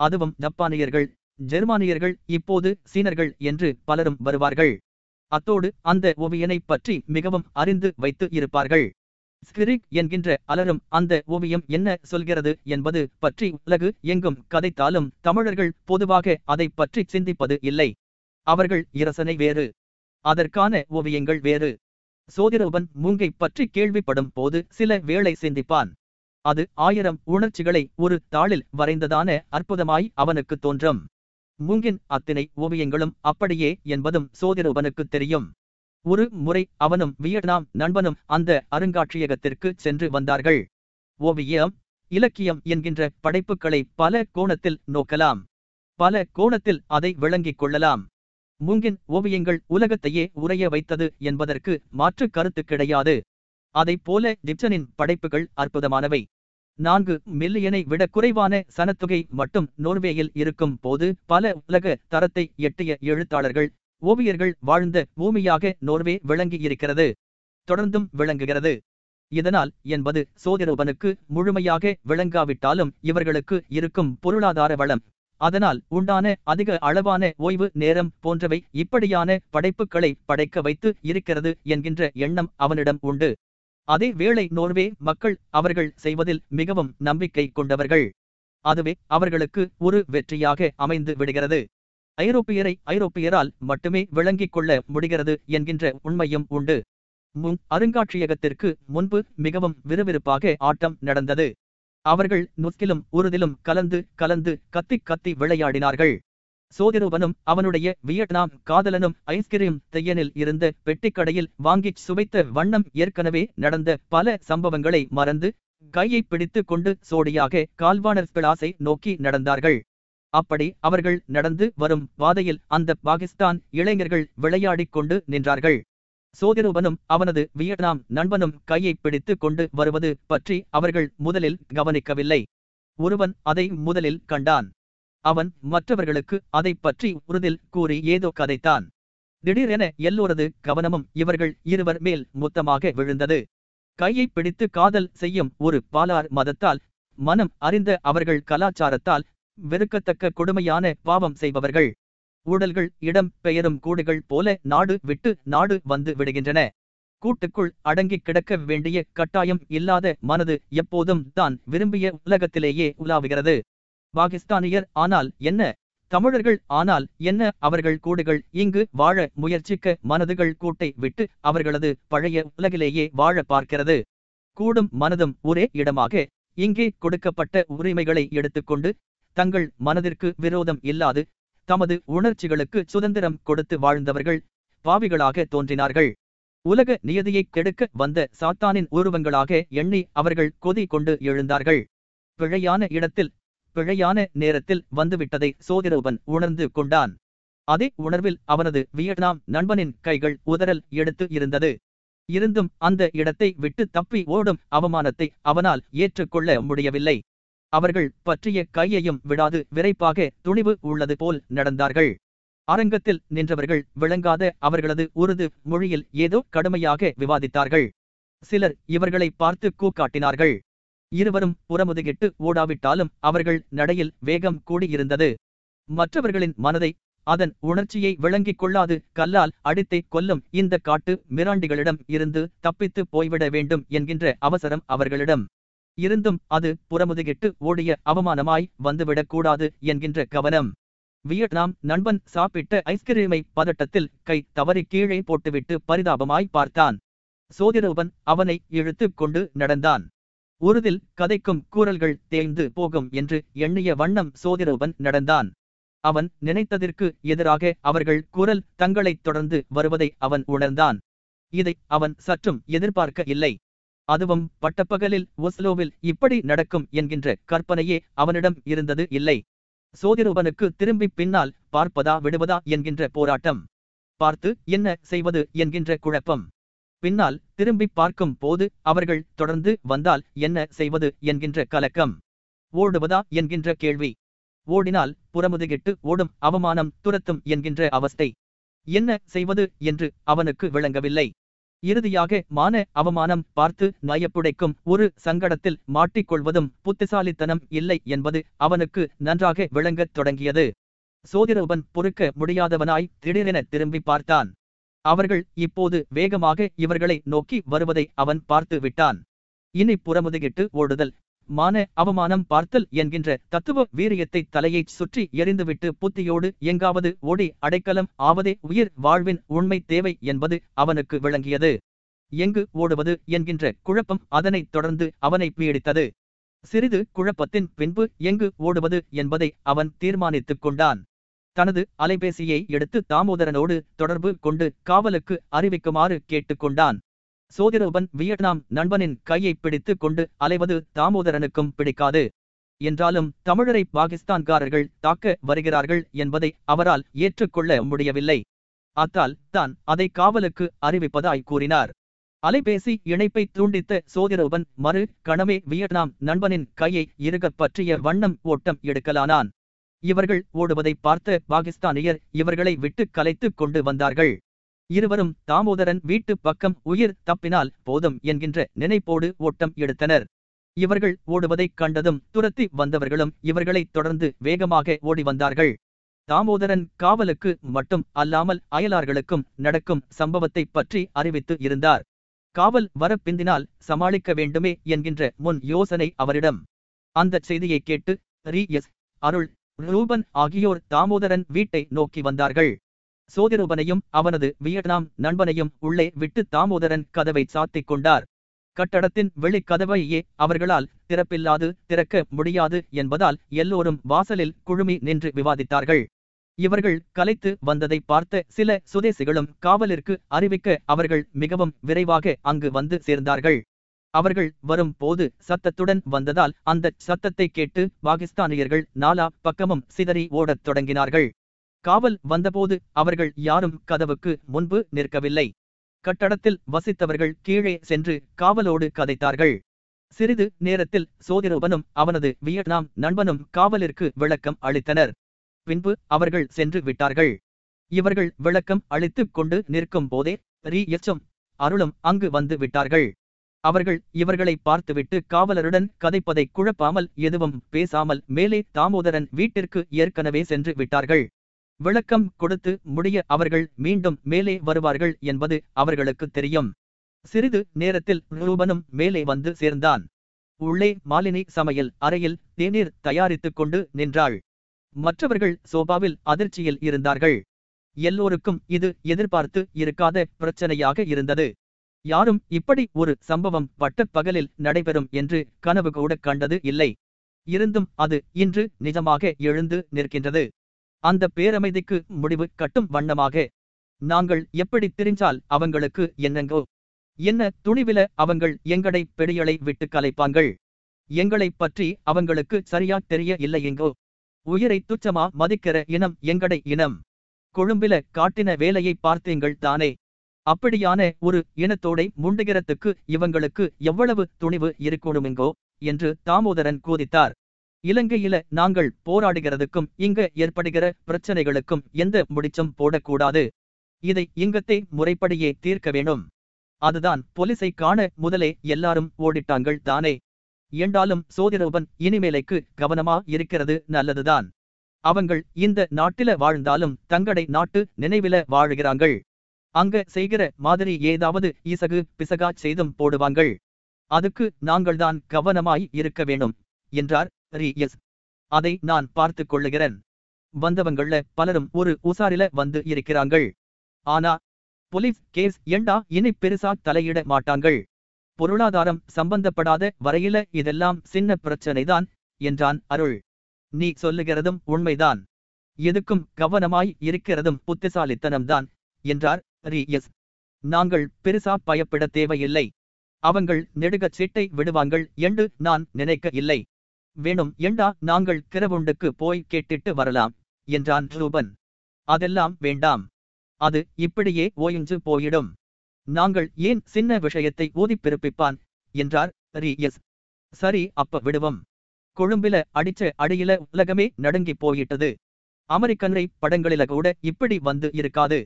அதுவும் ஜப்பானியர்கள் ஜெர்மானியர்கள் இப்போது சீனர்கள் என்று பலரும் வருவார்கள். அத்தோடு அந்த ஓவியனை பற்றி மிகவும் அறிந்து வைத்து இருப்பார்கள். ஸ்கிரிக் என்கின்ற அலரும் அந்த ஓவியம் என்ன சொல்கிறது என்பது பற்றி உலகு எங்கும் கதைத்தாலும் தமிழர்கள் பொதுவாக அதை பற்றி சிந்திப்பது இல்லை. அவர்கள் இரசனை வேறு அதற்கான ஓவியங்கள் வேறு. சோதிரவன் மூங்கை பற்றி கேள்விப்படும் போது சில வேளை சிந்திப்பான். அது ஆயிரம் உணர்ச்சிகளை ஒரு தாளில் வரைந்ததான அற்புதமாய் அவனுக்கு தோன்றும். மூங்கின் அத்தனை ஓவியங்களும் அப்படியே என்பதும் சோதிரவனுக்கு தெரியும். ஒரு முறை அவனும் வியட்நாம் நண்பனும் அந்த அருங்காட்சியகத்திற்கு சென்று வந்தார்கள். ஓவியம் இலக்கியம் என்கின்ற படைப்புகளை பல கோணத்தில் நோக்கலாம். பல கோணத்தில் அதை விளங்கிக் கொள்ளலாம். மூங்கின் ஓவியங்கள் உலகத்தையே உறைய வைத்தது என்பதற்கு மாற்று கருத்து கிடையாது. அதைப் போல டிப்சனின் படைப்புகள் அற்புதமானவை. நான்கு மில்லியனை விட குறைவான சனத்தொகை மட்டும் நோர்வேயில் இருக்கும் போது பல உலக தரத்தை எட்டிய எழுத்தாளர்கள் ஓவியர்கள் வாழ்ந்த பூமியாக நோர்வே விளங்கியிருக்கிறது. தொடர்ந்தும் விளங்குகிறது. இதனால் என்பது சோதிரூபனுக்கு முழுமையாக விளங்காவிட்டாலும் இவர்களுக்கு இருக்கும் பொருளாதார வளம் அதனால் உண்டான அதிக அளவான ஓய்வு நேரம் போன்றவை இப்படியான படைப்புகளை படைக்க வைத்து இருக்கிறது என்கின்ற எண்ணம் அவனிடம் உண்டு. அதே வேளை நோர்வே மக்கள் அவர்கள் செய்வதில் மிகவும் நம்பிக்கை கொண்டவர்கள். அதுவே அவர்களுக்கு ஒரு வெற்றியாக அமைந்து விடுகிறது. ஐரோப்பியரை ஐரோப்பியரால் மட்டுமே விளங்கிக் கொள்ள முடிகிறது என்கின்ற உண்மையும் உண்டு. முன் அருங்காட்சியகத்திற்கு முன்பு மிகவும் விறுவிறுப்பாக ஆட்டம் நடந்தது. அவர்கள் நுத்திலும் உருதிலும் கலந்து கலந்து கத்தி கத்தி விளையாடினார்கள். சோதிரூபனும் அவனுடைய வியட்நாம் காதலனும் ஐஸ்கிரீம் தையனில் இருந்த பெட்டிக்கடையில் வாங்கிச் சுவைத்த வண்ணம் ஏற்கனவே நடந்த பல சம்பவங்களை மறந்து கையை பிடித்து கொண்டு சோடியாக கால்வானர் பிளாஸை நோக்கி நடந்தார்கள். அப்படி அவர்கள் நடந்து வரும் பாதையில் அந்த பாகிஸ்தான் இளைஞர்கள் விளையாடிக் கொண்டு நின்றார்கள். சோதிரூபனும் அவனது வியட்நாம் நண்பனும் கையை பிடித்து கொண்டு வருவது பற்றி அவர்கள் முதலில் கவனிக்கவில்லை. ஒருவன் அதை முதலில் கண்டான். அவன் மற்றவர்களுக்கு அதைப் பற்றி உறுதில் கூறி ஏதோ கதைத்தான். திடீரென எல்லோரது கவனமும் இவர்கள் இருவர் மேல் மொத்தமாக விழுந்தது. கையை பிடித்து காதல் செய்யும் ஒரு பாலார் மதத்தால் மனம் அறிந்த அவர்கள் கலாச்சாரத்தால் வெறுக்கத்தக்க கொடுமையான பாவம் செய்பவர்கள். ஊழல்கள் இடம் பெயரும் கூடுகள் போல நாடு விட்டு நாடு வந்து விடுகின்றன. கூட்டுக்குள் அடங்கிக் கிடக்க வேண்டிய கட்டாயம் இல்லாத மனது எப்போதும் தான் விரும்பிய உலகத்திலேயே உலாவுகிறது. பாகிஸ்தானியர் ஆனால் என்ன? தமிழர்கள் ஆனால் என்ன? அவர்கள் கூடுகள் இங்கு வாழ முயற்சிக்க மனதுகள் கூட்டை விட்டு அவர்களது பழைய உலகிலேயே வாழ பார்க்கிறது. கூடும் மனதும் ஒரே இடமாக இங்கே கொடுக்கப்பட்ட உரிமைகளை எடுத்துக்கொண்டு தங்கள் மனதிற்கு விரோதம் இல்லாது தமது உணர்ச்சிகளுக்கு சுதந்திரம் கொடுத்து வாழ்ந்தவர்கள் பாவிகளாக தோன்றினார்கள். உலக நியதியைக் கெடுக்க வந்த சாத்தானின் உருவங்களாக எண்ணி அவர்கள் கொதி கொண்டு எழுந்தார்கள். பிழையான இடத்தில் பிழையான நேரத்தில் வந்துவிட்டதை சோதிரூபன் உணர்ந்து கொண்டான். அதே உணர்வில் அவனது வியட்நாம் நண்பனின் கைகள் உதறல் எடுத்து இருந்தது. இருந்தும் அந்த இடத்தை விட்டு தப்பி ஓடும் அவமானத்தை அவனால் ஏற்றுக்கொள்ள முடியவில்லை. அவர்கள் பற்றிய கையையும் விடாது விரைப்பாக துணிவு உள்ளது போல் நடந்தார்கள். அரங்கத்தில் நின்றவர்கள் விளங்காத அவர்களது உருது மொழியில் ஏதோ கடுமையாக விவாதித்தார்கள். சிலர் இவர்களை பார்த்து கூக்காட்டினார்கள். இருவரும் புறமுதுகிட்டு ஓடாவிட்டாலும் அவர்கள் நடையில் வேகம் கூடியிருந்தது. மற்றவர்களின் மனதை அதன் உணர்ச்சியை விளங்கிக் கொள்ளாது கல்லால் அடித்தை கொல்லும் இந்த காட்டு மிராண்டிகளிடம் இருந்து தப்பித்து போய்விட வேண்டும் என்கின்ற அவசரம் அவர்களிடம். இருந்தும் அது புறமுதுகிட்டு ஓடிய அவமானமாய் வந்துவிடக் கூடாது என்கின்ற கவனம். வியட்நாம் நண்பன் சாப்பிட்ட ஐஸ்கிரீமை பதட்டத்தில் கை தவறி கீழே போட்டுவிட்டு பரிதாபமாய் பார்த்தான். சோதிரூபன் அவனை இழுத்துக் கொண்டு நடந்தான். உருதில் கதைக்கும் கூறல்கள் தேய்ந்து போகும் என்று எண்ணிய வண்ணம் சோதிரூபன் நடந்தான். அவன் நினைத்ததற்கு எதிராக அவர்கள் குரல் தங்களைத் தொடர்ந்து வருவதை அவன் உணர்ந்தான். இதை அவன் சற்றும் எதிர்பார்க்க இல்லை. அதுவும் பட்டப்பகலில் ஒஸ்லோவில் இப்படி நடக்கும் என்கின்ற கற்பனையே அவனிடம் இருந்தது இல்லை. சோதிரூபனுக்கு திரும்பி பின்னால் பார்ப்பதா விடுவதா என்கின்ற போராட்டம். பார்த்து என்ன செய்வது என்கின்ற குழப்பம். பின்னால் திரும்பி பார்க்கும் போது அவர்கள் தொடர்ந்து வந்தால் என்ன செய்வது என்கின்ற கலக்கம். ஓடுவதா என்கின்ற கேள்வி. ஓடினால் புறமுதுகிட்டு ஓடும் அவமானம் துரத்தும் என்கின்ற அவஸ்தை. என்ன செய்வது என்று அவனுக்கு விளங்கவில்லை. இறுதியாக மான அவமானம் பார்த்து நயப்புடைக்கும் ஒரு சங்கடத்தில் மாட்டிக்கொள்வதும் புத்திசாலித்தனம் இல்லை என்பது அவனுக்கு நன்றாக விளங்கத் தொடங்கியது. சோதிரவன் பொறுக்க முடியாதவனாய் திடீரென திரும்பி பார்த்தான். அவர்கள் இப்போது வேகமாக இவர்களை நோக்கி வருவதை அவன் பார்த்து விட்டான். இனி புறமுதுகிட்டு ஓடுதல். மான அவமானம் பார்த்தல் என்கின்ற தத்துவ வீரியத்தை தலையைச் சுற்றி எறிந்துவிட்டு புத்தியோடு எங்காவது ஓடி அடைக்கலம் ஆவதே உயிர் வாழ்வின் உண்மை தேவை என்பது அவனுக்கு விளங்கியது. எங்கு ஓடுவது என்கின்ற குழப்பம் அதனைத் தொடர்ந்து அவனை பீடித்தது. சிறிது குழப்பத்தின் பின்பு எங்கு ஓடுவது என்பதை அவன் தீர்மானித்துக் கொண்டான். தனது அலைபேசியை எடுத்து தாமோதரனோடு தொடர்பு கொண்டு காவலுக்கு அறிவிக்குமாறு கேட்டுக்கொண்டான் சோதிரூபன் வியட்நாம் நண்பனின் கையை பிடித்து கொண்டு அலைவது தாமோதரனுக்கும் பிடிக்காது. என்றாலும் தமிழரை பாகிஸ்தான்காரர்கள் தாக்க வருகிறார்கள் என்பதை அவரால் ஏற்றுக்கொள்ள முடியவில்லை. அத்தால் தான் அதை காவலுக்கு அறிவிப்பதாய் கூறினார். அலைபேசி இணைப்பை தூண்டித்த சோதிரூபன் மறு கணமே வியட்நாம் நண்பனின் கையை இருகப் பற்றிய வண்ணம் ஓட்டம் எடுக்கலானான். இவர்கள் ஓடுவதை பார்த்த பாகிஸ்தானியர் இவர்களை விட்டு கலைத்துக் கொண்டு வந்தார்கள். இருவரும் தாமோதரன் வீட்டு பக்கம் உயிர் தப்பினால் போதும் என்கின்ற நினைப்போடு ஓட்டம் எடுத்தனர். இவர்கள் ஓடுவதைக் கண்டதும் துரத்தி வந்தவர்களும் இவர்களைத் தொடர்ந்து வேகமாக ஓடி வந்தார்கள். தாமோதரன் காவலுக்கு மட்டும் அல்லாமல் அயலார்களுக்கும் நடக்கும் சம்பவத்தைப் பற்றி அறிவித்து இருந்தார். காவல் வர பிந்தினால் சமாளிக்க வேண்டுமே என்கின்ற முன் யோசனை அவரிடம். அந்தச் செய்தியை கேட்டு ரி எஸ் அருள் ரூபன் ஆகியோர் தாமோதரன் வீட்டை நோக்கி வந்தார்கள். சோதிரூபனையும் அவனது வியட்நாம் நண்பனையும் உள்ளே விட்டு தாமோதரன் கதவை சாத்திக் கொண்டார். கட்டடத்தின் வெளிக்கதவையே அவர்களால் திறப்பில்லாது திறக்க முடியாது என்பதால் எல்லோரும் வாசலில் குழுமி நின்று விவாதித்தார்கள். இவர்கள் கலைத்து வந்ததை பார்த்த சில சுதேசிகளும் காவலிற்கு அறிவிக்க அவர்கள் மிகவும் விரைவாக அங்கு வந்து சேர்ந்தார்கள். அவர்கள் வரும் போது சத்தத்துடன் வந்ததால் அந்த சத்தத்தை கேட்டு பாகிஸ்தானியர்கள் நாலா பக்கமும் சிதறி ஓடத் தொடங்கினார்கள். காவல் வந்தபோது அவர்கள் யாரும் கதவுக்கு முன்பு நிற்கவில்லை. கட்டடத்தில் வசித்தவர்கள் கீழே சென்று காவலோடு கதைத்தார்கள். சிறிது நேரத்தில் சோதிரூபனும் அவனது வியட்நாம் நண்பனும் காவலிற்கு விளக்கம் அளித்தனர். பின்பு அவர்கள் சென்று விட்டார்கள். இவர்கள் விளக்கம் அளித்துக் கொண்டு நிற்கும் போதே ரீ எச்சும் அருளும் அங்கு வந்து விட்டார்கள். அவர்கள் இவர்களை பார்த்துவிட்டு காவலருடன் கதைப்பதை குழப்பாமல் எதுவும் பேசாமல் மேலே தாமோதரன் வீட்டிற்கு ஏற்கனவே சென்று விட்டார்கள். விளக்கம் கொடுத்து முடிய அவர்கள் மீண்டும் மேலே வருவார்கள் என்பது அவர்களுக்கு தெரியும். சிறிது நேரத்தில் ரூபனும் மேலே வந்து சேர்ந்தான். உள்ளே மாலினி சமையல் அறையில் தேநீர் தயாரித்துக் கொண்டு நின்றாள். மற்றவர்கள் சோபாவில் அதிர்ச்சியில் இருந்தார்கள். எல்லோருக்கும் இது எதிர்பார்த்து இருக்காத பிரச்சனையாக இருந்தது. யாரும் இப்படி ஒரு சம்பவம் பட்ட பகலில் நடைபெறும் என்று கனவு கூட கண்டது இல்லை. இருந்தும் அது இன்று நிஜமாக எழுந்து நிற்கின்றது. அந்த பேரமைதிக்கு முடிவு கட்டும் வண்ணமாக. நாங்கள் எப்படி தெரிஞ்சால் அவங்களுக்கு என்னங்கோ? என்ன துணிவில அவங்கள் எங்களை பெடியலை விட்டு கலைப்பாங்கள்? எங்களைப் பற்றி அவங்களுக்கு சரியா தெரிய இல்லையெங்கோ? உயிரை துச்சமா மதிக்கிற இனம் எங்கடை இனம்? கொழும்பில காட்டின வேலையை பார்த்தீங்கள் தானே? அப்படியான ஒரு இனத்தோடை முண்டுகிறத்துக்கு இவங்களுக்கு எவ்வளவு துணிவு இருக்கணுமெங்கோ? என்று தாமோதரன் கூதித்தார் இலங்கையில நாங்கள் போராடுகிறதுக்கும் இங்க ஏற்படுகிற பிரச்சனைகளுக்கும் எந்த முடிச்சம் போடக்கூடாது. இதை இங்கத்தே முறைப்படியே தீர்க்க வேணும் அதுதான் போலீஸை காண முதலே எல்லாரும் ஓடிட்டாங்கள் தானே. என்றாலும் சோதிரூபன் இனிமேலைக்கு கவனமா இருக்கிறது நல்லதுதான். அவங்கள் இந்த நாட்டில வாழ்ந்தாலும் தங்கடை நாட்டு நினைவில வாழுகிறாங்கள். அங்க செய்கிற மாதிரி ஏதாவது இசகு பிசகா செய்தும் போடுவாங்கள். அதுக்கு நாங்கள்தான் கவனமாய் இருக்க வேணும் என்றார் ரி எஸ் அதை நான் பார்த்துக் கொள்ளுகிறேன். வந்தவங்கள பலரும் ஒரு உசாரில வந்து இருக்கிறாங்கள் ஆனா போலீஸ் கேஸ் ஏண்டா இனி பெருசா தலையிட மாட்டாங்கள்? பொருளாதாரம் சம்பந்தப்படாத வரையில இதெல்லாம் சின்ன பிரச்சனைதான் என்றான் அருள். நீ சொல்லுகிறதும் உண்மைதான். எதுக்கும் கவனமாய் இருக்கிறதும் புத்திசாலித்தனம்தான் என்றார். ரி எஸ் நாங்கள் பெருசா பயப்பட தேவையில்லை. அவங்கள் நெடுகச் சீட்டை விடுவாங்கள் என்று நான் நினைக்க இல்லை வேணும் ஏண்டா நாங்கள் கிரவுண்டுக்கு போய் கேட்டிட்டு வரலாம்? என்றான் ரூபன். அதெல்லாம் வேண்டாம். அது இப்படியே ஓய்ஞ்சு போயிடும். நாங்கள் ஏன் சின்ன விஷயத்தை ஊதிப் பிறப்பிப்பான்? என்றார் ரி எஸ் சரி அப்ப விடுவோம். கொழும்பில அடிச்ச அடியில உலகமே நடுங்கி போயிட்டது. அமெரிக்கன்றை படங்களில கூட இப்படி வந்து இருக்காது.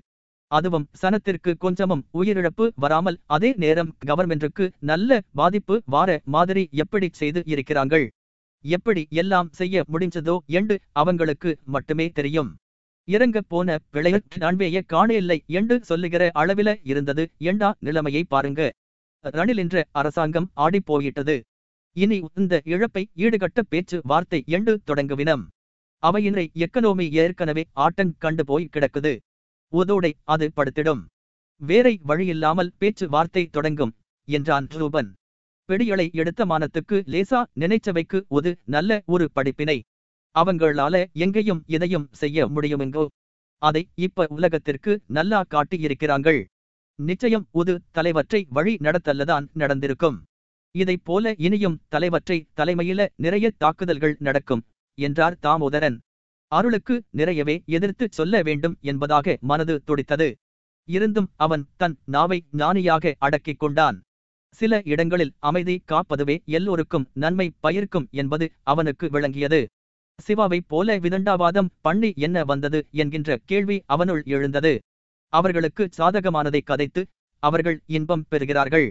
அதுவும் சனத்திற்கு கொஞ்சமும் உயிரிழப்பு வராமல் அதே நேரம் கவர்மெண்ட்டுக்கு நல்ல பாதிப்பு வார மாதிரி எப்படி செய்து இருக்கிறாங்கள் எப்படி எல்லாம் செய்ய முடிஞ்சதோ என்று அவங்களுக்கு மட்டுமே தெரியும். இறங்க போன பிழையற்ற அன்பேய காணவில்லை என்று சொல்லுகிற அளவில இருந்தது. எண்டா நிலைமையை பாருங்க. ரணில் என்ற அரசாங்கம் ஆடிப் போயிட்டது இனி இந்த இழப்பை ஈடுகட்ட பேச்சு வார்த்தை என்று தொடங்குவினம். அவையின்றை எக்கனோமி ஏற்கனவே ஆட்டங் கண்டு போய் கிடக்குது. உதோடை அது படுத்திடும். வேறை வழியில்லாமல் பேச்சு வார்த்தை தொடங்கும் என்றான் ரூபன். பிடியலை எடுத்த மானத்துக்கு லேசா நினைச்சவைக்கு ஒரு நல்ல ஒரு படிப்பினை. அவங்களால எங்கேயும் இதையும் செய்ய முடியுமெங்கோ? அதை இப்ப உலகத்திற்கு நல்லா காட்டியிருக்கிறாங்கள் நிச்சயம் ஒரு தலைவற்றை வழி நடத்தல்லதான் நடந்திருக்கும். இதைப் போல இனியும் தலைவற்றை தலைமையில நிறைய தாக்குதல்கள் நடக்கும் என்றார் தாமோதரன். அருளுக்கு நிறையவே எதிர்த்து சொல்ல வேண்டும் என்பதாக மனது துடித்தது. இருந்தும் அவன் தன் நாவை ஞானியாக அடக்கிக் கொண்டான். சில இடங்களில் அமைதி காப்பதுவே எல்லோருக்கும் நன்மை பயிர்க்கும் என்பது அவனுக்கு விளங்கியது. சிவாவைப் போல விதண்டாவாதம் பண்ணி என்ன வந்தது என்கின்ற கேள்வி அவனுள் எழுந்தது. அவர்களுக்கு சாதகமானதை கதைத்து அவர்கள் இன்பம் பெறுகிறார்கள்.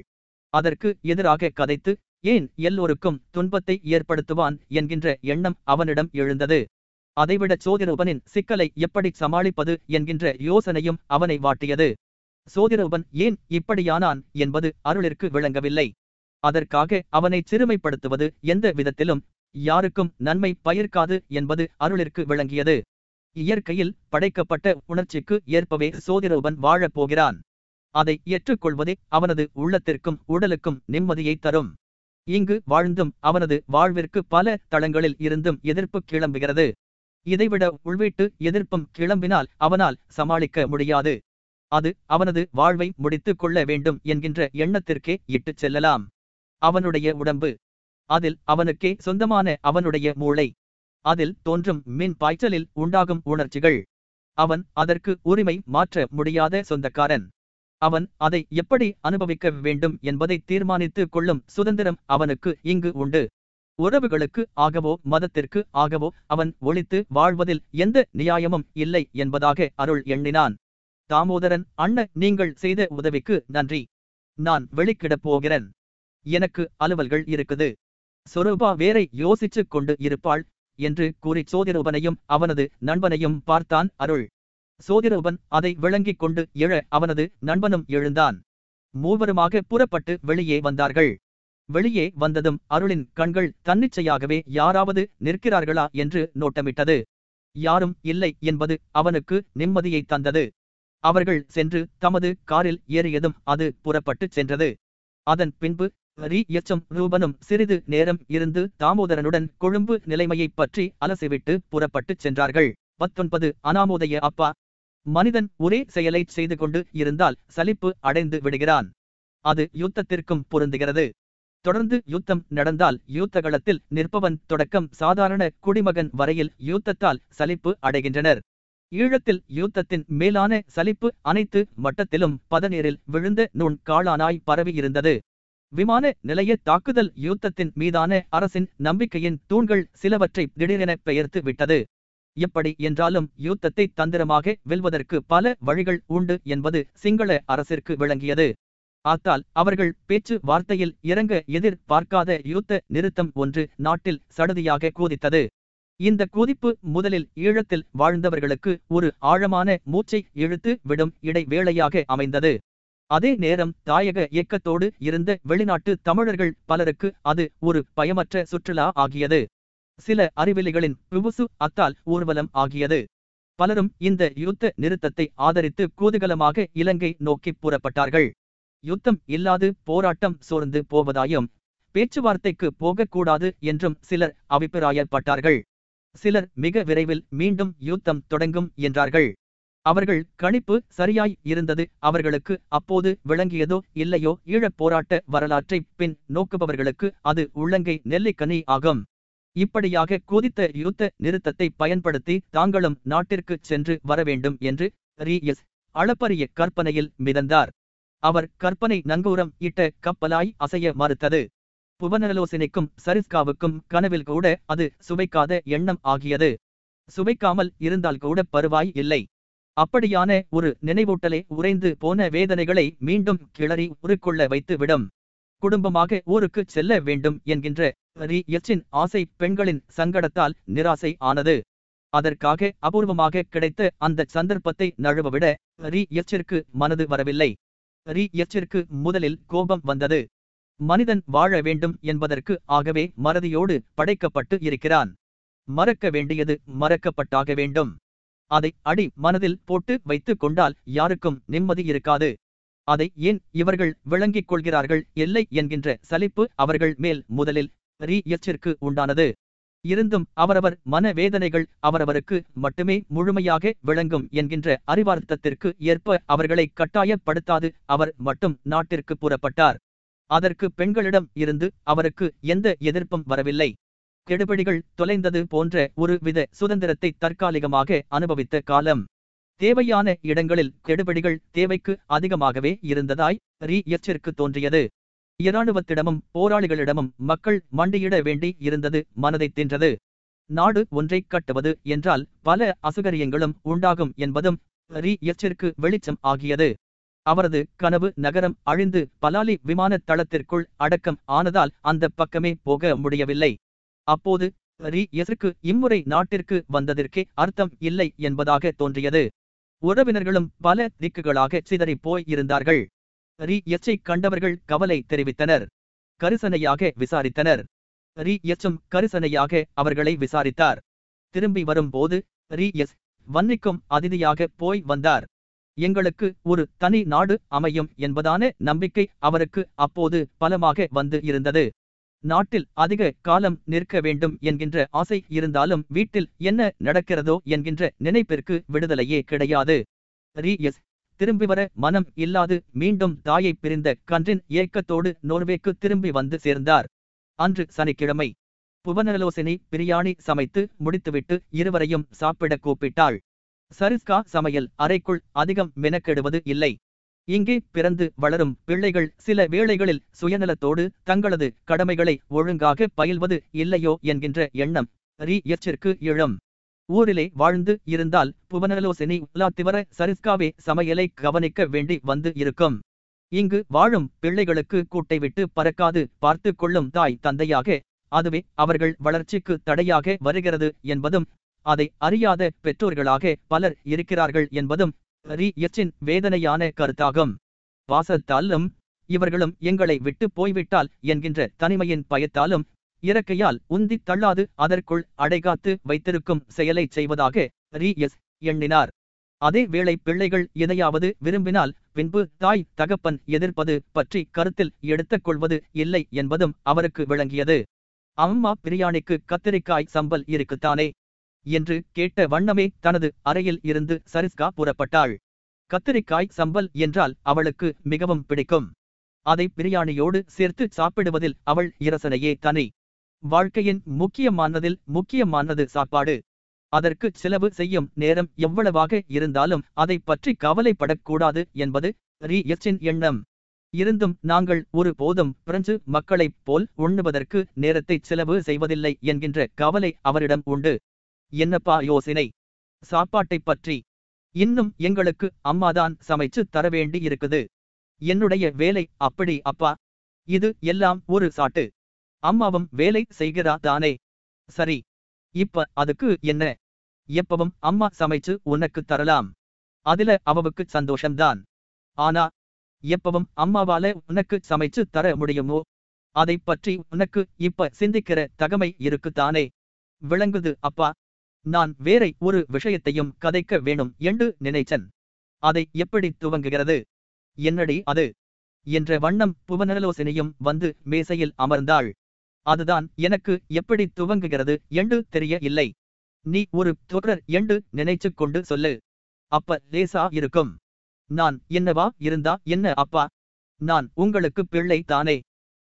அதற்கு எதிராக கதைத்து ஏன் எல்லோருக்கும் துன்பத்தை ஏற்படுத்துவான்? என்கின்ற எண்ணம் அவனிடம் எழுந்தது. அதைவிட சோதிரூபனின் சிக்கலை எப்படி சமாளிப்பது என்கின்ற யோசனையும் அவனை வாட்டியது. சோதிரூபன் ஏன் இப்படியானான் என்பது அருளிற்கு விளங்கவில்லை. அதற்காக அவனை சிறுமைப்படுத்துவது எந்த விதத்திலும் யாருக்கும் நன்மை பயிர்க்காது என்பது அருளிற்கு விளங்கியது. இயற்கையில் படைக்கப்பட்ட உணர்ச்சிக்கு ஏற்பவே சோதிரூபன் வாழப் போகிறான். அதை ஏற்றுக்கொள்வதே அவனது உள்ளத்திற்கும் உடலுக்கும் நிம்மதியை தரும். இங்கு வாழ்ந்தும் அவனது வாழ்விற்கு பல தளங்களில் இருந்தும் எதிர்ப்பு கிளம்புகிறது. இதைவிட உள்வீட்டு எதிர்ப்பும் கிளம்பினால் அவனால் சமாளிக்க முடியாது. அது அவனது வாழ்வை முடித்துக் கொள்ள வேண்டும் என்கின்ற எண்ணத்திற்கே இட்டுச் செல்லலாம். அவனுடைய உடம்பு. அதில் அவனுக்கே சொந்தமான அவனுடைய மூளை. அதில் தோன்றும் மின் பாய்ச்சலில் உண்டாகும் உணர்ச்சிகள். அவன் அதற்கு உரிமை மாற்ற முடியாத சொந்தக்காரன். அவன் அதை எப்படி அனுபவிக்க வேண்டும் என்பதை தீர்மானித்துக் கொள்ளும் சுதந்திரம் அவனுக்கு இங்கு உண்டு. உறவுகளுக்கு ஆகவோ மதத்திற்கு ஆகவோ அவன் ஒழித்து வாழ்வதில் எந்த நியாயமும் இல்லை என்பதாக அருள் எண்ணினான். தாமோதரன் அண்ண நீங்கள் செய்த உதவிக்கு நன்றி. நான் வெளிக்கிடப் போகிறேன். எனக்கு அலுவல்கள் இருக்குது. சொரூபா வேறை யோசிச்சு கொண்டு இருப்பாள் என்று கூறி சோதிரூபனையும் அவனது நண்பனையும் பார்த்தான் அருள். சோதிரூபன் அதை விளங்கிக் கொண்டு எழ அவனது நண்பனும் எழுந்தான். மூவருமாக புறப்பட்டு வெளியே வந்தார்கள். வெளியே வந்ததும் அருளின் கண்கள் தன்னிச்சையாகவே யாராவது நிற்கிறார்களா என்று நோட்டமிட்டது. யாரும் இல்லை என்பது அவனுக்கு நிம்மதியை தந்தது. அவர்கள் சென்று தமது காரில் ஏறியதும் அது புறப்பட்டுச் சென்றது. அதன் பின்பு ரி எச்சம் ரூபனும் சிறிது நேரம் இருந்து தாமோதரனுடன் கொழும்பு நிலைமையைப் பற்றி அலசிவிட்டு புறப்பட்டுச் சென்றார்கள். பத்தொன்பது அனாமோதய அப்பா. மனிதன் ஒரே செயலைச் செய்து கொண்டு இருந்தால் சலிப்பு அடைந்து விடுகிறான். அது யுத்தத்திற்கும் பொருந்துகிறது. தொடர்ந்து யுத்தம் நடந்தால் யூத்தகளத்தில் நிற்பவன் தொடக்கம் சாதாரண குடிமகன் வரையில் யூத்தத்தால் சலிப்பு அடைகின்றனர். ஈழத்தில் யூத்தத்தின் மேலான சலிப்பு அனைத்து மட்டத்திலும் பதநீரில் விழுந்த நுண் காளானாய் பரவியிருந்தது. விமான நிலைய தாக்குதல் யூத்தத்தின் மீதான அரசின் நம்பிக்கையின் தூண்கள் சிலவற்றை திடீரென பெயர்த்து விட்டது. எப்படி என்றாலும் யுத்தத்தை தந்திரமாக வெல்வதற்கு பல வழிகள் உண்டு என்பது சிங்கள அரசிற்கு விளங்கியது. ஆத்தால் அவர்கள் பேச்சு வார்த்தையில் இறங்க எதிர்பார்க்காத யுத்த நிறுத்தம் ஒன்று நாட்டில் சடுதியாக கூதித்தது. இந்த குதிப்பு முதலில் ஈழத்தில் வாழ்ந்தவர்களுக்கு ஒரு ஆழமான மூச்சை இழுத்து விடும் இடைவேளையாக அமைந்தது. அதே நேரம் தாயக இயக்கத்தோடு இருந்த வெளிநாட்டு தமிழர்கள் பலருக்கு அது ஒரு பயமற்ற சுற்றுலா ஆகியது. சில அறிவிலிகளின் புபுசு அத்தால் ஊர்வலம் ஆகியது. பலரும் இந்த யுத்த நிறுத்தத்தை ஆதரித்து கூதுகலமாக இலங்கை நோக்கி புறப்பட்டார்கள். யுத்தம் இல்லாது போராட்டம் சோர்ந்து போவதாயும் பேச்சுவார்த்தைக்கு போகக்கூடாது என்றும் சிலர் அபிப்பிராயப்பட்டார்கள். சிலர் மிக விரைவில் மீண்டும் யுத்தம் தொடங்கும் என்றார்கள். அவர்கள் கணிப்பு சரியாய் இருந்தது அவர்களுக்கு அப்போது விளங்கியதோ இல்லையோ ஈழப் போராட்ட வரலாற்றை பின் நோக்குபவர்களுக்கு அது உள்ளங்கை நெல்லிக்கனி ஆகும். இப்படியாக குதித்த யுத்த நிறுத்தத்தை பயன்படுத்தி தாங்களும் நாட்டிற்கு சென்று வரவேண்டும் என்று ரீஎஸ் அளப்பரிய கற்பனையில் மிதந்தார். அவர் கற்பனை நங்கூரம் இட்ட கப்பலாய் அசைய மறுத்தது. புவனலோசனைக்கும் சரிஸ்காவுக்கும் கனவில் கூட அது சுவைக்காத எண்ணம் ஆகியது. சுவைக்காமல் இருந்தால் கூட பருவாய் இல்லை. அப்படியான ஒரு நினைவூட்டலே உறைந்து போன வேதனைகளை மீண்டும் கிளறி உருக்கொள்ள வைத்து விடும் குடும்பமாக ஊருக்கு செல்ல வேண்டும் என்கின்ற ரி எச்சின் ஆசை பெண்களின் சங்கடத்தால் நிராசை ஆனது. அதற்காக அபூர்வமாக கிடைத்த அந்த சந்தர்ப்பத்தை நழுவவிட ரி எச்சிற்கு மனது வரவில்லை. ரி எச்சிற்கு முதலில் கோபம் வந்தது. மனிதன் வாழ வேண்டும் என்பதற்கு ஆகவே மறதியோடு படைக்கப்பட்டு இருக்கிறான். மறக்க வேண்டியது மறக்கப்பட்டாக வேண்டும். அதை அடி மனதில் போட்டு வைத்துக் கொண்டால் யாருக்கும் நிம்மதி இருக்காது. அதை ஏன் இவர்கள் விளங்கிக் கொள்கிறார்கள் இல்லை என்கின்ற சலிப்பு அவர்கள் மேல் முதலில் ரீயச்சிற்கு உண்டானது. இருந்தும் அவரவர் மனவேதனைகள் அவரவருக்கு மட்டுமே முழுமையாக விளங்கும் என்கின்ற அறிவார்த்தத்திற்கு ஏற்ப அவர்களை கட்டாயப்படுத்தாது அவர் மட்டும் நாட்டிற்கு புறப்பட்டார். அதற்கு பெண்களிடம் இருந்து அவருக்கு எந்த எதிர்ப்பும் வரவில்லை. கெடுபிடிகள் தொலைந்தது போன்ற ஒரு வித சுதந்திரத்தை தற்காலிகமாக அனுபவித்த காலம். தேவையான இடங்களில் கெடுபிடிகள் தேவைக்கு அதிகமாகவே இருந்ததாய் ரீ எச்சிற்கு தோன்றியது. இராணுவத்திடமும் போராளிகளிடமும் மக்கள் மண்டியிட வேண்டி இருந்தது மனதை தின்றது. நாடு ஒன்றை கட்டுவது என்றால் பல அசுகரியங்களும் உண்டாகும் என்பதும் ரீ எச்சிற்கு வெளிச்சம் ஆகியது. அவரது கனவு நகரம் அழிந்து பலாலி விமான தளத்திற்குள் அடக்கம் ஆனதால் அந்த பக்கமே போக முடியவில்லை. அப்போது ரீ எதற்கு இம்முறை நாட்டிற்கு வந்ததற்கே அர்த்தம் இல்லை என்பதாக தோன்றியது. உறவினர்களும் பல திக்குகளாக சிதறிப் போய் இருந்தார்கள் ரீ எச்சை கண்டவர்கள் கவலை தெரிவித்தனர். கரிசனையாக விசாரித்தனர். ரீ எச்சும் கரிசனையாக அவர்களை விசாரித்தார். திரும்பி வரும்போது ரீ எஸ் வன்னிக்கும் அதிதியாக போய் வந்தார். எங்களுக்கு ஒரு தனி நாடு அமையும் என்பதான நம்பிக்கை அவருக்கு அப்போது பலமாக வந்து இருந்தது. நாட்டில் அதிக காலம் நிற்க வேண்டும் என்கின்ற ஆசை இருந்தாலும் வீட்டில் என்ன நடக்கிறதோ என்கின்ற நினைப்பிற்கு விடுதலையே கிடையாது. ரீ. திரும்பி வர மனம் இல்லாது மீண்டும் தாயை பிரிந்த கன்றின் ஏக்கத்தோடு நோர்வேக்கு திரும்பி வந்து சேர்ந்தார். அன்று சனிக்கிழமை புவனலோசினி பிரியாணி சமைத்து முடித்துவிட்டு இருவரையும் சாப்பிட கூப்பிட்டாள். சரிஸ்கா சமையல் அறைக்குள் அதிகம் மெனக்கெடுவது இல்லை. இங்கே பிறந்து வளரும் பிள்ளைகள் சில வேளைகளில் சுயநலத்தோடு தங்களது கடமைகளை ஒழுங்காக பயில்வது இல்லையோ என்கின்ற எண்ணம் ரீ எச்சிற்கு ஊரிலே வாழ்ந்து இருந்தால் புவனலோசினி உலாத்திவர சரிஸ்காவே சமையலை கவனிக்க வேண்டி வந்து இருக்கும். இங்கு வாழும் பிள்ளைகளுக்கு கூட்டை விட்டு பறக்காது பார்த்து கொள்ளும் தாய் தந்தையாக அதுவே அவர்கள் வளர்ச்சிக்கு தடையாக வருகிறது என்பதும் அதை அறியாத பெற்றோர்களாக பலர் இருக்கிறார்கள் என்பதும் ரீ எச்சின் வேதனையான கருத்தாகும். வாசத்தாலும் இவர்களும் எங்களை விட்டு போய்விட்டால் என்கின்ற தனிமையின் பயத்தாலும் இறக்கையால் உந்தித் தள்ளாது அதற்குள் அடைகாத்து வைத்திருக்கும் செயலை செய்வதாக ரீ எஸ் எண்ணினார். அதே வேளை பிள்ளைகள் எதையாவது விரும்பினால் பின்பு தாய் தகப்பன் எதிர்ப்பது பற்றி கருத்தில் எடுத்துக் கொள்வது இல்லை என்பதும் அவருக்கு விளங்கியது. அம்மா பிரியாணிக்கு கத்திரிக்காய் சம்பல் இருக்குத்தானே? என்று கேட்ட வண்ணமே தனது அறையில் இருந்து சரிஸ்கா புறப்பட்டாள். கத்திரிக்காய் சம்பல் என்றால் அவளுக்கு மிகவும் பிடிக்கும். அதை பிரியாணியோடு சேர்த்து சாப்பிடுவதில் அவள் இரசனையே தனி. வாழ்க்கையின் முக்கியமானதில் முக்கியமானது சாப்பாடு. அதற்கு செலவு செய்யும் நேரம் எவ்வளவாக இருந்தாலும் அதை பற்றி கவலைப்படக்கூடாது என்பது ரி எண்ணம். இருந்தும் நாங்கள் ஒரு போதும் பிரெஞ்சு மக்களைப் போல் உண்ணுவதற்கு நேரத்தை செலவு செய்வதில்லை என்கின்ற கவலை அவரிடம் உண்டு. என்னப்பா யோசனை? சாப்பாட்டைப் பற்றி. இன்னும் எங்களுக்கு அம்மாதான் சமைச்சு தர வேண்டி இருக்குது. என்னுடைய வேலை அப்படி அப்பா. இது எல்லாம் ஒரு சாட்டு. அம்மாவும் வேலை செய்கிறா தானே? சரி. இப்ப அதுக்கு என்ன? எப்பவும் அம்மா சமைச்சு உனக்கு தரலாம். அதுல அவவுக்கு சந்தோஷம்தான். ஆனா எப்பவும் அம்மாவால உனக்கு சமைச்சு தர முடியுமோ? அதைப் பற்றி உனக்கு இப்ப சிந்திக்கிற தகமை இருக்கு தானே விளங்குது அப்பா. நான் வேறை ஒரு விஷயத்தையும் கதைக்க வேணும் என்று நினைச்சன் அதை எப்படி துவங்குகிறது? என்னடி அது? என்ற வண்ணம் புவனலோசனையும் வந்து மேசையில் அமர்ந்தாள். அதுதான் எனக்கு எப்படி துவங்குகிறது என்று தெரிய இல்லை நீ ஒரு தொடர் என்று நினைச்சு கொண்டு சொல்லு. அப்ப லேசா இருக்கும். நான் என்னவா இருந்தா என்ன அப்பா? நான் உங்களுக்கு பிள்ளை தானே.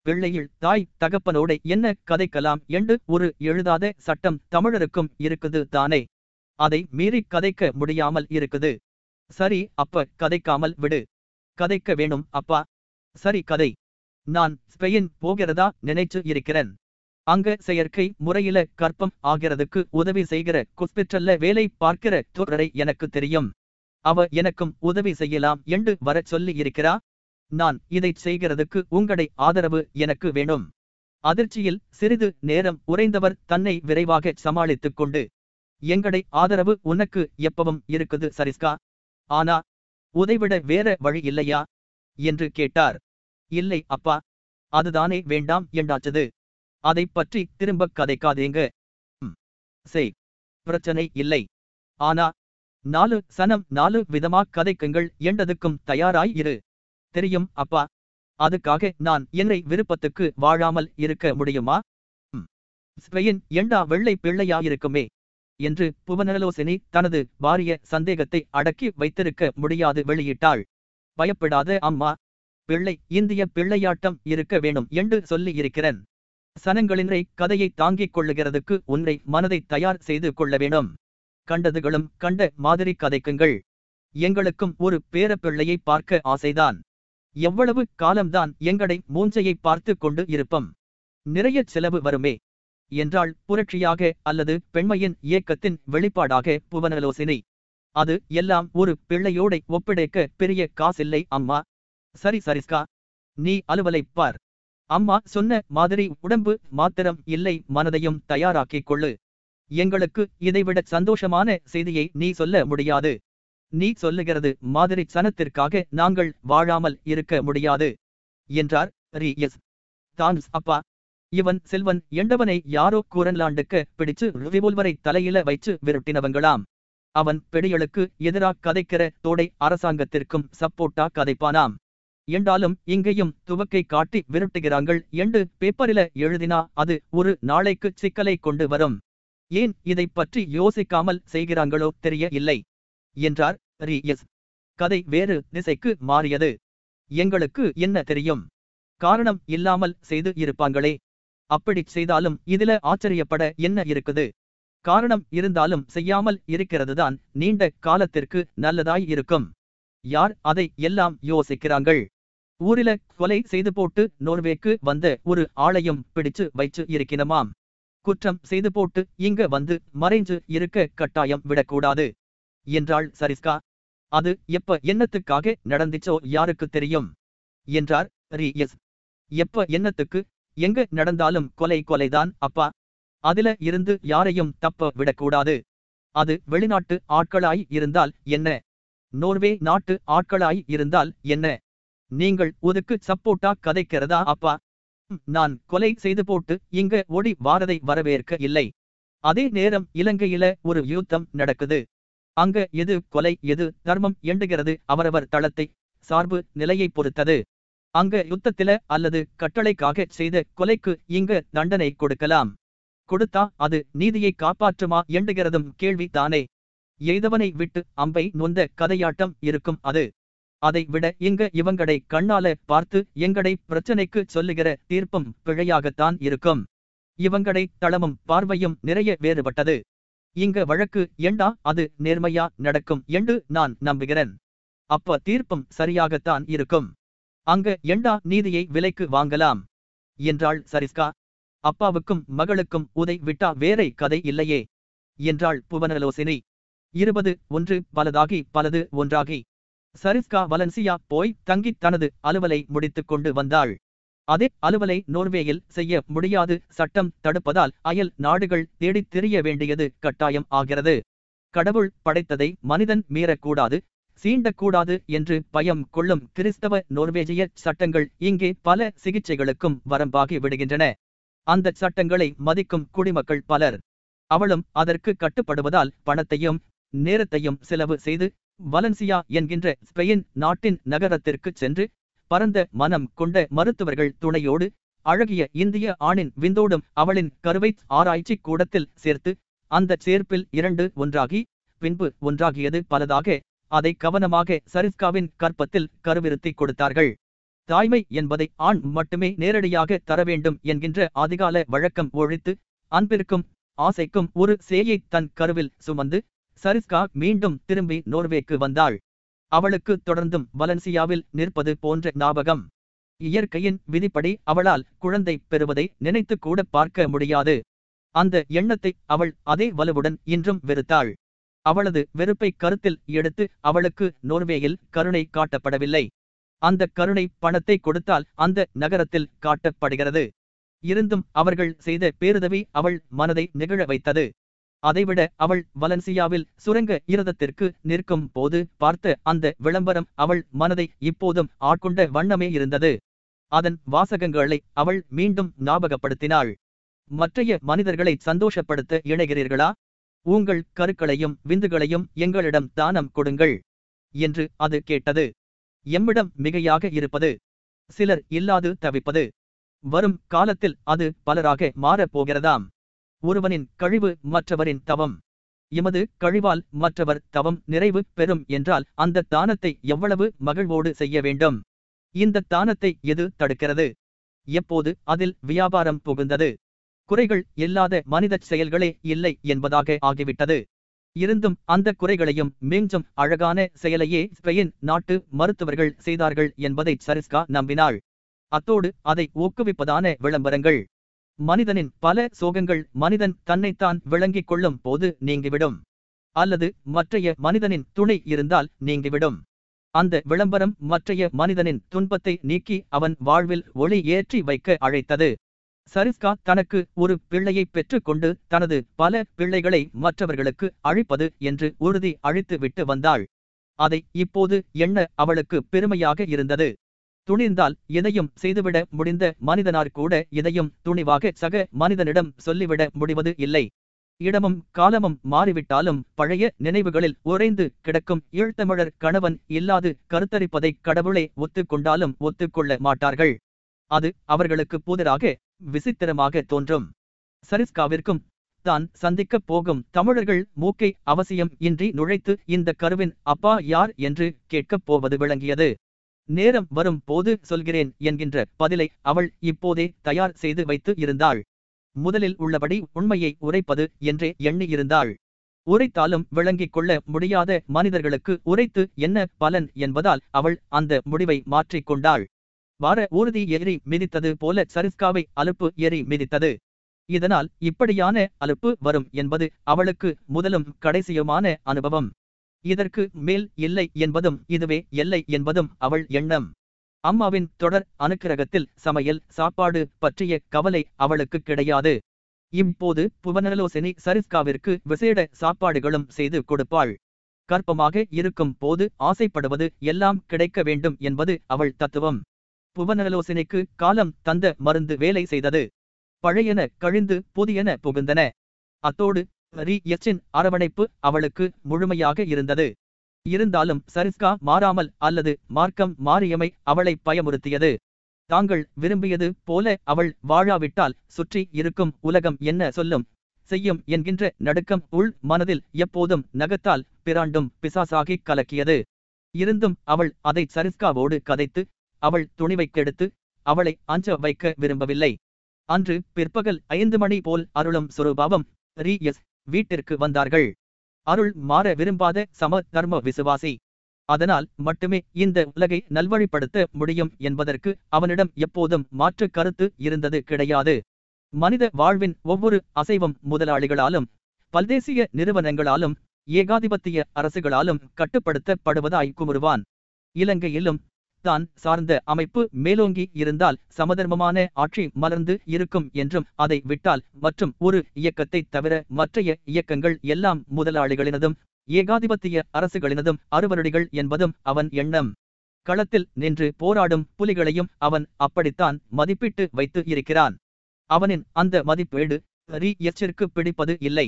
பிள்ளையில் தாய் தகப்பனோட என்ன கதைக்கலாம் என்று ஒரு எழுதாத சட்டம் தமிழருக்கும் இருக்குது தானே. அதை மீறி கதைக்க முடியாமல் இருக்குது. சரி அப்ப கதைக்காமல் விடு. கதைக்க வேணும் அப்பா. சரி கதை. நான் ஸ்பெயின் போகிறதா நினைச்சு இருக்கிறேன். அங்க செயற்கை முறையில கற்பம் ஆகிறதுக்கு உதவி செய்கிற குஸ்பிற்றல்ல வேலை பார்க்கிற துறரை எனக்கு தெரியும். அவ எனக்கும் உதவி செய்யலாம் என்று வரச் சொல்லி இருக்கிறா? நான் இதைச் செய்கிறதுக்கு உங்களை ஆதரவு எனக்கு வேணும். அதிர்ச்சியில் சிறிது நேரம் உறைந்தவர் தன்னை விரைவாக சமாளித்துக் கொண்டு எங்களை ஆதரவு உனக்கு எப்பவும் இருக்குது சரிஸ்கா? ஆனா உதைவிட வேற வழி இல்லையா? என்று கேட்டார். இல்லை அப்பா அதுதானே வேண்டாம் என்றாச்சது அதைப் பற்றி திரும்ப கதைக்காதேங்க. ம், செய் பிரச்சனை இல்லை. ஆனா நாலு சனம் நாலு விதமா கதைக்குங்கள் என்றதுக்கும் தயாராய் இரு. தெரியும் அப்பா. அதுக்காக நான் என்னை விருப்பத்துக்கு வாழாமல் இருக்க முடியுமா? ம். ஸ்பெயின் எண்டா வெள்ளை பிள்ளையாயிருக்குமே? என்று புவனலோசினி தனது பாரிய சந்தேகத்தை அடக்கி வைத்திருக்க முடியாது வெளியிட்டாள். பயப்படாத அம்மா. பிள்ளை இந்திய பிள்ளையாட்டம் இருக்க வேணும் என்று சொல்லி இருக்கிறேன். சனங்களின்றை கதையை தாங்கிக் கொள்ளுகிறதுக்கு உன்னை மனதை தயார் செய்து கொள்ள வேணும் கண்டதுகளும் கண்ட மாதிரி கதைக்குங்கள். எங்களுக்கும் ஒரு பேரப்பிள்ளையை பார்க்க ஆசைதான். எவ்வளவு காலம்தான் எங்களை மூஞ்சையை பார்த்து கொண்டு இருப்பம்? நிறைய செலவு வருமே? என்றாள் புரட்சியாக அல்லது பெண்மையின் இயக்கத்தின் வெளிப்பாடாக புவனலோசினி. அது எல்லாம் ஒரு பிள்ளையோடை ஒப்பிடைக்க பெரிய காசில்லை அம்மா. சரி சரிஸ்கா. நீ அலுவலைப் பார். அம்மா சொன்ன மாதிரி உடம்பு மாத்திரம் இல்லை மனதையும் தயாராக்கிக் கொள்ளு. எங்களுக்கு இதைவிட சந்தோஷமான செய்தியை நீ சொல்ல முடியாது. நீ சொல்லுகிறது மாதிரி சனத்திற்காக நாங்கள் வாழாமல் இருக்க முடியாது என்றார் ரி எஸ் தான்ஸ் அப்பா. இவன் செல்வன் எண்டவனை யாரோ கூரன்லாண்டுக்கு பிடிச்சு ரிவோல்வரை தலையில வைச்சு விரட்டினவங்களாம். அவன் பெடிகளுக்கு எதிராக கதைக்கிற தோடை அரசாங்கத்திற்கும் சப்போர்ட்டா கதைப்பானாம். என்றாலும் இங்கேயும் துவக்கை காட்டி விரட்டுகிறாங்கள் என்று பேப்பரில எழுதினா அது ஒரு நாளைக்கு சிக்கலை கொண்டு வரும். ஏன் இதைப் பற்றி யோசிக்காமல் செய்கிறாங்களோ தெரிய இல்லை. என்றார் ரி எஸ் கதை வேறு திசைக்கு மாறியது. எங்களுக்கு என்ன தெரியும்? காரணம் இல்லாமல் செய்து இருப்பாங்களே. அப்படிச் செய்தாலும் இதுல ஆச்சரியப்பட என்ன இருக்குது? காரணம் இருந்தாலும் செய்யாமல் இருக்கிறதுதான் நீண்ட காலத்திற்கு நல்லதாய் இருக்கும். யார் அதை எல்லாம் யோசிக்கிறாங்கள்? ஊரில கொலை செய்து போட்டு நோர்வேக்கு வந்த ஒரு ஆளையும் பிடிச்சு வைச்சு இருக்கணுமாம் குற்றம் செய்து போட்டு இங்க வந்து மறைஞ்சு இருக்க கட்டாயம் விடக்கூடாது. என்றாள் சரிஸ்கா. அது எப்ப என்னத்துக்காக நடந்துச்சோ யாருக்கு தெரியும்? என்றார் ரி எஸ் எப்ப என்னத்துக்கு? எங்க நடந்தாலும் கொலை கொலைதான் அப்பா. அதுல இருந்து யாரையும் தப்ப விடக்கூடாது. அது வெளிநாட்டு ஆட்களாய் இருந்தால் என்ன? நோர்வே நாட்டு ஆட்களாய் இருந்தால் என்ன? நீங்கள் உதுக்கு சப்போட்டா கதைக்கிறதா அப்பா? நான் கொலை செய்து போட்டு இங்க ஓடி வாரதை வரவேற்க இல்லை. அதே நேரம் இலங்கையில ஒரு யுத்தம் நடக்குது. அங்க எது கொலை எது தர்மம் எண்டுகிறது அவரவர் தளத்தை சார்பு நிலையை பொறுத்தது. அங்க யுத்தத்தில அல்லது கட்டளைக்காக செய்த கொலைக்கு இங்க தண்டனை கொடுக்கலாம். கொடுத்தா அது நீதியை காப்பாற்றுமா எண்டுகிறதும் கேள்வி தானே எய்தவனை விட்டு அம்பை நொந்த கதையாட்டம் இருக்கும் அது. அதை விட இங்க இவங்கடை கண்ணால பார்த்து எங்கடை பிரச்சனைக்கு சொல்லுகிற தீர்ப்பும் பிழையாகத்தான் இருக்கும். இவங்கடை தளமும் பார்வையும் நிறைய வேறுபட்டது. இங்க வழக்கு எண்டா அது நேர்மையா நடக்கும் என்று நான் நம்புகிறேன். அப்ப தீர்ப்பும் சரியாகத்தான் இருக்கும். அங்க எண்டா நீதியை விலைக்கு வாங்கலாம்? என்றாள் சரிஸ்கா. அப்பாவுக்கும் மகளுக்கும் உதை விட்டா வேறை கதை இல்லையே என்றாள் புவனலோசினி. இருபது ஒன்று பலதாகி பலது ஒன்றாகி. சரிஸ்கா வலன்சியா போய் தங்கி தனது அலுவலை முடித்துக் கொண்டு வந்தாள். அதே அலுவலை நோர்வேயில் செய்ய முடியாது. சட்டம் தடுப்பதால் அயல் நாடுகள் தேடித் திரிய வேண்டியது கட்டாயம் ஆகிறது. கடவுள் படைத்ததை மனிதன் மீறக்கூடாது சீண்டக்கூடாது என்று பயம் கொள்ளும் கிறிஸ்தவ நோர்வேஜிய சட்டங்கள் இங்கே பல சிகிச்சைகளுக்கும் வரம்பாகி விடுகின்றன. அந்த சட்டங்களை மதிக்கும் குடிமக்கள் பலர். அவளும் அதற்கு கட்டுப்படுவதால் பணத்தையும் நேரத்தையும் செலவு செய்து வலன்சியா என்கின்ற ஸ்பெயின் நாட்டின் நகரத்திற்கு சென்று பரந்த மனம் கொண்ட மருத்துவர்கள் துணையோடு அழகிய இந்திய ஆணின் விந்தோடும் அவளின் கருவை ஆராய்ச்சி கூடத்தில் சேர்த்து அந்த சேர்ப்பில் இரண்டு ஒன்றாகி பின்பு ஒன்றாகியது பலதாக அதை கவனமாக சரிஸ்காவின் கற்பத்தில் கருவிருத்தி கொடுத்தார்கள். தாய்மை என்பதை ஆண் மட்டுமே நேரடியாக தர வேண்டும் என்கின்ற அதிகால வழக்கம் ஒழித்து அன்பிற்கும் ஆசைக்கும் ஒரு சேயை தன் கருவில் சுமந்து சரிஸ்கா மீண்டும் திரும்பி நோர்வேக்கு வந்தாள். அவளுக்கு தொடர்ந்தும் வலன்சியாவில் நிற்பது போன்ற ஞாபகம். இயற்கையின் விதிப்படி அவளால் குழந்தை பெறுவதை நினைத்து கூட பார்க்க முடியாது. அந்த எண்ணத்தை அவள் அதே வலுவுடன் இன்றும் வெறுத்தாள். அவளது வெறுப்பை கருத்தில் எடுத்து அவளுக்கு நோர்வேயில் கருணை காட்டப்படவில்லை. அந்த கருணை பணத்தை கொடுத்தால் அந்த நகரத்தில் காட்டப்படுகிறது. இருந்தும் அவர்கள் செய்த பேருதவி அவள் மனதை நெகிழ வைத்தது. அதைவிட அவள் வலன்சியாவில் சுரங்க இரதத்திற்கு நிற்கும் போது பார்த்த அந்த விளம்பரம் அவள் மனதை இப்போதும் ஆட்கொண்ட வண்ணமே இருந்தது. அதன் வாசகங்களை அவள் மீண்டும் ஞாபகப்படுத்தினாள். மற்றைய மனிதர்களை சந்தோஷப்படுத்த இணைகிறீர்களா? உங்கள் கருக்களையும் விந்துகளையும் எங்களிடம் தானம் கொடுங்கள் என்று அது கேட்டது. எம்மிடம் மிகையாக இருப்பது சிலர் இல்லாது தவிப்பது. வரும் காலத்தில் அது பலராக மாறப் போகிறதாம். ஒருவனின் கழிவு மற்றவரின் தவம். எமது கழிவால் மற்றவர் தவம் நிறைவு பெறும் என்றால் அந்த தானத்தை எவ்வளவு மகிழ்வோடு செய்ய வேண்டும்? இந்த தானத்தை எது தடுக்கிறது? எப்போது அதில் வியாபாரம் புகுந்தது? குறைகள் இல்லாத மனிதச் செயல்களே இல்லை என்பதாக ஆகிவிட்டது. இருந்தும் அந்த குறைகளையும் மிஞ்சும் அழகான செயலையே ஸ்பெயின் நாட்டு மருத்துவர்கள் செய்தார்கள் என்பதை சரிஸ்கா நம்பினாள். அத்தோடு அதை ஊக்குவிப்பதான விளம்பரங்கள். மனிதனின் பல சோகங்கள் மனிதன் தன்னைத்தான் விளங்கிக் கொள்ளும் போது நீங்கிவிடும். அல்லது மற்றைய மனிதனின் துணை இருந்தால் நீங்கிவிடும். அந்த விளம்பரம் மற்றைய மனிதனின் துன்பத்தை நீக்கி அவன் வாழ்வில் ஒளி ஏற்றி வைக்க அழைத்தது. சரிஸ்கா தனக்கு ஒரு பிள்ளையை பெற்றுக்கொண்டு தனது பல பிள்ளைகளை மற்றவர்களுக்கு அழிப்பது என்று உறுதி அழித்து விட்டு வந்தாள். அதை இப்போது எண்ண அவளுக்கு பெருமையாக இருந்தது. துணிந்தால் எதையும் செய்துவிட முடிந்த மனிதனார் கூட எதையும் துணிவாக சக மனிதனிடம் சொல்லிவிட முடிவது இல்லை. இடமும் காலமும் மாறிவிட்டாலும் பழைய நினைவுகளில் உறைந்து கிடக்கும் ஈழ்த்தமிழர் கணவன் இல்லாது கருத்தரிப்பதை கடவுளே ஒத்துக்கொண்டாலும் ஒத்துக்கொள்ள மாட்டார்கள். அது அவர்களுக்கு புதிராக விசித்திரமாக தோன்றும். சரிஸ்காவிற்கும் தான் சந்திக்கப் போகும் தமிழர்கள் மூக்கை அவசியம் இன்றி நுழைத்து இந்த கருவின் அப்பா யார் என்று கேட்கப் போவது விளங்கியது. நேரம் வரும் போது சொல்கிறேன் என்கின்ற பதிலை அவள் இப்போதே தயார் செய்து வைத்து இருந்தாள். முதலில் உள்ளபடி உண்மையை உரைப்பது என்றே எண்ணி இருந்தாள் உரைத்தாலும் விளங்கிக் கொள்ள முடியாத மனிதர்களுக்கு உரைத்து என்ன பலன் என்பதால் அவள் அந்த முடிவை மாற்றிக் கொண்டாள். வார ஊர்தி எரி மிதித்தது போல சரிஸ்காவை அலுப்பு எரி மிதித்தது. இதனால் இப்படியான அலுப்பு வரும் என்பது அவளுக்கு முதலும் கடைசியுமான அனுபவம். இதற்கு மேல் இல்லை என்பதும் இதுவே எல்லை என்பதும் அவள் எண்ணம். அம்மாவின் தொடர் அனுக்கிரகத்தில் சமையல் சாப்பாடு பற்றிய கவலை அவளுக்கு கிடையாது. இப்போது புவனலோசனி சரிஸ்காவிற்கு விசேட சாப்பாடுகளும் செய்து கொடுப்பாள். கற்பமாக இருக்கும் போது ஆசைப்படுவது எல்லாம் கிடைக்க வேண்டும் என்பது அவள் தத்துவம். புவனலோசனைக்கு காலம் தந்த மருந்து வேலை செய்தது. பழையன கழிந்து புதியன புகுந்தன. அத்தோடு ரி எச்சின் அரவணைப்பு அவளுக்கு முழுமையாக இருந்தது. இருந்தாலும் சரிஸ்கா மாறாமல் அல்லது மார்க்கம் மாறியமை அவளை பயமுறுத்தியது. தாங்கள் விரும்பியது போல அவள் வாழாவிட்டால் சுற்றி இருக்கும் உலகம் என்ன சொல்லும்? செய்யும் என்கின்ற நடுக்கம் உள் மனதில் எப்போதும் நகத்தால் பிராண்டும் பிசாசாகிக் கலக்கியது. இருந்தும் அவள் அதை சரிஸ்காவோடு கதைத்து அவள் துணிவை கெடுத்து அவளை அஞ்ச வைக்க விரும்பவில்லை. அன்று பிற்பகல் ஐந்து மணி போல் அருளும் சுரூபாவம் ரீ எஸ் வீட்டிற்கு வந்தார்கள். அருள் மாற விரும்பாத சம தர்ம விசுவாசி. அதனால் மட்டுமே இந்த உலகை நல்வழிப்படுத்த முடியும் என்பதற்கு அவனிடம் எப்போதும் மாற்று கருத்து இருந்தது கிடையாது. மனித வாழ்வின் ஒவ்வொரு அசைவம் முதலாளிகளாலும் பல்தேசிய நிறுவனங்களாலும் ஏகாதிபத்திய அரசுகளாலும் கட்டுப்படுத்தப்படுவதாய் குமுறுவான். இலங்கையிலும் தான் சார்ந்த அமைப்பு மேலோங்கி இருந்தால் சமதர்மமான ஆட்சி மலர்ந்து இருக்கும் என்றும் அதை விட்டால் மற்றும் ஒரு இயக்கத்தைத் தவிர மற்றைய இயக்கங்கள் எல்லாம் முதலாளிகளினதும் ஏகாதிபத்திய அரசுகளினதும் அறுவருடிகள் என்பதும் அவன் எண்ணம். களத்தில் நின்று போராடும் புலிகளையும் அவன் அப்படித்தான் மதிப்பிட்டு வைத்து இருக்கிறான். அவனின் அந்த மதிப்பீடு ரீ எச்சிற்கு பிடிப்பது இல்லை.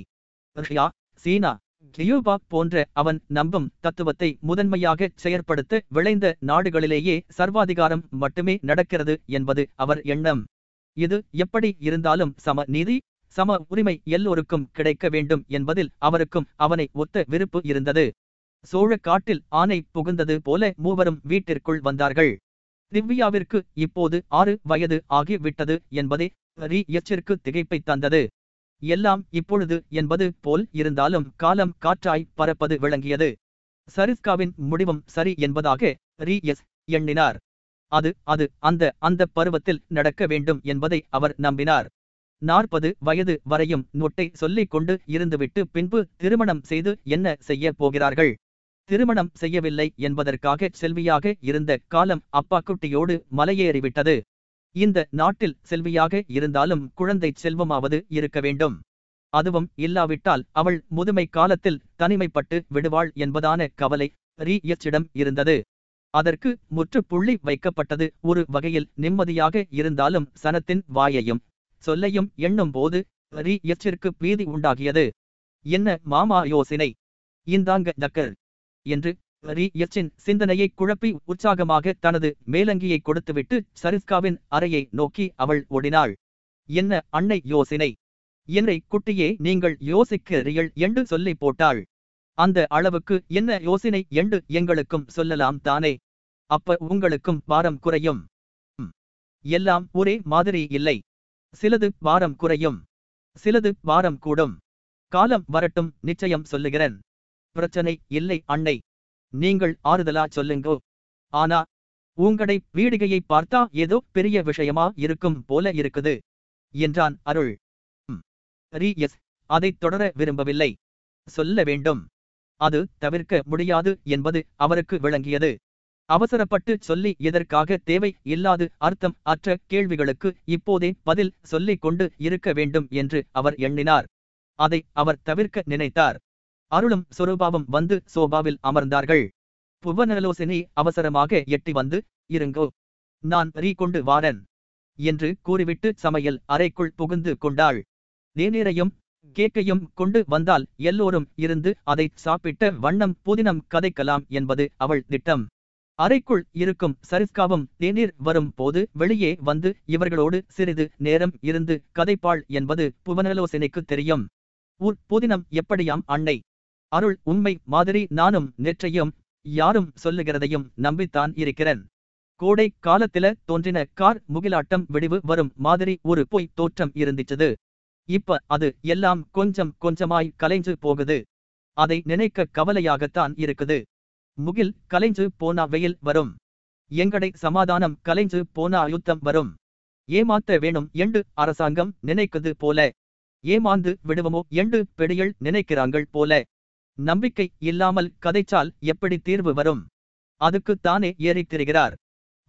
ரஷ்யா சீனா கியூபாக் போன்ற அவன் நம்பும் தத்துவத்தை முதன்மையாக செயற்படுத்த விளைந்த நாடுகளிலேயே சர்வாதிகாரம் மட்டுமே நடக்கிறது என்பது அவர் எண்ணம். இது எப்படி இருந்தாலும் சம நீதி சம உரிமை எல்லோருக்கும் கிடைக்க வேண்டும் என்பதில் அவருக்கும் அவனை ஒத்த விருப்பு இருந்தது. சோழ காட்டில் ஆனை புகுந்தது போல மூவரும் வீட்டிற்குள் வந்தார்கள். திவ்யாவிற்கு இப்போது ஆறு வயது ஆகிவிட்டது என்பதே ரீ எச்சிற்கு திகைப்பை தந்தது. எல்லாம் இப்பொழுது என்பது போல் இருந்தாலும் காலம் காற்றாய் பறப்பது விளங்கியது. சரிஸ்காவின் முடிவும் சரி என்பதாக ரீ எஸ் எண்ணினார். அது அது அந்த அந்த பருவத்தில் நடக்க வேண்டும் என்பதை அவர் நம்பினார். நாற்பது வயது வரையும் நொட்டை சொல்லிக் கொண்டு இருந்துவிட்டு பின்பு திருமணம் செய்து என்ன செய்ய போகிறார்கள்? திருமணம் செய்யவில்லை என்பதற்காக செல்வியாக இருந்த காலம் அப்பாக்குட்டியோடு மலையேறிவிட்டது. இந்த நாட்டில் செல்வியாக இருந்தாலும் குழந்தை செல்வமாவது இருக்க வேண்டும். அதுவும் இல்லாவிட்டால் அவள் முதுமை காலத்தில் தனிமைப்பட்டு விடுவாள் என்பதான கவலை ரீயச்சிடம் இருந்தது. அதற்கு முற்றுப்புள்ளி வைக்கப்பட்டது ஒரு வகையில் நிம்மதியாக இருந்தாலும் சனத்தின் வாயையும் சொல்லையும் எண்ணும் போது ரீயச்சிற்கு பீதி உண்டாகியது. என்ன மாமா யோசனை? இந்தாங்க டக்கர் என்று ரீ எச்சின் சிந்தனையை குழப்பி உற்சாகமாக தனது மேலங்கியை கொடுத்துவிட்டு சரிஸ்காவின் அறையை நோக்கி அவள் ஓடினாள். என்ன அன்னை யோசனை? என்னை குட்டியே நீங்கள் யோசிக்கிறீர்கள் என்று சொல்லி போட்டாள். அந்த அளவுக்கு என்ன யோசனை என்று எங்களுக்கும் சொல்லலாம் தானே. அப்ப உங்களுக்கும் பாரம் குறையும். எல்லாம் ஒரே மாதிரி இல்லை. சிலது பாரம் குறையும். சிலது பாரம் கூடும். காலம் வரட்டும் நிச்சயம் சொல்லுகிறேன். பிரச்சனை இல்லை அன்னை. நீங்கள் ஆறுதலா சொல்லுங்கோ. ஆனா உங்களை வீடிகையை பார்த்தா ஏதோ பெரிய விஷயமா இருக்கும் போல இருக்குது என்றான் அருள். ம். எஸ் அதைத் தொடர விரும்பவில்லை. சொல்ல வேண்டும். அது தவிர்க்க முடியாது என்பது அவருக்கு விளங்கியது. அவசரப்பட்டு சொல்லி இதற்காக தேவை இல்லாது அர்த்தம் அற்ற கேள்விகளுக்கு இப்போதே பதில் சொல்லிக் கொண்டு இருக்க வேண்டும் என்று அவர் எண்ணினார். அதை அவர் தவிர்க்க நினைத்தார். அருளும் சொரூபாவும் வந்து சோபாவில் அமர்ந்தார்கள். புவனலோசனை அவசரமாக எட்டி வந்து இருங்கோ நான் ரீ கொண்டு வாரன் என்று கூறிவிட்டு சமையல் அறைக்குள் புகுந்து கொண்டாள். தேநீரையும் கேக்கையும் கொண்டு வந்தால் எல்லோரும் இருந்து அதை சாப்பிட்ட வண்ணம் புதினம் கதைக்கலாம் என்பது அவள் திட்டம். அறைக்குள் இருக்கும் சரிஸ்காவும் தேநீர் வரும் போது வெளியே வந்து இவர்களோடு சிறிது நேரம் இருந்து கதைப்பாள் என்பது புவனலோசனைக்கு தெரியும். ஊர் புதினம் எப்படியாம் அன்னை? அருள் உண்மை மாதிரி நானும் நேற்றையும் யாரும் சொல்லுகிறதையும் நம்பித்தான் இருக்கிறேன். கோடை காலத்தில தோன்றின கார் முகிலாட்டம் வெடிவு வரும் மாதிரி ஒரு பொய் தோற்றம் இருந்துச்சது. இப்ப அது எல்லாம் கொஞ்சம் கொஞ்சமாய் கலைஞ்சு போகுது. அதை நினைக்க கவலையாகத்தான் இருக்குது. முகில் கலைஞ்சு போனா வெயில் வரும். எங்கடை சமாதானம் கலைஞ்சு போனா யுத்தம் வரும். ஏமாத்த வேணும் எண்டு அரசாங்கம் நினைக்குது போல. ஏமாந்து விடுவமோ எண்டு பெடிகள் நினைக்கிறாங்கள் போல. நம்பிக்கை இல்லாமல் கதைச்சால் எப்படி தீர்வு வரும்? அதுக்கு தானே ஏறித் திரிகிறார்.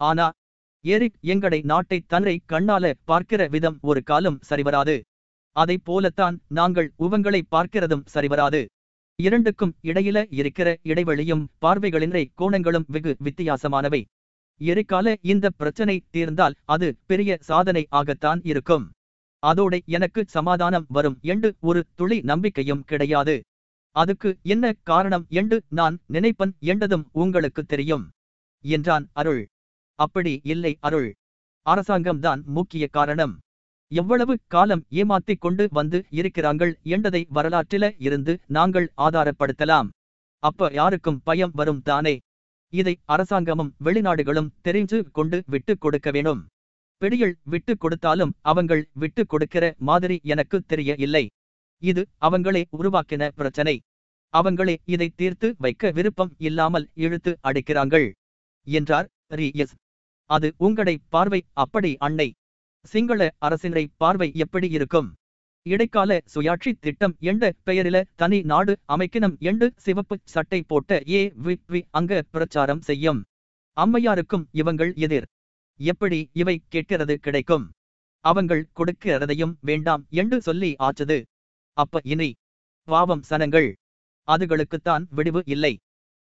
ஆனா ஏரிக் எங்கடை நாட்டை தன்னை கண்ணால பார்க்கிற விதம் ஒரு காலம் சரிவராது. அதைப் போலத்தான் நாங்கள் உவங்களை பார்க்கிறதும் சரிவராது. இரண்டுக்கும் இடையில இருக்கிற இடைவெளியும் பார்வைகளின்றை கோணங்களும் வெகு வித்தியாசமானவை. எரிக்கால இந்த பிரச்சனை தீர்ந்தால் அது பெரிய சாதனை ஆகத்தான் இருக்கும். அதோட எனக்கு சமாதானம் வரும். என்று ஒரு துளி நம்பிக்கையும் கிடையாது. அதுக்கு என்ன காரணம் என்று நான் நினைப்பன் என்றதும் உங்களுக்கு தெரியும் என்றான் அருள். அப்படி இல்லை அருள். அரசாங்கம்தான் முக்கிய காரணம். எவ்வளவு காலம் ஏமாத்திக் கொண்டு வந்து இருக்கிறாங்கள் என்றதை வரலாற்றில இருந்து நாங்கள் ஆதாரப்படுத்தலாம். அப்ப யாருக்கும் பயம் வரும் தானே. இதை அரசாங்கமும் வெளிநாடுகளும் தெரிஞ்சு கொண்டு விட்டு கொடுக்க வேணும். பிடியில் விட்டு கொடுத்தாலும் அவங்கள் விட்டு கொடுக்கிற மாதிரி எனக்கு தெரிய இல்லை. இது அவங்களே உருவாக்கின பிரச்சனை. அவங்களே இதை தீர்த்து வைக்க விருப்பம் இல்லாமல் இழுத்து அடிக்கிறாங்கள். என்றார் ரியஸ் அது உங்களை பார்வை அப்படி அன்னை. சிங்கள அரசினரை பார்வை எப்படி இருக்கும்? இடைக்கால சுயாட்சி திட்டம் என்ற பெயரில தனி நாடு அமைக்கணும் என்று சிவப்பு சட்டை போட்ட ஏ வி வி அங்க பிரச்சாரம் செய்யும். அம்மையாருக்கும் இவங்கள் எதிர். எப்படி இவை கேட்கிறது கிடைக்கும்? அவங்கள் கொடுக்கிறதையும் வேண்டாம் என்று சொல்லி ஆச்சது. அப்ப இனி பாவம் சனங்கள் அதுகளுக்குத்தான் விடிவு இல்லை.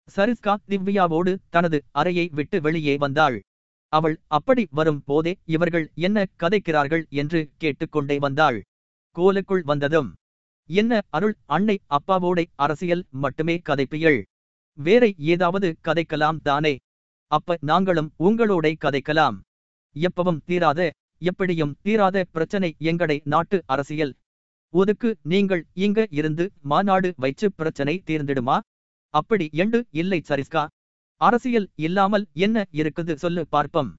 சரிஸ்கா திவ்யாவோடு தனது அறையை விட்டு வெளியே வந்தாள். அவள் அப்படி வரும் போதே இவர்கள் என்ன கதைக்கிறார்கள் என்று கேட்டுக்கொண்டே வந்தாள். கோலுக்குள் வந்ததும் என்ன அருள் அன்னை அப்பாவோடை அரசியல் மட்டுமே கதைப்பியள் வேற ஏதாவது கதைக்கலாம் தானே. அப்ப நாங்களும் உங்களோடை கதைக்கலாம். எப்பவும் தீராத எப்படியும் தீராத பிரச்சனை எங்கடை நாட்டு அரசியல். ஒதுக்கு நீங்கள் இங்க இருந்து மாநாடு வைச்சு பிரச்சனை தீர்ந்திடுமா? அப்படி எண்டு இல்லை சரிஸ்கா. அரசியல் இல்லாமல் என்ன இருக்குது சொல்லு பார்ப்பம்.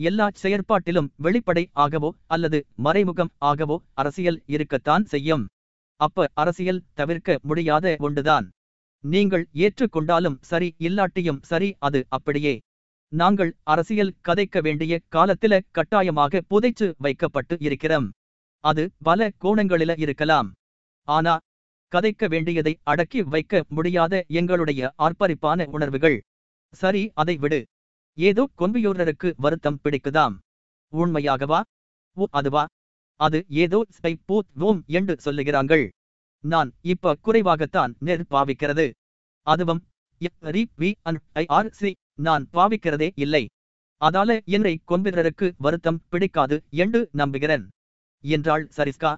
எல்லா செயற்பாட்டிலும் வெளிப்படை ஆகவோ அல்லது மறைமுகம் ஆகவோ அரசியல் இருக்கத்தான் செய்யும். அப்ப அரசியல் தவிர்க்க முடியாத ஒன்றுதான். நீங்கள் ஏற்றுக்கொண்டாலும் சரி இல்லாட்டியும் சரி அது அப்படியே. நாங்கள் அரசியல் கதைக்க வேண்டிய காலத்தில கட்டாயமாக புதைச்சு வைக்கப்பட்டு இருக்கிறோம். அது பல கோணங்களில இருக்கலாம். ஆனா கதைக்க வேண்டியதை அடக்கி வைக்க முடியாத எங்களுடைய ஆர்ப்பரிப்பான உணர்வுகள். சரி அதை விடு. ஏதோ கொம்பியூரருக்கு வருத்தம் பிடிக்குதாம். உண்மையாகவா? ஓ அதுவா? அது ஏதோ ஸ்பை போத் வோம் என்று சொல்லுகிறாங்கள். நான் இப்ப குறைவாகத்தான் நெர் பாவிக்கிறது. அதுவும் வி ஐ ஆர் சி நான் பாவிக்கிறதே இல்லை. அதால என்னை கொம்பிரருக்கு வருத்தம் பிடிக்காது என்று நம்புகிறேன். என்றாள் சரிஸ்கா.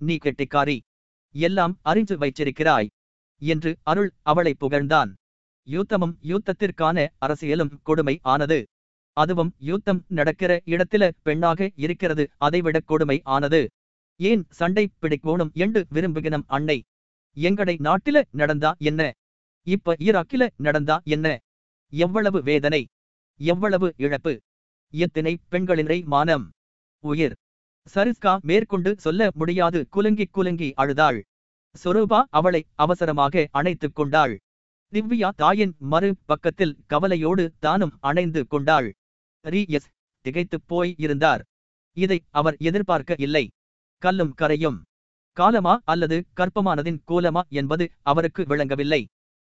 நீ கெட்டிக்காரி. எல்லாம் அறிஞ்சு வைச்சிருக்கிறாய் என்று அருள் அவளை புகழ்ந்தான். யூத்தமும் யூத்தத்திற்கான அரசியலும் கொடுமை ஆனது. அதுவும் யூத்தம் நடக்கிற இடத்தில பெண்ணாக இருக்கிறது அதைவிட கொடுமை ஆனது. ஏன் சண்டை பிடிக்கோணும்? என்று விரும்புகினம் அன்னை. எங்கடை நாட்டில நடந்தா என்ன? இப்ப ஈராக்கில நடந்தா என்ன? எவ்வளவு வேதனை எவ்வளவு இழப்பு எத்தனை பெண்களினை மானம் உயிர் சரிஸ்கா மேற்கொண்டு சொல்ல முடியாது. குலுங்கி குலுங்கி அழுதாள். சொரூபா அவளை அவசரமாக அணைத்துக் கொண்டாள். திவ்யா தாயின் மறு பக்கத்தில் கவலையோடு தானும் அணைந்து கொண்டாள். ரி எஸ் திகைத்துப் போய் இருந்தார். இதை அவர் எதிர்பார்க்க இல்லை. கல்லும் கரையும். காலமா அல்லது கற்பமானதின் கோலமா என்பது அவருக்கு விளங்கவில்லை.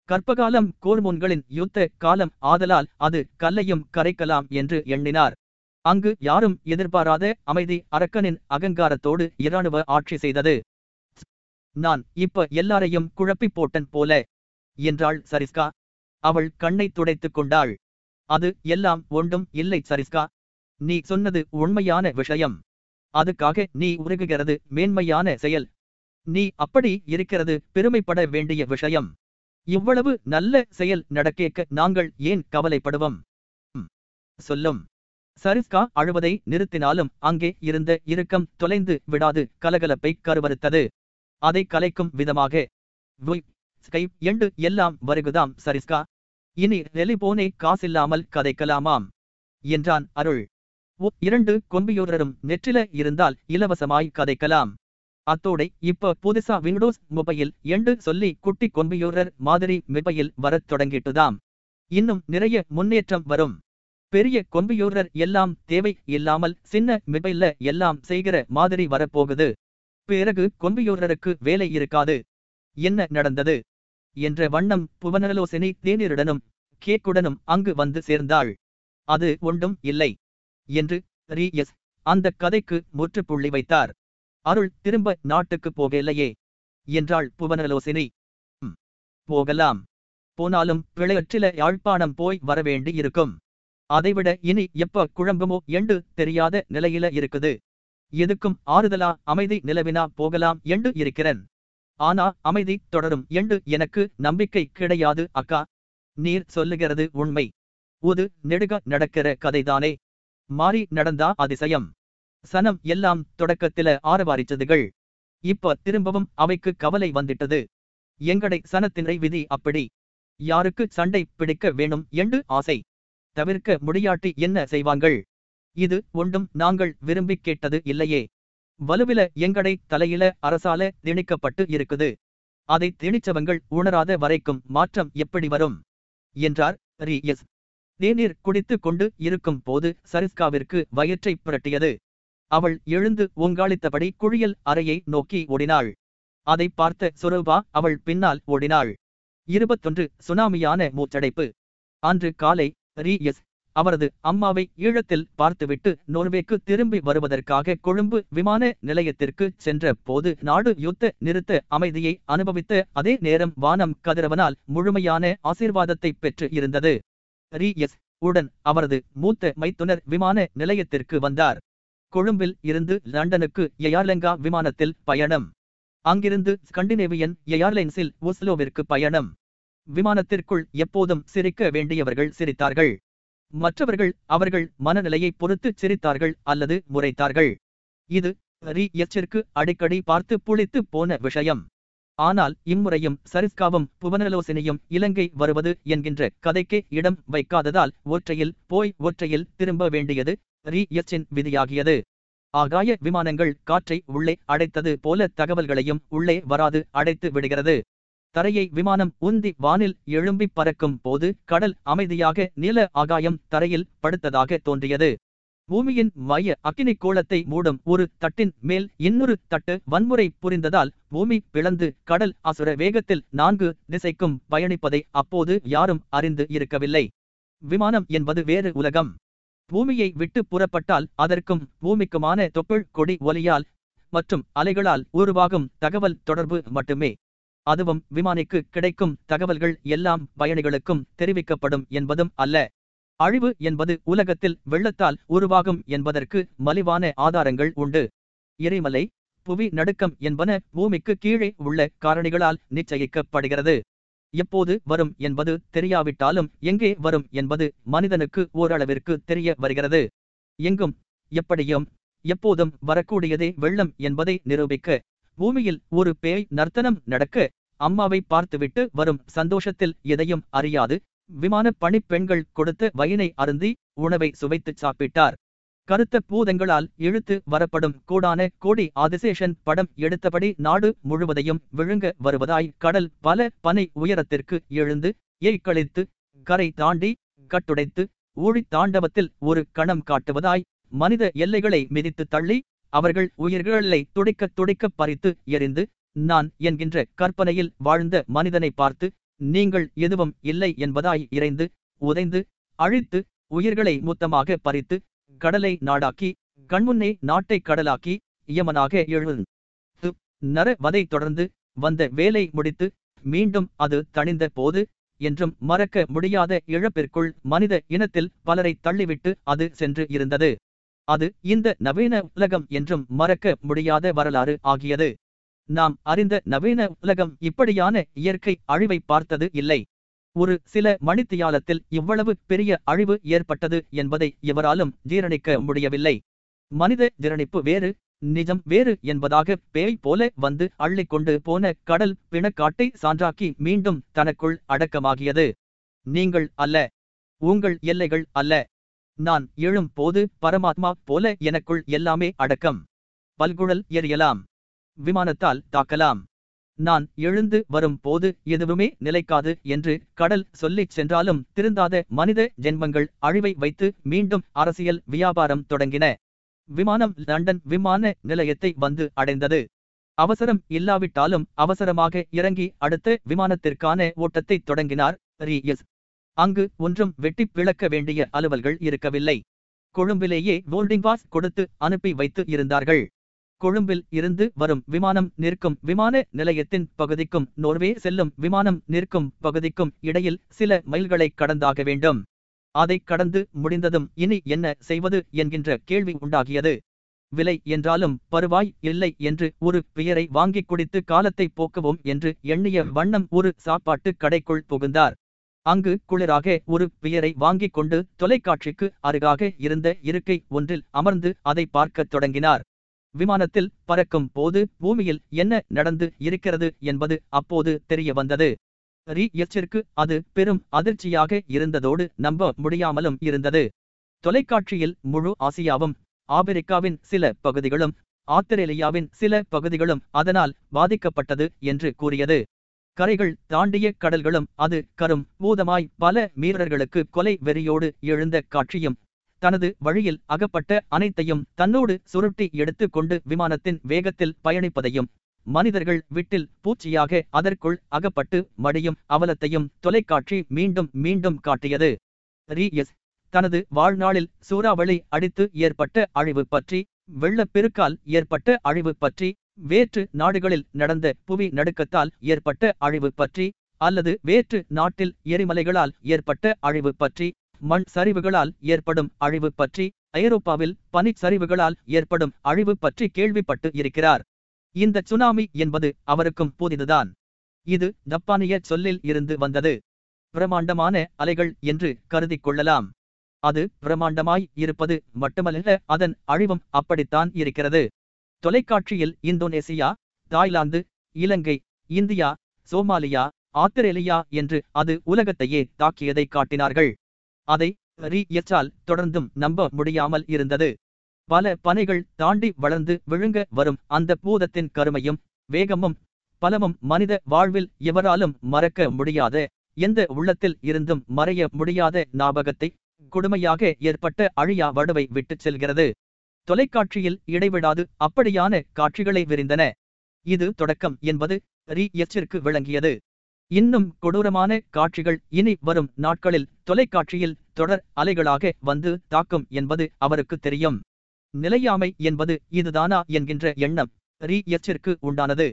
கற்பகாலம் கோர்மோன்களின் யுத்த காலம் ஆதலால் அது கல்லையும் கரைக்கலாம் என்று எண்ணினார். அங்கு யாரும் எதிர்பாராத அமைதி அரக்கனின் அகங்காரத்தோடு இராணுவ ஆட்சி செய்தது. நான் இப்ப எல்லாரையும் குழப்பிப் போட்டன் போல என்றாள் சரிஸ்கா. அவள் கண்ணை துடைத்துக் கொண்டாள். அது எல்லாம் ஒன்றும் இல்லை சரிஸ்கா. நீ சொன்னது உண்மையான விஷயம். அதுக்காக நீ உருகுகிறது மேன்மையான செயல். நீ அப்படி இருக்கிறது பெருமைப்பட வேண்டிய விஷயம். இவ்வளவு நல்ல செயல் நடக்கேக்க நாங்கள் ஏன் கவலைப்படுவோம்? சொல்லும். சரிஸ்கா அழுவதை நிறுத்தினாலும் அங்கே இருந்த இறுக்கம் தொலைந்து விடாது கலகலப்பை கருவறுத்தது. அதை கலைக்கும் விதமாக ஸ்கைப் எண்டு எல்லாம் வருகுதாம் சரிஸ்கா. இனி டெலிபோனே காசில்லாமல் கதைக்கலாமாம் என்றான் அருள். ஓ இரண்டு கொம்பியூரரும் நெற்றில இருந்தால் இலவசமாய் கதைக்கலாம். அத்தோடை இப்ப புதுசா விண்டோஸ் மொபைல் என்று சொல்லி குட்டி கொம்பியூரர் மாதிரி மொபைல் வரத் தொடங்கிட்டுதாம். இன்னும் நிறைய முன்னேற்றம் வரும். பெரிய கொம்பியூரர் எல்லாம் தேவை இல்லாமல் சின்ன மிபைல்ல எல்லாம் செய்கிற மாதிரி வரப்போகுது. பிறகு கொம்பியூரருக்கு வேலை இருக்காது. என்ன நடந்தது? என்ற வண்ணம் புவனலோசினி தேநீருடனும் கேக்குடனும் அங்கு வந்து சேர்ந்தாள். அது ஒன்றும் இல்லை என்று ரி எஸ் அந்த கதைக்கு முற்றுப்புள்ளி வைத்தார். அருள் திரும்ப நாட்டுக்கு போகலையே என்றாள் புவனலோசினி போகலாம். போனாலும் பிழையற்றில யாழ்ப்பாணம் போய் வரவேண்டி இருக்கும் அதைவிட இனி எப்ப குழம்புமோ என்று தெரியாத நிலையில இருக்குது. எதுக்கும் ஆறுதலா அமைதி நிலவினா போகலாம் என்று இருக்கிறேன். ஆனா அமைதி தொடரும் என்று எனக்கு நம்பிக்கை கிடையாது அக்கா. நீர் சொல்லுகிறது உண்மை. உது நெடுக நடக்கிற கதைதானே. மாறி நடந்தா அதிசயம். சனம் எல்லாம் தொடக்கத்தில ஆரவாரிச்சதுகள். இப்ப திரும்பவும் அவைக்கு கவலை வந்துட்டது. எங்கடை சனத்தினை விதி அப்படி. யாருக்கு சண்டை பிடிக்க வேணும் என்று ஆசை. தவிர்க்க முடியாட்டி என்ன செய்வாங்கள் இது ஒன்றும் நாங்கள் விரும்பிக் கேட்டது இல்லையே. வலுவில எங்கடை தலையில அரசால திணிக்கப்பட்டு இருக்குது. அதை திணிச்சவங்கள் உணராத வரைக்கும் மாற்றம் எப்படி வரும்? என்றார் ரி. எஸ். தேநீர் குடித்துக் கொண்டு இருக்கும் போது சரிஸ்காவிற்கு வயிற்றை புரட்டியது. அவள் எழுந்து ஓங்காளித்தபடி குழியல் அறையை நோக்கி ஓடினாள். அதை பார்த்த சுரூபா அவள் பின்னால் ஓடினாள். இருபத்தொன்று சுனாமியான மூச்சடைப்பு. அன்று காலை ரி எஸ் அவரது அம்மாவை ஈழத்தில் பார்த்துவிட்டு நோர்வேக்கு திரும்பி வருவதற்காக கொழும்பு விமான நிலையத்திற்கு சென்ற போது நாடு யுத்த நிறுத்த அமைதியை அனுபவித்த அதே நேரம் வானம் கதிரவனால் முழுமையான ஆசீர்வாதத்தை பெற்று இருந்தது. ரி எஸ் உடன் அவரது மூத்த மைத்துனர் விமான நிலையத்திற்கு வந்தார். கொழும்பில் இருந்து லண்டனுக்கு எயார்லெங்கா விமானத்தில் பயணம். அங்கிருந்து ஸ்கண்டினேவியன் எயார்லைன்ஸில் ஒஸ்லோவிற்கு பயணம். விமானத்திற்குள் எப்போதும் சிரிக்க வேண்டியவர்கள் சிரித்தார்கள். மற்றவர்கள் அவர்கள் மனநிலையை பொறுத்து சிரித்தார்கள் அல்லது முறைத்தார்கள். இது ரி எச்சிற்கு அடிக்கடி பார்த்து புளித்து போன விஷயம். ஆனால் இம்முறையும் சரிஸ்காவும் புவனலோசனையும் இலங்கை வருவது என்கின்ற கதைக்கு இடம் வைக்காததால் ஒற்றையில் போய் ஒற்றையில் திரும்ப வேண்டியது ரி எச்சின் விதியாகியது. ஆகாய விமானங்கள் காற்றை உள்ளே அடைத்தது போல தகவல்களையும் உள்ளே வராது அடைத்து விடுகிறது. தரையை விமானம் உந்தி வானில் எழும்பி பறக்கும் போது கடல் அமைதியாக நில ஆகாயம் தரையில் படுத்ததாக தோன்றியது. பூமியின் மைய அக்கினி கோளத்தை மூடும் ஒரு தட்டின் மேல் இன்னொரு தட்டு வன்முறை புரிந்ததால் பூமி பிளந்து கடல் அசுர வேகத்தில் நான்கு திசைக்கும் பயணிப்பதை அப்போது யாரும் அறிந்து இருக்கவில்லை. விமானம் என்பது வேறு உலகம். பூமியை விட்டு புறப்பட்டால் அதற்கும் பூமிக்குமான தொப்புள் கொடி ஒலியால் மற்றும் அலைகளால் உருவாகும் தகவல் தொடர்பு மட்டுமே. அதுவும் விமானிக்கு கிடைக்கும் தகவல்கள் எல்லாம் பயணிகளுக்கும் தெரிவிக்கப்படும் என்பதும் அல்ல. அழிவு என்பது உலகத்தில் வெள்ளத்தால் உருவாகும் என்பதற்கு மலிவான ஆதாரங்கள் உண்டு. எரிமலை புவி நடுக்கம் என்பன பூமிக்கு கீழே உள்ள காரணிகளால் நிச்சயிக்கப்படுகிறது. எப்போது வரும் என்பது தெரியாவிட்டாலும் எங்கே வரும் என்பது மனிதனுக்கு ஓரளவிற்கு தெரிய வருகிறது. எங்கும் எப்படியும் எப்போதும் வரக்கூடியதே வெள்ளம் என்பதை நிரூபிக்க பூமியில் ஒரு பேய் நர்த்தனம் நடக்க அம்மாவை பார்த்துவிட்டு வரும் சந்தோஷத்தில் எதையும் அறியாது. விமான பணிப்பெண்கள் கொடுத்த வயினை அருந்தி உணவை சுவைத்துச் சாப்பிட்டார். கருத்த பூதங்களால் இழுத்து வரப்படும் கோடான கோடி ஆதிசேஷன் படம் எடுத்தபடி நாடு முழுவதையும் விழுங்க வருவதாய் கடல் பல பனை உயரத்திற்கு எழுந்து ஏய்களித்து கரை தாண்டி கட்டுடைத்து ஊழித் தாண்டவத்தில் ஒரு கணம் காட்டுவதாய் மனித எல்லைகளை மிதித்து தள்ளி அவர்கள் உயிர்களை துடிக்க துடிக்க பறித்து எறிந்து நான் என்கின்ற கற்பனையில் வாழ்ந்த மனிதனை பார்த்து நீங்கள் எதுவும் இல்லை என்பதாய் இறைந்து உதைந்து அழித்து உயிர்களை மொத்தமாக பறித்து கடலை நாடாக்கி கண்முன்னே நாட்டை கடலாக்கி இயமனாக எழுந்து நர வதை தொடர்ந்து வந்த வேலை முடித்து மீண்டும் அது தணிந்த போது என்றும் மறக்க முடியாத இழப்பிற்குள் மனித இனத்தில் பலரை தள்ளிவிட்டு அது சென்று இருந்தது. அது இந்த நவீன உலகம் என்றும் மறக்க முடியாத வரலாறு ஆகியது. நாம் அறிந்த நவீன உலகம் இப்படியான இயற்கை அழிவை பார்த்தது இல்லை. ஒரு சில மணித்தியாலத்தில் இவ்வளவு பெரிய அழிவு ஏற்பட்டது என்பதை எவராலும் ஜீரணிக்க முடியவில்லை. மனித ஜீரணிப்பு வேறு நிஜம் வேறு என்பதாக பேய் போல வந்து அள்ளிக்கொண்டு போன கடல் பிணக்காட்டை சான்றாக்கி மீண்டும் தனக்குள் அடக்கமாகியது. நீங்கள் அல்ல. உங்கள் எல்லைகள் அல்ல. நான் எழும் போது பரமாத்மா போல எனக்குள் எல்லாமே அடக்கம். பல்குழல் எறியலாம். விமானத்தால் தாக்கலாம். நான் எழுந்து வரும் போது எதுவுமே நிலைக்காது என்று கடல் சொல்லிச் சென்றாலும் திருந்தாத மனித ஜென்மங்கள் அழிவை வைத்து மீண்டும் அரசியல் வியாபாரம் தொடங்கின. விமானம் லண்டன் விமான நிலையத்தை வந்து அடைந்தது. அவசரம் இல்லாவிட்டாலும் அவசரமாக இறங்கி அடுத்த விமானத்திற்கான ஓட்டத்தை தொடங்கினார். ரி எஸ் அங்கு ஒன்றும் வெட்டி பிளக்க வேண்டிய அலுவல்கள் இருக்கவில்லை. கொழும்பிலேயே போர்டிங் பாஸ் கொடுத்து அனுப்பி வைத்து இருந்தார்கள். கொழும்பில் இருந்து வரும் விமானம் நிற்கும் விமான நிலையத்தின் பகுதிக்கும் நோர்வே செல்லும் விமானம் நிற்கும் பகுதிக்கும் இடையில் சில மைல்களை கடந்தாக வேண்டும். அதை கடந்து முடிந்ததும் இனி என்ன செய்வது என்கின்ற கேள்வி உண்டாகியது. விலை என்றாலும் பருவாய் இல்லை என்று ஒரு பெயரை வாங்கிக் குடித்து காலத்தை போக்குவோம் என்று எண்ணிய வண்ணம் ஒரு சாப்பாட்டு கடைக்குள் புகுந்தார். அங்கு குளிராக ஒரு பியரை வாங்கிக் கொண்டு தொலைக்காட்சிக்கு அருகாக இருந்த இருக்கை ஒன்றில் அமர்ந்து அதை பார்க்கத் தொடங்கினார். விமானத்தில் பறக்கும் போது பூமியில் என்ன நடந்து இருக்கிறது என்பது அப்போது தெரிய வந்தது. ரியச்சிற்கு அது பெரும் அதிர்ச்சியாக இருந்ததோடு நம்ப முடியாமலும் இருந்தது. தொலைக்காட்சியில் முழு ஆசியாவும் ஆப்பிரிக்காவின் சில பகுதிகளும் ஆத்திரேலியாவின் சில பகுதிகளும் அதனால் பாதிக்கப்பட்டது என்று கூறியது. கரைகள் தாண்டிய கடல்களும் அது கரும் பூதமாய் பல மீனவர்களுக்கு கொலை வெறியோடு எழுந்த காட்சியும் தனது வழியில் அகப்பட்ட அனைத்தையும் தன்னோடு சுருட்டி எடுத்து கொண்டு விமானத்தின் வேகத்தில் பயணிப்பதையும் மனிதர்கள் விட்டில் பூச்சியாக அதற்குள் அகப்பட்டு மடியும் அவலத்தையும் தொலைக்காட்சி மீண்டும் மீண்டும் காட்டியது. ரீஎஸ் தனது வாழ்நாளில் சூறாவளி அடித்து ஏற்பட்ட அழிவு பற்றி வெள்ளப்பெருக்கால் ஏற்பட்ட அழிவு பற்றி வேற்று நாடுகளில் நடந்த புவி நடுக்கத்தால் ஏற்பட்ட அழிவு பற்றி அல்லது வேற்று நாட்டில் எரிமலைகளால் ஏற்பட்ட அழிவு பற்றி மண் சரிவுகளால் ஏற்படும் அழிவு பற்றி ஐரோப்பாவில் பனிச்சரிவுகளால் ஏற்படும் அழிவு பற்றி கேள்விப்பட்டு இருக்கிறார். இந்த சுனாமி என்பது அவருக்கும் புதிதுதான். இது ஜப்பானிய சொல்லில் இருந்து வந்தது. பிரமாண்டமான அலைகள் என்று கருதி கொள்ளலாம். அது பிரமாண்டமாய் இருப்பது மட்டுமல்ல அதன் அழிவும் அப்படித்தான் இருக்கிறது. தொலைக்காட்சியில் Indonesia Thailand Ilankai India Somalia ஆத்திரேலியா என்று அது உலகத்தையே தாக்கியதை காட்டினார்கள். அதை ரி எச்சால் தொடர்ந்தும் நம்ப முடியாமல் இருந்தது. பல பனைகள் தாண்டி வளர்ந்து விழுங்க வரும் அந்த பூதத்தின் கருமையும் வேகமும் பலமும் மனித வாழ்வில் எவராலும் மறக்க முடியாத எந்த உள்ளத்தில் இருந்தும் மறைய முடியாத ஞாபகத்தை கொடுமையாக ஏற்பட்ட அழியா வடுவை விட்டுச் செல்கிறது. தொலைக்காட்சியில் இடைவிடாது அப்படியான காட்சிகளை விரிந்தன. இது தொடக்கம் என்பது ரி. எச்சிற்கு விளங்கியது. இன்னும் கொடூரமான காட்சிகள் இனி வரும் நாட்களில் தொலைக்காட்சியில் தொடர் அலைகளாக வந்து தாக்கும் என்பது அவருக்கு தெரியும். நிலையாமை என்பது இதுதானா என்கின்ற எண்ணம் ரி. எச்சிற்கு உண்டானது.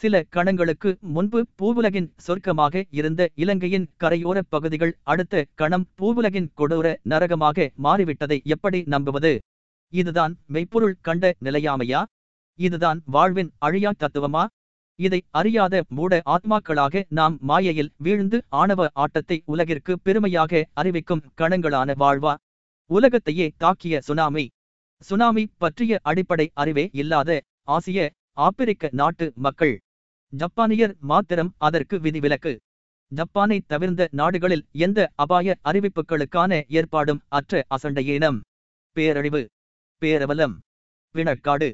சில கணங்களுக்கு முன்பு பூவுலகின் சொர்க்கமாக இருந்த இலங்கையின் கரையோர பகுதிகள் அடுத்த கணம் பூவுலகின் கொடூர நரகமாக மாறிவிட்டதை எப்படி நம்புவது? இதுதான் மெய்ப்பொருள் கண்ட நிலையாமையா? இதுதான் வாழ்வின் அழியா தத்துவமா? இதை அறியாத மூட ஆத்மாக்களாக நாம் மாயையில் வீழ்ந்து ஆணவ ஆட்டத்தை உலகிற்கு பெருமையாக அறிவிக்கும் கணங்களான வாழ்வா? உலகத்தையே தாக்கிய சுனாமி. சுனாமி பற்றிய அடிப்படை அறிவே இல்லாத ஆசிய ஆப்பிரிக்க நாட்டு மக்கள். ஜப்பானியர் மாத்திரம் அதற்கு விதிவிலக்கு. ஜப்பானை தவிர்ந்த நாடுகளில் எந்த அபாய அறிவிப்புகளுக்கான ஏற்பாடும் அற்ற அசண்டையீனம் பேரழிவு. பேரவலம் வினக்காடு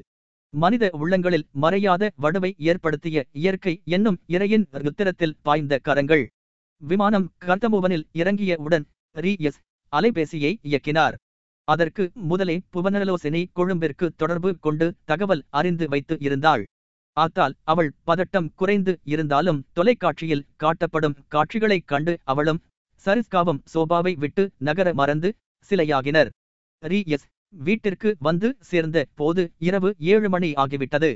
மனித உள்ளங்களில் மறையாத வடுவை ஏற்படுத்திய இயற்கை என்னும் இறையின் ருத்திரத்தில் பாய்ந்த கரங்கள். விமானம் கர்த்தமுவனில் இறங்கிய உடன் ரி எஸ் அலைபேசியை இயக்கினார். அதற்கு முதலே புவனலோசினி கொழும்பிற்கு தொடர்பு கொண்டு தகவல் அறிந்து வைத்து இருந்தாள். ஆத்தால் அவள் பதட்டம் குறைந்து இருந்தாலும் தொலைக்காட்சியில் காட்டப்படும் காட்சிகளைக் கண்டு அவளும் சரிஸ்காவும் சோபாவை விட்டு நகர மறந்து சிலையாகினர். ரி எஸ் வீட்டிற்கு வந்து சேர்ந்த போது இரவு ஏழு மணி ஆகிவிட்டது.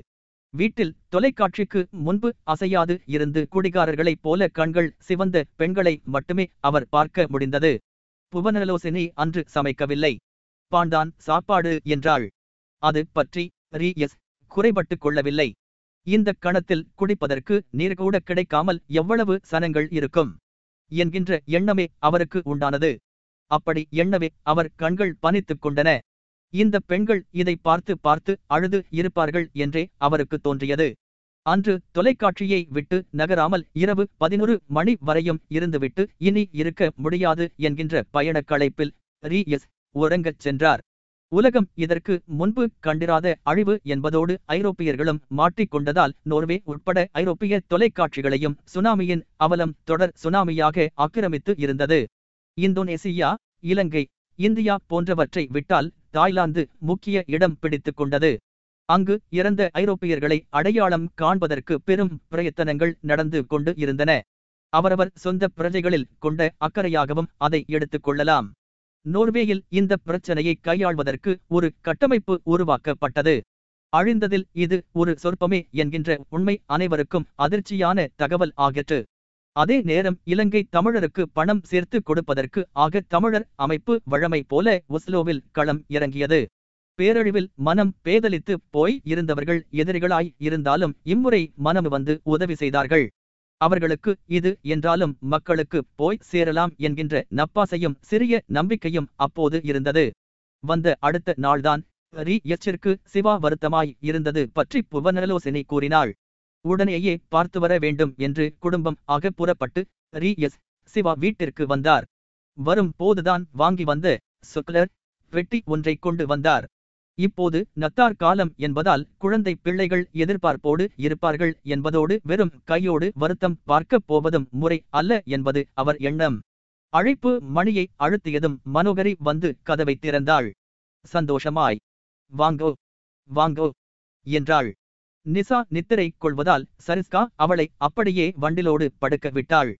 வீட்டில் தொலைக்காட்சிக்கு முன்பு அசையாது இருந்து குடிகாரர்களைப் போல கண்கள் சிவந்த பெண்களை மட்டுமே அவர் பார்க்க முடிந்தது. புவனலோசினி அன்று சமைக்கவில்லை. பாண்டான் சாப்பாடு என்றாள். அது பற்றி ரி. எஸ். குறைபட்டு கொள்ளவில்லை. இந்த கணத்தில் குடிப்பதற்கு நீர் கூட கிடைக்காமல் எவ்வளவு சனங்கள் இருக்கும் என்கின்ற எண்ணமே அவருக்கு உண்டானது. அப்படி எண்ணவே அவர் கண்கள் பனித்துக் கொண்டன. இந்த பெண்கள் இதை பார்த்து பார்த்து அழுது இருப்பார்கள் என்றே அவருக்கு தோன்றியது. அன்று தொலைக்காட்சியை விட்டு நகராமல் இரவு பதினொரு மணி வரையும் இருந்துவிட்டு இனி இருக்க முடியாது என்கின்ற பயணக் களைப்பில் ரீ எஸ் உறங்கச் சென்றார். உலகம் இதற்கு முன்பு கண்டிராத அழிவு என்பதோடு ஐரோப்பியர்களும் மாட்டிக்கொண்டதால் நோர்வே உட்பட ஐரோப்பிய தொலைக்காட்சிகளையும் சுனாமியின் அவலம் தொடர் சுனாமியாக ஆக்கிரமித்து இருந்தது. இந்தோனேசியா இலங்கை இந்தியா போன்றவற்றை விட்டால் தாய்லாந்து முக்கிய இடம் பிடித்துக் கொண்டது. அங்கு இறந்த ஐரோப்பியர்களை அடையாளம் காண்பதற்கு பெரும் பிரயத்தனங்கள் நடந்து கொண்டு இருந்தன. அவரவர் சொந்த பிரஜைகளில் கொண்ட அக்கறையாகவும் அதை எடுத்துக் கொள்ளலாம். நோர்வேயில் இந்த பிரச்சனையை கையாள்வதற்கு ஒரு கட்டமைப்பு உருவாக்கப்பட்டது. அழிந்ததில் இது ஒரு சொற்பமே என்கின்ற உண்மை அனைவருக்கும் அதிர்ச்சியான தகவல் ஆகிற்று. அதே நேரம் இலங்கை தமிழருக்கு பணம் சேர்த்து கொடுப்பதற்கு ஆக தமிழர் அமைப்பு வழமை போல ஒஸ்லோவில் களம் இறங்கியது. பேரழிவில் மனம் பேதலித்து போய் இருந்தவர்கள் எதிரிகளாய் இருந்தாலும் இம்முறை மனம் வந்து உதவி செய்தார்கள். அவர்களுக்கு இது என்றாலும் மக்களுக்கு போய் சேரலாம் என்கின்ற நப்பாசையும் சிறிய நம்பிக்கையும் அப்போது இருந்தது. வந்த அடுத்த நாள்தான் ரி எச்சிற்கு சிவா வருத்தமாய் இருந்தது பற்றி புவனலோசினி கூறினாள். உடனேயே பார்த்து வர வேண்டும் என்று குடும்பம் ஆக புறப்பட்டு ரி எஸ் சிவா வீட்டிற்கு வந்தார். வரும் போதுதான் வாங்கி வந்த சுக்லர் வெட்டி ஒன்றை கொண்டு வந்தார். இப்போது நத்தார் காலம் என்பதால் குழந்தை பிள்ளைகள் எதிர்பார்ப்போடு இருப்பார்கள் என்பதோடு வெறும் கையோடு வருத்தம் பார்க்கப் போவதும் முறை அல்ல என்பது அவர் எண்ணம். அழைப்பு மணியை அழுத்தியதும் மனோகரி வந்து கதவை திறந்தாள். சந்தோஷமாய். வாங்கோ. வாங்கோ. என்றாள். நிசா நித்திரை கொள்வதால் சரிஸ்கா அவளை அப்படியே வண்டிலோடு படுக்க விட்டாள்.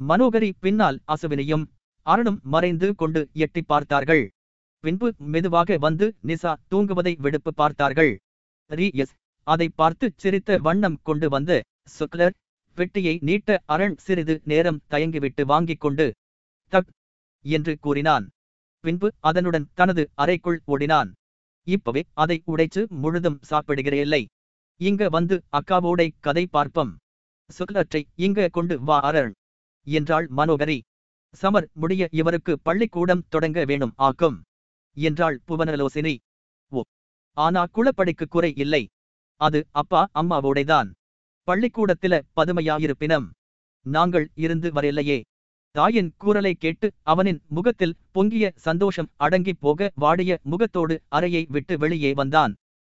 மனோகரி பின்னால் அசுவினையும் அருணும் மறைந்து கொண்டு எட்டி பார்த்தார்கள். பின்பு மெதுவாக வந்து நிசா தூங்குவதை விடுப்பு பார்த்தார்கள். ரீ எஸ். அதை பார்த்து சிரித்த வண்ணம் கொண்டு வந்து சுக்லர் பெட்டியை நீட்ட அரண் சிறிது நேரம் தயங்கிவிட்டு வாங்கிக் கொண்டு தக் என்று கூறினான். பின்பு அதனுடன் தனது அறைக்குள் ஓடினான். இப்பவே அதை உடைச்சு முழுதும் சாப்பிடுகிறேல்லை இங்க வந்து அக்காவோடை கதை பார்ப்பம். சுக்லற்றை இங்க கொண்டு வா அரண் என்றாள் மனோகரி. சமர் முடிய இவருக்கு பள்ளிக்கூடம் தொடங்க வேணும் ஆக்கும். என்றாள் புவனலோசினி. ஓ ஆனா குளப்படிக்கு குறை இல்லை. அது அப்பா அம்மாவோடைதான். பள்ளிக்கூடத்தில பதுமையாயிருப்பினம். நாங்கள் இருந்து வரையில்லையே தாயின் கூறலை கேட்டு அவனின் முகத்தில் பொங்கிய சந்தோஷம் அடங்கிப் போக வாடிய முகத்தோடு அறையை விட்டு வெளியே வந்தான்.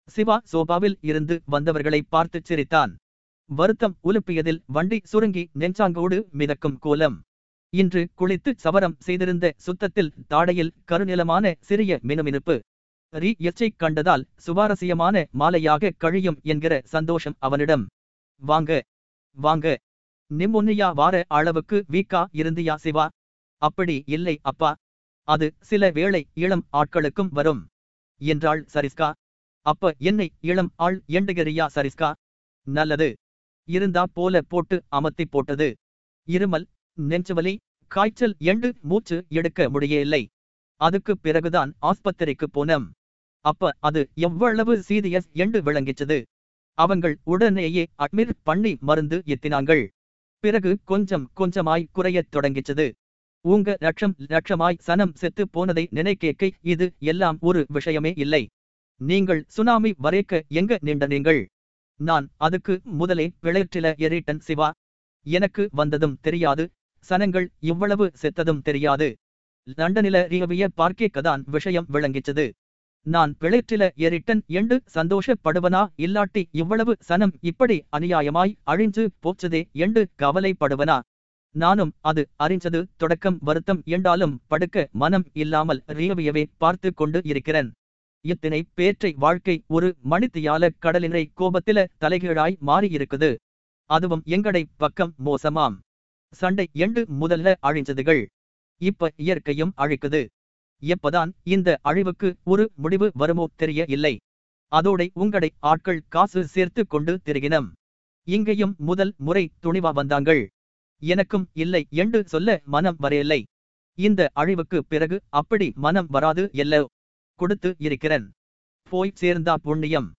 சிவா சோபாவில் இருந்து வந்தவர்களை பார்த்துச் சிரித்தான். வருத்தம் உலுப்பியதில் வண்டி சுருங்கி நெஞ்சாங்கோடு மிதக்கும் கோலம். இன்று குளித்து சவரம் செய்திருந்த சுத்தத்தில் தாடையில் கருநிலமான சிறிய மினுமினுப்பு. ரி எச்சை கண்டதால் சுவாரஸ்யமான மாலையாக கழியும் என்கிற சந்தோஷம் அவனிடம். வாங்க வாங்க. நிம்மொன்னியா வார அளவுக்கு வீக்கா இருந்தியா சிவா? அப்படி இல்லை அப்பா. அது சில வேளை இளம் ஆட்களுக்கும் வரும். என்றாள் சரிஸ்கா. அப்ப என்னை இளம் ஆள் எண்டுகிறியா சரிஸ்கா? நல்லது. இருந்தா போல போட்டு அமர்த்தி போட்டது. இருமல் நெஞ்சுவலி காய்ச்சல் எண்டு மூச்சு எடுக்க முடியவில்லை. அதுக்கு பிறகுதான் ஆஸ்பத்திரிக்கு போனோம் அப்ப அது எவ்வளவு சீரியஸ் எண்டு விளங்கிச்சது. அவங்கள் உடனேயே அட்மிட் பண்ணி மருந்து எத்தினாங்கள். பிறகு கொஞ்சம் கொஞ்சமாய் குறையத் தொடங்கிச்சது. உங்க லட்சம் லட்சமாய் சனம் செத்து போனதை நினைக்கேக்கை இது எல்லாம் ஒரு விஷயமே இல்லை. நீங்கள் சுனாமி வரைக்க எங்க நீண்டனீங்கள் நான் அதுக்கு முதலே பிழைற்றில எரிட்டன் சிவா. எனக்கு வந்ததும் தெரியாது சனங்கள் இவ்வளவு செத்ததும் தெரியாது. லண்டனில ரீவிய பார்க்கேக்கதான் விஷயம் விளங்கிச்சது. நான் பிழைற்றில எரிட்டன் என்று சந்தோஷப்படுவனா? இல்லாட்டி இவ்வளவு சனம் இப்படி அநியாயமாய் அழிஞ்சு போச்சதே என்று கவலைப்படுவனா? நானும் அது அறிஞ்சது தொடக்கம் வருத்தம் என்றாலும் படுக்க மனம் இல்லாமல் ரீவியவே பார்த்து கொண்டு இருக்கிறேன். இத்தனை பேற்றை வாழ்க்கை ஒரு மணித்தியால கடலினை கோபத்தில தலைகீழாய் மாறியிருக்குது. அதுவும் எங்கடை பக்கம் மோசமாம். சண்டை எண்டு முதல்ல அழிஞ்சதுகள். இப்ப இயற்கையும் அழிக்குது. எப்பதான் இந்த அழிவுக்கு ஒரு முடிவு வருமோ தெரிய இல்லை அதோடை உங்கடை ஆட்கள் காசு சேர்த்து கொண்டு திரிகினம். இங்கேயும் முதல் முறை துணிவா வந்தாங்கள். எனக்கும் இல்லை என்று சொல்ல மனம் வரையில்லை இந்த அழிவுக்கு பிறகு அப்படி மனம் வராது எல்ல. கொடுத்து இருக்கிறேன். போய் சேர்ந்தா புண்ணியம்.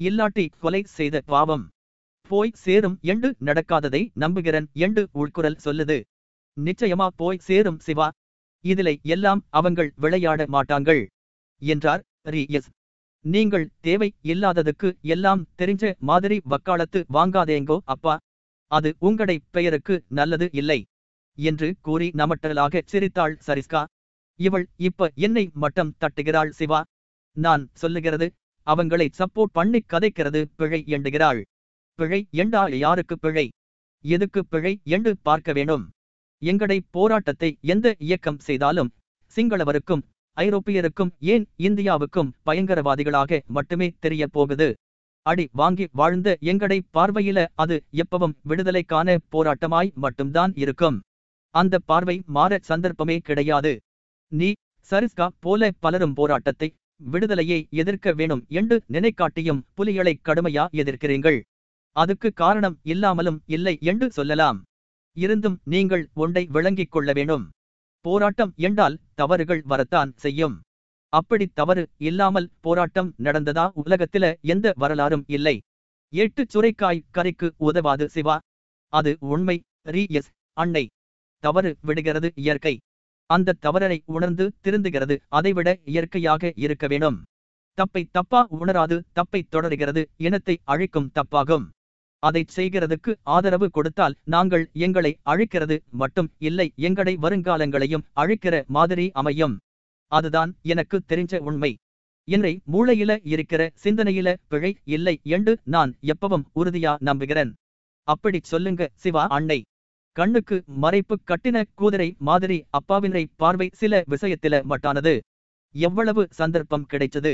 இல்லாட்டி கொலை செய்த பாவம். போய் சேரும் எண்டு நடக்காததை நம்புகிறன் எண்டு உள்குரல் சொல்லுது. நிச்சயமா போய் சேரும் சிவா. இதிலை எல்லாம் அவங்கள் விளையாட மாட்டாங்கள். என்றார் ரி எஸ் நீங்கள் தேவை இல்லாததுக்கு எல்லாம் தெரிஞ்ச மாதிரி வக்காலத்து வாங்காதேங்கோ அப்பா. அது உங்கடை பெயருக்கு நல்லது இல்லை. என்று கூறி நமட்டலாக சிரித்தாள் சரிஸ்கா. இவள் இப்ப என்னை மட்டம் தட்டுகிறாள் சிவா. நான் சொல்லுகிறது அவங்களை சப்போர்ட் பண்ணி கதைக்கிறது பிழை எண்டுகிறாள் பிழை எண்டா யாருக்கு பிழை? எதுக்கு பிழை என்று பார்க்க வேணும். எங்கடை போராட்டத்தை எந்த இயக்கம் செய்தாலும் சிங்களவருக்கும் ஐரோப்பியருக்கும் ஏன் இந்தியாவுக்கும் பயங்கரவாதிகளாக மட்டுமே தெரிய போகுது? அடி வாங்கி வாழ்ந்த எங்கடை பார்வையில அது எப்பவும் விடுதலைக்கான போராட்டமாய் மட்டும்தான் இருக்கும். அந்த பார்வை மாற சந்தர்ப்பமே கிடையாது. நீ சரிஸ்கா போல பலரும் போராட்டத்தை விடுதலையை எதிர்க்க வேணும் என்று நினைக்காட்டியும் புலிகளை கடுமையா எதிர்க்கிறீர்கள். அதுக்கு காரணம் இல்லாமலும் இல்லை என்று சொல்லலாம். இருந்தும் நீங்கள் ஒன்றை விளங்கிக் கொள்ள வேணும். போராட்டம் என்றால் தவறுகள் வரத்தான் செய்யும். அப்படி தவறு இல்லாமல் போராட்டம் நடந்ததா உலகத்தில எந்த வரலாறும் இல்லை. எட்டு சுரைக்காய் கரைக்கு உதவாது சிவா. அது உண்மை. ரி எஸ். அன்னை. தவறு விடுகிறது இயற்கை. அந்த தவறனை உணர்ந்து திருந்துகிறது. அதைவிட இயற்கையாக இருக்க வேணும் தப்பை தப்பா உணராது தப்பை தொடருகிறது இனத்தை அழிக்கும் தப்பாகும். அதைச் செய்கிறதுக்கு ஆதரவு கொடுத்தால் நாங்கள் எங்களை அழிக்கிறது மட்டும் இல்லை எங்களை வருங்காலங்களையும் அழிக்கிற மாதிரி அமையும். அதுதான் எனக்கு தெரிஞ்ச உண்மை. என்னை மூளையில இருக்கிற சிந்தனையில பிழை இல்லை என்று நான் எப்பவும் உறுதியா நம்புகிறேன். அப்படிச் சொல்லுங்க சிவா அன்னை. கண்ணுக்கு மறைப்பு கட்டின கூதிரை மாதிரி அப்பாவினை பார்வை சில விஷயத்தில மட்டானது. எவ்வளவு சந்தர்ப்பம் கிடைச்சது?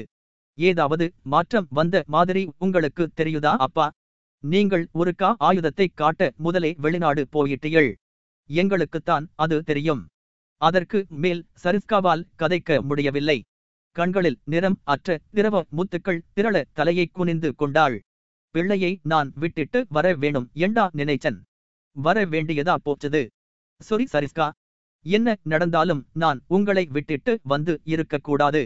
ஏதாவது மாற்றம் வந்த மாதிரி உங்களுக்கு தெரியுதா அப்பா? நீங்கள் ஒருக்கா ஆயுதத்தை காட்ட முதலே வெளிநாடு போயிட்டீள் எங்களுக்குத்தான் அது தெரியும். அதற்கு மேல் சரிஸ்காவால் கதைக்க முடியவில்லை. கண்களில் நிறம் அற்ற திரவ முத்துக்கள் திரள தலையை குனிந்து கொண்டாள். பிள்ளையை நான் விட்டுட்டு வர வேணும் என்றா நினைச்சன்? வர வேண்டியதா போச்சது. சொரி சரிஸ்கா என்ன நடந்தாலும் நான் உங்களை விட்டுட்டு வந்து இருக்கக்கூடாது.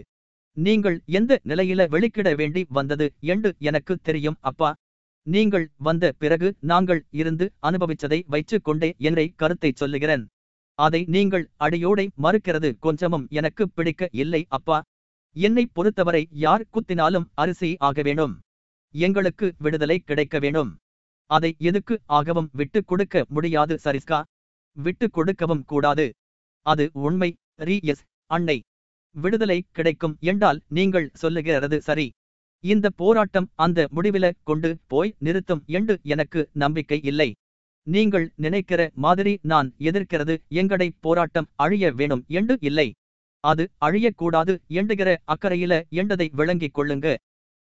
நீங்கள் எந்த நிலையில வெளிக்கிட வேண்டி வந்தது என்று எனக்கு தெரியும் அப்பா. நீங்கள் வந்த பிறகு நாங்கள் இருந்து அனுபவிச்சதை வைச்சு கொண்டே என்னை கருத்தை சொல்லுகிறேன். அதை நீங்கள் அடியோடை மறுக்கிறது கொஞ்சமும் எனக்கு பிடிக்க இல்லை அப்பா. என்னை பொறுத்தவரை யார் குத்தினாலும் அரிசி ஆக வேணும் எங்களுக்கு விடுதலை கிடைக்க வேணும் அதை எதுக்கு ஆகவும் விட்டு கொடுக்க முடியாது சரிஸ்கா? விட்டு கொடுக்கவும் கூடாது. அது உண்மை. ரீ. எஸ். அன்னை. விடுதலை கிடைக்கும் என்றால் நீங்கள் சொல்லுகிறது சரி. இந்த போராட்டம் அந்த முடிவில கொண்டு போய் நிறுத்தும் என்று எனக்கு நம்பிக்கை இல்லை. நீங்கள் நினைக்கிற மாதிரி நான் எதிர்க்கிறது எங்கடை போராட்டம் அழிய வேணும் என்று இல்லை. அது அழியக்கூடாது எண்டுகிற அக்கறையில எண்டதை விளங்கிக் கொள்ளுங்க.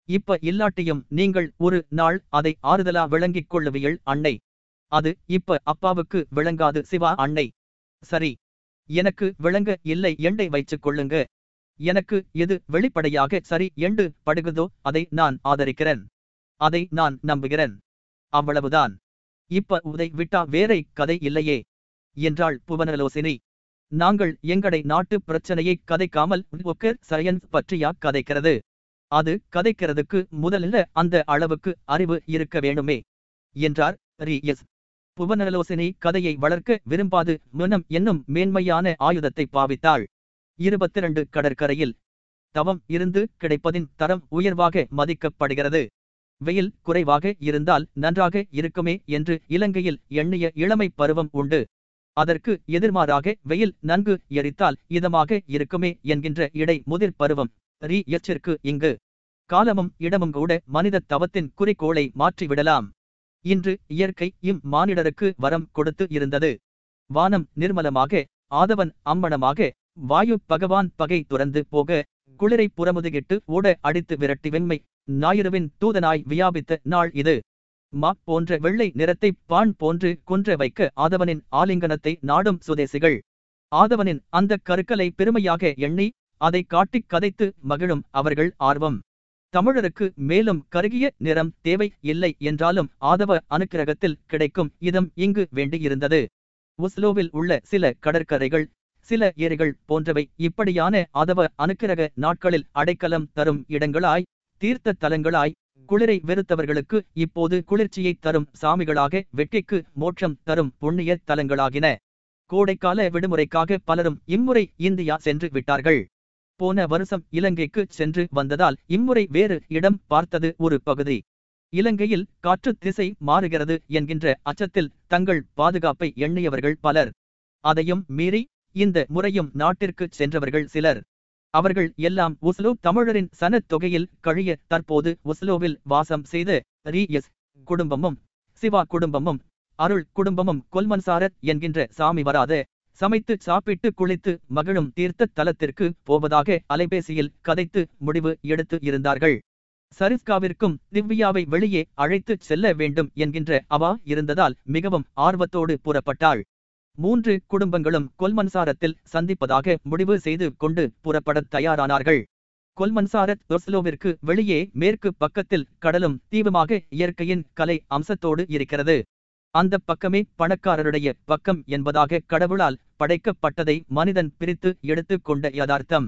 இப்ப இல்லாட்டியும் நீங்கள் ஒரு நாள் அதை ஆறுதலா விளங்கிக் கொள்ளுவியல் அன்னை. அது இப்ப அப்பாவுக்கு விளங்காது சிவா அன்னை. சரி. எனக்கு விளங்க இல்லை எண்டை வைத்துக் கொள்ளுங்க. எனக்கு எது வெளிப்படையாக சரி எண்டு படுகுதோ அதை நான் ஆதரிக்கிறேன். அதை நான் நம்புகிறேன். அவ்வளவுதான். இப்ப உதை விட்டா வேறை கதை இல்லையே. என்றாள் புவனலோசினி. நாங்கள் எங்கடை நாட்டு பிரச்சனையை கதைக்காமல் ஒக்கர் சயன்ஸ் பற்றியா கதைக்கிறது? அது கதைக்கிறதுக்கு முதலில் அந்த அளவுக்கு அறிவு இருக்க வேண்டுமே என்றார் ரி எஸ். புவனலோசனை கதையை வளர்க்க விரும்பாது மனம் என்னும் மேன்மையான ஆயுதத்தை பாவித்தாள். இருபத்திரண்டு கடற்கரையில் தவம் இருந்து கிடைப்பதின் தரம் உயர்வாக மதிக்கப்படுகிறது. வெயில் குறைவாக இருந்தால் நன்றாக இருக்குமே என்று இலங்கையில் எண்ணிய இளமை பருவம் உண்டு. அதற்கு எதிர்மாறாக வெயில் நன்கு எரித்தால் இதமாக இருக்குமே என்கின்ற இடை முதிர் பருவம். ரீ எச்சிற்கு இங்கு. காலமும் இடமும் கூட மனித தவத்தின் குறிக்கோளை மாற்றிவிடலாம். இன்று இயற்கை இம் மானிடருக்கு வரம் கொடுத்து இருந்தது. வானம் நிர்மலமாக ஆதவன் அம்மணமாக வாயு பகவான் பகை துறந்து போக குளிரை புறமுதுகிட்டு ஓட அடித்து விரட்டி வெண்மை ஞாயிறுவின் தூதனாய் வியாபித்த நாள் இது. மா போன்ற வெள்ளை நிறத்தை பான் போன்று குன்ற வைக்க ஆதவனின் ஆலிங்கனத்தை நாடும் சுதேசிகள். ஆதவனின் அந்த கருக்களை பெருமையாக எண்ணி அதை காட்டிக் கதைத்து மகிழும் அவர்கள் ஆர்வம். தமிழருக்கு மேலும் கருகிய நிறம் தேவை இல்லை என்றாலும் ஆதவ அனுக்கிரகத்தில் கிடைக்கும் இதம் இங்கு வேண்டியிருந்தது. ஒஸ்லோவில் உள்ள சில கடற்கரைகள் சில ஏரிகள் போன்றவை இப்படியான ஆதவ அனுக்கிரக நாட்களில் அடைக்கலம் தரும் இடங்களாய் தீர்த்த தலங்களாய் குளிரை வெறுத்தவர்களுக்கு இப்போது குளிர்ச்சியை தரும் சாமிகளாக வெற்றிக்கு மோட்சம் தரும் புண்ணிய தலங்களாகின. கோடைக்கால விடுமுறைக்காக பலரும் இம்முறை இந்தியா சென்று விட்டார்கள். போன வருஷம் இலங்கைக்கு சென்று வந்ததால் இம்முறை வேறு இடம் பார்த்தது ஒரு பகுதி. இலங்கையில் காற்று திசை மாறுகிறது என்கின்ற அச்சத்தில் தங்கள் பாதுகாப்பை எண்ணியவர்கள் பலர். அதையும் மீறி இந்த முறையும் நாட்டிற்கு சென்றவர்கள் சிலர். அவர்கள் எல்லாம் உஸ்லோ தமிழரின் சனத் தொகையில் கழிய தற்போது உஸ்லோவில் வாசம் செய்த ரீ எஸ் குடும்பமும் சிவா குடும்பமும் அருள் குடும்பமும் கொல்மன்சாரத் என்கின்ற சாமி வராத. சமைத்து சாப்பிட்டு குளித்து மகிழும் தீர்த்த தலத்திற்கு போவதாக அலைபேசியில் கதைத்து முடிவு எடுத்து இருந்தார்கள். சரிஸ்காவிற்கும் திவ்யாவை வெளியே அழைத்துச் செல்ல வேண்டும் என்கின்ற அவா இருந்ததால் மிகவும் ஆர்வத்தோடு புறப்பட்டாள். மூன்று குடும்பங்களும் கொல்மன்சாரத்தில் சந்திப்பதாக முடிவு செய்து கொண்டு புறப்படத் தயாரானார்கள். கொல்மன்சாரத் தொர்ஸ்லோவிற்கு வெளியே மேற்கு பக்கத்தில் கடலும் தீவுமாக இயற்கையின் கலை அம்சத்தோடு இருக்கிறது. அந்த பக்கமே பணக்காரருடைய பக்கம் என்பதாக கடவுளால் படைக்கப்பட்டதை மனிதன் பிரித்து எடுத்து கொண்ட யதார்த்தம்.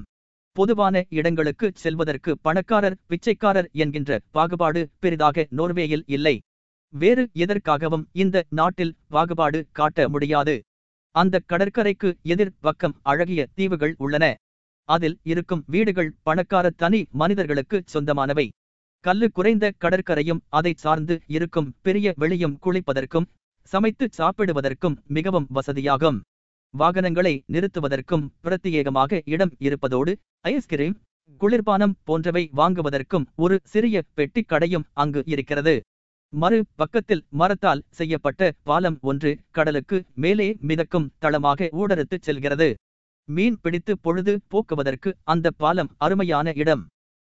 பொதுவான இடங்களுக்கு செல்வதற்கு பணக்காரர் பிச்சைக்காரர் என்கின்ற பாகுபாடு பெரிதாக நோர்வேயில் இல்லை. வேறு எதற்காகவும் இந்த நாட்டில் பாகுபாடு காட்ட முடியாது. அந்த கடற்கரைக்கு எதிர் பக்கம் அழகிய தீவுகள் உள்ளன. அதில் இருக்கும் வீடுகள் பணக்கார தனி மனிதர்களுக்கு சொந்தமானவை. கல்லு குறைந்த கடற்கரையும் அதை சார்ந்து இருக்கும் பெரிய வெளியும் குளிப்பதற்கும் சமைத்து சாப்பிடுவதற்கும் மிகவும் வசதியாகும். வாகனங்களை நிறுத்துவதற்கும் பிரத்யேகமாக இடம் இருப்பதோடு ஐஸ்கிரீம் குளிர்பானம் போன்றவை வாங்குவதற்கும் ஒரு சிறிய பெட்டிக் கடையும் அங்கு இருக்கிறது. மறு பக்கத்தில் மரத்தால் செய்யப்பட்ட பாலம் ஒன்று கடலுக்கு மேலே மிதக்கும் தளமாக ஊடறுத்துச் செல்கிறது. மீன் பிடித்து பொழுது போக்குவதற்கு அந்த பாலம் அருமையான இடம்.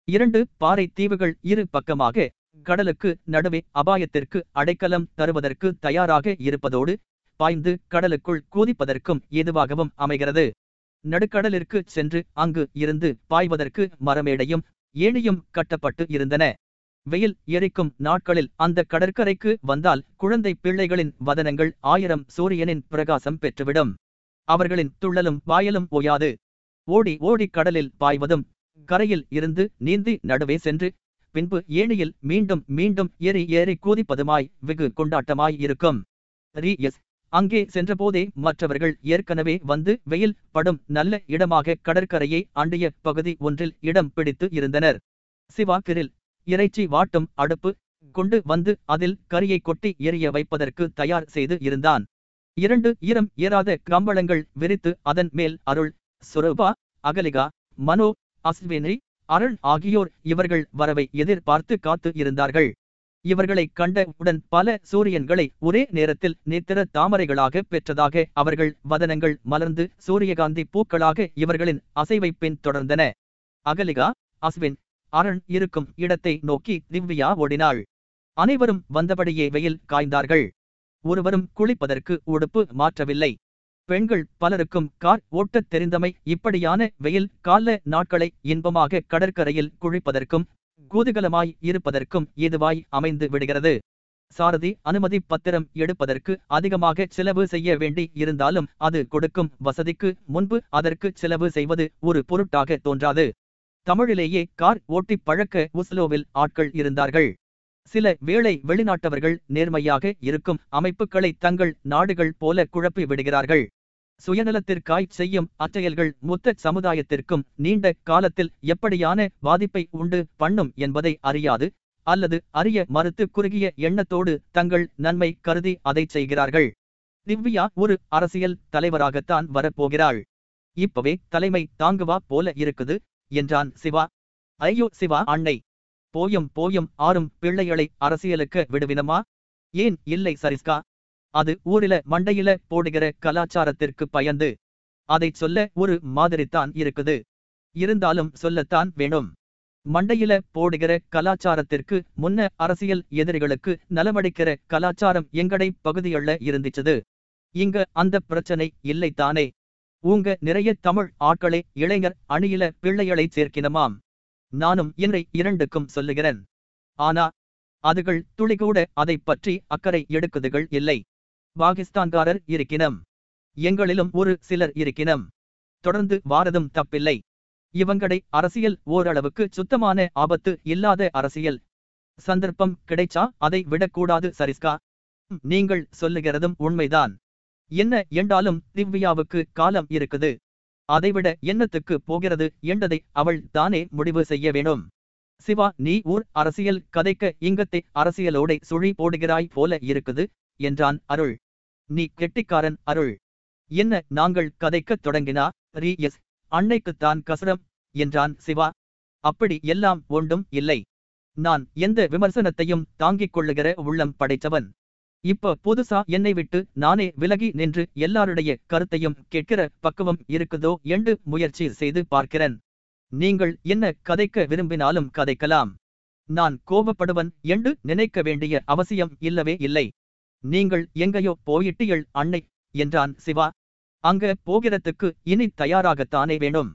இரண்டு பாறை தீவுகள் இரு பக்கமாக கடலுக்கு நடுவே அபாயத்திற்கு அடைக்கலம் தருவதற்கு தயாராக இருப்பதோடு பாய்ந்து கடலுக்குள் கூதிப்பதற்கும் ஏதுவாகவும் அமைகிறது. நடுக்கடலிற்கு சென்று அங்கு இருந்து பாய்வதற்கு மரமேடையும் ஏணியும் கட்டப்பட்டு இருந்தன. வெயில் எரிக்கும் நாட்களில் அந்த கடற்கரைக்கு வந்தால் குழந்தை பிள்ளைகளின் வதனங்கள் ஆயிரம் சூரியனின் பிரகாசம் பெற்றுவிடும். அவர்களின் துள்ளலும் பாயலும் ஓயாது. ஓடி ஓடி கடலில் பாய்வதும் கரையில் இருந்து நீந்தி நடுவே சென்று பின்பு ஏணியில் மீண்டும் மீண்டும் ஏறி ஏறி கூதிப்பதுமாய் வெகு கொண்டாட்டமாய் இருக்கும். ரி எஸ். அங்கே சென்றபோதே மற்றவர்கள் ஏற்கனவே வந்து வெயில் படும் நல்ல இடமாக கடற்கரையை அண்டிய பகுதி ஒன்றில் இடம் பிடித்து இருந்தனர். சிவாக்கரில் இறைச்சி வாட்டும் அடுப்பு கொண்டு வந்து அதில் கரியை கொட்டி எரிய வைப்பதற்கு தயார் செய்து இருந்தான். இரண்டு ஈரம் ஏறாத கம்பளங்கள் விரித்து அதன் மேல் அருள். சுரூபா அகலிகா மனோ அஸ்வினி அருள் ஆகியோர் இவர்கள் வரவை எதிர்பார்த்து காத்து இருந்தார்கள். இவர்களைக் கண்ட உடன் பல சூரியன்களை ஒரே நேரத்தில் நேத்திர தாமரைகளாக பெற்றதாக அவர்கள் வதனங்கள் மலர்ந்து சூரியகாந்தி பூக்களாக இவர்களின் அசைவை பின் தொடர்ந்தன அகலிகா அஸ்வின் அரண் இருக்கும் இடத்தை நோக்கி திவ்யா ஓடினாள். அனைவரும் வந்தபடியே வெயில் காய்ந்தார்கள். ஒருவரும் குளிப்பதற்கு உடுப்பு மாற்றவில்லை. பெண்கள் பலருக்கும் கார் ஓட்டத் தெரிந்தமை இப்படியான வெயில் கால நாட்களை இன்பமாக கடற்கரையில் குழிப்பதற்கும் கூதுகலமாய் இருப்பதற்கும் ஏதுவாய் அமைந்து விடுகிறது. சாரதி அனுமதி பத்திரம் எடுப்பதற்கு அதிகமாக செலவு செய்ய வேண்டி இருந்தாலும் அது கொடுக்கும் வசதிக்கு முன்பு அதற்கு செலவு செய்வது ஒரு பொருட்டாக தோன்றாது. தமிழிலேயே கார் ஓட்டிப் பழக்க உஸ்லோவில் ஆட்கள் இருந்தார்கள். சில வேளை வெளிநாட்டவர்கள் நேர்மையாக இருக்கும் அமைப்புகளை தங்கள் நாடுகள் போல குழப்பி விடுகிறார்கள். சுயநலத்திற்காய் செய்யும் அச்செயல்கள் மொத்த சமுதாயத்திற்கும் நீண்ட காலத்தில் எப்படியான பாதிப்பை உண்டு பண்ணும் என்பதை அறியாது அல்லது அறிய மறுத்து குறுகிய எண்ணத்தோடு தங்கள் நன்மை கருதி அதைச் செய்கிறார்கள். திவ்யா ஒரு அரசியல் தலைவராகத்தான் வரப்போகிறாள். இப்பவே தலைமை தாங்குவா போல இருக்குது என்றான் சிவா. ஐயோ சிவா அன்னை போயும் போயும் ஆறும் பிள்ளைகளை அரசியலுக்கு விடுவினமா? ஏன் இல்லை சரிஸ்கா? அது ஊரில மண்டையில போடுகிற கலாச்சாரத்திற்கு பயந்து அதைச் சொல்ல ஒரு மாதிரித்தான் இருக்குது. இருந்தாலும் சொல்லத்தான் வேணும். மண்டையில போடுகிற கலாச்சாரத்திற்கு முன்ன அரசியல் எதிரிகளுக்கு நலமடிக்கிற கலாச்சாரம் எங்கடை பகுதியள்ள இருந்துச்சது இங்க அந்த பிரச்சனை இல்லைத்தானே. உங்க நிறைய தமிழ் ஆட்களை இளைஞர் அணியில பிள்ளைகளை சேர்க்கினமாம். நானும் என்னை இரண்டுக்கும் சொல்லுகிறேன். ஆனா அதுகள் துளிகூட அதைப் பற்றி அக்கறை எடுக்குதுகள் இல்லை. பாகிஸ்தான்காரர் இருக்கினம். எங்களிலும் ஒரு சிலர் இருக்கினம். தொடர்ந்து வாரதும் தப்பில்லை. இவங்கடை அரசியல் ஓரளவுக்கு சுத்தமான ஆபத்து இல்லாத அரசியல். சந்தர்ப்பம் கிடைச்சா அதை விடக்கூடாது சரிஸ்கா. நீங்கள் சொல்லுகிறதும் உண்மைதான். என்ன என்றாலும் திவ்யாவுக்கு காலம் இருக்குது. அதைவிட என்னத்துக்கு போகிறது என்றதை அவள் தானே முடிவு செய்ய வேணும் சிவா நீ ஊர் அரசியல் கதைக்க இங்கத்தை அரசியலோடை சுழி போடுகிறாய் போல இருக்குது என்றான் அருள். நீ கெட்டிக்காரன் அருள். என்ன நாங்கள் கதைக்கத் தொடங்கினா? ரீ எஸ். அன்னைக்குத்தான் கசரம் என்றான் சிவா. அப்படி எல்லாம் ஒன்றும் இல்லை. நான் எந்த விமர்சனத்தையும் தாங்கிக் கொள்ளுகிற உள்ளம் படைத்தவன். இப்ப புதுசா என்னை விட்டு நானே விலகி நின்று எல்லாருடைய கருத்தையும் கேட்கிற பக்குவம் இருக்குதோ என்று முயற்சி செய்து பார்க்கிறேன். நீங்கள் என்ன கதைக்க விரும்பினாலும் கதைக்கலாம். நான் கோபப்படுவன் என்று நினைக்க வேண்டிய அவசியம் இல்லவே இல்லை. நீங்கள் எங்கேயோ போயிட்டீள் அன்னை என்றான் சிவா. அங்க போகிறதுக்கு இனி தயாராகத்தானே வேணும்.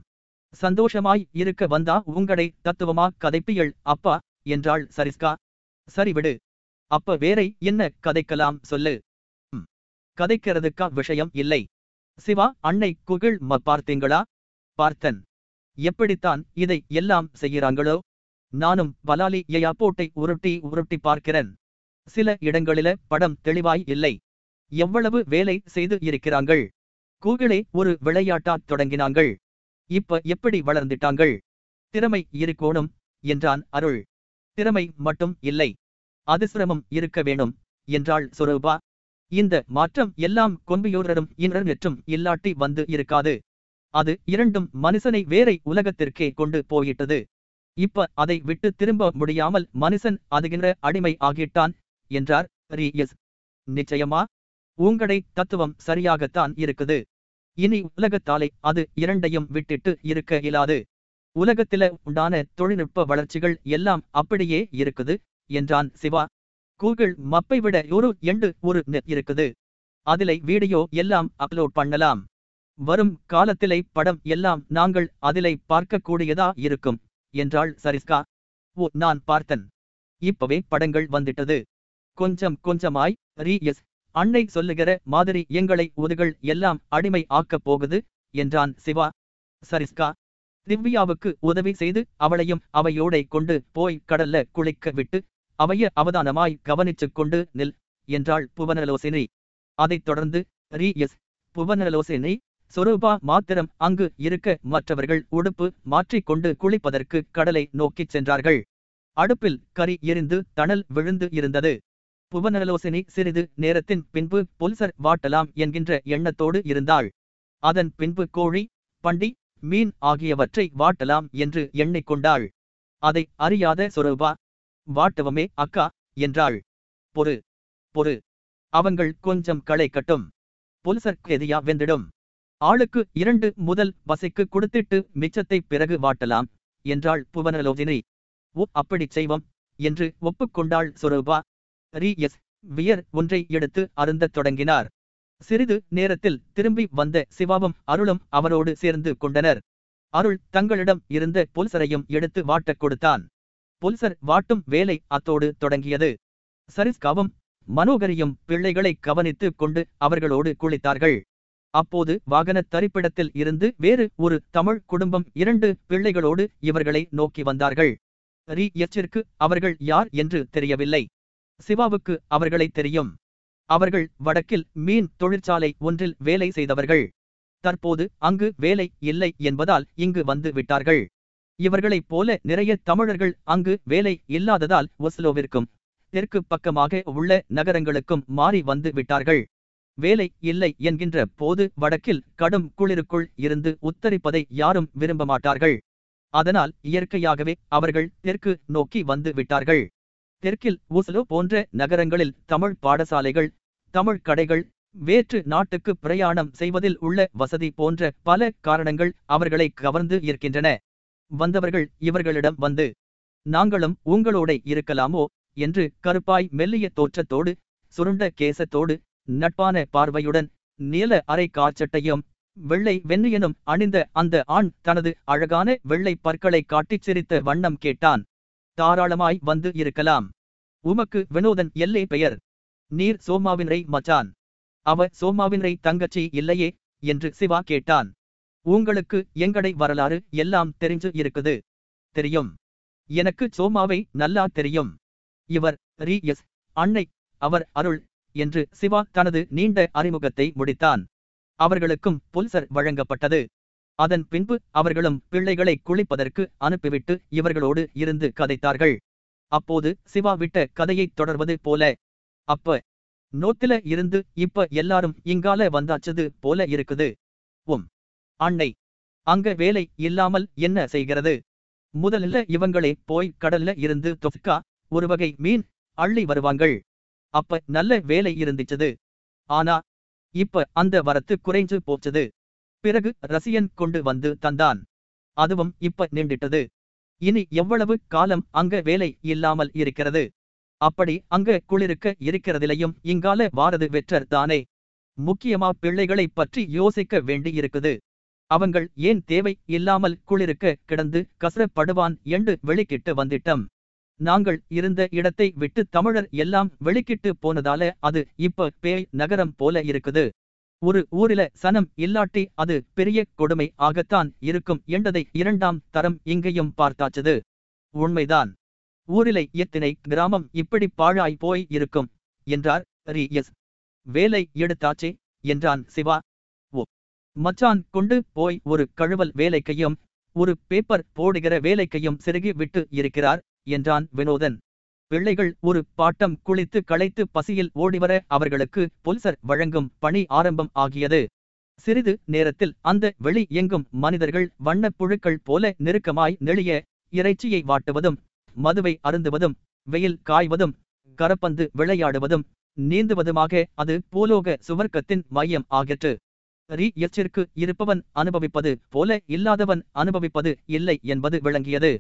சந்தோஷமாய் இருக்க வந்தா உங்களை தத்துவமா கதைப்பியள் அப்பா என்றாள் சரிஸ்கா. சரி விடு அப்ப வேறை என்ன கதைக்கலாம் சொல்லு. கதைக்கிறதுக்கா விஷயம் இல்லை. சிவா அன்னை குகிழ் ம பார்த்தீங்களா? பார்த்தன். எப்படித்தான் இதை எல்லாம் செய்கிறாங்களோ? நானும் பலாலி போட்டை உருட்டி உருட்டி பார்க்கிறேன். சில இடங்களில படம் தெளிவாய் இல்லை. எவ்வளவு வேலை செய்து இருக்கிறாங்கள்? கூகிளே ஒரு விளையாட்டா தொடங்கினாங்கள். இப்ப எப்படி வளர்ந்துட்டாங்கள்? திறமை இருக்கோணும் என்றான் அருள். திறமை மட்டும் இல்லை. அதிசிரமம் இருக்க வேணும் என்றாள் சுரூபா. இந்த மாற்றம் எல்லாம் கொம்பியூரரும் இன்றும் இல்லாட்டி வந்து இருக்காது. அது இரண்டும் மனுஷனை வேறை உலகத்திற்கே கொண்டு போயிட்டது. இப்ப அதை விட்டு திரும்ப முடியாமல் மனுஷன் அதுகின்ற அடிமை ஆகிட்டான் என்றார். எஸ். நிச்சயமா? உங்களை தத்துவம் சரியாகத்தான் இருக்குது. இனி உலகத்தாலே அது இரண்டையும் விட்டுட்டு இருக்க இயலாது. உலகத்தில உண்டான தொழில்நுட்ப வளர்ச்சிகள் எல்லாம் அப்படியே இருக்குது என்றான் சிவா. கூகுள் மப்பை விட ஒரு எண்டு ஒரு நெட் இருக்குது. அதிலை வீடியோ எல்லாம் அப்லோட் பண்ணலாம். வரும் காலத்திலை படம் எல்லாம் நாங்கள் அதிலை பார்க்கக்கூடியதா இருக்கும் என்றாள் சரிஸ்கா. ஓ நான் பார்த்தன். இப்பவே படங்கள் வந்துட்டது. கொஞ்சம் கொஞ்சமாய் ரீஎஸ் அன்னை சொல்லுகிற மாதிரி எங்களை உதுகள் எல்லாம் அடிமை ஆக்கப் போகுது என்றான் சிவா. சரிஸ்கா திவ்யாவுக்கு உதவி செய்து அவளையும் அவையோடை கொண்டு போய் கடல்ல குளிக்க விட்டு அவைய அவதானமாய் கவனிச்சுக் கொண்டு நில் என்றாள் புவனலோசினி. அதைத் தொடர்ந்து ரீ எஸ் புவனலோசினி சொரூபா மாத்திரம் அங்கு இருக்க மற்றவர்கள் உடுப்பு மாற்றிக்கொண்டு குளிப்பதற்கு கடலை நோக்கிச் சென்றார்கள். அடுப்பில் கரி எரிந்து தணல் விழுந்து இருந்தது. புவனலோசினி சிறிது நேரத்தின் பின்பு பொல்சர் வாட்டலாம் என்கின்ற எண்ணத்தோடு இருந்தாள். அதன் பின்பு கோழி பண்டி மீன் ஆகியவற்றை வாட்டலாம் என்று எண்ணிக்கொண்டாள் அதை அறியாத சொரூபா வாட்டவமே அக்கா என்றாள். பொறு பொறு அவங்கள் கொஞ்சம் களை கட்டும். பொல்சர் கெதியா வெந்திடும். ஆளுக்கு இரண்டு முதல் பசைக்கு கொடுத்திட்டு மிச்சத்தை பிறகு வாட்டலாம் என்றாள் புவனலோதினி ஓ அப்படிச் செய்வோம் என்று ஒப்புக்கொண்டாள் சொரூபா. ரீ வியர் ஒன்றை எடுத்து அருந்தத் தொடங்கினார். சிறிது நேரத்தில் திரும்பி வந்த சிவாவும் அருளும் அவரோடு சேர்ந்து கொண்டனர். அருள் தங்களிடம் இருந்த பொல்சரையும் எடுத்து வாட்டக் கொடுத்தான். பொல்சர் வாட்டும் வேலை அத்தோடு தொடங்கியது. சரிஸ்காவும் மனோகரியும் பிள்ளைகளை கவனித்துக் கொண்டு அவர்களோடு குளித்தார்கள். அப்போது வாகனத் தரிப்பிடத்தில் இருந்து வேறு ஒரு தமிழ் குடும்பம் இரண்டு பிள்ளைகளோடு இவர்களை நோக்கி வந்தார்கள். ரீ எச்சிற்கு அவர்கள் யார் என்று தெரியவில்லை. சிவாவுக்கு அவர்களை தெரியும். அவர்கள் வடக்கில் மீன் தொழிற்சாலை ஒன்றில் வேலை செய்தவர்கள். தற்போது அங்கு வேலை இல்லை என்பதால் இங்கு வந்து விட்டார்கள். இவர்களைப் போல நிறைய தமிழர்கள் அங்கு வேலை இல்லாததால் ஒஸ்லோவிற்கும் தெற்கு பக்கமாக உள்ள நகரங்களுக்கும் மாறி வந்து விட்டார்கள். வேலை இல்லை என்கின்ற போது வடக்கில் கடும் குளிருக்குள் இருந்து உத்தரிப்பதை யாரும் விரும்ப மாட்டார்கள் அதனால் இயற்கையாகவே அவர்கள் தெற்கு நோக்கி வந்து விட்டார்கள். தெற்கில் ஊசலோ போன்ற நகரங்களில் தமிழ் பாடசாலைகள் தமிழ் கடைகள் வேற்று நாட்டுக்கு பிரயாணம் செய்வதில் உள்ள வசதி போன்ற பல காரணங்கள் அவர்களை கவர்ந்து இருக்கின்றன. வந்தவர்கள் இவர்களிடம் வந்து நாங்களும் உங்களோட இருக்கலாமோ? என்று கருப்பாய் மெல்லிய தோற்றத்தோடு சுருண்ட கேசத்தோடு நட்பான பார்வையுடன் நீல அரை காச்சட்டையும் வெள்ளை வெண்ணியனும் அணிந்த அந்த ஆண் தனது அழகான வெள்ளை பற்களை காட்டிச் சிரித்த வண்ணம் கேட்டான். தாராளமாய் வந்து இருக்கலாம். உமக்கு வினோதன் எல்லே பெயர். நீர் சோமாவினரை மச்சான். அவ சோமாவினரை தங்கச்சி இல்லையே என்று சிவா கேட்டான். உங்களுக்கு எங்கடை வரலாறு எல்லாம் தெரிஞ்சு இருக்குது. தெரியும். எனக்கு சோமாவை நல்லா தெரியும். இவர் ரீ எஸ். அன்னை. அவர் அருள் என்று சிவா தனது நீண்ட அறிமுகத்தை முடித்தான். அவர்களுக்கும் புல்சர் வழங்கப்பட்டது. அதன் பின்பு அவர்களும் பிள்ளைகளை குளிப்பதற்கு அனுப்பிவிட்டு இவர்களோடு இருந்து கதைத்தார்கள். அப்போது சிவா விட்ட கதையைத் தொடர்வது போல அப்ப நோத்தில இருந்து இப்ப எல்லாரும் இங்கால வந்தாச்சது போல இருக்குது. உம் அன்னை அங்க வேலை இல்லாமல் என்ன செய்கிறது? முதல்ல இவங்களே போய் கடல்ல இருந்து தொஃப்கா ஒரு வகை மீன் அள்ளி வருவாங்கள். அப்ப நல்ல வேலை இருந்துச்சது. ஆனா இப்ப அந்த வரத்து குறைஞ்சு போச்சது. பிறகு ரசியன் கொண்டு வந்து தந்தான். அதுவும் இப்ப நின்றுட்டது இனி எவ்வளவு காலம் அங்க வேலை இல்லாமல் இருக்கிறது? அப்படி அங்க குளிருக்க இருக்கிறதிலையும் இங்கால வாரது வெற்றர் தானே. முக்கியமா பிள்ளைகளை பற்றி யோசிக்க வேண்டி இருக்குது அவங்கள் ஏன் தேவை இல்லாமல் குளிருக்க கிடந்து கசரப்படுவான் என்று வெளிக்கிட்டு வந்திட்டம். நாங்கள் இருந்த இடத்தை விட்டு தமிழர் எல்லாம் வெளிக்கிட்டு போனதால அது இப்ப பேய் நகரம் போல இருக்குது. ஒரு ஊரில சனம் இல்லாட்டி அது பெரிய கொடுமை ஆகத்தான் இருக்கும் என்றதை இரண்டாம் தரம் இங்கேயும் பார்த்தாச்சது. உண்மைதான். ஊரிலை எத்தனை கிராமம் இப்படி பாழாய் போய் இருக்கும்? என்றார் ரி எஸ் வேலை எடுத்தாச்சே? என்றான் சிவா. ஓ. மச்சான் கொண்டு போய் ஒரு கழுவல் வேலைக்கையும் ஒரு பேப்பர் போடுகிற வேலைக்கையும் சிறுகி விட்டு இருக்கிறார் என்றான் வினோதன். பிள்ளைகள் ஒரு பாட்டம் குளித்து களைத்து பசியில் ஓடிவர அவர்களுக்கு பொல்சர் வழங்கும் பணி ஆரம்பம் ஆகியது. சிறிது நேரத்தில் அந்த வெளி எங்கும் மனிதர்கள் வண்ணப் புழுக்கள் போல நெருக்கமாய் நெளிய இறைச்சியை வாட்டுவதும் மதுவை அருந்துவதும் வெயில் காய்வதும் கரப்பந்து விளையாடுவதும் நீந்துவதுமாக அது பூலோக சுவர்க்கத்தின் மையம் ஆகிற்று. ரீ எச்சிற்கு இருப்பவன் அனுபவிப்பது போல இல்லாதவன் அனுபவிப்பது இல்லை என்பது விளங்கியது.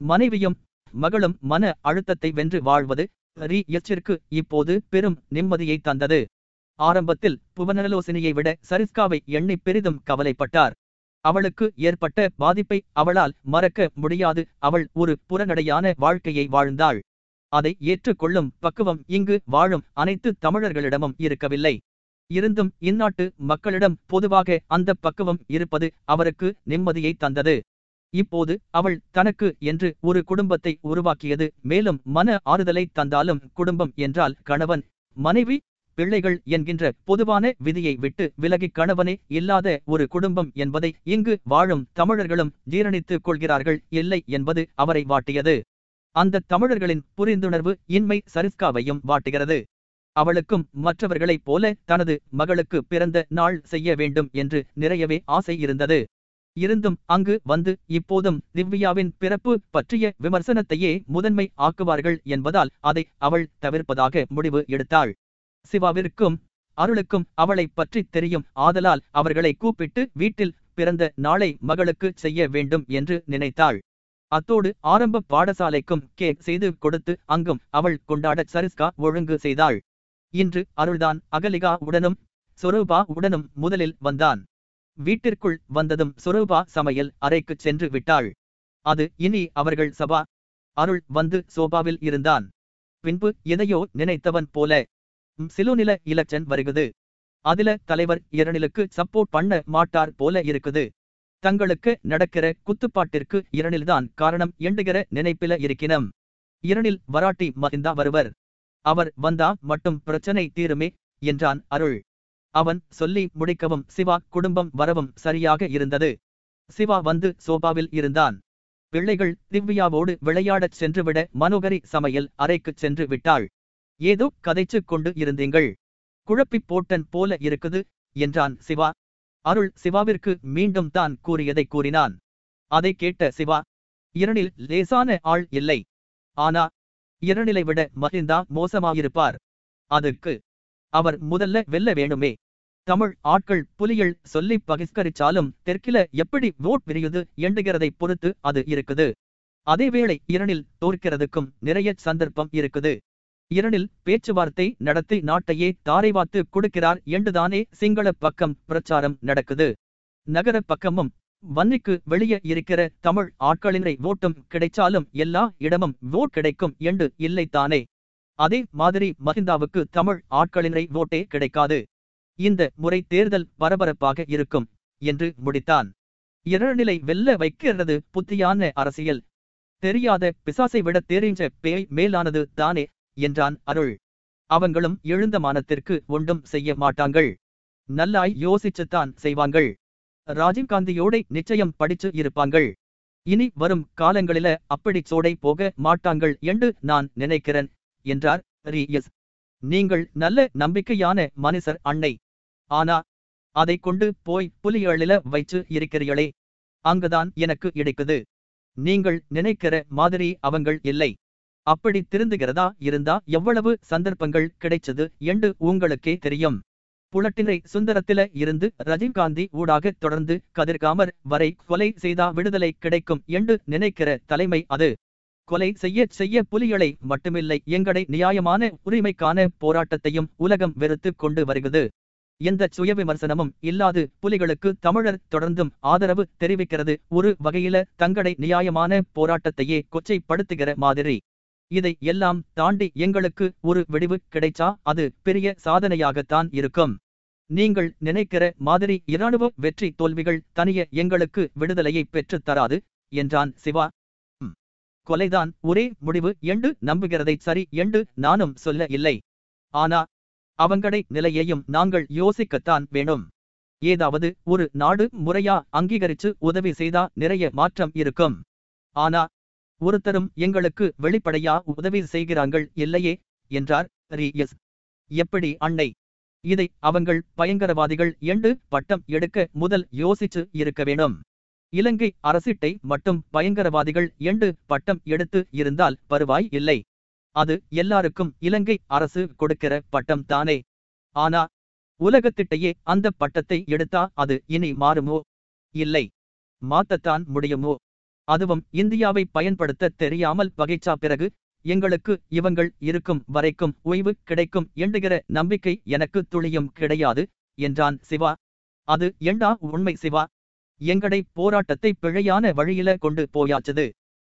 மனைவியும் மகளும் மன அழுத்தத்தை வென்று வாழ்வது ரீ எச்சிற்கு இப்போது பெரும் நிம்மதியை தந்தது. ஆரம்பத்தில் புவனலோசனையை விட சரிஸ்காவை எண்ணி பெரிதும் கவலைப்பட்டார். அவளுக்கு ஏற்பட்ட பாதிப்பை அவளால் மறக்க முடியாது. அவள் ஒரு புறநடையான வாழ்க்கையை வாழ்ந்தாள். அதை ஏற்றுக்கொள்ளும் பக்குவம் இங்கு வாழும் அனைத்து தமிழர்களிடமும் இருக்கவில்லை. இருந்தும் இந்நாட்டு மக்களிடம் பொதுவாக அந்த பக்குவம் இருப்பது அவருக்கு நிம்மதியை தந்தது. இப்போது அவள் தனக்கு என்று ஒரு குடும்பத்தை உருவாக்கியது. மேலும் மன ஆறுதலை தந்தாலும் குடும்பம் என்றால் கணவன் மனைவி பிள்ளைகள் என்கின்ற பொதுவான விதியை விட்டு விலகி கணவனே இல்லாத ஒரு குடும்பம் என்பதை இங்கு வாழும் தமிழர்களும் ஜீரணித்துக் கொள்கிறார்கள். இல்லை என்பது அவரை வாட்டியது. அந்த தமிழர்களின் புரிந்துணர்வு இன்மை சரிஸ்காவையும் வாட்டுகிறது. அவளுக்கும் மற்றவர்களைப் போல தனது மகளுக்கு பிறந்த நாள் செய்ய வேண்டும் என்று நிறையவே ஆசை இருந்தது. இருந்தும் அங்கு வந்து இப்போதும் திவ்யாவின் பிறப்பு பற்றிய விமர்சனத்தையே முதன்மை ஆக்குவார்கள் என்பதால் அதை அவள் தவிர்ப்பதாக முடிவு எடுத்தாள். சிவாவிற்கும் அருளுக்கும் அவளை பற்றி தெரியும். ஆதலால் அவர்களை கூப்பிட்டு வீட்டில் பிறந்த நாளை மகளுக்கு செய்ய வேண்டும் என்று நினைத்தாள். அத்தோடு ஆரம்ப பாடசாலைக்கும் கேக் செய்து கொடுத்து அங்கும் அவள் கொண்டாட சரிஸ்கா ஒழுங்கு செய்தாள். இன்று அருள்தான் அகலிகா உடனும் சொரூபா உடனும் முதலில் வந்தான். வீட்டிற்குள் வந்ததும் சொரூபா சமையல் அறைக்குச் சென்று விட்டாள். அது இனி அவர்கள் சபா. அருள் வந்து சோபாவில் இருந்தான். பின்பு எதையோ நினைத்தவன் போல சிலுநில இலச்சன் வருகுது. அதில தலைவர் இரணிலுக்கு சப்போர்ட் பண்ண மாட்டார் போல இருக்குது. தங்களுக்கு நடக்கிற குத்துப்பாட்டிற்கு இரணில்தான் காரணம் எண்டுகிற நினைப்பில இருக்கினம். இரணில் வராட்டி மகிந்தா வருவர். அவர் வந்தா மட்டும் பிரச்சனை தீருமே என்றான் அருள். அவன் சொல்லி முடிக்கவும் சிவா குடும்பம் வரவும் சரியாக இருந்தது. சிவா வந்து சோபாவில் இருந்தான். பிள்ளைகள் திவ்யாவோடு விளையாடச் சென்றுவிட மனோகரி சமையல் அறைக்குச் சென்று விட்டாள். ஏதோ கதைச்சுக் கொண்டு இருந்தீங்கள். குழப்பிப் போட்டன் போல இருக்குது என்றான் சிவா. அருள் சிவாவிற்கு மீண்டும் தான் கூறியதை கூறினான். அதை கேட்ட சிவா இரணில் லேசான ஆள் இல்லை. ஆனா இரணிலை விட மகிந்தா மோசமாயிருப்பார். அதுக்கு அவர் முதல்ல வெல்ல வேணுமே தமிழ் ஆட்கள் புலிகள் சொல்லி பகிஷ்கரிச்சாலும் தெற்கில எப்படி ஓட் விரியுது எண்டுகிறதைப் பொறுத்து அது இருக்குது. அதேவேளை இரணில் தோற்கிறதுக்கும் நிறைய சந்தர்ப்பம் இருக்குது. இரணில் பேச்சுவார்த்தை நடத்தி நாட்டையே தாரைவாத்து கொடுக்கிறார் என்றுதானே சிங்கள பக்கம் பிரச்சாரம் நடக்குது. நகர பக்கமும் வன்னிக்கு வெளியே இருக்கிற தமிழ் ஆட்களினரை ஓட்டும் கிடைச்சாலும் எல்லா இடமும் ஓட் கிடைக்கும் என்று இல்லைத்தானே. அதே மாதிரி மஹிந்தாவுக்கு தமிழ் ஆட்களினை ஓட்டே கிடைக்காது. இந்த முறை தேர்தல் பரபரப்பாக இருக்கும் என்று முடித்தான். இரநிலை வெல்ல வைக்கிறது புத்தியான அரசியல். தெரியாத பிசாசை விட தெரிஞ்ச பேய் மேலானது தானே என்றான் அருள். அவங்களும் எழுந்த மானத்திற்கு ஒன்றும் செய்ய மாட்டாங்கள். நல்லாய் யோசிச்சுத்தான் செய்வாங்கள். ராஜீவ்காந்தியோடை நிச்சயம் படிச்சு இருப்பாங்கள். இனி வரும் காலங்களில அப்படி சோடை போக மாட்டாங்கள் என்று நான் நினைக்கிறேன் என்றார் ரி எஸ். நீங்கள் நல்ல நம்பிக்கையான மனுஷர் அன்னை. ஆனா அதை கொண்டு போய் புலியழில வைச்சு இருக்கிறீர்களே. அங்குதான் எனக்கு இடிக்குது நீங்கள் நினைக்கிற மாதிரி அவங்கள் இல்லை. அப்படி திருந்துகிறதா இருந்தா எவ்வளவு சந்தர்ப்பங்கள் கிடைச்சது என்று உங்களுக்கே தெரியும். புலட்டினை சுந்தரத்தில இருந்து ரஜினிகாந்தி ஊடாக தொடர்ந்து கதிர்காமர் வரை கொலை செய்தா விடுதலை கிடைக்கும் என்று நினைக்கிற தலைமை அது. கொலை செய்ய செய்ய புலிகளை மட்டுமில்லை எங்களை நியாயமான உரிமைக்கான போராட்டத்தையும் உலகம் வெறுத்து கொண்டு வருகிறது. எந்த சுய விமர்சனமும் இல்லாது புலிகளுக்கு தமிழர் தொடர்ந்தும் ஆதரவு தெரிவிக்கிறது. ஒரு வகையில தங்களை நியாயமான போராட்டத்தையே கொச்சைப்படுத்துகிற மாதிரி. இதை எல்லாம் தாண்டி எங்களுக்கு ஒரு விடிவு கிடைச்சா அது பெரிய சாதனையாகத்தான் இருக்கும். நீங்கள் நினைக்கிற மாதிரி இராணுவ வெற்றி தோல்விகள் தனிய எங்களுக்கு விடுதலையை பெற்றுத் தராது என்றான் சிவா. கொலைதான் ஒரே முடிவு என்று நம்புகிறதை சரி என்று நானும் சொல்ல இல்லை. ஆனா அவங்கடை நிலையையும் நாங்கள் யோசிக்கத்தான் வேணும். ஏதாவது ஒரு நாடு முறையா அங்கீகரிச்சு உதவி செய்தா நிறைய மாற்றம் இருக்கும். ஆனா ஒருத்தரும் எங்களுக்கு வெளிப்படையா உதவி செய்கிறாங்கள் இல்லையே என்றார் ரி எஸ் எப்படி அன்னை? இதை அவங்கள் பயங்கரவாதிகள் என்று பட்டம் எடுக்க முதல் யோசிச்சு இருக்க வேணும். இலங்கை அரசிட்டை மட்டும் பயங்கரவாதிகள் என்று பட்டம் எடுத்து இருந்தால் பருவாய் இல்லை. அது எல்லாருக்கும் இலங்கை அரசு கொடுக்கிற பட்டம் தானே. ஆனா உலகத்திட்டையே அந்த பட்டத்தை எடுத்தா அது இனி மாறுமோ? இல்லை. மாத்தத்தான் முடியுமோ? அதுவும் இந்தியாவை பயன்படுத்த தெரியாமல் பகைச்சா பிறகு எங்களுக்கு இவங்கள் இருக்கும் வரைக்கும் ஓய்வு கிடைக்கும் எண்டுகிற நம்பிக்கை எனக்கு துளியும் கிடையாது என்றான் சிவா. அது எண்டா உண்மை சிவா? எங்கடை போராட்டத்தை பிழையான வழியில கொண்டு போயாச்சது.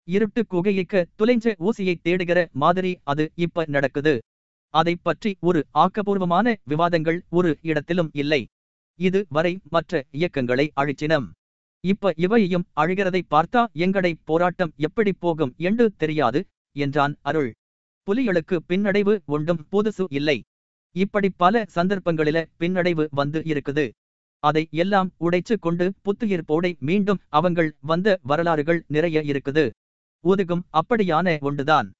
இருட்டு குகையிக்க துளைஞ்ச ஊசியை தேடுகிற மாதிரி அது இப்ப நடக்குது. அதைப் பற்றி ஒரு ஆக்கபூர்வமான விவாதங்கள் ஒரு இடத்திலும் இல்லை. இது வரை மற்ற இயக்கங்களை அழிச்சினம். இப்ப இவையும் அழுகிறதை பார்த்தா எங்கடை போராட்டம் எப்படி போகும் என்று தெரியாது என்றான் அருள். புலிகளுக்கு பின்னடைவு ஒன்றும் புதுசு இல்லை. இப்படி பல சந்தர்ப்பங்களில பின்னடைவு வந்து இருக்குது. அதை எல்லாம் உடைச்சு கொண்டு புத்துயிர்ப்போடை மீண்டும் அவங்கள் வந்த வரலாறுகள் நிறைய இருக்குது. உதுகும் அப்படியான ஒன்றுதான்.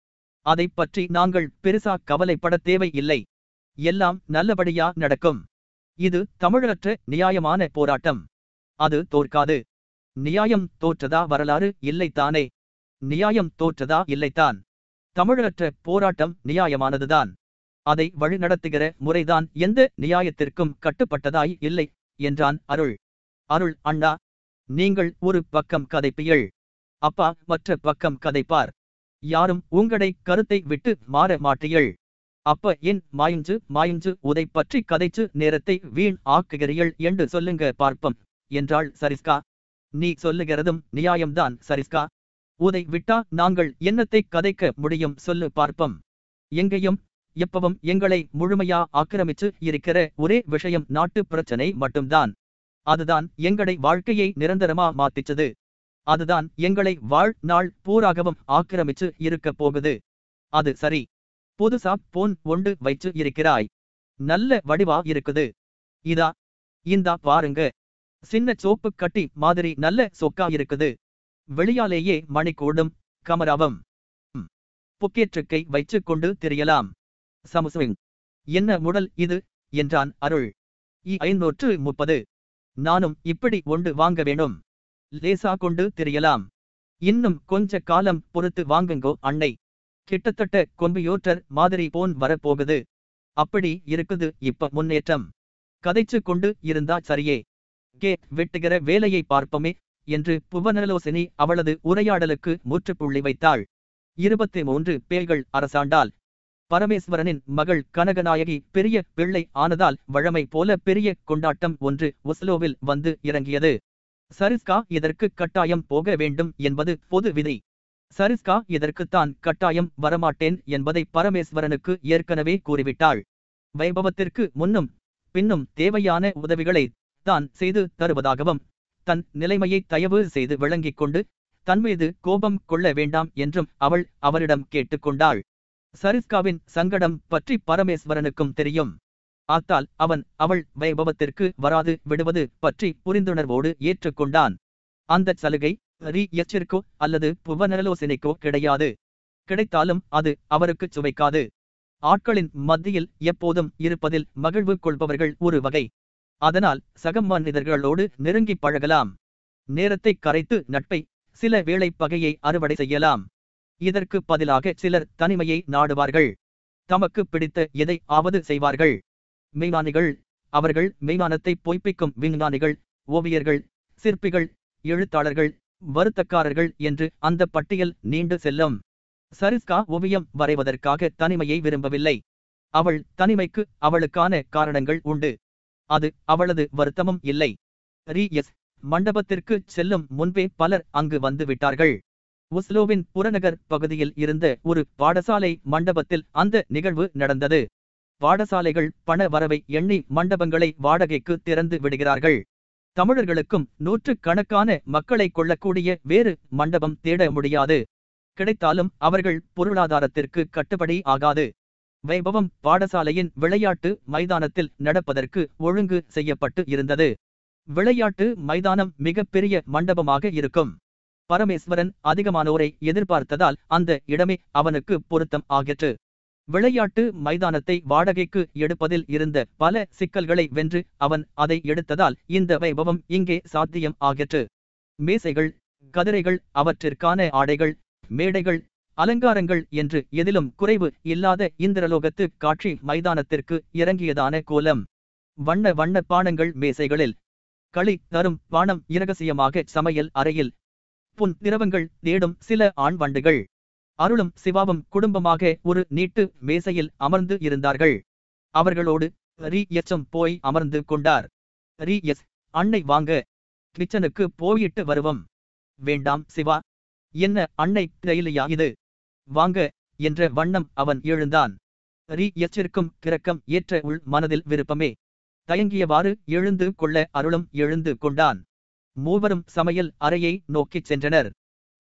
அதைப் பற்றி நாங்கள் பெருசா கவலைப்பட தேவை இல்லை எல்லாம் நல்லபடியா நடக்கும். இது தமிழற்ற நியாயமான போராட்டம். அது தோற்காது. நியாயம் தோற்றதா வரலாறு இல்லைத்தானே? நியாயம் தோற்றதா இல்லைத்தான். தமிழற்ற போராட்டம் நியாயமானதுதான். அதை வழிநடத்துகிற முறைதான் எந்த நியாயத்திற்கும் கட்டுப்பட்டதாய் இல்லை. என்றான் அருள். அருள் அண்ணா நீங்கள் ஒரு பக்கம் கதைப்பீள் அப்பா மற்ற பக்கம் கதைப்பார். யாரும் உங்களை கருத்தை விட்டு மாற மாட்டீள் அப்ப என் மாயுஞ்சு மாயுஞ்சு உதை பற்றி கதைச்சு நேரத்தை வீண் ஆக்குகிறீள் என்று சொல்லுங்க பார்ப்பம் என்றாள் சரிஸ்கா. நீ சொல்லுகிறதும் நியாயம்தான் சரிஸ்கா. உதை விட்டா நாங்கள் என்னத்தை கதைக்க முடியும் சொல்லு பார்ப்பம். எங்கேயும் எப்பவும் எங்களை முழுமையா ஆக்கிரமிச்சு இருக்கிற ஒரே விஷயம் நாட்டு பிரச்சனை மட்டும்தான். அதுதான் எங்களை வாழ்க்கையை நிரந்தரமா மாத்திச்சது. அதுதான் எங்களை வாழ் நாள் பூராகவும் ஆக்கிரமிச்சு இருக்க போகுது. அது சரி. புதுசா போன் ஒண்டு வைச்சு இருக்கிறாய். நல்ல வடிவா இருக்குது. இதா இந்தா பாருங்க. சின்ன சோப்பு கட்டி மாதிரி நல்ல சொக்கா இருக்குது. வெளியாலேயே மணிக்கூடும் கமராவம். ம். புக்கேற்றுக்கை வைச்சு கொண்டு தெரியலாம். சமுசுவிங் என்ன முடல் இது? என்றான் அருள். இ ஐநூற்று முப்பது. நானும் இப்படி ஒன்று வாங்க வேணும் லேசா கொண்டு திரியலாம். இன்னும் கொஞ்ச காலம் பொறுத்து வாங்குங்கோ அன்னை. கிட்டத்தட்ட கொம்பியூட்டர் மாதிரி போன் வரப்போகுது. அப்படி இருக்குது இப்ப முன்னேற்றம். கதைச்சு கொண்டு இருந்தா சரியே. கே வெட்டுகிற வேலையை பார்ப்போமே என்று புவனலோசினி அவளது உரையாடலுக்கு முற்றுப்புள்ளி வைத்தாள். இருபத்தி மூன்று பேய்கள் அரசாண்டால் பரமேஸ்வரனின் மகள் கனகநாயகி பெரிய பிள்ளை ஆனதால் வழமை போல பெரிய கொண்டாட்டம் ஒன்று ஒஸ்லோவில் வந்து இறங்கியது. சரிஸ்கா இதற்கு கட்டாயம் போக வேண்டும் என்பது பொது விதி. சரிஸ்கா இதற்குத்தான் கட்டாயம் வரமாட்டேன் என்பதை பரமேஸ்வரனுக்கு ஏற்கனவே கூறிவிட்டாள். வைபவத்திற்கு முன்னும் பின்னும் தேவையான உதவிகளை தான் செய்து தருவதாகவும் தன் நிலைமையை தயவு செய்து விளங்கிக் கொண்டு தன்மீது கோபம் கொள்ள வேண்டாம் என்றும் அவள் அவரிடம் கேட்டுக்கொண்டாள் சரிஸ்காவின் சங்கடம் பற்றி பரமேஸ்வரனுக்கும் தெரியும். ஆத்தால் அவன் அவள் வைபவத்திற்கு வராது விடுவது பற்றி புரிந்துணர்வோடு ஏற்றுக்கொண்டான். அந்த சலுகை ரி எச்சிற்கோ அல்லது புவனலோசனைக்கோ கிடையாது. கிடைத்தாலும் அது அவருக்கு சுவைக்காது. ஆட்களின் மத்தியில் எப்போதும் இருப்பதில் மகிழ்வு கொள்பவர்கள் ஒரு வகை. அதனால் சக மனிதர்களோடு நெருங்கி பழகலாம். நேரத்தை கரைத்து நட்பை சில வேளை பகையை அறுவடை செய்யலாம். இதற்கு பதிலாக சிலர் தனிமையை நாடுவார்கள். தமக்கு பிடித்த எதை ஆவது செய்வார்கள். மெய்ஞானிகள் அவர்கள் மெய்ஞானத்தை பொய்ப்பிக்கும் விஞ்ஞானிகள் ஓவியர்கள் சிற்பிகள் எழுத்தாளர்கள் வருத்தக்காரர்கள் என்று அந்த பட்டியல் நீண்டு செல்லும். சரிஸ்கா ஓவியம் வரைவதற்காக தனிமையை விரும்பவில்லை. அவள் தனிமைக்கு அவளுக்கான காரணங்கள் உண்டு. அது அவளது வருத்தமும் இல்லை. ரி எஸ் மண்டபத்திற்கு செல்லும் முன்பே பலர் அங்கு வந்து விட்டார்கள். ஒஸ்லோவின் புறநகர் பகுதியில் இருந்த ஒரு பாடசாலை மண்டபத்தில் அந்த நிகழ்வு நடந்தது. பாடசாலைகள் பண வரவை எண்ணி மண்டபங்களை வாடகைக்கு திறந்து விடுகிறார்கள். தமிழர்களுக்கும் நூற்று கணக்கான மக்களை கொள்ளக்கூடிய வேறு மண்டபம் தேட முடியாது. கிடைத்தாலும் அவர்கள் பொருளாதாரத்திற்கு கட்டுப்படி ஆகாது. வைபவம் பாடசாலையின் விளையாட்டு மைதானத்தில் நடப்பதற்கு ஒழுங்கு செய்யப்பட்டு இருந்தது. விளையாட்டு மைதானம் மிகப்பெரிய மண்டபமாக இருக்கும். பரமேஸ்வரன் அதிகமானோரை எதிர்பார்த்ததால் அந்த இடமே அவனுக்கு பொருத்தம் ஆகிற்று. விளையாட்டு மைதானத்தை வாடகைக்கு எடுப்பதில் இருந்த பல சிக்கல்களை வென்று அவன் அதை எடுத்ததால் இந்த வைபவம் இங்கே சாத்தியம் ஆகிற்று. மேசைகள் கதிரைகள் அவற்றிற்கான ஆடைகள் மேடைகள் அலங்காரங்கள் என்று எதிலும் குறைவு இல்லாத இந்திரலோகத்து காட்சி மைதானத்திற்கு இறங்கியதான கோலம். வண்ண வண்ண பானங்கள் மேசைகளில். களி தரும் பானம் இரகசியமாக சமையல் அறையில் புன் திரவங்கள் தேடும் சில ஆண் வண்டுகள் அருளும் சிவாவும் குடும்பமாக ஒரு நீட்டு மேசையில் அமர்ந்து இருந்தார்கள். அவர்களோடு ரீ எச்சம் போய் அமர்ந்து கொண்டார். ரீ எஸ் அன்னை வாங்க. கிச்சனுக்கு போயிட்டு வருவோம். வேண்டாம் சிவா. என்ன அன்னை ரயிலையா இது? வாங்க என்ற வண்ணம் அவன் எழுந்தான். ரீ எச்சிற்கும் கிறக்கம் ஏற்ற உள் மனதில் விருப்பமே. தயங்கியவாறு எழுந்து கொள்ள அருளும் எழுந்து கொண்டான். மூவரும் சமையல் அறையை நோக்கிச் சென்றனர்.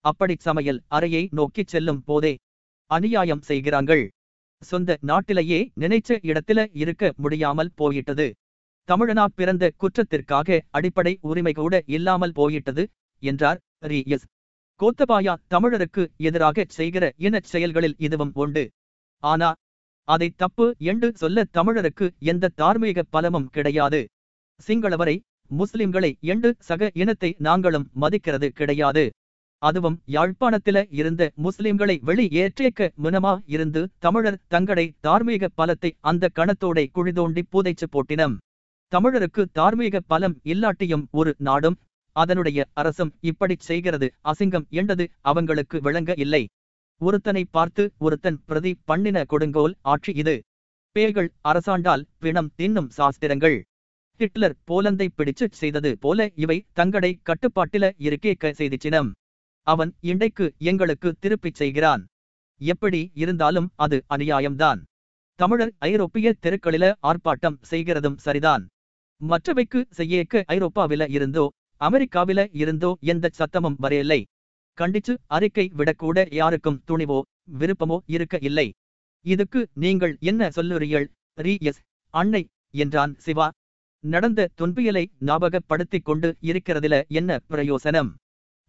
அப்படிச் சமையல் அறையை நோக்கிச் செல்லும் போதே அநியாயம் செய்கிறார்கள். சொந்த நாட்டிலேயே நினைச்ச இடத்தில இருக்க முடியாமல் போயிட்டது. தமிழனா பிறந்த குற்றத்திற்காக அடிப்படை உரிமை கூட இல்லாமல் போயிட்டது என்றார் ரி எஸ் கோத்தபாயா தமிழருக்கு எதிராக செய்கிற இனச் செயல்களில் இதுவும் உண்டு. ஆனா அதை தப்பு என்று சொல்ல தமிழருக்கு எந்த தார்மீக பலமும் கிடையாது. சிங்களவரை முஸ்லிம்களை எண்டு சக இனத்தை நாங்களும் மதிக்கிறது கிடையாது. அதுவும் யாழ்ப்பாணத்தில இருந்த முஸ்லிம்களை வெளியேற்றேக்க முனமா இருந்து தமிழர் தங்களை தார்மீக பலத்தை அந்த கணத்தோடை குழிதோண்டி புதைச்சு போட்டினம். தமிழருக்கு தார்மீக பலம் இல்லாட்டியும் ஒரு நாடும் அதனுடைய அரசும் இப்படிச் செய்கிறது அசிங்கம் என்றது அவங்களுக்கு விளங்க இல்லை. ஒருத்தனை பார்த்து ஒருத்தன் பிரதி பண்ணின கொடுங்கோல் ஆட்சி இது. பேய்கள் அரசாண்டால் பிணம் தின்னும் சாஸ்திரங்கள். ஹிட்லர் போலந்தை பிடிச்சு செய்தது போல இவை தங்களை கட்டுப்பாட்டில இருக்கேக்க செய்திச்சினம். அவன் இண்டைக்கு எங்களுக்கு திருப்பிச் செய்கிறான். எப்படி இருந்தாலும் அது அநியாயம்தான். தமிழர் ஐரோப்பிய தெருக்களில ஆர்ப்பாட்டம் செய்கிறதும் சரிதான். மற்றவைக்கு செய்யக்க ஐரோப்பாவில இருந்தோ அமெரிக்காவில இருந்தோ எந்த சத்தமும் வரையில்லை. கண்டிச்சு அறிக்கை விடக்கூட யாருக்கும் துணிவோ விருப்பமோ இருக்க இல்லை. இதுக்கு நீங்கள் என்ன சொல்லுறீர்கள்? ரீ எஸ். அன்னை என்றான் சிவா. நடந்த துன்பியலை ஞாபகப்படுத்திக் கொண்டு இருக்கிறதில என்ன பிரயோசனம்?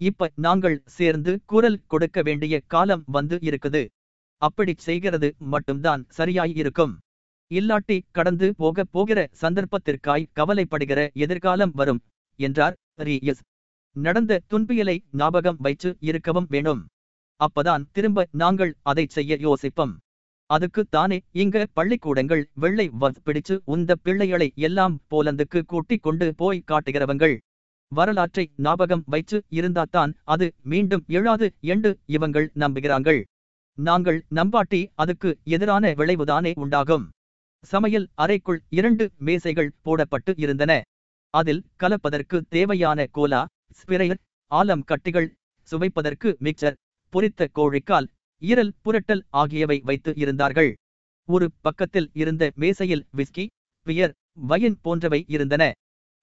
இப்ப நாங்கள் சேர்ந்து குரல் கொடுக்க வேண்டிய காலம் வந்து இருக்குது. அப்படிச் செய்கிறது மட்டும்தான் சரியாய் இருக்கும். இல்லாட்டி கடந்து போக போகிற சந்தர்ப்பத்திற்காய் கவலைப்படுகிற எதிர்காலம் வரும் என்றார் நடந்த துன்பியலை ஞாபகம் வைச்சு இருக்கவும் வேணும். அப்பதான் திரும்ப நாங்கள் அதைச் செய்ய யோசிப்போம். அதுக்குத்தானே இங்க பள்ளிக்கூடங்கள் வெள்ளை வத் பிடிச்சு உந்த பிள்ளைகளை எல்லாம் போலந்துக்கு கூட்டிக் கொண்டு போய் காட்டுகிறவங்கள். வரலாற்றை ஞாபகம் வைச்சு இருந்தாத்தான் அது மீண்டும் எழாது என்று இவங்கள் நம்புகிறாங்கள் நாங்கள் நம்பாட்டி அதுக்கு எதிரான விளைவுதானே உண்டாகும். சமையல் அறைக்குள் இரண்டு மேசைகள் போடப்பட்டு இருந்தன. அதில் கலப்பதற்கு தேவையான கோலா ஸ்பிரையர் ஆலம் கட்டிகள் சுவைப்பதற்கு மிக்சர் பொரித்த கோழிக்கால் ஈரல் புரட்டல் ஆகியவை வைத்து இருந்தார்கள். ஒரு பக்கத்தில் இருந்த மேசையில் விஸ்கி பியர் வயன் போன்றவை இருந்தன.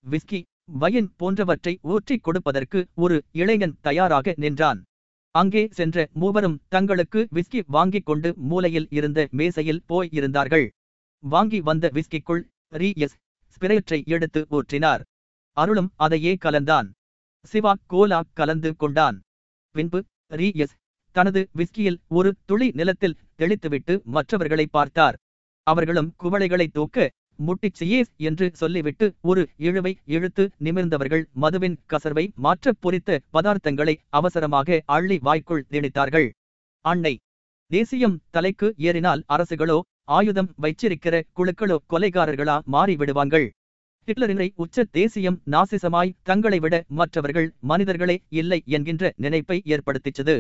விஸ்கி வயன் போன்றவற்றை ஊற்றிக் கொடுப்பதற்கு ஒரு இளைஞன் தயாராக நின்றான். அங்கே சென்ற மூவரும் தங்களுக்கு விஸ்கி வாங்கிக் கொண்டு மூலையில் இருந்த மேசையில் போய் இருந்தார்கள். வாங்கி வந்த விஸ்கிக்குள் ரீ எஸ் ஸ்பிரையற்றை எடுத்து ஊற்றினார். அருளும் அதையே கலந்தான். சிவா கோலா கலந்து கொண்டான். பின்பு ரீ எஸ் தனது விஸ்கியில் ஒரு துளி நிலத்தில் தெளித்துவிட்டு மற்றவர்களை பார்த்தார். அவர்களும் குவளைகளை தூக்க முட்டிச்சியேஸ் என்று சொல்லிவிட்டு ஒரு இழுவை இழுத்து நிமிர்ந்தவர்கள் மதுவின் கசர்வை மாற்றப் பொறித்த பதார்த்தங்களை அவசரமாக அள்ளி வாய்க்குள் திணித்தார்கள். அன்னை தேசியம் தலைக்கு ஏறினால் அரசுகளோ ஆயுதம் வைச்சிருக்கிற குழுக்களோ கொலைகாரர்களா மாறிவிடுவாங்கள் ஹிட்லரினை உச்ச தேசியம் நாசிசமாய் தங்களை விட மற்றவர்கள் மனிதர்களே இல்லை என்கின்ற நினைப்பை ஏற்படுத்திச்சது.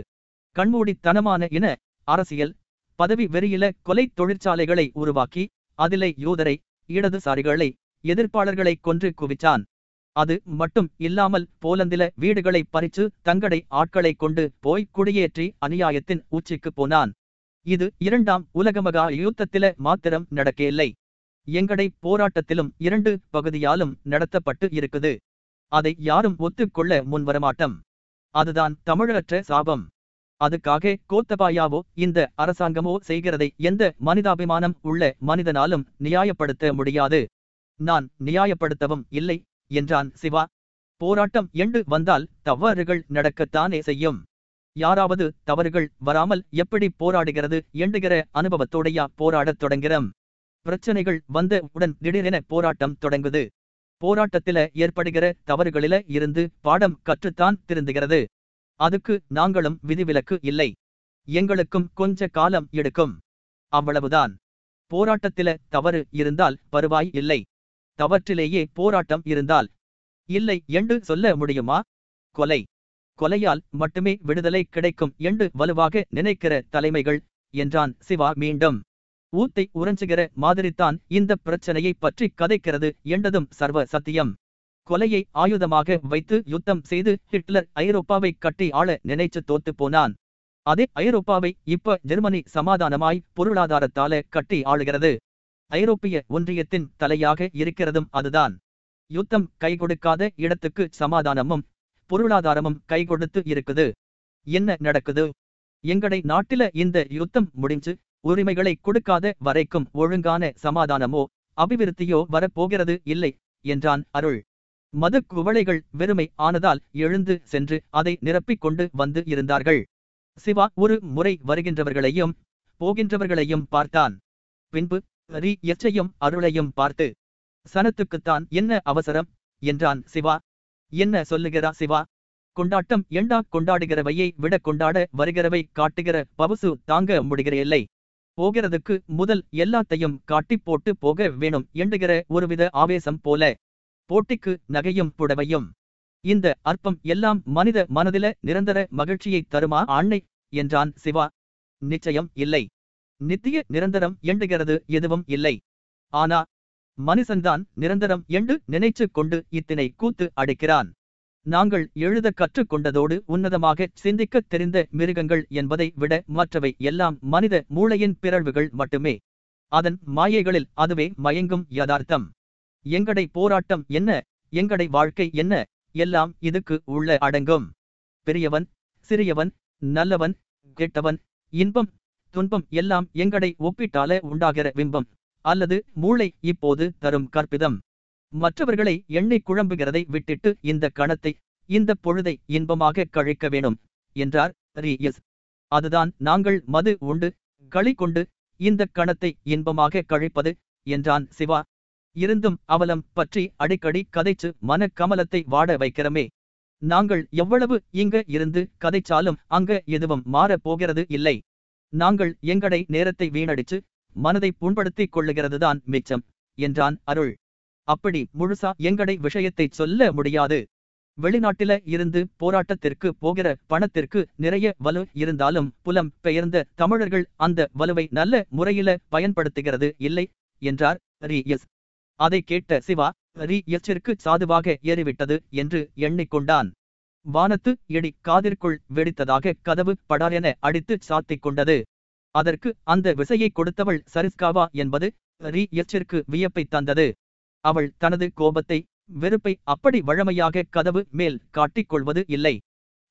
கண்மூடித்தனமான இன அரசியல் பதவி வெறியில கொலை தொழிற்சாலைகளை உருவாக்கி அதிலை யூதரை இடதுசாரிகளை எதிர்ப்பாளர்களை கொன்று குவிச்சான். அது மட்டும் இல்லாமல் போலந்தில வீடுகளை பறிச்சு தங்கடை ஆட்களை கொண்டு போய் குடியேற்றி அநியாயத்தின் உச்சிக்கு போனான். இது இரண்டாம் உலகமகா யுத்தத்தில மாத்திரம் நடக்கவில்லை. எங்கடை போராட்டத்திலும் இரண்டு பகுதியாலும் நடத்தப்பட்டு இருக்குது. அதை யாரும் ஒத்துக்கொள்ள முன்வரமாட்டம். அதுதான் தமிழற்ற சாபம். அதுக்காக கோத்தபாயாவோ இந்த அரசாங்கமோ செய்கிறதை எந்த மனிதாபிமானம் உள்ள மனிதனாலும் நியாயப்படுத்த முடியாது. நான் நியாயப்படுத்தவும் இல்லை என்றான் சிவா. போராட்டம் எண்டு வந்தால் தவறுகள் நடக்கத்தானே செய்யும். யாராவது தவறுகள் வராமல் எப்படி போராடுகிறது எண்டுகிற அனுபவத்தோடையா போராடத் தொடங்கிறோம் பிரச்சனைகள் வந்த உடன் திடீரென போராட்டம் தொடங்குது. போராட்டத்தில ஏற்படுகிற தவறுகளில இருந்து பாடம் கற்றுத்தான் திருந்துகிறது. அதுக்கு நாங்களும் விதிவிலக்கு இல்லை. எங்களுக்கும் கொஞ்ச காலம் எடுக்கும். அவ்வளவுதான். போராட்டத்தில தவறு இருந்தால் பருவாய் இல்லை. தவற்றிலேயே போராட்டம் இருந்தால் இல்லை என்று சொல்ல முடியுமா? கொலை. கொலையால் மட்டுமே விடுதலை கிடைக்கும் என்று வலுவாக நினைக்கிற தலைமைகள் என்றான் சிவா மீண்டும். ஊத்தை உறைஞ்சுகிற மாதிரித்தான் இந்த பிரச்சனையை பற்றி கதைக்கிறது என்றதும் சர்வ சத்தியம். கொலையை ஆயுதமாக வைத்து யுத்தம் செய்து ஹிட்லர் ஐரோப்பாவை கட்டி ஆள நினைச்சு தோத்து போனான். அதே ஐரோப்பாவை இப்ப ஜெர்மனி சமாதானமாய் பொருளாதாரத்தால கட்டி ஆளுகிறது. ஐரோப்பிய ஒன்றியத்தின் தலையாக இருக்கிறதும் அதுதான். யுத்தம் கை கொடுக்காத இடத்துக்கு சமாதானமும் பொருளாதாரமும் கை கொடுத்து இருக்குது. என்ன நடக்குது? எங்கடை நாட்டில இந்த யுத்தம் முடிஞ்சு உரிமைகளை கொடுக்காத வரைக்கும் ஒழுங்கான சமாதானமோ அபிவிருத்தியோ வரப்போகிறது இல்லை என்றான் அருள். மது குவளைகள் வெறுமை ஆனதால் எழுந்து சென்று அதை நிரப்பிக் கொண்டு வந்து இருந்தார்கள். சிவா ஒரு முறை வருகின்றவர்களையும் போகின்றவர்களையும் பார்த்தான். பின்பு ரீ எச்சையும் அருளையும் பார்த்து சனத்துக்குத்தான் என்ன அவசரம்? என்றான் சிவா. என்ன சொல்லுகிறா சிவா? கொண்டாட்டம் எண்டா கொண்டாடுகிறவையை விட கொண்டாட வருகிறவை காட்டுகிற பவுசு தாங்க முடிகிறையில்லை போகிறதுக்கு முதல் எல்லாத்தையும் காட்டிப் போட்டு போக வேணும் எண்ணுகிற ஒருவித ஆவேசம் போல போட்டிக்கு நகையும் புடவையும். இந்த அற்பம் எல்லாம் மனித மனதில நிரந்தர மகிழ்ச்சியை தருமா ஆண்ணை என்றான் சிவா. நிச்சயம் இல்லை. நித்திய நிரந்தரம் எண்டுகிறது எதுவும் இல்லை. ஆனா மனுஷன்தான் நிரந்தரம் என்று நினைச்சு கொண்டு இத்தினை கூத்து அடிக்கிறான். நாங்கள் எழுத கற்றுக்கொண்டதோடு உன்னதமாக சிந்திக்கத் தெரிந்த மிருகங்கள் என்பதை விட மற்றவை எல்லாம் மனித மூளையின் பிறழ்வுகள் மட்டுமே. அதன் மாயைகளில் அதுவே மயங்கும் யதார்த்தம். எங்கடை போராட்டம் என்ன? எங்கடை வாழ்க்கை என்ன? எல்லாம் இதுக்கு உள்ள அடங்கும். பெரியவன் சிறியவன் நல்லவன் கெட்டவன் இன்பம் துன்பம் எல்லாம் எங்கடை ஒப்பிட்டால உண்டாகிற பிம்பம். அல்லது மூளை இப்போது தரும் கற்பிதம். மற்றவர்களை எண்ணெய் குழம்புகிறதை விட்டிட்டு இந்த கணத்தை இந்த பொழுதை இன்பமாக கழிக்க வேணும் என்றார் ரிஎஸ் அதுதான் நாங்கள் மது உண்டு களி கொண்டு இந்த கணத்தை இன்பமாக கழிப்பது என்றான் சிவா. இருந்தும் அவலம் பற்றி அடிக்கடி கதைச்சு மன கமலத்தை வாட வைக்கிறமே. நாங்கள் எவ்வளவு இங்க இருந்து கதைச்சாலும் அங்க எதுவும் மாறப் போகிறது இல்லை. நாங்கள் எங்கடை நேரத்தை வீணடிச்சு மனதை புண்படுத்திக் கொள்ளுகிறதுதான் மிச்சம் என்றான் அருள். அப்படி முழுசா எங்கடை விஷயத்தை சொல்ல முடியாது. வெளிநாட்டில இருந்து போராட்டத்திற்கு போகிற பணத்திற்கு நிறைய வலு இருந்தாலும் புலம் பெயர்ந்த தமிழர்கள் அந்த வலுவை நல்ல முறையில பயன்படுத்துகிறது இல்லை என்றார் ரி எஸ் அதை கேட்ட சிவா ரி எச்சருக்கு சாதுவாக ஏறிவிட்டது என்று எண்ணிக்கொண்டான். வானத்து இடி காதிற்குள் வெடித்ததாக கதவு படாரென அடித்து சாத்திக் கொண்டது. அதற்கு அந்த விசையை கொடுத்தவள் சரிஸ்காவா என்பது ரி எச்சிற்கு வியப்பை தந்தது. அவள் தனது கோபத்தை வெறுப்பை அப்படி வழமையாக கதவு மேல் காட்டிக் கொள்வது இல்லை.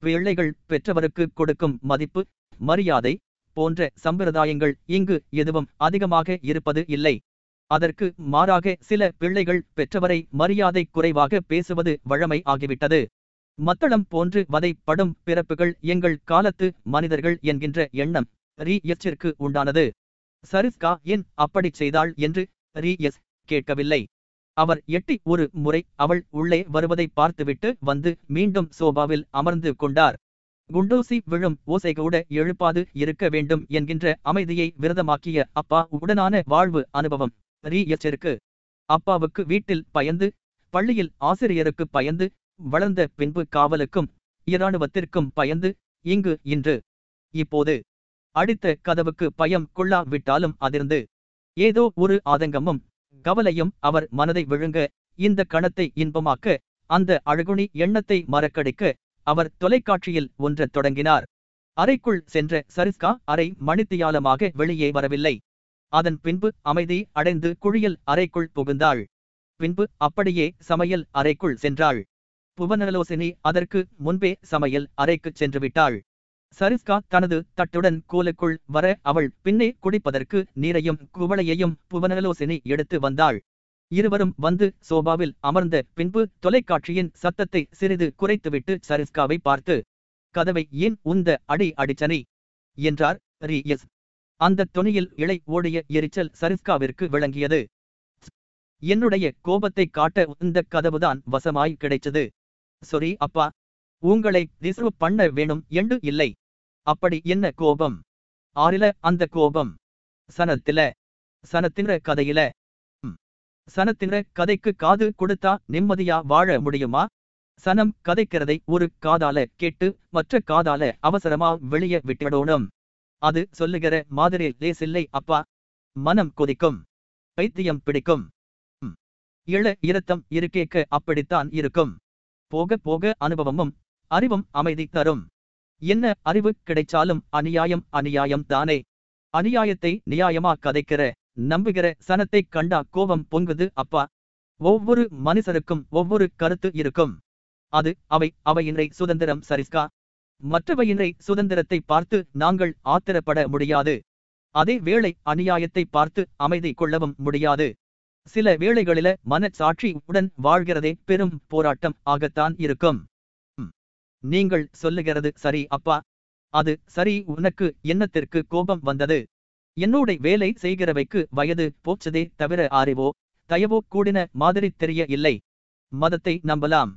பிள்ளைகள் பெற்றவருக்கு கொடுக்கும் மதிப்பு மரியாதை போன்ற சம்பிரதாயங்கள் இங்கு எதுவும் அதிகமாக இருப்பது இல்லை. அதற்கு மாறாக சில பிள்ளைகள் பெற்றவரை மரியாதை குறைவாக பேசுவது வழமை ஆகிவிட்டது. மத்தளம் போன்று வதைப்படும் பிறப்புகள் எங்கள் காலத்து மனிதர்கள் என்கின்ற எண்ணம் ரீ எஸ்ஸிற்கு உண்டானது. சரிஸ்கா ஏன் அப்படிச் செய்தாள் என்று ரீ எஸ் கேட்கவில்லை. அவர் எட்டி ஒரு முறை அவள் உள்ளே வருவதை பார்த்துவிட்டு வந்து மீண்டும் சோபாவில் அமர்ந்து கொண்டார். குண்டூசி விழும் ஓசை கூட எழுப்பாது இருக்க வேண்டும் என்கின்ற அமைதியை விரதமாக்கிய அப்பா உடனான வாழ்வு அனுபவம். ரி அப்பாவுக்கு வீட்டில் பயந்து பள்ளியில் ஆசிரியருக்கு பயந்து வளர்ந்த பின்பு காவலுக்கும் இராணுவத்திற்கும் பயந்து இங்கு இன்று. இப்போது அடித்த கதவுக்கு பயம் கொள்ளாவிட்டாலும் அதிர்ந்து. ஏதோ ஒரு ஆதங்கமும் கவலையும் அவர் மனதை விழுங்க இந்த கணத்தை இன்பமாக்க அந்த அழகுணி எண்ணத்தை மறக்கடிக்க அவர் தொலைக்காட்சியில் ஒன்றத் தொடங்கினார். அறைக்குள் சென்ற சரிஸ்கா அரை மணித்தியாலமாக வெளியே வரவில்லை. அதன் பின்பு அமைதி அடைந்து குழியல் அறைக்குள் புகுந்தாள். பின்பு அப்படியே சமையல் அறைக்குள் சென்றாள். புவனலோசினி அதற்கு முன்பே சமையல் அறைக்குச் சென்று விட்டாள் சரிஸ்கா தனது தட்டுடன் கோலுக்குள் வர அவள் பின்னே குடிப்பதற்கு நீரையும் குவளையையும் புவனலோசினி எடுத்து வந்தாள். இருவரும் வந்து சோபாவில் அமர்ந்த பின்பு தொலைக்காட்சியின் சத்தத்தை சிறிது குறைத்துவிட்டு சரிஸ்காவை பார்த்து கதவை ஏன் உந்த அடி அடிச்சனி? என்றார் ரி எஸ் அந்த தொனியில் இளை ஓடிய எரிச்சல் சரிஸ்காவிற்கு விளங்கியது. என்னுடைய கோபத்தை காட்ட இந்த கதவுதான் வசமாய் கிடைச்சது. சொரி அப்பா உங்களை டிசர்வ் பண்ண வேணும் என்று இல்லை. அப்படி என்ன கோபம்? ஆறில அந்த கோபம். சனத்தில சனத்தின்ற கதையில. ம். சனத்தின்ற கதைக்கு காது கொடுத்தா நிம்மதியா வாழ முடியுமா? சனம் கதைக்கிறதை ஒரு காதால கேட்டு மற்ற காதால அவசரமா வெளியே விட்டுடணும் அது சொல்லுகிற மாதிரி லேசில்லை அப்பா. மனம் கொதிக்கும். பைத்தியம் பிடிக்கும். இள இரத்தம் இருக்கேக்க அப்படித்தான் இருக்கும். போக போக அனுபவமும் அறிவும் அமைதி தரும். என்ன அறிவு கிடைச்சாலும் அநியாயம் அநியாயம் தானே. அநியாயத்தை நியாயமா கதைக்கிற நம்புகிற சனத்தை கண்டா கோபம் பொங்குது அப்பா. ஒவ்வொரு மனுஷருக்கும் ஒவ்வொரு கருத்து இருக்கும். அது அவை அவையின்றை சுதந்திரம் சரிஸ்கா. மற்றவையினை சுதந்திரத்தை பார்த்து நாங்கள் ஆத்திரப்பட முடியாது. அதே வேளை அநியாயத்தை பார்த்து அமைதி கொள்ளவும் முடியாது. சில வேளைகளில மனச்சாட்சி உடன் வாழ்கிறதே பெரும் போராட்டம் ஆகத்தான் இருக்கும். நீங்கள் சொல்லுகிறது சரி அப்பா. அது சரி உனக்கு என்னத்திற்கு கோபம் வந்தது? என்னோட வேலை செய்கிறவைக்கு வயது போச்சதே தவிர அறிவோ தயவோ கூடின மாதிரி தெரிய இல்லை. மதத்தை நம்பலாம்.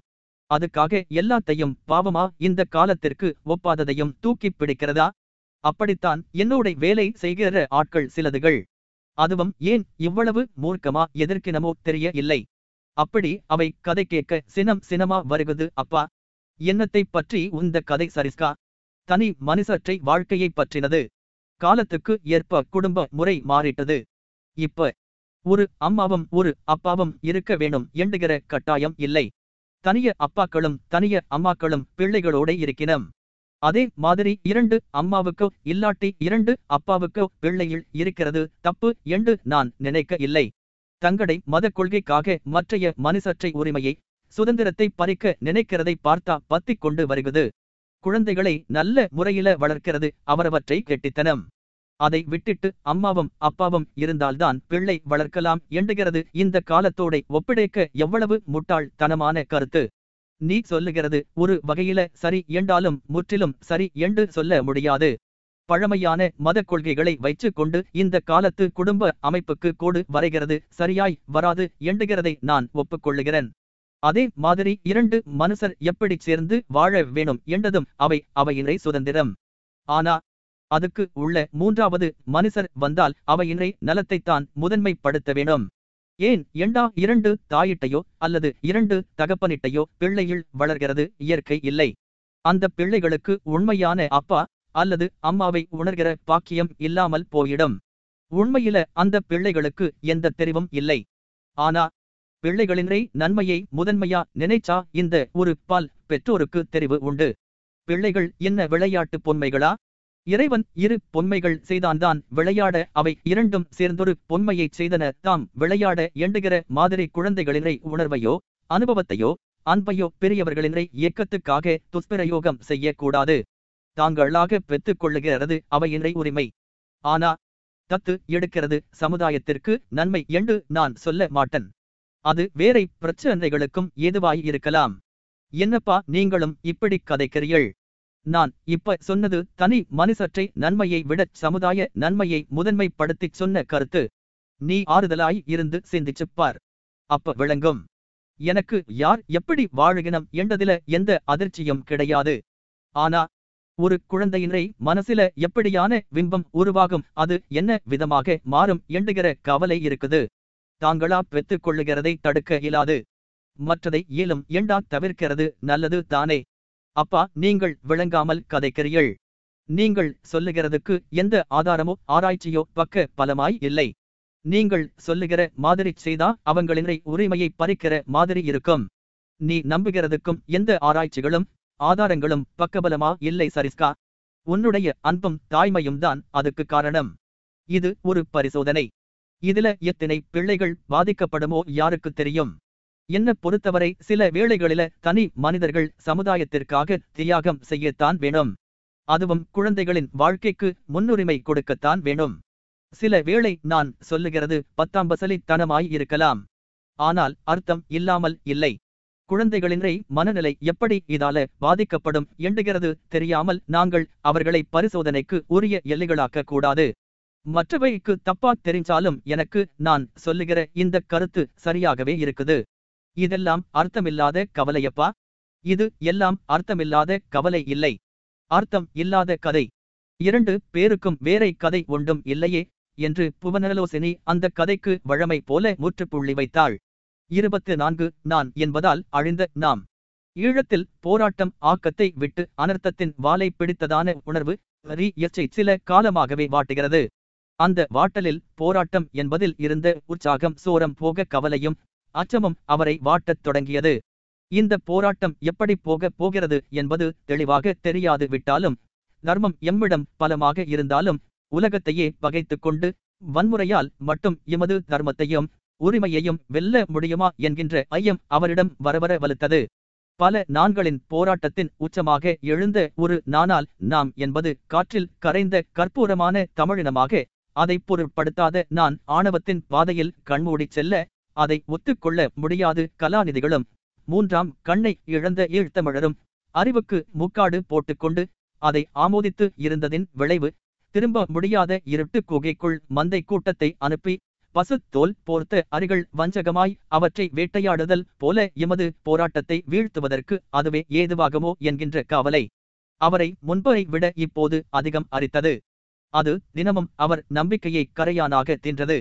அதுக்காக எல்லாத்தையும் பாவமா இந்த காலத்திற்கு ஒப்பாததையும் தூக்கிப் பிடிக்கிறதா? அப்படித்தான் என்னோட வேலை செய்கிற ஆட்கள் சிலதுகள். அதுவும் ஏன் இவ்வளவு மூர்க்கமா எதிர்க்கினமோ தெரிய இல்லை அப்படி அவை கதை கேட்க சினம் சினமா வருகுது அப்பா. என்னத்தை பற்றி உந்த கதை சரிஸ்கா? தனி மனுஷற்றை வாழ்க்கையை பற்றினது. காலத்துக்கு ஏற்ப குடும்ப முறை மாறிட்டது. இப்ப ஒரு அம்மாவும் ஒரு அப்பாவும் இருக்க வேணும் என்கிற கட்டாயம் இல்லை. தனிய அப்பாக்களும் தனிய அம்மாக்களும் பிள்ளைகளோட இருக்கினம். அதே மாதிரி இரண்டு அம்மாவுக்கோ இல்லாட்டி இரண்டு அப்பாவுக்கோ பிள்ளையில் இருக்கிறது தப்பு என்று நான் நினைக்க இல்லை. தங்கடை மத கொள்கைக்காக மற்றைய மனுசற்றை உரிமையை சுதந்திரத்தை பறிக்க நினைக்கிறதை பார்த்தா பத்திக் கொண்டு வருகிறது. குழந்தைகளை நல்ல முறையில வளர்க்கிறது அவரவற்றை கெட்டித்தனம். அதை விட்டுட்டு அம்மாவும் அப்பாவும் இருந்தால்தான் பிள்ளை வளர்க்கலாம் எண்டுகிறது இந்த காலத்தோடை ஒப்பிடைக்க எவ்வளவு முட்டாள்தனமான கருத்து. நீ சொல்லுகிறது ஒரு வகையில சரி என்றாலும் முற்றிலும் சரி என்று சொல்ல முடியாது. பழமையான மத கொள்கைகளை வைச்சு கொண்டு இந்த காலத்து குடும்ப அமைப்புக்கு கோடு வரைகிறது சரியாய் வராது எண்டுகிறதை நான் ஒப்புக்கொள்ளுகிறேன். அதே மாதிரி இரண்டு மனுஷர் எப்படி சேர்ந்து வாழ வேணும் என்றதும் அவை அவையினை சுதந்திரம். ஆனா அதுக்கு உள்ள மூன்றாவது மனுஷர் வந்தால் அவையினை நலத்தைத்தான் முதன்மைப்படுத்த வேணும் ஏன் எண்டா இரண்டு தாயிட்டையோ அல்லது இரண்டு தகப்பனிட்டையோ பிள்ளையில் வளர்கிறது? இயற்கை இல்லை. அந்த பிள்ளைகளுக்கு உண்மையான அப்பா அல்லது அம்மாவை உணர்கிற பாக்கியம் இல்லாமல் போயிடும். உண்மையில அந்த பிள்ளைகளுக்கு எந்த தெரிவும் இல்லை. ஆனா பிள்ளைகளின்றை நன்மையை முதன்மையா நினைச்சா இந்த ஒரு பால் பெற்றோருக்கு தெரிவு உண்டு. பிள்ளைகள் என்ன விளையாட்டு பொன்மைகளா இறைவன் இரு பொன்மைகள் செய்தான்தான் விளையாட அவை இரண்டும் சேர்ந்தொரு பொன்மையைச் செய்தன. தாம் விளையாட எண்டுகிற மாதிரி குழந்தைகளினை உணர்வையோ அனுபவத்தையோ அன்பையோ பெரியவர்களினை இயக்கத்துக்காக துஷ்பிரயோகம் செய்யக்கூடாது. தாங்களாக பெற்றுக் கொள்ளுகிறது அவையினை உரிமை. ஆனா தத்து எடுக்கிறது சமுதாயத்திற்கு நன்மை என்று நான் சொல்ல மாட்டேன். அது வேறை பிரச்சனைகளுக்கும் ஏதுவாய் இருக்கலாம். என்னப்பா நீங்களும் இப்படி கதைக்கிறீள் நான் இப்ப சொன்னது தனி மனுசற்றை நன்மையை விடச் சமுதாய நன்மையை முதன்மைப்படுத்திச் சொன்ன கருத்து. நீ ஆறுதலாய் இருந்து சிந்திச்சுப் பார். அப்ப விளங்கும். எனக்கு யார் எப்படி வாழுகினம் என்றதில எந்த அதிர்ச்சியும் கிடையாது. ஆனா ஒரு குழந்தையினை மனசில எப்படியான பிம்பம் உருவாகும் அது என்ன விதமாக மாறும் என்கிற கவலை இருக்குது. தாங்களா பெற்றுக் கொள்ளுகிறதை தடுக்க இயலாது. மற்றதை இயலும் எண்டா தவிர்க்கிறது நல்லது தானே. அப்பா நீங்கள் விளங்காமல் கதைக்கிறீள் நீங்கள் சொல்லுகிறதுக்கு எந்த ஆதாரமோ ஆராய்ச்சியோ பக்க பலமாய் இல்லை. நீங்கள் சொல்லுகிற மாதிரி செய்தா அவங்களினை உரிமையை பறிக்கிற மாதிரி இருக்கும். நீ நம்புகிறதுக்கும் எந்த ஆராய்ச்சிகளும் ஆதாரங்களும் பக்கபலமா இல்லை சரிஸ்கா. உன்னுடைய அன்பும் தாய்மையும் தான் அதுக்கு காரணம். இது ஒரு பரிசோதனை. இதுல எத்தனை பிள்ளைகள் பாதிக்கப்படுமோ யாருக்கு தெரியும். என்ன பொறுத்தவரை சில வேளைகளில தனி மனிதர்கள் சமுதாயத்திற்காக தியாகம் செய்யத்தான் வேணும். அதுவும் குழந்தைகளின் வாழ்க்கைக்கு முன்னுரிமை கொடுக்கத்தான் வேணும். சில வேளை நான் சொல்லுகிறது பத்தாம் இருக்கலாம். ஆனால் அர்த்தம் இல்லாமல் இல்லை. குழந்தைகளின்றி மனநிலை எப்படி இதால பாதிக்கப்படும் எண்டுகிறது தெரியாமல் நாங்கள் அவர்களை பரிசோதனைக்கு உரிய எல்லைகளாக்க கூடாது. மற்றவைக்கு தப்பா தெரிஞ்சாலும் எனக்கு நான் சொல்லுகிற இந்த கருத்து சரியாகவே இருக்குது. இதெல்லாம் அர்த்தமில்லாத கவலையப்பா. இது எல்லாம் அர்த்தமில்லாத கவலை இல்லை. அர்த்தம் இல்லாத கதை. இரண்டு பேருக்கும் வேறை கதை ஒன்றும் இல்லையே என்று புவனலோசினி அந்த கதைக்கு வழமை போல முற்றுப்புள்ளி வைத்தாள். இருபத்து நான்கு நான் என்பதால் அழிந்த நாம். ஈழத்தில் போராட்டம் ஆக்கத்தை விட்டு அனர்த்தத்தின் வாலை பிடித்ததான உணர்வு ரி எச்சை சில காலமாகவே வாட்டுகிறது. அந்த வாட்டலில் போராட்டம் என்பதில் இருந்த உற்சாகம் சோரம் போக கவலையும் அச்சமும் அவரை வாட்டத் தொடங்கியது. இந்த போராட்டம் எப்படி போக போகிறது என்பது தெளிவாக தெரியாது விட்டாலும் தர்மம் எம்மிடம் பலமாக இருந்தாலும் உலகத்தையே பகைத்து கொண்டு வன்முறையால் மட்டும் எமது தர்மத்தையும் உரிமையையும் வெல்ல முடியுமா என்கின்ற ஐயம் அவரிடம் வரவர வலுத்தது. பல நான்களின் போராட்டத்தின் உச்சமாக எழுந்த ஒரு நானால் நாம் என்பது காற்றில் கரைந்த கற்பூரமான தமிழினமாக அதை பொருட்படுத்தாத நான் ஆணவத்தின் பாதையில் கண்மூடிச் செல்ல அதை ஒத்துக்கொள்ள முடியாது. கலாநிதிகளும் மூன்றாம் கண்ணை இழந்த ஈழ்த்தமிழரும் அறிவுக்கு முக்காடு போட்டுக்கொண்டு அதை ஆமோதித்து இருந்ததின் விளைவு திரும்ப முடியாத இருட்டு குகைக்குள் மந்தை கூட்டத்தை அனுப்பி பசுத்தோல் போர்த்த அரிகள் வஞ்சகமாய் அவற்றை வேட்டையாடுதல் போல எமது போராட்டத்தை வீழ்த்துவதற்கு அதுவே ஏதுவாகுமோ என்கின்ற கவலை அவரை முன்பை விட இப்போது அதிகம் அரித்தது. அது தினமும் அவர் நம்பிக்கையை கரையானாக தின்றது.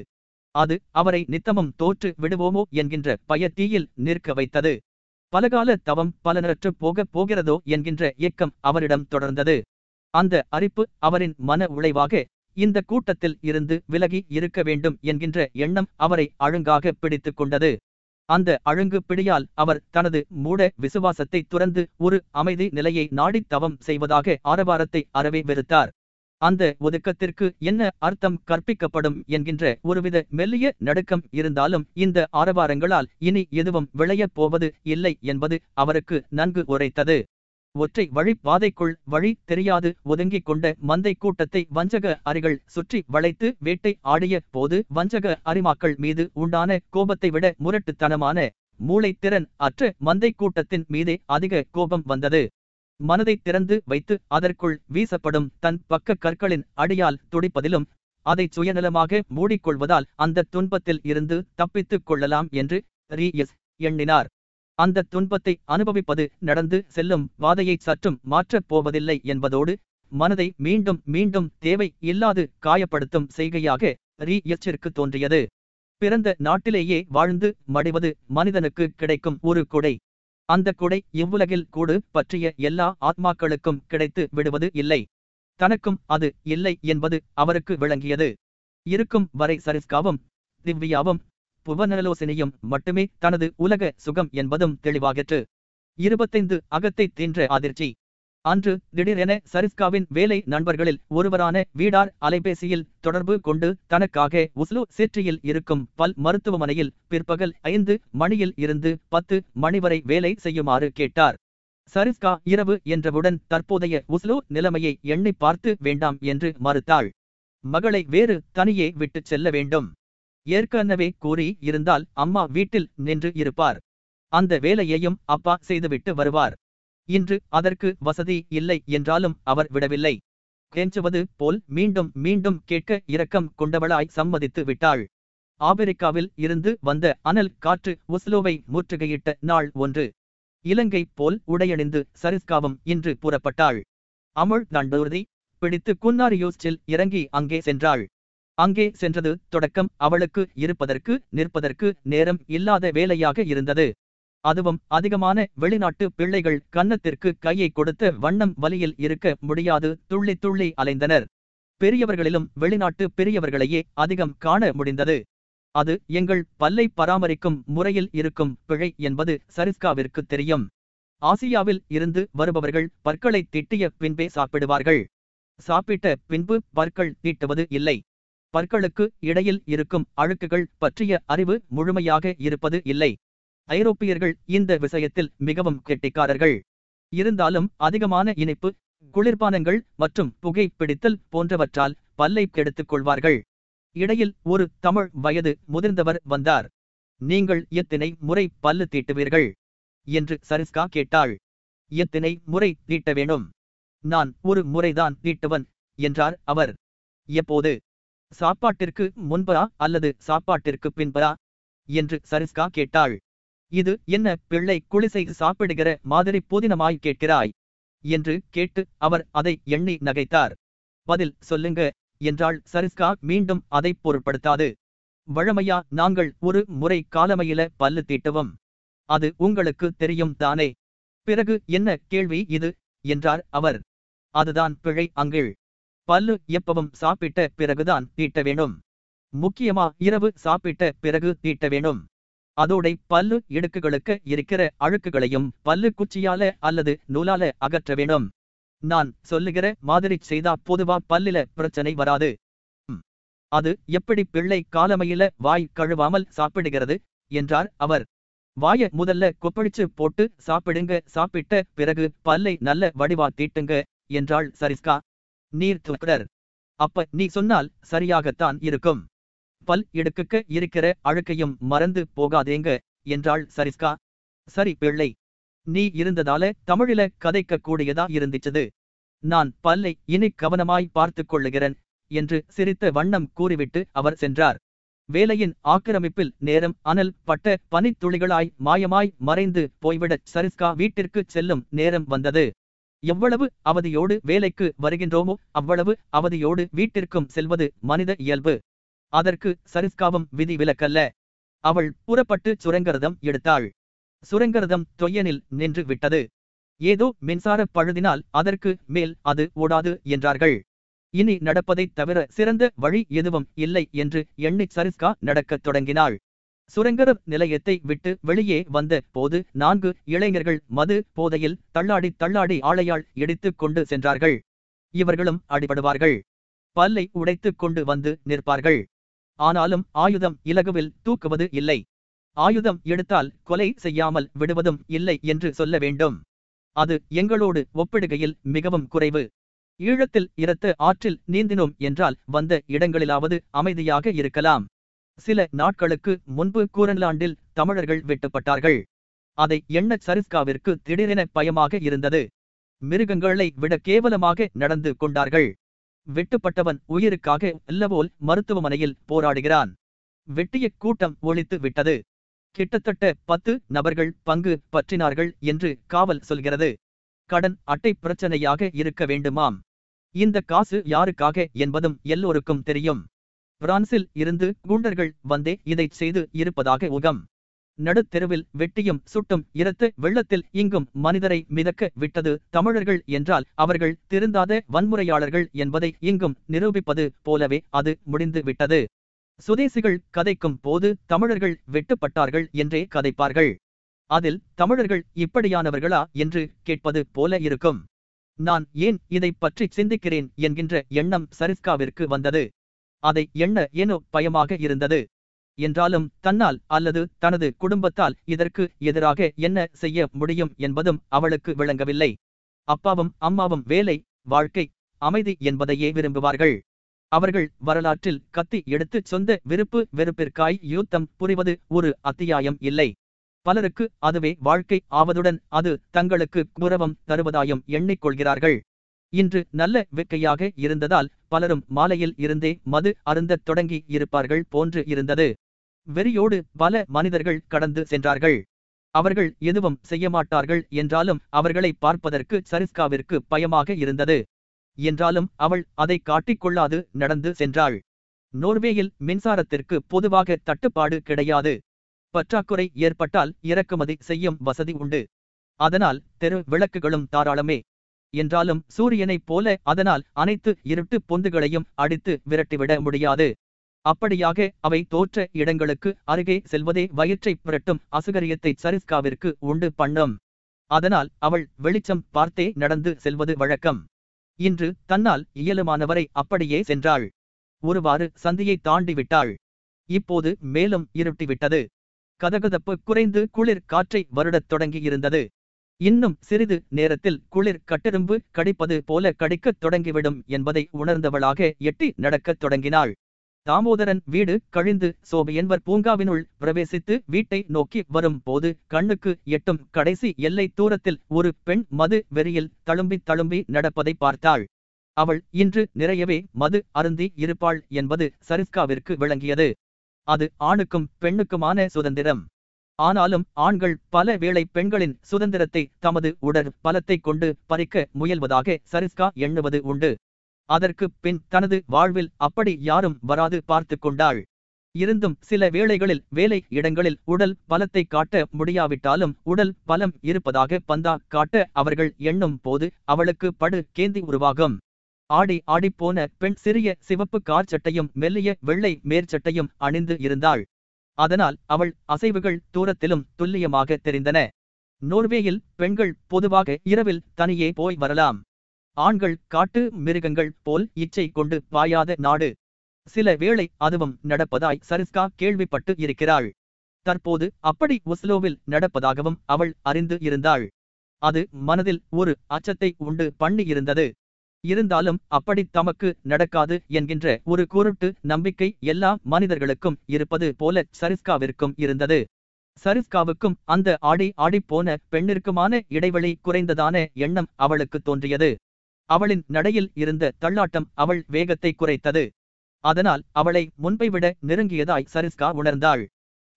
அது அவரை நித்தமும் தோற்று விடுவோமோ என்கின்ற பயத்தீயில் நிற்க வைத்தது. பலகால தவம் பலனற்று போகப் போகிறதோ என்கின்ற ஏக்கம் அவரிடம் தொடர்ந்தது. அந்த அரிப்பு அவரின் மன உழைவாக இந்த கூட்டத்தில் இருந்து விலகி இருக்க வேண்டும் என்கின்ற எண்ணம் அவரை அழுங்காக பிடித்து கொண்டது. அந்த அழுங்கு பிடியால் அவர் தனது மூட விசுவாசத்தை துறந்து ஒரு அமைதி நிலையை நாடித் தவம் செய்வதாக ஆரவாரத்தை அறவே வெறுத்தார். அந்த ஒதுக்கத்திற்கு என்ன அர்த்தம் கற்பிக்கப்படும் என்கின்ற ஒருவித மெல்லிய நடுக்கம் இருந்தாலும் இந்த ஆரவாரங்களால் இனி எதுவும் விளையப் போவது இல்லை என்பது அவருக்கு நன்கு உரைத்தது. ஒற்றை வழி பாதைக்குள் வழி தெரியாது ஒதுங்கிக் கொண்ட மந்தை கூட்டத்தை வஞ்சக அரிகள் சுற்றி வளைத்து வேட்டை ஆடிய போது வஞ்சக அரிமாக்கள் மீது உண்டான கோபத்தை விட முரட்டுத்தனமான மூளைத்திறன் அற்ற மந்தை கூட்டத்தின் மீதே அதிக கோபம் வந்தது. மனதை திறந்து வைத்து அதற்குள் வீசப்படும் தன் பக்க கற்களின் அடியால் துடிப்பதிலும் அதை சுயநலமாக மூடிக்கொள்வதால் அந்த துன்பத்தில் இருந்து தப்பித்துக் கொள்ளலாம் என்று ரீஎஸ் எண்ணினார். அந்த துன்பத்தை அனுபவிப்பது நடந்து செல்லும் வாதையை சற்றும் மாற்றப் போவதில்லை என்பதோடு மனதை மீண்டும் மீண்டும் தேவை இல்லாது காயப்படுத்தும் செய்கையாக ரீஎச்சிற்கு தோன்றியது. பிறந்த நாட்டிலேயே வாழ்ந்து மடிவது மனிதனுக்கு கிடைக்கும் ஒரு கொடை. அந்த கொடை இவ்வுலகில் கூடு பற்றிய எல்லா ஆத்மாக்களுக்கும் கிடைத்து விடுவது இல்லை. தனக்கும் அது இல்லை என்பது அவருக்கு விளங்கியது. இருக்கும் வரை சரிஸ்காவும் திவ்யாவும் புவனலோசினியும் மட்டுமே தனது உலக சுகம் என்பதும் தெளிவாகிற்று. இருபத்தைந்து அகத்தை தின்ற அதிர்ச்சி. அன்று திடீரென சரிஸ்காவின் வேலை நண்பர்களில் ஒருவரான வீடார் அலைபேசியில் தொடர்பு கொண்டு தனக்காக உஸ்லு சிற்றியில் இருக்கும் பல் மருத்துவமனையில் பிற்பகல் ஐந்து மணியில் இருந்து பத்து மணி வரை வேலை செய்யுமாறு கேட்டார். சரிஸ்கா இரவு என்றவுடன் தற்போதைய உஸ்லு நிலைமையை எண்ணி பார்த்து வேண்டாம் என்று மறுத்தாள். மகளை வேறு தனியே விட்டுச் செல்ல வேண்டும். ஏற்கனவே கூறி இருந்தால் அம்மா வீட்டில் நின்று இருப்பார். அந்த வேலையையும் அப்பா செய்துவிட்டு வருவார். இன்று அதற்கு வசதி இல்லை என்றாலும் அவர் விடவில்லை. கெஞ்சுவது போல் மீண்டும் மீண்டும் கேட்க இரக்கம் கொண்டவளாய் சம்மதித்து விட்டாள். ஆபிரிக்காவில் இருந்து வந்த அனல் காற்று ஒஸ்லோவை முற்றுகையிட்ட நாள் ஒன்று. இலங்கை போல் உடையணிந்து சரிஸ்காவும் இன்று புறப்பட்டாள். அமுள் நண்டூர்தி பிடித்து குன்னாரியோஸ்டில் இறங்கி அங்கே சென்றாள். அங்கே சென்றது தொடக்கம் அவளுக்கு இருப்பதற்கு நிற்பதற்கு நேரம் இல்லாத வேலையாக இருந்தது. அதுவும் அதிகமான வெளிநாட்டு பிள்ளைகள் கன்னத்திற்கு கையை கொடுத்த வண்ணம் வலியில் இருக்க முடியாது. துள்ளி துள்ளி அலைந்தனர். பெரியவர்களிலும் வெளிநாட்டு பெரியவர்களையே அதிகம் காண முடிந்தது. அது எங்கள் பல்லை பராமரிக்கும் முறையில் இருக்கும் பிழை என்பது சரிஸ்காவிற்கு தெரியும். ஆசியாவில் இருந்து வருபவர்கள் பற்களை திட்டிய பின்பே சாப்பிடுவார்கள். சாப்பிட்ட பின்பு பற்கள் தீட்டுவது இல்லை. பற்களுக்கு இடையில் இருக்கும் அழுக்குகள் பற்றிய அறிவு முழுமையாக இருப்பது இல்லை. ஐரோப்பியர்கள் இந்த விஷயத்தில் மிகவும் கெட்டிக்காரர்கள். இருந்தாலும் அதிகமான இனிப்பு குளிர்பானங்கள் மற்றும் புகை பிடித்தல் போன்றவற்றால் பல்லை கெடுத்துக் கொள்வார்கள். இடையில் ஒரு தமிழ் வயது முதிர்ந்தவர் வந்தார். நீங்கள் எத்தனை முறை பல்லு தீட்டுவீர்கள்? என்று சரிஸ்கா கேட்டாள். எத்தனை முறை தீட்ட வேணும் நான் ஒரு முறைதான் தீட்டுவன் என்றார் அவர். எப்போது? சாப்பாட்டிற்கு முன்பரா அல்லது சாப்பாட்டிற்கு பின்பரா என்று சரிஸ்கா கேட்டாள். இது என்ன பிள்ளை குளிசை சாப்பிடுகிற மாதிரி புதினமாய் கேட்கிறாய்? என்று கேட்டு அவர் அதை எண்ணி நகைத்தார். பதில் சொல்லுங்க என்றாள் சரிஸ்கா மீண்டும் அதை பொருட்படுத்தாது. வழமையா நாங்கள் ஒரு முறை காலமையில பல்லு தீட்டுவோம். அது உங்களுக்கு தெரியும் தானே? பிறகு என்ன கேள்வி இது? என்றார் அவர். அதுதான் பிழை அங்கிள். பல்லு எப்பவும் சாப்பிட்ட பிறகுதான் தீட்ட வேணும் முக்கியமா இரவு சாப்பிட்ட பிறகு தீட்ட வேணும் அதோடை பல்லு இடுக்குகளுக்கு இருக்கிற அழுக்குகளையும் பல்லு குச்சியால அல்லது நூலால அகற்ற வேணும் நான் சொல்லுகிற மாதிரி செய்தா பொதுவா பல்லில பிரச்சனை வராது. அது எப்படி பிள்ளை காலமையில வாய் கழுவாமல் சாப்பிடுகிறது? என்றார் அவர். வாய முதல்ல கொப்பளிச்சு போட்டு சாப்பிடுங்க சாப்பிட்ட பிறகு பல்லை நல்ல வடிவா தீட்டுங்க என்றாள் சரிஸ்கா. நீர் துக்கடர் அப்ப நீ சொன்னால் சரியாகத்தான் இருக்கும். பல் இடுக்குக்கு இருக்கிற அழுக்கையும் மறந்து போகாதேங்க என்றாள் சரிஸ்கா. சரி பிள்ளை நீ இருந்ததால தமிழில கதைக்க கூடியதா இருந்துச்சது. நான் பல்லை இனி கவனமாய் பார்த்துக் கொள்ளுகிறேன் என்று சிரித்த வண்ணம் கூறிவிட்டு அவர் சென்றார். வேலையின் ஆக்கிரமிப்பில் நேரம் அனல் பட்ட பனித்துளிகளாய் மாயமாய் மறைந்து போய்விடச் சரிஸ்கா வீட்டிற்கு செல்லும் நேரம் வந்தது. எவ்வளவு அவதியோடு வேலைக்கு வருகின்றோமோ அவ்வளவு அவதியோடு வீட்டிற்கும் செல்வது மனித இயல்பு. அதற்கு சரிஸ்காவும் விதி விலக்கல்ல. அவள் புறப்பட்டு சுரங்கரதம் எடுத்தாள். சுரங்கரதம் தொய்யனில் நின்று விட்டது. ஏதோ மின்சார பழுதினால் அதற்கு மேல் அது ஓடாது என்றார்கள். இனி நடப்பதைத் தவிர சிறந்த வழி எதுவும் இல்லை என்று எண்ணி சரிஸ்கா நடக்கத் தொடங்கினாள். சுரங்கர நிலையத்தை விட்டு வெளியே வந்த போது நான்கு இளைஞர்கள் மது போதையில் தள்ளாடி தள்ளாடி ஆளையால் இடித்துக் கொண்டு சென்றார்கள். இவர்களும் அடிபடுவார்கள். பல்லை உடைத்துக் கொண்டு வந்து நிற்பார்கள். ஆனாலும் ஆயுதம் இலகுவில் தூக்குவது இல்லை. ஆயுதம் எடுத்தால் கொலை செய்யாமல் விடுவதும் இல்லை என்று சொல்ல வேண்டும். அது எங்களோடு ஒப்பிடுகையில் மிகவும் குறைவு. ஈழத்தில் இரத்த ஆற்றில் நீந்தினோம் என்றால் வந்த இடங்களிலாவது அமைதியாக இருக்கலாம். சில நாட்களுக்கு முன்பு கூரன்லாண்டில் தமிழர்கள் வெட்டப்பட்டார்கள். அதை எண்ண சரிஸ்காவிற்கு திடீரென பயமாக இருந்தது. மிருகங்களை விட கேவலமாக நடந்து கொண்டார்கள். வெட்டுப்பட்டவன் உயிருக்காக அல்லவோல் மருத்துவமனையில் போராடுகிறான். வெட்டிய கூட்டம் ஒழித்து விட்டது. கிட்டத்தட்ட பத்து நபர்கள் பங்கு பற்றினார்கள் என்று காவல் சொல்கிறது. கடன் அட்டை பிரச்சனையாக இருக்க வேண்டுமாம். இந்த காசு யாருக்காக என்பதும் எல்லோருக்கும் தெரியும். பிரான்சில் இருந்து குண்டர்கள் வந்தே இதைச் செய்து இருப்பதாக உகம் நடுத்தெருவில் வெட்டியும் சுட்டும் இரத்து வெள்ளத்தில் இங்கும் மனிதரை மிதக்க விட்டது தமிழர்கள் என்றால் அவர்கள் திருந்தாத வன்முறையாளர்கள் என்பதை இங்கும் நிரூபிப்பது போலவே அது முடிந்து விட்டது. சுதேசிகள் கதைக்கும் போது தமிழர்கள் வெட்டுப்பட்டார்கள் என்றே கதைப்பார்கள். அதில் தமிழர்கள் இப்படியானவர்களா என்று கேட்பது போல இருக்கும். நான் ஏன் இதை பற்றி சிந்திக்கிறேன் என்கின்ற எண்ணம் சரிஸ்காவிற்கு வந்தது. அதை எண்ண ஏனோ பயமாக இருந்தது. என்றாலும் தன்னால் அல்லது தனது குடும்பத்தால் இதற்கு எதிராக என்ன செய்ய முடியும் என்பதும் அவளுக்கு விளங்கவில்லை. அப்பாவும் அம்மாவும் வேலை வாழ்க்கை அமைதி என்பதையே விரும்புவார்கள். அவர்கள் வரலாற்றில் கத்தி எடுத்து சொந்த விருப்பு வெறுப்பிற்காய் யூத்தம் புரிவது ஒரு அத்தியாயம் இல்லை. பலருக்கு அதுவே வாழ்க்கை ஆவதுடன் அது தங்களுக்கு குரவம் தருவதாயும் எண்ணிக்கொள்கிறார்கள். இன்று நல்ல வெக்கையாக இருந்ததால் பலரும் மாலையில் இருந்தே மது அருந்தத் தொடங்கி இருப்பார்கள் போன்று இருந்தது. வெறியோடு பல மனிதர்கள் கடந்து சென்றார்கள். அவர்கள் எதுவும் செய்ய மாட்டார்கள் என்றாலும் அவர்களை பார்ப்பதற்கு சரிஸ்காவிற்கு பயமாக இருந்தது. என்றாலும் அவள் அதை காட்டிக்கொள்ளாது நடந்து சென்றாள். நோர்வேயில் மின்சாரத்திற்கு பொதுவாக தட்டுப்பாடு கிடையாது. பற்றாக்குறை ஏற்பட்டால் இறக்குமதி செய்யும் வசதி உண்டு. அதனால் தெரு விளக்குகளும் தாராளமே. என்றாலும் சூரியனைப் போல அதனால் அனைத்து இருட்டு பொந்துகளையும் அடித்து விரட்டிவிட முடியாது. அப்படியாக அவை தோற்ற இடங்களுக்கு அருகே செல்வதே வயிற்றைப் புரட்டும் அசுகரியத்தை சரிஸ்காவிற்கு உண்டு பண்ணும். அதனால் அவள் வெளிச்சம் பார்த்தே நடந்து செல்வது வழக்கம். இன்று தன்னால் இயலுமானவரை அப்படியே சென்றாள். ஒருவாறு சந்தியை தாண்டி விட்டாள் இப்போது மேலும் இருட்டிவிட்டது. கதகதப்பு குறைந்து குளிர் காற்றை வருடத் தொடங்கியிருந்தது. இன்னும் சிறிது நேரத்தில் குளிர் கட்டெரும்பு கடிப்பது போல கடிக்கத் தொடங்கிவிடும் என்பதை உணர்ந்தவளாக எட்டி நடக்கத் தொடங்கினாள். தாமோதரன் வீடு கழிந்து சோபையன்பர் பூங்காவினுள் பிரவேசித்து வீட்டை நோக்கி வரும் போது கண்ணுக்கு எட்டும் கடைசி எல்லை தூரத்தில் ஒரு பெண் மது வெறியில் தழும்பி தழும்பி நடப்பதை பார்த்தாள். அவள் இன்று நிறையவே மது அருந்தி இருப்பாள் என்பது சரிஸ்காவிற்கு விளங்கியது. அது ஆணுக்கும் பெண்ணுக்குமான சுதந்திரம். ஆனாலும் ஆண்கள் பல வேளை பெண்களின் சுதந்திரத்தை தமது உடற் பலத்தைக் கொண்டு பறிக்க முயல்வதாக சரிஸ்கா எண்ணுவது உண்டு. அதற்கு பின் தனது வாழ்வில் அப்படி யாரும் வராது பார்த்து கொண்டாள். இருந்தும் சில வேளைகளில் வேலை இடங்களில் உடல் பலத்தை காட்ட முடியாவிட்டாலும் உடல் பலம் இருப்பதாக பந்தா காட்ட அவர்கள் எண்ணும் போது அவளுக்கு படு கேந்தி உருவாகும். ஆடி ஆடிப்போன பெண் சிறிய சிவப்பு கார் சட்டையும் மெல்லிய வெள்ளை மேற்சட்டையும் அணிந்து இருந்தாள். அதனால் அவள் அசைவுகள் தூரத்திலும் துல்லியமாக தெரிந்தன. நோர்வேயில் பெண்கள் பொதுவாக இரவில் தனியே போய் வரலாம். ஆண்கள் காட்டு மிருகங்கள் போல் இச்சை கொண்டு பாயாத நாடு. சில வேளை அதுவும் நடப்பதாய் சரிஸ்கா கேள்விப்பட்டு இருக்கிறாள். தற்போது அப்படி ஒஸ்லோவில் நடப்பதாகவும் அவள் அறிந்து இருந்தாள். அது மனதில் ஒரு அச்சத்தை உண்டு பண்ணி இருந்தது இருந்தாலும் அப்படி தமக்கு நடக்காது என்கின்ற ஒரு குருட்டு நம்பிக்கை எல்லா மனிதர்களுக்கும் இருப்பது போல சரிஸ்காவிற்கும் இருந்தது. சரிஸ்காவுக்கும் அந்த ஆடி ஆடிப்போன பெண்ணிற்குமான இடைவெளி குறைந்ததான எண்ணம் அவளுக்கு தோன்றியது. அவளின் நடையில் இருந்த தள்ளாட்டம் அவள் வேகத்தை குறைத்தது. அதனால் அவளை முன்பை விட நெருங்கியதாய் சரிஸ்கா உணர்ந்தாள்.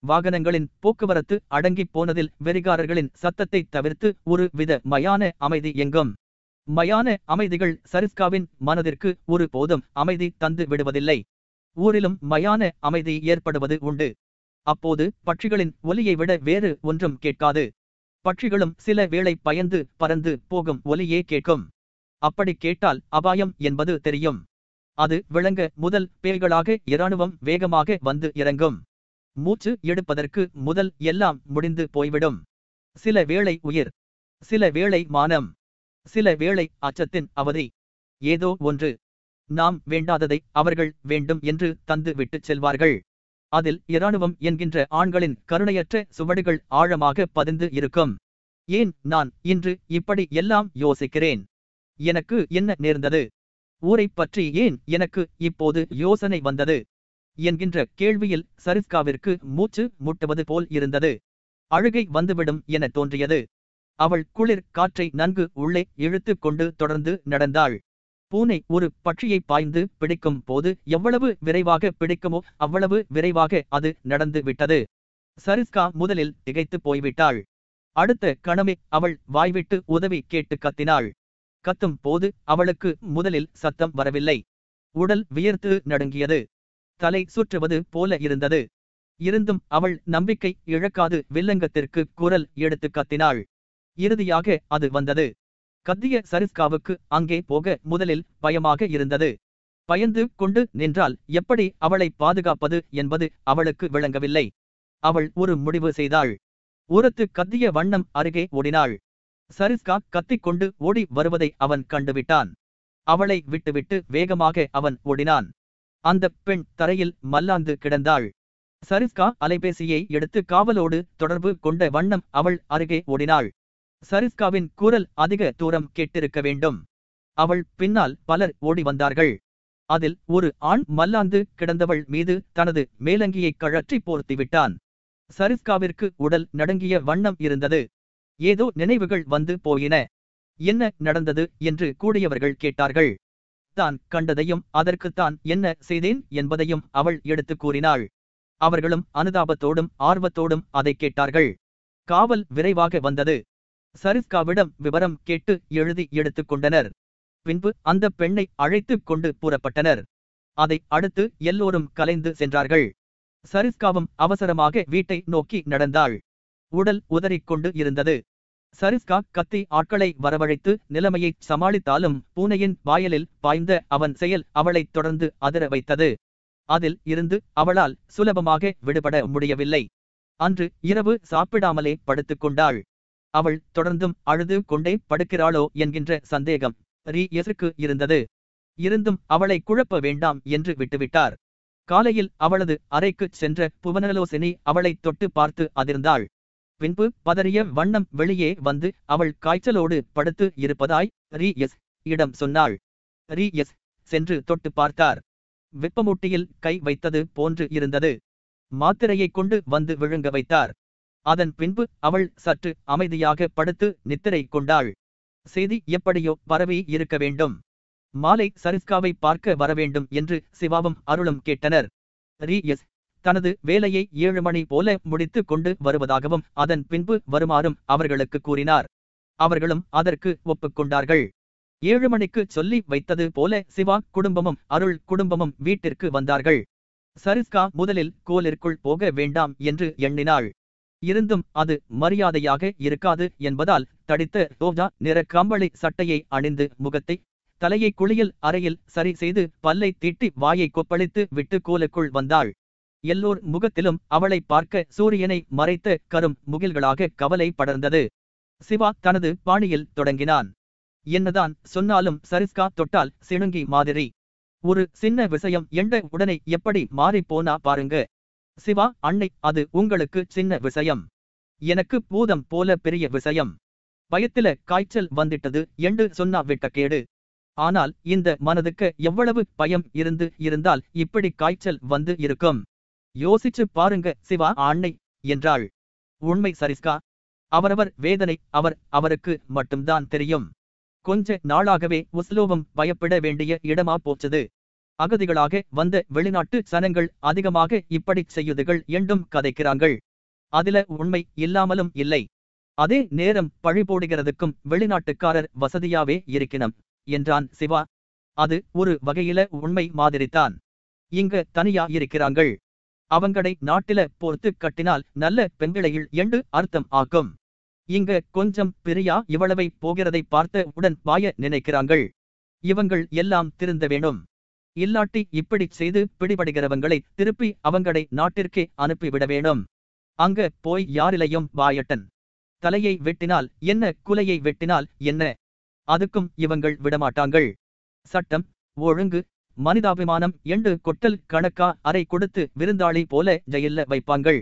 வாகனங்களின் போக்குவரத்து அடங்கிப் போனதில் வெறிகாரர்களின் சத்தத்தை தவிர்த்து ஒரு வித மயான அமைதி எங்கும். மயான அமைதிகள் சரிஸ்காவின் மனதிற்கு ஒரு போதும் அமைதி தந்து விடுவதில்லை. ஊரிலும் மயான அமைதி ஏற்படுவது உண்டு. அப்போது பட்சிகளின் ஒலியை விட வேறு ஒன்றும் கேட்காது. பட்சிகளும் சில வேளை பயந்து பறந்து போகும் ஒலியே கேட்கும். அப்படி கேட்டால் அபாயம் என்பது தெரியும். அது விளங்க முதல் பேய்களாக இராணுவம் வேகமாக வந்து இறங்கும். மூச்சு எடுப்பதற்கு முதல் எல்லாம் முடிந்து போய்விடும். சில வேளை உயிர் சில வேளை மானம் சில வேளை அச்சத்தின் அவதி. ஏதோ ஒன்று. நாம் வேண்டாததை அவர்கள் வேண்டும் என்று தந்து விட்டுச் செல்வார்கள். அதில் இராணுவம் என்கின்ற ஆண்களின் கருணையற்ற சுவடுகள் ஆழமாக பதிந்து இருக்கும். ஏன் நான் இன்று இப்படி எல்லாம் யோசிக்கிறேன்? எனக்கு என்ன நேர்ந்தது? ஊரைப் பற்றி ஏன் எனக்கு இப்போது யோசனை வந்தது? என்கின்ற கேள்வியில் சரிஸ்காவிற்கு மூச்சு முட்டுவது போல் இருந்தது. அழுகை வந்துவிடும் என தோன்றியது. அவள் குளிர் காற்றை நன்கு உள்ளே இழுத்து கொண்டு தொடர்ந்து நடந்தாள். பூனை ஒரு பட்சியை பாய்ந்து பிடிக்கும் போது எவ்வளவு விரைவாக பிடிக்குமோ அவ்வளவு விரைவாக அது நடந்து விட்டது. சரிஸ்கா முதலில் திகைத்து போய்விட்டாள். அடுத்த கணமே அவள் வாய்விட்டு உதவி கேட்டு கத்தினாள். கத்தும் போது அவளுக்கு முதலில் சத்தம் வரவில்லை. உடல் வியர்த்து நடுங்கியது. தலை சுற்றுவது போல இருந்தது. இருந்தும் அவள் நம்பிக்கை இழக்காது வில்லங்கத்திற்கு குரல் எடுத்து கத்தினாள். இறுதியாக அது வந்தது. கத்திய சரிஸ்காவுக்கு அங்கே போக முதலில் பயமாக இருந்தது. பயந்து கொண்டு நின்றால் எப்படி அவளை பாதுகாப்பது என்பது அவளுக்கு விளங்கவில்லை. அவள் ஒரு முடிவு செய்தாள். உரத்து கத்திய வண்ணம் அருகே ஓடினாள். சரிஸ்கா கத்திக்கொண்டு ஓடி வருவதை அவன் கண்டுவிட்டான். அவளை விட்டுவிட்டு வேகமாக அவன் ஓடினான். அந்த பெண் தரையில் மல்லாந்து கிடந்தாள். சரிஸ்கா அலைபேசியை எடுத்து காவலோடு தொடர்பு கொண்ட வண்ணம் அவள் அருகே ஓடினாள். சரிஸ்காவின் குரல் அதிக தூரம் கேட்டிருக்க வேண்டும். அவள் பின்னால் பலர் ஓடி வந்தார்கள். அதில் ஒரு ஆண் மல்லாந்து கிடந்தவள் மீது தனது மேலங்கியை கழற்றி போர்த்தி விட்டான் சரிஸ்காவிற்கு உடல் நடுங்கிய வண்ணம் இருந்தது. ஏதோ நினைவுகள் வந்து போயின. என்ன நடந்தது என்று கூடியவர்கள் கேட்டார்கள். தான் கண்டதையும் அதற்குத்தான் என்ன செய்தேன் என்பதையும் அவள் எடுத்து கூறினாள். அவர்களும் அனுதாபத்தோடும் ஆர்வத்தோடும் அதை கேட்டார்கள். காவல் விரைவாக வந்தது. சரிஸ்காவிடம் விவரம் கேட்டு எழுதி எடுத்துக் கொண்டனர். பின்பு அந்த பெண்ணை அழைத்துக் கொண்டு புறப்பட்டனர். அதை அடுத்து எல்லோரும் கலைந்து சென்றார்கள். சரிஸ்காவும் அவசரமாக வீட்டை நோக்கி நடந்தாள். உடல் உதறிக்கொண்டு இருந்தது. சரிஸ்கா கத்தி ஆட்களை வரவழைத்து நிலைமையை சமாளித்தாலும் பூனையின் வாயலில் பாய்ந்த அவன் செயல் அவளைத் தொடர்ந்து அதிர வைத்தது. அதில் இருந்து அவளால் சுலபமாக விடுபட முடியவில்லை. அன்று இரவு சாப்பிடாமலே படுத்துக் கொண்டாள். அவள் தொடர்ந்தும் அழுது கொண்டே படுக்கிறாளோ என்கின்ற சந்தேகம் ரீ எசுக்கு இருந்தது. இருந்தும் அவளை குழப்ப வேண்டாம் என்று விட்டுவிட்டார். காலையில் அவளது அறைக்குச் சென்ற புவனலோசினி அவளைத் தொட்டு பார்த்து அதிர்ந்தாள். பின்பு பதறிய வண்ணம் வெளியே வந்து அவள் காய்ச்சலோடு படுத்து இருப்பதாய் ரீ எஸ் இடம் சொன்னாள். ரீ எஸ் சென்று தொட்டு பார்த்தார். வெப்பமூட்டியில் கை வைத்தது போன்று இருந்தது. மாத்திரையை கொண்டு வந்து விழுங்க வைத்தார். அதன் பின்பு அவள் சற்று அமைதியாக படுத்து நித்திரை கொண்டாள். செய்தி எப்படியோ பரவி இருக்க வேண்டும். மாலை சரிஸ்காவை பார்க்க வரவேண்டும் என்று சிவாவும் அருளும் கேட்டனர். ரீ எஸ் தனது வேலையை ஏழு மணி போல முடித்து கொண்டு வருவதாகவும் அதன் பின்பு வருமாறும் அவர்களுக்கு கூறினார். அவர்களும் அதற்கு ஒப்புக்கொண்டார்கள் ஏழு மணிக்கு சொல்லி வைத்தது போல சிவா குடும்பமும் அருள் குடும்பமும் வீட்டிற்கு வந்தார்கள். சரிஸ்கா முதலில் கோலிற்குள் போக வேண்டாம் என்று எண்ணினாள். இருந்தும் அது மரியாதையாக இருக்காது என்பதால் தடித்த ரோஜா நிற கம்பளி சட்டையை அணிந்து முகத்தை தலையை குளியல் அறையில் சரி செய்து பல்லை தீட்டி வாயை கொப்பளித்து விட்டு கோலுக்குள் வந்தாள். எல்லோர் முகத்திலும் அவளை பார்க்க சூரியனை மறைத்த கரும் முகில்களாக கவலை படர்ந்தது. சிவா தனது பாணியில் தொடங்கினான். என்னதான் சொன்னாலும் சரிஸ்கா தொட்டால் சிணுங்கி மாதிரி. ஒரு சின்ன விஷயம் எண்ட உடனே எப்படி மாறிப் போனா பாருங்க. சிவா அன்னை அது உங்களுக்கு சின்ன விஷயம். எனக்கு பூதம் போல பெரிய விஷயம். பயத்தில காய்ச்சல் வந்துட்டது என்று சொன்னா விட்ட கேடு. ஆனால் இந்த மனதுக்கு எவ்வளவு பயம் இருந்து இருந்தால் இப்படி காய்ச்சல் வந்து இருக்கும். யோசிச்சு பாருங்க சிவா ஆண்ணை என்றாள். உண்மை சரிஸ்கா. அவரவர் வேதனை அவர் அவருக்கு மட்டும்தான் தெரியும். கொஞ்ச நாளாகவே உஸ்லோவம் பயப்பட வேண்டிய இடமா போச்சது. அகதிகளாக வந்த வெளிநாட்டு சனங்கள் அதிகமாக இப்படி செய்யுதுகள் என்றும் கதைக்கிறாங்கள் அதில உண்மை இல்லாமலும் இல்லை. அதே நேரம் பழி போடுகிறதுக்கும் வெளிநாட்டுக்காரர் வசதியாவே இருக்கணும் என்றான் சிவா. அது ஒரு வகையில உண்மை மாதிரித்தான். இங்க தனியா இருக்கிறாங்கள். அவங்கடை நாட்டில போர்த்து கட்டினால் நல்ல பெண்களையில் எண்டு அர்த்தம் ஆக்கும். இங்க கொஞ்சம் பிரியா இவ்வளவை போகிறதை பார்த்த உடன் வாய நினைக்கிறாங்கள் இவங்கள் எல்லாம் திருந்த வேணும். இல்லாட்டி இப்படி செய்து பிடிபடுகிறவங்களை திருப்பி அவங்களை நாட்டிற்கே அனுப்பிவிட வேணும். அங்க போய் யாரிலையும் வாயட்டன். தலையை வெட்டினால் என்ன குலையை வெட்டினால் என்ன? அதுக்கும் இவங்கள் விடமாட்டாங்கள். சட்டம் ஒழுங்கு மனிதாபிமானம் எண்டு கொட்டல் கணக்கா அறை கொடுத்து விருந்தாளி போல ஜெயில்ல வைப்பாங்கள்.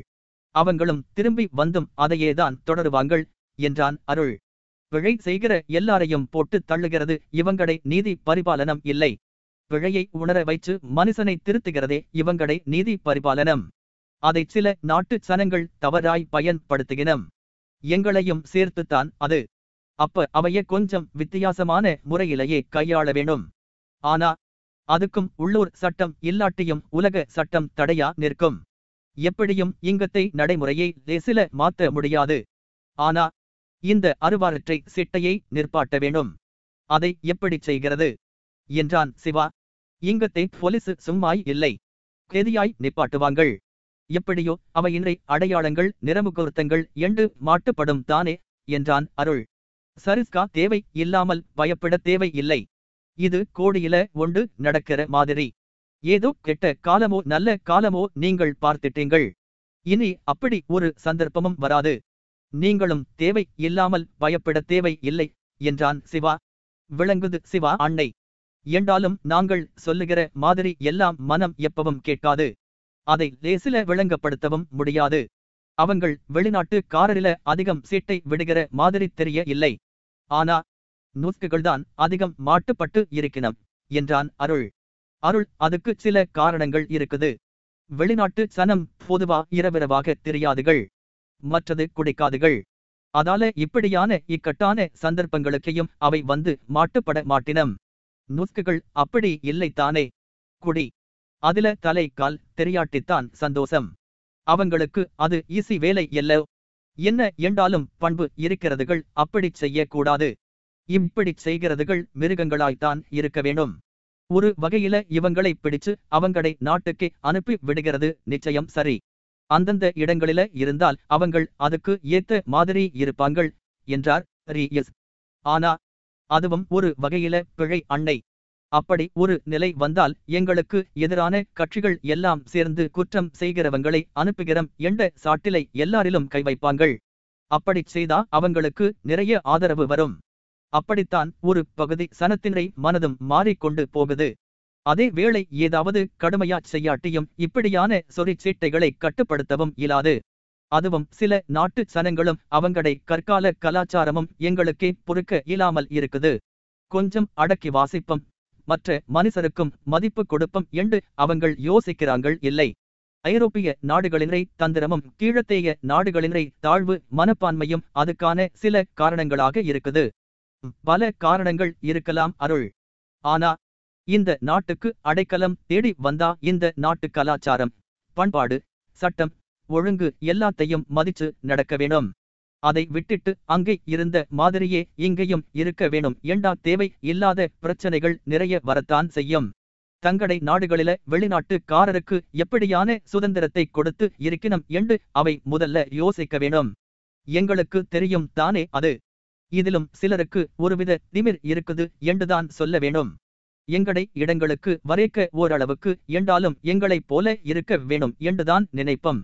அவங்களும் திரும்பி வந்தும் அதையேதான் தொடருவாங்கள் என்றான் அருள். பிழை செய்கிற எல்லாரையும் போட்டு தள்ளுகிறது இவங்கடை நீதி பரிபாலனம் இல்லை. பிழையை உணர வைச்சு மனுஷனை திருத்துகிறதே இவங்கடை நீதி பரிபாலனம். அதை சில நாட்டு சனங்கள் தவறாய் பயன்படுத்துகினம். எங்களையும் சேர்த்துத்தான் அது. அப்ப அவைய கொஞ்சம் வித்தியாசமான முறையிலேயே கையாள வேணும் ஆனா அதுக்கும் உள்ளூர் சட்டம் இல்லாட்டியும் உலக சட்டம் தடையா நிற்கும். எப்படியும் இங்கத்தை நடைமுறையை லேசில மாத்த முடியாது. ஆனா இந்த அருவாரற்றை சிட்டையை நிற்பாட்ட வேணும் அதை எப்படி செய்கிறது? என்றான் சிவா. இங்கத்தை போலீசு சும்மாய் இல்லை. கெதியாய் நிப்பாட்டுவாங்கள். எப்படியோ அவையின்றை அடையாளங்கள் நிறமுகூர்த்தங்கள் என்று மாட்டுப்படும் தானே என்றான் அருள். சரிஸ்கா தேவை இல்லாமல் பயப்பட தேவை இல்லை இது கோடியில ஒன்று நடக்கிற மாதிரி. ஏதோ கெட்ட காலமோ நல்ல காலமோ நீங்கள் பார்த்துட்டீங்கள் இனி அப்படி ஒரு சந்தர்ப்பமும் வராது. நீங்களும் தேவை இல்லாமல் பயப்பட தேவை இல்லை என்றான் சிவா. விளங்குது சிவா அன்னை. என்றாலும் நாங்கள் சொல்லுகிற மாதிரி எல்லாம் மனம் எப்பவும் கேட்காது. அதை லேசில விளங்கப்படுத்தவும் முடியாது. அவங்கள் வெளிநாட்டு காரரில அதிகம் சீட்டை விடுகிற மாதிரி தெரிய இல்லை. ஆனா நூஸ்குகள்தான் அதிகம் மாட்டுப்பட்டு இருக்கணும் என்றான் அருள். அருள் அதுக்கு சில காரணங்கள் இருக்குது. வெளிநாட்டு சனம் பொதுவா இரவிரவாக தெரியாதுகள் மற்றது குடிக்காதுகள். அதால இப்படியான இக்கட்டான சந்தர்ப்பங்களுக்கையும் அவை வந்து மாட்டுப்பட மாட்டினம். நுஸ்குகள் அப்படி இல்லைத்தானே? குடி. அதுல தலை கால் தெரியாட்டித்தான் சந்தோஷம். அவங்களுக்கு அது ஈசி வேலை இல்ல என்ன என்றாலும் பண்பு இருக்கிறதுகள் அப்படி செய்யக்கூடாது. இப்படி செய்கிறதுகள் மிருகங்களாய்த்தான் இருக்க வேண்டும். ஒரு வகையில இவங்களை பிடிச்சு அவங்களை நாட்டுக்கே அனுப்பி விடுகிறது நிச்சயம் சரி. அந்தந்த இடங்களில இருந்தால் அவங்கள் அதுக்கு ஏத்த மாதிரி இருப்பாங்கள் என்றார் ரி எஸ் ஆனா அதுவும் ஒரு வகையில பிழை அன்னை. அப்படி ஒரு நிலை வந்தால் எங்களுக்கு எதிரான கட்சிகள் எல்லாம் சேர்ந்து குற்றம் செய்கிறவங்களை அனுப்புகிறோம் என்ற சாட்டிலை எல்லாரிலும் கை வைப்பாங்கள் அப்படிச் செய்தா அவங்களுக்கு நிறைய ஆதரவு வரும். அப்படித்தான் ஒரு பகுதி சனத்தினரை மனதும் மாறிக்கொண்டு போகுது. அதே வேளை ஏதாவது கடுமையா செய்யாட்டியும் இப்படியான சொறிச்சீட்டைகளை கட்டுப்படுத்தவும் இயலாது. அதுவும் சில நாட்டு சனங்களும் அவங்கடை கற்கால கலாச்சாரமும் எங்களுக்கே பொறுக்க இயலாமல் இருக்குது. கொஞ்சம் அடக்கி வாசிப்பம் மற்ற மனுஷருக்கும் மதிப்பு கொடுப்பம் என்று அவங்கள் யோசிக்கிறார்கள் இல்லை. ஐரோப்பிய நாடுகளினரை தந்திரமும் கீழத்தேய நாடுகளினரை தாழ்வு மனப்பான்மையும் அதுக்கான சில காரணங்களாக இருக்குது. பல காரணங்கள் இருக்கலாம் அருள். ஆனா இந்த நாட்டுக்கு அடைக்கலம் தேடி வந்தா இந்த நாட்டு கலாச்சாரம் பண்பாடு சட்டம் ஒழுங்கு எல்லாத்தையும் மதிச்சு நடக்க வேணும் அதை விட்டுட்டு அங்கே இருந்த மாதிரியே இங்கேயும் இருக்க வேணும் ஏண்டா தேவை இல்லாத பிரச்சனைகள் நிறைய வரத்தான் செய்யும். தங்கடை நாடுகளில வெளிநாட்டுக்காரருக்கு எப்படியான சுதந்திரத்தை கொடுத்து இருக்கணும் என்று அவை முதல்ல யோசிக்க வேணும் எங்களுக்கு தெரியும் தானே அது. இதிலும் சிலருக்கு ஒருவித திமிர் இருக்குது என்றுதான் சொல்ல வேணும் எங்கடை இடங்களுக்கு வரைக்க ஓரளவுக்கு என்றாலும் எங்களைப் போல இருக்க வேணும் என்றுதான் நினைப்பம்.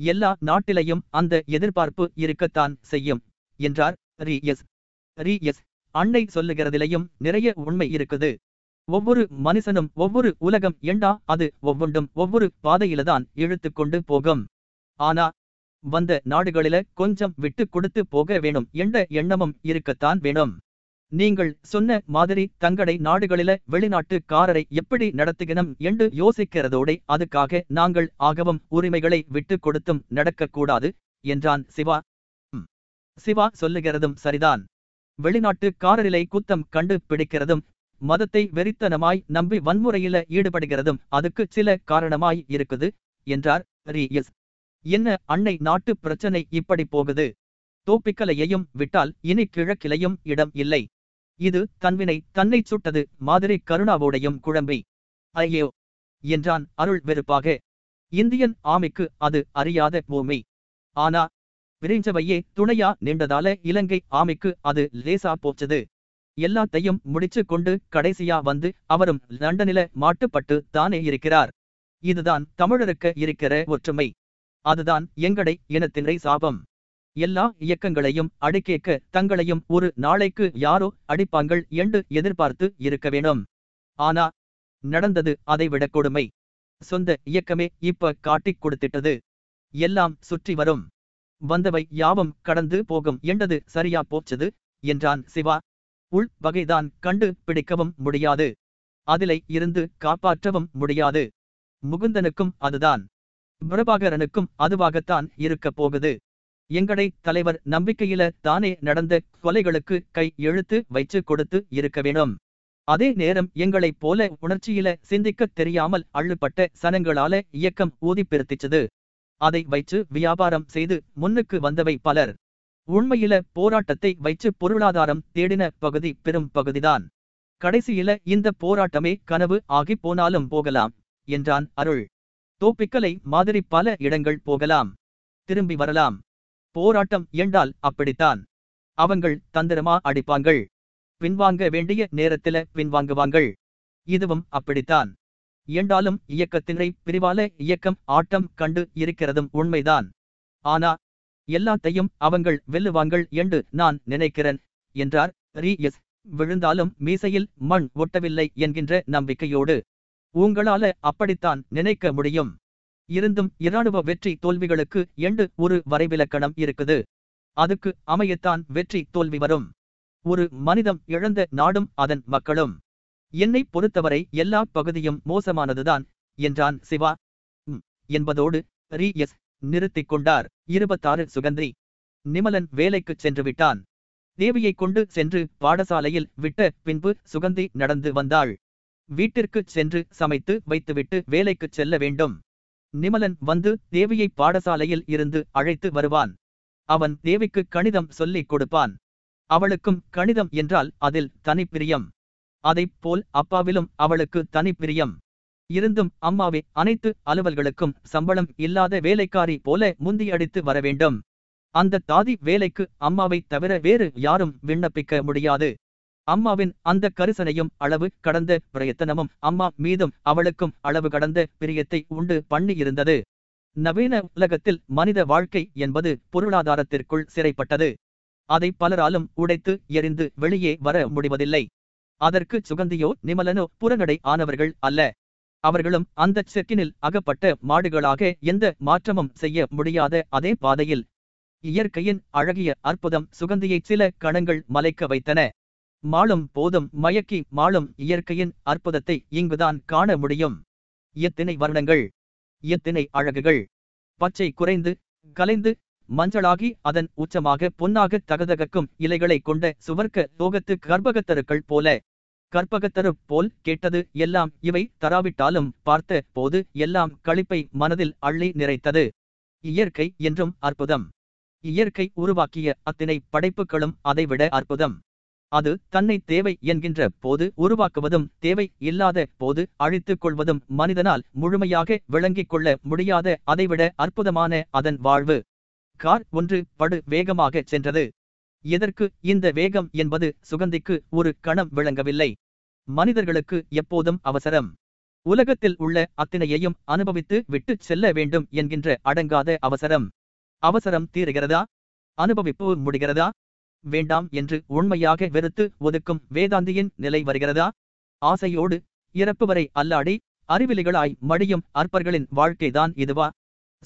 எல்லா நாட்டிலையும் அந்த எதிர்பார்ப்பு இருக்கத்தான் செய்யும் என்றார் ரி எஸ். ரி எஸ். அன்னை சொல்லுகிறதிலையும் நிறைய உண்மை இருக்குது. ஒவ்வொரு மனுஷனும் ஒவ்வொரு உலகம் என்றா அது ஒவ்வொன்றும் ஒவ்வொரு பாதையில்தான் இழுத்து கொண்டு போகும். ஆனா வந்த நாடுகளில கொஞ்சம் விட்டு கொடுத்து போக வேணும் என்ற எண்ணமும் இருக்கத்தான் வேணும். நீங்கள் சொன்ன மாதிரி தங்களை நாடுகளில வெளிநாட்டுக்காரரை எப்படி நடத்துகினம் என்று யோசிக்கிறதோடே அதுக்காக நாங்கள் ஆகவும் உரிமைகளை விட்டு கொடுத்தும் நடக்கக்கூடாது என்றான் சிவா. சிவா சொல்லுகிறதும் சரிதான். வெளிநாட்டுக்காரரிலை குத்தம் கண்டு பிடிக்கிறதும் மதத்தை வெறித்தனமாய் நம்பி வன்முறையில ஈடுபடுகிறதும் அதுக்கு சில காரணமாய் இருக்குது என்றார் ரி எஸ் என்ன அன்னை நாட்டு பிரச்சனை இப்படி போகுது? தோப்பிக்கலையையும் விட்டால் இனி கிழக்கிலையும் இடம் இல்லை. இது தன்வினை தன்னைச் சுட்டது மாதிரி கருணாவோடையும் குழம்பி. ஐயோ! என்றான் அருள் வெறுப்பாக. இந்தியன் ஆமைக்கு அது அறியாத பூமி. ஆனா விரிஞ்சவையே துணையா நின்றதால இலங்கை ஆமைக்கு அது லேசா போச்சது. எல்லாத்தையும் முடிச்சு கொண்டு கடைசியா வந்து அவரும் லண்டனில மாட்டுப்பட்டு தானே இருக்கிறார். இதுதான் தமிழருக்கு இருக்கிற ஒற்றுமை. அதுதான் எங்கடை இனத்தினை சாபம். எல்லா இயக்கங்களையும் அடிக்கேக்க தங்களையும் ஒரு நாளைக்கு யாரோ அடிப்பாங்கள் என்று எதிர்பார்த்து இருக்க வேணும் ஆனா நடந்தது அதைவிட கொடுமை. சொந்த இயக்கமே இப்ப காட்டிக் கொடுத்திட்டது. எல்லாம் சுற்றி வரும். வந்தவை யாவும் கடந்து போகும் என்றது சரியா போச்சது? என்றான் சிவா. உள் வகைதான் கண்டு பிடிக்கவும் முடியாது. அதிலை இருந்து காப்பாற்றவும் முடியாது. முகுந்தனுக்கும் அதுதான். பிரபாகரனுக்கும் அதுவாகத்தான் இருக்கப் போகுது. எங்கடை தலைவர் நம்பிக்கையில தானே நடந்த கொலைகளுக்கு கை எழுத்து வைச்சு கொடுத்து இருக்க வேணும் அதே நேரம் எங்களைப் போல உணர்ச்சியில சிந்திக்கத் தெரியாமல் அள்ளுப்பட்ட சனங்களால இயக்கம் ஊதி பெருத்திச்சது. அதை வைச்சு வியாபாரம் செய்து முன்னுக்கு வந்தவை பலர். உண்மையில போராட்டத்தை வைச்சு பொருளாதாரம் தேடின பகுதி பெரும் பகுதிதான். கடைசியில இந்த போராட்டமே கனவு ஆகி போனாலும் போகலாம் என்றான் அருள். தோப்பிக்கலை மாதிரி பல இடங்கள் போகலாம். திரும்பி வரலாம். போராட்டம் என்றால் அப்படித்தான். அவங்கள் தந்திரமா அடிப்பாங்கள் பின்வாங்க வேண்டிய நேரத்தில பின்வாங்குவாங்கள் இதுவும் அப்படித்தான். என்றாலும் இயக்கத்தினை பிரிவால இயக்கம் ஆட்டம் கண்டு இருக்கிறதும் உண்மைதான். ஆனா எல்லாத்தையும் அவங்கள் வெல்லுவாங்கள் என்று நான் நினைக்கிறேன் என்றார் ரி எஸ் விழுந்தாலும் மீசையில் மண் ஒட்டவில்லை என்கின்ற நம்பிக்கையோடு உங்களால அப்படித்தான் நினைக்க முடியும். இருந்தும் இராணுவ வெற்றி தோல்விகளுக்கு எண்டு ஒரு வரைவிலக்கணம் இருக்குது. அதுக்கு அமையத்தான் வெற்றி தோல்வி வரும். ஒரு மனிதம் இழந்த நாடும் அதன் மக்களும். என்னை பொறுத்தவரை எல்லா பகுதியும் மோசமானதுதான் என்றான் சிவா. என்பதோடு ரீ எஸ் நிறுத்திக் கொண்டார். இருபத்தாறு சுகந்தி. நிமலன் வேலைக்குச் சென்று விட்டான். தேவியைக் கொண்டு சென்று பாடசாலையில் விட்ட பின்பு சுகந்தி நடந்து வந்தாள். வீட்டிற்குச் சென்று சமைத்து வைத்துவிட்டு வேலைக்குச் செல்ல வேண்டும். நிமலன் வந்து தேவியை பாடசாலையில் இருந்து அழைத்து வருவான். அவன் தேவிக்கு கணிதம் சொல்லிக் கொடுப்பான். அவளுக்கும் கணிதம் என்றால் அதில் தனிப்பிரியம். அதைப் போல் அப்பாவிலும் அவளுக்கு தனிப்பிரியம். இருந்தும் அம்மாவே அனைத்து அலுவல்களுக்கும் சம்பளம் இல்லாத வேலைக்காரி போல முந்தியடித்து வர வேண்டும் அந்த தாதி வேலைக்கு அம்மாவைத் தவிர வேறு யாரும் விண்ணப்பிக்க முடியாது. அம்மாவின் அந்த கரிசனையும் அளவு கடந்த பிரயத்தனமும் அம்மா மீதும் அவளுக்கும் அளவு கடந்த பிரியத்தை உண்டு பண்ணி இருந்தது நவீன உலகத்தில் மனித வாழ்க்கை என்பது பொருளாதாரத்திற்குள் சிறைப்பட்டது. அதை பலராலும் உடைத்து எரிந்து வெளியே வர முடிவதில்லை. அதற்கு சுகந்தியோ நிமலனோ புறநடை ஆனவர்கள் அல்ல. அவர்களும் அந்த செக்கினில் அகப்பட்ட மாடுகளாக எந்த மாற்றமும் செய்ய முடியாத அதே பாதையில். இயற்கையின் அழகிய அற்புதம் சுகந்தியை சில கணங்கள் மலைக்க வைத்தன. மாளும் போதும் மயக்கி மாளும் இயற்கையின் அற்புதத்தை இங்குதான் காண முடியும். இயத்தினை வருணங்கள் இயத்தினை அழகுகள். பச்சை குறைந்து கலைந்து மஞ்சளாகி அதன் உச்சமாக பொன்னாக தகதகக்கும் இலைகளைக் கொண்ட சுவர்க்க லோகத்து கர்ப்பகத்தருக்கள் போல. கற்பகத்தரு போல் கேட்டது எல்லாம் இவை தராவிட்டாலும் பார்த்த போது எல்லாம் களிப்பை மனதில் அள்ளி நிறைத்தது. இயற்கை என்றும் அற்புதம். இயற்கை உருவாக்கிய அத்தினை படைப்புகளும் அதைவிட அற்புதம். அது தன்னை தேவை என்கின்ற போது உருவாக்குவதும் தேவை இல்லாத போது அழித்துக் கொள்வதும் மனிதனால் முழுமையாக விளங்கிக் கொள்ள முடியாத அதைவிட அற்புதமான அதன் வாழ்வு. கார் ஒன்று படு வேகமாக சென்றது. எதற்கு இந்த வேகம் என்பது சுகந்திக்கு ஒரு கணம் விளங்கவில்லை. மனிதர்களுக்கு எப்போதும் அவசரம். உலகத்தில் உள்ள அத்தனையையும் அனுபவித்து விட்டு செல்ல வேண்டும் என்கின்ற அடங்காத அவசரம். அவசரம் தீருகிறதா? அனுபவிப்பு முடிகிறதா? வேண்டாம் என்று உண்மையாக வெறுத்து ஒதுக்கும் வேதாந்தியின் நிலை வருகிறதா? ஆசையோடு இறப்பு வரை அல்லாடி அறிவிலிகளாய் மடியும் அற்பர்களின் வாழ்க்கைதான் இதுவா?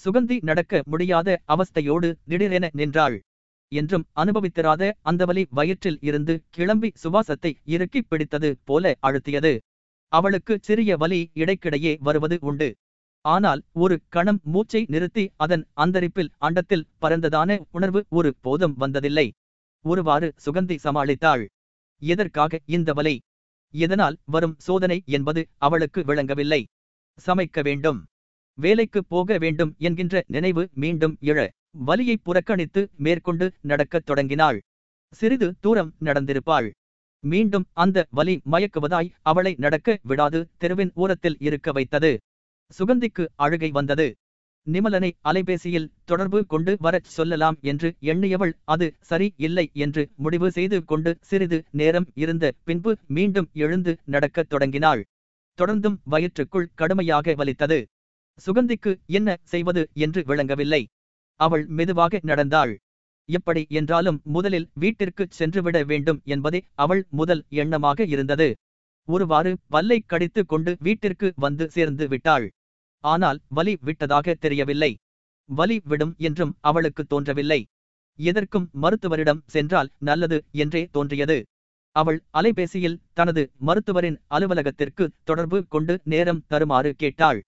சுகந்தி நடக்க முடியாத அவஸ்தையோடு திடீரென நின்றாள். என்றும் அனுபவித்திராத அந்த வலி வயிற்றில் இருந்து கிளம்பி சுவாசத்தை இறுக்கிப் பிடித்தது போல அழுத்தியது. அவளுக்கு சிறிய வலி இடைக்கிடையே வருவது உண்டு. ஆனால் ஒரு கணம் மூச்சை நிறுத்தி அதன் அந்தரிப்பில் அண்டத்தில் பறந்ததான உணர்வு ஒரு போதும் வந்ததில்லை. ஒருவாறு சுகந்தி சமாளித்தாள். எதற்காக இந்த வலை? எதனால் வரும் சோதனை என்பது அவளுக்கு விளங்கவில்லை. சமைக்க வேண்டும். வேலைக்கு போக வேண்டும் என்கின்ற நினைவு மீண்டும் எழ வலியை புறக்கணித்து மேற்கொண்டு நடக்கத் தொடங்கினாள். சிறிது தூரம் நடந்திருப்பாள். மீண்டும் அந்த வலி மயக்குவதாய் அவளை நடக்க விடாது தெருவின் ஓரத்தில் இருக்க வைத்தது. சுகந்திக்கு அழுகை வந்தது. நிமலனை அலைபேசியில் தொடர்பு கொண்டு வரச் சொல்லலாம் என்று எண்ணியவள் அது சரி இல்லை என்று முடிவு செய்து கொண்டு சிறிது நேரம் இருந்த பின்பு மீண்டும் எழுந்து நடக்கத் தொடங்கினாள். தொடர்ந்தும் வயிற்றுக்குள் கடுமையாக வலித்தது. சுகந்திக்கு என்ன செய்வது? என்று விளங்கவில்லை. அவள் மெதுவாக நடந்தாள். எப்படி என்றாலும் முதலில் வீட்டிற்குச் சென்றுவிட வேண்டும் என்பதே அவள் முதல் எண்ணமாக இருந்தது. ஒருவாறு பல்லை கடித்துக் கொண்டு வீட்டிற்கு வந்து சேர்ந்து விட்டாள். ஆனால் வலி விட்டதாக தெரியவில்லை. வலி விடும் என்றும் அவளுக்கு தோன்றவில்லை. எதற்கும் மருத்துவரிடம் சென்றால் நல்லது என்றே தோன்றியது. அவள் அலைபேசியில் தனது மருத்துவரின் அலுவலகத்திற்கு தொடர்பு கொண்டு நேரம் தருமாறு கேட்டாள்.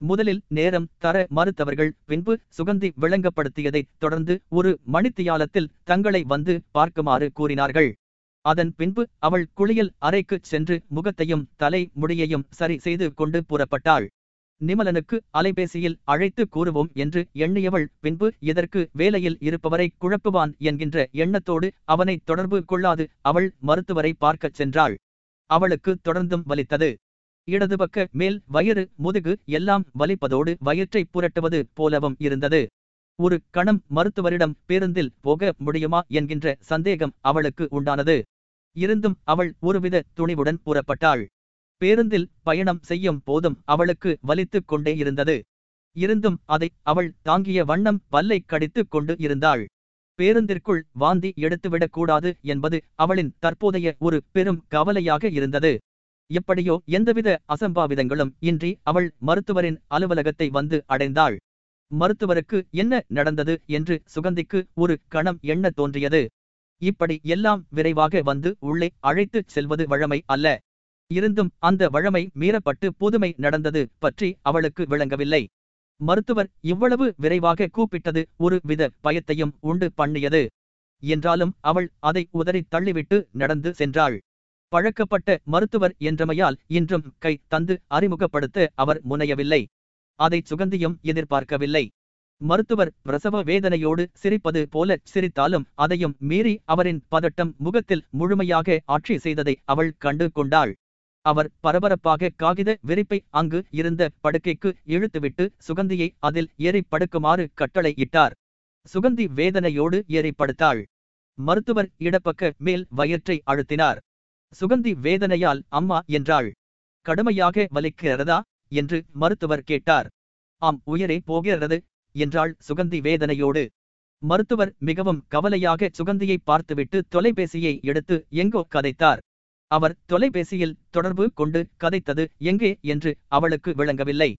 முதலில் நேரம் தர மறுத்தவர்கள் பின்பு சுகந்தி விளங்கப்படுத்தியதைத் தொடர்ந்து ஒரு மணித்தியாலத்தில் தங்களை வந்து பார்க்குமாறு கூறினார்கள். அதன் பின்பு அவள் குளியல் அறைக்குச் சென்று முகத்தையும் தலை முடியையும் சரி செய்து கொண்டு புறப்பட்டாள். நிமலனுக்கு அலைபேசியில் அழைத்து கூறுவோம் என்று எண்ணியவள் பின்பு இதற்கு வேலையில் இருப்பவரை குழப்புவான் என்கின்ற எண்ணத்தோடு அவனை தொடர்பு கொள்ளாது அவள் மருத்துவரை பார்க்கச் சென்றாள். அவளுக்கு தொடர்ந்தும் வலித்தது. இடது பக்க மேல் வயிறு முதுகு எல்லாம் வலிப்பதோடு வயிற்றை புரட்டுவது போலவும் இருந்தது. ஒரு கணம் மருத்துவரிடம் பேருந்தில் போக முடியுமா என்கின்ற சந்தேகம் அவளுக்கு உண்டானது. இருந்தும் அவள் ஒருவித துணிவுடன் புறப்பட்டாள். பேருந்தில் பயணம் செய்யும் போதும் அவளுக்கு வலித்துக் கொண்டே இருந்தது. இருந்தும் அதை அவள் தாங்கிய வண்ணம் பல்லை கடித்துக் கொண்டு இருந்தாள். பேருந்திற்குள் வாந்தி எடுத்துவிடக் கூடாது என்பது அவளின் தற்போதைய ஒரு பெரும் கவலையாக இருந்தது. எப்படியோ எந்தவித அசம்பாவிதங்களும் இன்றி அவள் மருத்துவரின் அலுவலகத்தை வந்து அடைந்தாள். மருத்துவருக்கு என்ன நடந்தது என்று சுகந்திக்கு ஒரு கணம் எண்ண தோன்றியது. இப்படி எல்லாம் விரைவாக வந்து உள்ளே அழைத்துச் செல்வது வழமை அல்ல. இருந்தும் அந்த வழமை மீறப்பட்டு புதுமை நடந்தது பற்றி அவளுக்கு விளங்கவில்லை. மருத்துவர் இவ்வளவு விரைவாக கூப்பிட்டது ஒரு வித பயத்தையும் உண்டு பண்ணியது. என்றாலும் அவள் அதை உதறி தள்ளிவிட்டு நடந்து சென்றாள். பழக்கப்பட்ட மருத்துவர் என்றமையால் இன்றும் கை தந்து அறிமுகப்படுத்த அவர் முனையவில்லை. அதை சுகந்தியும் எதிர்பார்க்கவில்லை. மருத்துவர் பிரசவ வேதனையோடு சிரிப்பது போல சிரித்தாலும் அதையும் மீறி அவரின் பதட்டம் முகத்தில் முழுமையாக ஆட்சி செய்ததை அவள் கண்டு கொண்டாள். அவர் பரபரப்பாக காகித விரிப்பை அங்கு இருந்த படுக்கைக்கு இழுத்துவிட்டு சுகந்தியை அதில் ஏறி படுக்குமாறு கட்டளை இட்டார் சுகந்தி வேதனையோடு ஏறி படுத்தாள். மருத்துவர் இடப்பக்க மேல் வயிற்றை அழுத்தினார். சுகந்தி வேதனையால் அம்மா என்றாள். கடுமையாக வலிக்கிறதா? என்று மருத்துவர் கேட்டார். ஆம் உயரே போகிறது என்றாள் சுகந்தி வேதனையோடு. மருத்துவர் மிகவும் கவலையாக சுகந்தியை பார்த்துவிட்டு தொலைபேசியை எடுத்து எங்கோ கதைத்தார். அவர் தொலைபேசியில் தொடர்பு கொண்டு கதைத்தது எங்கே என்று அவளுக்கு விளங்கவில்லை.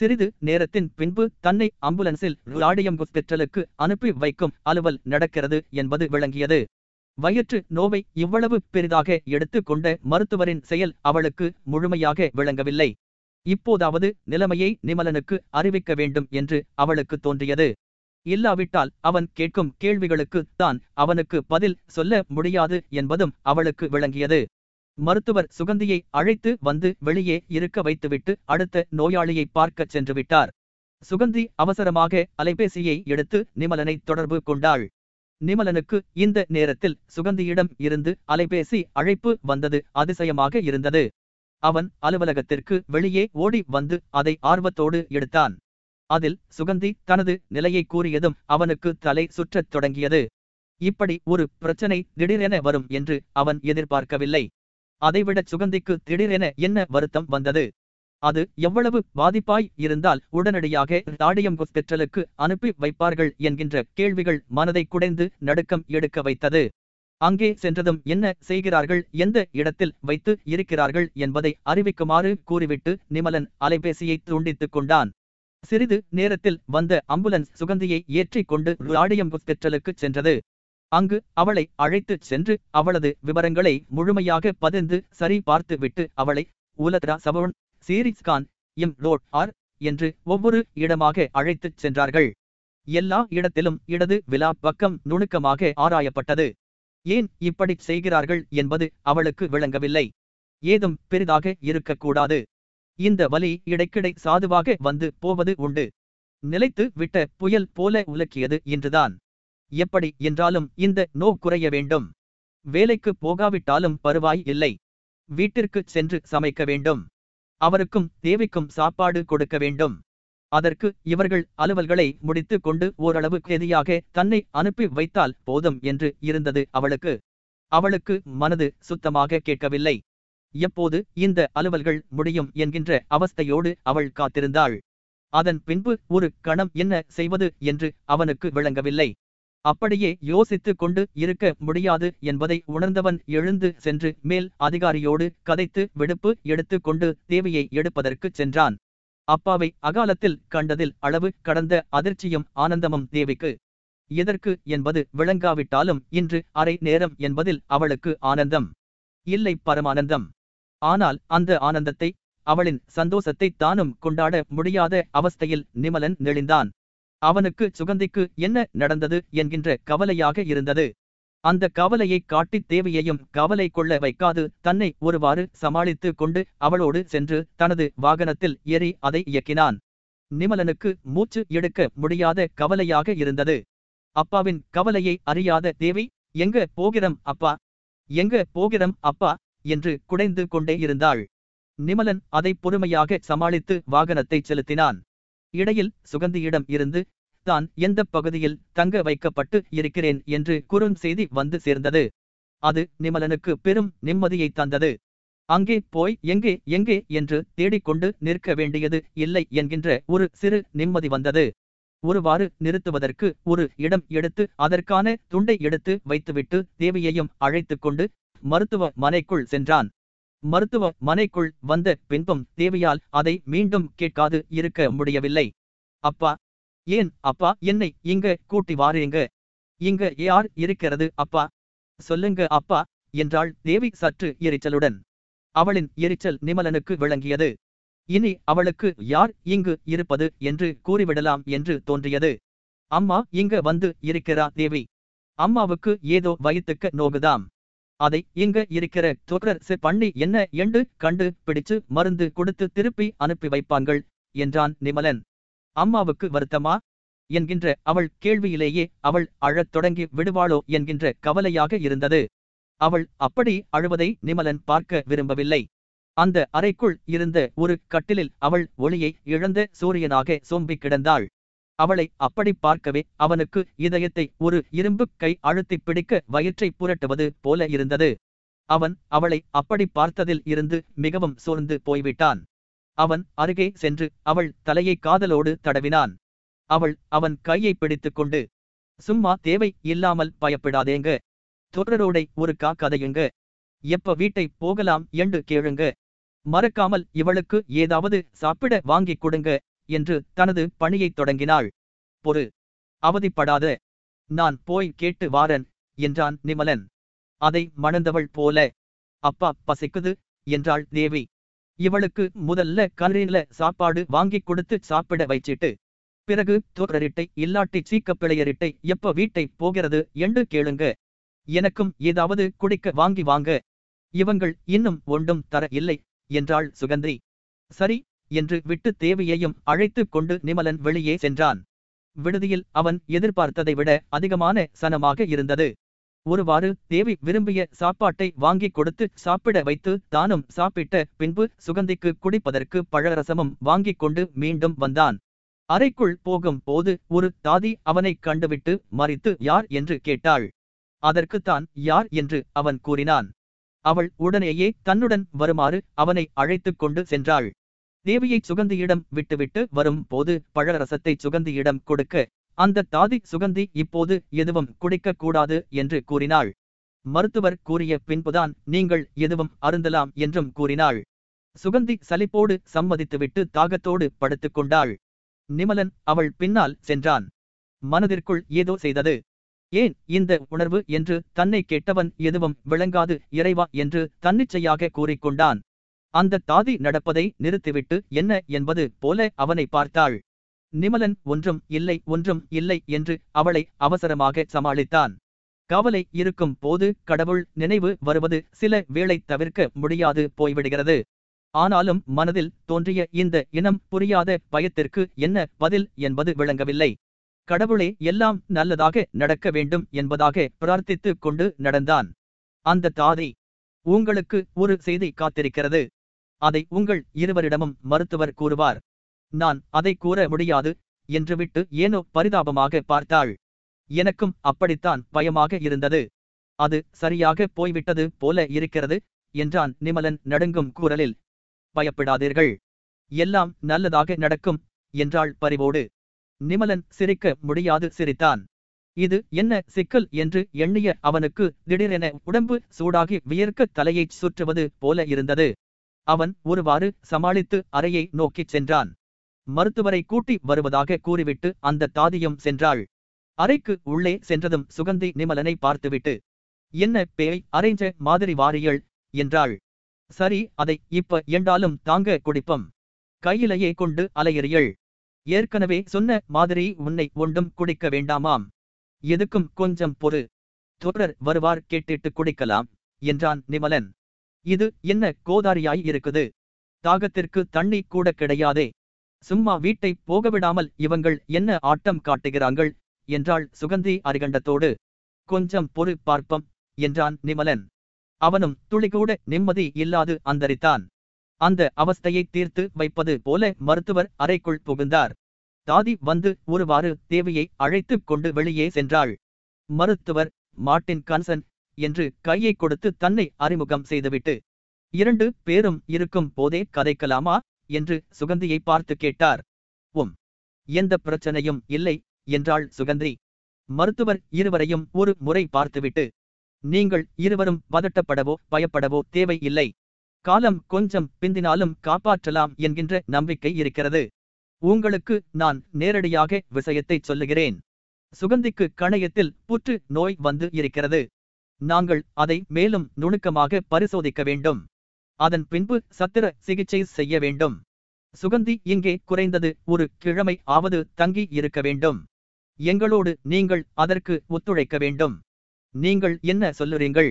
சிறிது நேரத்தின் பின்பு தன்னை அம்புலன்ஸில் ராடியம் ஹாஸ்பிட்டலுக்கு அனுப்பி வைக்கும் அலுவல் நடக்கிறது என்பது விளங்கியது. வயிற்று நோவை இவ்வளவு பெரிதாக எடுத்துக் கொண்ட மருத்துவரின் செயல் அவளுக்கு முழுமையாக விளங்கவில்லை. இப்போதாவது நிலைமையை நிமலனுக்கு அறிவிக்க வேண்டும் என்று அவளுக்கு தோன்றியது. இல்லாவிட்டால் அவன் கேட்கும் கேள்விகளுக்கு தான் அவனுக்கு பதில் சொல்ல முடியாது என்பதும் அவளுக்கு விளங்கியது. மருத்துவர் சுகந்தியை அழைத்து வந்து வெளியே இருக்க வைத்துவிட்டு அடுத்த நோயாளியை பார்க்கச் சென்று விட்டார் சுகந்தி அவசரமாக அலைபேசியை எடுத்து நிமலனை தொடர்பு கொண்டாள். நிமலனுக்கு இந்த நேரத்தில் சுகந்தியிடம் இருந்து அலைபேசி அழைப்பு வந்தது அதிசயமாக இருந்தது. அவன் அலுவலகத்திற்கு வெளியே ஓடி வந்து அதை ஆர்வத்தோடு எடுத்தான். அதில் சுகந்தி தனது நிலையை கூறியதும் அவனுக்கு தலை சுற்றத் தொடங்கியது. இப்படி ஒரு பிரச்சனை திடீரென வரும் என்று அவன் எதிர்பார்க்கவில்லை. அதைவிட சுகந்திக்கு திடீரென என்ன வருத்தம் வந்தது? அது எவ்வளவு பாதிப்பாய் இருந்தால் உடனடியாக தாடியம் ஹாஸ்பிட்டலுக்கு அனுப்பி வைப்பார்கள் என்கின்ற கேள்விகள் மனதை குடைந்து நடுக்கம் எடுக்க வைத்தது. அங்கே சென்றதும் என்ன செய்கிறார்கள் எந்த இடத்தில் வைத்து இருக்கிறார்கள் என்பதை அறிவிக்குமாறு கூறிவிட்டு நிமலன் அலைபேசியை துண்டித்துக் கொண்டான். சிறிது நேரத்தில் வந்த அம்புலன்ஸ் சுகந்தியை ஏற்றிக் கொண்டு ராடியம் ஹாஸ்பிட்டலுக்கு சென்றது. அங்கு அவளை அழைத்துச் சென்று அவளது விவரங்களை முழுமையாக பதிந்து சரி பார்த்துவிட்டு அவளை உலத்ரா சபவன் சீரிஸ்கான் எம் ரோட் ஆர் என்று ஒவ்வொரு இடமாக அழைத்துச் சென்றார்கள். எல்லா இடத்திலும் இடது விழா பக்கம் நுணுக்கமாக ஆராயப்பட்டது. ஏன் இப்படி செய்கிறார்கள் என்பது அவளுக்கு விளங்கவில்லை. ஏதும் பெரிதாக இருக்கக்கூடாது. இந்த வலி இடைக்கிடை சாதுவாக வந்து போவது உண்டு. நிலைத்து விட்ட புயல் போல உலக்கியது இன்றுதான். எப்படி என்றாலும் இந்த நோ குறைய வேண்டும். வேலைக்கு போகாவிட்டாலும் பருவாய் இல்லை. வீட்டிற்கு சென்று சமைக்க வேண்டும். அவருக்கும் தேவைக்கும் சாப்பாடு கொடுக்க வேண்டும். அதற்கு இவர்கள் அலுவல்களை முடித்து கொண்டு ஓரளவு கெதியாக தன்னை அனுப்பி வைத்தால் போதும் என்று இருந்தது அவளுக்கு. அவளுக்கு மனது சுத்தமாக கேட்கவில்லை. எப்போது இந்த அலுவல்கள் முடியும் என்கின்ற அவஸ்தையோடு அவள் காத்திருந்தாள். அதன் பின்பு ஒரு கணம் என்ன செய்வது என்று அவனுக்கு விளங்கவில்லை. அப்படியே யோசித்துக் கொண்டு இருக்க முடியாது என்பதை உணர்ந்தவன் எழுந்து சென்று மேல் அதிகாரியோடு கதைத்து விடுப்பு எடுத்து கொண்டு தேவையை எடுப்பதற்குச் சென்றான். அப்பாவை அகாலத்தில் கண்டதில் அளவு கடந்த அதிர்ச்சியும் ஆனந்தமும் தேவிக்கு. எதற்கு என்பது விளங்காவிட்டாலும் இன்று அரை நேரம் என்பதில் அவளுக்கு ஆனந்தம். இல்லை பரமானந்தம். ஆனால் அந்த ஆனந்தத்தை அவளின் சந்தோஷத்தை தானும் கொண்டாட முடியாத அவஸ்தையில் நிமலன் நெளிந்தான். அவனுக்கு சுகந்திக்கு என்ன நடந்தது என்கின்ற கவலையாக இருந்தது. அந்த கவலையை காட்டி தேவியையும் கவலை கொள்ள வைக்காது தன்னை ஒருவாறு சமாளித்து கொண்டு அவளோடு சென்று தனது வாகனத்தில் ஏறி அதை இயக்கினான். நிமலனுக்கு மூச்சு எடுக்க முடியாத கவலையாக இருந்தது. அப்பாவின் கவலையை அறியாத தேவி எங்க போகிறம் அப்பா? எங்க போகிறம் அப்பா? என்று குடைந்து கொண்டே இருந்தாள். நிமலன் அதை பொறுமையாக சமாளித்து வாகனத்தை செலுத்தினான். இடையில் சுகந்தியிடம் இருந்து தான் எந்த பகுதியில் தங்க வைக்கப்பட்டு இருக்கிறேன் என்று குறுஞ்செய்தி வந்து சேர்ந்தது. அது நிமலனுக்கு பெரும் நிம்மதியை தந்தது. அங்கே போய் எங்கே எங்கே என்று தேடிக்கொண்டு நிற்க வேண்டியது இல்லை என்கின்ற ஒரு சிறு நிம்மதி வந்தது. ஒருவாறு நிறுத்துவதற்கு ஒரு இடம் எடுத்து அதற்கான துண்டை எடுத்து வைத்துவிட்டு தேவியையும் அழைத்துக் கொண்டு மருத்துவ மனைக்குள் சென்றான். மருத்துவ மனைக்குள் வந்த பின்பும் தேவியால் அதை மீண்டும் கேட்காது இருக்க முடியவில்லை. அப்பா ஏன் அப்பா என்னை இங்க கூட்டி வாரீங்க. இங்க யார் இருக்கிறது அப்பா? சொல்லுங்க அப்பா என்றாள் தேவி சற்று எரிச்சலுடன். அவளின் எரிச்சல் நிமலனுக்கு விளங்கியது. இனி அவளுக்கு யார் இங்கு இருப்பது என்று கூறிவிடலாம் என்று தோன்றியது. அம்மா இங்க வந்து இருக்கிறா தேவி. அம்மாவுக்கு ஏதோ வயிற்றுக்க நோகுதாம். அதை இங்க இருக்கிற தொடர் செ பண்ணி என்ன எண்டு கண்டு பிடிச்சு மருந்து கொடுத்து திருப்பி அனுப்பி வைப்பாங்கள் என்றான் நிமலன். அம்மாவுக்கு வருத்தமா? என்கின்ற அவள் கேள்வியிலேயே அவள் அழத் தொடங்கி விடுவாளோ என்கின்ற கவலையாக இருந்தது. அவள் அப்படி அழுவதை நிமலன் பார்க்க விரும்பவில்லை. அந்த அறைக்குள் இருந்த ஒரு கட்டிலில் அவள் ஒளியை இழந்த சூரியனாக சோம்பிக் கிடந்தாள். அவளை அப்படி பார்க்கவே அவனுக்கு இதயத்தை ஒரு இரும்பு கை அழுத்திப் பிடிக்க வயிற்றை புரட்டுவது போல இருந்தது. அவன் அவளை அப்படி பார்த்ததில் இருந்து மிகவும் சோர்ந்து போய்விட்டான். அவன் அருகே சென்று அவள் தலையை காதலோடு தடவினான். அவள் அவன் கையை பிடித்துக் கொண்டு சும்மா தேவை இல்லாமல் பயப்படாதேங்க. தொடரோடை ஒரு கா கதையுங்க. எப்ப வீட்டை போகலாம் என்று கேளுங்க. மறக்காமல் இவளுக்கு ஏதாவது சாப்பிட வாங்கிக் கொடுங்க என்று தனது பணியைத் தொடங்கினாள். பொறு அவதிப்படாத. நான் போய் கேட்டு வாரன் என்றான் நிமலன். அதை மணந்தவள் போல. அப்பா பசிக்குது என்றாள் தேவி. இவளுக்கு முதல்ல கலரில சாப்பாடு வாங்கிக் கொடுத்து சாப்பிட வைச்சிட்டு பிறகு தோற்றரிட்டை இல்லாட்டி சீக்கப்பிழையரிட்டை எப்ப வீட்டை போகிறது என்று கேளுங்க. எனக்கும் ஏதாவது குடிக்க வாங்கி வாங்க. இவங்கள் இன்னும் ஒன்றும் தர இல்லை என்றாள் சுகந்தி. சரி என்று விட்டு தேவியையும் அழைத்துக் கொண்டு நிமலன் வெளியே சென்றான். விடுதியில் அவன் எதிர்பார்த்ததை விட அதிகமான சனமாக இருந்தது. ஒருவாறு தேவி விரும்பிய சாப்பாட்டை வாங்கிக் கொடுத்து சாப்பிட வைத்து தானும் சாப்பிட்ட பின்பு சுகந்திக்கு குடிப்பதற்கு பழரசமும் வாங்கிக் கொண்டு மீண்டும் வந்தான். அறைக்குள் போகும் போது ஒரு தாதி அவனைக் கண்டுவிட்டு மறித்து யார்? என்று கேட்டாள். அதற்கு தான் யார்? என்று அவன் கூறினான். அவள் உடனேயே தன்னுடன் வருமாறு அவனை அழைத்துக் கொண்டு சென்றாள். தேவியை சுகந்தியிடம் விட்டுவிட்டு வரும் போது பழரசத்தை சுகந்தியிடம் கொடுக்க அந்த தாதி சுகந்தி இப்போது எதுவும் குடிக்கக் கூடாது என்று கூறினாள். மருத்துவர் கூறிய பின்புதான் நீங்கள் எதுவும் அருந்தலாம் என்றும் கூறினாள். சுகந்தி சலிப்போடு சம்மதித்துவிட்டு தாகத்தோடு படுத்துக் கொண்டாள். நிமலன் அவள் பின்னால் சென்றான். மனதிற்குள் ஏதோ செய்தது. ஏன் இந்த உணர்வு என்று தன்னை கேட்டவன் எதுவும் விளங்காது இறைவா என்று தன்னிச்சையாக கூறிக்கொண்டான். அந்த தாதி நடப்பதை நிறுத்திவிட்டு என்ன என்பது போல அவனை பார்த்தாள். நிமலன் ஒன்றும் இல்லை ஒன்றும் இல்லை என்று அவளை அவசரமாக சமாளித்தான். கவலை இருக்கும் போது கடவுள் நினைவு வருவது சில வேளை தவிர்க்க முடியாது போய்விடுகிறது. ஆனாலும் மனதில் தோன்றிய இந்த இனம் புரியாத பயத்திற்கு என்ன பதில் என்பது விளங்கவில்லை. கடவுளே எல்லாம் நல்லதாக நடக்க வேண்டும் என்பதாக பிரார்த்தித்துக் கொண்டு நடந்தான். அந்த தாதி உங்களுக்கு ஒரு செய்தி காத்திருக்கிறது. அதை உங்கள் இருவரிடமும் மருத்துவர் கூறுவார். நான் அதை கூற முடியாது என்று விட்டு ஏனோ பரிதாபமாக பார்த்தாள். எனக்கும் அப்படித்தான் பயமாக இருந்தது. அது சரியாக போய்விட்டது போல இருக்கிறது என்றான் நிமலன் நடுங்கும் கூறலில் பயப்படாதீர்கள். எல்லாம் நல்லதாக நடக்கும் என்றாள் பரிவோடு. நிமலன் சிரிக்க முடியாது சிரித்தான். இது என்ன சிக்கல் என்று எண்ணிய அவனுக்கு திடீரென உடம்பு சூடாகி வியர்க்க தலையைச் சுற்றுவது போல இருந்தது. அவன் ஒருவாறு சமாளித்து அறையை நோக்கிச் சென்றான். மருத்துவரை கூட்டி வருவதாக கூறிவிட்டு அந்த தாதியும் சென்றாள். அறைக்கு உள்ளே சென்றதும் சுகந்தி நிமலனை பார்த்துவிட்டு என்ன பேய் அரைஞ்ச மாதிரி வாரியள் என்றாள். சரி அதை இப்ப எண்டாலும் தாங்க குடிப்பம். கையிலேயே கொண்டு அலையறியள் ஏற்கனவே சொன்ன மாதிரி உன்னை ஒன்றும் குடிக்க வேண்டாமாம். எதுக்கும் கொஞ்சம் பொறு. தொடர் வருவார் கேட்டிட்டு குடிக்கலாம் என்றான் நிமலன். இது என்ன கோதாரியாய் இருக்குது. தாகத்திற்கு தண்ணி கூட கிடையாதே. சும்மா வீட்டை போகவிடாமல் இவங்கள் என்ன ஆட்டம் காட்டுகிறாங்கள் என்றாள் சுகந்தி அரிகண்டத்தோடு. கொஞ்சம் பொறு பார்ப்பம் என்றான் நிமலன். அவனும் துளிகூட நிம்மதி இல்லாது அந்தரித்தான். அந்த அவஸ்தையை தீர்த்து வைப்பது போல மருத்துவர் அறைக்குள் புகுந்தார். தாதி வந்து ஒருவாறு தேவியை அழைத்துக் கொண்டு வெளியே சென்றாள். மருத்துவர் மார்டின் கன்சன் என்று கையை கொடுத்து தன்னை அறிமுகம் செய்துவிட்டு. இரண்டு பேரும் இருக்கும் போதே கதைக்கலாமா? என்று சுகந்தியை பார்த்து கேட்டார். உம் எந்த பிரச்சனையும் இல்லை என்றாள் சுகந்தி. மருத்துவர் இருவரையும் ஒரு முறை பார்த்துவிட்டு நீங்கள் இருவரும் பதட்டப்படவோ பயப்படவோ தேவையில்லை. காலம் கொஞ்சம் பிந்தினாலும் காப்பாற்றலாம் என்கின்ற நம்பிக்கை இருக்கிறது. உங்களுக்கு நான் நேரடியாக விஷயத்தை சொல்லுகிறேன். சுகந்திக்கு கணையத்தில் புற்று நோய் வந்து இருக்கிறது. நாங்கள் அதை மேலும் நுணுக்கமாக பரிசோதிக்க வேண்டும். அதன் பின்பு சத்திர சிகிச்சை செய்ய வேண்டும். சுகந்தி இங்கே குறைந்தது ஒரு கிழமை ஆவது தங்கி இருக்க வேண்டும். எங்களோடு நீங்கள் அதற்கு ஒத்துழைக்க வேண்டும். நீங்கள் என்ன சொல்லுறீங்கள்?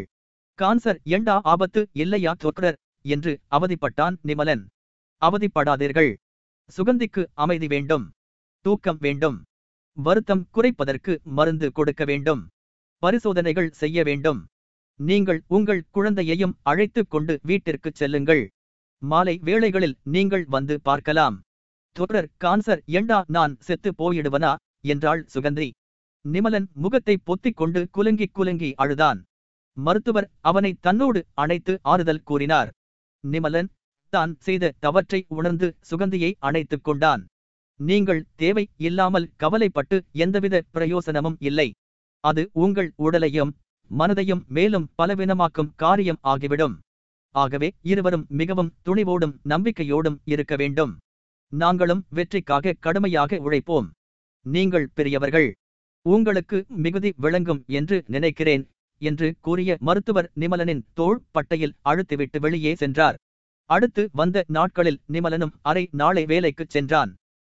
கான்சர் எண்டா ஆபத்து இல்லையா தொற்றர் என்று அவதிப்பட்டான் நிமலன். அவதிப்படாதீர்கள். சுகந்திக்கு அமைதி வேண்டும். தூக்கம் வேண்டும். வருத்தம் குறைப்பதற்கு மருந்து கொடுக்க வேண்டும். பரிசோதனைகள் செய்ய வேண்டும். நீங்கள் உங்கள் குழந்தையையும் அழைத்துக் கொண்டு வீட்டிற்குச் செல்லுங்கள். மாலை வேளைகளில் நீங்கள் வந்து பார்க்கலாம். தொடர் கான்சர் எண்டா நான் செத்து போயிடுவனா? என்றாள் சுகந்தி. நிமலன் முகத்தை பொத்திக் கொண்டு குலுங்கி குலுங்கி அழுதான். மருத்துவர் அவனை தன்னோடு அணைத்து ஆறுதல் கூறினார். நிமலன் தான் செய்த தவற்றை உணர்ந்து சுகந்தியை அணைத்துக் கொண்டான். நீங்கள் தேவை இல்லாமல் கவலைப்பட்டு எந்தவித பிரயோசனமும் இல்லை. அது உங்கள் உடலையும் மனதையும் மேலும் பலவீனமாக்கும் காரியம் ஆகிவிடும். ஆகவே இருவரும் மிகவும் துணிவோடும் நம்பிக்கையோடும் இருக்க வேண்டும். நாங்களும் வெற்றிக்காக கடுமையாக உழைப்போம். நீங்கள் பெரியவர்கள். உங்களுக்கு மிகுதி விளங்கும் என்று நினைக்கிறேன் என்று கூறிய மருத்துவர் நிமலனின் தோள் பட்டையில் அழுத்திவிட்டு வெளியே சென்றார். அடுத்து வந்த நாட்களில் நிமலனும் அரை நாளை வேலைக்குச் சென்றான்.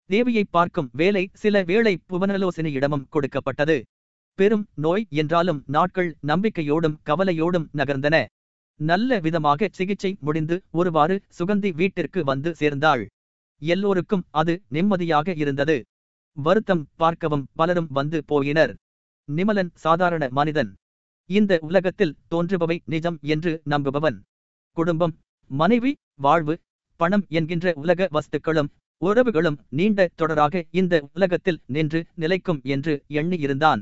தேவியை பார்க்கும் வேலை சில வேளை புவனலோசனியிடமும் கொடுக்கப்பட்டது. பெரும் நோய் என்றாலும் நாட்கள் நம்பிக்கையோடும் கவலையோடும் நகர்ந்தன. நல்ல விதமாக சிகிச்சை முடிந்து ஒருவாறு சுகந்தி வீட்டிற்கு வந்து சேர்ந்தாள். எல்லோருக்கும் அது நிம்மதியாக இருந்தது. வருத்தம் பார்க்கவும் பலரும் வந்து போயினர். நிமலன் சாதாரண மனிதன். இந்த உலகத்தில் தோன்றுபவை நிஜம் என்று நம்புபவன். குடும்பம் மனைவி வாழ்வு பணம் என்கின்ற உலக வஸ்துக்களும் உறவுகளும் நீண்ட தொடராக இந்த உலகத்தில் நின்று நிலைக்கும் என்று எண்ணியிருந்தான்.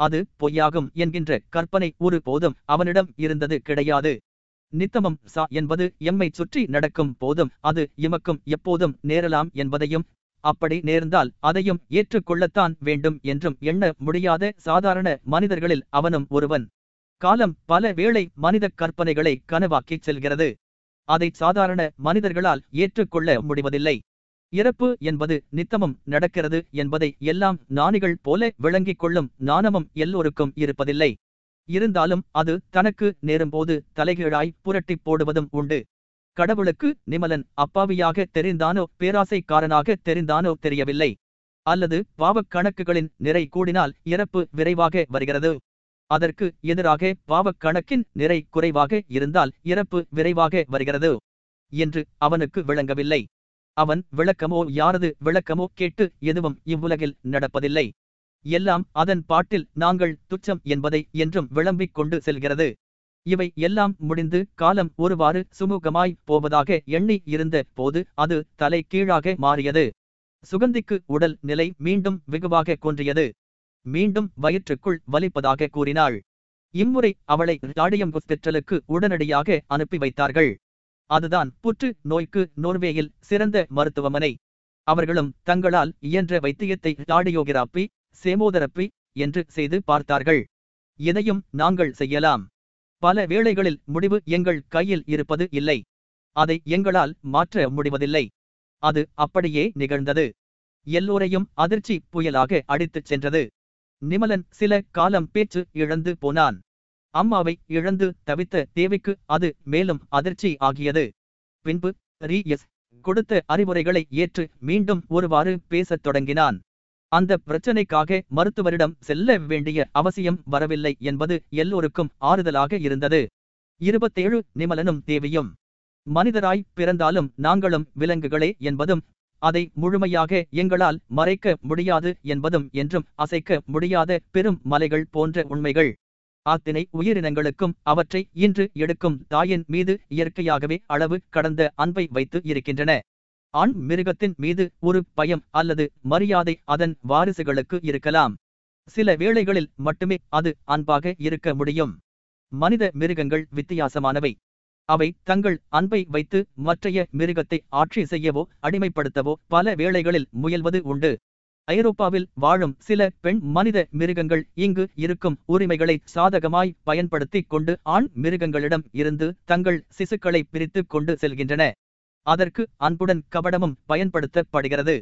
அது பொய்யாகும் என்கின்ற கற்பனை ஒரு போதும் அவனிடம் இருந்தது கிடையாது. நித்தமம் சா என்பது எம்மை சுற்றி நடக்கும் போதும் அது எமக்கும் எப்போதும் நேரலாம் என்பதையும் அப்படி நேர்ந்தால் அதையும் ஏற்றுக்கொள்ளத்தான் வேண்டும் என்றும் எண்ண முடியாத சாதாரண மனிதர்களில் அவனும் ஒருவன். காலம் பல வேளை மனித கற்பனைகளை கனவாக்கிச் செல்கிறது. அதை சாதாரண மனிதர்களால் ஏற்றுக்கொள்ள முடிவதில்லை. இறப்பு என்பது நித்தமும் நடக்கிறது என்பதை எல்லாம் ஞானிகள் போல விளங்கிக் கொள்ளும் ஞானமும் எல்லோருக்கும் இருப்பதில்லை. இருந்தாலும் அது தனக்கு நேரும்போது தலைகீழாய் புரட்டிப் போடுவதும் உண்டு. கடவுளுக்கு நிமலன் அப்பாவியாக தெரிந்தானோ பேராசைக்காரனாக தெரிந்தானோ தெரியவில்லை. அல்லது பாவக் கணக்குகளின் நிறை கூடினால் இறப்பு விரைவாக வருகிறது. அதற்கு எதிராக பாவக் கணக்கின் நிறை குறைவாக இருந்தால் இறப்பு விரைவாக வருகிறது. என்று அவனுக்கு விளங்கவில்லை. அவன் விளக்கமோ யாரது விளக்கமோ கேட்டு எதுவும் இவ்வுலகில் நடப்பதில்லை. எல்லாம் அதன் பாட்டில் நாங்கள் துச்சம் என்பதை என்றும் விளம்பிக் கொண்டு செல்கிறது. இவை எல்லாம் முடிந்து காலம் ஒருவாறு சுமூகமாய் போவதாக எண்ணி இருந்த போது அது தலை கீழாக மாறியது. சுகந்திக்கு உடல் நிலை மீண்டும் வெகுவாக கொன்றியது. மீண்டும் வயிற்றுக்குள் வலிப்பதாக கூறினாள். இம்முறை அவளை ராடியம் ஹாஸ்பிட்டலுக்கு உடனடியாக அனுப்பி வைத்தார்கள். அதுதான் புற்று நோய்க்கு நோர்வேயில் சிறந்த மருத்துவமனை. அவர்களும் தங்களால் இயன்ற வைத்தியத்தை தாடியோகிராப்பி சேமோதரப்பி என்று செய்து பார்த்தார்கள். எதையும் நாங்கள் செய்யலாம். பல வேளைகளில் முடிவு எங்கள் கையில் இருப்பது இல்லை. அதை எங்களால் மாற்ற முடிவதில்லை. அது அப்படியே நிகழ்ந்தது. எல்லோரையும் அதிர்ச்சி புயலாக அடித்துச் சென்றது. நிமலன் சில காலம் பேச்சு இழந்து போனான். அம்மாவை இழந்து தவித்த தேவிக்கு அது மேலும் அதிர்ச்சி ஆகியது. பின்பு ரீ எஸ் கொடுத்த அறிவுரைகளை ஏற்று மீண்டும் ஒருவாறு பேசத் தொடங்கினான். அந்த பிரச்சனைக்காக மருத்துவரிடம் செல்ல வேண்டிய அவசியம் வரவில்லை என்பது எல்லோருக்கும் ஆறுதலாக இருந்தது. இருபத்தேழு நிமலனும் தேவியும் மனிதராய் பிறந்தாலும் நாங்களும் விலங்குகளே என்பதும் அதை முழுமையாக எங்களால் மறைக்க முடியாது என்பதும் என்றும் அசைக்க முடியாத பெரும் மலைகள் போன்ற உண்மைகள். ஆத்தினை உயிரினங்களுக்கும் அவற்றை இன்று எடுக்கும் தாயின் மீது இயற்கையாகவே அளவு கடந்த அன்பை வைத்து இருக்கின்றன. ஆண் மிருகத்தின் மீது ஒரு பயம் அல்லது மரியாதை அதன் வாரிசுகளுக்கு இருக்கலாம். சில வேளைகளில் மட்டுமே அது அன்பாக இருக்க முடியும். மனித மிருகங்கள் வித்தியாசமானவை. அவை தங்கள் அன்பை வைத்து மற்றைய மிருகத்தை ஆட்சி செய்யவோ அடிமைப்படுத்தவோ பல வேளைகளில் முயல்வது உண்டு. ஐரோப்பாவில் வாழும் சில பெண் மனித மிருகங்கள் இங்கு இருக்கும் உரிமைகளை சாதகமாய் பயன்படுத்திக் கொண்டு ஆண் மிருகங்களிடம் இருந்து தங்கள் சிசுக்களை பிரித்துக் கொண்டு செல்கின்றன. அதற்கு அன்புடன் கபடமும் பயன்படுத்தப்படுகிறது.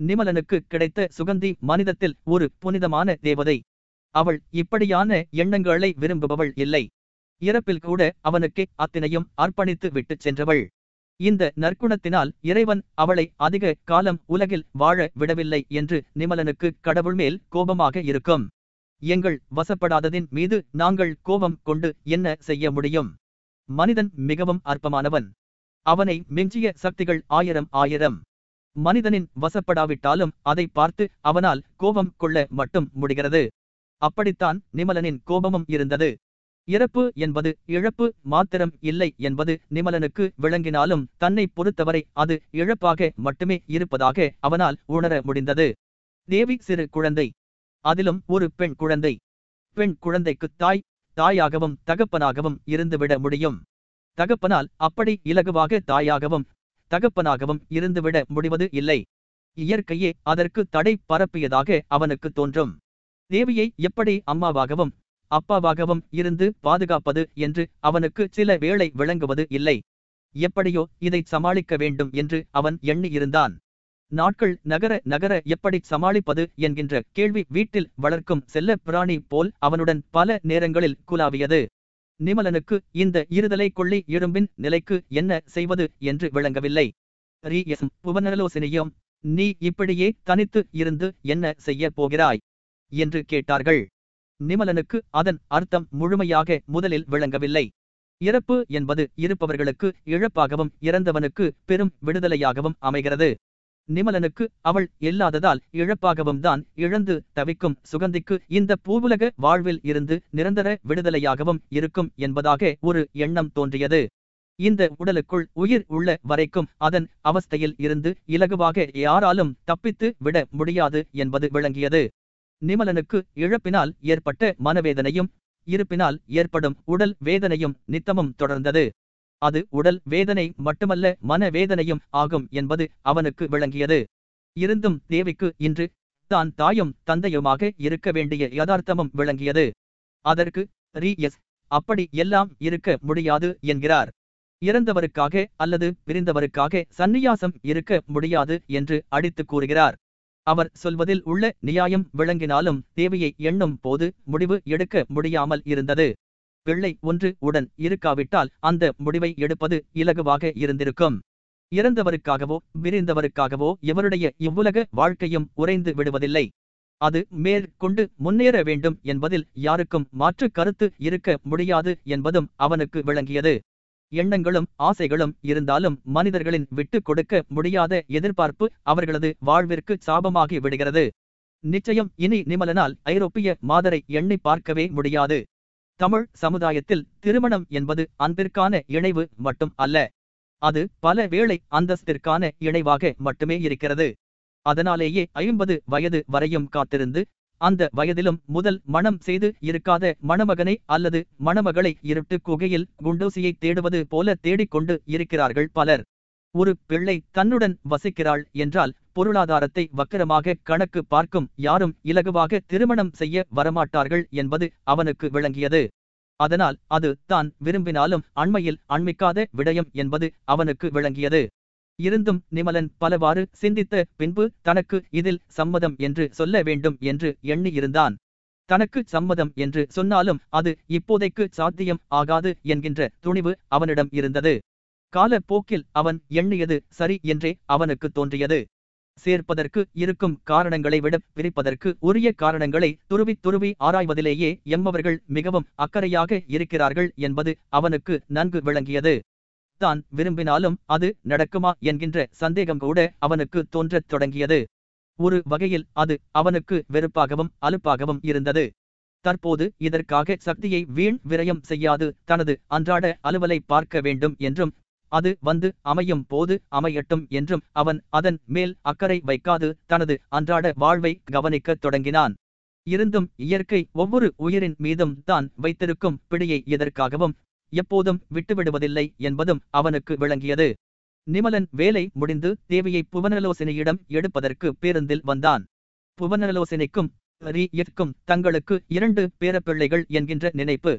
நிமலனுக்கு கிடைத்த சுகந்தி மனிதத்தில் ஒரு புனிதமான தேவதை. அவள் இப்படியான எண்ணங்களை விரும்புபவள் இல்லை. இறப்பில் கூட அவனுக்கு அத்தினையும் அர்ப்பணித்து விட்டுச் சென்றவள். இந்த நற்குணத்தினால் இறைவன் அவளை அதிக காலம் உலகில் வாழ விடவில்லை என்று நிமலனுக்கு கடவுள் மேல் கோபமாக இருக்கும். எங்கள் வசப்படாததின் மீது நாங்கள் கோபம் கொண்டு என்ன செய்ய முடியும்? மனிதன் மிகவும் அற்பமானவன். அவனை மிஞ்சிய சக்திகள் ஆயிரம் ஆயிரம். மனிதனின் வசப்படாவிட்டாலும் அதை பார்த்து அவனால் கோபம் கொள்ள மட்டும் முடிகிறது. அப்படித்தான் நிமலனின் கோபமும் இருந்தது. இறப்பு என்பது இழப்பு மாத்திரம் இல்லை என்பது நிமலனுக்கு விளங்கினாலும் தன்னை பொறுத்தவரை அது இழப்பாக மட்டுமே இருப்பதாக அவனால் உணர முடிந்தது. தேவி சிறு குழந்தை. அதிலும் ஒரு பெண் குழந்தை. பெண் குழந்தைக்கு தாய் தாயாகவும் தகப்பனாகவும் இருந்துவிட முடியும். தகப்பனால் அப்படி இலகுவாக தாயாகவும் தகப்பனாகவும் இருந்துவிட முடிவது இல்லை. இயற்கையே அதற்கு தடை பரப்பியதாக அவனுக்கு தோன்றும். தேவியை எப்படி அம்மாவாகவும் அப்பாவாகவும் இருந்து பாதுகாப்பது என்று அவனுக்கு சில வேளை விளங்குவது இல்லை. எப்படியோ இதை சமாளிக்க வேண்டும் என்று அவன் எண்ணியிருந்தான். நாட்கள் நகர நகர எப்படி சமாளிப்பது என்கின்ற கேள்வி வீட்டில் வளர்க்கும் செல்ல பிராணி போல் அவனுடன் பல நேரங்களில் குலாவியது நிமலனுக்கு இந்த இருதலை கொள்ளி எழும்பின் நிலைக்கு என்ன செய்வது என்று விளங்கவில்லை. ரீ எஸ் புவனலோசனையும் நீ இப்படியே தனித்து இருந்து என்ன செய்யப் போகிறாய்? என்று கேட்டார்கள். நிமலனுக்கு அதன் அர்த்தம் முழுமையாக முதலில் விளங்கவில்லை. இறப்பு என்பது இருப்பவர்களுக்கு இழப்பாகவும் இறந்தவனுக்கு பெரும் விடுதலையாகவும் அமைகிறது. நிமலனுக்கு அவள் இல்லாததால் இழப்பாகவும் தான் இழந்து தவிக்கும் சுகந்திக்கு இந்த பூவுலக வாழ்வில் இருந்து நிரந்தர விடுதலையாகவும் இருக்கும் என்பதாக ஒரு எண்ணம் தோன்றியது. இந்த உடலுக்குள் உயிர் உள்ள வரைக்கும் அதன் அவஸ்தையில் இருந்து இலகுவாக யாராலும் தப்பித்து விட முடியாது என்பது விளங்கியது. நிமலனுக்கு இழப்பினால் ஏற்பட்ட மனவேதனையும் இருப்பினால் ஏற்படும் உடல் வேதனையும் நித்தமும் தொடர்ந்தது. அது உடல் வேதனை மட்டுமல்ல மனவேதனையும் ஆகும் என்பது அவனுக்கு விளங்கியது. இருந்தும் தேவிக்கு இன்று தான் தாயும் தந்தையுமாக இருக்க வேண்டிய யதார்த்தமும் விளங்கியது. அதற்கு ரீ எஸ் அப்படி எல்லாம் இருக்க முடியாது என்கிறார். இறந்தவருக்காக அல்லது பிரிந்தவருக்காக சந்நியாசம் இருக்க முடியாது என்று அடித்து கூறுகிறார். அவர் சொல்வதில் உள்ள நியாயம் விளங்கினாலும் தேவையை எண்ணும் போது முடிவு எடுக்க முடியாமல் இருந்தது. பிள்ளை ஒன்று உடன் இருக்காவிட்டால் அந்த முடிவை எடுப்பது இலகுவாக இருந்திருக்கும். இறந்தவருக்காகவோ விரிந்தவருக்காகவோ இவருடைய இவ்வுலக வாழ்க்கையும் உறைந்து விடுவதில்லை. அது மேற்கொண்டு முன்னேற வேண்டும் என்பதில் யாருக்கும் மாற்று கருத்து இருக்க முடியாது என்பதும் அவனுக்கு விளங்கியது. எண்ணங்களும் ஆசைகளும் இருந்தாலும் மனிதர்களின் விட்டு கொடுக்க முடியாத எதிர்பார்ப்பு அவர்களது வாழ்விற்கு சாபமாகி விடுகிறது. நிச்சயம் இனி நிமலனால் ஐரோப்பிய மாதரை எண்ணி பார்க்கவே முடியாது. தமிழ் சமுதாயத்தில் திருமணம் என்பது அன்பிற்கான இணைவு மட்டும் அல்ல. அது பல வேளை அந்தஸ்திற்கான இணைவாக மட்டுமே இருக்கிறது. அதனாலேயே ஐம்பது வயது வரையும் காத்திருந்து அந்த வயதிலும் முதல் மணம் செய்து இருக்காத மணமகனை அல்லது மணமகளை இருட்டு குகையில் குண்டூசியை தேடுவது போல தேடிக்கொண்டு இருக்கிறார்கள் பலர். ஒரு பிள்ளை தன்னுடன் வசிக்கிறாள் என்றால் பொருளாதாரத்தை வக்கரமாக கணக்கு பார்க்கும் யாரும் இலகுவாக திருமணம் செய்ய வரமாட்டார்கள் என்பது அவனுக்கு விளங்கியது. அதனால் அது தான் விரும்பினாலும் அண்மையில் அண்மிக்காத விடயம் என்பது அவனுக்கு விளங்கியது. இருந்தும் நிமலன் பலவாறு சிந்தித்த பின்பு தனக்கு இதில் சம்மதம் என்று சொல்ல வேண்டும் என்று எண்ணியிருந்தான். தனக்கு சம்மதம் என்று சொன்னாலும் அது இப்போதைக்கு சாத்தியம் ஆகாது என்கின்ற துணிவு அவனிடம் இருந்தது. காலப்போக்கில் அவன் எண்ணியது சரி என்றே அவனுக்கு தோன்றியது. சேர்ப்பதற்கு இருக்கும் காரணங்களை விட பிரிப்பதற்கு உரிய காரணங்களை துருவி துருவி ஆராய்வதிலேயே எம்மவர்கள் மிகவும் அக்கறையாக இருக்கிறார்கள் என்பது அவனுக்கு நன்கு விளங்கியது. தான் விரும்பினாலும் அது நடக்குமா என்கின்ற சந்தேகம் கூட அவனுக்கு தோன்றத் தொடங்கியது. ஒரு வகையில் அது அவனுக்கு வெறுப்பாகவும் அலுப்பாகவும் இருந்தது. தற்போது இதற்காக சக்தியை வீண் விரயம் செய்யாது தனது அன்றாட அலுவலை பார்க்க வேண்டும் என்றும் அது வந்து அமையும் போது அமையட்டும் என்றும் அவன் அதன் மேல் அக்கறை வைக்காது தனது அன்றாட வாழ்வை கவனிக்கத் தொடங்கினான். இருந்தும் இயற்கை ஒவ்வொரு உயிரின் மீதும் தான் வைத்திருக்கும் பிடியை எதற்காகவும் எப்போதும் விட்டுவிடுவதில்லை என்பதும் அவனுக்கு விளங்கியது. நிமலன் வேலை முடிந்து தேவியை புவனலோசனையிடம் எடுப்பதற்கு பேருந்தில் வந்தான். புவனலோசனைக்கும் ரீயிற்கும் தங்களுக்கு இரண்டு பேரப்பிள்ளைகள் என்கின்ற நினைப்பு.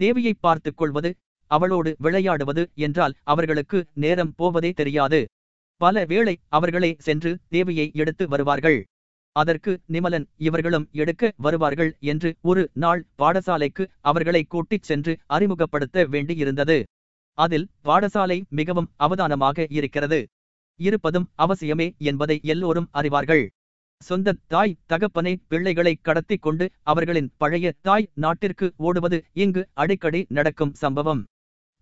தேவியை பார்த்துக் கொள்வது அவளோடு விளையாடுவது என்றால் அவர்களுக்கு நேரம் போவதே தெரியாது. பல வேளை அவர்களே சென்று தேவியை எடுத்து வருவார்கள். அதற்கு நிமலன் இவர்களும் எடுக்க வருவார்கள் என்று ஒரு நாள் பாடசாலைக்கு அவர்களை கூட்டிச் சென்று அறிமுகப்படுத்த வேண்டியிருந்தது. அதில் பாடசாலை மிகவும் அவதானமாக இருக்கிறது. இருப்பதும் அவசியமே என்பதை எல்லோரும் அறிவார்கள். சொந்த தாய் தகப்பனை பிள்ளைகளை கடத்தி கொண்டு அவர்களின் பழைய தாய் நாட்டிற்கு ஓடுவது இங்கு அடிக்கடி நடக்கும் சம்பவம்.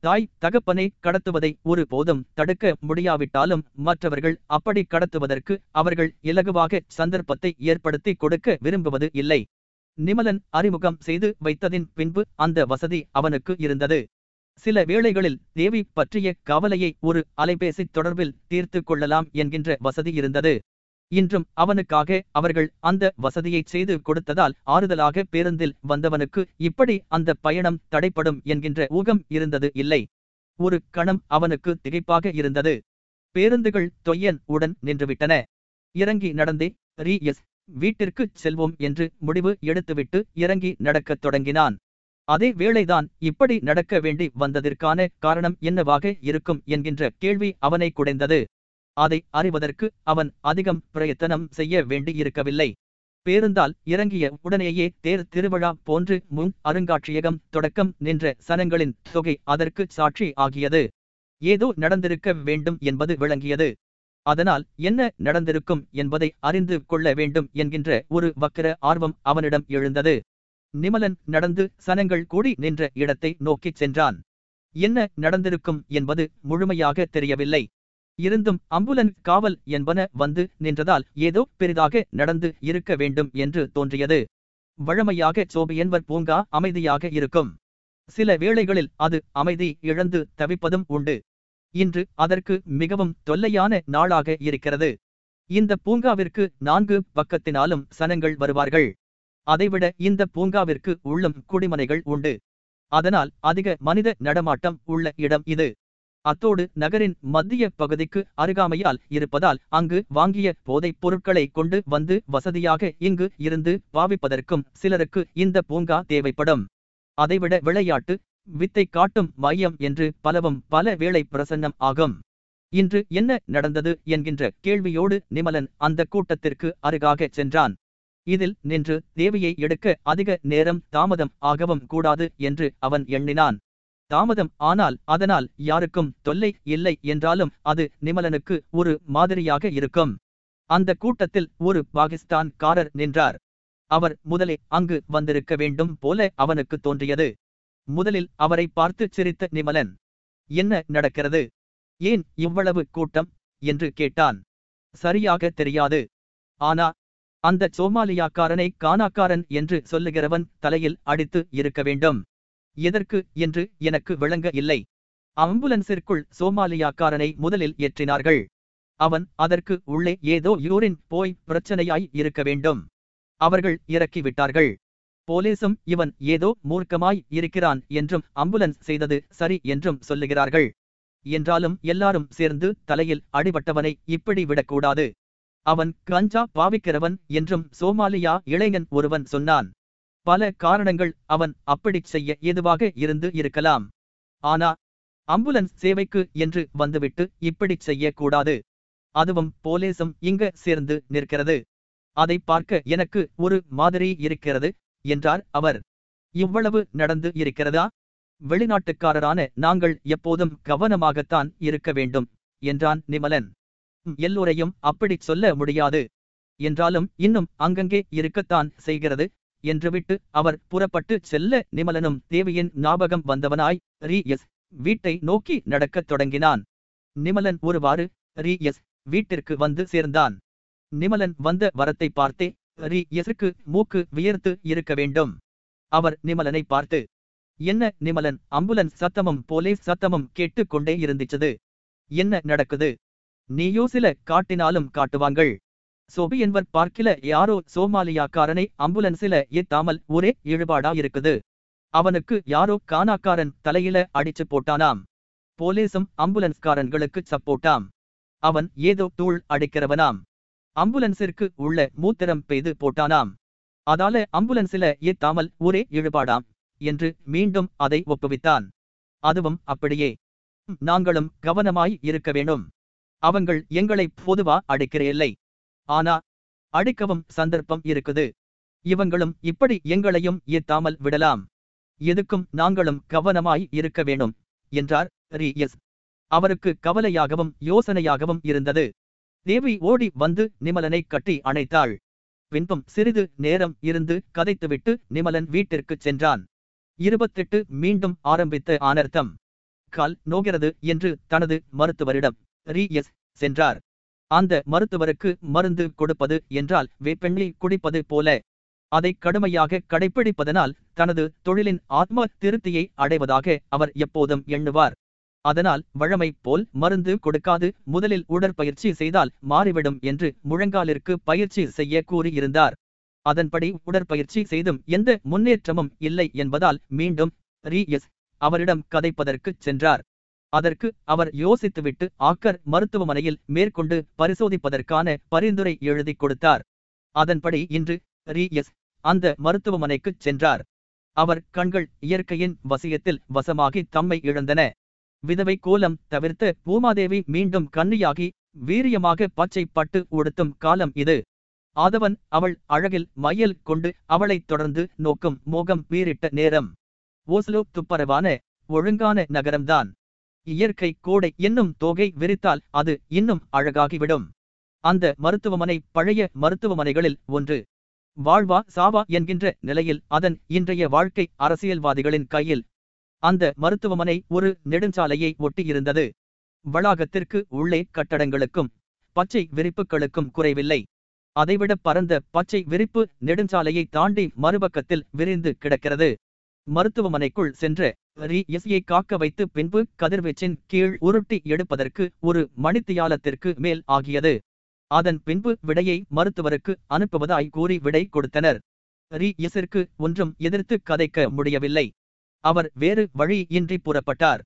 தாய் தகப்பனை கடத்துவதை ஒரு போதும் தடுக்க முடியாவிட்டாலும் மற்றவர்கள் அப்படி கடத்துவதற்கு அவர்கள் இலகுவாக சந்தர்ப்பத்தை ஏற்படுத்தி கொடுக்க விரும்புவது இல்லை. நிமலன் அறிமுகம் செய்து வைத்ததின் பின்பு அந்த வசதி அவனுக்கு இருந்தது. சில வேளைகளில் தேவி பற்றிய கவலையை ஒரு அலைபேசி தொடர்பில் தீர்த்து கொள்ளலாம் என்கின்ற வசதி இருந்தது. இன்றும் அவனுக்காக அவர்கள் அந்த வசதியை செய்து கொடுத்ததால் ஆறுதலாக பேருந்தில் வந்தவனுக்கு இப்படி அந்த பயணம் தடைப்படும் என்கின்ற ஊகம் இருந்தது இல்லை. ஒரு கணம் அவனுக்கு திகைப்பாக இருந்தது. பேருந்துகள் தொய்யன் உடன் நின்றுவிட்டன. இறங்கி நடந்தே ரீ எஸ் வீட்டிற்கு செல்வோம் என்று முடிவு எடுத்துவிட்டு இறங்கி நடக்கத் தொடங்கினான். அதே வேளைதான் இப்படி நடக்க வேண்டி வந்ததற்கான காரணம் என்னவாக இருக்கும் என்கின்ற கேள்வி அவனை குடைந்தது. அதை அறிவதற்கு அவன் அதிகம் பிரயத்தனம் செய்ய வேண்டியிருக்கவில்லை. பேருந்தால் இறங்கிய உடனேயே தேர் திருவிழா போன்று முன் அருங்காட்சியகம் தொடக்கம் நின்ற சனங்களின் தொகை அதற்கு சாட்சி ஆகியது. ஏதோ நடந்திருக்க வேண்டும் என்பது விளங்கியது. அதனால் என்ன நடந்திருக்கும் என்பதை அறிந்து கொள்ள வேண்டும் என்கின்ற ஒரு வக்கர ஆர்வம் அவனிடம் எழுந்தது. நிமலன் நடந்து சனங்கள் கூடி நின்ற இடத்தை நோக்கிச் சென்றான். என்ன நடந்திருக்கும் என்பது முழுமையாக தெரியவில்லை. இருந்தும் அம்புலன் காவல் என்பன வந்து நின்றதால் ஏதோ பெரிதாக நடந்து இருக்க வேண்டும் என்று தோன்றியது. வழமையாக சோபியன்வர் பூங்கா அமைதியாக இருக்கும். சில வேளைகளில் அது அமைதி இழந்து தவிப்பதும் உண்டு. இன்று அதற்கு மிகவும் தொல்லையான நாளாக இருக்கிறது. இந்த பூங்காவிற்கு நான்கு பக்கத்தினாலும் சனங்கள் வருவார்கள். அதைவிட இந்த பூங்காவிற்கு உள்ளும் குடிமனைகள் உண்டு. அதனால் அதிக மனித நடமாட்டம் உள்ள இடம் இது. அத்தோடு நகரின் மத்திய பகுதிக்கு அருகாமையால் இருப்பதால் அங்கு வாங்கிய போதைப் பொருட்களை கொண்டு வந்து வசதியாக இங்கு இருந்து பாவிப்பதற்கும் சிலருக்கு இந்த பூங்கா தேவைப்படும். அதைவிட விளையாட்டு வித்தை காட்டும் மையம் என்று பலவும் பல வேளை பிரசன்னம் ஆகும். இன்று என்ன நடந்தது என்கின்ற கேள்வியோடு நிமலன் அந்த கூட்டத்திற்கு அருகாகச் சென்றான். இதில் நின்று தேவியை எடுக்க அதிக நேரம் தாமதம் ஆகவும் கூடாது என்று அவன் எண்ணினான். தாமதம். ஆனால் அதனால் யாருக்கும் தொல்லை இல்லை என்றாலும் அது நிமலனுக்கு ஒரு மாதிரியாக இருக்கும். அந்த கூட்டத்தில் ஒரு பாகிஸ்தான்காரர் நின்றார். அவர் முதலே அங்கு வந்திருக்க வேண்டும் போல அவனுக்கு தோன்றியது. முதலில் அவரை பார்த்து சிரித்த நிமலன் என்ன நடக்கிறது? ஏன் இவ்வளவு கூட்டம்? என்று கேட்டான். சரியாக தெரியாது. ஆனா அந்த சோமாலியாக்காரனை கானாக்காரன் என்று சொல்லுகிறவன் தலையில் அடித்து இருக்க வேண்டும். எதற்கு என்று எனக்கு விளங்க இல்லை. அம்புலன்ஸிற்குள் சோமாலியாக்காரனை முதலில் ஏற்றினார்கள். அவன் அதற்கு உள்ளே ஏதோ யூரின் போய் பிரச்சனையாய் இருக்க வேண்டும். அவர்கள் இறக்கிவிட்டார்கள். போலீசும் இவன் ஏதோ மூர்க்கமாய் இருக்கிறான் என்றும் அம்புலன்ஸ் செய்தது சரி என்றும் சொல்லுகிறார்கள். என்றாலும் எல்லாரும் சேர்ந்து தலையில் அடிபட்டவனை இப்படி விடக்கூடாது. அவன் கஞ்சா பாவிக்கிறவன் என்றும் சோமாலியா இளைஞன் ஒருவன் சொன்னான். பல காரணங்கள் அவன் அப்படிச் செய்ய ஏதுவாக இருந்து இருக்கலாம். ஆனா அம்புலன்ஸ் சேவைக்கு என்று வந்துவிட்டு இப்படிச் செய்யக்கூடாது. அதுவும் போலீசும் இங்க சேர்ந்து நிற்கிறது. அதை பார்க்க எனக்கு ஒரு மாதிரி இருக்கிறது என்றார் அவர். இவ்வளவு நடந்து இருக்கிறதா? வெளிநாட்டுக்காரரான நாங்கள் எப்போதும் கவனமாகத்தான் இருக்க வேண்டும் என்றான் நிமலன். எல்லோரையும் அப்படிச் சொல்ல முடியாது. என்றாலும் இன்னும் அங்கங்கே இருக்கத்தான் செய்கிறது என்றுவிட்டு அவர் புறப்பட்டு செல்ல நிமலனும் தேவியின் ஞாபகம் வந்தவனாய் ரீ எஸ் வீட்டை நோக்கி நடக்கத் தொடங்கினான். நிமலன் ஒருவாறு ரீ எஸ் வீட்டிற்கு வந்து சேர்ந்தான். நிமலன் வந்த வரத்தை பார்த்தே ரீ எஸ்க்கு மூக்கு வியர்த்து இருக்க வேண்டும். அவர் நிமலனை பார்த்து என்ன நிமலன் அம்புலன்ஸ் சத்தமும் போலீஸ் சத்தமும் கேட்டுக் கொண்டே இருந்துச்சது. என்ன நடக்குது? நீயோ சில காட்டினாலும் காட்டுவாங்கள். சோபி என்பவர் பார்க்கில யாரோ சோமாலியாக்காரனை அம்புலன்ஸில ஏத்தாமல் ஒரே இழுபாடா இருக்குது அவனுக்கு யாரோ கானாக்காரன் தலையில அடிச்சு போட்டானாம். போலீசும் அம்புலன்ஸ்காரன்களுக்கு சப்போட்டாம். அவன் ஏதோ தூள் அடிக்கிறவனாம். அம்புலன்ஸிற்கு உள்ள மூத்திரம் பெய்து போட்டானாம். அதால அம்புலன்ஸில ஏத்தாமல் ஒரே இழுபாடாம் என்று மீண்டும் அதை ஒப்புவித்தான். அதுவும் அப்படியே. நாங்களும் கவனமாய் இருக்க வேணும் அவங்கள் எங்களை பொதுவா அடிக்கிறேல்லை ஆனா அடிக்கவும் சந்தர்ப்பம் இருக்குது. இவங்களும் இப்படி எங்களையும் ஏத்தாமல் விடலாம். எதுக்கும் நாங்களும் கவனமாய் இருக்க வேணும் என்றார் ரி எஸ் அவருக்கு கவலையாகவும் யோசனையாகவும் இருந்தது. தேவி ஓடி வந்து நிமலனை கட்டி அணைத்தாள். பின்பும் சிறிது நேரம் இருந்து கதைத்துவிட்டு நிமலன் வீட்டிற்குச் சென்றான். இருபத்தெட்டு மீண்டும் ஆரம்பித்த ஆனர்த்தம் கால் நோகிறது என்று தனது மருத்துவரிடம் ரி எஸ் சென்றார். அந்த மருத்துவருக்கு மருந்து கொடுப்பது என்றால் வேப்பெண்ணை குடிப்பது போல. அதை கடுமையாக கடைப்பிடிப்பதனால் தனது தொழிலின் ஆத்ம திருப்தியை அடைவதாக அவர் எப்போதும் எண்ணுவார். அதனால் வழமை போல் மருந்து கொடுக்காது முதலில் உடற்பயிற்சி செய்தால் மாறிவிடும் என்று முழங்காலிற்கு பயிற்சி செய்ய கூறியிருந்தார். அதன்படி உடற்பயிற்சி செய்தும் எந்த முன்னேற்றமும் இல்லை என்பதால் மீண்டும் ரீ எஸ் அவரிடம் கதைப்பதற்குச் சென்றார். அதற்கு அவர் யோசித்துவிட்டு ஆக்கர் மருத்துவமனையில் மேற்கொண்டு பரிசோதிப்பதற்கான பரிந்துரை எழுதிக் கொடுத்தார். அதன்படி இன்று ரீஎஸ் அந்த மருத்துவமனைக்குச் சென்றார். அவர் கண்கள் இயற்கையின் வசியத்தில் வசமாகி தம்மை இழந்தன. விதவை கோலம் தவிர்த்து பூமாதேவி மீண்டும் கன்னியாகி வீரியமாக பச்சை பட்டு உடுத்தும் காலம் இது. ஆதவன் அவள் அழகில் மையல் கொண்டு அவளைத் தொடர்ந்து நோக்கும் மோகம் வீறிட்ட நேரம். ஓஸ்லோ துப்பரவான ஒழுங்கான நகரம்தான். இயற்கை கோடை என்னும் தோகை விரித்தால் அது இன்னும் அழகாகிவிடும். அந்த மருத்துவமனை பழைய மருத்துவமனைகளில் ஒன்று. வாழ்வா சாவா என்கின்ற நிலையில் அதன் இன்றைய வாழ்க்கை அரசியல்வாதிகளின் கையில். அந்த மருத்துவமனை ஒரு நெடுஞ்சாலையை ஒட்டியிருந்தது. வளாகத்திற்கு உள்ளே கட்டடங்களுக்கும் பச்சை விரிப்புகளுக்கும் குறைவில்லை. அதைவிட பரந்த பச்சை விரிப்பு நெடுஞ்சாலையை தாண்டி மறுபக்கத்தில் விரிந்து கிடக்கிறது. மருத்துவமனைக்குள் சென்ற ரி எஸ்யை காக்க வைத்து பின்பு கதிர்வீச்சின் கீழ் உருட்டி எடுப்பதற்கு ஒரு மணித்தியாலத்திற்கு மேல் ஆகியது. அதன் பின்பு விடையை மருத்துவருக்கு அனுப்புவதாய் கூறி விடை கொடுத்தனர். ரி எஸிற்கு ஒன்றும் எதிர்த்து கதைக்க முடியவில்லை. அவர் வேறு வழியின்றி புறப்பட்டார்.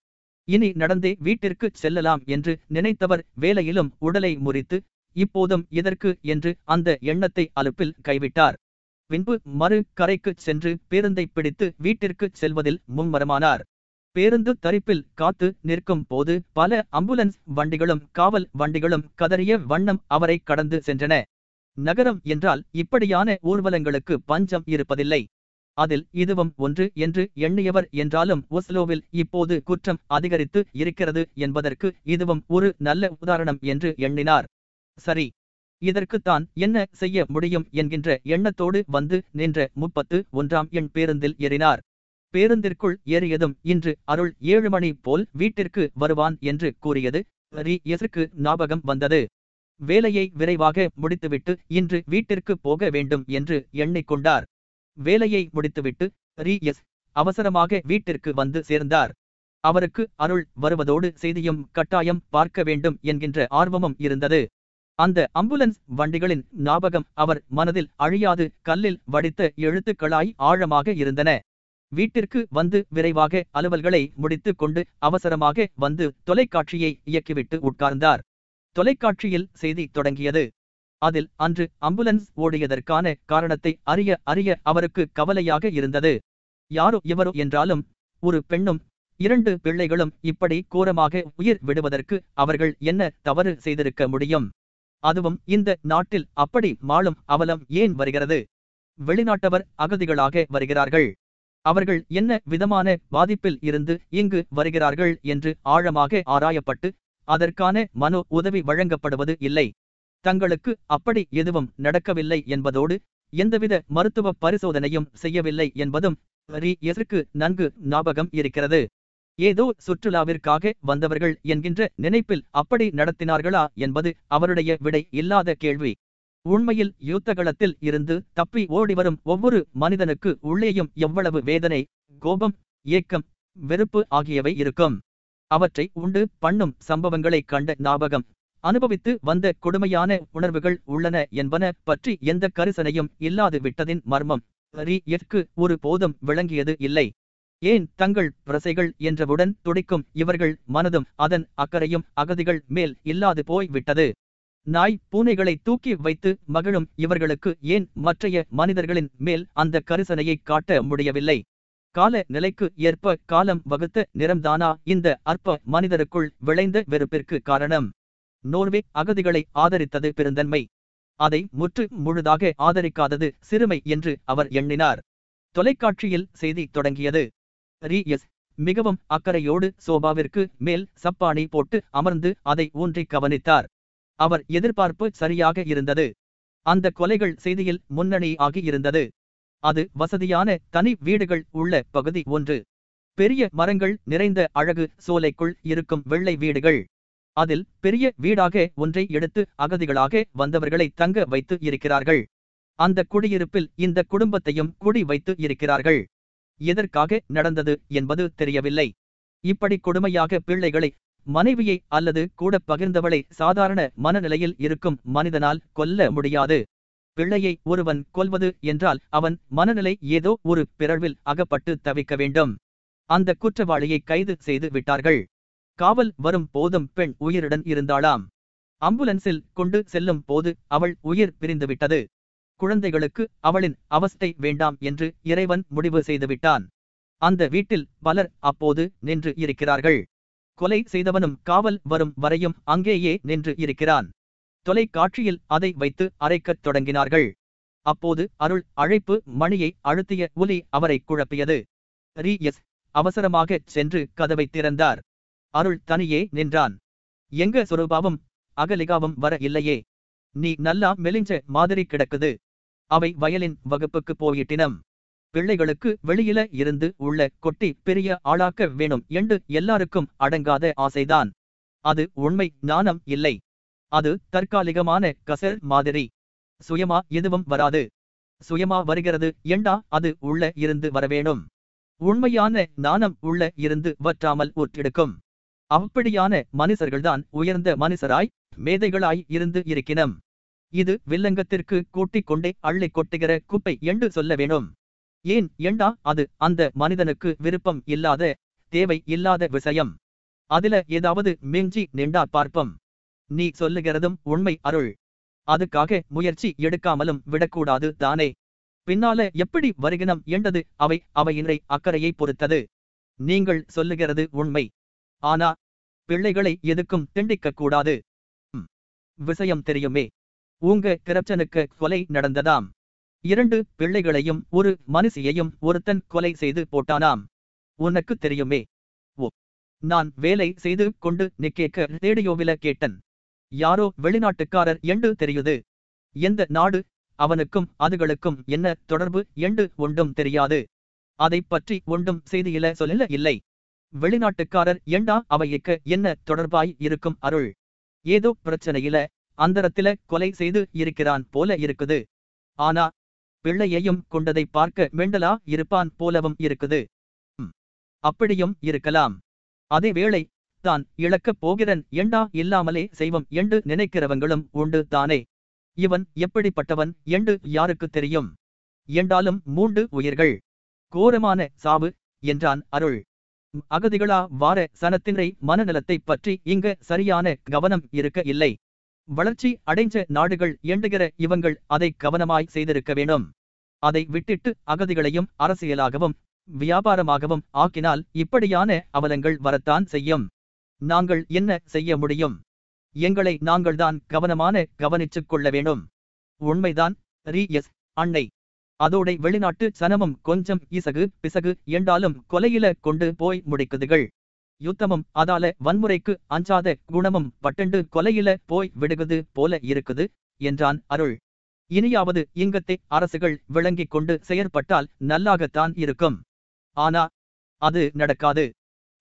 இனி நடந்தே வீட்டிற்கு செல்லலாம் என்று நினைத்தவர் வேலையிலும் உடலை முறித்து இப்போதும் இதற்கு என்று அந்த எண்ணத்தை அலுப்பில் கைவிட்டார். பின்பு மறு கரைக்கு சென்று பேருந்தை பிடித்து வீட்டிற்கு செல்வதில் மும்மரமானார். பேருந்து தரிப்பில் காத்து நிற்கும் போது பல அம்புலன்ஸ் வண்டிகளும் காவல் வண்டிகளும் கதறிய வண்ணம் அவரை கடந்து சென்றன. நகரம் என்றால் இப்படியான ஊர்வலங்களுக்கு பஞ்சம் இருப்பதில்லை. அதில் இதுவும் ஒன்று என்று எண்ணியவர் என்றாலும் ஒஸ்லோவில் இப்போது குற்றம் அதிகரித்து இருக்கிறது என்பதற்கு இதுவும் ஒரு நல்ல உதாரணம் என்று எண்ணினார். சரி இதற்குத்தான் என்ன செய்ய முடியும் என்கின்ற எண்ணத்தோடு வந்து நின்ற முப்பத்து ஒன்றாம் எண் பேருந்தில் ஏறினார். பேருந்திற்குள் ஏறியதும் இன்று அருள் ஏழு மணி போல் வீட்டிற்கு வருவான் என்று கூறியது ரி எஸ்க்கு ஞாபகம் வந்தது. வேலையை விரைவாக முடித்துவிட்டு இன்று வீட்டிற்கு போக வேண்டும் என்று எண்ணிக்கொண்டார். வேலையை முடித்துவிட்டு ரி எஸ் அவசரமாக வீட்டிற்கு வந்து சேர்ந்தார். அவருக்கு அருள் வருவதோடு செய்தியும் கட்டாயம் பார்க்க வேண்டும் என்கின்ற ஆர்வமும் இருந்தது. அந்த அம்புலன்ஸ் வண்டிகளின் ஞாபகம் அவர் மனதில் அழியாது கல்லில் வடித்த எழுத்துக்களாய் ஆழமாக இருந்தன. வீட்டிற்கு வந்து விரைவாக அலுவல்களை முடித்துக் கொண்டு அவசரமாக வந்து தொலைக்காட்சியை இயக்கிவிட்டு உட்கார்ந்தார். தொலைக்காட்சியில் செய்தி தொடங்கியது. அதில் அன்று அம்புலன்ஸ் ஓடியதற்கான காரணத்தை அறிய அறிய அவருக்கு கவலையாக இருந்தது. யாரோ இவரோ என்றாலும் ஒரு பெண்ணும் இரண்டு பிள்ளைகளும் இப்படி கோரமாக உயிர் விடுவதற்கு அவர்கள் என்ன தவறு செய்திருக்க முடியும்? அதுவும் இந்த நாட்டில் அப்படி மாளும் அவலம் ஏன் வருகிறது? வெளிநாட்டவர் அகதிகளாக வருகிறார்கள். அவர்கள் என்ன விதமான பாதிப்பில் இருந்து இங்கு வருகிறார்கள் என்று ஆழமாக ஆராயப்பட்டு அதற்கான மனோ உதவி வழங்கப்படுவது இல்லை. தங்களுக்கு அப்படி எதுவும் நடக்கவில்லை என்பதோடு எந்தவித மருத்துவ பரிசோதனையும் செய்யவில்லை என்பதும் ரி எதற்கு நன்கு ஞாபகம் இருக்கிறது? ஏதோ சுற்றுலாவிற்காக வந்தவர்கள் என்கின்ற நினைப்பில் அப்படி நடத்தினார்களா என்பது அவருடைய விடை இல்லாத கேள்வி. உண்மையில் யுத்தகளத்தில் இருந்து தப்பி ஓடிவரும் ஒவ்வொரு மனிதனுக்கு உள்ளேயும் எவ்வளவு வேதனை கோபம் ஏக்கம் வெறுப்பு ஆகியவை இருக்கும். அவற்றை உண்டு பண்ணும் சம்பவங்களை கண்ட ஞாபகம். அனுபவித்து வந்த கொடுமையான உணர்வுகள் உள்ளன என்பன பற்றி எந்த கரிசனையும் இல்லாது விட்டதின் மர்மம். ரி எற்கு ஒரு போதும் விளங்கியது இல்லை. ஏன் தங்கள் பிரசைகள் என்றவுடன் துடிக்கும் இவர்கள் மனதும் அதன் அக்கறையும் அகதிகள் மேல் இல்லாது போய் விட்டது நாய் பூனைகளை தூக்கி வைத்து மகிழும் இவர்களுக்கு ஏன் மற்றைய மனிதர்களின் மேல் அந்த கரிசனையை காட்ட முடியவில்லை? கால நிலைக்கு ஏற்ப காலம் வகுத்த நிறம்தானா இந்த அற்ப மனிதருக்குள் விளைந்த வெறுப்பிற்கு காரணம்? நோர்வே அகதிகளை ஆதரித்தது பெருந்தன்மை. அதை முற்று முழுதாக ஆதரிக்காதது சிறுமை என்று அவர் எண்ணினார். தொலைக்காட்சியில் செய்தி தொடங்கியது. ரியஸ் மிகவும் அக்கறையோடு சோபாவிற்கு மேல் சப்பாணி போட்டு அமர்ந்து அதை ஊன்றி கவனித்தார். அவர் எதிர்பார்ப்பு சரியாக இருந்தது. அந்த கொலைகள் செய்தியில் முன்னணி ஆகியிருந்தது அது வசதியான தனி வீடுகள் உள்ள பகுதி ஒன்று. பெரிய மரங்கள் நிறைந்த அழகு சோலைக்குள் இருக்கும் வெள்ளை வீடுகள். அதில் பெரிய வீடாக ஒன்றை எடுத்து அகதிகளாக வந்தவர்களை தங்க வைத்து இருக்கிறார்கள். அந்த குடியிருப்பில் இந்த குடும்பத்தையும் குடி வைத்து இருக்கிறார்கள். எதற்காக நடந்தது என்பது தெரியவில்லை. இப்படி கொடுமையாக பிள்ளைகளை மனைவியை அல்லது கூட பகிர்ந்தவளை சாதாரண மனநிலையில் இருக்கும் மனிதனால் கொல்ல முடியாது. பிள்ளையை ஒருவன் கொல்வது என்றால் அவன் மனநிலை ஏதோ ஒரு பிறழ்வில் அகப்பட்டு தவிக்க வேண்டும். அந்த குற்றவாளியை கைது செய்து விட்டார்கள். காவல் வரும் போதும் பெண் உயிருடன் இருந்தாளாம். அம்புலன்ஸில் கொண்டு செல்லும் போது அவள் உயிர் பிரிந்துவிட்டது. குழந்தைகளுக்கு அவளின் அவஸ்தை வேண்டாம் என்று இறைவன் முடிவு செய்துவிட்டான். அந்த வீட்டில் பலர் அப்போது நின்று இருக்கிறார்கள். கொலை செய்தவனும் காவல் வரும் வரையும் அங்கேயே நின்று இருக்கிறான். தொலைக்காட்சியில் அதை வைத்து அரைக்கத் தொடங்கினார்கள். அப்போது அருள் அழைப்பு மணியை அழுத்திய ஒலி அவரை குழப்பியது. ரீ எஸ் அவசரமாகச் சென்று கதவை திறந்தார். அருள் தனியே நின்றான். எங்க சொரூபாவும் அகலிகாவும் வர இல்லையே. நீ நல்லா மெலிஞ்ச மாதிரி கிடக்குது. அவை வயலின் வகுப்புக்கு போயிட்டினம். பிள்ளைகளுக்கு வெளியில இருந்து உள்ள கொட்டி பெரிய ஆளாக்க வேணும் என்று எல்லாருக்கும் அடங்காத ஆசைதான். அது உண்மை ஞானம் இல்லை. அது தற்காலிகமான கசல் மாதிரி. சுயமா எதுவும் வராது. சுயமா வருகிறது என்றா அது உள்ள இருந்து வரவேணும் உண்மையான ஞானம் உள்ள இருந்து வற்றாமல் ஊற்றெடுக்கும் அப்படியான மனுஷர்கள்தான் உயர்ந்த மனுஷராய் மேதைகளாய் இருந்து இருக்கினம். இது வில்லங்கத்திற்கு கூட்டிக் கொண்டே அள்ளி கொட்டுகிற குப்பை என்று சொல்ல வேணும். ஏன் எண்டா அது அந்த மனிதனுக்கு விருப்பம் இல்லாத தேவை இல்லாத விஷயம்? அதுல ஏதாவது மிஞ்சி நின்றா பார்ப்போம். நீ சொல்லுகிறதும் உண்மை அருள். அதுக்காக முயற்சி எடுக்காமலும் விடக்கூடாது தானே. பின்னால எப்படி வருகினம் என்றது அவை அவையினை அக்கறையை பொறுத்தது. நீங்கள் சொல்லுகிறது உண்மை. ஆனா பிள்ளைகளை எதுக்கும் திண்டிக்க கூடாது. விஷயம் தெரியுமே. உங்க கிரப்சனுக்கு கொலை நடந்ததாம். இரண்டு பிள்ளைகளையும் ஒரு மனுஷியையும் ஒருத்தன் கொலை செய்து போட்டானாம். உனக்கு தெரியுமே? ஓ நான் வேலை செய்து கொண்டு நிக்கேக்க ரேடியோவில கேட்டன். யாரோ வெளிநாட்டுக்காரர் என்று தெரியுது? எந்த நாடு? அவனுக்கும் அதுகளுக்கும் என்ன தொடர்பு? என்று ஒன்றும் தெரியாது. அதைப் பற்றி ஒன்றும் செய்தியில சொல்லல இல்லை. வெளிநாட்டுக்காரர் ஏண்டா அவையிக்க என்ன தொடர்பாய் இருக்கும் அருள்? ஏதோ பிரச்சனையில அந்தரத்தில கொலை செய்து இருக்கிறான் போல இருக்குது. ஆனா பிள்ளையையும் கொண்டதை பார்க்க மெண்டலா இருப்பான் போலவும் இருக்குது. அப்படியும் இருக்கலாம். அதேவேளை தான் இழக்கப் போகிறன் எண்டா இல்லாமலே செய்வம் என்று நினைக்கிறவங்களும் உண்டு தானே. இவன் எப்படிப்பட்டவன் என்று யாருக்கு தெரியும்? என்றாலும் மூண்டு உயிர்கள். கோரமான சாவு என்றான் அருள். அகதிகளா வார சனத்தினை மனநலத்தைப் பற்றி இங்க சரியான கவனம் இருக்க இல்லை. வளர்ச்சி அடைஞ்ச நாடுகள் எண்டுகிற இவங்கள் அதை கவனமாய் செய்திருக்க வேணும் அதை விட்டிட்டு அகதிகளையும் அரசியலாகவும் வியாபாரமாகவும் ஆக்கினால் இப்படியான அவலங்கள் வரத்தான் செய்யும். நாங்கள் என்ன செய்ய முடியும்? எங்களை நாங்கள்தான் கவனமான கவனிச்சுக் கொள்ள வேணும் உண்மைதான் ரீ எஸ் அன்னை. அதோடை வெளிநாட்டு சனமும் கொஞ்சம் இசகு பிசகு என்றாலும் கொலையில கொண்டு போய் முடிக்குதுகள். யுத்தமும் அதால வன்முறைக்கு அஞ்சாத குணமும் பட்டண்டு கொலையில போய் விடுகுது போல இருக்குது என்றான் அருள். இனியாவது இங்கத்தை அரசுகள் விளங்கிக் கொண்டு செயற்பட்டால் நல்லாகத்தான் இருக்கும். ஆனா அது நடக்காது.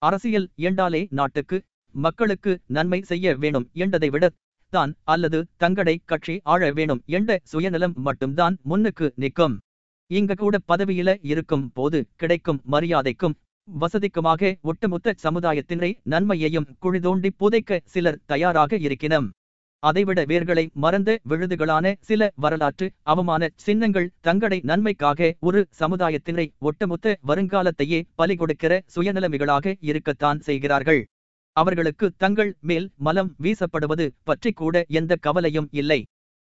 அரசியல் என்றாலே நாட்டுக்கு மக்களுக்கு நன்மை செய்ய வேணும் என்றதை விட தான் அல்லது தங்களை கட்சி ஆழ வேணும் என்ற சுயநலம் மட்டும்தான் முன்னுக்கு நிற்கும். இங்க கூட பதவியில இருக்கும் போது கிடைக்கும் மரியாதைக்கும் வசதிக்குமாக ஒட்டுமொத்த சமுதாயத்தினை நன்மையையும் குழிதோண்டி புதைக்க சிலர் தயாராக இருக்கினம். அதைவிட வேர்களை மறந்த விழுதுகளான சில வரலாற்று அவமான சின்னங்கள் தங்களை நன்மைக்காக ஒரு சமுதாயத்தினை ஒட்டுமொத்த வருங்காலத்தையே பலி கொடுக்கிற சுயநலமிகளாக இருக்கத்தான் செய்கிறார்கள். அவர்களுக்கு தங்கள் மேல் மலம் வீசப்படுவது பற்றி கூட எந்த கவலையும் இல்லை.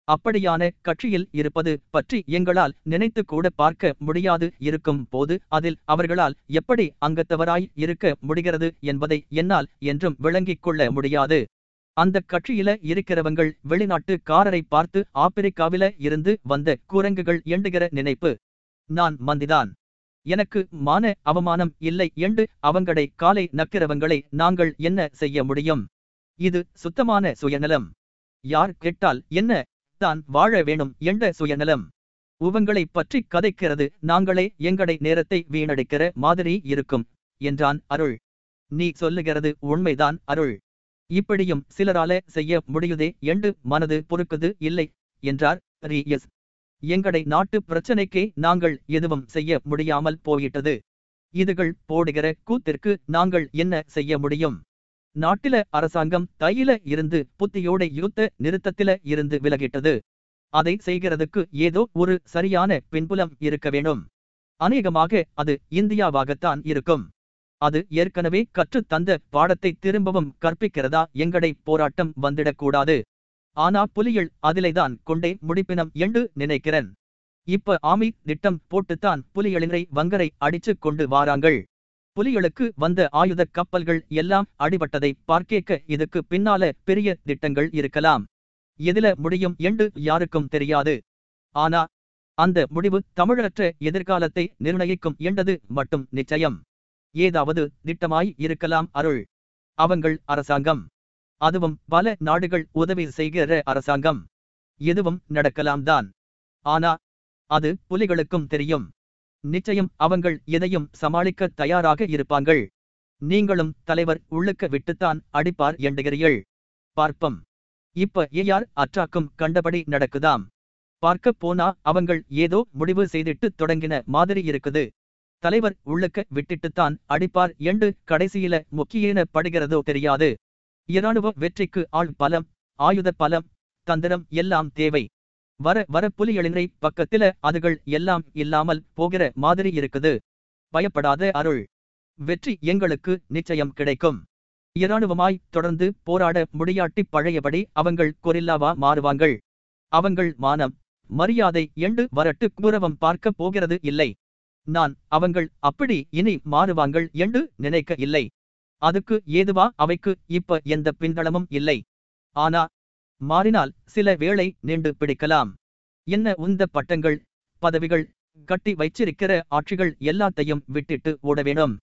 அப்படியான கட்சியில் இருப்பது பற்றி எங்களால் நினைத்து கூட பார்க்க முடியாது இருக்கும் போது அதில் அவர்களால் எப்படி அங்கத்தவராய் இருக்க முடிகிறது என்பதை என்னால் என்றும் விளங்கிக் கொள்ள முடியாது. அந்த கட்சியில இருக்கிறவங்கள் வெளிநாட்டுக்காரரை பார்த்து ஆப்பிரிக்காவில இருந்து வந்த குரங்குகள் எண்டுகிற நினைப்பு. நான் மந்திதான். எனக்கு மான அவமானம் இல்லை என்று அவங்களை காலை நக்கிறவங்களை நாங்கள் என்ன செய்ய முடியும்? இது சுத்தமான சுயநலம். யார் கேட்டால் என்ன தான் வாழ வேணும் என்ற சுயநலம். உவங்களைப் பற்றி கதைக்கிறது நாங்களே எங்களை நேரத்தை வீணடிக்கிற மாதிரி இருக்கும் என்றான் அருள். நீ சொல்லுகிறது உண்மைதான் அருள். இப்படியும் சிலரால செய்ய முடியுதே என்று மனது பொறுக்குது இல்லை என்றார் ரீஎஸ் எங்கடை நாட்டு பிரச்சனைக்கே நாங்கள் எதுவும் செய்ய முடியாமல் போயிட்டது. இதுகள் போடுகிற கூத்திற்கு நாங்கள் என்ன செய்ய முடியும்? நாட்டில அரசாங்கம் தையில இருந்து புத்தியோட யுத்த நிறுத்தத்தில இருந்து விலகிட்டது. அதை செய்கிறதுக்கு ஏதோ ஒரு சரியான பின்புலம் இருக்க வேணும் அநேகமாக அது இந்தியாவாகத்தான் இருக்கும். அது ஏற்கனவே கற்றுத் தந்த பாடத்தை திரும்பவும் கற்பிக்கிறதா எங்கடை போராட்டம் வந்திடக்கூடாது ஆனா புலிகள் அதிலைதான் கொண்டே முடிப்பினம் என்று நினைக்கிறேன். இப்ப ஆமி திட்டம் போட்டுத்தான் புலிகளினை வங்கரை அடிச்சு கொண்டு வாராங்கள். புலிகளுக்கு வந்த ஆயுத கப்பல்கள் எல்லாம் அடிபட்டதை பார்க்கேக்க இதுக்கு பின்னால பெரிய திட்டங்கள் இருக்கலாம். எதில முடியும் என்று யாருக்கும் தெரியாது. ஆனா அந்த முடிவு தமிழற்ற எதிர்காலத்தை நிர்ணயிக்கும் என்றது மட்டும் நிச்சயம். ஏதாவது திட்டமாய் இருக்கலாம் அருள். அவங்கள் அரசாங்கம். அதுவும் பல நாடுகள் உதவி செய்கிற அரசாங்கம். எதுவும் நடக்கலாம் தான். ஆனா அது புலிகளுக்கும் தெரியும். நிச்சயம் அவங்கள் எதையும் சமாளிக்க தயாராக இருப்பாங்கள் நீங்களும் தலைவர் உள்ளுக்க விட்டுத்தான் அடிப்பார் எண்டுகிறீர்கள் பார்ப்பம். இப்ப ஏயார் அற்றாக்கும் கண்டபடி நடக்குதாம். பார்க்க போனா அவங்கள் ஏதோ முடிவு செய்திட்டு தொடங்கின மாதிரி இருக்குது. தலைவர் உள்ளுக்க விட்டுட்டுத்தான் அடிப்பார் என்று கடைசியில முக்கியன படுகிறதோ தெரியாது. இராணுவ வெற்றிக்கு ஆள் பலம் ஆயுத பலம் தந்திரம் எல்லாம் தேவை. வர வர புலிகளினை பக்கத்தில அதுகள் எல்லாம் இல்லாமல் போகிற மாதிரி இருக்குது. பயப்படாத அருள். வெற்றி எங்களுக்கு நிச்சயம் கிடைக்கும். இராணுவமாய் தொடர்ந்து போராட முடியாட்டி பழையபடி அவங்கள் கொரில்லாவா மாறுவாங்கள். அவங்கள் மானம் மரியாதை எண்டு வரட்டு கூரவம் பார்க்க போகிறது இல்லை. நான் அவங்கள் அப்படி இனி மாறுவாங்கள் என்று நினைக்க இல்லை. அதுக்கு ஏதுவா அவைக்கு இப்ப எந்த பின்தளமும் இல்லை. ஆனா மாறினால் சில வேளை நீண்டு பிடிக்கலாம். என்ன உந்த பட்டங்கள் பதவிகள் கட்டி வைச்சிருக்கிற ஆட்சிகள் எல்லாத்தையும் விட்டுட்டு ஓட வேணும்.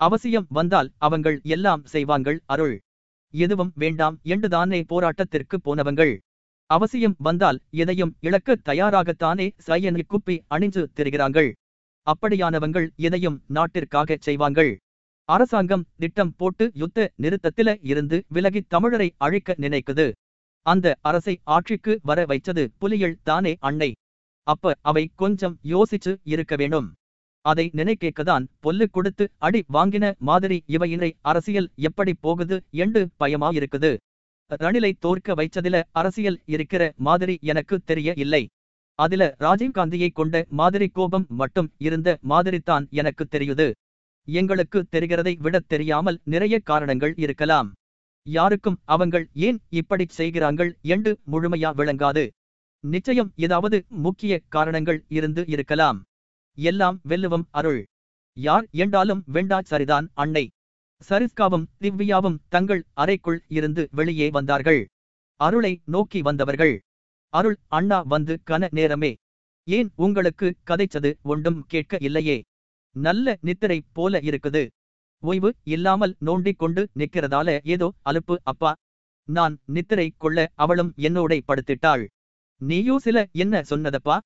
அவசியம் வந்தால் அவங்கள் எல்லாம் செய்வாங்கள் அருள். எதுவும் வேண்டாம் என்றுதானே போராட்டத்திற்கு போனவங்கள். அவசியம் வந்தால் எதையும் இழக்க தயாராகத்தானே சையனை குப்பி அணிஞ்சு திரிகிறாங்கள். அப்படியானவங்கள் எதையும் நாட்டிற்காகச் செய்வாங்கள். அரசாங்கம் திட்டம் போட்டு யுத்த நிறுத்தத்தில இருந்து விலகி தமிழரை அழிக்க நினைக்குது. அந்த அரசை ஆட்சிக்கு வர வைச்சது புலிகள் தானே அன்னை. அப்ப அவை கொஞ்சம் யோசிச்சு இருக்க வேணும் அதை நினைக்கேக்கதான் பொல்லு கொடுத்து அடி வாங்கின மாதிரி இவையினை அரசியல் எப்படி போகுது என்று பயமா இருக்குது ரணிலை தோற்க வைச்சதில அரசியல் இருக்கிற மாதிரி எனக்கு தெரிய இல்லை. அதில ராஜீவ்காந்தியை கொண்ட மாதிரி கோபம் மட்டும் இருந்த மாதிரித்தான் எனக்கு தெரியுது. எங்களுக்கு தெரிகிறதை விட தெரியாமல் நிறைய காரணங்கள் இருக்கலாம். யாருக்கும் அவங்கள் ஏன் இப்படி செய்கிறார்கள் என்று முழுமையா விளங்காது. நிச்சயம் ஏதாவது முக்கிய காரணங்கள் இருந்து இருக்கலாம். எல்லாம் வெல்லுவம் அருள். யார் என்றாலும் வெண்டா சரிதான் அன்னை. சரிஸ்காவும் திவ்யாவும் தங்கள் அறைக்குள் இருந்து வெளியே வந்தார்கள். அருளை நோக்கி வந்தவர்கள். அருள் அண்ணா வந்து கன நேரமே. ஏன் உங்களுக்கு கதைச்சது ஒன்றும் கேட்க இல்லையே? நல்ல நித்திரை போல இருக்குது. ஓய்வு இல்லாமல் நோண்டிக் கொண்டு நிக்கிறதால ஏதோ அலுப்பு அப்பா. நான் நித்திரை கொள்ள அவளும் என்னோடை படுத்திட்டாள். நீயோ சில என்ன சொன்னதப்பா?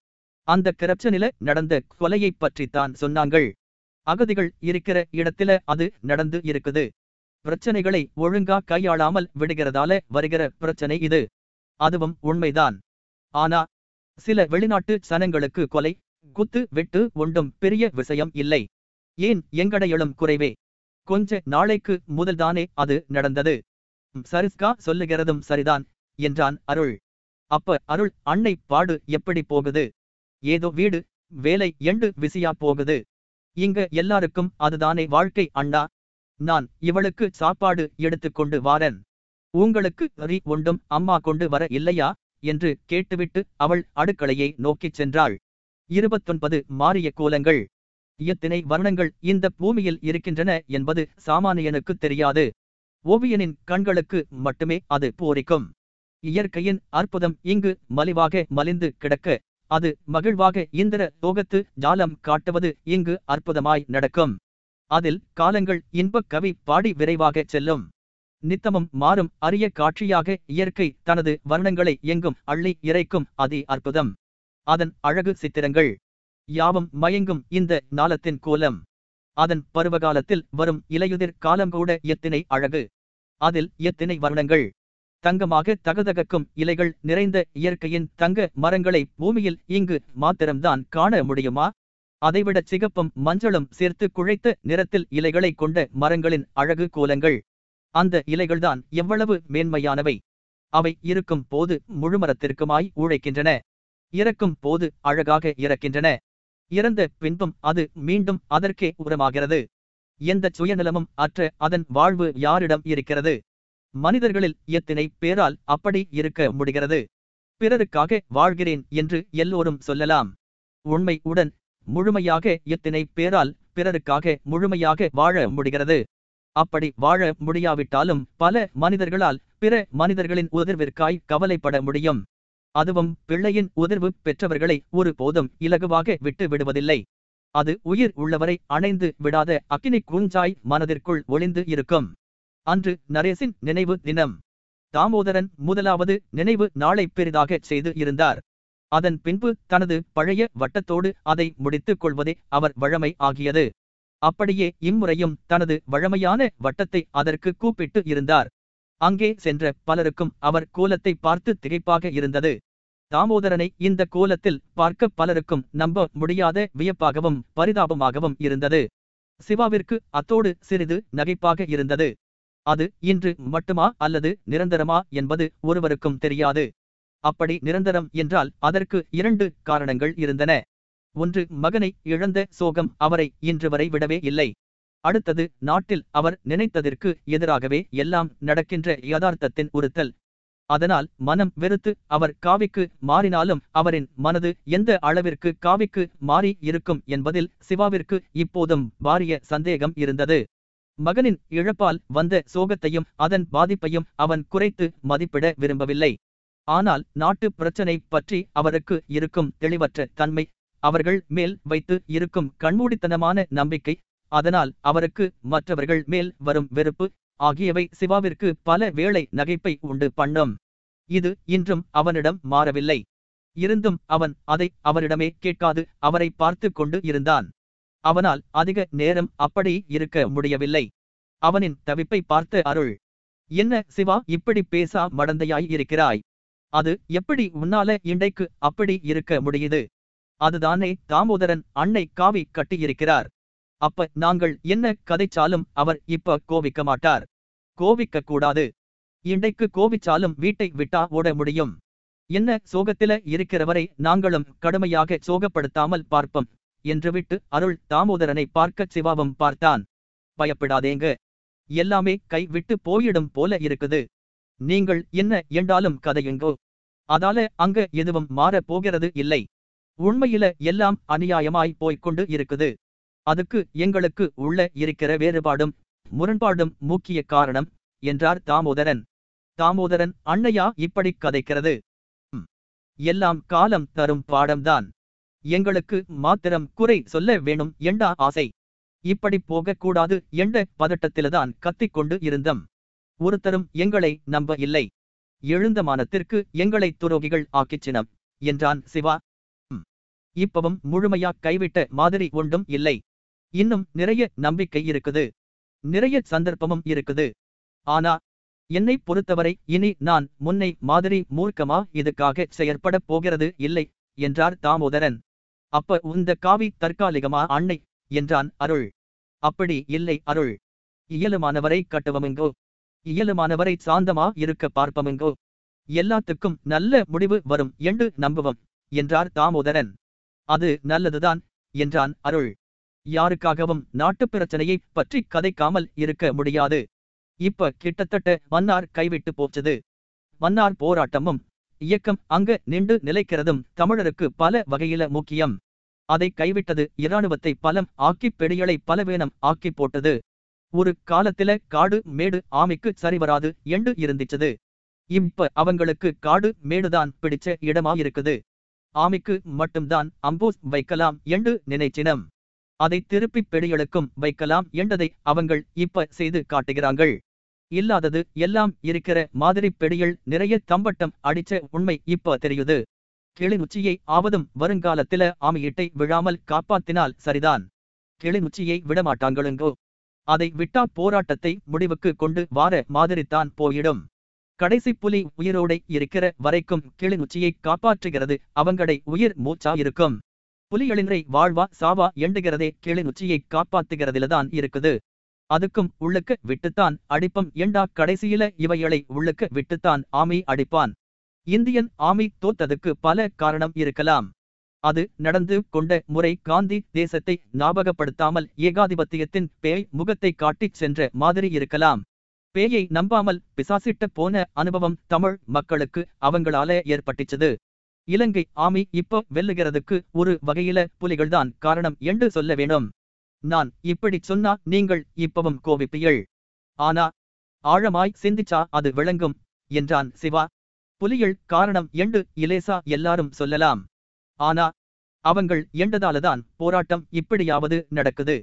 அந்த கிரப்சனில நடந்த கொலையைப் பற்றித்தான் சொன்னாங்கள். அகதிகள் இருக்கிற இடத்தில அது நடந்து இருக்குது. பிரச்சனைகளை ஒழுங்கா கையாளாமல் விடுகிறதால வருகிற பிரச்சனை இது. அதுவும் உண்மைதான். ஆனா சில வெளிநாட்டு சனங்களுக்கு கொலை குத்து வெட்டு ஒன்றும் பெரிய விஷயம் இல்லை. ஏன் எங்கடையளும் குறைவே? கொஞ்ச நாளைக்கு முதல்தானே அது நடந்தது. சரிஸ்கா சொல்லுகிறதும் சரிதான் என்றான் அருள். அப்ப அருள் அன்னை பாடு எப்படி போகுது? ஏதோ வீடு வேலை எண்டு விசியா போகுது. இங்க எல்லாருக்கும் அதுதானே வாழ்க்கை அண்ணா. நான் இவளுக்கு சாப்பாடு எடுத்துக்கொண்டு வாரன். உங்களுக்கு ரி ஒன்றும் அம்மா கொண்டு வர இல்லையா? என்று கேட்டுவிட்டு அவள் அடுக்களையை நோக்கிச் சென்றாள். இருபத்தொன்பது மாறிய கோலங்கள். எத்தனை வர்ணங்கள் இந்த பூமியில் இருக்கின்றன என்பது சாமானியனுக்கு தெரியாது. ஓவியனின் கண்களுக்கு மட்டுமே அது பூரிக்கும். இயற்கையின் அற்புதம் இங்கு மலிவாக மலிந்து கிடக்க அது மகிழ்வாக இந்திர லோகத்து ஜாலம் காட்டுவது இங்கு அற்புதமாய் நடக்கும். அதில் காலங்கள் இன்பக் கவி பாடி விரைவாகச் செல்லும். நித்தமும் மாறும் அரிய காட்சியாக இயற்கை தனது வர்ணங்களை எங்கும் அள்ளி இறைக்கும் அதி அற்புதம். அதன் அழகு சித்திரங்கள். யாவும் மயங்கும் இந்த நாளத்தின் கோலம். அதன் பருவகாலத்தில் வரும் இலையுதிர் காலங்கூட எத்தினை அழகு. அதில் எத்தினை வர்ணங்கள். தங்கமாக தகதகக்கும் இலைகள் நிறைந்த இயற்கையின் தங்க மரங்களை பூமியில் இங்கு மாத்திரம்தான் காண முடியுமா? அதைவிட சிகப்பும் மஞ்சளும் சேர்த்து குழைத்த நிறத்தில் இலைகளை கொண்ட மரங்களின் அழகு கோலங்கள். அந்த இலைகள்தான் எவ்வளவு மேன்மையானவை. அவை இருக்கும் போது முழுமரத்திற்குமாய் உழைக்கின்றன. இறக்கும் போது அழகாக இறக்கின்றன. இறந்த பின்பும் அது மீண்டும் அதற்கே உரமாகிறது. எந்த சுயநலமும் அற்ற அதன் வாழ்வு யாரிடம் இருக்கிறது? மனிதர்களில் எத்தனை பேரால் அப்படி இருக்க முடிகிறது? பிறருக்காக வாழ்கிறேன் என்று எல்லோரும் சொல்லலாம். உண்மை உடன் முழுமையாக எத்தனை பேரால் பிறருக்காக முழுமையாக வாழ முடிகிறது? அப்படி வாழ முடியாவிட்டாலும் பல மனிதர்களால் பிற மனிதர்களின் உதிர்விற்காய் கவலைப்பட முடியும். அதுவும் பிள்ளையின் உதிர்வு பெற்றவர்களை ஒரு போதும் இலகுவாக விட்டு விடுவதில்லை. அது உயிர் உள்ளவரை அணைந்து விடாத அக்கினி கூஞ்சாய் மனதிற்குள் ஒளிந்து இருக்கும். அன்று நரேசின் நினைவு தினம். தாமோதரன் முதலாவது நினைவு நாளை பெரிதாக செய்து இருந்தார். அதன் பின்பு தனது பழைய வட்டத்தோடு அதை முடித்துக் கொள்வதே அவர் வழமை ஆகியது. அப்படியே இம்முறையும் தனது வழமையான வட்டத்தை அதற்கு கூப்பிட்டு இருந்தார். அங்கே சென்ற பலருக்கும் அவர் கோலத்தை பார்த்து திகைப்பாக இருந்தது. தாமோதரனை இந்த கோலத்தில் பார்க்க பலருக்கும் நம்ப முடியாத வியப்பாகவும் பரிதாபமாகவும் இருந்தது. சிவாவிற்கு அத்தோடு சிறிது நகைப்பாக இருந்தது. அது இன்று மட்டுமா அல்லது நிரந்தரமா என்பது ஒருவருக்கும் தெரியாது. அப்படி நிரந்தரம் என்றால் அதற்கு இரண்டு காரணங்கள் இருந்தன. ஒன்று மகனை இழந்த சோகம் அவரை இன்று வரை விடவே இல்லை. அடுத்தது நாட்டில் அவர் நினைத்ததற்கு எதிராகவே எல்லாம் நடக்கின்ற யதார்த்தத்தின் உறுத்தல். அதனால் மனம் வெறுத்து அவர் காவிக்கு மாறினாலும் அவரின் மனது எந்த அளவிற்கு காவிக்கு மாறி இருக்கும் என்பதில் சிவாவிற்கு இப்போதும் பாரிய சந்தேகம் இருந்தது. மகனின் இழப்பால் வந்த சோகத்தையும் அதன் பாதிப்பையும் அவன் குறைத்து மதிப்பிட விரும்பவில்லை. ஆனால் நாட்டு பிரச்சனை பற்றி அவருக்கு இருக்கும் தெளிவற்ற தன்மை அவர்கள் மேல் வைத்து இருக்கும் கண்மூடித்தனமான நம்பிக்கை அதனால் அவருக்கு மற்றவர்கள் மேல் வரும் வெறுப்பு ஆகியவை சிவாவிற்கு பல வேளை நகைப்பை உண்டு பண்ணும். இது இன்றும் அவனிடம் மாறவில்லை. இருந்தும் அவன் அதை அவரிடமே கேட்காது அவரை பார்த்து கொண்டு இருந்தான். அவனால் அதிக நேரம் அப்படி இருக்க முடியவில்லை. அவனின் தவிப்பை பார்த்த அருள் என்ன சிவா இப்படி பேசா மடந்தையாய் இருக்கிறாய்? அது எப்படி உன்னால இண்டைக்கு அப்படி இருக்க முடியுது? அதுதானே தாமோதரன் அன்னை காவி கட்டியிருக்கிறார். அப்ப நாங்கள் என்ன கதைச்சாலும் அவர் இப்ப கோவிக்க மாட்டார். கோவிக்க கூடாது இன்றைக்கு கோவிச்சாலும் வீட்டை விட்டா ஓட முடியும். என்ன சோகத்தில இருக்கிறவரை நாங்களும் கடுமையாக சோகப்படுத்தாமல் பார்ப்போம் என்று விட்டு அருள் தாமோதரனை பார்க்க சிவாவும் பார்த்தான். பயப்படாதேங்க. எல்லாமே கை விட்டு போயிடும் போல இருக்குது. நீங்கள் என்ன என்றாலும் கதையுங்கோ. அதால அங்க எதுவும் மாற போகிறது இல்லை. உண்மையில எல்லாம் அநியாயமாய் போய்க்கொண்டு இருக்குது. அதுக்கு எங்களுக்கு உள்ள இருக்கிற வேறுபாடும் முரண்பாடும் முக்கிய காரணம் என்றார் தாமோதரன். தாமோதரன் அண்ணையா இப்படி கதைக்கிறது? "ம், எல்லாம் காலம் தரும் பாடம்தான். எங்களுக்கு மாத்திரம் குறை சொல்ல வேணும் எண்டா ஆசை? இப்படி போகக் கூடாது என்ற பதட்டத்தில்தான் கத்திக்கொண்டு இருந்தம். ஒருத்தரும் எங்களை நம்ப இல்லை. எழுந்த மானத்திற்கு எங்களை துரோகிகள் ஆக்கிச்சினம் என்றான் சிவா. இப்பவும் முழுமையா கைவிட்ட மாதிரி ஒன்றும் இல்லை. இன்னும் நிறைய நம்பிக்கை இருக்குது. நிறைய சந்தர்ப்பமும் இருக்குது. ஆனா என்னை பொறுத்தவரை இனி நான் முன்னை மாதிரி மூர்க்கமா இதுக்காக செயற்படப் போகிறது இல்லை என்றார் தாமோதரன். அப்ப உந்த காவி தற்காலிகமா அன்னை என்றான் அருள். அப்படி இல்லை அருள். இயலுமானவரை கட்டுவமெங்கோ? இயலுமானவரை சாந்தமா இருக்க பார்ப்பமெங்கோ? எல்லாத்துக்கும் நல்ல முடிவு வரும் என்று நம்புவம் என்றார் தாமோதரன். அது நல்லதுதான் என்றான் அருள். யாருக்காகவும் நாட்டுப் பிரச்சனையை பற்றி கதைக்காமல் இருக்க முடியாது. இப்ப கிட்டத்தட்ட மன்னார் கைவிட்டு போச்சது. மன்னார் போராட்டமும் இயக்கம் அங்க நின்று நிலைக்கிறதும் தமிழருக்கு பல வகையில முக்கியம். அதை கைவிட்டது இராணுவத்தை பலம் ஆக்கிப் பெடிகளை பலவீனம் ஆக்கிப் போட்டது. ஒரு காலத்தில காடு மேடு ஆமைக்கு சரிவராது என்று இருந்துச்சது. இப்ப அவங்களுக்கு காடு மேடுதான் பிடிச்ச இடமா இருக்குது ஆமைக்கு மட்டும்தான் அம்போஸ் வைக்கலாம் என்று நினைச்சினம். அதை திருப்பி பெடிகளுக்கும் வைக்கலாம் என்றதை அவங்கள் இப்ப செய்து காட்டுகிறாங்கள் இல்லாதது எல்லாம் இருக்கிற மாதிரி பெடிகள் நிறைய தம்பட்டம் அடிச்ச உண்மை இப்ப தெரியுது. கிளிநுச்சியை ஆவதும் வருங்காலத்தில ஆமையிட்டை விழாமல் காப்பாத்தினால் சரிதான். கிளிநுச்சியை விடமாட்டாங்களுங்கோ? அதை விட்டா போராட்டத்தை முடிவுக்கு கொண்டு வார மாதிரித்தான் போயிடும். கடைசி புலி உயிரோடை இருக்கிற வரைக்கும் கிளிநுச்சியை காப்பாற்றுகிறது அவங்கடை உயிர் மூச்சா இருக்கும் புலிகளின்றை வாழ்வா சாவா எண்டுகிறதே கிளிநொச்சியை காப்பாத்துகிறதில்தான் இருக்குது. அதுக்கும் உள்ளுக்கு விட்டுத்தான் அடிப்பம் எண்டா கடைசியில இவைகளை உள்ளுக்கு விட்டுத்தான் ஆமி அடிப்பான். இந்தியன் ஆமி தோத்ததுக்கு பல காரணம் இருக்கலாம். அது நடந்து கொண்ட முறை காந்தி தேசத்தை ஞாபகப்படுத்தாமல் ஏகாதிபத்தியத்தின் பேய் முகத்தை காட்டிச் சென்ற மாதிரி இருக்கலாம். பேயை நம்பாமல் பிசாசிட்ட போன அனுபவம் தமிழ் மக்களுக்கு அவங்களால ஏற்பட்டுச்சது. இலங்கை ஆமி இப்ப வெல்லுகிறதுக்கு ஒரு வகையில புலிகள்தான் காரணம் என்று சொல்ல வேணும். நான் இப்படி சொன்னா நீங்கள் இப்பவும் கோபிப்பீள் ஆனா ஆழமாய் சிந்திச்சா அது விளங்கும் என்றான் சிவா. புலிகள் காரணம் என்று இலேசா எல்லாரும் சொல்லலாம். ஆனா அவங்கள் எண்டதாலதான் போராட்டம் இப்படியாவது நடக்குது.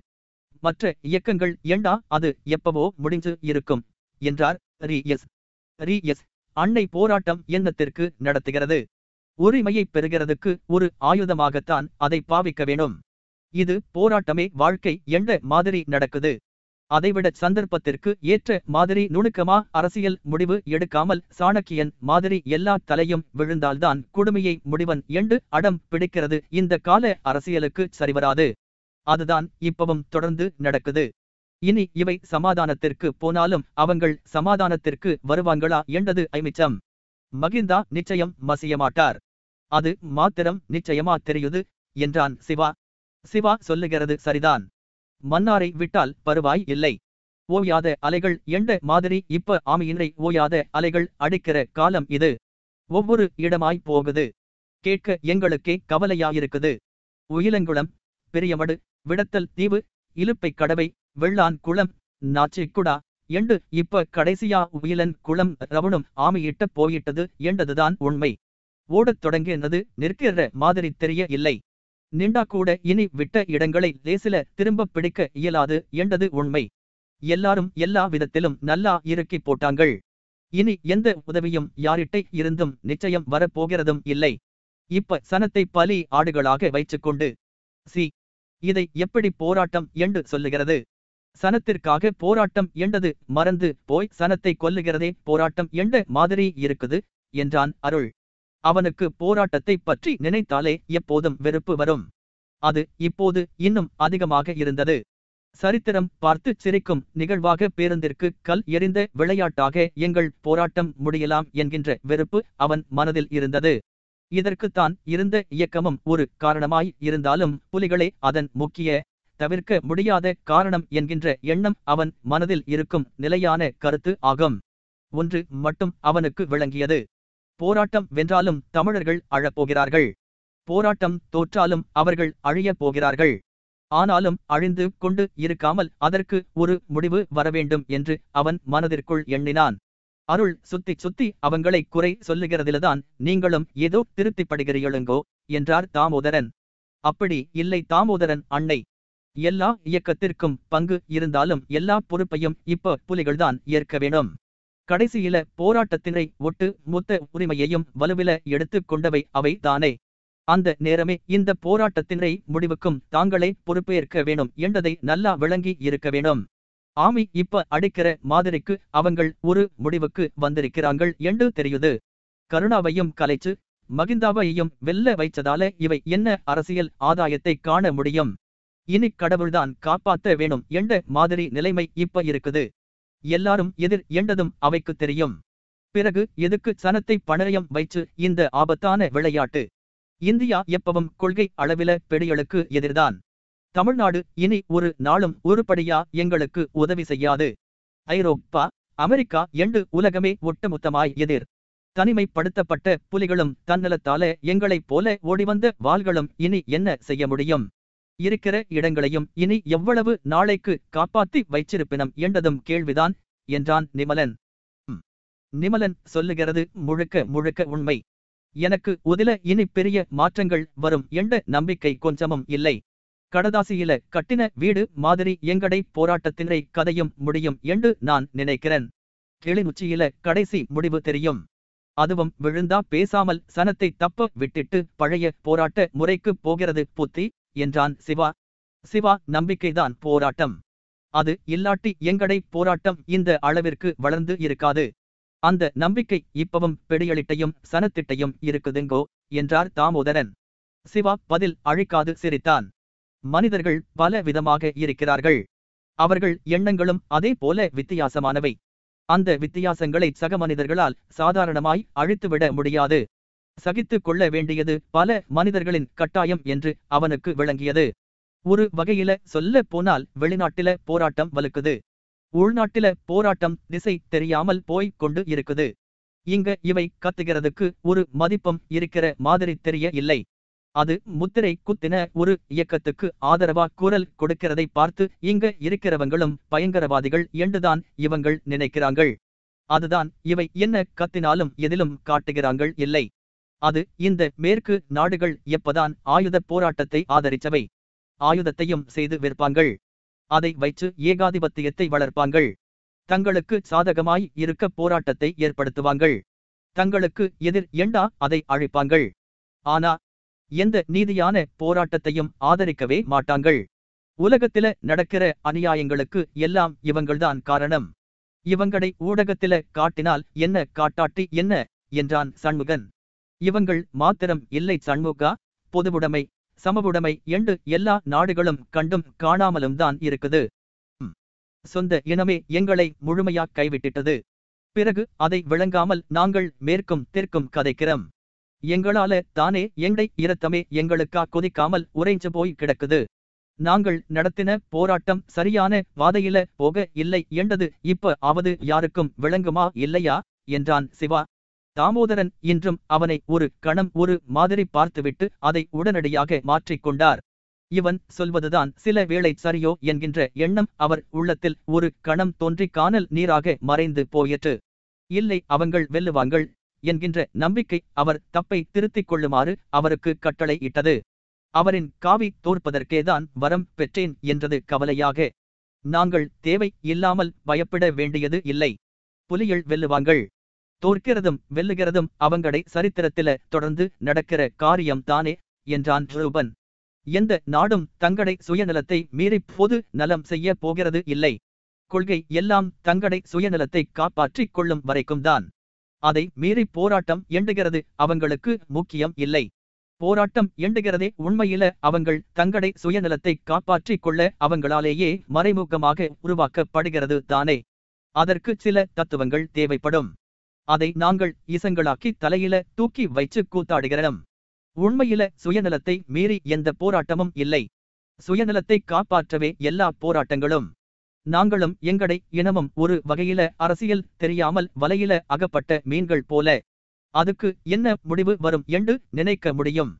மற்ற இயக்கங்கள் எண்டா அது எப்பவோ முடிஞ்சு இருக்கும் என்றார் ரி எஸ் ரி எஸ் அன்னை போராட்டம் எண்ணத்திற்கு நடத்துகிறது? உரிமையைப் பெறுகிறதுக்கு ஒரு ஆயுதமாகத்தான் அதை பாவிக்க வேணும் இது போராட்டமே வாழ்க்கை என்ற மாதிரி நடக்குது. அதைவிட சந்தர்ப்பத்திற்கு ஏற்ற மாதிரி நுணுக்கமா அரசியல் முடிவு எடுக்காமல் சாணக்கியன் மாதிரி எல்லா தலையும் விழுந்தால்தான் குடுமையை முடிவன் என்று அடம் பிடிக்கிறது. இந்த கால அரசியலுக்கு சரிவராது. அதுதான் இப்பவும் தொடர்ந்து நடக்குது. இனி இவை சமாதானத்திற்கு போனாலும் அவங்கள் சமாதானத்திற்கு வருவாங்களா என்றது ஐமிச்சம். மகிந்தா நிச்சயம் மசியமாட்டார். அது மாத்திரம் நிச்சயமா தெரியுது என்றான் சிவா. சிவா சொல்லுகிறது சரிதான். மன்னாரை விட்டால் பருவாய் இல்லை. ஓயாத அலைகள் எண்ட மாதிரி இப்ப ஆமையினை ஓயாத அலைகள் அடிக்கிற காலம் இது. ஒவ்வொரு இடமாய் போகுது. கேட்க எங்களுக்கே கவலையாயிருக்குது. உயிலங்குளம் பெரியமடு விடத்தல் தீவு இலுப்பை கடவை வெள்ளான் குளம் நாச்சிக்குடா எண்டு இப்ப கடைசியா உயிலன் குளம் ரவணும் ஆமையிட்ட போயிட்டது என்றதுதான் உண்மை. ஓடத் தொடங்கினது நிற்கிற மாதிரி தெரிய இல்லை. நின்றா கூட இனி விட்ட இடங்களை லேசில திரும்ப பிடிக்க இயலாது என்றது உண்மை. எல்லாரும் எல்லா விதத்திலும் நல்லா இறுக்கி போட்டாங்கள் இனி எந்த உதவியும் யாரிட்டை இருந்தும் நிச்சயம் வரப்போகிறதும் இல்லை. இப்ப சனத்தை பலி ஆடுகளாக வைச்சுக்கொண்டு சி இதை எப்படி போராட்டம் என்று சொல்லுகிறது? சனத்திற்காக போராட்டம் என்றது மறந்து போய் சனத்தை கொல்லுகிறதே போராட்டம் என்ற மாதிரி இருக்குது என்றான் அருள். அவனுக்கு போராட்டத்தை பற்றி நினைத்தாலே எப்போதும் வெறுப்பு வரும். அது இப்போது இன்னும் அதிகமாக இருந்தது. சரித்திரம் பார்த்து சிரிக்கும் நிகழ்வாக பேருந்திற்கு கல் எறிந்த விளையாட்டாக எங்கள் போராட்டம் முடியலாம் என்கின்ற வெறுப்பு அவன் மனதில் இருந்தது. இதற்குத்தான் இருந்த இயக்கமும் ஒரு காரணமாய் இருந்தாலும் புலிகளே அதன் முக்கிய தவிர்க்க முடியாத காரணம் என்கின்ற எண்ணம் அவன் மனதில் இருக்கும் நிலையான கருத்து ஆகும். ஒன்று மட்டும் அவனுக்கு விளங்கியது. போராட்டம் வென்றாலும் தமிழர்கள் அழப்போகிறார்கள். போராட்டம் தோற்றாலும் அவர்கள் அழியப் போகிறார்கள். ஆனாலும் அழிந்து கொண்டு இருக்காமல் அதற்கு ஒரு முடிவு வரவேண்டும் என்று அவன் மனதிற்குள் எண்ணினான். அருள் சுத்தி சுத்தி அவங்களை குறை சொல்லுகிறதில்தான் நீங்களும் ஏதோ திருப்திப்படுகிறீர்களுங்கோ என்றார் தாமோதரன். அப்படி இல்லை தாமோதரன் அன்னை. எல்லா இயக்கத்திற்கும் பங்கு இருந்தாலும் எல்லா பொறுப்பையும் இப்ப புலிகள்தான் ஏற்க வேணும் கடைசியில போராட்டத்தினை ஒட்டு மொத்த உரிமையையும் வலுவில எடுத்துக் கொண்டவை அவை தானே. அந்த நேரமே இந்த போராட்டத்தினை முடிவுக்கும் தாங்களே பொறுப்பேற்க வேணும் என்றதை நல்லா விளங்கி இருக்க வேணும். ஆமி இப்ப அடிக்கிற மாதிரிக்கு அவங்கள் ஒரு முடிவுக்கு வந்திருக்கிறாங்கள் என்று தெரியுது. கருணாவையும் கலைச்சு மகிந்தாவையும் வெல்ல வைச்சதால இவை என்ன அரசியல் ஆதாயத்தை காண முடியும்? இனி கடவுள்தான் காப்பாத்த வேணும் என்ற மாதிரி நிலைமை இப்ப இருக்குது. எல்லாரும் எதிர் என்றதும் அவைக்கு தெரியும். பிறகு எதுக்கு சனத்தை பணயம் வைச்சு இந்த ஆபத்தான விளையாட்டு? இந்தியா எப்பவும் கொள்கை அளவில பெடிகளுக்கு எதிர்தான். தமிழ்நாடு இனி ஒரு நாளும் உருப்படியா எங்களுக்கு உதவி செய்யாது. ஐரோப்பா அமெரிக்கா எண்டு உலகமே ஒட்டுமொத்தமாய் எதிர். தனிமைப்படுத்தப்பட்ட புலிகளும் தன்னலத்தால எங்களைப் போல ஓடிவந்த வாள்களும் இனி என்ன செய்ய முடியும்? இருக்கிற இடங்களையும் இனி எவ்வளவு நாளைக்கு காப்பாத்தி வைச்சிருப்பினம் என்றதும் கேள்விதான் என்றான் நிமலன். நிமலன் சொல்லுகிறது முழுக்க முழுக்க உண்மை. எனக்கு உதில இனி பெரிய மாற்றங்கள் வரும் என்ற நம்பிக்கை கொஞ்சமும் இல்லை. கடதாசியில கட்டின வீடு மாதிரி எங்கடை போராட்டத்தினை கதையும் முடியும் என்று நான் நினைக்கிறேன். கிளிநுச்சியில கடைசி முடிவு தெரியும். அதுவும் விழுந்தா பேசாமல் சனத்தை தப்ப விட்டிட்டு பழைய போராட்ட முறைக்கு போகிறது புத்தி. என்றான் சிவா. சிவா நம்பிக்கைதான் போராட்டம். அது இல்லாட்டி எங்கடை போராட்டம் இந்த அளவிற்கு வளர்ந்து இருக்காது. அந்த நம்பிக்கை இப்பவும் பெடியலிட்டையும் சனத்திட்டையும் இருக்குதுங்கோ என்றார் தாமோதரன். சிவா பதில் அழிக்காது சிரித்தான். மனிதர்கள் பல விதமாக இருக்கிறார்கள். அவர்கள் எண்ணங்களும் அதே போல வித்தியாசமானவை. அந்த வித்தியாசங்களை சக மனிதர்களால் சாதாரணமாய் அழித்துவிட முடியாது. சகித்துக் கொள்ள வேண்டியது பல மனிதர்களின் கட்டாயம் என்று அவனுக்கு விளங்கியது. ஒரு வகையில சொல்ல போனால் வெளிநாட்டில போராட்டம் வலுக்குது. உள்நாட்டில போராட்டம் திசை தெரியாமல் போய் கொண்டு இருக்குது. இங்க இவை கத்துகிறதுக்கு ஒரு மதிப்பம் இருக்கிற மாதிரி தெரிய இல்லை. அது முத்திரை குத்தின ஒரு இயக்கத்துக்கு ஆதரவா குரல் கொடுக்கிறதை பார்த்து இங்க இருக்கிறவங்களும் பயங்கரவாதிகள் என்றுதான் இவங்கள் நினைக்கிறாங்கள் அதுதான் இவை என்ன கத்தினாலும் எதிலும் காட்டுகிறாங்கள் இல்லை. அது இந்த மேற்கு நாடுகள் எப்பதான் ஆயுத போராட்டத்தை ஆதரிச்சவை ஆயுதத்தையும் செய்து விற்பாங்கள் அதை வைத்து ஏகாதிபத்தியத்தை வளர்ப்பாங்கள் தங்களுக்கு சாதகமாய் இருக்க போராட்டத்தை ஏற்படுத்துவாங்கள் தங்களுக்கு எதிர் எண்டா அதை அழைப்பாங்கள் ஆனா எந்த நீதியான போராட்டத்தையும் ஆதரிக்கவே மாட்டாங்கள் உலகத்தில நடக்கிற அநியாயங்களுக்கு எல்லாம் இவங்கள்தான் காரணம். இவங்களை ஊடகத்தில காட்டினால் என்ன காட்டாட்டி என்ன? என்றான் சண்முகன். இவங்கள் மாத்திரம் இல்லை சண்முகா. பொதுவுடைமை சமவுடைமை என்று எல்லா நாடுகளும் கண்டும் காணாமலும் தான் இருக்குது. சொந்த இனமே எங்களை முழுமையா கைவிட்டிட்டது. பிறகு அதை விளங்காமல் நாங்கள் மேற்கும் தெற்கும் கதைக்கிறோம். எங்களால தானே எங்களை இரத்தமே எங்களுக்கா கொதிக்காமல் உறைஞ்சு போய் கிடக்குது. நாங்கள் நடத்தின போராட்டம் சரியான வாதையில போக இல்லை என்றது இப்ப ஆவது யாருக்கும் விளங்குமா இல்லையா? என்றான் சிவா. தாமோதரன் இன்றும் அவனை ஒரு கணம் ஒரு மாதிரி பார்த்துவிட்டு அதை உடனடியாக மாற்றிக்கொண்டார். இவன் சொல்வதுதான் சில வேளை சரியோ என்கின்ற எண்ணம் அவர் உள்ளத்தில் ஒரு கணம் தோன்றி காணல் நீராக மறைந்து போயிற்று. இல்லை அவங்கள் வெல்லுவாங்கள் என்கின்ற நம்பிக்கை அவர் தப்பை திருத்திக் கொள்ளுமாறு அவருக்கு கட்டளை இட்டது. அவரின் காவி தோற்பதற்கேதான் வரம் பெற்றேன் என்றது கவலையாக. நாங்கள் தேவை இல்லாமல் பயப்பட வேண்டியது இல்லை. புலிகள் வெல்லுவாங்கள் தோற்கிறதும் வெல்லுகிறதும் அவங்கடை சரித்திரத்தில தொடர்ந்து நடக்கிற காரியம் தானே என்றான் ரூபன். எந்த நாடும் தங்கடை சுயநலத்தை மீறி பொது நலம் செய்ய போகிறது இல்லை. கொள்கை எல்லாம் தங்கடை சுயநலத்தை காப்பாற்றிக் கொள்ளும் வரைக்கும்தான் அதை மீறி போராட்டம் எண்டுகிறது அவங்களுக்கு முக்கியம் இல்லை. போராட்டம் எண்டுகிறதே உண்மையில அவங்கள் தங்கடை சுயநலத்தை காப்பாற்றிக் கொள்ள அவங்களாலேயே மறைமுகமாக உருவாக்கப்படுகிறது தானே. அதற்கு சில தத்துவங்கள் தேவைப்படும். அதை நாங்கள் இசங்களாக்கி தலையில தூக்கி வைச்சு கூத்தாடுகிறோம். உண்மையில சுயநலத்தை மீறி எந்த போராட்டமும் இல்லை. சுயநலத்தை காப்பாற்றவே எல்லா போராட்டங்களும். நாங்களும் எங்கடை இனமும் ஒரு வகையில அரசியல் தெரியாமல் வலையில அகப்பட்ட மீன்கள் போல. அதுக்கு என்ன முடிவு வரும் என்று நினைக்க முடியும்.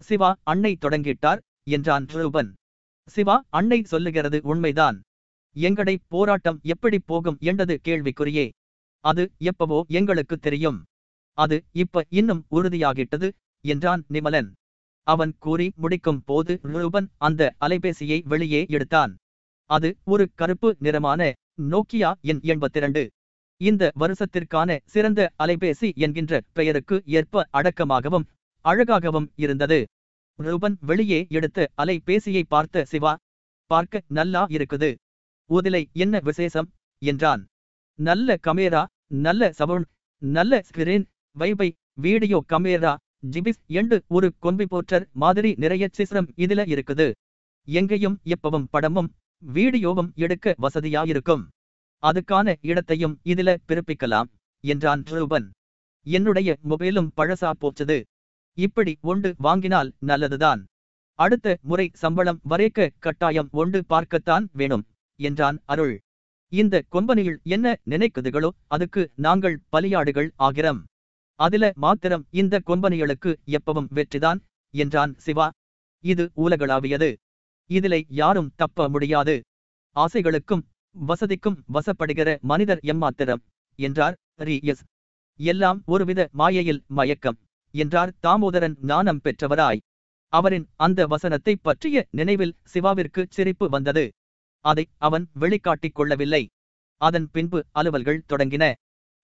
சிவா அன்னை தொடங்கிட்டார் என்றான் ரூபன். சிவா அன்னை சொல்லுகிறது உண்மைதான். எங்கடை போராட்டம் எப்படி போகும் என்றது கேள்விக்குரியே அது எப்பவோ எங்களுக்கு தெரியும். அது இப்ப இன்னும் உறுதியாகிட்டது என்றான் நிமலன். அவன் கூறி முடிக்கும் போது ரூபன் அந்த அலைபேசியை வெளியே எடுத்தான். அது ஒரு கருப்பு நிறமான நோக்கியா? என் எண்பத்திரண்டு. இந்த வருஷத்திற்கான சிறந்த அலைபேசி என்கின்ற பெயருக்கு ஏற்ப அடக்கமாகவும் அழகாகவும் இருந்தது. ரூபன் வெளியே எடுத்த அலைபேசியை பார்த்த சிவா பார்க்க நல்லா இருக்குது. உதிலை என்ன விசேஷம்? என்றான். நல்ல கமேரா நல்ல சவுண்ட் நல்ல screen wifi video camera GPS என்று ஒரு கொம்பி போற்றர் மாதிரி நிறைய சிஸ்டம் இதுல இருக்குது. எங்கேயும் எப்பவும் படமும் வீடியோவும் எடுக்க வசதியாயிருக்கும். அதுக்கான இடத்தையும் இதுல பிறப்பிக்கலாம் என்றான் ரூபன். என்னுடைய மொபைலும் பழசா போச்சது. இப்படி ஒன்று வாங்கினால் நல்லதுதான். அடுத்த முறை சம்பளம் வரைக்க கட்டாயம் ஒன்று பார்க்கத்தான் வேணும் என்றான் அருள். இந்த கொம்பனியில் என்ன நினைக்குதுகளோ அதுக்கு நாங்கள் பலியாடுகள் ஆகிறோம். அதில மாத்திரம் இந்த கொம்பனிகளுக்கு எப்பவும் வெற்றிதான் என்றான் சிவா. இது உலகளாவியது. இதிலை யாரும் தப்ப முடியாது. ஆசைகளுக்கும் வசதிக்கும் வசப்படுகிற மனிதர் எம்மாத்திரம் என்றார் ரி எஸ் எல்லாம் ஒருவித மாயையில் மயக்கம் என்றார் தாமோதரன் ஞானம் பெற்றவராய். அவரின் அந்த வசனத்தை பற்றிய நினைவில் சிவாவிற்கு சிரிப்பு வந்தது. அதை அவன் வெளிக்காட்டிக் கொள்ளவில்லை. அதன் பின்பு அலுவல்கள் தொடங்கின.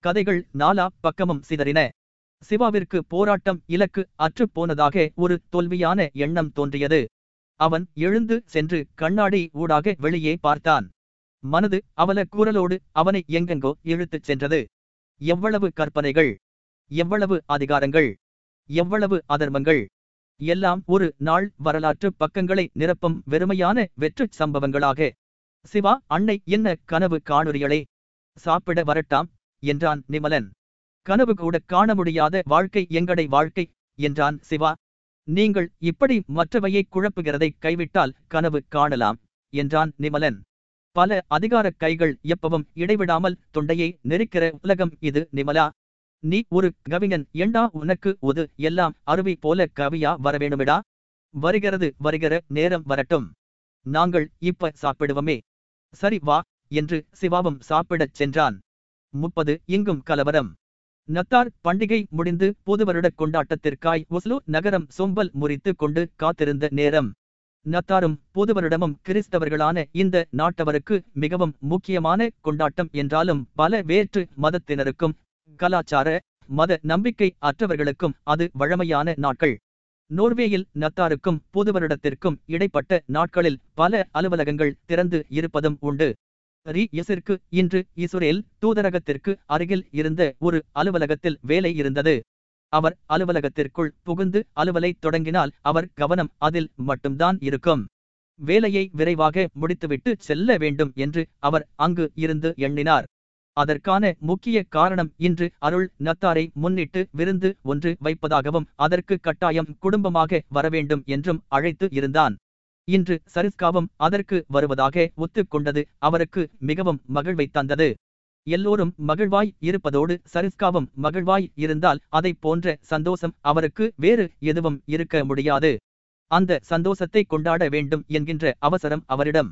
கதைகள் நாலா பக்கமும் சிதறின. சிவாவிற்கு போராட்டம் இலக்கு அற்றுப் போனதாக ஒரு தோல்வியான எண்ணம் தோன்றியது. அவன் எழுந்து சென்று கண்ணாடி ஊடாக வெளியே பார்த்தான். மனது அவல கூறலோடு அவனை எங்கெங்கோ இழுத்துச் சென்றது. எவ்வளவு கற்பனைகள் எவ்வளவு அதிகாரங்கள் எவ்வளவு அதர்மங்கள். எல்லாம் ஒரு நாள் வரலாற்று பக்கங்களை நிரப்பும் வெறுமையான வெற்றுச் சம்பவங்களாக சிவா அன்னை என்ன கனவு காணுறியளே? சாப்பிட வரட்டாம் என்றான் நிமலன். கனவு கூட காண முடியாத வாழ்க்கை எங்கடை வாழ்க்கை என்றான் சிவா. நீங்கள் இப்படி மற்றவையை குழப்புகிறதை கைவிட்டால் கனவு காணலாம் என்றான் நிமலன். பல அதிகாரக் கைகள் எப்பவும் இடைவிடாமல் தொண்டையை நெருக்கிற உலகம் இது நிமலா. நீ ஒரு கவிஞன் எண்டா உனக்கு உது எல்லாம் அருவி போல கவியா வரவேணுமிடா? வருகிறது வருகிற நேரம் வரட்டும். நாங்கள் இப்ப சாப்பிடுவோமே சரி வா என்று சிவாவும் சாப்பிடச் சென்றான். முப்பது இங்கும் கலவரம். நத்தார் பண்டிகை முடிந்து புதுவருடக் கொண்டாட்டத்திற்காய் ஒஸ்லோ நகரம் சொம்பல் முறித்து கொண்டு காத்திருந்த நேரம். நத்தாரும் புதுவருடமும் கிறிஸ்தவர்களான இந்த நாட்டவருக்கு மிகவும் முக்கியமான கொண்டாட்டம் என்றாலும் பல வேற்று மதத்தினருக்கும் கலாச்சார மத நம்பிக்கை அற்றவர்களுக்கும் அது வழமையான நாட்கள். நோர்வேயில் நத்தாருக்கும் புதுவருடத்திற்கும் இடைப்பட்ட நாட்களில் பல அலுவலகங்கள் திறந்து இருப்பதும் உண்டு. ரி எசிற்கு இன்று இசுரேல் தூதரகத்திற்கு அருகில் இருந்த ஒரு அலுவலகத்தில் வேலை இருந்தது. அவர் அலுவலகத்திற்குள் புகுந்து அலுவலை தொடங்கினால் அவர் கவனம் அதில் மட்டும்தான் இருக்கும். வேலையை விரைவாக முடித்துவிட்டு செல்ல வேண்டும் என்று அவர் அங்கு இருந்து எண்ணினார். அதற்கான முக்கிய காரணம் இன்று அருள் நத்தாரை முன்னிட்டு விருந்து ஒன்று வைப்பதாகவும் அதற்கு கட்டாயம் குடும்பமாக வரவேண்டும் என்றும் அழைத்து இருந்தான். இன்று சரிஸ்காவும் அதற்கு வருவதாக ஒத்துக்கொண்டது அவருக்கு மிகவும் மகிழ்வை தந்தது. எல்லோரும் மகிழ்வாய் இருப்பதோடு சரிஸ்காவும் மகிழ்வாய் இருந்தால் அதைப் போன்ற சந்தோஷம் அவருக்கு வேறு எதுவும் இருக்க முடியாது. அந்த சந்தோஷத்தை கொண்டாட வேண்டும் என்கின்ற அவசரம் அவரிடம்.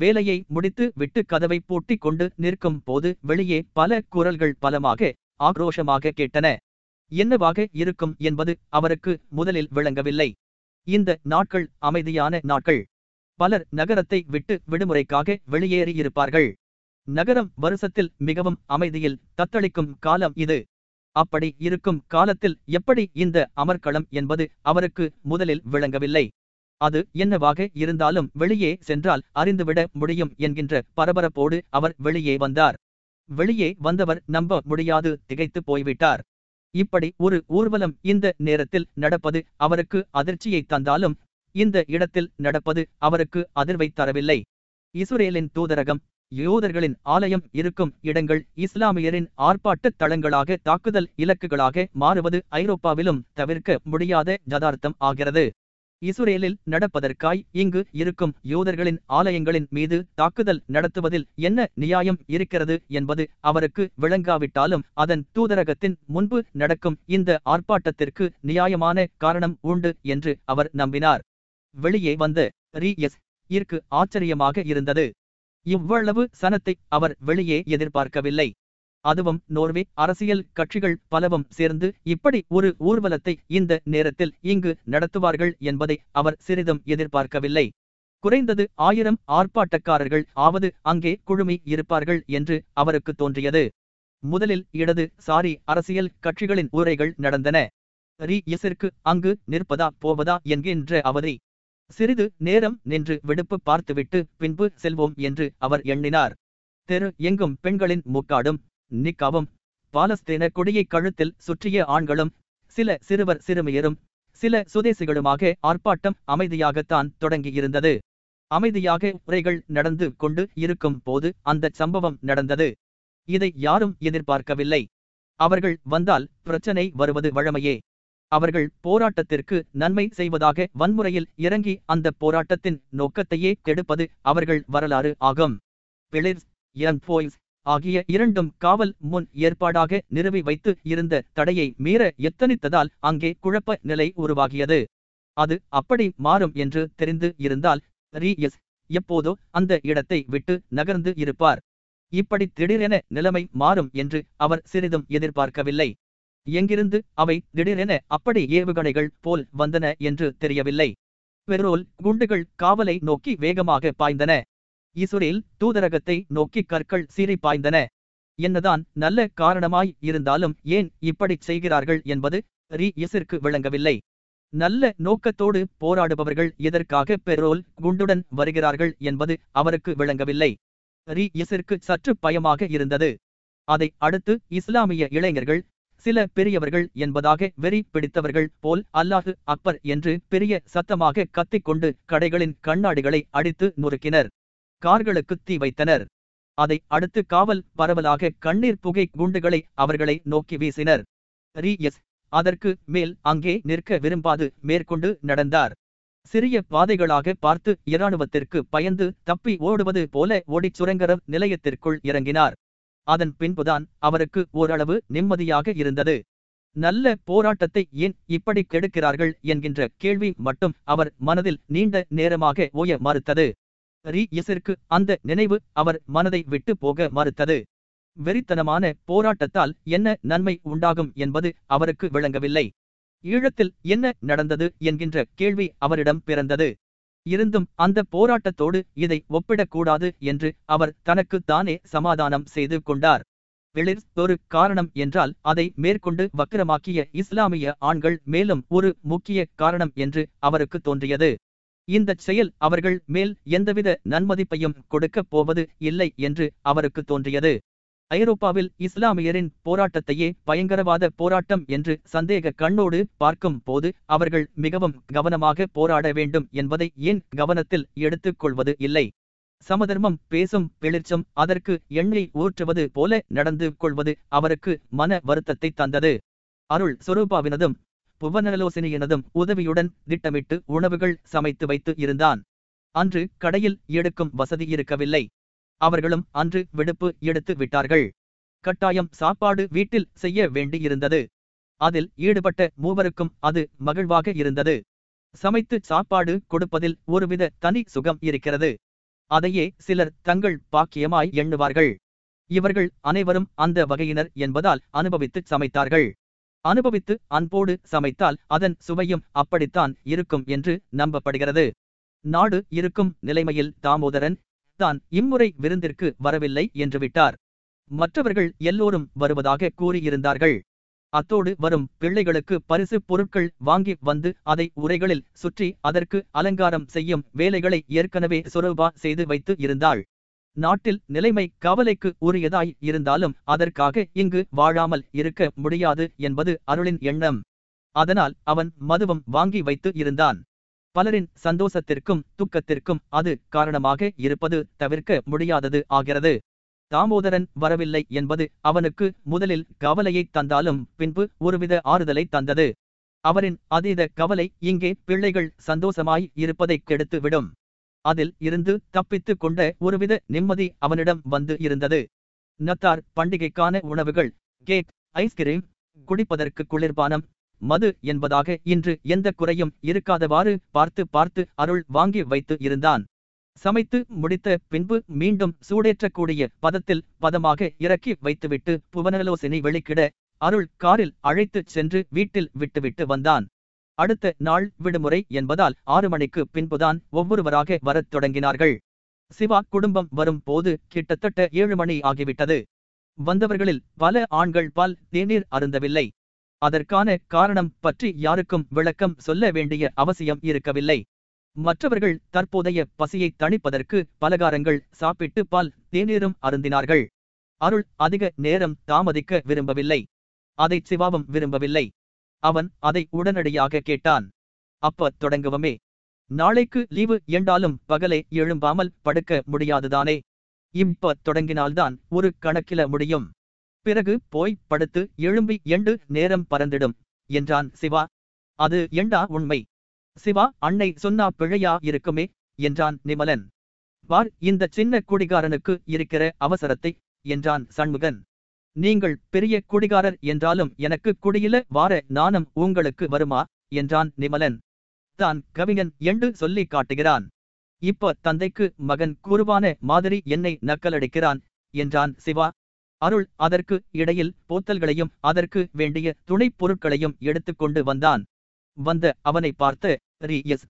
வேலையை முடித்து விட்டு கதவை பூட்டிக் கொண்டு நிற்கும் போது வெளியே பல குரல்கள் பலமாக ஆக்ரோஷமாக கேட்டன. என்னவாக இருக்கும் என்பது அவருக்கு முதலில் விளங்கவில்லை. இந்த நாட்கள் அமைதியான நாட்கள். பலர் நகரத்தை விட்டு விடுமுறைக்காக வெளியேறியிருப்பார்கள் நகரம் வருஷத்தில் மிகவும் அமைதியில் தத்தளிக்கும் காலம் இது. அப்படி இருக்கும் காலத்தில் எப்படி இந்த அமர்க்களம் என்பது அவருக்கு முதலில் விளங்கவில்லை. அது என்னவாக இருந்தாலும் வெளியே சென்றால் அறிந்துவிட முடியும் என்கின்ற பரபரப்போடு அவர் வெளியே வந்தார். வெளியே வந்தவர் நம்ப முடியாது திகைத்து போய்விட்டார். இப்படி ஒரு ஊர்வலம் இந்த நேரத்தில் நடப்பது அவருக்கு அதிர்ச்சியை தந்தாலும் இந்த இடத்தில் நடப்பது அவருக்கு அதிர்வை தரவில்லை. இசுரேலின் தூதரகம் யூதர்களின் ஆலயம் இருக்கும் இடங்கள் இஸ்லாமியரின் ஆர்ப்பாட்டுத் தளங்களாக தாக்குதல் இலக்குகளாக மாறுவது ஐரோப்பாவிலும் தவிர்க்க முடியாத ஜதார்த்தம் ஆகிறது. இசுரேலில் நடப்பதற்காய் இங்கு இருக்கும் யூதர்களின் ஆலயங்களின் மீது தாக்குதல் நடத்துவதில் என்ன நியாயம் இருக்கிறது என்பது அவருக்கு விளங்காவிட்டாலும் அதன் தூதரகத்தின் முன்பு நடக்கும் இந்த ஆர்ப்பாட்டத்திற்கு நியாயமான காரணம் உண்டு என்று அவர் நம்பினார். வெளியே வந்த ரி எஸ் இற்கு ஆச்சரியமாக இருந்தது. இவ்வளவு சனத்தை அவர் வெளியே எதிர்பார்க்கவில்லை. அதுவும் நோர்வே அரசியல் கட்சிகள் பலவும் சேர்ந்து இப்படி ஒரு ஊர்வலத்தை இந்த நேரத்தில் இங்கு நடத்துவார்கள் என்பதை அவர் சிறிதும் எதிர்பார்க்கவில்லை. குறைந்தது ஆயிரம் ஆர்ப்பாட்டக்காரர்கள் ஆவது அங்கே குழுமி இருப்பார்கள் என்று அவருக்கு தோன்றியது. முதலில் இடது சாரி அரசியல் கட்சிகளின் உரைகள் நடந்தன. ரி எசிற்கு அங்கு நிற்பதா போவதா என்கின்ற அவதி. சிறிது நேரம் நின்று விடுப்பு பார்த்துவிட்டு பின்பு செல்வோம் என்று அவர் எண்ணினார். தெரு எங்கும் பெண்களின் முக்காடும் நிக்காவும். பாலஸ்தீன கொடியை கழுத்தில் சுற்றிய ஆண்களும் சில சிறுவர் சிறுமியரும் சில சுதேசிகளுமாக ஆர்ப்பாட்டம் அமைதியாகத்தான் தொடங்கியிருந்தது. அமைதியாக உரைகள் நடந்து கொண்டு இருக்கும் போது அந்த சம்பவம் நடந்தது. இதை யாரும் எதிர்பார்க்கவில்லை. அவர்கள் வந்தால் பிரச்சனை வருவது வழமையே. அவர்கள் போராட்டத்திற்கு நன்மை செய்வதாக வன்முறையில் இறங்கி அந்த போராட்டத்தின் நோக்கத்தையே கெடுப்பது அவர்கள் வரலாறு ஆகும். பிளிர்ஸ் என் போய்ஸ் ஆகிய இரண்டும் காவல் முன் ஏற்பாடாக நிறுவி வைத்து இருந்த தடையை மீற எத்தனித்ததால் அங்கே குழப்ப நிலை உருவாகியது. அது அப்படி மாறும் என்று தெரிந்து இருந்தால் ரி எஸ் எப்போதோ அந்த இடத்தை விட்டு நகர்ந்து இருப்பார். இப்படி திடீரென நிலைமை மாறும் என்று அவர் சிறிதும் எதிர்பார்க்கவில்லை. எங்கிருந்து அவை திடீரென அப்படி ஏவுகணைகள் போல் வந்தன என்று தெரியவில்லை. பெட்ரோல் குண்டுகள் காவலை நோக்கி வேகமாக பாய்ந்தன. இசுரேல் தூதரகத்தை நோக்கி கற்கள் சீறி பாய்ந்தன. என்னதான் நல்ல காரணமாய் இருந்தாலும் ஏன் இப்படிச் செய்கிறார்கள் என்பது ரி இசிற்கு விளங்கவில்லை. நல்ல நோக்கத்தோடு போராடுபவர்கள் எதற்காக பெரோல் குண்டுடன் வருகிறார்கள் என்பது அவருக்கு விளங்கவில்லை. ரி இசிற்கு சற்று பயமாக இருந்தது. அதை அடுத்து இஸ்லாமிய இளைஞர்கள் சில பெரியவர்கள் என்பதாக வெறி பிடித்தவர்கள் போல் அல்லாஹு அக்பர் என்று பெரிய சத்தமாக கத்திக்கொண்டு கடைகளின் கண்ணாடிகளை அடித்து நொறுக்கினர். கார்களுக்கு தீ வைத்தனர். அதை அடுத்து காவல் பரவலாக கண்ணீர் புகை குண்டுகளை அவர்களை நோக்கி வீசினர். ரி எஸ் அதற்கு மேல் அங்கே நிற்க விரும்பாது மேற்கொண்டு நடந்தார். சிறிய பாதைகளாக பார்த்து இராணுவத்திற்கு பயந்து தப்பி ஓடுவது போல ஓடிச் சுரங்கர நிலையத்திற்குள் இறங்கினார். அதன் பின்புதான் அவருக்கு ஓரளவு நிம்மதியாக இருந்தது. நல்ல போராட்டத்தை ஏன் இப்படி கெடுக்கிறார்கள் என்கின்ற கேள்வி மட்டும் அவர் மனதில் நீண்ட நேரமாக ஓய மறுத்தது. ரீ அந்த நினைவு அவர் மனதை விட்டு போக மறுத்தது. வெறித்தனமான போராட்டத்தால் என்ன நன்மை உண்டாகும் என்பது அவருக்கு விளங்கவில்லை. ஈழத்தில் என்ன நடந்தது என்கின்ற கேள்வி அவரிடம் பிறந்தது. இருந்தும் அந்த போராட்டத்தோடு இதை ஒப்பிடக்கூடாது என்று அவர் தனக்கு தானே சமாதானம் செய்து கொண்டார். வெளிர் ஒரு காரணம் என்றால் அதை மேற்கொண்டு வக்கிரமாக்கிய இஸ்லாமிய ஆண்கள் மேலும் ஒரு முக்கிய காரணம் என்று அவருக்கு தோன்றியது. இந்தச் செயல் அவர்கள் மேல் எந்தவித நன்மதிப்பையும் கொடுக்கப் போவது இல்லை என்று அவருக்கு தோன்றியது. ஐரோப்பாவில் இஸ்லாமியரின் போராட்டத்தையே பயங்கரவாத போராட்டம் என்று சந்தேக கண்ணோடு பார்க்கும் போது அவர்கள் மிகவும் கவனமாக போராட வேண்டும் என்பதை ஏன் கவனத்தில் எடுத்துக் கொள்வது இல்லை? சமதர்மம் பேசும் வெளிச்சம் அதற்கு எண்ணெய் ஊற்றுவது போல நடந்து கொள்வது அவருக்கு மன வருத்தத்தை தந்தது. அருள் சொரூபாவினதும் புவனலோசினியினதும் உதவியுடன் திட்டமிட்டு உணவுகள் சமைத்து வைத்து இருந்தான். அன்று கடையில் எடுக்கும் வசதி இருக்கவில்லை. அவர்களும் அன்று விடுப்பு எடுத்து விட்டார்கள். கட்டாயம் சாப்பாடு வீட்டில் செய்ய வேண்டியிருந்தது. அதில் ஈடுபட்ட மூவருக்கும் அது மகிழ்வாக இருந்தது. சமைத்து சாப்பாடு கொடுப்பதில் ஒருவித தனி சுகம் இருக்கிறது. அதையே சிலர் தங்கள் பாக்கியமாய் எண்ணுவார்கள். இவர்கள் அனைவரும் அந்த வகையினர் என்பதால் அனுபவித்து சமைத்தார்கள். அனுபவித்து அன்போடு சமைத்தால் அதன் சுவையும் அப்படித்தான் இருக்கும் என்று நம்பப்படுகிறது. நாடு இருக்கும் நிலைமையில் தாமோதரன் தான் இம்முறை விருந்திற்கு வரவில்லை என்று விட்டார். மற்றவர்கள் எல்லோரும் வருவதாக கூறியிருந்தார்கள். அத்தோடு வரும் பிள்ளைகளுக்கு பரிசு பொருட்கள் வாங்கி வந்து அதை உரைகளில் சுற்றி அதற்கு அலங்காரம் செய்யும் வேலைகளை ஏற்கனவே சொரூபா செய்து வைத்து இருந்தாள். நாட்டில் நிலைமை கவலைக்கு உரியதாய் இருந்தாலும் அதற்காக இங்கு வாழாமல் இருக்க முடியாது என்பது அருளின் எண்ணம். அதனால் அவன் மதுவம் வாங்கி வைத்து இருந்தான். பலரின் சந்தோஷத்திற்கும் துக்கத்திற்கும் அது காரணமாக இருப்பது தவிர்க்க முடியாதது ஆகிறது. தாமோதரன் வரவில்லை என்பது அவனுக்கு முதலில் கவலையை தந்தாலும் பின்பு ஒருவித ஆறுதலை தந்தது. அவரின் அதீத கவலை இங்கே பிள்ளைகள் சந்தோஷமாய் இருப்பதைக் கெடுத்து விடும் அதில் இருந்து தப்பித்து கொண்ட ஒருவித நிம்மதி அவனிடம் வந்து இருந்தது. நத்தார் பண்டிகைக்கான உணவுகள் கேக் ஐஸ்கிரீம் குடிப்பதற்கு குளிர்பானம் மது என்பதாக இன்று எந்த குறையும் இருக்காதவாறு பார்த்து பார்த்து அருள் வாங்கி வைத்து இருந்தான். சமைத்து முடித்த பின்பு மீண்டும் சூடேற்றக்கூடிய பதத்தில் பதமாக இறக்கி வைத்துவிட்டு புவனலோசினி வெளிக்கிட அருள் காரில் அழைத்துச் சென்று வீட்டில் விட்டுவிட்டு வந்தான். அடுத்த நாள் விடுமுறை என்பதால் ஆறு மணிக்கு பின்புதான் ஒவ்வொருவராக வரத் தொடங்கினார்கள். சிவா குடும்பம் வரும் போது கிட்டத்தட்ட ஏழு மணி ஆகிவிட்டது. வந்தவர்களில் பல ஆண்கள் பால் தேநீர் அருந்தவில்லை. அதற்கான காரணம் பற்றி யாருக்கும் விளக்கம் சொல்ல வேண்டிய அவசியம் இருக்கவில்லை. மற்றவர்கள் தற்போதைய பசியை தணிப்பதற்கு பலகாரங்கள் சாப்பிட்டு பால் தேநீரும் அருந்தினார்கள். அருள் அதிக நேரம் தாமதிக்க விரும்பவில்லை. அதை சிவாவும் விரும்பவில்லை. அவன் அதை உடனடியாக கேட்டான். அப்ப தொடங்குவமே. நாளைக்கு லீவு என்றாலும் பகலை எழும்பாமல் படுக்க முடியாதுதானே. இப்ப தொடங்கினால்தான் ஒரு கணக்கில முடியும். பிறகு போய் படுத்து எழும்பி எண்டு நேரம் பறந்திடும் என்றான் சிவா. அது எண்டா உண்மை? சிவா அன்னை சொன்னா பிழையா இருக்குமே என்றான் நிமலன். பார் இந்த சின்ன குடிகாரனுக்கு இருக்கிற அவசரத்தை என்றான் சண்முகன். நீங்கள் பெரிய குடிகாரர் என்றாலும் எனக்கு குடியில வார நாணம் உங்களுக்கு வருமா? என்றான் நிமலன். தான் கவிஞன் என்று சொல்லி காட்டுகிறான். இப்ப தந்தைக்கு மகன் கூறுவான மாதிரி என்னை நக்கலடிக்கிறான் என்றான் சிவா. அருள் அதற்கு இடையில் போத்தல்களையும் அதற்கு வேண்டிய துணைப் பொருட்களையும் எடுத்துக்கொண்டு வந்தான். வந்த அவனை பார்த்து ரி எஸ்.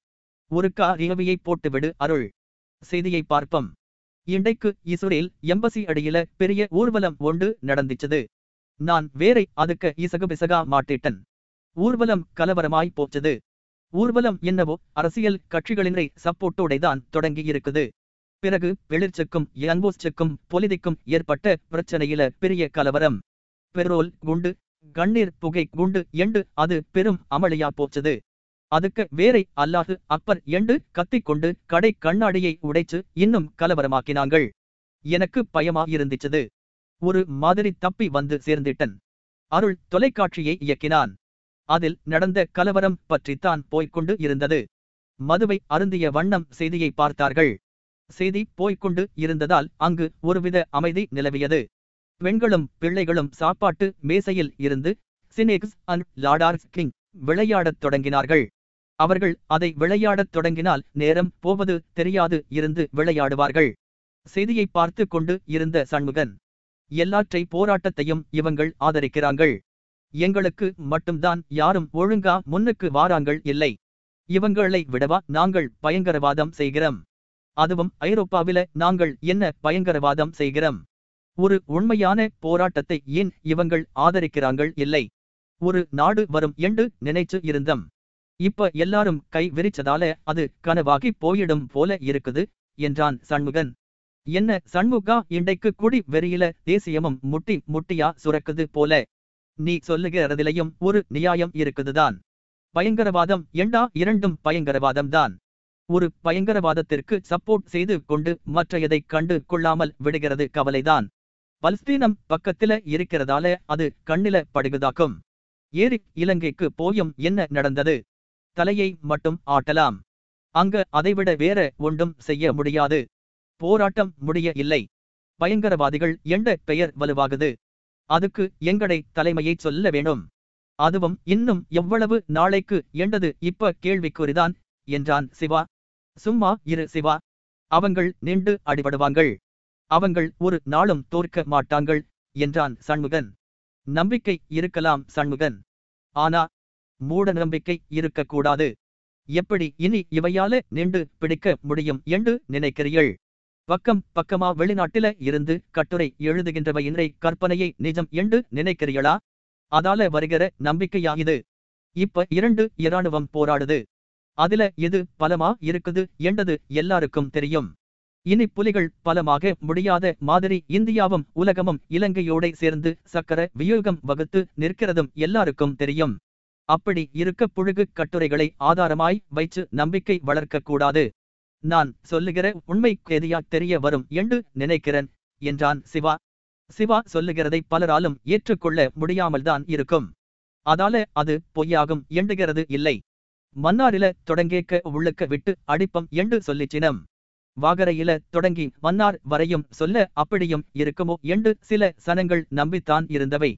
ஒருக்கா ரிகவியை போட்டுவிடு அருள். செய்தியை பார்ப்பம். இண்டைக்கு இசுரேல் எம்பசி அடியில பெரிய ஊர்வலம் ஒன்று நடந்துச்சது. நான் வேறை அதுக்க இசகு பிசகா மாட்டிட்டன். ஊர்வலம் கலவரமாய் போச்சது. ஊர்வலம் என்னவோ அரசியல் கட்சிகளினை சப்போர்ட்டோடைதான் தொடங்கி இருக்குது பிறகு வெளிர்ச்சக்கும் யங்கோஸ்டுக்கும் பொலிதிக்கும் ஏற்பட்ட பிரச்சனையில பெரிய கலவரம். பெரோல் குண்டு கண்ணீர் புகை குண்டு எண்டு அது பெரும் அமளியா போச்சது. அதுக்கு வேறை அல்லாது அப்பர் எண்டு கத்திக்கொண்டு கடை கண்ணாடியை உடைச்சு இன்னும் கலவரமாக்கினாங்கள். எனக்கு பயமா இருந்துச்சது ஒரு மாதிரி தப்பி வந்து சேர்ந்திட்டன். அருள் தொலைக்காட்சியை இயக்கினான். அதில் நடந்த கலவரம் பற்றித்தான் போய்க்கொண்டு இருந்தது. மதுவை அருந்திய வண்ணம் செய்தியை பார்த்தார்கள். செய்தி போய்க்கொண்டு இருந்ததால் அங்கு ஒருவித அமைதி நிலவியது. பெண்களும் பிள்ளைகளும் சாப்பாட்டு மேசையில் இருந்து சினேக்ஸ் அண்ட் லாடார்ஸ் கிங் விளையாடத் தொடங்கினார்கள். அவர்கள் அதை விளையாடத் தொடங்கினால் நேரம் போவது தெரியாது இருந்து விளையாடுவார்கள். செய்தியை பார்த்து கொண்டு இருந்த சண்முகன் எல்லாற்றை போராட்டத்தையும் இவங்கள் ஆதரிக்கிறாங்கள் எங்களுக்கு மட்டும்தான் யாரும் ஒழுங்கா முன்னுக்கு வாராங்கள் இல்லை. இவங்களை விடவா நாங்கள் பயங்கரவாதம் செய்கிறோம். அதுவும் ஐரோப்பாவில நாங்கள் என்ன பயங்கரவாதம் செய்கிறோம்? ஒரு உண்மையான போராட்டத்தை ஏன் இவங்கள் ஆதரிக்கிறாங்கள் இல்லை? ஒரு நாடு வரும் என்று நினைச்சு இருந்தம். இப்ப எல்லாரும் கை விரிச்சதால அது கனவாகி போயிடும் போல இருக்குது என்றான் சண்முகன். என்ன சண்முகா இண்டைக்கு குடி வெறியில தேசியமும் முட்டி முட்டியா சுரக்குது போல? நீ சொல்லுகிறதிலையும் ஒரு நியாயம் இருக்குதுதான். பயங்கரவாதம் எண்டா இரண்டும் பயங்கரவாதம்தான்? ஒரு பயங்கரவாதத்திற்கு சப்போர்ட் செய்து கொண்டு மற்றையதைக் கண்டு கொள்ளாமல் விடுகிறது கவலைதான். பல்ஸ்தீனம் பக்கத்தில இருக்கிறதால அது கண்ணில படுகுதாக்கும். ஏரிக் இலங்கைக்கு போயும் என்ன நடந்தது? தலையை மட்டும் ஆட்டலாம். அங்க அதைவிட வேற ஒன்றும் செய்ய முடியாது. போராட்டம் முடிய இல்லை. பயங்கரவாதிகள் என்ற பெயர் வலுவாகுது. அதுக்கு எங்கடை தலைமையை சொல்ல வேணும் அதுவும் இன்னும் எவ்வளவு நாளைக்கு என்றது இப்ப கேள்விக்குறிதான் என்றான் சிவா. சும்மா இரு சிவா. அவங்கள் நின்று அடிபடுவாங்கள். அவங்கள் ஒரு நாளும் தோற்க மாட்டாங்கள் என்றான் சண்முகன். நம்பிக்கை இருக்கலாம் சண்முகன். ஆனா மூட நம்பிக்கை இருக்கக்கூடாது. எப்படி இனி இவையால நின்று பிடிக்க முடியும் என்று நினைக்கிறீள் பக்கம் பக்கமா வெளிநாட்டில இருந்து கட்டுரை எழுதுகின்றவையின்றை கற்பனையை நிஜம் என்று நினைக்கிறீளா அதால வருகிற நம்பிக்கையா இது? இப்ப இரண்டு இராணுவம் போராடுது. அதுல எது பலமா இருக்குது என்றது எல்லாருக்கும் தெரியும். இனி புலிகள் பலமாக முடியாத மாதிரி இந்தியாவும் உலகமும் இலங்கையோட சேர்ந்து சக்கர வியூகம் வகுத்து நிற்கிறதும் எல்லாருக்கும் தெரியும். அப்படி இருக்க புழுகு கட்டுரைகளை ஆதாரமாய் வைச்சு நம்பிக்கை வளர்க்கக்கூடாது. நான் சொல்லுகிற உண்மை கேதியா தெரிய வரும் என்று நினைக்கிறேன் என்றான் சிவா. சிவா சொல்லுகிறதை பலராலும் ஏற்றுக்கொள்ள முடியாமல்தான் இருக்கும். அதால அது பொய்யாகும் எண்டுகிறது இல்லை. மன்னாரில தொடங்கேக்க உள்ளுக்க விட்டு அடிப்பம் என்று சொல்லிச்சினம். வாகரையில தொடங்கி மன்னார் வரையும் சொல்ல அப்படியும் இருக்குமோ என்று சில சனங்கள் நம்பித்தான் இருந்தவை.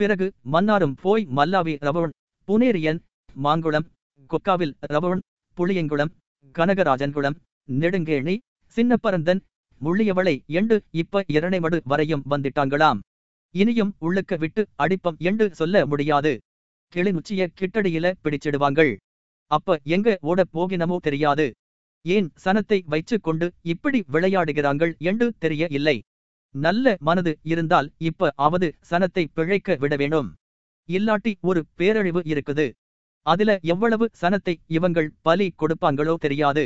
பிறகு மன்னாரும் போய் மல்லாவி ரவன் புனேரியன் மாங்குளம் கொக்காவில் ரவண் புளியங்குளம் கனகராஜன்குளம் நெடுங்கேணி சின்னப்பரந்தன் முள்ளியவளை எண்டு இப்ப இரணைமடு வரையும் வந்துட்டாங்களாம். இனியும் உள்ளுக்க விட்டு அடிப்பம் எண்டு சொல்ல முடியாது. கிளிநொச்சிய கிட்டடியில பிடிச்சிடுவாங்கள். அப்ப எங்க ஓடப் போகினமோ தெரியாது. ஏன் சனத்தை வைச்சு கொண்டு இப்படி விளையாடுகிறாங்கள் என்று தெரிய இல்லை. நல்ல மனது இருந்தால் இப்ப ஆவது சனத்தை பிழைக்க விட வேணும். இல்லாட்டி ஒரு பேரழிவு இருக்குது. அதுல எவ்வளவு சனத்தை இவங்கள் பலி கொடுப்பாங்களோ தெரியாது.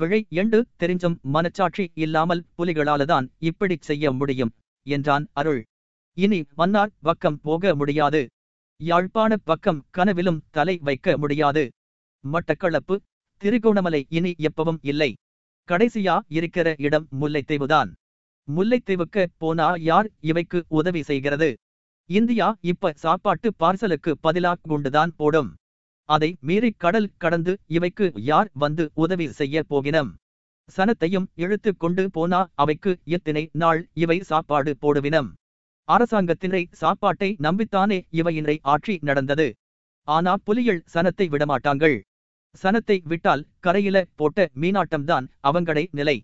பிழை எண்டு தெரிஞ்சும் மனச்சாட்சி இல்லாமல் புலிகளாலதான் இப்படி செய்ய முடியும் என்றான் அருள். இனி மன்னார் பக்கம் போக முடியாது. யாழ்ப்பாண பக்கம் கனவிலும் தலை வைக்க முடியாது. மட்டக்களப்பு திருகோணமலை இனி எப்பவும் இல்லை. கடைசியா இருக்கிற இடம் முல்லைத்தீவுதான். முல்லைத்தீவுக்கு போனா யார் இவைக்கு உதவி செய்கிறது? இந்தியா இப்ப சாப்பாட்டு பார்சலுக்கு பதிலாக கொண்டுதான் போடும். அதை மீறி கடல் கடந்து இவைக்கு யார் வந்து உதவி செய்ய போகினம்? சனத்தையும் இழுத்து கொண்டு போனா அவைக்கு எத்தனை நாள் இவை சாப்பாடு போடுவினம்? அரசாங்கத்தினை சாப்பாட்டை நம்பித்தானே இவையினை ஆட்சி நடந்தது. ஆனா புலிகள் சனத்தை விடமாட்டாங்கள். சனத்தை விட்டால் கரையில போட்ட மீனாட்டம்தான் அவங்களை நிலை.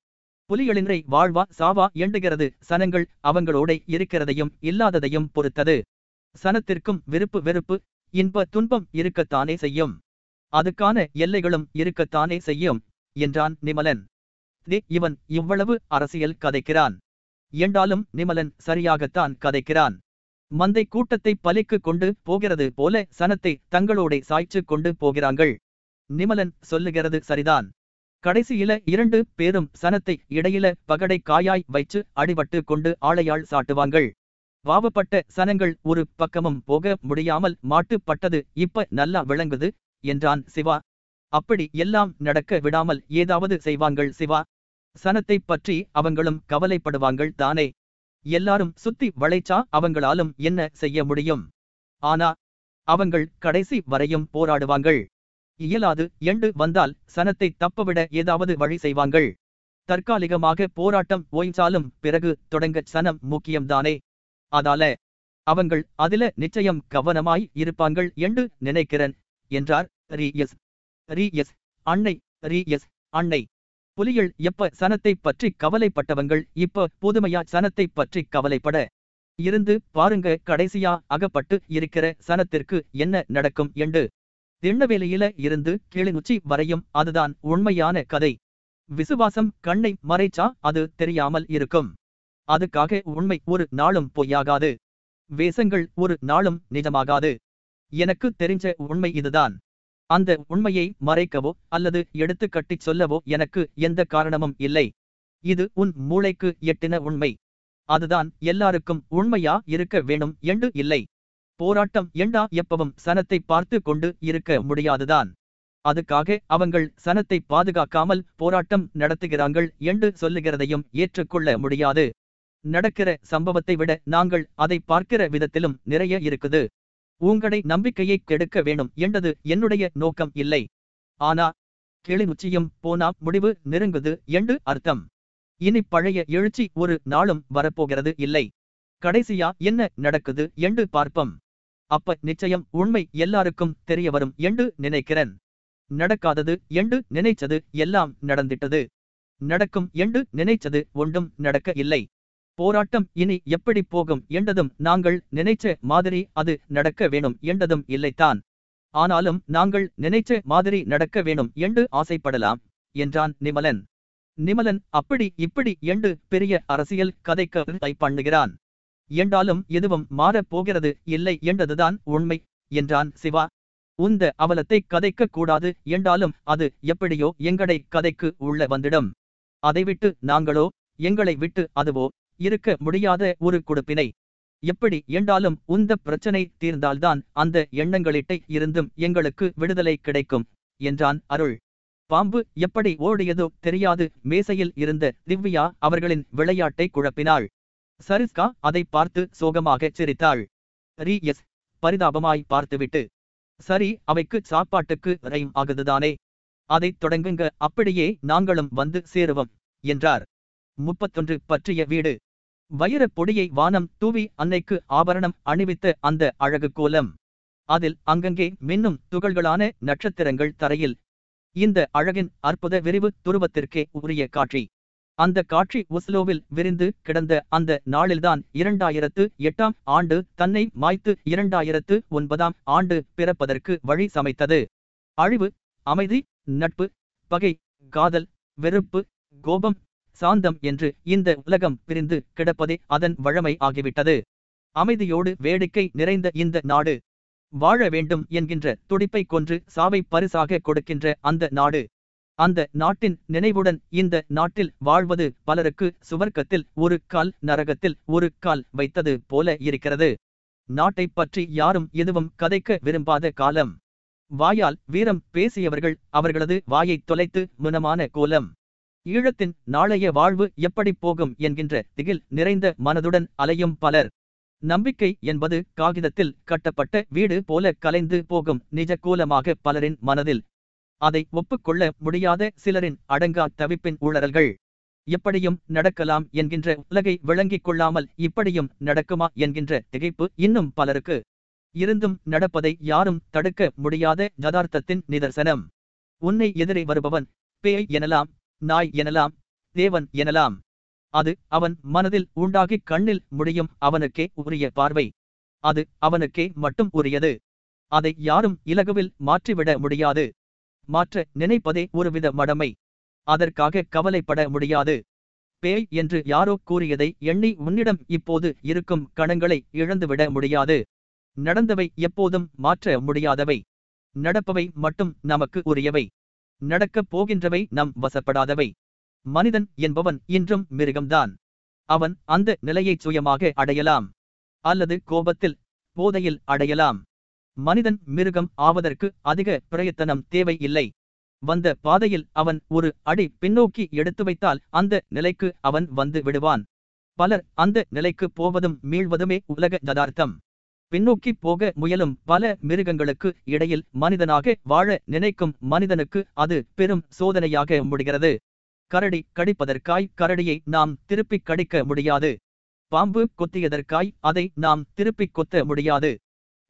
புலிகளின்றை வாழ்வா சாவா எண்டுகிறது. சனங்கள் அவங்களோட இருக்கிறதையும் இல்லாததையும் பொறுத்தது. சனத்திற்கும் விருப்பு வெறுப்பு இன்ப துன்பம் இருக்கத்தானே செய்யும். அதுக்கான எல்லைகளும் இருக்கத்தானே செய்யும் என்றான் நிமலன். தே இவன் இவ்வளவு அரசியல் கதைக்கிறான். என்றாலும் நிமலன் சரியாகத்தான் கதைக்கிறான். மந்தை கூட்டத்தை பலிக்கு கொண்டு போகிறது போல சனத்தை தங்களோட சாய்ச்சு கொண்டு போகிறாங்கள். நிமலன் சொல்லுகிறது சரிதான். கடைசியில இரண்டு பேரும் சனத்தை இடையில பகடை காயாய் வைச்சு அடிபட்டு கொண்டு ஆளையாள் சாட்டுவாங்கள் பாவப்பட்ட சனங்கள் ஒரு பக்கமும் போக முடியாமல் மாட்டுப்பட்டது இப்ப நல்லா விளங்குது என்றான் சிவா. அப்படி எல்லாம் நடக்க விடாமல் ஏதாவது செய்வாங்கள் சிவா. சனத்தை பற்றி அவங்களும் கவலைப்படுவாங்கள் தானே. எல்லாரும் சுத்தி வளைச்சா அவங்களாலும் என்ன செய்ய முடியும்? ஆனா அவங்கள் கடைசி வரையும் போராடுவாங்கள். இயலாது எண்டு வந்தால் சனத்தை தப்பவிட ஏதாவது வழி செய்வாங்கள் தற்காலிகமாக போராட்டம் ஓய்ச்சாலும் பிறகு தொடங்க சனம் முக்கியம்தானே. அதால அவங்கள் அதில நிச்சயம் கவனமாய் இருப்பாங்கள் என்று நினைக்கிறேன் என்றார் ரீஎஸ் எஸ் எஸ் அன்னை ரீஎஸ் அன்னை. புலிகள் எப்ப சனத்தை பற்றி கவலைப்பட்டவங்கள் இப்ப புதுமையா சனத்தை பற்றி கவலைப்பட. இருந்து பாருங்க கடைசியா அகப்பட்டு இருக்கிற சனத்திற்கு என்ன நடக்கும் என்று திண்ணவேலியில இருந்து கிளிநொச்சி வரையும் அதுதான் உண்மையான கதை. விசுவாசம் கண்ணை மறைச்சா அது தெரியாமல் இருக்கும். அதுக்காக உண்மை ஒரு நாளும் பொய்யாகாது. வேஷங்கள் ஒரு நாளும் நிஜமாகாது. எனக்கு தெரிஞ்ச உண்மை இதுதான். அந்த உண்மையை மறைக்கவோ அல்லது எடுத்து கட்டிச் சொல்லவோ எனக்கு எந்த காரணமும் இல்லை. இது உன் மூளைக்கு எட்டின உண்மை. அதுதான் எல்லாருக்கும் உண்மையா இருக்க வேணும் என்று இல்லை. போராட்டம் எண்டா எப்பவும் சனத்தை பார்த்து கொண்டு இருக்க முடியாதுதான்? அதுக்காக அவங்கள் சனத்தை பாதுகாக்காமல் போராட்டம் நடத்துகிறார்கள் என்று சொல்லுகிறதையும் ஏற்றுக்கொள்ள முடியாது. நடக்கிற சம்பவத்தை விட நாங்கள் அதை பார்க்கிற விதத்திலும் நிறைய இருக்குது. உங்களை நம்பிக்கையை கெடுக்க வேணும் என்றது என்னுடைய நோக்கம் இல்லை. ஆனா கிளிநுச்சியும் போனா முடிவு நெருங்குது என்று அர்த்தம். இனி பழைய எழுச்சி ஒரு நாளும் வரப்போகிறது இல்லை. கடைசியா என்ன நடக்குது என்று பார்ப்போம். அப்ப நிச்சயம் உண்மை எல்லாருக்கும் தெரிய வரும் என்று நினைக்கிறேன். நடக்காதது என்று நினைச்சது எல்லாம் நடந்திட்டது. நடக்கும் என்று நினைச்சது ஒன்றும் நடக்க இல்லை போராட்டம் இனி எப்படி போகும் என்றதும் நாங்கள் நினைச்ச மாதிரி அது நடக்க வேணும் என்றதும் இல்லைத்தான். ஆனாலும் நாங்கள் நினைச்ச மாதிரி நடக்க வேணும் என்று ஆசைப்படலாம் என்றான் நிமலன். நிமலன் அப்படி இப்படி என்று பெரிய அரசியல் கதைக்க பண்ணுகிறான். என்றாலும் எதுவும் மாறப் போகிறது இல்லை என்றதுதான் உண்மை என்றான் சிவா. உந்த அவலத்தை கதைக்க கூடாது என்றாலும் அது எப்படியோ எங்களை கதைக்கு உள்ள வந்திடும். அதைவிட்டு நாங்களோ எங்களை விட்டு அதுவோ இருக்க முடியாத ஒரு கொடுப்பினை. எப்படி என்றாலும் உந்த பிரச்சனை தீர்ந்தால்தான் அந்த எண்ணங்களிட்டை இருந்தும் எங்களுக்கு விடுதலை கிடைக்கும் என்றான் அருள். பாம்பு எப்படி ஓடியதோ தெரியாது மேசையில் இருந்த திவ்யா அவர்களின் விளையாட்டை குழப்பினாள். சரிஸ்கா அதை பார்த்து சோகமாகச் சிரித்தாள். ரீ எஸ். பரிதாபமாய் பார்த்துவிட்டு சரி அவைக்கு சாப்பாட்டுக்கு ரைம் ஆகுதுதானே. அதைத் தொடங்குங்க அப்படியே நாங்களும் வந்து சேருவோம் என்றார். முப்பத்தொன்று பற்றிய வீடு. வைரப் பொடியை வானம் தூவி அன்னைக்கு ஆபரணம் அணிவித்த அந்த அழகு கோலம். அதில் அங்கங்கே மின்னும் துகள்களான நட்சத்திரங்கள் தரையில். இந்த அழகின் அற்புத விரிவு துருவத்திற்கே உரிய காட்சி. அந்த காட்சி ஒஸ்லோவில் விரிந்து கிடந்த அந்த நாளில்தான் இரண்டாயிரத்து எட்டாம் ஆண்டு தன்னை மாய்த்து இரண்டாயிரத்து ஒன்பதாம் ஆண்டு பிறப்பதற்கு வழி சமைத்தது. அழிவு அமைதி நட்பு பகை காதல் வெறுப்பு கோபம் சாந்தம் என்று இந்த உலகம் பிரிந்து கிடப்பதே அதன் வழமை ஆகிவிட்டது. அமைதியோடு வேடிக்கை நிறைந்த இந்த நாடு வாழ வேண்டும் என்கின்ற துடிப்பை கொன்று சாவை பரிசாக கொடுக்கின்ற அந்த நாடு. அந்த நாட்டின் நினைவுடன் இந்த நாட்டில் வாழ்வது பலருக்கு சுவர்க்கத்தில் ஒரு கால் நரகத்தில் ஒரு கால் வைத்தது போல இருக்கிறது. நாட்டை பற்றி யாரும் எதுவும் கதைக்க விரும்பாத காலம். வாயால் வீரம் பேசியவர்கள் அவர்களது வாயைத் தொலைத்து முனமான கோலம். ஈழத்தின் நாளைய வாழ்வு எப்படி போகும் என்கின்ற திகில் நிறைந்த மனதுடன் அலையும் பலர். நம்பிக்கை என்பது காகிதத்தில் கட்டப்பட்ட வீடு போல கலைந்து போகும் நிஜ கோலமாக பலரின் மனதில் அதை ஒப்புக்கொள்ள முடியாத சிலரின் அடங்கா தவிப்பின் உளறல்கள் எப்படியும் நடக்கலாம் என்கின்ற உலகை விளங்கிக் கொள்ளாமல் இப்படியும் நடக்குமா என்கின்ற திகைப்பு இன்னும் பலருக்கு. இருந்தும் நடப்பதை யாரும் தடுக்க முடியாத யதார்த்தத்தின் நிதர்சனம். உன்னை எதிரே வருபவன் பேய் எனலாம் நாய் எனலாம் தேவன் எனலாம். அது அவன் மனதில் உண்டாகி கண்ணில் முடியும் அவனுக்கே உரிய பார்வை. அது அவனுக்கே மட்டும் உரியது. அதை யாரும் இலகுவில் மாற்றிவிட முடியாது. மாற்ற நினைப்பதே ஒருவித மடமை. அதற்காக கவலைப்பட முடியாது. பேய் என்று யாரோ கூறியதை எண்ணி உன்னிடம் இப்போது இருக்கும் கணங்களை இழந்துவிட முடியாது. நடந்தவை எப்போதும் மாற்ற முடியாதவை. நடப்பவை மட்டும் நமக்கு உரியவை. நடக்கப் போகின்றவை நம் வசப்படாதவை. மனிதன் என்பவன் இன்றும் மிருகம்தான். அவன் அந்த நிலையைச் சுயமாக அடையலாம். அல்லது கோபத்தில் போதையில் அடையலாம். மனிதன் மிருகம் ஆவதற்கு அதிக பிரயத்தனம் தேவை இல்லை வந்த பாதையில் அவன் ஒரு அடி பின்னோக்கி எடுத்து வைத்தால் அந்த நிலைக்கு அவன் வந்து விடுவான். பலர் அந்த நிலைக்கு போவதும் மீள்வதுமே உலக யதார்த்தம். பின்னோக்கி போக முயலும் பல மிருகங்களுக்கு இடையில் மனிதனாக வாழ நினைக்கும் மனிதனுக்கு அது பெரும் சோதனையாக முடிகிறது. கரடி கடிப்பதற்காய் கரடியை நாம் திருப்பிக் கடிக்க முடியாது. பாம்பு கொத்தியதற்காய் அதை நாம் திருப்பிக் கொத்த முடியாது.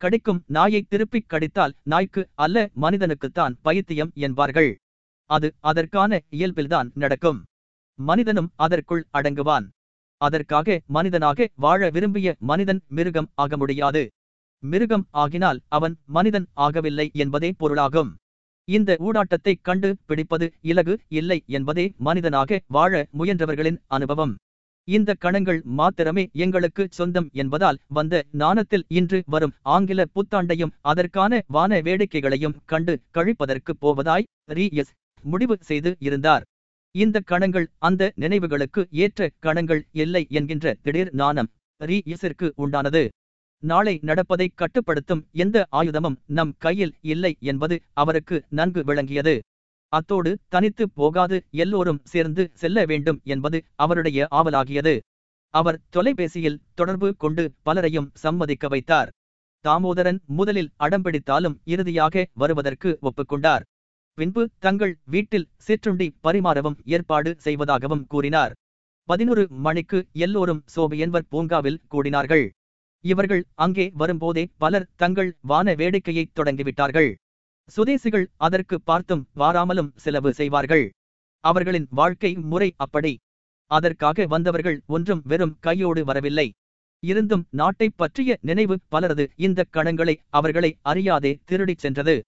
கடிக்கும் நாயை திருப்பிக் கடித்தால் நாய்க்கு அல்ல மனிதனுக்குத்தான் பைத்தியம் என்பார்கள். அது அதற்கான இயல்பில்தான் நடக்கும். மனிதனும் அதற்குள் அடங்குவான். அதற்காக மனிதனாக வாழ விரும்பிய மனிதன் மிருகம் ஆக முடியாது. மிருகம் ஆகினால் அவன் மனிதன் ஆகவில்லை என்பதே பொருளாகும். இந்த ஊடாட்டத்தை கண்டு பிடிப்பது இலகு இல்லை என்பதே மனிதனாக வாழ முயன்றவர்களின் அனுபவம். இந்த கணங்கள் மாத்திரமே எங்களுக்கு சொந்தம் என்பதால் வந்த நாணத்தில் இன்று வரும் ஆங்கில புத்தாண்டையும் அதற்கான வான வேடிக்கைகளையும் கண்டு கழிப்பதற்கு போவதாய் ரீஎஸ் முடிவு செய்து இருந்தார். இந்த கணங்கள் அந்த நினைவுகளுக்கு ஏற்ற கணங்கள் இல்லை என்கின்ற திடீர் நாணம் ரீஎஸிற்கு உண்டானது. நாளை நடப்பதை கட்டுப்படுத்தும் எந்த ஆயுதமும் நம் கையில் இல்லை என்பது அவருக்கு நன்கு விளங்கியது. அத்தோடு தனித்து போகாது எல்லோரும் சேர்ந்து செல்ல வேண்டும் என்பது அவருடைய ஆவலாகியது. அவர் தொலைபேசியில் தொடர்பு கொண்டு பலரையும் சம்மதிக்க வைத்தார். தாமோதரன் முதலில் அடம்பிடித்தாலும் இறுதியாக வருவதற்கு ஒப்புக்கொண்டார். பின்பு தங்கள் வீட்டில் சிற்றுண்டி பரிமாறவும் ஏற்பாடு செய்வதாகவும் கூறினார். பதினொரு மணிக்கு எல்லோரும் சோபியன்வர் பூங்காவில் கூடினார்கள். இவர்கள் அங்கே வரும்போதே பலர் தங்கள் வான வேடிக்கையைத் தொடங்கிவிட்டார்கள். சுதேசிகள் அதற்கு பார்த்தும் வாராமலும் செலவு செய்வார்கள். அவர்களின் வாழ்க்கை முறை அப்படி. அதற்காக வந்தவர்கள் ஒன்றும் வெறும் கையோடு வரவில்லை. இருந்தும் நாட்டைப் பற்றிய நினைவு பலரது இந்த கணங்களை அவர்களை அறியாதே திருடிச் சென்றது.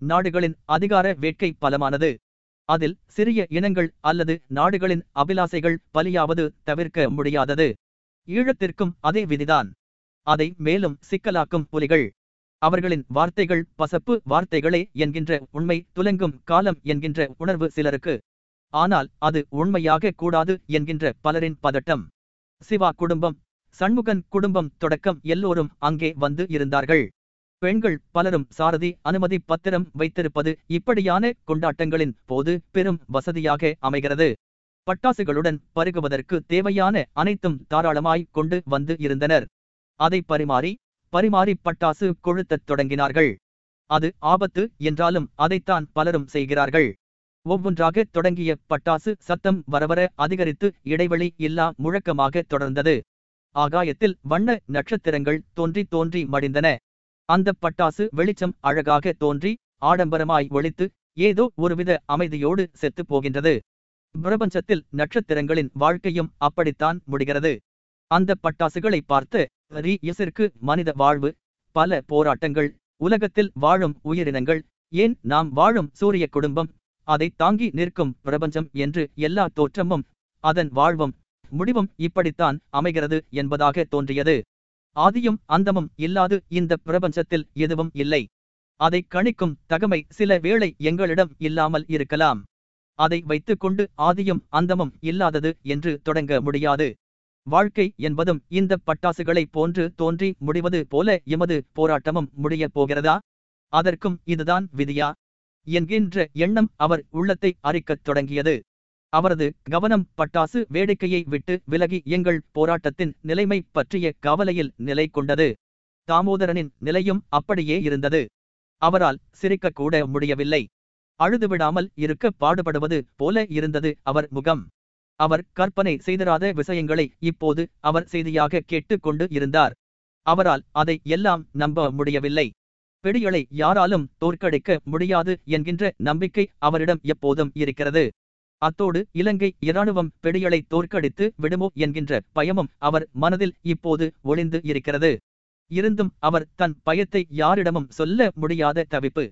நாடுகளின் அதிகார வேட்கை பலமானது. அதில் சிறிய இனங்கள் அல்லது நாடுகளின் அபிலாசைகள் பலியாவது தவிர்க்க முடியாதது. ஈழத்திற்கும் அதே விதிதான். அதை மேலும் சிக்கலாக்கும் புலிகள். அவர்களின் வார்த்தைகள் பசப்பு வார்த்தைகளே என்கின்ற உண்மை துலங்கும் காலம் என்கின்ற உணர்வு சிலருக்கு. ஆனால் அது உண்மையாக கூடாது என்கின்ற பலரின் பதட்டம். சிவா குடும்பம் சண்முகன் குடும்பம் தொடக்கம் எல்லோரும் அங்கே வந்து இருந்தார்கள். பெண்கள் பலரும் சாரதி அனுமதி பத்திரம் வைத்திருப்பது இப்படியான கொண்டாட்டங்களின் போது பெரும் வசதியாக அமைகிறது. பட்டாசுகளுடன் பருகுவதற்கு தேவையான அனைத்தும் தாராளமாய் கொண்டு வந்து இருந்தனர். அதை பரிமாறி பரிமாறி பட்டாசு கொழுத்தத் தொடங்கினார்கள். அது ஆபத்து என்றாலும் அதைத்தான் பலரும் செய்கிறார்கள். ஒவ்வொன்றாக தொடங்கிய பட்டாசு சத்தம் வரவர அதிகரித்து இடைவெளி இல்லா முழக்கமாக தொடர்ந்தது. ஆகாயத்தில் வண்ண நட்சத்திரங்கள் தோன்றி தோன்றி மடிந்தன. அந்த பட்டாசு வெளிச்சம் அழகாக தோன்றி ஆடம்பரமாய் ஒளித்து ஏதோ ஒருவித அமைதியோடு செத்துப் போகின்றது. பிரபஞ்சத்தில் நட்சத்திரங்களின் வாழ்க்கையும் அப்படித்தான் முடிகிறது. அந்த பட்டாசுகளை பார்த்து ரீ மனித வாழ்வு பல போராட்டங்கள் உலகத்தில் வாழும் உயிரினங்கள் ஏன் நாம் வாழும் சூரிய குடும்பம் அதை தாங்கி நிற்கும் பிரபஞ்சம் என்று எல்லா தோற்றமும் அதன் வாழ்வும் முடிவும் இப்படித்தான் அமைகிறது என்பதாக தோன்றியது. ஆதியும் அந்தமும் இல்லாது இந்த பிரபஞ்சத்தில் எதுவும் இல்லை. அதை கணிக்கும் தகமை சில வேளை எங்களிடம் இல்லாமல் இருக்கலாம். அதை வைத்துக்கொண்டு ஆதியும் அந்தமும் இல்லாதது என்று தொடங்க முடியாது. வாழ்க்கை என்பதும் இந்த பட்டாசுகளைப் போன்று தோன்றி முடிவது போல எமது போராட்டமும் முடியப் போகிறதா? அதற்கும் இதுதான் விதியா? என்கின்ற எண்ணம் அவர் உள்ளத்தை அரிக்கத் தொடங்கியது. அவரது கவனம் பட்டாசு வேடிக்கையை விட்டு விலகி எங்கள் போராட்டத்தின் நிலைமை பற்றிய கவலையில் நிலை கொண்டது. தாமோதரனின் நிலையும் அப்படியே இருந்தது. அவரால் சிரிக்கக்கூட முடியவில்லை. அழுதுவிடாமல் இருக்க பாடுபடுவது போல இருந்தது அவர் முகம். அவர் கற்பனை செய்திராத விஷயங்களை இப்போது அவர் செய்தியாக கேட்டுக்கொண்டு இருந்தார். அவரால் அதை எல்லாம் நம்ப முடியவில்லை. பிடிகளை யாராலும் தோற்கடிக்க முடியாது என்கின்ற நம்பிக்கை அவரிடம் எப்போதும் இருக்கிறது. அத்தோடு இலங்கை இராணுவம் பிடிகளை தோற்கடித்து விடுமோ என்கின்ற பயமும் அவர் மனதில் இப்போது ஒளிந்து இருக்கிறது. இருந்தும் அவர் தன் பயத்தை யாரிடமும் சொல்ல முடியாத தவிப்பு.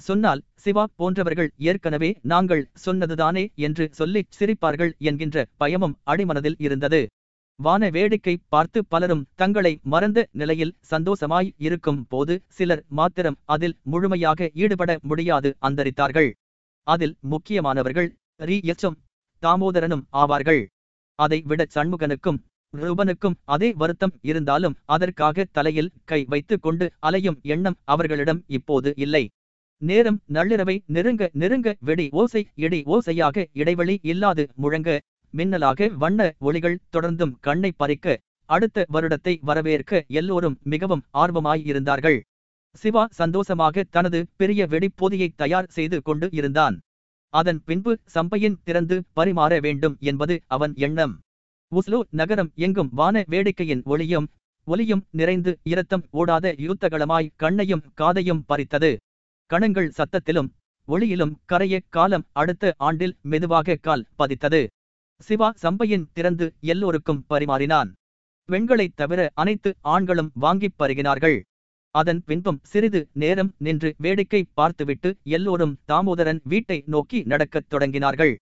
சொன்னால் சிவா போன்றவர்கள் ஏற்கனவே நாங்கள் சொன்னதுதானே என்று சொல்லிச் சிரிப்பார்கள் என்கின்ற பயமும் அடிமனதில் இருந்தது. வான வேடிக்கை பார்த்து பலரும் தங்களை மறந்த நிலையில் சந்தோஷமாய் இருக்கும் போது சிலர் மாத்திரம் அதில் முழுமையாக ஈடுபட முடியாது அந்தரித்தார்கள். அதில் முக்கியமானவர்கள் ரீ. எச்சும் தாமோதரனும் ஆவார்கள். அதை விட சண்முகனுக்கும் ரூபனுக்கும் அதே வருத்தம் இருந்தாலும் அதற்காக தலையில் கை வைத்துக் கொண்டு அலையும் எண்ணம் அவர்களிடம் இப்போது இல்லை. நேரம் நள்ளிரவை நெருங்க நெருங்க வெடி ஓசை இடி ஓசையாக இடைவெளி இல்லாது முழங்க மின்னலாக வண்ண ஒளிகள் தொடர்ந்தும் கண்ணை பறிக்க அடுத்த வருடத்தை வரவேற்க எல்லோரும் மிகவும் ஆர்வமாயிருந்தார்கள் சிவா சந்தோஷமாக தனது பெரிய வெடிப்போதியை தயார் செய்து கொண்டு இருந்தான். அதன் பின்பு சம்பையின் திறந்து பரிமாற வேண்டும் என்பது அவன் எண்ணம். உஸ்லோ நகரம் எங்கும் வான வேடிக்கையின் ஒளியும் ஒலியும் நிறைந்து இரத்தம் ஓடாத யுத்தகளமாய் கண்ணையும் காதையும் பறித்தது. கணங்கள் சத்தத்திலும் ஒளியிலும் கரைய காலம் அடுத்த ஆண்டில் மெதுவாக கால் பதித்தது. சிவா சம்பையின் திறந்து எல்லோருக்கும் பரிமாறினான். பெண்களைத் தவிர அனைத்து ஆண்களும் வாங்கிப் பருகினார்கள். அதன் பின்பும் சிறிது நேரம் நின்று வேடிக்கை பார்த்துவிட்டு எல்லோரும் தாமோதரன் வீட்டை நோக்கி நடக்கத் தொடங்கினார்கள்.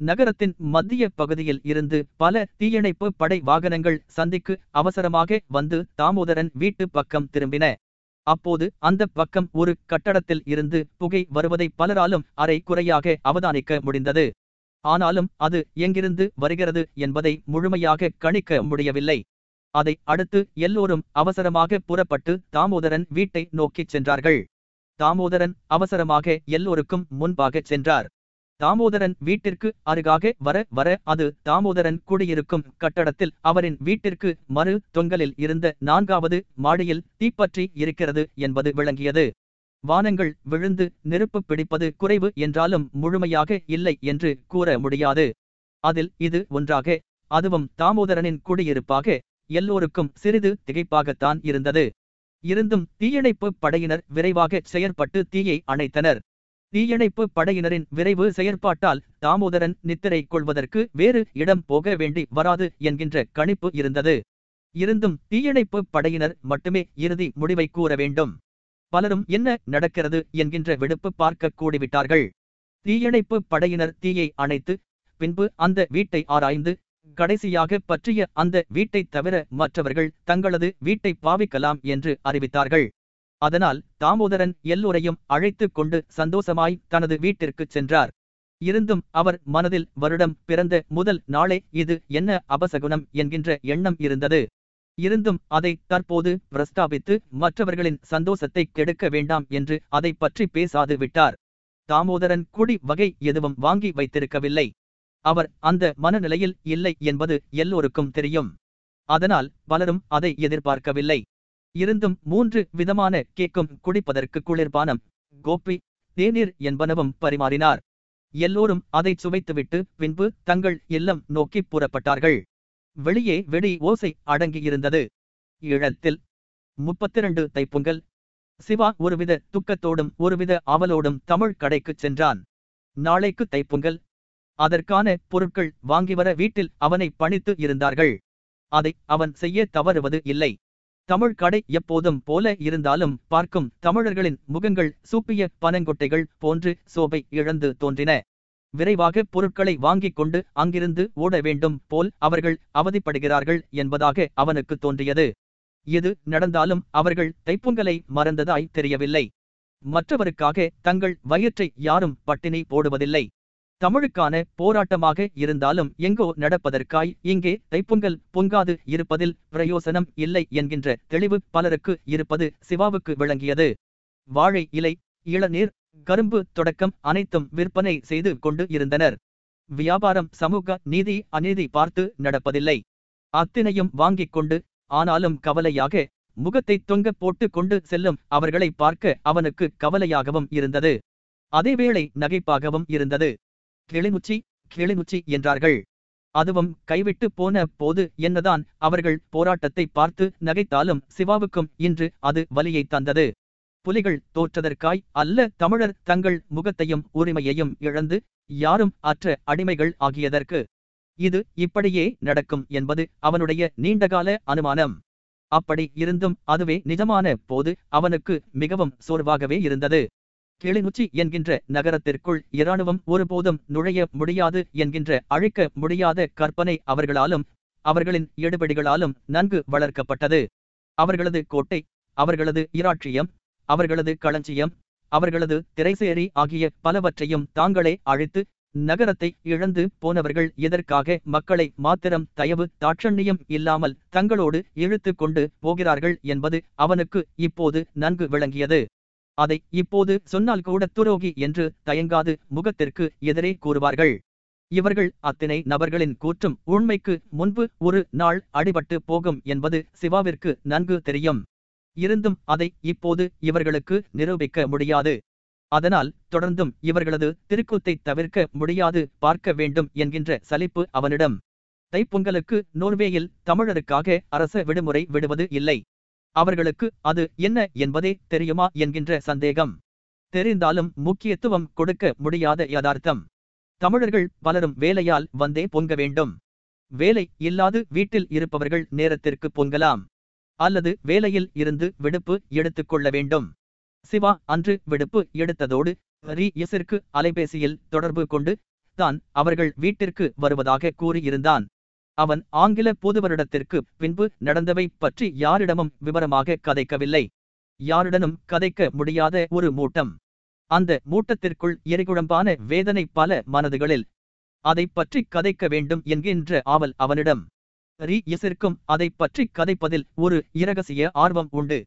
நகரத்தின் மத்திய பகுதியில் இருந்து பல தீயணைப்பு படை வாகனங்கள் சந்திக்கு அவசரமாக வந்து தாமோதரன் வீட்டு பக்கம் திரும்பின. அப்போது அந்த பக்கம் ஒரு கட்டடத்தில் இருந்து புகை வருவதை பலராலும் அரை குறையாக அவதானிக்க முடிந்தது. ஆனாலும் அது எங்கிருந்து வருகிறது என்பதை முழுமையாக கணிக்க முடியவில்லை. அதை அடுத்து எல்லோரும் அவசரமாக புறப்பட்டு தாமோதரன் வீட்டை நோக்கிச் சென்றார்கள். தாமோதரன் அவசரமாக எல்லோருக்கும் முன்பாகச் சென்றார். தாமோதரன் வீட்டிற்கு அருகாக வர வர அது தாமோதரன் குடியிருக்கும் கட்டடத்தில் அவரின் வீட்டிற்கு மறு தொங்கலில் இருந்த நான்காவது மாடியில் தீப்பற்றி இருக்கிறது என்பது விளங்கியது. வானங்கள் விழுந்து நெருப்பு பிடிப்பது குறைவு என்றாலும் முழுமையாக இல்லை என்று கூற முடியாது. அதில் இது ஒன்றாக அதுவும் தாமோதரனின் குடியிருப்பாக எல்லோருக்கும் சிறிது திகைப்பாகத்தான் இருந்தது. இருந்தும் தீயணைப்பு படையினர் விரைவாக செயற்பட்டு தீயை அணைத்தனர். தீயணைப்பு படையினரின் விரைவு செயற்பாட்டால் தாமோதரன் நித்திரை கொள்வதற்கு வேறு இடம் போக வேண்டி வராது என்கின்ற கணிப்பு இருந்தது. இருந்தும் தீயணைப்பு படையினர் மட்டுமே இறுதி முடிவை கூற வேண்டும். பலரும் என்ன நடக்கிறது என்கின்ற விடுப்பு பார்க்க கூடிவிட்டார்கள். தீயணைப்பு படையினர் தீயை அணைத்து பின்பு அந்த வீட்டை ஆராய்ந்து கடைசியாக பற்றிய அந்த வீட்டைத் தவிர மற்றவர்கள் தங்களது வீட்டை பாவிக்கலாம் என்று அறிவித்தார்கள். அதனால் தாமோதரன் எல்லோரையும் அழைத்துக் கொண்டு சந்தோஷமாய் தனது வீட்டிற்குச் சென்றார். இருந்தும் அவர் மனதில் வருடம் பிறந்த முதல் நாளே இது என்ன அபசகுணம் என்கின்ற எண்ணம் இருந்தது. இருந்தும் அதை தற்போது பிரஸ்தாபித்து மற்றவர்களின் சந்தோஷத்தை கெடுக்க வேண்டாம் என்று அதை பற்றி பேசாது விட்டார். தாமோதரன் குடி வகை எதுவும் வாங்கி வைத்திருக்கவில்லை. அவர் அந்த மனநிலையில் இல்லை என்பது எல்லோருக்கும் தெரியும். அதனால் பலரும் அதை எதிர்பார்க்கவில்லை. இருந்தும் மூன்று விதமான கேக்கும் குடிப்பதற்கு குளிர்பானம். கோப்பி தேநீர் என்பனவும் பரிமாறினார். எல்லோரும் அதைச் சுவைத்துவிட்டு பின்பு தங்கள் இல்லம் நோக்கிப் புறப்பட்டார்கள். வெளியே வெடி ஓசை அடங்கியிருந்தது. ஈழத்தில் முப்பத்திரண்டு தைப்பொங்கல். சிவா ஒருவித துக்கத்தோடும் ஒருவித அவலோடும் தமிழ் கடைக்குச் சென்றான். நாளைக்கு தைப்பொங்கல். அதற்கான பொருட்கள் வாங்கிவர வீட்டில் அவனை பணித்து இருந்தார்கள். அதை அவன் செய்ய தவறுவது இல்லை. தமிழ் கடை எப்போதும் போல இருந்தாலும் பார்க்கும் தமிழர்களின் முகங்கள் சூப்பிய பனங்கொட்டைகள் போன்று சோபை இழந்து தோன்றின. விரைவாக பொருட்களை வாங்கிக் கொண்டு அங்கிருந்து ஓட வேண்டும் போல் அவர்கள் அவதிப்படுகிறார்கள் என்பதாக அவனுக்கு தோன்றியது. எது நடந்தாலும் அவர்கள் தைப்பொங்கலை மறந்ததாய் தெரியவில்லை. மற்றவருக்காக தங்கள் வயிற்றை யாரும் பட்டினி போடுவதில்லை. தமிழுக்கான போராட்டமாக இருந்தாலும் எங்கோ நடப்பதற்காய் இங்கே தைப்பொங்கல் பொங்காது இருப்பதில் பிரயோசனம் இல்லை என்கின்ற தெளிவு பலருக்கு இருப்பது சிவாவுக்கு விளங்கியது. வாழை இலை இளநீர் கரும்பு தொடக்கம் அனைத்தும் விற்பனை செய்து கொண்டு இருந்தனர். வியாபாரம் சமூக நீதி அநீதி பார்த்து நடப்பதில்லை. அத்தினையும் வாங்கிக் கொண்டு ஆனாலும் கவலையாக முகத்தை தொங்க போட்டு கொண்டு செல்லும் அவர்களை பார்க்க அவனுக்கு கவலையாகவும் இருந்தது. அதேவேளை நகைப்பாகவும் இருந்தது. கிளிநுச்சி கிளிநுச்சி என்றார்கள். அதுவும் கைவிட்டு போன போது என்னதான் அவர்கள் போராட்டத்தை பார்த்து நகைத்தாலும் சிவாவுக்கும் இன்று அது வலியை தந்தது. புலிகள் தோற்றதற்காய் அல்ல தமிழர் தங்கள் முகத்தையும் உரிமையையும் இழந்து யாரும் அற்ற அடிமைகள் ஆகியதற்கு. இது இப்படியே நடக்கும் என்பது அவனுடைய நீண்டகால அனுமானம். அப்படி இருந்தும் அதுவே நிஜமான போது அவனுக்கு மிகவும் சோர்வாகவே இருந்தது. கிளிநொச்சி என்கின்ற நகரத்திற்குள் இராணுவம் ஒருபோதும் நுழைய முடியாது என்கின்ற அழிக்க முடியாத கற்பனை அவர்களாலும் அவர்களின் எடுபடிகளாலும் நன்கு வளர்க்கப்பட்டது. அவர்களது கோட்டை அவர்களது இராட்சியம் அவர்களது களஞ்சியம் அவர்களது திரைசேரி ஆகிய பலவற்றையும் தாங்களே அழித்து நகரத்தை இழந்து போனவர்கள் எதற்காக மக்களை மாத்திரம் தயவு தாட்சண்யம் இல்லாமல் தங்களோடு இழுத்து கொண்டு போகிறார்கள் என்பது அவனுக்கு இப்போது நன்கு விளங்கியது. அதை இப்போது சொன்னால் கூட துரோகி என்று தயங்காது முகத்திற்கு எதிரே கூறுவார்கள். இவர்கள் அத்தனை நபர்களின் கூற்றும் உண்மைக்கு முன்பு ஒரு நாள் அடிபட்டு போகும் என்பது சிவாவிற்கு நன்கு தெரியும். இருந்தும் அதை இப்போது இவர்களுக்கு நிரூபிக்க முடியாது. அதனால் தொடர்ந்தும் இவர்களது திருக்கூத்தை தவிர்க்க முடியாது பார்க்க வேண்டும் என்கின்ற சலிப்பு அவனிடம். தைப்பொங்கலுக்கு நோர்வேயில் தமிழருக்காக அரச விடுமுறை விடுவது இல்லை. அவர்களுக்கு அது என்ன என்பதே தெரியுமா என்கின்ற சந்தேகம். தெரிந்தாலும் முக்கியத்துவம் கொடுக்க முடியாத யதார்த்தம். தமிழர்கள் பலரும் வேலையால் வந்தே பொங்க வேண்டும். வேலை இல்லாது வீட்டில் இருப்பவர்கள் நேரத்திற்கு பொங்கலாம். அல்லது வேலையில் இருந்து விடுப்பு எடுத்துக் கொள்ள வேண்டும். சிவா அன்று விடுப்பு எடுத்ததோடு ரி எஸ்ஸிற்கு அலைபேசியில் தொடர்பு கொண்டு தான் அவர்கள் வீட்டிற்கு வருவதாக கூறியிருந்தான். அவன் ஆங்கில புது வருடத்திற்கு பின்பு நடந்தவை பற்றி யாரிடமும் விவரமாக கதைக்கவில்லை. யாருடனும் கதைக்க முடியாத ஒரு மூட்டம். அந்த மூட்டத்திற்குள் எரிகுழம்பான வேதனை பல மனதுகளில். அதை பற்றி கதைக்க வேண்டும் என்கின்ற ஆவல் அவனிடம். ரீ இசிற்கும் அதை பற்றி கதைப்பதில் ஒரு இரகசிய ஆர்வம் உண்டு.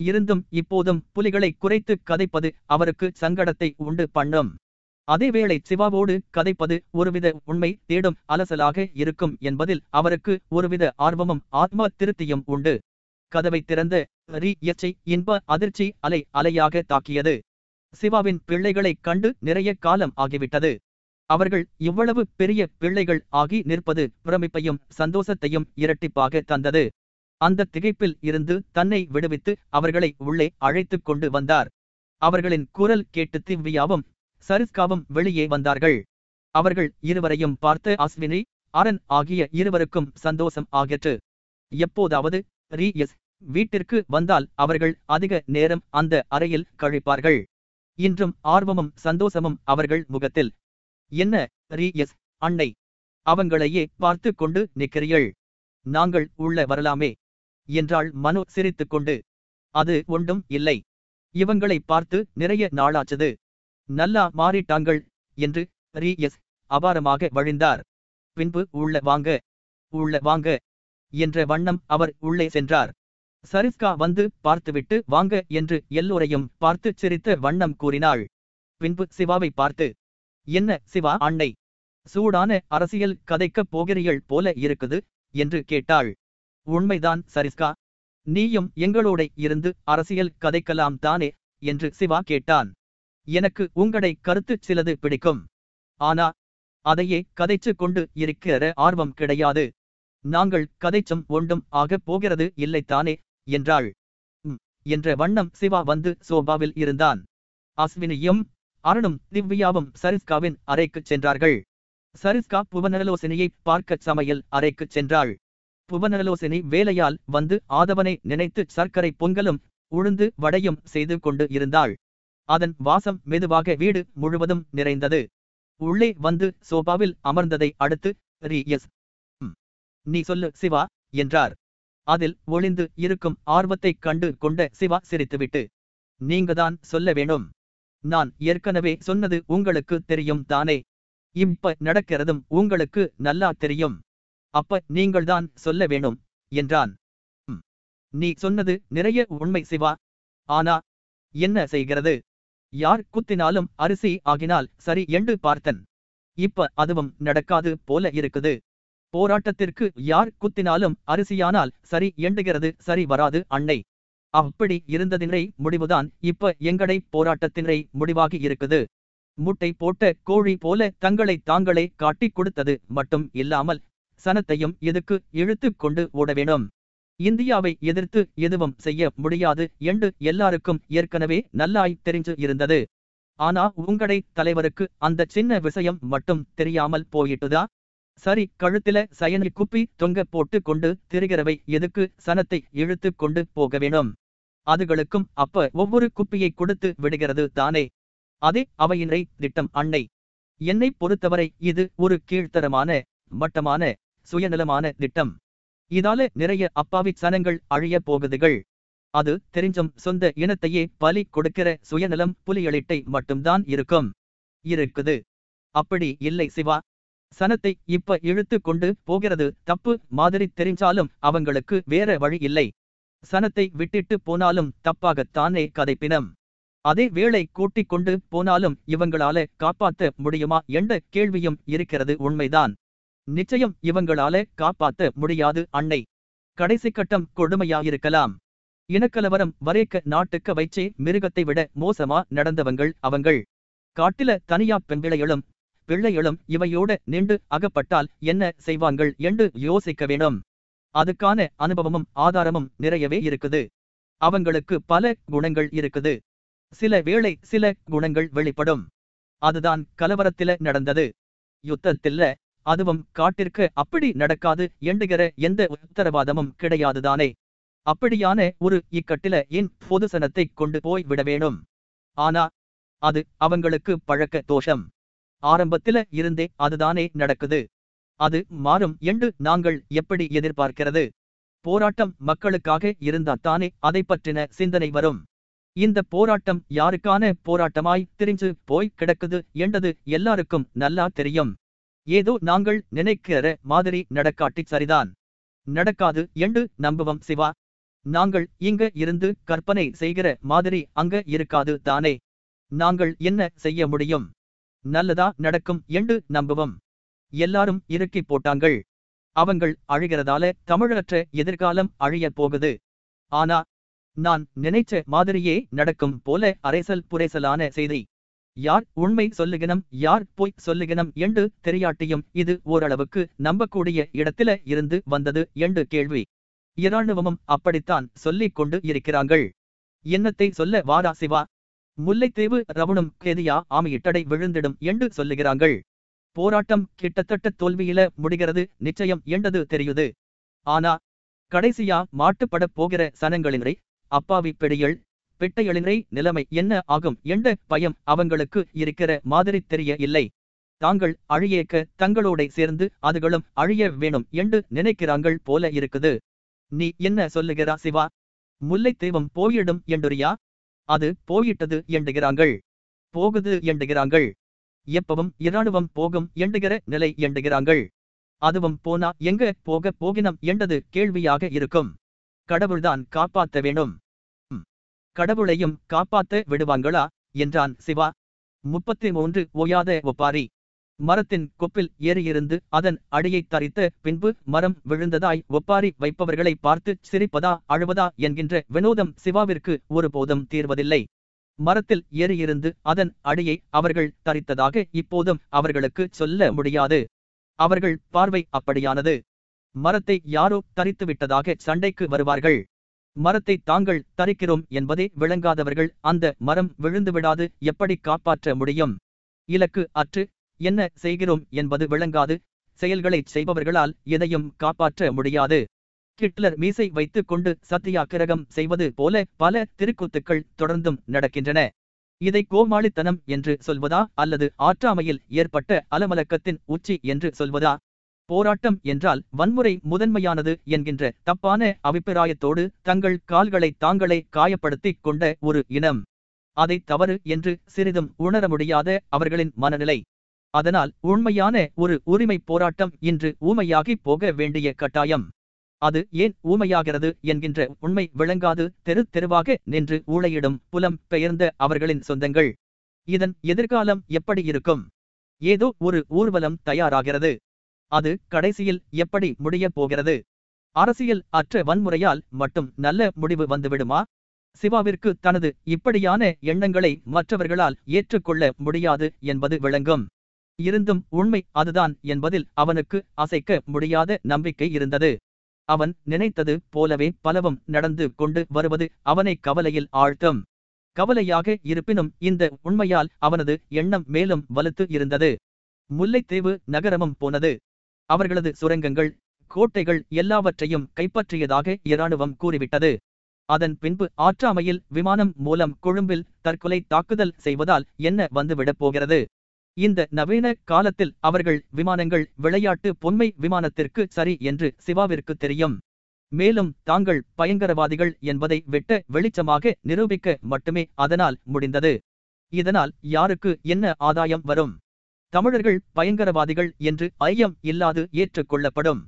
இருந்தும் இப்போதும் புலிகளை குறைத்து கதைப்பது அவருக்கு சங்கடத்தை உண்டு பண்ணும். அதேவேளை சிவாவோடு கதைப்பது ஒருவித உண்மை தேடும் அலசலாக இருக்கும் என்பதில் அவருக்கு ஒருவித ஆர்வமும் ஆத்ம திருப்தியும் உண்டு. கதவை திறந்த ரி எச்சை இன்ப அதிர்ச்சி அலை அலையாக தாக்கியது. சிவாவின் பிள்ளைகளைக் கண்டு நிறைய காலம் ஆகிவிட்டது. அவர்கள் இவ்வளவு பெரிய பிள்ளைகள் ஆகி நிற்பது பிரமிப்பையும் சந்தோஷத்தையும் இரட்டிப்பாக தந்தது. அந்த திகைப்பில் இருந்து தன்னை விடுவித்து அவர்களை உள்ளே அழைத்துக் கொண்டு வந்தார். அவர்களின் குரல் கேட்டு திவ்யாவும் சரிஸ்காவும் வெளியே வந்தார்கள். அவர்கள் இருவரையும் பார்த்து அஸ்வினி அரண் ஆகிய இருவருக்கும் சந்தோஷம் ஆகிற்று. எப்போதாவது ரீ எஸ் வீட்டிற்கு வந்தால் அவர்கள் அதிக நேரம் அந்த அறையில் கழிப்பார்கள். இன்றும் ஆர்வமும் சந்தோஷமும் அவர்கள் முகத்தில். என்ன ரீ எஸ் அன்னை? அவங்களையே பார்த்து கொண்டு நிற்கிறீள் நாங்கள் உள்ள வரலாமே. என்றாள் மனு சிரித்துக்கொண்டு அது ஒன்றும் இல்லை. இவங்களை பார்த்து நிறைய நாளாச்சது. நல்லா மாறிட்டாங்கள் என்று ரீ எஸ் அபாரமாக வழிந்தார். பின்பு உள்ள வாங்க உள்ள வாங்க என்ற வண்ணம் அவர் உள்ளே சென்றார். சரிஸ்கா வந்து பார்த்துவிட்டு வாங்க என்று எல்லோரையும் பார்த்து சிரித்த வண்ணம் கூறினாள். பின்பு சிவாவை பார்த்து என்ன சிவா அன்னை சூடான அரசியல் கதைக்கப் போகிறீள் போல இருக்குது என்று கேட்டாள். உண்மைதான் சரிஸ்கா. நீயும் எங்களோட இருந்து அரசியல் கதைக்கலாம் தானே? என்று சிவா கேட்டான். எனக்கு உங்களை கருத்து சிலது பிடிக்கும். ஆனா அதையே கதைச்சு கொண்டு இருக்கிற ஆர்வம் கிடையாது. நாங்கள் கதைச்சும் ஒன்றும் ஆகப் போகிறது இல்லைத்தானே என்றாள். என்ற வண்ணம் சிவா வந்து சோபாவில் இருந்தான். அஸ்வினியும் அருணும் திவ்யாவும் சரிஸ்காவின் அறைக்குச் சென்றார்கள். சரிஸ்கா புவனலோசினியை பார்க்கச் சமையல் அறைக்குச் சென்றாள். புவனலோசினி வேலையால் வந்து ஆதவனை நினைத்து சர்க்கரை பொங்கலும் உளுந்து வடையும் செய்து கொண்டு இருந்தாள். அதன் வாசம் மெதுவாக வீடு முழுவதும் நிறைந்தது. உள்ளே வந்து சோபாவில் அமர்ந்ததை அடுத்து ரி எஸ். நீ சொல்லு சிவா என்றார். அதில் ஒளிந்து இருக்கும் ஆர்வத்தைக் கண்டு கொண்ட சிவா சிரித்துவிட்டு நீங்கதான் சொல்ல வேணும். நான் ஏற்கனவே சொன்னது உங்களுக்கு தெரியும் தானே. இப்ப நடக்கிறதும் உங்களுக்கு நல்லா தெரியும். அப்ப நீங்கள்தான் சொல்ல வேணும் என்றான். நீ சொன்னது நிறைய உண்மை சிவா. ஆனா என்ன செய்கிறது? யார் குத்தினாலும் அரிசி ஆகினால் சரி என்று பார்த்தன். இப்ப அதுவும் நடக்காது போல இருக்குது. போராட்டத்திற்கு யார் குத்தினாலும் அரிசியானால் சரி எண்டுகிறது சரி வராது அன்னை. அப்படி இருந்ததினை முடிவுதான் இப்ப எங்கடை போராட்டத்தினை முடிவாகி இருக்குது. முட்டை போட்ட கோழி போல தங்களை தாங்களே காட்டிக் கொடுத்தது மட்டும் இல்லாமல் சனத்தையும் இதுக்கு இழுத்துக் கொண்டு ஓட வேணும் இந்தியாவை எதிர்த்து எதுவும் செய்ய முடியாது என்று எல்லாருக்கும் ஏற்கனவே நல்லாய் தெரிஞ்சு இருந்தது. ஆனா உங்களை தலைவருக்கு அந்த சின்ன விஷயம் மட்டும் தெரியாமல் போயிட்டுதா? சரி கழுத்தில சயனை குப்பி தொங்க போட்டு கொண்டு திரிகிறவை எதுக்கு சனத்தை இழுத்துக் கொண்டு போக வேணும்? அதுகளுக்கும் அப்ப ஒவ்வொரு குப்பியை கொடுத்து விடுகிறது தானே. அதே அவையினை திட்டம் அன்னை. என்னை பொறுத்தவரை இது ஒரு கீழ்த்தரமான மட்டமான சுயநலமான திட்டம். இதால நிறைய அப்பாவி சனங்கள் அழிய போகுதுகள். அது தெரிஞ்சும் சொந்த இனத்தையே பலி கொடுக்கிற சுயநலம் புலிகளிட்டை மட்டும்தான் இருக்கும். இருக்குது. அப்படி இல்லை சிவா. சனத்தை இப்ப இழுத்து கொண்டு போகிறது தப்பு மாதிரி தெரிஞ்சாலும் அவங்களுக்கு வேற வழி இல்லை. சனத்தை விட்டிட்டு போனாலும் தப்பாகத்தானே கதைப்பினம். அதே வேளை கூட்டிக் கொண்டு போனாலும் இவங்களால காப்பாத்த முடியுமா என்ற கேள்வியும் இருக்கிறது உண்மைதான். நிச்சயம் இவங்களால காப்பாத்த முடியாது அன்னை. கடைசி கட்டம் கொடுமையாயிருக்கலாம். இனக்கலவரம் வரைக்க நாட்டுக்க வைச்சே மிருகத்தை விட மோசமா நடந்தவங்கள் அவங்கள். காட்டில தனியா பெண்பிளைகளும் பிள்ளைகளும் இவையோட நின்று அகப்பட்டால் என்ன செய்வாங்கள் என்று யோசிக்க வேணும் அதுக்கான அனுபவமும் ஆதாரமும் நிறையவே இருக்குது. அவங்களுக்கு பல குணங்கள் இருக்குது. சில வேளை சில குணங்கள் வெளிப்படும். அதுதான் கலவரத்தில நடந்தது. யுத்தத்தில்ல அதுவும் காட்டிற்கு அப்படி நடக்காது எண்டுகிற எந்த உத்தரவாதமும் கிடையாதுதானே. அப்படியான ஒரு இக்கட்டில ஏன் பொதுசனத்தை கொண்டு போய் விட வேணும். ஆனா அது அவங்களுக்கு பழக்க தோஷம். ஆரம்பத்தில இருந்தே அதுதானே நடக்குது. அது மாறும் என்று நாங்கள் எப்படி எதிர்பார்க்கிறது? போராட்டம் மக்களுக்காக இருந்தாத்தானே அதை பற்றின சிந்தனை வரும். இந்த போராட்டம் யாருக்கான போராட்டமாய் திரிஞ்சு போய் கிடக்குது என்றது எல்லாருக்கும் நல்லா தெரியும். ஏதோ நாங்கள் நினைக்கிற மாதிரி நடக்காட்டி சரிதான். நடக்காது என்று நம்புவம் சிவா. நாங்கள் இங்க இருந்து கற்பனை செய்கிற மாதிரி அங்க இருக்காது தானே. நாங்கள் என்ன செய்ய முடியும்? நல்லதா நடக்கும் என்று நம்புவம். எல்லாரும் இறுக்கி போட்டாங்கள் அவங்கள் அழுகிறதால தமிழற்ற எதிர்காலம் அழியப் போகுது. ஆனா நான் நினைச்ச மாதிரியே நடக்கும் போல அரைசல் புரைசலான செய்தி. யார் உண்மை சொல்லுகினம் யார் பொய் சொல்லுகினம் என்று தெரியாட்டியும் இது ஓரளவுக்கு நம்பக்கூடிய இடத்தில இருந்து வந்தது என்று கேள்வி. இராணுவமும் அப்படித்தான் சொல்லிக் கொண்டு இருக்கிறாங்கள் என்னத்தை சொல்ல வாரா சிவா? முல்லைத்தீவு ரவுணும் கேதியா ஆமையிட்டடை விழுந்திடும் என்று சொல்லுகிறாங்கள் போராட்டம் கிட்டத்தட்ட தோல்வியில முடிகிறது நிச்சயம் என்றது தெரியுது. ஆனா கடைசியா மாட்டுப்படப் போகிற சனங்களினரை அப்பாவி பெடியள் பெட்டையளினை நிலைமை என்ன ஆகும் என்ற பயம் அவங்களுக்கு இருக்கிற மாதிரி தெரிய இல்லை. தாங்கள் அழியேக்க தங்களோட சேர்ந்து அதுகளும் அழிய வேணும் என்று நினைக்கிறாங்கள் போல இருக்குது. நீ என்ன சொல்லுகிறா சிவா? முல்லைத் தெய்வம் போயிடும் என்றுரியா அது போயிட்டது எண்டுகிறாங்கள் போகுது எண்டுகிறாங்கள் எப்பவும் இராணுவம் போகும் எண்டுகிற நிலை எண்டுகிறாங்கள் அதுவும் போனா எங்க போக போகினம் என்றது கேள்வியாக இருக்கும். கடவுள்தான் காப்பாத்த வேணும் கடவுளையும் காப்பாத்த விடுவாங்களா என்றான் சிவா. முப்பத்தி மூன்று ஓயாத ஒப்பாரி. மரத்தின் கொப்பில் ஏறியிருந்து அதன் அடியைத் தரித்த பின்பு மரம் விழுந்ததாய் ஒப்பாரி வைப்பவர்களை பார்த்து சிரிப்பதா அழுவதா என்கின்ற வினோதம் சிவாவிற்கு ஒருபோதும் தீர்வதில்லை. மரத்தில் ஏறியிருந்து அதன் அடியை அவர்கள் தரித்ததாக இப்போதும் அவர்களுக்கு சொல்ல முடியாது. அவர்கள் பார்வை அப்படியானது. மரத்தை யாரோ தரித்துவிட்டதாக சண்டைக்கு வருவார்கள். மரத்தை தாங்கள் தரிக்கிறோம் என்பதே விளங்காதவர்கள் அந்த மரம் விழுந்து விடாது எப்படி காப்பாற்ற முடியும்? இலக்கு அற்று என்ன செய்கிறோம் என்பது விளங்காது செயல்களைச் செய்பவர்களால் எதையும் காப்பாற்ற முடியாது. ஹிட்லர் மீசை வைத்துக் கொண்டு சத்தியாக்கிரகம் செய்வது போல பல திருக்கூத்துக்கள் தொடர்ந்தும் நடக்கின்றன. இதை கோமாளித்தனம் என்று சொல்வதா அல்லது ஆற்றாமையில் ஏற்பட்ட அலமலக்கத்தின் உச்சி என்று சொல்வதா? போராட்டம் என்றால் வன்முறை முதன்மையானது என்கின்ற தப்பான அபிப்பிராயத்தோடு தங்கள் கால்களை தாங்களே காயப்படுத்திக் கொண்ட ஒரு இனம். அதை தவறு என்று சிறிதும் உணர முடியாத அவர்களின் மனநிலை. அதனால் உண்மையான ஒரு உரிமை போராட்டம் இன்று ஊமையாகி போக வேண்டிய கட்டாயம். அது ஏன் ஊமையாகிறது என்கின்ற உண்மை விளங்காது தெரு தெருவாக நின்று ஊழையிடும் புலம் பெயர்ந்த அவர்களின் சொந்தங்கள். இதன் எதிர்காலம் எப்படி இருக்கும்? ஏதோ ஒரு ஊர்வலம் தயாராகிறது. அது கடைசியில் எப்படி முடியப் போகிறது? அரசியல் அற்ற வன்முறையால் மட்டும் நல்ல முடிவு வந்துவிடுமா? சிவாவிற்கு தனது இப்படியான எண்ணங்களை மற்றவர்களால் ஏற்றுக்கொள்ள முடியாது என்பது விளங்கும். இருந்தும் உண்மை அதுதான் என்பதில் அவனுக்கு அசைக்க முடியாத நம்பிக்கை இருந்தது. அவன் நினைத்தது போலவே பலவும் நடந்து கொண்டு வருவது அவனை கவலையில் ஆழ்த்தும். கவலையாக இருப்பினும் இந்த உண்மையால் அவனது எண்ணம் மேலும் வலுத்து இருந்தது. முல்லைத்தீவு நகரமும் போனது. அவர்களது சுரங்கங்கள் கோட்டைகள் எல்லாவற்றையும் கைப்பற்றியதாக இராணுவம் கூறிவிட்டது. அதன் பின்பு ஆற்றாமையில் விமானம் மூலம் கொழும்பில் தற்கொலை தாக்குதல் செய்வதால் என்ன வந்துவிடப் போகிறது? இந்த நவீன காலத்தில் அவர்கள் விமானங்கள் விளையாட்டு பொம்மை விமானத்திற்கு சரி என்று சிவாவிற்கு தெரியும். மேலும் தாங்கள் பயங்கரவாதிகள் என்பதை வெட்ட வெளிச்சமாக நிரூபிக்க மட்டுமே அதனால் முடிந்தது. இதனால் யாருக்கு என்ன ஆதாயம் வரும்? தமிழர்கள் பயங்கரவாதிகள் என்று ஐயம் இல்லாது ஏற்றுக்கொள்ளப்படும்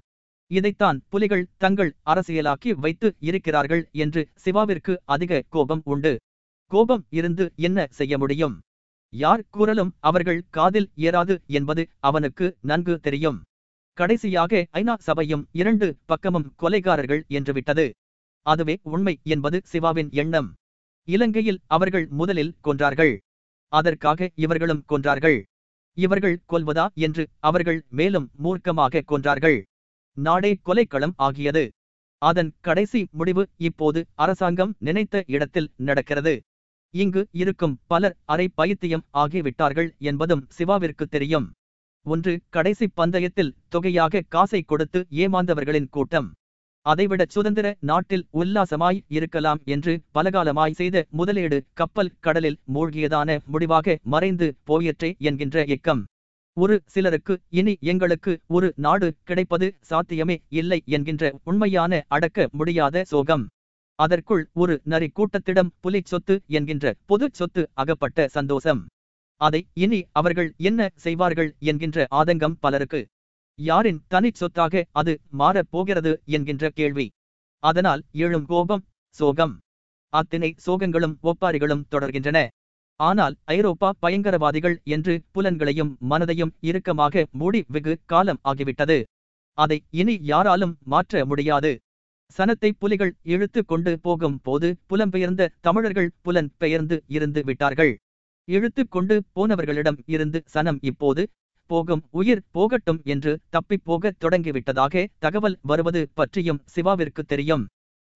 இதைத்தான் புலிகள் தங்கள் அரசியலாக்கி வைத்து இருக்கிறார்கள் என்று சிவாவிற்கு அதிக கோபம் உண்டு. கோபம் இருந்து என்ன செய்ய முடியும்? யார் கூறலும் அவர்கள் காதில் ஏறாது என்பது அவனுக்கு நன்கு தெரியும். கடைசியாக ஐநா சபையும் இரண்டு பக்கமும் கொலைகாரர்கள் என்று விட்டது. அதுவே உண்மை என்பது சிவாவின் எண்ணம். இலங்கையில் அவர்கள் முதலில் கொன்றார்கள். அதற்காக இவர்களும் கொன்றார்கள். இவர்கள் கொல்வதா என்று அவர்கள் மேலும் மூர்க்கமாக கொன்றார்கள். நாடே கொலைக்களம் ஆகியது. அதன் கடைசி முடிவு இப்போது அரசாங்கம் நினைத்த இடத்தில் நடக்கிறது. இங்கு இருக்கும் பலர் அரை பைத்தியம் ஆகிவிட்டார்கள் என்பதும் சிவாவிற்கு தெரியும். ஒன்று கடைசி பந்தயத்தில் தொகையாக காசை கொடுத்து ஏமாந்தவர்களின் கூட்டம். அதைவிட சுதந்திர நாட்டில் உல்லாசமாய் இருக்கலாம் என்று பலகாலமாய் செய்த முதலீடு கப்பல் கடலில் மூழ்கியதான முடிவாக மறைந்து போயிற்றே என்கின்ற எக்கம். ஒரு சிலருக்கு இனி எங்களுக்கு ஒரு நாடு கிடைப்பது சாத்தியமே இல்லை என்கின்ற உண்மையான அடக்க முடியாத சோகம். அதற்குள் ஒரு நரி கூட்டத்திடம் புலி சொத்து என்கின்ற பொது சொத்து அகப்பட்ட சந்தோஷம். அதை இனி அவர்கள் என்ன செய்வார்கள் என்கின்ற ஆதங்கம் பலருக்கு. யாரின் தனிச் சொத்தாக அது மாறப் போகிறது என்கின்ற கேள்வி. அதனால் எழும் கோபம் சோகம். அத்தனை சோகங்களும் ஒப்பாரிகளும் தொடர்கின்றன. ஆனால் ஐரோப்பா பயங்கரவாதிகள் என்று புலன்களையும் மனதையும் இறுக்கமாக மூடி வெகு காலம் ஆகிவிட்டது. அதை இனி யாராலும் மாற்ற முடியாது. சனத்தை புலிகள் இழுத்து கொண்டு போகும் போது புலம்பெயர்ந்த தமிழர்கள் புலன் பெயர்ந்து இருந்து விட்டார்கள். இழுத்து கொண்டு போனவர்களிடம் இருந்து சனம் இப்போது போகும் உயிர் போகட்டும் என்று தப்பிப் போகத் தொடங்கிவிட்டதாக தகவல் வருவது பற்றியும் சிவாவிற்கு தெரியும்.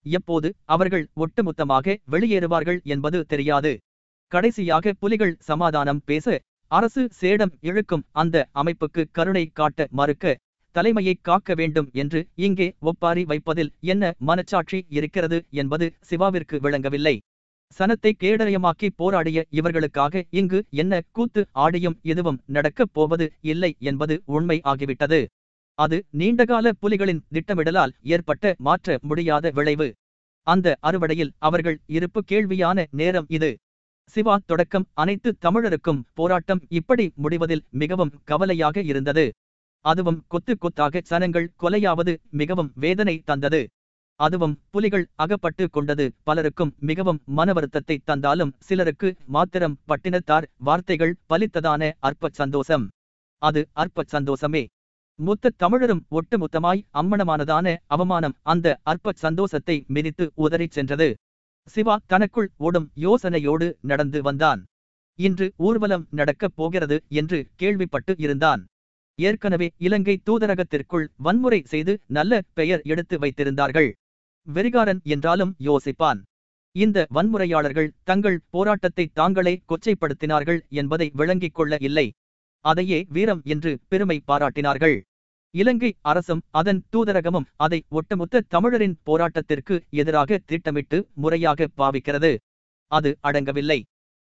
எப்போது அவர்கள் ஒட்டுமொத்தமாக வெளியேறுவார்கள் என்பது தெரியாது. கடைசியாக புலிகள் சமாதானம் பேச அரசு சேடம் இழுக்கும் அந்த அமைப்புக்கு கருணை காட்ட மறுக்க தலைமையை காக்க வேண்டும் என்று இங்கே ஒப்பாரி வைப்பதில் என்ன மனச்சாட்சி இருக்கிறது என்பது சிவாவிற்கு விளங்கவில்லை. சனத்தை கேடயமாக்கி போராடிய இவர்களுக்காக இங்கு என்ன கூத்து ஆடியும் எதுவும் நடக்கப் போவது இல்லை என்பது உண்மை ஆகிவிட்டது. அது நீண்டகால புலிகளின் திட்டமிடலால் ஏற்பட்ட மாற்ற முடியாத விளைவு. அந்த அறுவடையில் அவர்கள் இருப்பு கேள்வியான நேரம் இது. சிவா தொடக்கம் அனைத்து தமிழருக்கும் போராட்டம் இப்படி முடிவதில் மிகவும் கவலையாக இருந்தது. அதுவும் கொத்து கொத்தாக சனங்கள் கொலையாவது மிகவும் வேதனை தந்தது. அதுவும் புலிகள் அகப்பட்டு கொண்டது. பலருக்கும் மிகவும் மனவருத்தத்தை தந்தாலும் சிலருக்கு மாத்திரம் பட்டினத்தார் வார்த்தைகள் பலித்ததான அற்ப சந்தோஷம். அது அற்ப சந்தோஷமே. மொத்த தமிழரும் ஒட்டுமொத்தமாய் அம்மணமானதான அவமானம் அந்த அற்ப சந்தோஷத்தை மிதித்து உதறிச் சென்றது. சிவா தனக்குள் ஓடும் யோசனையோடு நடந்து வந்தான். இன்று ஊர்வலம் நடக்கப் போகிறது என்று கேள்விப்பட்டு இருந்தான். ஏற்கனவே இலங்கை தூதரகத்திற்குள் வன்முறை செய்து நல்ல பெயர் எடுத்து வைத்திருந்தார்கள். வெறிகாரன் என்றாலும் யோசிப்பான். இந்த வன்முறையாளர்கள் தங்கள் போராட்டத்தை தாங்களே கொச்சைப்படுத்தினார்கள் என்பதை விளங்கிக் கொள்ள இல்லை. அதையே வீரம் என்று பெருமை பாராட்டினார்கள். இலங்கை அரசும் அதன் தூதரகமும் அதை ஒட்டுமொத்த தமிழரின் போராட்டத்திற்கு எதிராக திட்டமிட்டு முறையாக பாவிக்கிறது. அது அடங்கவில்லை.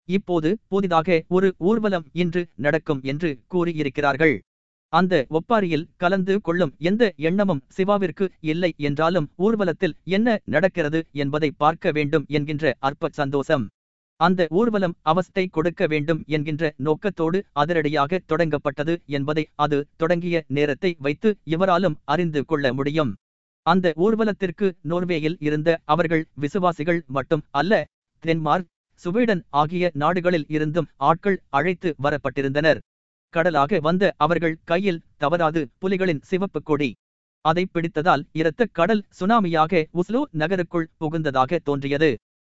இப்போது புதிதாக ஒரு ஊர்வலம் இன்று நடக்கும் என்று கூறியிருக்கிறார்கள். அந்த ஒப்பாரியில் கலந்து கொள்ளும் எந்த எண்ணமும் சிவாவிற்கு இல்லை என்றாலும் ஊர்வலத்தில் என்ன நடக்கிறது என்பதை பார்க்க வேண்டும் என்கின்ற அற்ப சந்தோஷம். அந்த ஊர்வலம் அவஸ்தை கொடுக்க வேண்டும் என்கின்ற நோக்கத்தோடு அதிரடியாக தொடங்கப்பட்டது என்பதை அது தொடங்கிய நேரத்தை வைத்து இவராலும் அறிந்து கொள்ள முடியும். அந்த ஊர்வலத்திற்கு நோர்வேயில் இருந்த அவர்கள் விசுவாசிகள் மட்டும் அல்ல தென்மார்க் சுவீடன் ஆகிய நாடுகளில் இருந்தும் ஆட்கள் அழைத்து வரப்பட்டிருந்தனர். கடலாக வந்த அவர்கள் கையில் தவறாது புலிகளின் சிவப்பு கொடி. அதை பிடித்ததால் இரத்த கடல் சுனாமியாக உஸ்லோ நகருக்குள் புகுந்ததாக தோன்றியது.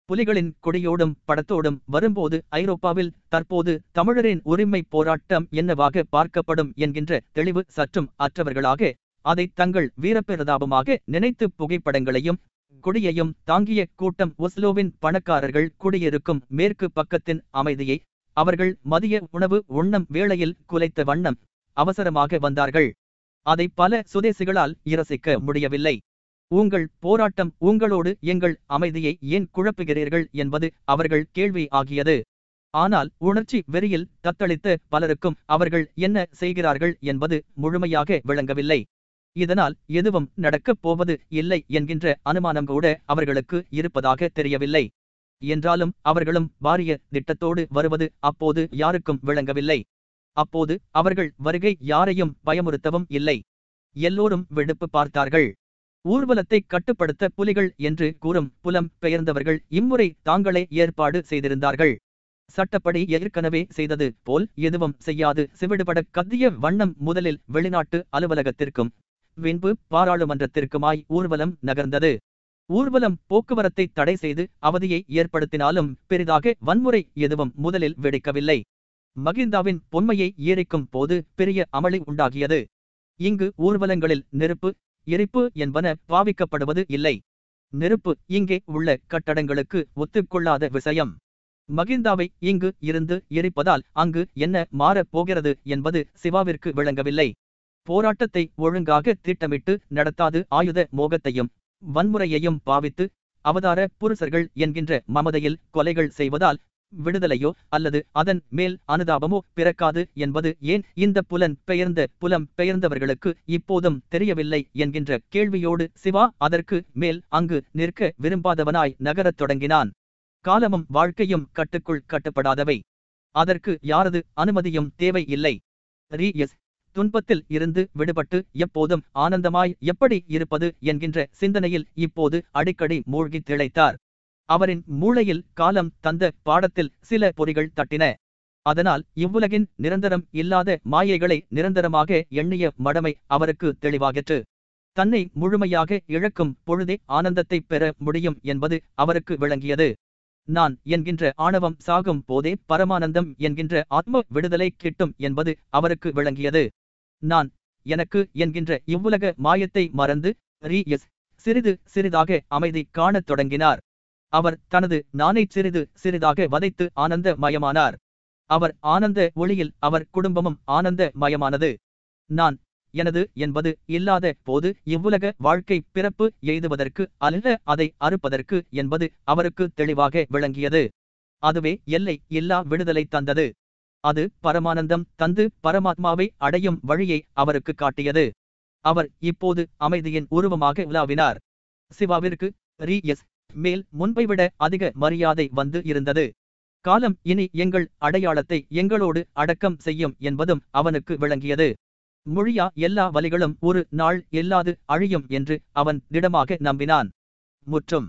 புலிகளின் கொடியோடும் படத்தோடும் வரும்போது ஐரோப்பாவில் தற்போது தமிழரின் உரிமை போராட்டம் என்னவாக பார்க்கப்படும் என்கின்ற தெளிவு சற்றும் அற்றவர்களாக அதை தங்கள் வீரப்பிரதாபமாக நினைத்து புகைப்படங்களையும் கொடியையும் தாங்கிய கூட்டம் ஒஸ்லோவின் பணக்காரர்கள் குடியிருக்கும் மேற்கு பக்கத்தின் அமைதியை அவர்கள் மதிய உணவு உண்ணம் வேளையில் குலைத்த வண்ணம் அவசரமாக வந்தார்கள். அதை பல சுதேசிகளால் இரசிக்க முடியவில்லை. உங்கள் போராட்டம் உங்களோடு எங்கள் அமைதியை ஏன் குழப்புகிறீர்கள்? என்பது அவர்கள் கேள்வி ஆகியது. ஆனால் உணர்ச்சி வெறியில் தத்தளித்த பலருக்கும் அவர்கள் என்ன செய்கிறார்கள் என்பது முழுமையாக விளங்கவில்லை. இதனால் எதுவும் நடக்கப் போவது இல்லை என்கின்ற அனுமானம் கூட அவர்களுக்கு இருப்பதாக தெரியவில்லை. என்றாலும் அவர்களும் வாரிய திட்டத்தோடு வருவது அப்போது யாருக்கும் விளங்கவில்லை. அப்போது அவர்கள் வருகை யாரையும் பயமுறுத்தவும் இல்லை. எல்லோரும் வெடுப்பு பார்த்தார்கள். ஊர்வலத்தை கட்டுப்படுத்த புலிகள் என்று கூறும் புலம் பெயர்ந்தவர்கள் இம்முறை தாங்களே ஏற்பாடு செய்திருந்தார்கள். சட்டப்படி ஏற்கனவே செய்தது போல் எதுவும் செய்யாது. சிவிடுபட கத்திய வண்ணம் முதலில் வெளிநாட்டு அலுவலகத்திற்கும் பின்பு பாராளுமன்றத்திற்குமாய் ஊர்வலம் நகர்ந்தது. ஊர்வலம் போக்குவரத்தை தடை செய்து அவதியை ஏற்படுத்தினாலும் பெரிதாக வன்முறை எதுவும் முதலில் வெடிக்கவில்லை. மகிந்தாவின் பொன்மையை ஏறிக்கும் போது பெரிய அமளி உண்டாகியது. இங்கு ஊர்வலங்களில் நெருப்பு எரிப்பு என்பன பாவிக்கப்படுவது இல்லை. நெருப்பு இங்கே உள்ள கட்டடங்களுக்கு ஒத்துக்கொள்ளாத விஷயம். மகிந்தாவை இங்கு இருந்து எரிப்பதால் அங்கு என்ன மாறப் போகிறது என்பது சிவாவிற்கு விளங்கவில்லை. போராட்டத்தை ஒழுங்காக திட்டமிட்டு நடத்தாது ஆயுத மோகத்தையும் வன்முறையையும் பாவித்து அவதார புருஷர்கள் என்கின்ற மமதையில் கொலைகள் செய்வதால் விடுதலையோ அல்லது அதன் மேல் அனுதாபமோ பிறக்காது என்பது ஏன் இந்த புலன் பெயர்ந்த புலம் பெயர்ந்தவர்களுக்கு இப்போதும் தெரியவில்லை என்கின்ற கேள்வியோடு சிவா அதற்கு மேல் அங்கு நிற்க விரும்பாதவனாய் நகரத் தொடங்கினான். காலமும் வாழ்க்கையும் கட்டுக்குள் கட்டுப்படாதவை. அதற்கு யாரது அனுமதியும் தேவை இல்லை ரீ எஸ். துன்பத்தில் இருந்து விடுபட்டு எப்போதும் ஆனந்தமாய் எப்படி இருப்பது என்கின்ற சிந்தனையில் இப்போது அடிக்கடி மூழ்கித் திளைத்தார். அவரின் மூளையில் காலம் தந்த பாடத்தில் சில பொறிகள் தட்டின. அதனால் இவ்வுலகின் நிரந்தரம் இல்லாத மாயைகளை நிரந்தரமாக எண்ணிய மடமை அவருக்கு தெளிவாகிற்று. தன்னை முழுமையாக இழக்கும் பொழுதே ஆனந்தத்தை பெற முடியும் என்பது அவருக்கு விளங்கியது. நான் என்கின்ற ஆணவம் சாகும் போதே பரமானந்தம் என்கின்ற ஆத்ம விடுதலை கிட்டும் என்பது அவருக்கு விளங்கியது. நான் எனக்கு என்கின்ற இவ்வுலக மாயத்தை மறந்து ரீ எஸ் சிறிது சிறிதாக அமைதி காணத் தொடங்கினார். அவர் தனது நானை சிறிது சிறிதாக வதைத்து ஆனந்த மயமானார் அவர் ஆனந்த ஒளியில் அவர் குடும்பமும் ஆனந்த மயமானது நான் எனது என்பது இல்லாத போது இவ்வுலக வாழ்க்கை பிறப்பு எய்துவதற்கு அல்ல அதை அறுப்பதற்கு என்பது அவருக்கு தெளிவாக விளங்கியது. அதுவே எல்லை இல்லா விடுதலை தந்தது. அது பரமானந்தம் தந்து பரமாத்மாவை அடையும் வழியை அவருக்கு காட்டியது. அவர் இப்போது அமைதியின் உருவமாக உலாவினார். சிவாவிற்கு ரீ எஸ் மேல் முன்பை விட அதிக மரியாதை வந்து இருந்தது. காலம் இனி எங்கள் அடையாளத்தை எங்களோடு அடக்கம் செய்யும் என்பதும் அவனுக்கு விளங்கியது. மொழியா எல்லா வலிகளும் ஒரு நாள் இல்லாது அழியும் என்று அவன் திடமாக நம்பினான். முற்றும்.